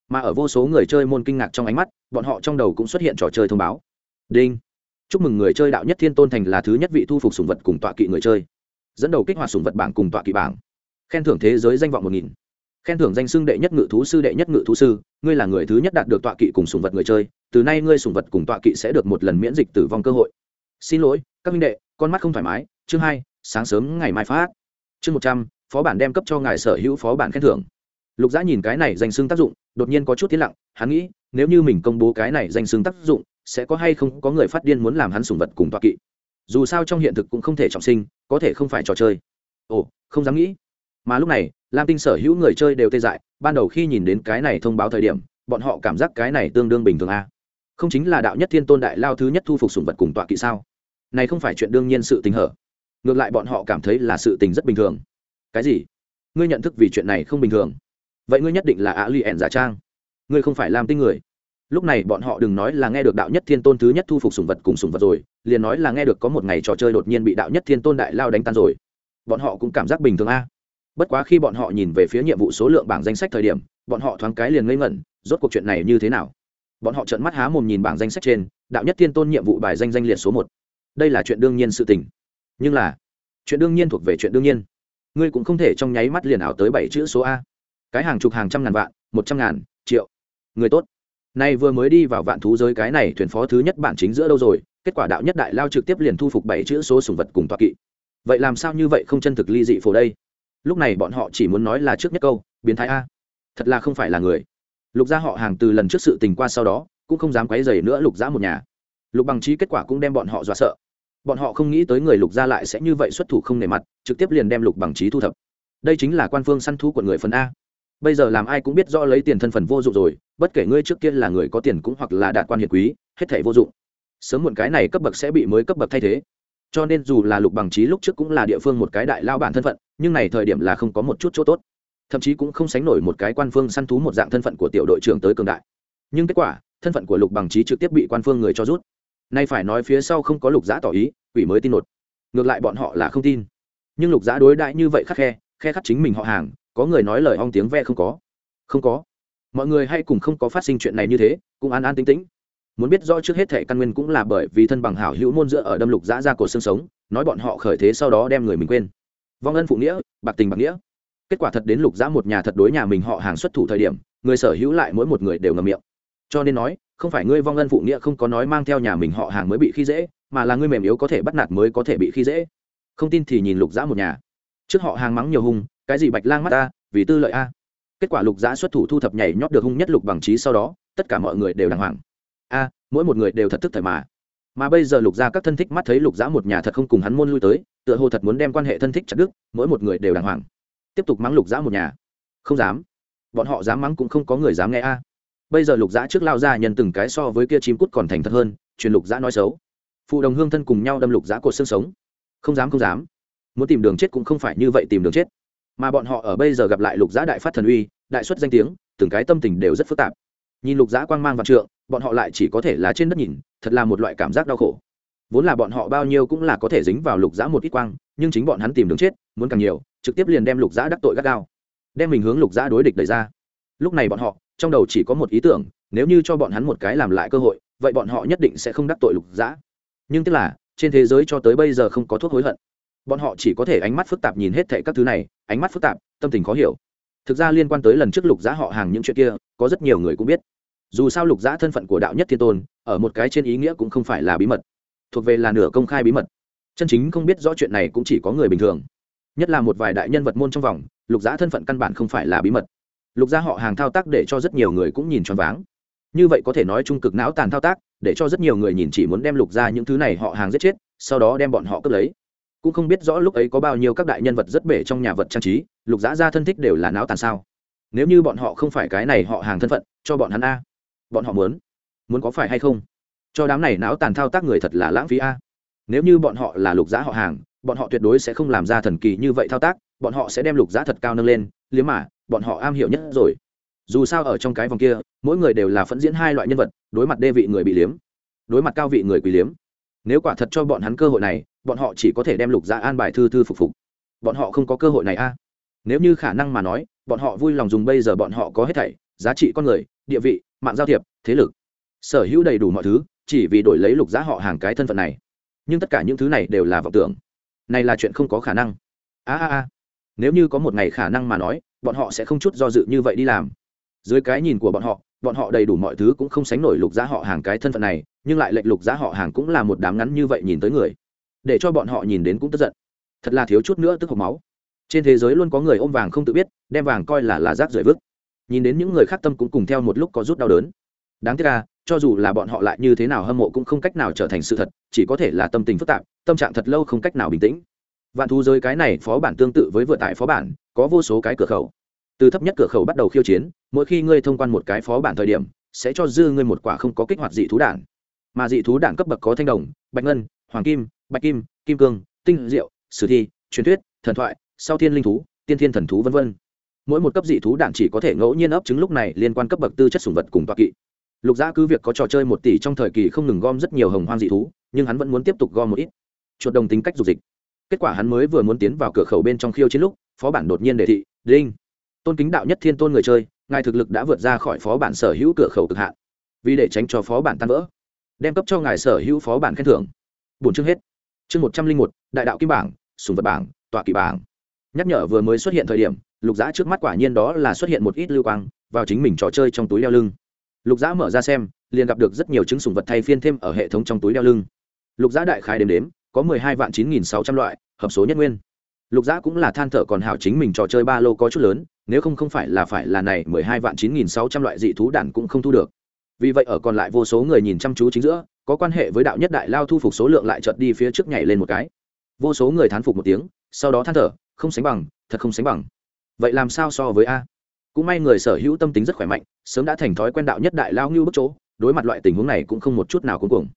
Mà ở vô số người chơi môn kinh ngạc trong ánh mắt, bọn họ trong đầu cũng xuất hiện trò chơi thông báo. Đinh. Chúc mừng người chơi đạo nhất thiên tôn thành là thứ nhất vị thu phục sùng vật cùng tọa kỵ người chơi. Dẫn đầu kích hoạt sùng vật bảng cùng tọa kỵ bảng khen thưởng thế giới danh vọng một nghìn. Khen thưởng danh xưng đệ nhất ngự thú sư, đệ nhất ngự thú sư. Ngươi là người thứ nhất đạt được tọa kỵ cùng sùng vật người chơi. Từ nay ngươi sùng vật cùng tọa kỵ sẽ được một lần miễn dịch tử vong cơ hội. Xin lỗi, các minh đệ, con mắt không thoải mái. Chương hai, sáng sớm ngày mai phát. Chương một trăm, phó bản đem cấp cho ngài sở hữu phó bản khen thưởng. Lục giã nhìn cái này danh xưng tác dụng, đột nhiên có chút tiến lặng. Hắn nghĩ, nếu như mình công bố cái này danh xưng tác dụng, sẽ có hay không có người phát điên muốn làm hắn sùng vật cùng tọa kỵ? Dù sao trong hiện thực cũng không thể trọng sinh, có thể không phải trò chơi. Ồ, không dám nghĩ mà lúc này, lam tinh sở hữu người chơi đều tê dại, ban đầu khi nhìn đến cái này thông báo thời điểm, bọn họ cảm giác cái này tương đương bình thường a. Không chính là đạo nhất thiên tôn đại lao thứ nhất thu phục sùng vật cùng tọa kỵ sao? Này không phải chuyện đương nhiên sự tình hở. Ngược lại bọn họ cảm thấy là sự tình rất bình thường. Cái gì? Ngươi nhận thức vì chuyện này không bình thường. Vậy ngươi nhất định là ạ lì ẻn giả trang. Ngươi không phải lam tinh người. Lúc này bọn họ đừng nói là nghe được đạo nhất thiên tôn thứ nhất thu phục sùng vật cùng sùng vật rồi, liền nói là nghe được có một ngày trò chơi đột nhiên bị đạo nhất thiên tôn đại lao đánh tan rồi. Bọn họ cũng cảm giác bình thường a bất quá khi bọn họ nhìn về phía nhiệm vụ số lượng bảng danh sách thời điểm, bọn họ thoáng cái liền ngây ngẩn, rốt cuộc chuyện này như thế nào? Bọn họ trợn mắt há mồm nhìn bảng danh sách trên, đạo nhất thiên tôn nhiệm vụ bài danh danh liệt số một. Đây là chuyện đương nhiên sự tình. Nhưng là, chuyện đương nhiên thuộc về chuyện đương nhiên. Ngươi cũng không thể trong nháy mắt liền ảo tới bảy chữ số a. Cái hàng chục hàng trăm ngàn vạn, một trăm ngàn, triệu. Người tốt. Nay vừa mới đi vào vạn thú giới cái này thuyền phó thứ nhất bản chính giữa đâu rồi, kết quả đạo nhất đại lao trực tiếp liền thu phục bảy chữ số sùng vật cùng toa kỵ. Vậy làm sao như vậy không chân thực ly dị phổ đây? Lúc này bọn họ chỉ muốn nói là trước nhất câu, biến thái a. Thật là không phải là người. Lục gia họ hàng từ lần trước sự tình qua sau đó, cũng không dám quấy dày nữa lục gia một nhà. Lục bằng trí kết quả cũng đem bọn họ dọa sợ. Bọn họ không nghĩ tới người lục gia lại sẽ như vậy xuất thủ không nề mặt, trực tiếp liền đem lục bằng trí thu thập. Đây chính là quan phương săn thu của người phần a. Bây giờ làm ai cũng biết rõ lấy tiền thân phần vô dụng rồi, bất kể ngươi trước kia là người có tiền cũng hoặc là đạt quan hiệt quý, hết thể vô dụng. Sớm muộn cái này cấp bậc sẽ bị mới cấp bậc thay thế cho nên dù là lục bằng trí lúc trước cũng là địa phương một cái đại lao bản thân phận, nhưng này thời điểm là không có một chút chỗ tốt. Thậm chí cũng không sánh nổi một cái quan phương săn thú một dạng thân phận của tiểu đội trưởng tới cường đại. Nhưng kết quả, thân phận của lục bằng trí trực tiếp bị quan phương người cho rút. Nay phải nói phía sau không có lục giã tỏ ý, quỷ mới tin nột. Ngược lại bọn họ là không tin. Nhưng lục giã đối đại như vậy khắc khe khe khắc chính mình họ hàng, có người nói lời ong tiếng ve không có. Không có. Mọi người hay cùng không có phát sinh chuyện này như thế, cũng an an tính tĩnh muốn biết rõ trước hết thệ căn nguyên cũng là bởi vì thân bằng hảo hữu môn dựa ở đâm lục giã ra cổ xương sống, nói bọn họ khởi thế sau đó đem người mình quên. Vong ân phụ nghĩa, bạc tình bạc nghĩa. Kết quả thật đến lục giã một nhà thật đối nhà mình họ hàng xuất thủ thời điểm, người sở hữu lại mỗi một người đều ngầm miệng. Cho nên nói, không phải ngươi vong ân phụ nghĩa không có nói mang theo nhà mình họ hàng mới bị khi dễ, mà là ngươi mềm yếu có thể bắt nạt mới có thể bị khi dễ. Không tin thì nhìn lục giã một nhà. Trước họ hàng mắng nhiều hung, cái gì bạch lang mắt ta, vì tư lợi a. Kết quả lục giã xuất thủ thu thập nhảy nhót được hung nhất lục bằng trí sau đó, tất cả mọi người đều đàng hoàng a, mỗi một người đều thật thức thời mà. Mà bây giờ lục gia các thân thích mắt thấy lục giã một nhà thật không cùng hắn môn lui tới, tựa hồ thật muốn đem quan hệ thân thích chặt đức mỗi một người đều đàng hoàng. Tiếp tục mắng lục giã một nhà. Không dám. Bọn họ dám mắng cũng không có người dám nghe a. Bây giờ lục giã trước lao ra nhân từng cái so với kia chim cút còn thành thật hơn, truyền lục giã nói xấu. Phụ đồng hương thân cùng nhau đâm lục giã cột xương sống. Không dám không dám. Muốn tìm đường chết cũng không phải như vậy tìm đường chết. Mà bọn họ ở bây giờ gặp lại lục giã đại phát thần uy, đại xuất danh tiếng, từng cái tâm tình đều rất phức tạp nhìn lục giã quang mang vạn trượng, bọn họ lại chỉ có thể là trên đất nhìn, thật là một loại cảm giác đau khổ. Vốn là bọn họ bao nhiêu cũng là có thể dính vào lục giã một ít quang, nhưng chính bọn hắn tìm đường chết, muốn càng nhiều, trực tiếp liền đem lục giã đắc tội gắt gao. Đem mình hướng lục giã đối địch đẩy ra. Lúc này bọn họ, trong đầu chỉ có một ý tưởng, nếu như cho bọn hắn một cái làm lại cơ hội, vậy bọn họ nhất định sẽ không đắc tội lục giã nhưng tức là, trên thế giới cho tới bây giờ không có thuốc hối hận. Bọn họ chỉ có thể ánh mắt phức tạp nhìn hết thệ các thứ này, ánh mắt phức tạp, tâm tình khó hiểu. Thực ra liên quan tới lần trước lục giã họ hàng những chuyện kia, có rất nhiều người cũng biết dù sao lục giã thân phận của đạo nhất thiên tôn, ở một cái trên ý nghĩa cũng không phải là bí mật. Thuộc về là nửa công khai bí mật. Chân chính không biết rõ chuyện này cũng chỉ có người bình thường. Nhất là một vài đại nhân vật môn trong vòng, lục giã thân phận căn bản không phải là bí mật. Lục gia họ hàng thao tác để cho rất nhiều người cũng nhìn choáng váng. Như vậy có thể nói trung cực não tàn thao tác, để cho rất nhiều người nhìn chỉ muốn đem lục ra những thứ này họ hàng giết chết, sau đó đem bọn họ cướp lấy. Cũng không biết rõ lúc ấy có bao nhiêu các đại nhân vật rất bể trong nhà vật trang trí, lục giã ra thân thích đều là não tàn sao. Nếu như bọn họ không phải cái này họ hàng thân phận, cho bọn hắn a bọn họ muốn muốn có phải hay không? Cho đám này não tàn thao tác người thật là lãng phí a. Nếu như bọn họ là lục giá họ hàng, bọn họ tuyệt đối sẽ không làm ra thần kỳ như vậy thao tác, bọn họ sẽ đem lục giá thật cao nâng lên, liếm mà, bọn họ am hiểu nhất rồi. Dù sao ở trong cái vòng kia, mỗi người đều là phẫn diễn hai loại nhân vật, đối mặt đê vị người bị liếm, đối mặt cao vị người quỳ liếm. Nếu quả thật cho bọn hắn cơ hội này, bọn họ chỉ có thể đem lục giá an bài thư thư phục phục. Bọn họ không có cơ hội này a. Nếu như khả năng mà nói, bọn họ vui lòng dùng bây giờ bọn họ có hết thảy, giá trị con người, địa vị mạng giao thiệp, thế lực. Sở hữu đầy đủ mọi thứ, chỉ vì đổi lấy lục giá họ hàng cái thân phận này. Nhưng tất cả những thứ này đều là vọng tưởng. Này là chuyện không có khả năng. A a a. Nếu như có một ngày khả năng mà nói, bọn họ sẽ không chút do dự như vậy đi làm. Dưới cái nhìn của bọn họ bọn họ đầy đủ mọi thứ cũng không sánh nổi lục giá họ hàng cái thân phận này, nhưng lại lệnh lục giá họ hàng cũng là một đám ngắn như vậy nhìn tới người. Để cho bọn họ nhìn đến cũng tức giận. Thật là thiếu chút nữa tức hộc máu. Trên thế giới luôn có người ôm vàng không tự biết, đem vàng coi là là rác rưởi vứt nhìn đến những người khác tâm cũng cùng theo một lúc có rút đau đớn. Đáng tiếc là cho dù là bọn họ lại như thế nào hâm mộ cũng không cách nào trở thành sự thật, chỉ có thể là tâm tình phức tạp, tâm trạng thật lâu không cách nào bình tĩnh. Vạn thú giới cái này phó bản tương tự với vựa tải phó bản, có vô số cái cửa khẩu. Từ thấp nhất cửa khẩu bắt đầu khiêu chiến, mỗi khi ngươi thông quan một cái phó bản thời điểm, sẽ cho dư ngươi một quả không có kích hoạt dị thú đản mà dị thú đản cấp bậc có thanh đồng, bạch ngân, hoàng kim, bạch kim kim cương, tinh diệu, sử thi, truyền thuyết, thần thoại, sau thiên linh thú, tiên thiên thần thú v v mỗi một cấp dị thú đạn chỉ có thể ngẫu nhiên ấp chứng lúc này liên quan cấp bậc tư chất sùng vật cùng toa kỵ. Lục giã cứ việc có trò chơi một tỷ trong thời kỳ không ngừng gom rất nhiều hồng hoang dị thú, nhưng hắn vẫn muốn tiếp tục gom một ít. Chuột đồng tính cách dục dịch. Kết quả hắn mới vừa muốn tiến vào cửa khẩu bên trong khiêu chiến lúc, phó bản đột nhiên đề thị, đinh, tôn kính đạo nhất thiên tôn người chơi, ngài thực lực đã vượt ra khỏi phó bản sở hữu cửa khẩu cực hạn, vì để tránh cho phó bản tan vỡ, đem cấp cho ngài sở hữu phó bản khen thưởng. Bốn chương hết. Chương một trăm linh một, đại đạo kim bảng, sùng vật bảng, tọa kỵ bảng. Nhắc nhở vừa mới xuất hiện thời điểm lục giã trước mắt quả nhiên đó là xuất hiện một ít lưu quang, vào chính mình trò chơi trong túi đeo lưng. Lục giã mở ra xem, liền gặp được rất nhiều chứng sùng vật thay phiên thêm ở hệ thống trong túi đeo lưng. Lục giã đại khai đếm đếm, có mười hai vạn chín nghìn sáu trăm loại, hợp số nhất nguyên. Lục giã cũng là than thở còn hảo chính mình trò chơi ba lô có chút lớn, nếu không không phải là phải là này mười hai vạn chín nghìn sáu trăm loại dị thú đản cũng không thu được. Vì vậy ở còn lại vô số người nhìn chăm chú chính giữa, có quan hệ với đạo nhất đại lao thu phục số lượng lại chợt đi phía trước nhảy lên một cái. Vô số người thán phục một tiếng, sau đó than thở, không sánh bằng, thật không sánh bằng vậy làm sao so với a? Cũng may người sở hữu tâm tính rất khỏe mạnh, sớm đã thành thói quen đạo nhất đại lao ngưu bức chỗ, đối mặt loại tình huống này cũng không một chút nào cuối cùng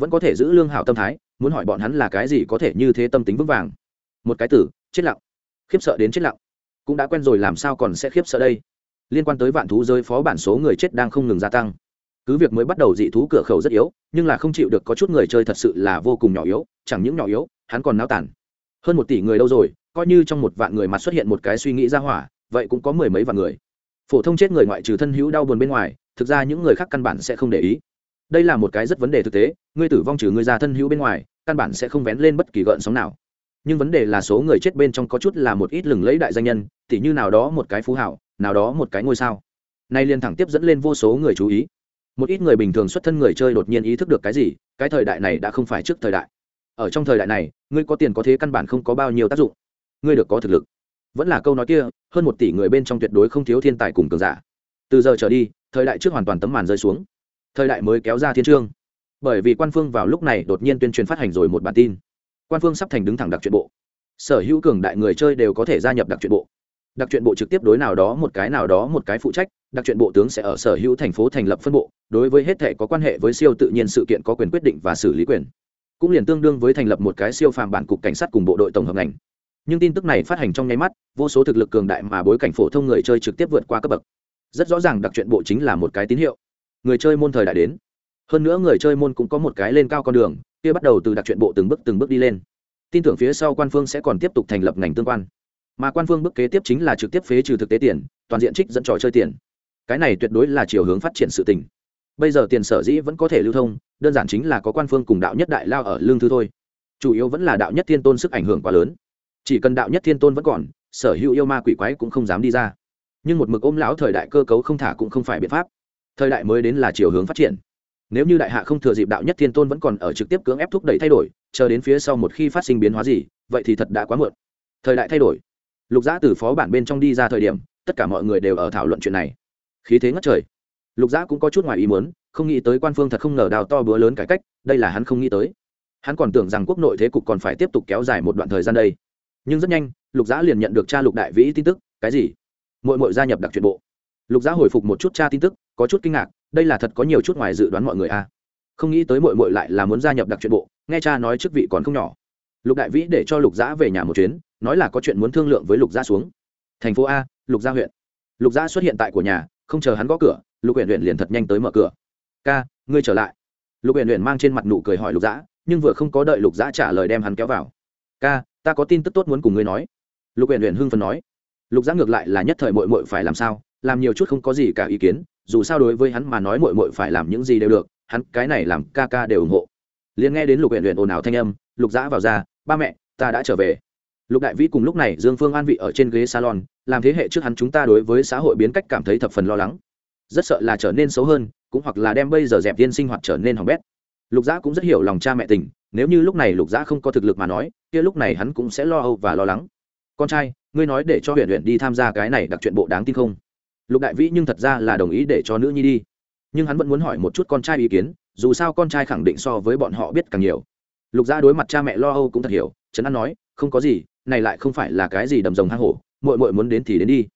vẫn có thể giữ lương hảo tâm thái, muốn hỏi bọn hắn là cái gì có thể như thế tâm tính vững vàng. Một cái tử chết lặng. Khiếp sợ đến chết lặng. Cũng đã quen rồi làm sao còn sẽ khiếp sợ đây? Liên quan tới vạn thú rơi phó bản số người chết đang không ngừng gia tăng. Cứ việc mới bắt đầu dị thú cửa khẩu rất yếu, nhưng là không chịu được có chút người chơi thật sự là vô cùng nhỏ yếu, chẳng những nhỏ yếu, hắn còn náo tản. Hơn một tỷ người đâu rồi coi như trong một vạn người mặt xuất hiện một cái suy nghĩ ra hỏa, vậy cũng có mười mấy vạn người. Phổ thông chết người ngoại trừ thân hữu đau buồn bên ngoài, thực ra những người khác căn bản sẽ không để ý. Đây là một cái rất vấn đề thực tế, ngươi tử vong trừ ngươi ra thân hữu bên ngoài, căn bản sẽ không vén lên bất kỳ gợn sóng nào. Nhưng vấn đề là số người chết bên trong có chút là một ít lừng lẫy đại danh nhân, tỉ như nào đó một cái phú hảo, nào đó một cái ngôi sao. Nay liên thẳng tiếp dẫn lên vô số người chú ý. Một ít người bình thường xuất thân người chơi đột nhiên ý thức được cái gì, cái thời đại này đã không phải trước thời đại. Ở trong thời đại này, ngươi có tiền có thế căn bản không có bao nhiêu tác dụng ngươi được có thực lực. Vẫn là câu nói kia, hơn một tỷ người bên trong tuyệt đối không thiếu thiên tài cùng cường giả. Từ giờ trở đi, thời đại trước hoàn toàn tấm màn rơi xuống. Thời đại mới kéo ra thiên trương. Bởi vì quan phương vào lúc này đột nhiên tuyên truyền phát hành rồi một bản tin. Quan phương sắp thành đứng thẳng đặc truyện bộ. Sở hữu cường đại người chơi đều có thể gia nhập đặc truyện bộ. Đặc truyện bộ trực tiếp đối nào đó một cái nào đó một cái phụ trách, đặc truyện bộ tướng sẽ ở sở hữu thành phố thành lập phân bộ, đối với hết thể có quan hệ với siêu tự nhiên sự kiện có quyền quyết định và xử lý quyền. Cũng liền tương đương với thành lập một cái siêu phàm bản cục cảnh sát cùng bộ đội tổng hợp ngành nhưng tin tức này phát hành trong nháy mắt, vô số thực lực cường đại mà bối cảnh phổ thông người chơi trực tiếp vượt qua cấp bậc. Rất rõ ràng đặc truyện bộ chính là một cái tín hiệu. Người chơi môn thời đại đến. Hơn nữa người chơi môn cũng có một cái lên cao con đường, kia bắt đầu từ đặc truyện bộ từng bước từng bước đi lên. Tin tưởng phía sau quan phương sẽ còn tiếp tục thành lập ngành tương quan. Mà quan phương bước kế tiếp chính là trực tiếp phế trừ thực tế tiền, toàn diện trích dẫn trò chơi tiền. Cái này tuyệt đối là chiều hướng phát triển sự tình. Bây giờ tiền sở dĩ vẫn có thể lưu thông, đơn giản chính là có quan phương cùng đạo nhất đại lao ở lương thư thôi. Chủ yếu vẫn là đạo nhất thiên tôn sức ảnh hưởng quá lớn chỉ cần đạo nhất thiên tôn vẫn còn, sở hữu yêu ma quỷ quái cũng không dám đi ra. Nhưng một mực ôm lão thời đại cơ cấu không thả cũng không phải biện pháp. Thời đại mới đến là chiều hướng phát triển. Nếu như đại hạ không thừa dịp đạo nhất thiên tôn vẫn còn ở trực tiếp cưỡng ép thúc đẩy thay đổi, chờ đến phía sau một khi phát sinh biến hóa gì, vậy thì thật đã quá muộn. Thời đại thay đổi. Lục giã từ phó bản bên trong đi ra thời điểm, tất cả mọi người đều ở thảo luận chuyện này. Khí thế ngất trời. Lục giã cũng có chút ngoài ý muốn, không nghĩ tới quan phương thật không ngờ đào to bữa lớn cải cách, đây là hắn không nghĩ tới. Hắn còn tưởng rằng quốc nội thế cục còn phải tiếp tục kéo dài một đoạn thời gian đây nhưng rất nhanh, lục giã liền nhận được cha lục đại vĩ tin tức, cái gì? Mội mội gia nhập đặc truyện bộ. Lục giã hồi phục một chút cha tin tức, có chút kinh ngạc, đây là thật có nhiều chút ngoài dự đoán mọi người a. Không nghĩ tới mội mội lại là muốn gia nhập đặc truyện bộ, nghe cha nói chức vị còn không nhỏ. Lục đại vĩ để cho lục giã về nhà một chuyến, nói là có chuyện muốn thương lượng với lục giã xuống. Thành phố a, lục gia huyện. Lục giã xuất hiện tại của nhà, không chờ hắn gõ cửa, lục huyện huyện liền thật nhanh tới mở cửa. Ca, ngươi trở lại. Lục huyện huyện mang trên mặt nụ cười hỏi lục giã, nhưng vừa không có đợi lục giã trả lời đem hắn kéo vào ca, ta có tin tức tốt muốn cùng ngươi nói. Lục huyện huyện hưng phần nói. Lục giã ngược lại là nhất thời mội mội phải làm sao, làm nhiều chút không có gì cả ý kiến, dù sao đối với hắn mà nói mội mội phải làm những gì đều được, hắn cái này làm ca ca đều ủng hộ. Liền nghe đến lục huyện huyện ồn ào thanh âm, lục giã vào ra, ba mẹ, ta đã trở về. Lục đại vĩ cùng lúc này dương phương an vị ở trên ghế salon, làm thế hệ trước hắn chúng ta đối với xã hội biến cách cảm thấy thập phần lo lắng. Rất sợ là trở nên xấu hơn, cũng hoặc là đem bây giờ dẹp tiên sinh hoạt trở nên hỏng bét. Lục giã cũng rất hiểu lòng cha mẹ tình nếu như lúc này lục giã không có thực lực mà nói, kia lúc này hắn cũng sẽ lo âu và lo lắng. Con trai, ngươi nói để cho huyện huyện đi tham gia cái này đặc chuyện bộ đáng tin không? Lục đại vĩ nhưng thật ra là đồng ý để cho nữ nhi đi. Nhưng hắn vẫn muốn hỏi một chút con trai ý kiến, dù sao con trai khẳng định so với bọn họ biết càng nhiều. Lục gia đối mặt cha mẹ lo âu cũng thật hiểu, trấn an nói, không có gì, này lại không phải là cái gì đầm rồng hang hổ mội mội muốn đến thì đến đi.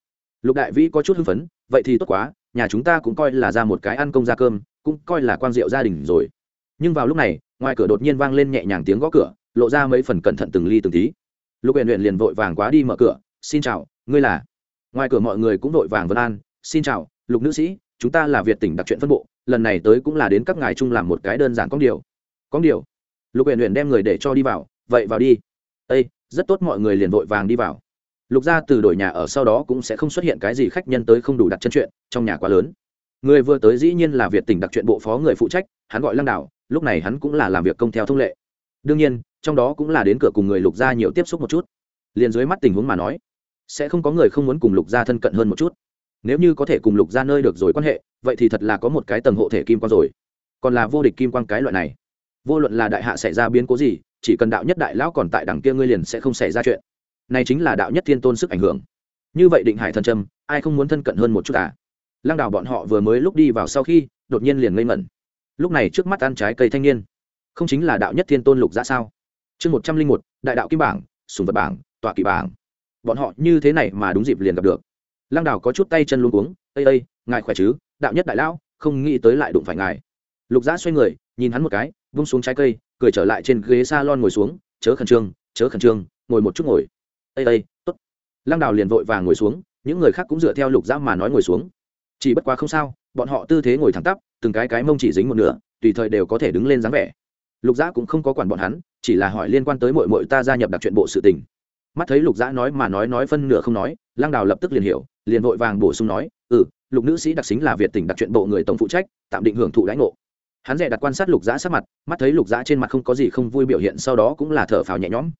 Lục đại vĩ có chút hưng phấn, vậy thì tốt quá, nhà chúng ta cũng coi là ra một cái ăn công ra cơm, cũng coi là quan diệu gia đình rồi. Nhưng vào lúc này ngoài cửa đột nhiên vang lên nhẹ nhàng tiếng gõ cửa, lộ ra mấy phần cẩn thận từng ly từng tí. Lục huyện huyện liền vội vàng quá đi mở cửa, xin chào, ngươi là? Ngoài cửa mọi người cũng vội vàng vân an, xin chào, lục nữ sĩ, chúng ta là việt tỉnh đặc chuyện phân bộ, lần này tới cũng là đến các ngài chung làm một cái đơn giản có điều. Có điều? Lục huyện huyện đem người để cho đi vào, vậy vào đi. Ây rất tốt, mọi người liền vội vàng đi vào. Lục gia từ đổi nhà ở sau đó cũng sẽ không xuất hiện cái gì khách nhân tới không đủ đặt chân chuyện, trong nhà quá lớn. Người vừa tới dĩ nhiên là việt tỉnh đặc chuyện bộ phó người phụ trách, hắn gọi lăng đảo lúc này hắn cũng là làm việc công theo thông lệ. Đương nhiên, trong đó cũng là đến cửa cùng người lục gia nhiều tiếp xúc một chút. Liền dưới mắt tình huống mà nói, sẽ không có người không muốn cùng lục gia thân cận hơn một chút. Nếu như có thể cùng lục gia nơi được rồi quan hệ, vậy thì thật là có một cái tầng hộ thể kim quan rồi. Còn là vô địch kim quan cái loại này. Vô luận là đại hạ xảy ra biến cố gì, chỉ cần đạo nhất đại lão còn tại đằng kia ngươi liền sẽ không xảy ra chuyện. Này chính là đạo nhất thiên tôn sức ảnh hưởng. Như vậy định hải thần trâm, ai không muốn thân cận hơn một chút à? Lăng đào bọn họ vừa mới lúc đi vào sau khi, đột nhiên liền ngây ngẩn lúc này trước mắt ăn trái cây thanh niên, không chính là đạo nhất thiên tôn lục giã sao? Chương một trăm linh một, đại đạo kim bảng, sùng vật bảng, tọa kỵ bảng. Bọn họ như thế này mà đúng dịp liền gặp được. Lăng đào có chút tay chân luôn cuống ây ây ngài khỏe chứ? Đạo nhất đại lão, không nghĩ tới lại đụng phải ngài. Lục giã xoay người, nhìn hắn một cái, vung xuống trái cây, cười trở lại trên ghế s a lon ngồi xuống, chớ khẩn trương, chớ khẩn trương, ngồi một chút ngồi. Ây ây t ố t lăng đào liền vội vàng ngồi xuống, những người khác cũng dựa theo lục giã mà nói ngồi xuống. Chỉ bất quá không sao bọn họ tư thế ngồi thẳng tắp, từng cái cái mông chỉ dính một nửa, tùy thời đều có thể đứng lên dáng vẻ. Lục giã cũng không có quản bọn hắn, chỉ là hỏi liên quan tới mội mội ta gia nhập đặc chuyện bộ sự tình. Mắt thấy lục giã nói mà nói nói phân nửa không nói, lăng đào lập tức liền hiểu, liền vội vàng bổ sung nói ừ lục nữ sĩ đặc xính là việt tỉnh đặc chuyện bộ người tổng phụ trách, tạm định hưởng thụ lãnh ngộ. Hắn rẻ đặt quan sát lục giã sát mặt, mắt thấy lục giã trên mặt không có gì không vui biểu hiện, sau đó cũng là thở phào nhẹ nhõm.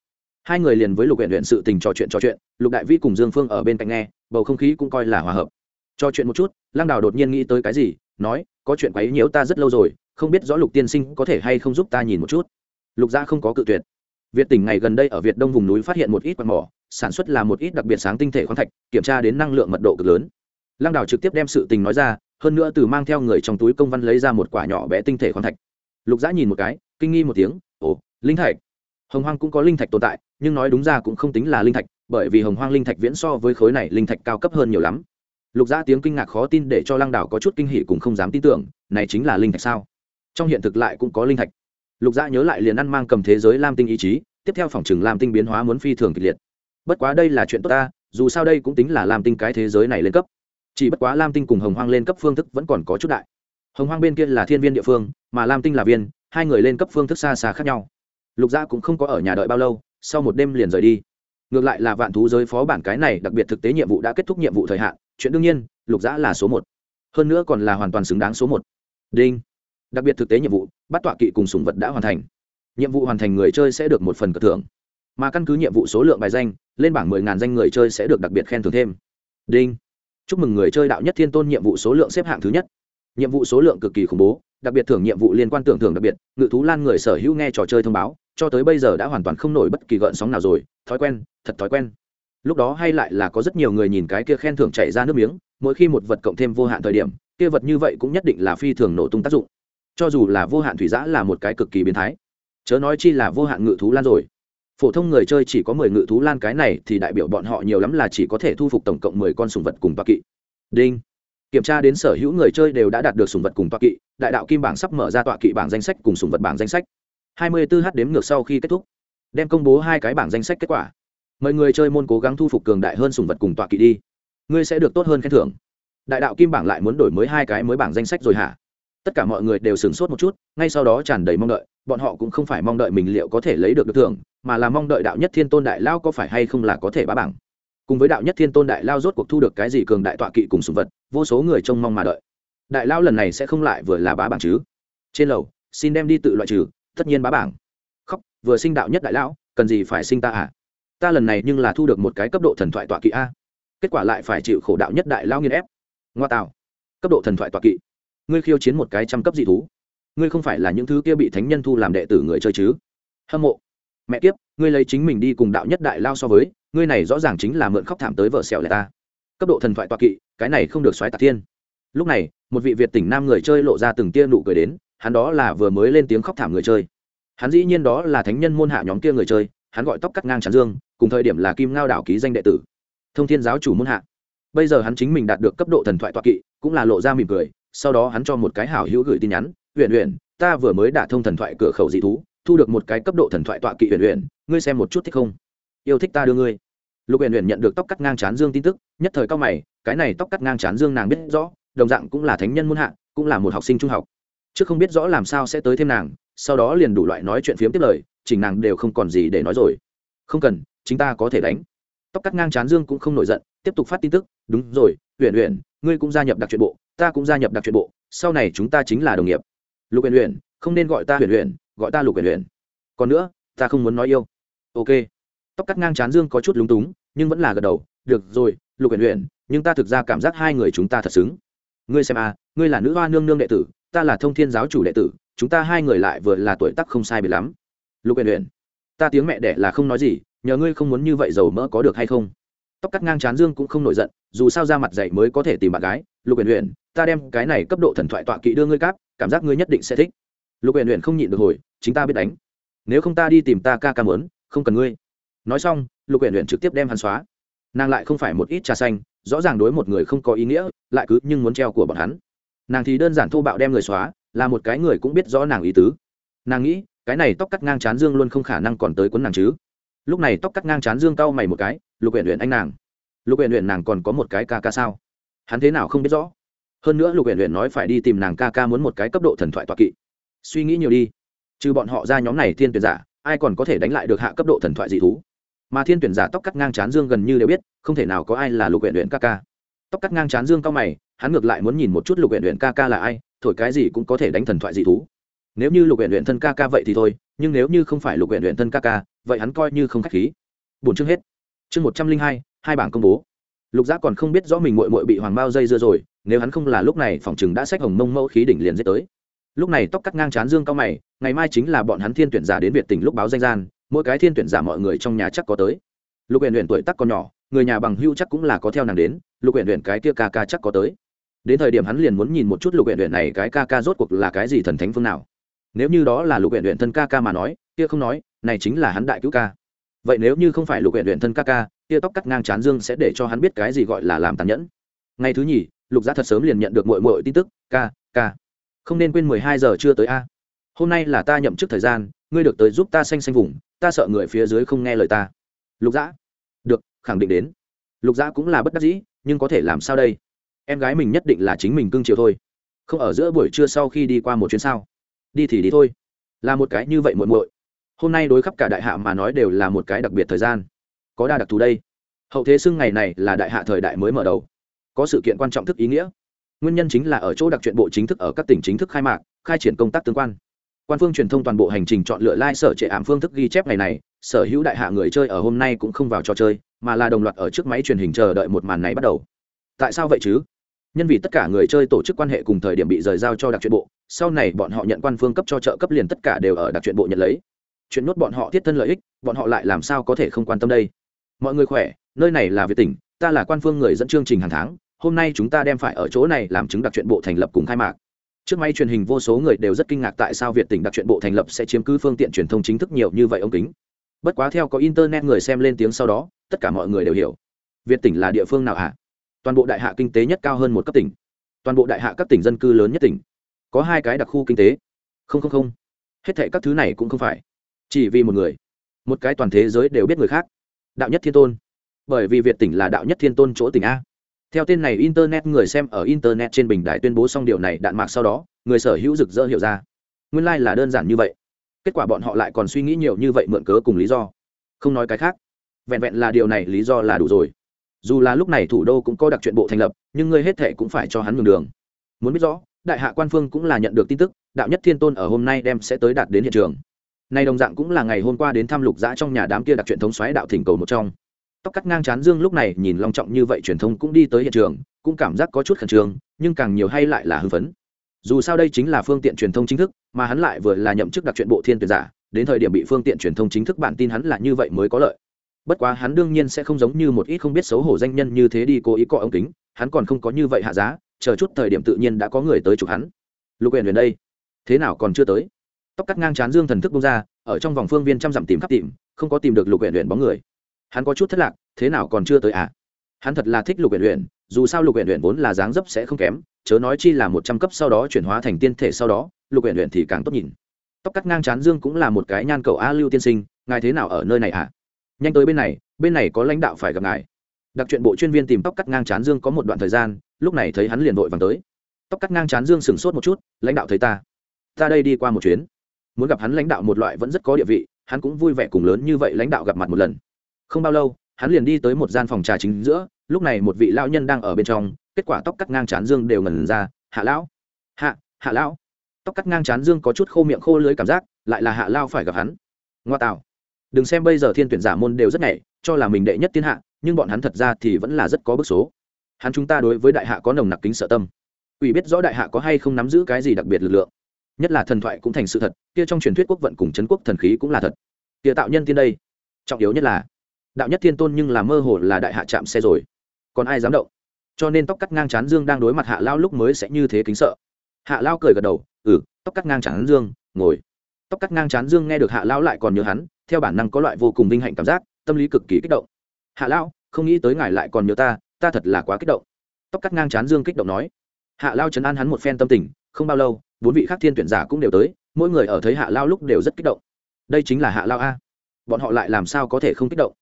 Hai người liền với lục huyện huyện sự tình trò chuyện trò chuyện, lục đại vi cùng dương phương ở bên cạnh nghe, bầu không khí cũng coi là hòa hợp cho chuyện một chút, lăng đào đột nhiên nghĩ tới cái gì, nói, có chuyện quấy nhiễu ta rất lâu rồi, không biết rõ lục tiên sinh có thể hay không giúp ta nhìn một chút. Lục gia không có cự tuyệt. Việt tỉnh ngày gần đây ở việt đông vùng núi phát hiện một ít quạt mỏ, sản xuất là một ít đặc biệt sáng tinh thể khoáng thạch, kiểm tra đến năng lượng mật độ cực lớn. Lăng đào trực tiếp đem sự tình nói ra, hơn nữa từ mang theo người trong túi công văn lấy ra một quả nhỏ bé tinh thể khoáng thạch. Lục giã nhìn một cái, kinh nghi một tiếng, ồ, linh thạch. Hồng hoang cũng có linh thạch tồn tại, nhưng nói đúng ra cũng không tính là linh thạch, bởi vì hồng hoang linh thạch viễn so với khối này linh thạch cao cấp hơn nhiều lắm lục Gia tiếng kinh ngạc khó tin để cho lăng đảo có chút kinh hỉ cũng không dám tin tưởng, này chính là linh thạch sao? Trong hiện thực lại cũng có linh thạch. Lục Gia nhớ lại liền ăn mang cầm thế giới lam tinh ý chí, tiếp theo phòng chừng lam tinh biến hóa muốn phi thường kịch liệt. Bất quá đây là chuyện tốt ta, dù sao đây cũng tính là lam tinh cái thế giới này lên cấp. Chỉ bất quá lam tinh cùng hồng hoang lên cấp phương thức vẫn còn có chút đại. Hồng hoang bên kia là thiên viên địa phương, mà lam tinh là viên, hai người lên cấp phương thức xa xa khác nhau. Lục gia cũng không có ở nhà đợi bao lâu, sau một đêm liền rời đi ngược lại là vạn thú giới phó bản cái này, đặc biệt thực tế nhiệm vụ đã kết thúc nhiệm vụ thời hạn, chuyện đương nhiên, lục giã là số một. Hơn nữa còn là hoàn toàn xứng đáng số một. Đinh. Đặc biệt thực tế nhiệm vụ, bắt tọa kỵ cùng sùng vật đã hoàn thành. Nhiệm vụ hoàn thành người chơi sẽ được một phần cờ thưởng. Mà căn cứ nhiệm vụ số lượng bài danh, lên bảng mười ngàn danh người chơi sẽ được đặc biệt khen thưởng thêm. Đinh. Chúc mừng người chơi đạo nhất thiên tôn nhiệm vụ số lượng xếp hạng thứ nhất. Nhiệm vụ số lượng cực kỳ khủng bố, đặc biệt thưởng nhiệm vụ liên quan tưởng thưởng đặc biệt, ngự thú lan người sở hữu nghe trò chơi thông báo, cho tới bây giờ đã hoàn toàn không nổi bất kỳ gợn sóng nào rồi thói quen, thật thói quen. Lúc đó hay lại là có rất nhiều người nhìn cái kia khen thưởng chảy ra nước miếng, mỗi khi một vật cộng thêm vô hạn thời điểm, kia vật như vậy cũng nhất định là phi thường nổ tung tác dụng. Cho dù là vô hạn thủy giã là một cái cực kỳ biến thái. Chớ nói chi là vô hạn ngự thú lan rồi. Phổ thông người chơi chỉ có mười ngự thú lan cái này thì đại biểu bọn họ nhiều lắm là chỉ có thể thu phục tổng cộng mười con sùng vật cùng bạc kỵ. Đinh. Kiểm tra đến sở hữu người chơi đều đã đạt được sùng vật cùng toa kỵ, đại đạo kim bảng sắp mở ra tọa kỵ bảng danh sách cùng sùng vật bảng danh sách. Hai mươi 24h đếm ngược sau khi kết thúc đem công bố hai cái bảng danh sách kết quả. Mời người chơi môn cố gắng thu phục cường đại hơn sùng vật cùng tọa kỵ đi. Ngươi sẽ được tốt hơn khen thưởng. Đại đạo kim bảng lại muốn đổi mới hai cái mới bảng danh sách rồi hả? Tất cả mọi người đều sửng sốt một chút, ngay sau đó tràn đầy mong đợi, bọn họ cũng không phải mong đợi mình liệu có thể lấy được được thưởng, mà là mong đợi đạo nhất thiên tôn đại lao có phải hay không là có thể bá bảng. Cùng với đạo nhất thiên tôn đại lao rốt cuộc thu được cái gì cường đại tọa kỵ cùng sùng vật, vô số người trông mong mà đợi. Đại lao lần này sẽ không lại vừa là bá bảng chứ? Trên lầu, xin đem đi tự loại trừ, tất nhiên bá bảng vừa sinh đạo nhất đại lão, cần gì phải sinh ta à? Ta lần này nhưng là thu được một cái cấp độ thần thoại tọa kỵ a. Kết quả lại phải chịu khổ đạo nhất đại lao nghiên ép. Ngoa tạo. Cấp độ thần thoại tọa kỵ. Ngươi khiêu chiến một cái trăm cấp dị thú. Ngươi không phải là những thứ kia bị thánh nhân thu làm đệ tử người chơi chứ? Hâm mộ. Mẹ kiếp, ngươi lấy chính mình đi cùng đạo nhất đại lao so với, ngươi này rõ ràng chính là mượn khóc thảm tới vợ sẹo lại ta. Cấp độ thần thoại tọa kỵ, cái này không được xoáy tạc thiên. Lúc này, một vị việt tỉnh nam người chơi lộ ra từng tia nụ cười đến, hắn đó là vừa mới lên tiếng khóc thảm người chơi hắn dĩ nhiên đó là thánh nhân môn hạ nhóm kia người chơi, hắn gọi tóc cắt ngang tràn dương, cùng thời điểm là kim ngao đảo ký danh đệ tử. Thông thiên giáo chủ môn hạ. Bây giờ hắn chính mình đạt được cấp độ thần thoại toạ kỵ, cũng là lộ ra mỉm cười, sau đó hắn cho một cái hảo hữu gửi tin nhắn huyện huyện ta vừa mới đả thông thần thoại cửa khẩu dị thú, thu được một cái cấp độ thần thoại toạ kỵ huyện huyện ngươi xem một chút thích không? Yêu thích ta đưa ngươi. Lục huyện huyện nhận được tóc cắt ngang chán dương tin tức, nhất thời cao mày, cái này tóc cắt ngang chán dương nàng biết rõ, đồng dạng cũng là thánh nhân muôn hạ, cũng là một học sinh trung học. Chứ không biết rõ làm sao sẽ tới thêm nàng sau đó liền đủ loại nói chuyện phiếm tiếp lời, chỉnh nàng đều không còn gì để nói rồi. Không cần, chính ta có thể đánh. Tóc cắt ngang chán dương cũng không nổi giận, tiếp tục phát tin tức, đúng rồi huyện huyện ngươi cũng gia nhập đặc truyện bộ, ta cũng gia nhập đặc truyện bộ, sau này chúng ta chính là đồng nghiệp. Lục huyện huyện không nên gọi ta huyện huyện gọi ta lục huyện huyện còn nữa, ta không muốn nói yêu. Ok. Tóc cắt ngang chán dương có chút lúng túng, nhưng vẫn là gật đầu, được rồi, lục huyện huyện nhưng ta thực ra cảm giác hai người chúng ta thật xứng. Ngươi xem à ngươi là nữ hoa nương nương đệ tử, ta là thông thiên giáo chủ đệ tử chúng ta hai người lại vừa là tuổi tác không sai biệt lắm. Lục uyển uyển, ta tiếng mẹ đẻ là không nói gì, nhờ ngươi không muốn như vậy giàu mỡ có được hay không? Tóc cắt ngang chán dương cũng không nổi giận, dù sao ra mặt dạy mới có thể tìm bạn gái. Lục uyển uyển, ta đem cái này cấp độ thần thoại tọa kỵ đưa ngươi cáp, cảm giác ngươi nhất định sẽ thích. Lục uyển uyển không nhịn được hồi, chính ta biết đánh. Nếu không ta đi tìm ta ca ca mớn không cần ngươi. Nói xong, lục uyển uyển trực tiếp đem hắn xóa. Nàng lại không phải một ít trà xanh, rõ ràng đối một người không có ý nghĩa, lại cứ nhưng muốn treo của bọn hắn. Nàng thì đơn giản thô bạo đem người xóa là một cái người cũng biết rõ nàng ý tứ. Nàng nghĩ, cái này tóc cắt ngang chán dương luôn không khả năng còn tới quấn nàng chứ. Lúc này tóc cắt ngang chán dương cau mày một cái, lục huyện huyện anh nàng. Lục huyện huyện nàng còn có một cái ca ca sao? Hắn thế nào không biết rõ? Hơn nữa lục huyện huyện nói phải đi tìm nàng ca ca muốn một cái cấp độ thần thoại toạc kỵ. Suy nghĩ nhiều đi. Trừ bọn họ ra nhóm này thiên tuyển giả, ai còn có thể đánh lại được hạ cấp độ thần thoại dị thú? Mà thiên tuyển giả tóc cắt ngang chán dương gần như đều biết, không thể nào có ai là lục huyện huyện ca ca. Tóc cắt ngang chán dương cao mày hắn ngược lại muốn nhìn một chút lục huyện huyện ca ca là ai, thổi cái gì cũng có thể đánh thần thoại dị thú. Nếu như lục huyện huyện thân ca ca vậy thì thôi, nhưng nếu như không phải lục huyện huyện thân ca ca, vậy hắn coi như không k h á c h khí. Bốn chương hết. Chương một trăm linh hai hai bảng công bố. Lục giác còn không biết rõ mình mội mội bị hoàng bao dây dưa rồi, nếu hắn không là lúc này phòng chừng đã xách hồng mông mẫu khí đỉnh liền giết tới. Lúc này tóc cắt ngang chán dương cao mày, ngày mai chính là bọn hắn thiên tuyển giả đến việt tỉnh lúc báo danh gian, mỗi cái thiên tuyển giả mọi người trong nhà chắc có tới. Lục huyện huyện tuổi tắc còn nhỏ, người nhà bằng hưu chắc cũng là có theo nàng đến, lục huyện huyện cái tia ca ca chắc có tới đến thời điểm hắn liền muốn nhìn một chút lục huyện huyện này cái ca ca rốt cuộc là cái gì thần thánh phương nào. Nếu như đó là lục huyện huyện thân ca ca mà nói, kia không nói, này chính là hắn đại cứu ca. Vậy nếu như không phải lục huyện huyện thân ca ca, kia tóc cắt ngang chán dương sẽ để cho hắn biết cái gì gọi là làm tàn nhẫn. Ngày thứ nhì, lục gia thật sớm liền nhận được mội mội tin tức, ca ca, không nên quên mười hai giờ chưa tới a. Hôm nay là ta nhậm chức thời gian, ngươi được tới giúp ta xanh xanh vùng, ta sợ người phía dưới không nghe lời ta. Lục dã được, khẳng định đến. Lục dã cũng là bất đắc dĩ, nhưng có thể làm sao đây? Em gái mình nhất định là chính mình cưng chiều thôi. Không ở giữa buổi trưa sau khi đi qua một chuyến sao? Đi thì đi thôi. Là một cái như vậy muộn muội hôm nay đối khắp cả đại hạ mà nói đều là một cái đặc biệt thời gian. Có đa đặc thù đây. Hậu thế xưng ngày này là đại hạ thời đại mới mở đầu. Có sự kiện quan trọng thức ý nghĩa. Nguyên nhân chính là ở chỗ đặc truyện bộ chính thức ở các tỉnh chính thức khai mạc, khai triển công tác tương quan. Quan phương truyền thông toàn bộ hành trình chọn lựa lai、like、sở trệ ảm phương thức ghi chép ngày này, sở hữu đại hạ người chơi ở hôm nay cũng không vào trò chơi, mà là đồng loạt ở trước máy truyền hình chờ đợi một màn này bắt đầu. Tại sao vậy chứ? Nhân vì tất cả người chơi tổ chức quan hệ cùng thời điểm bị rời giao cho đặc truyện bộ, sau này bọn họ nhận quan phương cấp cho trợ cấp liền tất cả đều ở đặc truyện bộ nhận lấy. Chuyện nốt bọn họ thiết thân lợi ích, bọn họ lại làm sao có thể không quan tâm đây? Mọi người khỏe, nơi này là việt tỉnh, ta là quan phương người dẫn chương trình hàng tháng, hôm nay chúng ta đem phải ở chỗ này làm chứng đặc truyện bộ thành lập cùng khai mạc. Trước máy truyền hình vô số người đều rất kinh ngạc tại sao việt tỉnh đặc truyện bộ thành lập sẽ chiếm cứ phương tiện truyền thông chính thức nhiều như vậy ông kính. Bất quá theo có internet người xem lên tiếng sau đó, tất cả mọi người đều hiểu. Việt tỉnh là địa phương nào hả? Toàn bộ đại hạ kinh tế nhất cao hơn một cấp tỉnh, toàn bộ đại hạ các tỉnh dân cư lớn nhất tỉnh, có hai cái đặc khu kinh tế. Không không không. Hết thệ các thứ này cũng không phải. Chỉ vì một người, một cái toàn thế giới đều biết người khác. Đạo nhất thiên tôn. Bởi vì việt tỉnh là đạo nhất thiên tôn chỗ tỉnh a. Theo tên này internet, người xem ở internet trên bình đại tuyên bố xong điều này đạn mạc sau đó, người sở hữu rực rỡ hiểu ra. Nguyên lai、like、là đơn giản như vậy. Kết quả bọn họ lại còn suy nghĩ nhiều như vậy mượn cớ cùng lý do. Không nói cái khác. Vẹn vẹn là điều này lý do là đủ rồi dù là lúc này thủ đô cũng có đặc chuyện bộ thành lập, nhưng ngươi hết thệ cũng phải cho hắn nhường đường. Muốn biết rõ, đại hạ quan phương cũng là nhận được tin tức, đạo nhất thiên tôn ở hôm nay đem sẽ tới đạt đến hiện trường. Nay đồng dạng cũng là ngày hôm qua đến thăm lục giã trong nhà đám kia đặc truyện thống xoáy đạo thỉnh cầu một trong. Tóc cắt ngang chán dương lúc này nhìn long trọng như vậy truyền thông cũng đi tới hiện trường, cũng cảm giác có chút khẩn trương, nhưng càng nhiều hay lại là hưng phấn. Dù sao đây chính là phương tiện truyền thông chính thức, mà hắn lại vừa là nhậm chức đặc truyện bộ thiên tuyển giả, đến thời điểm bị phương tiện truyền thông chính thức bản tin hắn là như vậy mới có lợi bất quá hắn đương nhiên sẽ không giống như một ít không biết xấu hổ danh nhân như thế đi cố ý cọ ống kính, hắn còn không có như vậy hạ giá, chờ chút thời điểm tự nhiên đã có người tới chụp hắn. Lục huyện huyền đây, thế nào còn chưa tới? Tóc cắt ngang chán dương thần thức bung ra, ở trong vòng phương viên trăm dặm tìm khắp tìm, không có tìm được lục huyện huyện bóng người. Hắn có chút thất lạc, thế nào còn chưa tới à? Hắn thật là thích lục huyện huyện dù sao lục huyện huyện vốn là dáng dấp sẽ không kém, chớ nói chi là một trăm cấp sau đó chuyển hóa thành tiên thể sau đó, lục huyện huyện thì càng tốt nhìn. Tóc cắt ngang chán dương cũng là một cái nhan cầu a lưu tiên sinh, ngài thế nào ở nơi này à? Nhanh tới bên này bên này có lãnh đạo phải gặp ngài. Đặc truyện bộ chuyên viên tìm tóc cắt ngang chán dương có một đoạn thời gian, lúc này thấy hắn liền vội vàng tới. Tóc cắt ngang chán dương sửng sốt một chút, lãnh đạo thấy ta. Ta đây đi qua một chuyến. Muốn gặp hắn lãnh đạo một loại vẫn rất có địa vị, hắn cũng vui vẻ cùng lớn như vậy lãnh đạo gặp mặt một lần. Không bao lâu, hắn liền đi tới một gian phòng trà chính giữa, lúc này một vị lão nhân đang ở bên trong, kết quả tóc cắt ngang chán dương đều ngẩn ra, hạ lão. Hạ hạ lão. Tóc cắt ngang chán dương có chút khô miệng khô lưới cảm giác, lại là hạ lao phải gặp hắn. Ngoa tạo đừng xem bây giờ thiên tuyển giả môn đều rất nhảy cho là mình đệ nhất thiên hạ, nhưng bọn hắn thật ra thì vẫn là rất có bức số. Hắn chúng ta đối với đại hạ có nồng nặc kính sợ tâm. Ủy biết rõ đại hạ có hay không nắm giữ cái gì đặc biệt lực lượng. Nhất là thần thoại cũng thành sự thật, kia trong truyền thuyết quốc vận cùng c quốc thần khí cũng là thật. Kia tạo nhân tiên đây. Trọng yếu nhất là, đạo nhất thiên tôn nhưng là mơ hồ là đại hạ chạm xe rồi. Còn ai dám động? Cho nên tóc cắt ngang chán dương đang đối mặt hạ lao lúc mới sẽ như thế kính sợ. Hạ lao cười gật đầu ừ tóc cắt ngang chán dương, ngồi. Tóc cắt ngang chán dương nghe được hạ lao lại còn nhớ hắn theo bản năng có loại vô cùng vinh hạnh cảm giác, tâm lý cực kỳ kích động. Hạ lao không nghĩ tới ngài lại còn nhớ ta ta thật là quá kích động. Tóc cắt ngang chán dương kích động nói. Hạ lao chấn an hắn một phen tâm tình, không bao lâu, bốn vị khác thiên tuyển giả cũng đều tới, mỗi người ở thấy hạ lao lúc đều rất kích động. Đây chính là hạ lao a. Bọn họ lại làm sao có thể không kích động?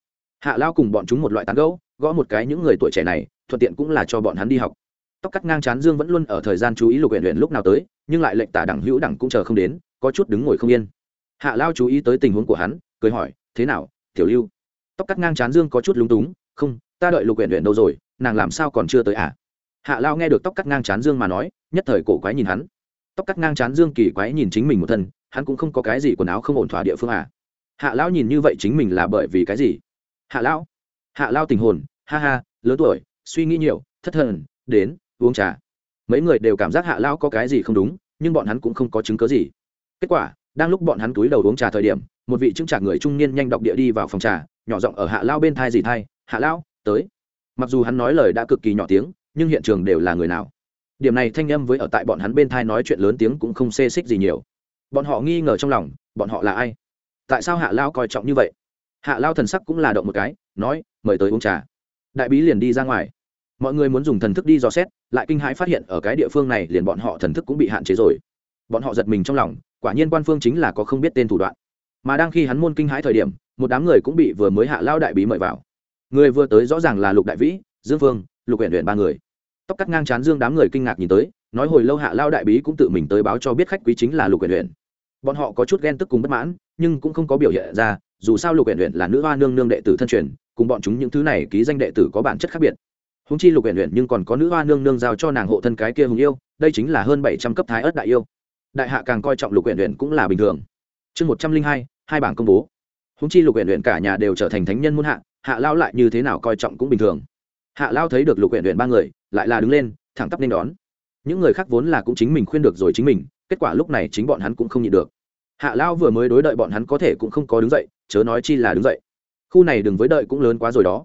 Hạ lao cùng bọn chúng một loại tán gẫu, gõ một cái những người tuổi trẻ này, thuận tiện cũng là cho bọn hắn đi học. Tóc cắt ngang chán dương vẫn luôn ở thời gian chú ý lục huyện huyện lúc nào tới, nhưng lại lệnh tả đẳng hữu đẳng cũng chờ không đến, có chút đứng ngồi không yên. Hạ lao chú ý tới tình huống của hắn cười hỏi, thế nào, tiểu lưu? Tóc cắt ngang chán dương có chút lúng túng, không, ta đợi lục huyện huyện đâu rồi, nàng làm sao còn chưa tới à? Hạ lao nghe được tóc cắt ngang chán dương mà nói, nhất thời cổ quái nhìn hắn. Tóc cắt ngang chán dương kỳ quái nhìn chính mình một thân, hắn cũng không có cái gì quần áo không ổn thỏa địa phương à. Hạ lão nhìn như vậy chính mình là bởi vì cái gì? Hạ lão hạ lao tình hồn, ha ha, lớn tuổi, suy nghĩ nhiều, thất thần, đến, uống trà. Mấy người đều cảm giác hạ lao có cái gì không đúng, nhưng bọn hắn cũng không có chứng cớ gì. Kết quả, đang lúc bọn hắn túi đầu uống trà thời điểm một vị chứng trả người trung niên nhanh đọc địa đi vào phòng trà, nhỏ giọng ở hạ lao bên thai gì thai, hạ lao, tới. Mặc dù hắn nói lời đã cực kỳ nhỏ tiếng, nhưng hiện trường đều là người nào. Điểm này thanh âm với ở tại bọn hắn bên thai nói chuyện lớn tiếng cũng không xê xích gì nhiều. Bọn họ nghi ngờ trong lòng, bọn họ là ai? Tại sao hạ lao coi trọng như vậy? Hạ lao thần sắc cũng là động một cái, nói, mời tới uống trà. Đại bí liền đi ra ngoài. Mọi người muốn dùng thần thức đi dò xét, lại kinh hãi phát hiện ở cái địa phương này liền bọn họ thần thức cũng bị hạn chế rồi. Bọn họ giật mình trong lòng, quả nhiên quan phương chính là có không biết tên thủ đoạn mà đang khi hắn môn kinh hãi thời điểm, một đám người cũng bị vừa mới hạ lao đại bí mời vào. Người vừa tới rõ ràng là lục đại vĩ, dương phương lục huyện huyện ba người. Tóc cắt ngang chán dương đám người kinh ngạc nhìn tới, nói hồi lâu hạ lao đại bí cũng tự mình tới báo cho biết khách quý chính là lục huyện huyện bọn họ có chút ghen tức cùng bất mãn, nhưng cũng không có biểu hiện ra, dù sao lục huyện huyện là nữ hoa nương nương đệ tử thân truyền, cùng bọn chúng những thứ này ký danh đệ tử có bản chất khác biệt. Húng chi lục huyện huyện nhưng còn có nữ hoa nương nương giao cho nàng hộ thân cái kia hùng yêu, đây chính là hơn bảy trăm cấp thái ớt đại yêu. Đại hạ càng coi trọng lục huyện huyện cũng là bình thường. Chương một trăm linh hai hai bảng công bố. Húng chi lục huyện huyện cả nhà đều trở thành thánh nhân muôn hạ hạ lao lại như thế nào coi trọng cũng bình thường. Hạ lao thấy được lục huyện huyện ba người, lại là đứng lên, thẳng tắp nên đón. Những người khác vốn là cũng chính mình khuyên được rồi chính mình, kết quả lúc này chính bọn hắn cũng không nhịn được. Hạ lao vừa mới đối đợi bọn hắn có thể cũng không có đứng dậy, chớ nói chi là đứng dậy. Khu này đừng với đợi cũng lớn quá rồi đó.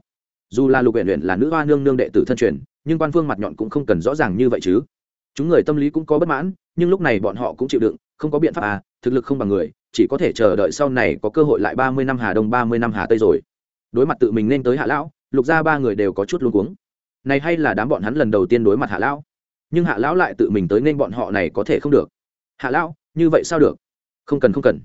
Dù là lục huyện huyện là nữ hoa nương nương đệ tử thân truyền, nhưng quan phương mặt nhọn cũng không cần rõ ràng như vậy chứ. Chúng người tâm lý cũng có bất mãn, nhưng lúc này bọn họ cũng chịu đựng, không có biện pháp à thực lực không bằng người chỉ có thể chờ đợi sau này có cơ hội lại ba mươi năm hà đông, ba mươi năm hà tây rồi. Đối mặt tự mình nên tới hạ lão, lục ra ba người đều có chút luống cuống. Này hay là đám bọn hắn lần đầu tiên đối mặt hạ lão? Nhưng hạ lão lại tự mình tới nên bọn họ này có thể không được. Hạ lão, như vậy sao được? Không cần không cần.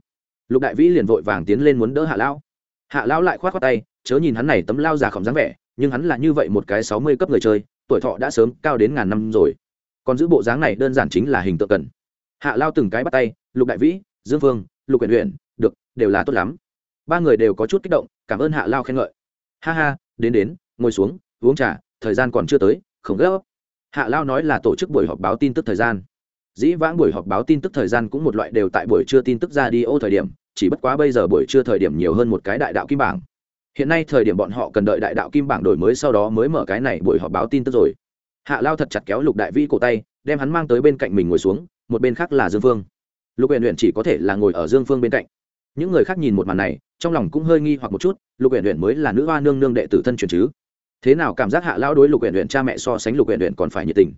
Lục đại vĩ liền vội vàng tiến lên muốn đỡ hạ lão. Hạ lão lại k h o á t tay, chớ nhìn hắn này tấm lao già khổng dáng vẻ, nhưng hắn là như vậy một cái sáu mươi cấp người chơi, tuổi thọ đã sớm cao đến ngàn năm rồi. Còn giữ bộ dáng này đơn giản chính là hình tượng cần. Hạ lao từng cái bắt tay, lục đại vĩ, dương phương lục huyện huyện, được, đều là tốt lắm. Ba người đều có chút kích động, cảm ơn hạ lao khen ngợi. Ha ha, đến đến, ngồi xuống, uống trà, thời gian còn chưa tới, không gấp. Hạ lao nói là tổ chức buổi họp báo tin tức thời gian. Dĩ vãng buổi họp báo tin tức thời gian cũng một loại đều tại buổi trưa tin tức ra đi ô thời điểm, chỉ bất quá bây giờ buổi trưa thời điểm nhiều hơn một cái đại đạo kim bảng. Hiện nay thời điểm bọn họ cần đợi đại đạo kim bảng đổi mới sau đó mới mở cái này buổi họp báo tin tức rồi. Hạ lao thật chặt kéo lục đại vĩ cổ tay, đem hắn mang tới bên cạnh mình ngồi xuống, một bên khác là dương phương lục huyện huyện chỉ có thể là ngồi ở dương phương bên cạnh. Những người khác nhìn một màn này, trong lòng cũng hơi nghi hoặc một chút, lục huyện huyện mới là nữ hoa nương nương đệ tử thân truyền chứ. Thế nào cảm giác hạ lão đối lục huyện huyện cha mẹ so sánh lục huyện huyện còn phải nhiệt tình.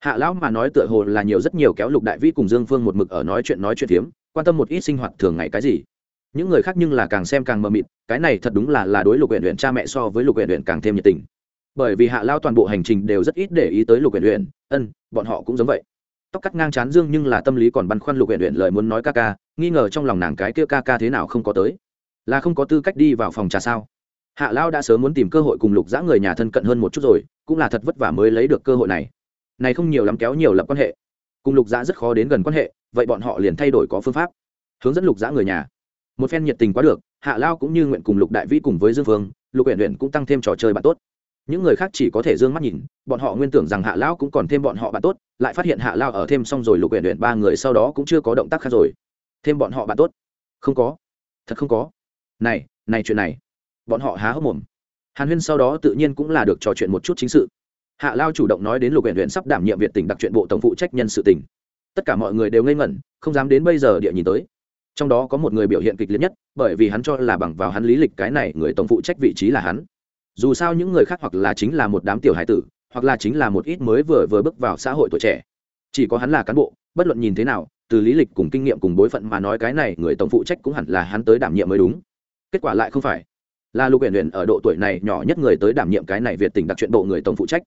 Hạ lão mà nói tựa hồ là nhiều rất nhiều kéo lục đại vĩ cùng dương phương một mực ở nói chuyện nói chuyện phiếm, quan tâm một ít sinh hoạt thường ngày cái gì. Những người khác nhưng là càng xem càng mờ mịt, cái này thật đúng là là đối lục huyện huyện cha mẹ so với lục huyện huyện càng thêm nhiệt tình. Bởi vì hạ lao toàn bộ hành trình đều rất ít để ý tới lục huyện huyện ân, bọn họ cũng giống vậy tóc cắt ngang chán dương nhưng là tâm lý còn băn khoăn lục huyện huyện lời muốn nói ca ca, nghi ngờ trong lòng nàng cái kia ca ca thế nào không có tới. Là không có tư cách đi vào phòng trà sao? Hạ lao đã sớm muốn tìm cơ hội cùng lục giã người nhà thân cận hơn một chút rồi, cũng là thật vất vả mới lấy được cơ hội này. Này không nhiều lắm kéo nhiều lập quan hệ. Cùng lục giã rất khó đến gần quan hệ, vậy bọn họ liền thay đổi có phương pháp. Hướng dẫn lục giã người nhà. Một phen nhiệt tình quá được, hạ lao cũng như nguyện cùng lục đại vĩ cùng với dương phương lục huyện huyện cũng tăng thêm trò chơi bạn tốt những người khác chỉ có thể d ư ơ n g mắt nhìn, bọn họ nguyên tưởng rằng hạ lão cũng còn thêm bọn họ bạn tốt, lại phát hiện hạ lao ở thêm xong rồi lục huyện huyện ba người sau đó cũng chưa có động tác khác rồi. Thêm bọn họ bạn tốt? Không có. Thật không có. Này này chuyện này. Bọn họ há hốc mồm. Hàn huyên sau đó tự nhiên cũng là được trò chuyện một chút chính sự. Hạ lao chủ động nói đến lục huyện huyện sắp đảm nhiệm viện tỉnh đặc chuyện bộ tổng phụ trách nhân sự tỉnh. Tất cả mọi người đều ngây ngẩn, không dám đến bây giờ địa nhìn tới. Trong đó có một người biểu hiện kịch liệt nhất, bởi vì hắn cho là bằng vào hắn lý lịch cái này, người tổng phụ trách vị trí là hắn dù sao những người khác hoặc là chính là một đám tiểu hải tử, hoặc là chính là một ít mới vừa vừa bước vào xã hội tuổi trẻ. Chỉ có hắn là cán bộ, bất luận nhìn thế nào, từ lý lịch cùng kinh nghiệm cùng bối phận mà nói cái này người tổng phụ trách cũng hẳn là hắn tới đảm nhiệm mới đúng. Kết quả lại không phải. Là lục huyện huyện ở độ tuổi này nhỏ nhất người tới đảm nhiệm cái này việt tỉnh đặc chuyện bộ người tổng phụ trách.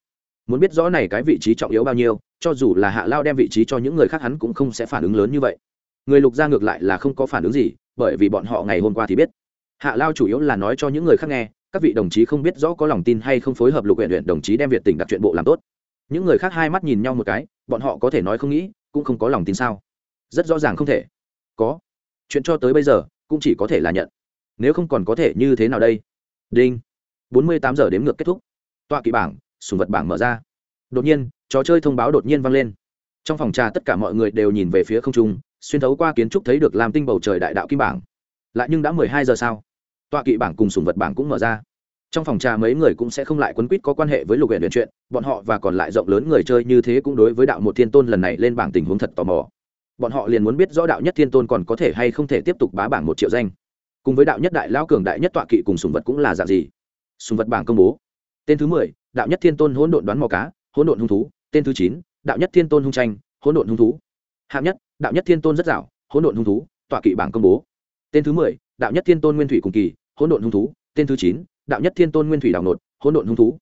Muốn biết rõ này cái vị trí trọng yếu bao nhiêu, cho dù là hạ lao đem vị trí cho những người khác hắn cũng không sẽ phản ứng lớn như vậy. Người lục ra ngược lại là không có phản ứng gì, bởi vì bọn họ ngày hôm qua thì biết. Hạ lao chủ yếu là nói cho những người khác nghe các vị đồng chí không biết rõ có lòng tin hay không phối hợp lục huyện huyện đồng chí đem việt tỉnh đặt chuyện bộ làm tốt. Những người khác hai mắt nhìn nhau một cái, bọn họ có thể nói không nghĩ, cũng không có lòng tin sao? Rất rõ ràng không thể. Có. Chuyện cho tới bây giờ, cũng chỉ có thể là nhận. Nếu không còn có thể như thế nào đây? Đinh. Bốn mươi tám giờ đếm ngược kết thúc. Tọa kỵ bảng, sùng vật bảng mở ra. Đột nhiên, trò chơi thông báo đột nhiên vang lên. Trong phòng trà tất cả mọi người đều nhìn về phía không trung, xuyên thấu qua kiến trúc thấy được làm tinh bầu trời đại đạo kim bảng. Lại nhưng đã mười hai giờ sao? Tọa kỵ bảng cùng sùng vật bảng cũng mở ra. Trong phòng trà mấy người cũng sẽ không lại quấn quýt có quan hệ với lục huyện luyện chuyện, bọn họ và còn lại rộng lớn người chơi như thế cũng đối với đạo một thiên tôn lần này lên bảng tình huống thật tò mò. Bọn họ liền muốn biết rõ đạo nhất thiên tôn còn có thể hay không thể tiếp tục bá bảng một triệu danh. Cùng với đạo nhất đại lao cường đại nhất tọa kỵ cùng sùng vật cũng là dạng gì? Sùng vật bảng công bố. Tên thứ mười, đạo nhất thiên tôn hỗn độn đoán mò cá, hỗn độn hung thú. Tên thứ chín, đạo nhất thiên tôn hung tranh, hỗn độn hung thú. Hạng nhất, đạo nhất thiên tôn rất dạo hỗn độn hung thú, tọa kỵ bảng công bố. Tên thứ mười, đạo nhất thiên tôn nguyên thủy cùng kỳ hỗn độn hung thú, tên thứ chín, đạo nhất thiên tôn nguyên thủy đảo nột, hỗn độn hung thú.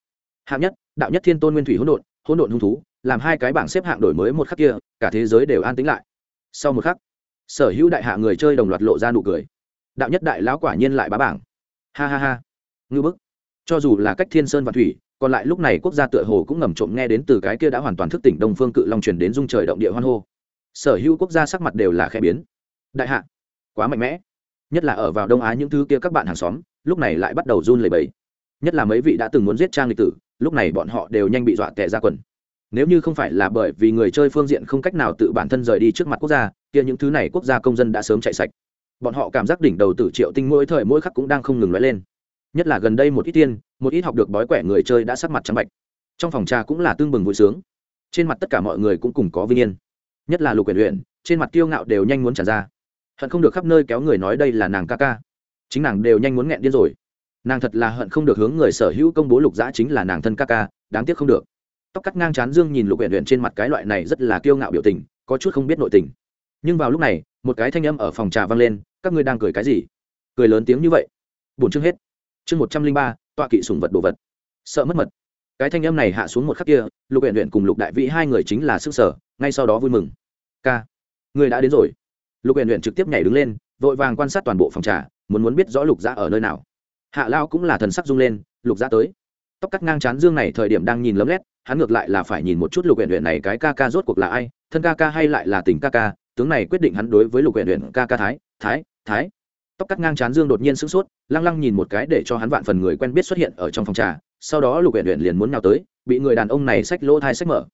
Hạng nhất, đạo nhất thiên tôn nguyên thủy hỗn độn hỗn độn hung thú, làm hai cái bảng xếp hạng đổi mới một khắc kia, cả thế giới đều an tĩnh lại. Sau một khắc, sở hữu đại hạ người chơi đồng loạt lộ ra nụ cười. Đạo nhất đại lão quả nhiên lại bá bảng. Ha ha ha. Ngư bức. Cho dù là cách thiên sơn và thủy, còn lại lúc này quốc gia tựa hồ cũng ngầm trộm nghe đến từ cái kia đã hoàn toàn thức tỉnh đông phương cự long truyền đến dung trời động địa hoan hô. Sở hữu quốc gia sắc mặt đều là khẽ biến. Đại hạ, quá mạnh mẽ nhất là ở vào đông á những thứ kia các bạn hàng xóm, lúc này lại bắt đầu run lẩy bẩy. Nhất là mấy vị đã từng muốn giết trang lịch tử, lúc này bọn họ đều nhanh bị dọa tệ ra quần. Nếu như không phải là bởi vì người chơi phương diện không cách nào tự bản thân rời đi trước mặt quốc gia, kia những thứ này quốc gia công dân đã sớm chạy sạch. Bọn họ cảm giác đỉnh đầu tử triệu tinh mỗi thời mỗi khắc cũng đang không ngừng nói lên. Nhất là gần đây một ít tiên, một ít học được bói quẻ người chơi đã sắc mặt trắng bạch. Trong phòng trà cũng là tương bừng vui sướng. Trên mặt tất cả mọi người cũng cùng có vinh yên. Nhất là lục quyền luyện trên mặt kiêu ngạo đều nhanh muốn trả ra hận không được khắp nơi kéo người nói đây là nàng ca ca. Chính nàng đều nhanh muốn nghẹn điên rồi. Nàng thật là hận không được hướng người sở hữu công bố lục dã chính là nàng thân ca ca, đáng tiếc không được. Tóc cắt ngang chán dương nhìn lục huyện huyện trên mặt cái loại này rất là kiêu ngạo biểu tình, có chút không biết nội tình. Nhưng vào lúc này, một cái thanh âm ở phòng trà vang lên, các ngươi đang cười cái gì? Cười lớn tiếng như vậy. Bổn chương hết. Chương một trăm linh ba, tọa kỵ sùng vật đồ vật. Sợ mất mật. Cái thanh âm này hạ xuống một khắc kia, lục huyện huyện cùng lục đại vĩ hai người chính là sức sở, ngay sau đó vui mừng. Ca người đã đến rồi lục huyện huyện trực tiếp nhảy đứng lên, vội vàng quan sát toàn bộ phòng trà, muốn muốn biết rõ lục gia ở nơi nào. Hạ lao cũng là thần sắc rung lên, lục gia tới. Tóc cắt ngang chán dương này thời điểm đang nhìn lấm lét, hắn ngược lại là phải nhìn một chút lục huyện huyện này cái ca ca rốt cuộc là ai, thân ca ca hay lại là tình ca ca, tướng này quyết định hắn đối với lục huyện huyện ca ca thái thái thái. Tóc cắt ngang chán dương đột nhiên sửng sốt, lăng lăng nhìn một cái để cho hắn vạn phần người quen biết xuất hiện ở trong phòng trà, sau đó lục huyện huyện liền muốn nhào tới, bị người đàn ông này xách lỗ thai xách mở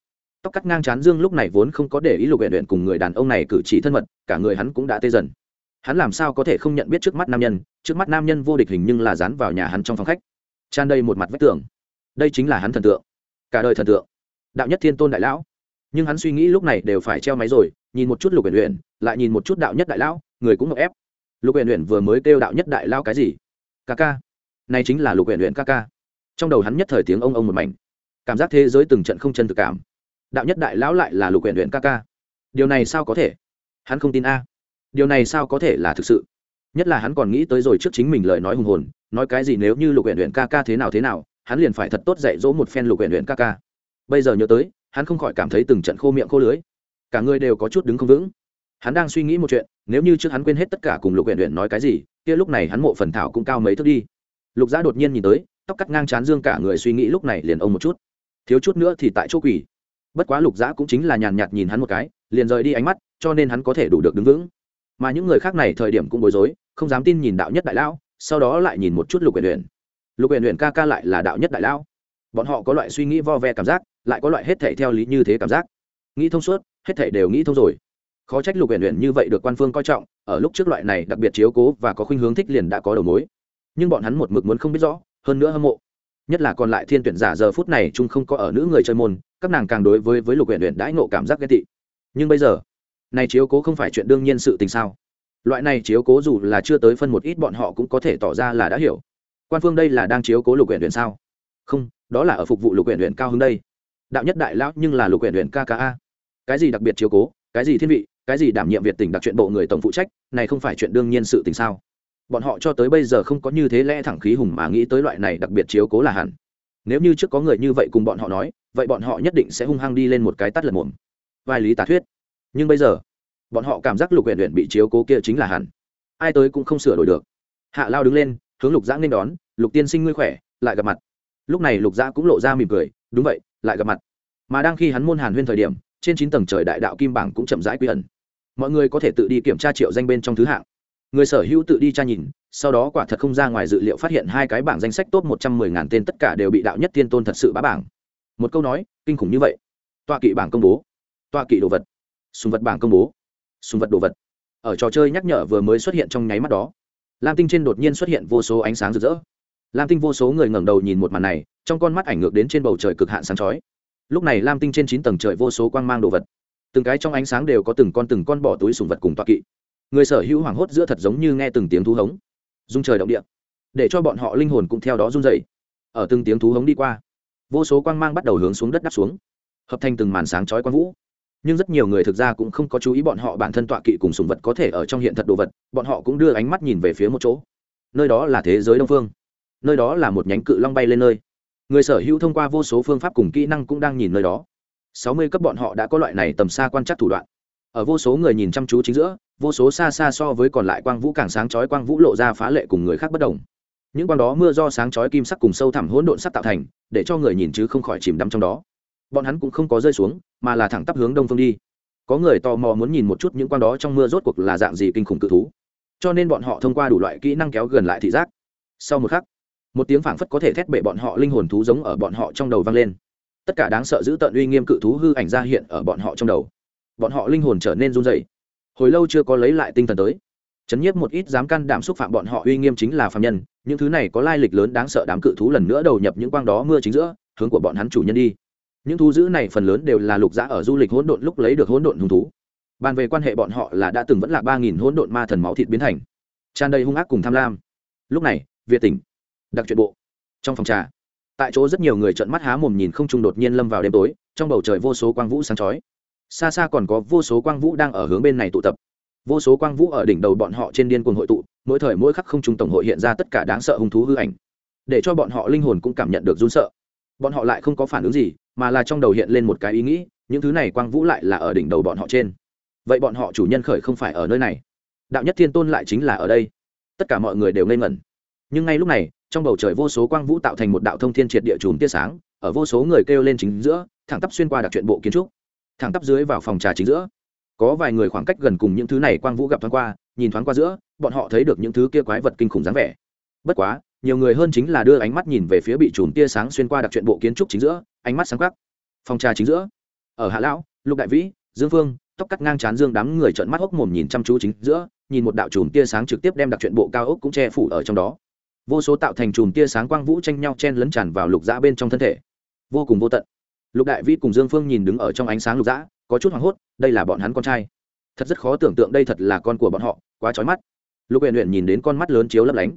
tóc cắt ngang chán dương lúc này vốn không có để ý lục huyện huyện cùng người đàn ông này cử chỉ thân mật, cả người hắn cũng đã tê dần. Hắn làm sao có thể không nhận biết trước mắt nam nhân, trước mắt nam nhân vô địch hình nhưng là dán vào nhà hắn trong phòng khách. Tràn đầy một mặt vách tường. Đây chính là hắn thần tượng. Cả đời thần tượng. Đạo nhất thiên tôn đại lão. Nhưng hắn suy nghĩ lúc này đều phải treo máy rồi, nhìn một chút lục huyện huyện lại nhìn một chút đạo nhất đại lão, người cũng ngọc ép. Lục huyện huyện vừa mới kêu đạo nhất đại lão cái gì? Ca ca. Này chính là lục huyện huyện ca ca. Trong đầu hắn nhất thời tiếng ông ông một mảnh. Cảm giác thế giới từng trận không chân thực cảm đạo nhất đại lão lại là lục huyện huyện ca ca. Điều này sao có thể? Hắn không tin a. Điều này sao có thể là thực sự? Nhất là hắn còn nghĩ tới rồi trước chính mình lời nói hùng hồn, nói cái gì nếu như lục huyện huyện ca ca thế nào thế nào, hắn liền phải thật tốt dạy dỗ một phen lục huyện huyện ca ca. Bây giờ nhớ tới, hắn không khỏi cảm thấy từng trận khô miệng khô lưới cả người đều có chút đứng không vững. Hắn đang suy nghĩ một chuyện, nếu như trước hắn quên hết tất cả cùng lục huyện huyện nói cái gì, kia lúc này hắn mộ phần thảo cũng cao mấy thước đi. Lục giã đột nhiên nhìn tới, tóc cắt ngang chán dương cả người suy nghĩ lúc này liền ông một chút. Thiếu chút nữa thì tại chỗ quỷ bất quá lục giã cũng chính là nhàn nhạt nhìn hắn một cái, liền rời đi ánh mắt, cho nên hắn có thể đủ được đứng vững. Mà những người khác này thời điểm cũng bối rối, không dám tin nhìn đạo nhất đại lão, sau đó lại nhìn một chút lục huyện huyện lục huyện huyện ca ca lại là đạo nhất đại lão. Bọn họ có loại suy nghĩ vo ve cảm giác, lại có loại hết thể theo lý như thế cảm giác. Nghĩ thông suốt, hết thể đều nghĩ thông rồi. Khó trách lục huyện huyện như vậy được quan phương coi trọng, ở lúc trước loại này đặc biệt chiếu cố và có khuynh hướng thích liền đã có đầu mối. Nhưng bọn hắn một mực muốn không biết rõ, hơn nữa hâm mộ. Nhất là còn lại thiên tuyển giả giờ phút này chung không có ở nữ người chơi môn các nàng càng đối với với lục huyện huyện đãi ngộ cảm giác ghét tị. Nhưng bây giờ, này chiếu cố không phải chuyện đương nhiên sự tình sao? Loại này chiếu cố dù là chưa tới phân một ít bọn họ cũng có thể tỏ ra là đã hiểu. Quan phương đây là đang chiếu cố lục huyện huyện sao? Không, đó là ở phục vụ lục huyện huyện cao hơn đây. Đạo nhất đại lão nhưng là lục huyện huyện kka cái gì đặc biệt chiếu cố? Cái gì thiên vị? Cái gì đảm nhiệm việt tỉnh đặc chuyện bộ người tổng phụ trách? Này không phải chuyện đương nhiên sự tình sao? Bọn họ cho tới bây giờ không có như thế lẽ thẳng khí hùng mà nghĩ tới loại này đặc biệt chiếu cố là hẳn nếu như trước có người như vậy cùng bọn họ nói, vậy bọn họ nhất định sẽ hung hăng đi lên một cái tắt lật mồm. Vai lý Tả thuyết. Nhưng bây giờ, bọn họ cảm giác lục huyện huyện bị chiếu cố kia chính là hẳn. Ai tới cũng không sửa đổi được. Hạ lao đứng lên, hướng lục giã nên đón, lục tiên sinh ngươi khỏe, lại gặp mặt. Lúc này lục giã cũng lộ ra mỉm cười, đúng vậy, lại gặp mặt. Mà đang khi hắn môn hàn huyên thời điểm, trên chín tầng trời đại đạo kim bảng cũng chậm rãi quy ẩn. Mọi người có thể tự đi kiểm tra triệu danh bên trong thứ hạng. Người sở hữu tự đi tra nhìn sau đó quả thật không ra ngoài dự liệu phát hiện hai cái bảng danh sách top một trăm mười ngàn tên tất cả đều bị đạo nhất tiên tôn thật sự bá bảng. Một câu nói, kinh khủng như vậy. Tọa kỵ bảng công bố. Tọa kỵ đồ vật. Sùng vật bảng công bố. Sùng vật đồ vật. Ở trò chơi nhắc nhở vừa mới xuất hiện trong nháy mắt đó, lam tinh trên đột nhiên xuất hiện vô số ánh sáng rực rỡ. Lam tinh vô số người ngẩng đầu nhìn một màn này, trong con mắt ảnh ngược đến trên bầu trời cực hạn sáng chói. Lúc này lam tinh trên chín tầng trời vô số quang mang đồ vật. Từng cái trong ánh sáng đều có từng con từng con bỏ túi sùng vật cùng toa kỵ. Người sở hữu hoảng hốt giữa thật giống như nghe từng tiếng thú hống dung trời động địa, để cho bọn họ linh hồn cũng theo đó run dày ở từng tiếng thú hống đi qua, vô số quang mang bắt đầu hướng xuống đất đắp xuống, hợp thành từng màn sáng chói quang vũ. Nhưng rất nhiều người thực ra cũng không có chú ý bọn họ bản thân tọa kỵ cùng sùng vật có thể ở trong hiện thật đồ vật, bọn họ cũng đưa ánh mắt nhìn về phía một chỗ. Nơi đó là thế giới đông phương, nơi đó là một nhánh cự long bay lên nơi. Người sở hữu thông qua vô số phương pháp cùng kỹ năng cũng đang nhìn nơi đó. Sáu mươi cấp bọn họ đã có loại này tầm xa quan trắc thủ đoạn. Ở vô số người nhìn chăm chú chính giữa vô số xa xa so với còn lại quang vũ càng sáng chói quang vũ lộ ra phá lệ cùng người khác bất đồng. Những quang đó mưa do sáng chói kim sắc cùng sâu thẳm hỗn độn sắc tạo thành, để cho người nhìn chứ không khỏi chìm đắm trong đó. Bọn hắn cũng không có rơi xuống, mà là thẳng tắp hướng đông phương đi. Có người tò mò muốn nhìn một chút những quang đó trong mưa rốt cuộc là dạng gì kinh khủng cự thú. Cho nên bọn họ thông qua đủ loại kỹ năng kéo gần lại thị giác. Sau một khắc, một tiếng phảng phất có thể thét bệ bọn họ linh hồn thú giống ở bọn họ trong đầu vang lên. Tất cả đáng sợ giữ tận uy nghiêm cự thú hư ảnh ra hiện ở bọn họ trong đầu. Bọn họ linh hồn trở nên run rẩy hồi lâu chưa có lấy lại tinh thần tới. Chấn nhiếp một ít dám can đảm xúc phạm bọn họ uy nghiêm chính là phạm nhân, những thứ này có lai lịch lớn đáng sợ đám cự thú lần nữa đầu nhập những quang đó mưa chính giữa, hướng của bọn hắn chủ nhân đi. Những thú dữ này phần lớn đều là lục giã ở du lịch hỗn độn lúc lấy được hỗn độn hung thú. Bàn về quan hệ bọn họ là đã từng vẫn là ba nghìn hỗn độn ma thần máu thịt biến thành. Tràn đầy hung ác cùng tham lam. Lúc này, việt tỉnh, đặc truyện bộ. Trong phòng trà, tại chỗ rất nhiều người trợn mắt há mồm nhìn không trung đột nhiên lâm vào đêm tối, trong bầu trời vô số quang vũ sáng chói xa xa còn có vô số quang vũ đang ở hướng bên này tụ tập. Vô số quang vũ ở đỉnh đầu bọn họ trên điên cuồng hội tụ, mỗi thời mỗi khắc không trung tổng hội hiện ra tất cả đáng sợ hung thú hư ảnh. Để cho bọn họ linh hồn cũng cảm nhận được run sợ. Bọn họ lại không có phản ứng gì, mà là trong đầu hiện lên một cái ý nghĩ, những thứ này quang vũ lại là ở đỉnh đầu bọn họ trên. Vậy bọn họ chủ nhân khởi không phải ở nơi này. Đạo nhất thiên tôn lại chính là ở đây. Tất cả mọi người đều ngây ngẩn. Nhưng ngay lúc này, trong bầu trời vô số quang vũ tạo thành một đạo thông thiên triệt địa chùm tia sáng, ở vô số người kêu lên chính giữa, thẳng tắp xuyên qua đặc truyện bộ kiến trúc thẳng tắp dưới vào phòng trà chính giữa. Có vài người khoảng cách gần cùng những thứ này quang vũ gặp thoáng qua, nhìn thoáng qua giữa, bọn họ thấy được những thứ kia quái vật kinh khủng dáng vẻ. Bất quá, nhiều người hơn chính là đưa ánh mắt nhìn về phía bị chùm tia sáng xuyên qua đặc truyện bộ kiến trúc chính giữa, ánh mắt sáng khắc phòng trà chính giữa, ở hạ lão, lục đại vĩ, dương phương, tóc cắt ngang chán dương đám người trợn mắt hốc mồm nhìn chăm chú chính giữa, nhìn một đạo chùm tia sáng trực tiếp đem đặc truyện bộ cao ốc cũng che phủ ở trong đó. Vô số tạo thành chùm tia sáng quang vũ tranh nhau chen lấn tràn vào lục dã bên trong thân thể. Vô cùng vô tận lục đại vĩ cùng dương phương nhìn đứng ở trong ánh sáng lục dã, có chút hoảng hốt, đây là bọn hắn con trai. Thật rất khó tưởng tượng đây thật là con của bọn họ, quá trói mắt. Lục huyện huyện nhìn đến con mắt lớn chiếu lấp lánh.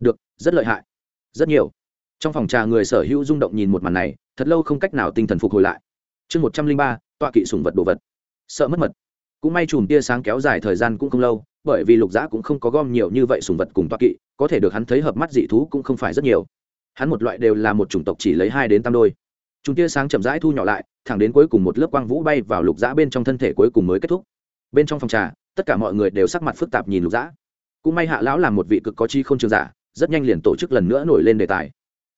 Được, rất lợi hại. Rất nhiều. Trong phòng trà người sở hữu rung động nhìn một màn này, thật lâu không cách nào tinh thần phục hồi lại. Chương một trăm linh ba, tọa kỵ sùng vật đồ vật. Sợ mất mật. Cũng may chùm tia sáng kéo dài thời gian cũng không lâu, bởi vì lục giã cũng không có gom nhiều như vậy sùng vật cùng tọa kỵ, có thể được hắn thấy hợp mắt dị thú cũng không phải rất nhiều. Hắn một loại đều là một chủng tộc chỉ lấy hai đến tam đôi chúng tia sáng chậm rãi thu nhỏ lại, thẳng đến cuối cùng một lớp quang vũ bay vào lục dã bên trong thân thể cuối cùng mới kết thúc. Bên trong phòng trà, tất cả mọi người đều sắc mặt phức tạp nhìn lục dã. cũng may hạ lão là một vị cực có chi không trường giả, rất nhanh liền tổ chức lần nữa nổi lên đề tài.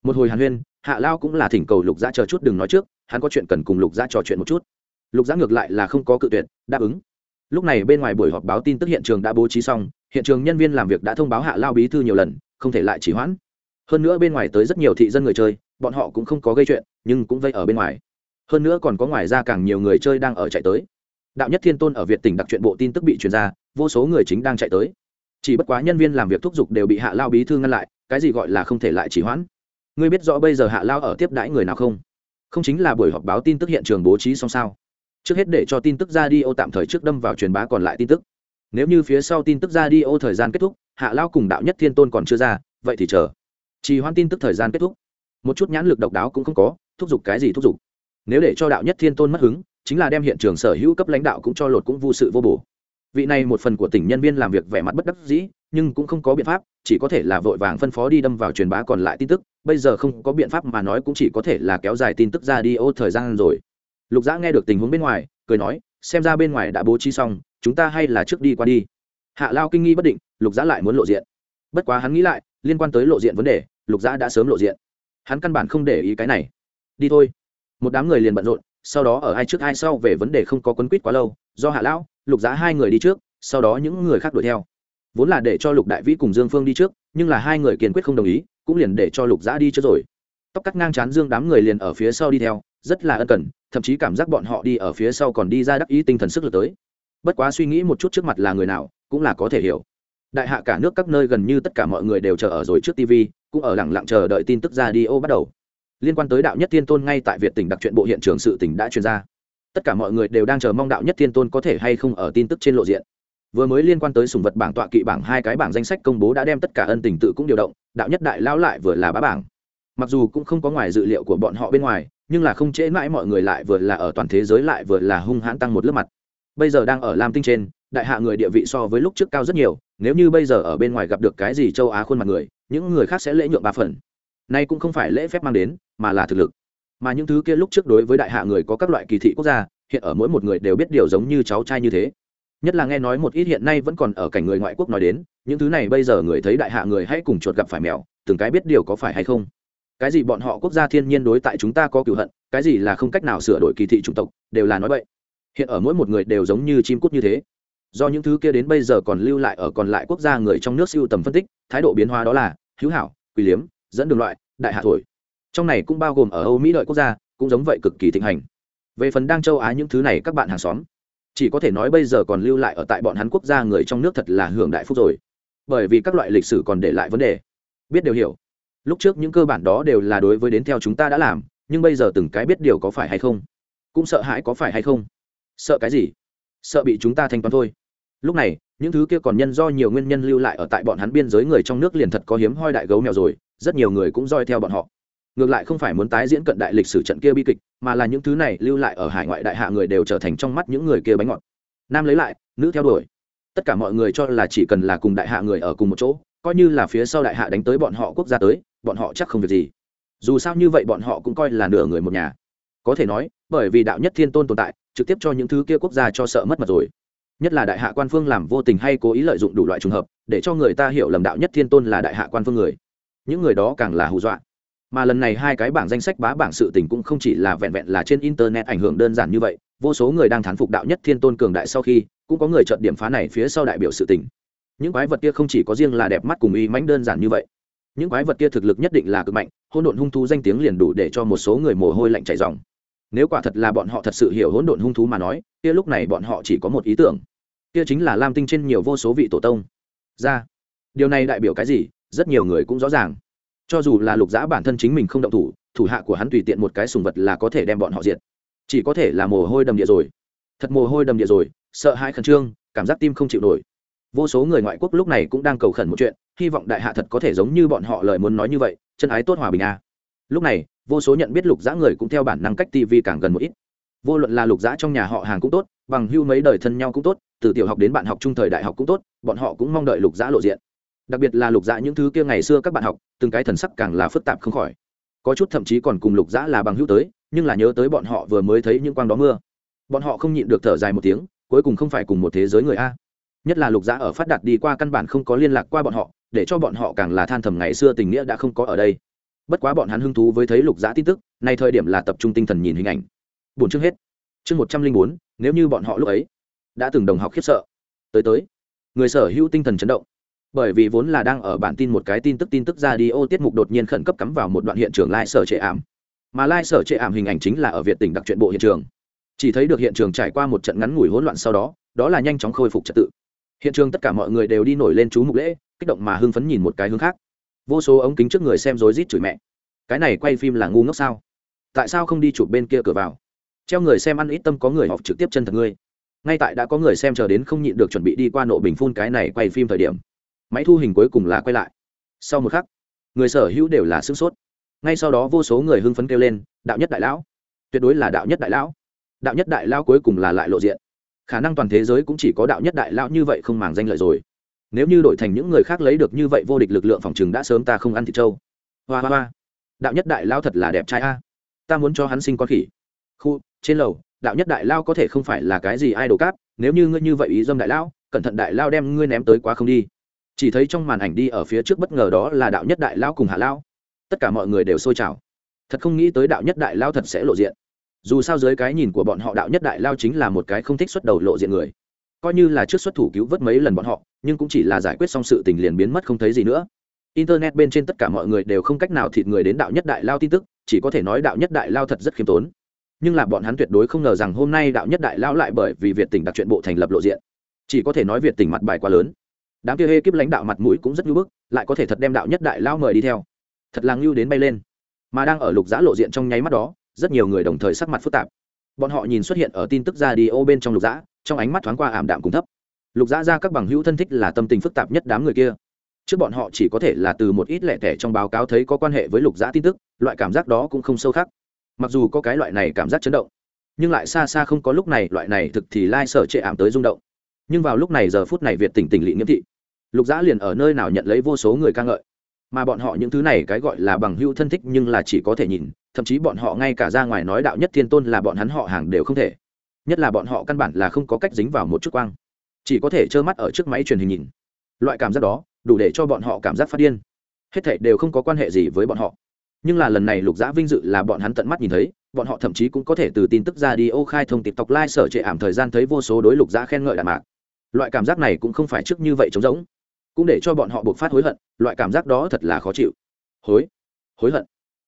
Một hồi hàn huyên, hạ lao cũng là thỉnh cầu lục dã chờ chút đừng nói trước, hắn có chuyện cần cùng lục dã trò chuyện một chút. Lục dã ngược lại là không có cự tuyệt, đáp ứng. Lúc này bên ngoài buổi họp báo tin tức hiện trường đã bố trí xong, hiện trường nhân viên làm việc đã thông báo hạ lao bí thư nhiều lần, không thể lại chỉ hoãn. Hơn nữa bên ngoài tới rất nhiều thị dân người chơi bọn họ cũng không có gây chuyện, nhưng cũng vây ở bên ngoài. Hơn nữa còn có ngoài ra càng nhiều người chơi đang ở chạy tới. Đạo nhất thiên tôn ở việt tỉnh đặc truyện bộ tin tức bị truyền ra, vô số người chính đang chạy tới. Chỉ bất quá nhân viên làm việc thúc giục đều bị hạ lao bí thư ngăn lại, cái gì gọi là không thể lại chỉ hoãn. Ngươi biết rõ bây giờ hạ lao ở tiếp đãi người nào không? Không chính là buổi họp báo tin tức hiện trường bố trí xong sao? Trước hết để cho tin tức ra đi ô tạm thời trước đâm vào truyền bá còn lại tin tức. Nếu như phía sau tin tức ra đi ô thời gian kết thúc, hạ lao cùng đạo nhất thiên tôn còn chưa ra, vậy thì chờ. Chỉ hoãn tin tức thời gian kết thúc một chút nhãn lực độc đáo cũng không có, thúc giục cái gì thúc giục. Nếu để cho đạo nhất thiên tôn mất hứng, chính là đem hiện trường sở hữu cấp lãnh đạo cũng cho lột cũng vô sự vô bổ. Vị này một phần của tỉnh nhân viên làm việc vẻ mặt bất đắc dĩ, nhưng cũng không có biện pháp, chỉ có thể là vội vàng phân phó đi đâm vào truyền bá còn lại tin tức. Bây giờ không có biện pháp mà nói cũng chỉ có thể là kéo dài tin tức ra đi ô thời gian rồi. Lục dã nghe được tình huống bên ngoài, cười nói, xem ra bên ngoài đã bố trí xong, chúng ta hay là trước đi qua đi. Hạ lao kinh nghi bất định, lục dã lại muốn lộ diện. Bất quá hắn nghĩ lại, liên quan tới lộ diện vấn đề, lục dã đã sớm lộ diện hắn căn bản không để ý cái này. Đi thôi. Một đám người liền bận rộn, sau đó ở ai trước ai sau về vấn đề không có quấn quýt quá lâu, do hạ lão, lục giá hai người đi trước, sau đó những người khác đuổi theo. Vốn là để cho lục đại vĩ cùng dương phương đi trước, nhưng là hai người kiên quyết không đồng ý, cũng liền để cho lục giá đi trước rồi. Tóc cắt ngang chán dương đám người liền ở phía sau đi theo, rất là ân cần, thậm chí cảm giác bọn họ đi ở phía sau còn đi ra đắc ý tinh thần sức lực tới. Bất quá suy nghĩ một chút trước mặt là người nào, cũng là có thể hiểu đại hạ cả nước các nơi gần như tất cả mọi người đều chờ ở rồi trước tv cũng ở lẳng lặng chờ đợi tin tức ra đi ô bắt đầu. Liên quan tới đạo nhất thiên tôn ngay tại việt tỉnh đặc truyện bộ hiện trường sự tỉnh đã truyền ra. Tất cả mọi người đều đang chờ mong đạo nhất thiên tôn có thể hay không ở tin tức trên lộ diện. Vừa mới liên quan tới sùng vật bảng tọa kỵ bảng hai cái bảng danh sách công bố đã đem tất cả ân tình tự cũng điều động, đạo nhất đại lao lại vừa là bá bảng. Mặc dù cũng không có ngoài dự liệu của bọn họ bên ngoài, nhưng là không trễ mãi mọi người lại vừa là ở toàn thế giới lại vừa là hung hãn tăng một lớp mặt. Bây giờ đang ở lam tinh trên đại hạ người địa vị so với lúc trước cao rất nhiều, nếu như bây giờ ở bên ngoài gặp được cái gì châu á khuôn mặt người, những người khác sẽ lễ nhượng ba phần. Nay cũng không phải lễ phép mang đến, mà là thực lực. Mà những thứ kia lúc trước đối với đại hạ người có các loại kỳ thị quốc gia, hiện ở mỗi một người đều biết điều giống như cháu trai như thế. Nhất là nghe nói một ít hiện nay vẫn còn ở cảnh người ngoại quốc nói đến, những thứ này bây giờ người thấy đại hạ người hãy cùng chuột gặp phải mèo, từng cái biết điều có phải hay không. Cái gì bọn họ quốc gia thiên nhiên đối tại chúng ta có cựu hận, cái gì là không cách nào sửa đổi kỳ thị chủng tộc, đều là nói vậy hiện ở mỗi một người đều giống như chim cút như thế do những thứ kia đến bây giờ còn lưu lại ở còn lại quốc gia người trong nước siêu tầm phân tích, thái độ biến hóa đó là, hữu hảo quý liếm, dẫn đường loại, đại hạ thổi. Trong này cũng bao gồm ở âu mỹ đợi quốc gia, cũng giống vậy cực kỳ thịnh hành. Về phần đang châu á những thứ này các bạn hàng xóm, chỉ có thể nói bây giờ còn lưu lại ở tại bọn hắn quốc gia người trong nước thật là hưởng đại phúc rồi. Bởi vì các loại lịch sử còn để lại vấn đề. Biết đều hiểu. Lúc trước những cơ bản đó đều là đối với đến theo chúng ta đã làm, nhưng bây giờ từng cái biết điều có phải hay không? Cũng sợ hãi có phải hay không? Sợ cái gì? Sợ bị chúng ta thanh toán thôi lúc này, những thứ kia còn nhân do nhiều nguyên nhân lưu lại ở tại bọn hắn biên giới người trong nước liền thật có hiếm hoi đại gấu mèo rồi, rất nhiều người cũng roi theo bọn họ. Ngược lại không phải muốn tái diễn cận đại lịch sử trận kia bi kịch, mà là những thứ này lưu lại ở hải ngoại đại hạ người đều trở thành trong mắt những người kia bánh ngọt. Nam lấy lại, nữ theo đuổi. Tất cả mọi người cho là chỉ cần là cùng đại hạ người ở cùng một chỗ, coi như là phía sau đại hạ đánh tới bọn họ quốc gia tới, bọn họ chắc không việc gì. Dù sao như vậy bọn họ cũng coi là nửa người một nhà. Có thể nói, bởi vì đạo nhất thiên tôn tồn tại, trực tiếp cho những thứ kia quốc gia cho sợ mất mặt rồi nhất là đại hạ quan phương làm vô tình hay cố ý lợi dụng đủ loại trường hợp, để cho người ta hiểu lầm đạo nhất thiên tôn là đại hạ quan phương người. Những người đó càng là hù dọa. Mà lần này hai cái bảng danh sách bá bảng sự tình cũng không chỉ là vẹn vẹn là trên internet ảnh hưởng đơn giản như vậy, vô số người đang thán phục đạo nhất thiên tôn cường đại sau khi, cũng có người chọn điểm phá này phía sau đại biểu sự tình. Những quái vật kia không chỉ có riêng là đẹp mắt cùng uy mãnh đơn giản như vậy, những quái vật kia thực lực nhất định là cực mạnh, hỗn độn hung thu danh tiếng liền đủ để cho một số người mồ hôi lạnh chảy dòng nếu quả thật là bọn họ thật sự hiểu hỗn độn hung thú mà nói, kia lúc này bọn họ chỉ có một ý tưởng. Kia chính là lam tinh trên nhiều vô số vị tổ tông. Ra. Điều này đại biểu cái gì? Rất nhiều người cũng rõ ràng. Cho dù là lục giã bản thân chính mình không động thủ thủ hạ của hắn tùy tiện một cái sùng vật là có thể đem bọn họ diệt. Chỉ có thể là mồ hôi đầm địa rồi. Thật mồ hôi đầm địa rồi, sợ hãi khẩn trương, cảm giác tim không chịu nổi. Vô số người ngoại quốc lúc này cũng đang cầu khẩn một chuyện, hy vọng đại hạ thật có thể giống như bọn họ lời muốn nói như vậy, chân ái tốt hòa bình a. Lúc này vô số nhận biết lục giã người cũng theo bản năng cách tv càng gần một ít. Vô luận là lục giã trong nhà họ hàng cũng tốt, bằng hưu mấy đời thân nhau cũng tốt, từ tiểu học đến bạn học trung thời đại học cũng tốt, bọn họ cũng mong đợi lục giã lộ diện. Đặc biệt là lục dã những thứ kia ngày xưa các bạn học, từng cái thần sắc càng là phức tạp không khỏi. Có chút thậm chí còn cùng lục dã là bằng hữu tới, nhưng là nhớ tới bọn họ vừa mới thấy những quang đó mưa. Bọn họ không nhịn được thở dài một tiếng, cuối cùng không phải cùng một thế giới người a. Nhất là lục dã ở phát đạt đi qua căn bản không có liên lạc qua bọn họ, để cho bọn họ càng là than thầm ngày xưa tình nghĩa đã không có ở đây bất quá bọn hắn hứng thú với thấy lục giã tin tức, nay thời điểm là tập trung tinh thần nhìn hình ảnh. Bốn chương hết. Chương một trăm linh bốn, nếu như bọn họ lúc ấy đã từng đồng học khiếp sợ. Tới tới. Người sở hữu tinh thần chấn động. Bởi vì vốn là đang ở bản tin một cái tin tức tin tức ra đi ô tiết mục đột nhiên khẩn cấp cắm vào một đoạn hiện trường lai sở trệ ảm. Mà lai sở trệ ảm hình ảnh chính là ở việt tỉnh đặc truyện bộ hiện trường. Chỉ thấy được hiện trường trải qua một trận ngắn ngủi hỗn loạn sau đó đó là nhanh chóng khôi phục trật tự. Hiện trường tất cả mọi người đều đi nổi lên chú mục lễ, kích động mà hưng phấn nhìn một cái hướng khác vô số ống kính trước người xem rối rít chửi mẹ. Cái này quay phim là ngu ngốc sao? Tại sao không đi chụp bên kia cửa vào? Treo người xem ăn ít tâm có người họp trực tiếp chân thật ngươi. Ngay tại đã có người xem chờ đến không nhịn được chuẩn bị đi qua nộ bình phun cái này quay phim thời điểm, máy thu hình cuối cùng là quay lại. Sau một khắc, người sở hữu đều là sức sốt. Ngay sau đó vô số người hưng phấn kêu lên, đạo nhất đại lão. Tuyệt đối là đạo nhất đại lão. Đạo nhất đại lão cuối cùng là lại lộ diện. Khả năng toàn thế giới cũng chỉ có đạo nhất đại lão như vậy không màng danh lợi rồi nếu như đổi thành những người khác lấy được như vậy vô địch lực lượng phòng chừng đã sớm ta không ăn thịt trâu. Hoa hoa hoa. Đạo nhất đại lao thật là đẹp trai a. Ta muốn cho hắn sinh con khỉ. Khu, trên lầu, đạo nhất đại lao có thể không phải là cái gì ai đồ cáp, nếu như ngươi như vậy ý dâm đại lao, cẩn thận đại lao đem ngươi ném tới quá không đi. Chỉ thấy trong màn ảnh đi ở phía trước bất ngờ đó là đạo nhất đại lao cùng hạ lao. Tất cả mọi người đều sôi trào. Thật không nghĩ tới đạo nhất đại lao thật sẽ lộ diện. Dù sao dưới cái nhìn của bọn họ đạo nhất đại lao chính là một cái không thích xuất đầu lộ diện người coi như là trước xuất thủ cứu vớt mấy lần bọn họ, nhưng cũng chỉ là giải quyết xong sự tình liền biến mất không thấy gì nữa. Internet bên trên tất cả mọi người đều không cách nào thịt người đến đạo nhất đại lao tin tức, chỉ có thể nói đạo nhất đại lao thật rất khiêm tốn. Nhưng là bọn hắn tuyệt đối không ngờ rằng hôm nay đạo nhất đại lao lại bởi vì việt tỉnh đặc chuyện bộ thành lập lộ diện. Chỉ có thể nói việt tỉnh mặt bài quá lớn. Đám kia hê kiếp lãnh đạo mặt mũi cũng rất ngưỡng bức, lại có thể thật đem đạo nhất đại lao mời đi theo. Thật là ngưu đến bay lên. Mà đang ở lục giã lộ diện trong nháy mắt đó, rất nhiều người đồng thời sắc mặt phức tạp. Bọn họ nhìn xuất hiện ở tin tức ra đi ô bên trong lục giã trong ánh mắt thoáng qua ảm đạm cùng thấp. Lục dã ra các bằng hữu thân thích là tâm tình phức tạp nhất đám người kia. Trước bọn họ chỉ có thể là từ một ít lẻ tẻ trong báo cáo thấy có quan hệ với lục dã tin tức, loại cảm giác đó cũng không sâu khác. Mặc dù có cái loại này cảm giác chấn động, nhưng lại xa xa không có lúc này loại này thực thì lai sở trệ ảm tới rung động. Nhưng vào lúc này giờ phút này việt tỉnh tỉnh lị nghiêm thị, lục dã liền ở nơi nào nhận lấy vô số người ca ngợi. Mà bọn họ những thứ này cái gọi là bằng hữu thân thích nhưng là chỉ có thể nhìn, thậm chí bọn họ ngay cả ra ngoài nói đạo nhất thiên tôn là bọn hắn họ hàng đều không thể nhất là bọn họ căn bản là không có cách dính vào một chút quang, chỉ có thể trơ mắt ở trước máy truyền hình nhìn. Loại cảm giác đó, đủ để cho bọn họ cảm giác phát điên. Hết thảy đều không có quan hệ gì với bọn họ. Nhưng là lần này lục giã vinh dự là bọn hắn tận mắt nhìn thấy, bọn họ thậm chí cũng có thể từ tin tức ra đi ô khai thông tộc lai sở trệ ảm thời gian thấy vô số đối lục giã khen ngợi đạn mạc. Loại cảm giác này cũng không phải trước như vậy trống rỗng. Cũng để cho bọn họ buộc phát hối hận, loại cảm giác đó thật là khó chịu. Hối hối hận,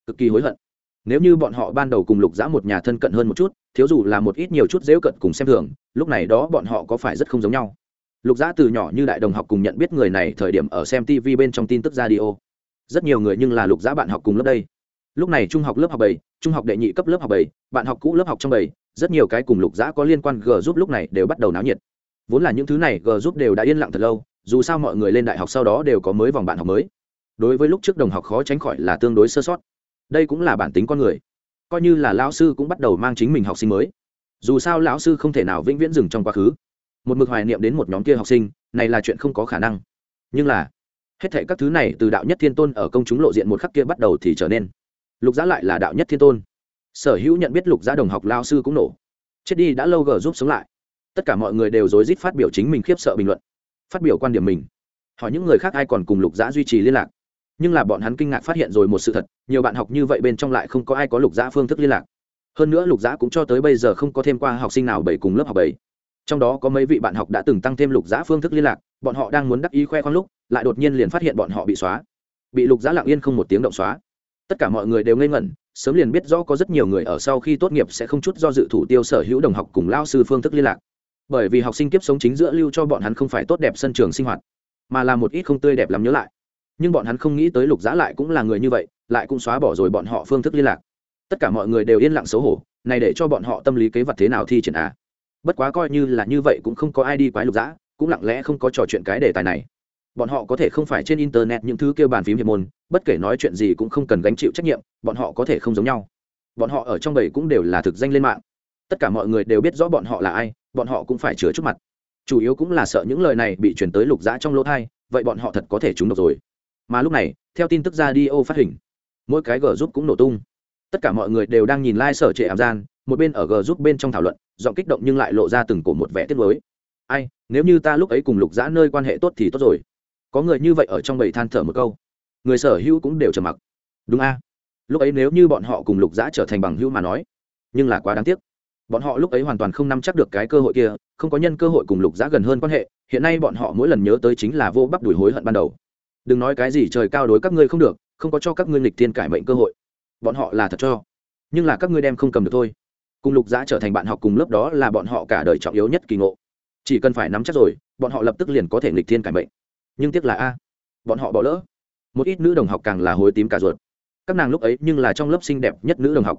cực kỳ hối hận. Nếu như bọn họ ban đầu cùng lục giã một nhà thân cận hơn một chút thiếu dù là một ít nhiều chút dễu cận cùng xem thường, lúc này đó bọn họ có phải rất không giống nhau. Lục giã từ nhỏ như đại đồng học cùng nhận biết người này thời điểm ở xem tv bên trong tin tức radio. Rất nhiều người nhưng là lục giã bạn học cùng lớp đây. Lúc này trung học lớp học bảy, trung học đệ nhị cấp lớp học bảy, bạn học cũ lớp học trong bảy, rất nhiều cái cùng lục giã có liên quan g giúp lúc này đều bắt đầu náo nhiệt. Vốn là những thứ này g giúp đều đã yên lặng thật lâu, dù sao mọi người lên đại học sau đó đều có mới vòng bạn học mới. Đối với lúc trước đồng học khó tránh khỏi là tương đối sơ sót. Đây cũng là bản tính con người coi như là lão sư cũng bắt đầu mang chính mình học sinh mới. Dù sao lão sư không thể nào vĩnh viễn dừng trong quá khứ. Một mực hoài niệm đến một nhóm kia học sinh, này là chuyện không có khả năng. Nhưng là, hết thệ các thứ này từ đạo nhất thiên tôn ở công chúng lộ diện một khắc kia bắt đầu thì trở nên. Lục giã lại là đạo nhất thiên tôn. Sở hữu nhận biết lục giã đồng học lao sư cũng nổ. Chết đi đã lâu gờ giúp sống lại. Tất cả mọi người đều rối rít phát biểu chính mình khiếp sợ bình luận, phát biểu quan điểm mình. Hỏi những người khác ai còn cùng lục giã duy trì liên lạc nhưng là bọn hắn kinh ngạc phát hiện rồi một sự thật, nhiều bạn học như vậy bên trong lại không có ai có lục giã phương thức liên lạc. Hơn nữa lục giã cũng cho tới bây giờ không có thêm qua học sinh nào bảy cùng lớp học bảy. Trong đó có mấy vị bạn học đã từng tăng thêm lục giã phương thức liên lạc, bọn họ đang muốn đắc ý khoe khoang lúc, lại đột nhiên liền phát hiện bọn họ bị xóa. Bị lục giã lặng yên không một tiếng động xóa. Tất cả mọi người đều ngây ngẩn, sớm liền biết rõ có rất nhiều người ở sau khi tốt nghiệp sẽ không chút do dự thủ tiêu sở hữu đồng học cùng lao sư phương thức liên lạc. Bởi vì học sinh kiếp sống chính giữa lưu cho bọn hắn không phải tốt đẹp sân trường sinh hoạt, mà là một ít không tươi đẹp lắm nhớ lại nhưng bọn hắn không nghĩ tới lục giã lại cũng là người như vậy, lại cũng xóa bỏ rồi bọn họ phương thức liên lạc. Tất cả mọi người đều yên lặng xấu hổ, này để cho bọn họ tâm lý kế vật thế nào thi triển à? Bất quá coi như là như vậy cũng không có ai đi quái lục giã, cũng lặng lẽ không có trò chuyện cái đề tài này. Bọn họ có thể không phải trên internet những thứ kêu bàn phím hiệp môn, bất kể nói chuyện gì cũng không cần gánh chịu trách nhiệm, bọn họ có thể không giống nhau. Bọn họ ở trong bầy cũng đều là thực danh lên mạng. Tất cả mọi người đều biết rõ bọn họ là ai, bọn họ cũng phải chứa chút mặt. Chủ yếu cũng là sợ những lời này bị chuyển tới lục giã trong lỗ thai, vậy bọn họ thật có thể trúng độc rồi mà lúc này, theo tin tức ra đi ô phát hình, mỗi cái g giúp cũng nổ tung. Tất cả mọi người đều đang nhìn lai、like、sở trệ ảm gian, một bên ở g giúp bên trong thảo luận, giọng kích động nhưng lại lộ ra từng cổ một vẻ tiết mới ai, nếu như ta lúc ấy cùng lục giã nơi quan hệ tốt thì tốt rồi. Có người như vậy ở trong bầy than thở một câu, người sở hữu cũng đều trầm mặc. Đúng a. Lúc ấy nếu như bọn họ cùng lục giã trở thành bằng hữu mà nói, nhưng là quá đáng tiếc. Bọn họ lúc ấy hoàn toàn không nắm chắc được cái cơ hội kia, không có nhân cơ hội cùng lục giã gần hơn quan hệ, hiện nay bọn họ mỗi lần nhớ tới chính là vô bắp đuổi hối hận ban đầu đừng nói cái gì trời cao đối các ngươi không được, không có cho các ngươi nghịch thiên cải mệnh cơ hội. Bọn họ là thật cho, nhưng là các ngươi đem không cầm được thôi. Cùng lục giã trở thành bạn học cùng lớp đó là bọn họ cả đời trọng yếu nhất kỳ ngộ. Chỉ cần phải nắm chắc rồi, bọn họ lập tức liền có thể nghịch thiên cải mệnh. Nhưng tiếc là a, bọn họ bỏ lỡ. Một ít nữ đồng học càng là hối tím cả ruột. Các nàng lúc ấy nhưng là trong lớp xinh đẹp nhất nữ đồng học.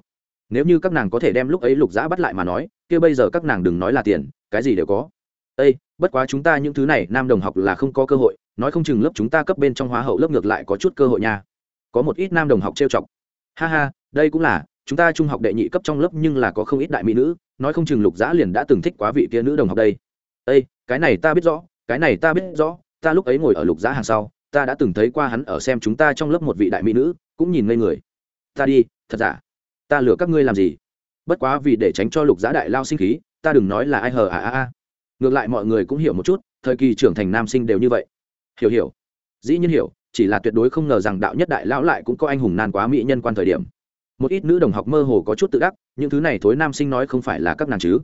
Nếu như các nàng có thể đem lúc ấy lục giã bắt lại mà nói, kia bây giờ các nàng đừng nói là tiền, cái gì đều có. Ây bất quá chúng ta những thứ này nam đồng học là không có cơ hội nói không chừng lớp chúng ta cấp bên trong hóa hậu lớp ngược lại có chút cơ hội nha. Có một ít nam đồng học trêu chọc. Ha ha, đây cũng là, chúng ta trung học đệ nhị cấp trong lớp nhưng là có không ít đại mỹ nữ, nói không chừng lục giã liền đã từng thích quá vị kia nữ đồng học đây. Ây cái này ta biết rõ, cái này ta biết rõ, ta lúc ấy ngồi ở lục giã hàng sau, ta đã từng thấy qua hắn ở xem chúng ta trong lớp một vị đại mỹ nữ, cũng nhìn ngây người. Ta đi, thật giả? Ta lừa các ngươi làm gì? Bất quá vì để tránh cho lục giã đại lao sinh khí, ta đừng nói là ai hờ à à à. Ngược lại mọi người cũng hiểu một chút, thời kỳ trưởng thành nam sinh đều như vậy hiểu hiểu. Dĩ nhiên hiểu, chỉ là tuyệt đối không ngờ rằng đạo nhất đại lão lại cũng có anh hùng nan quá mỹ nhân quan thời điểm. Một ít nữ đồng học mơ hồ có chút tự đắc, những thứ này thối nam sinh nói không phải là các nàng chứ.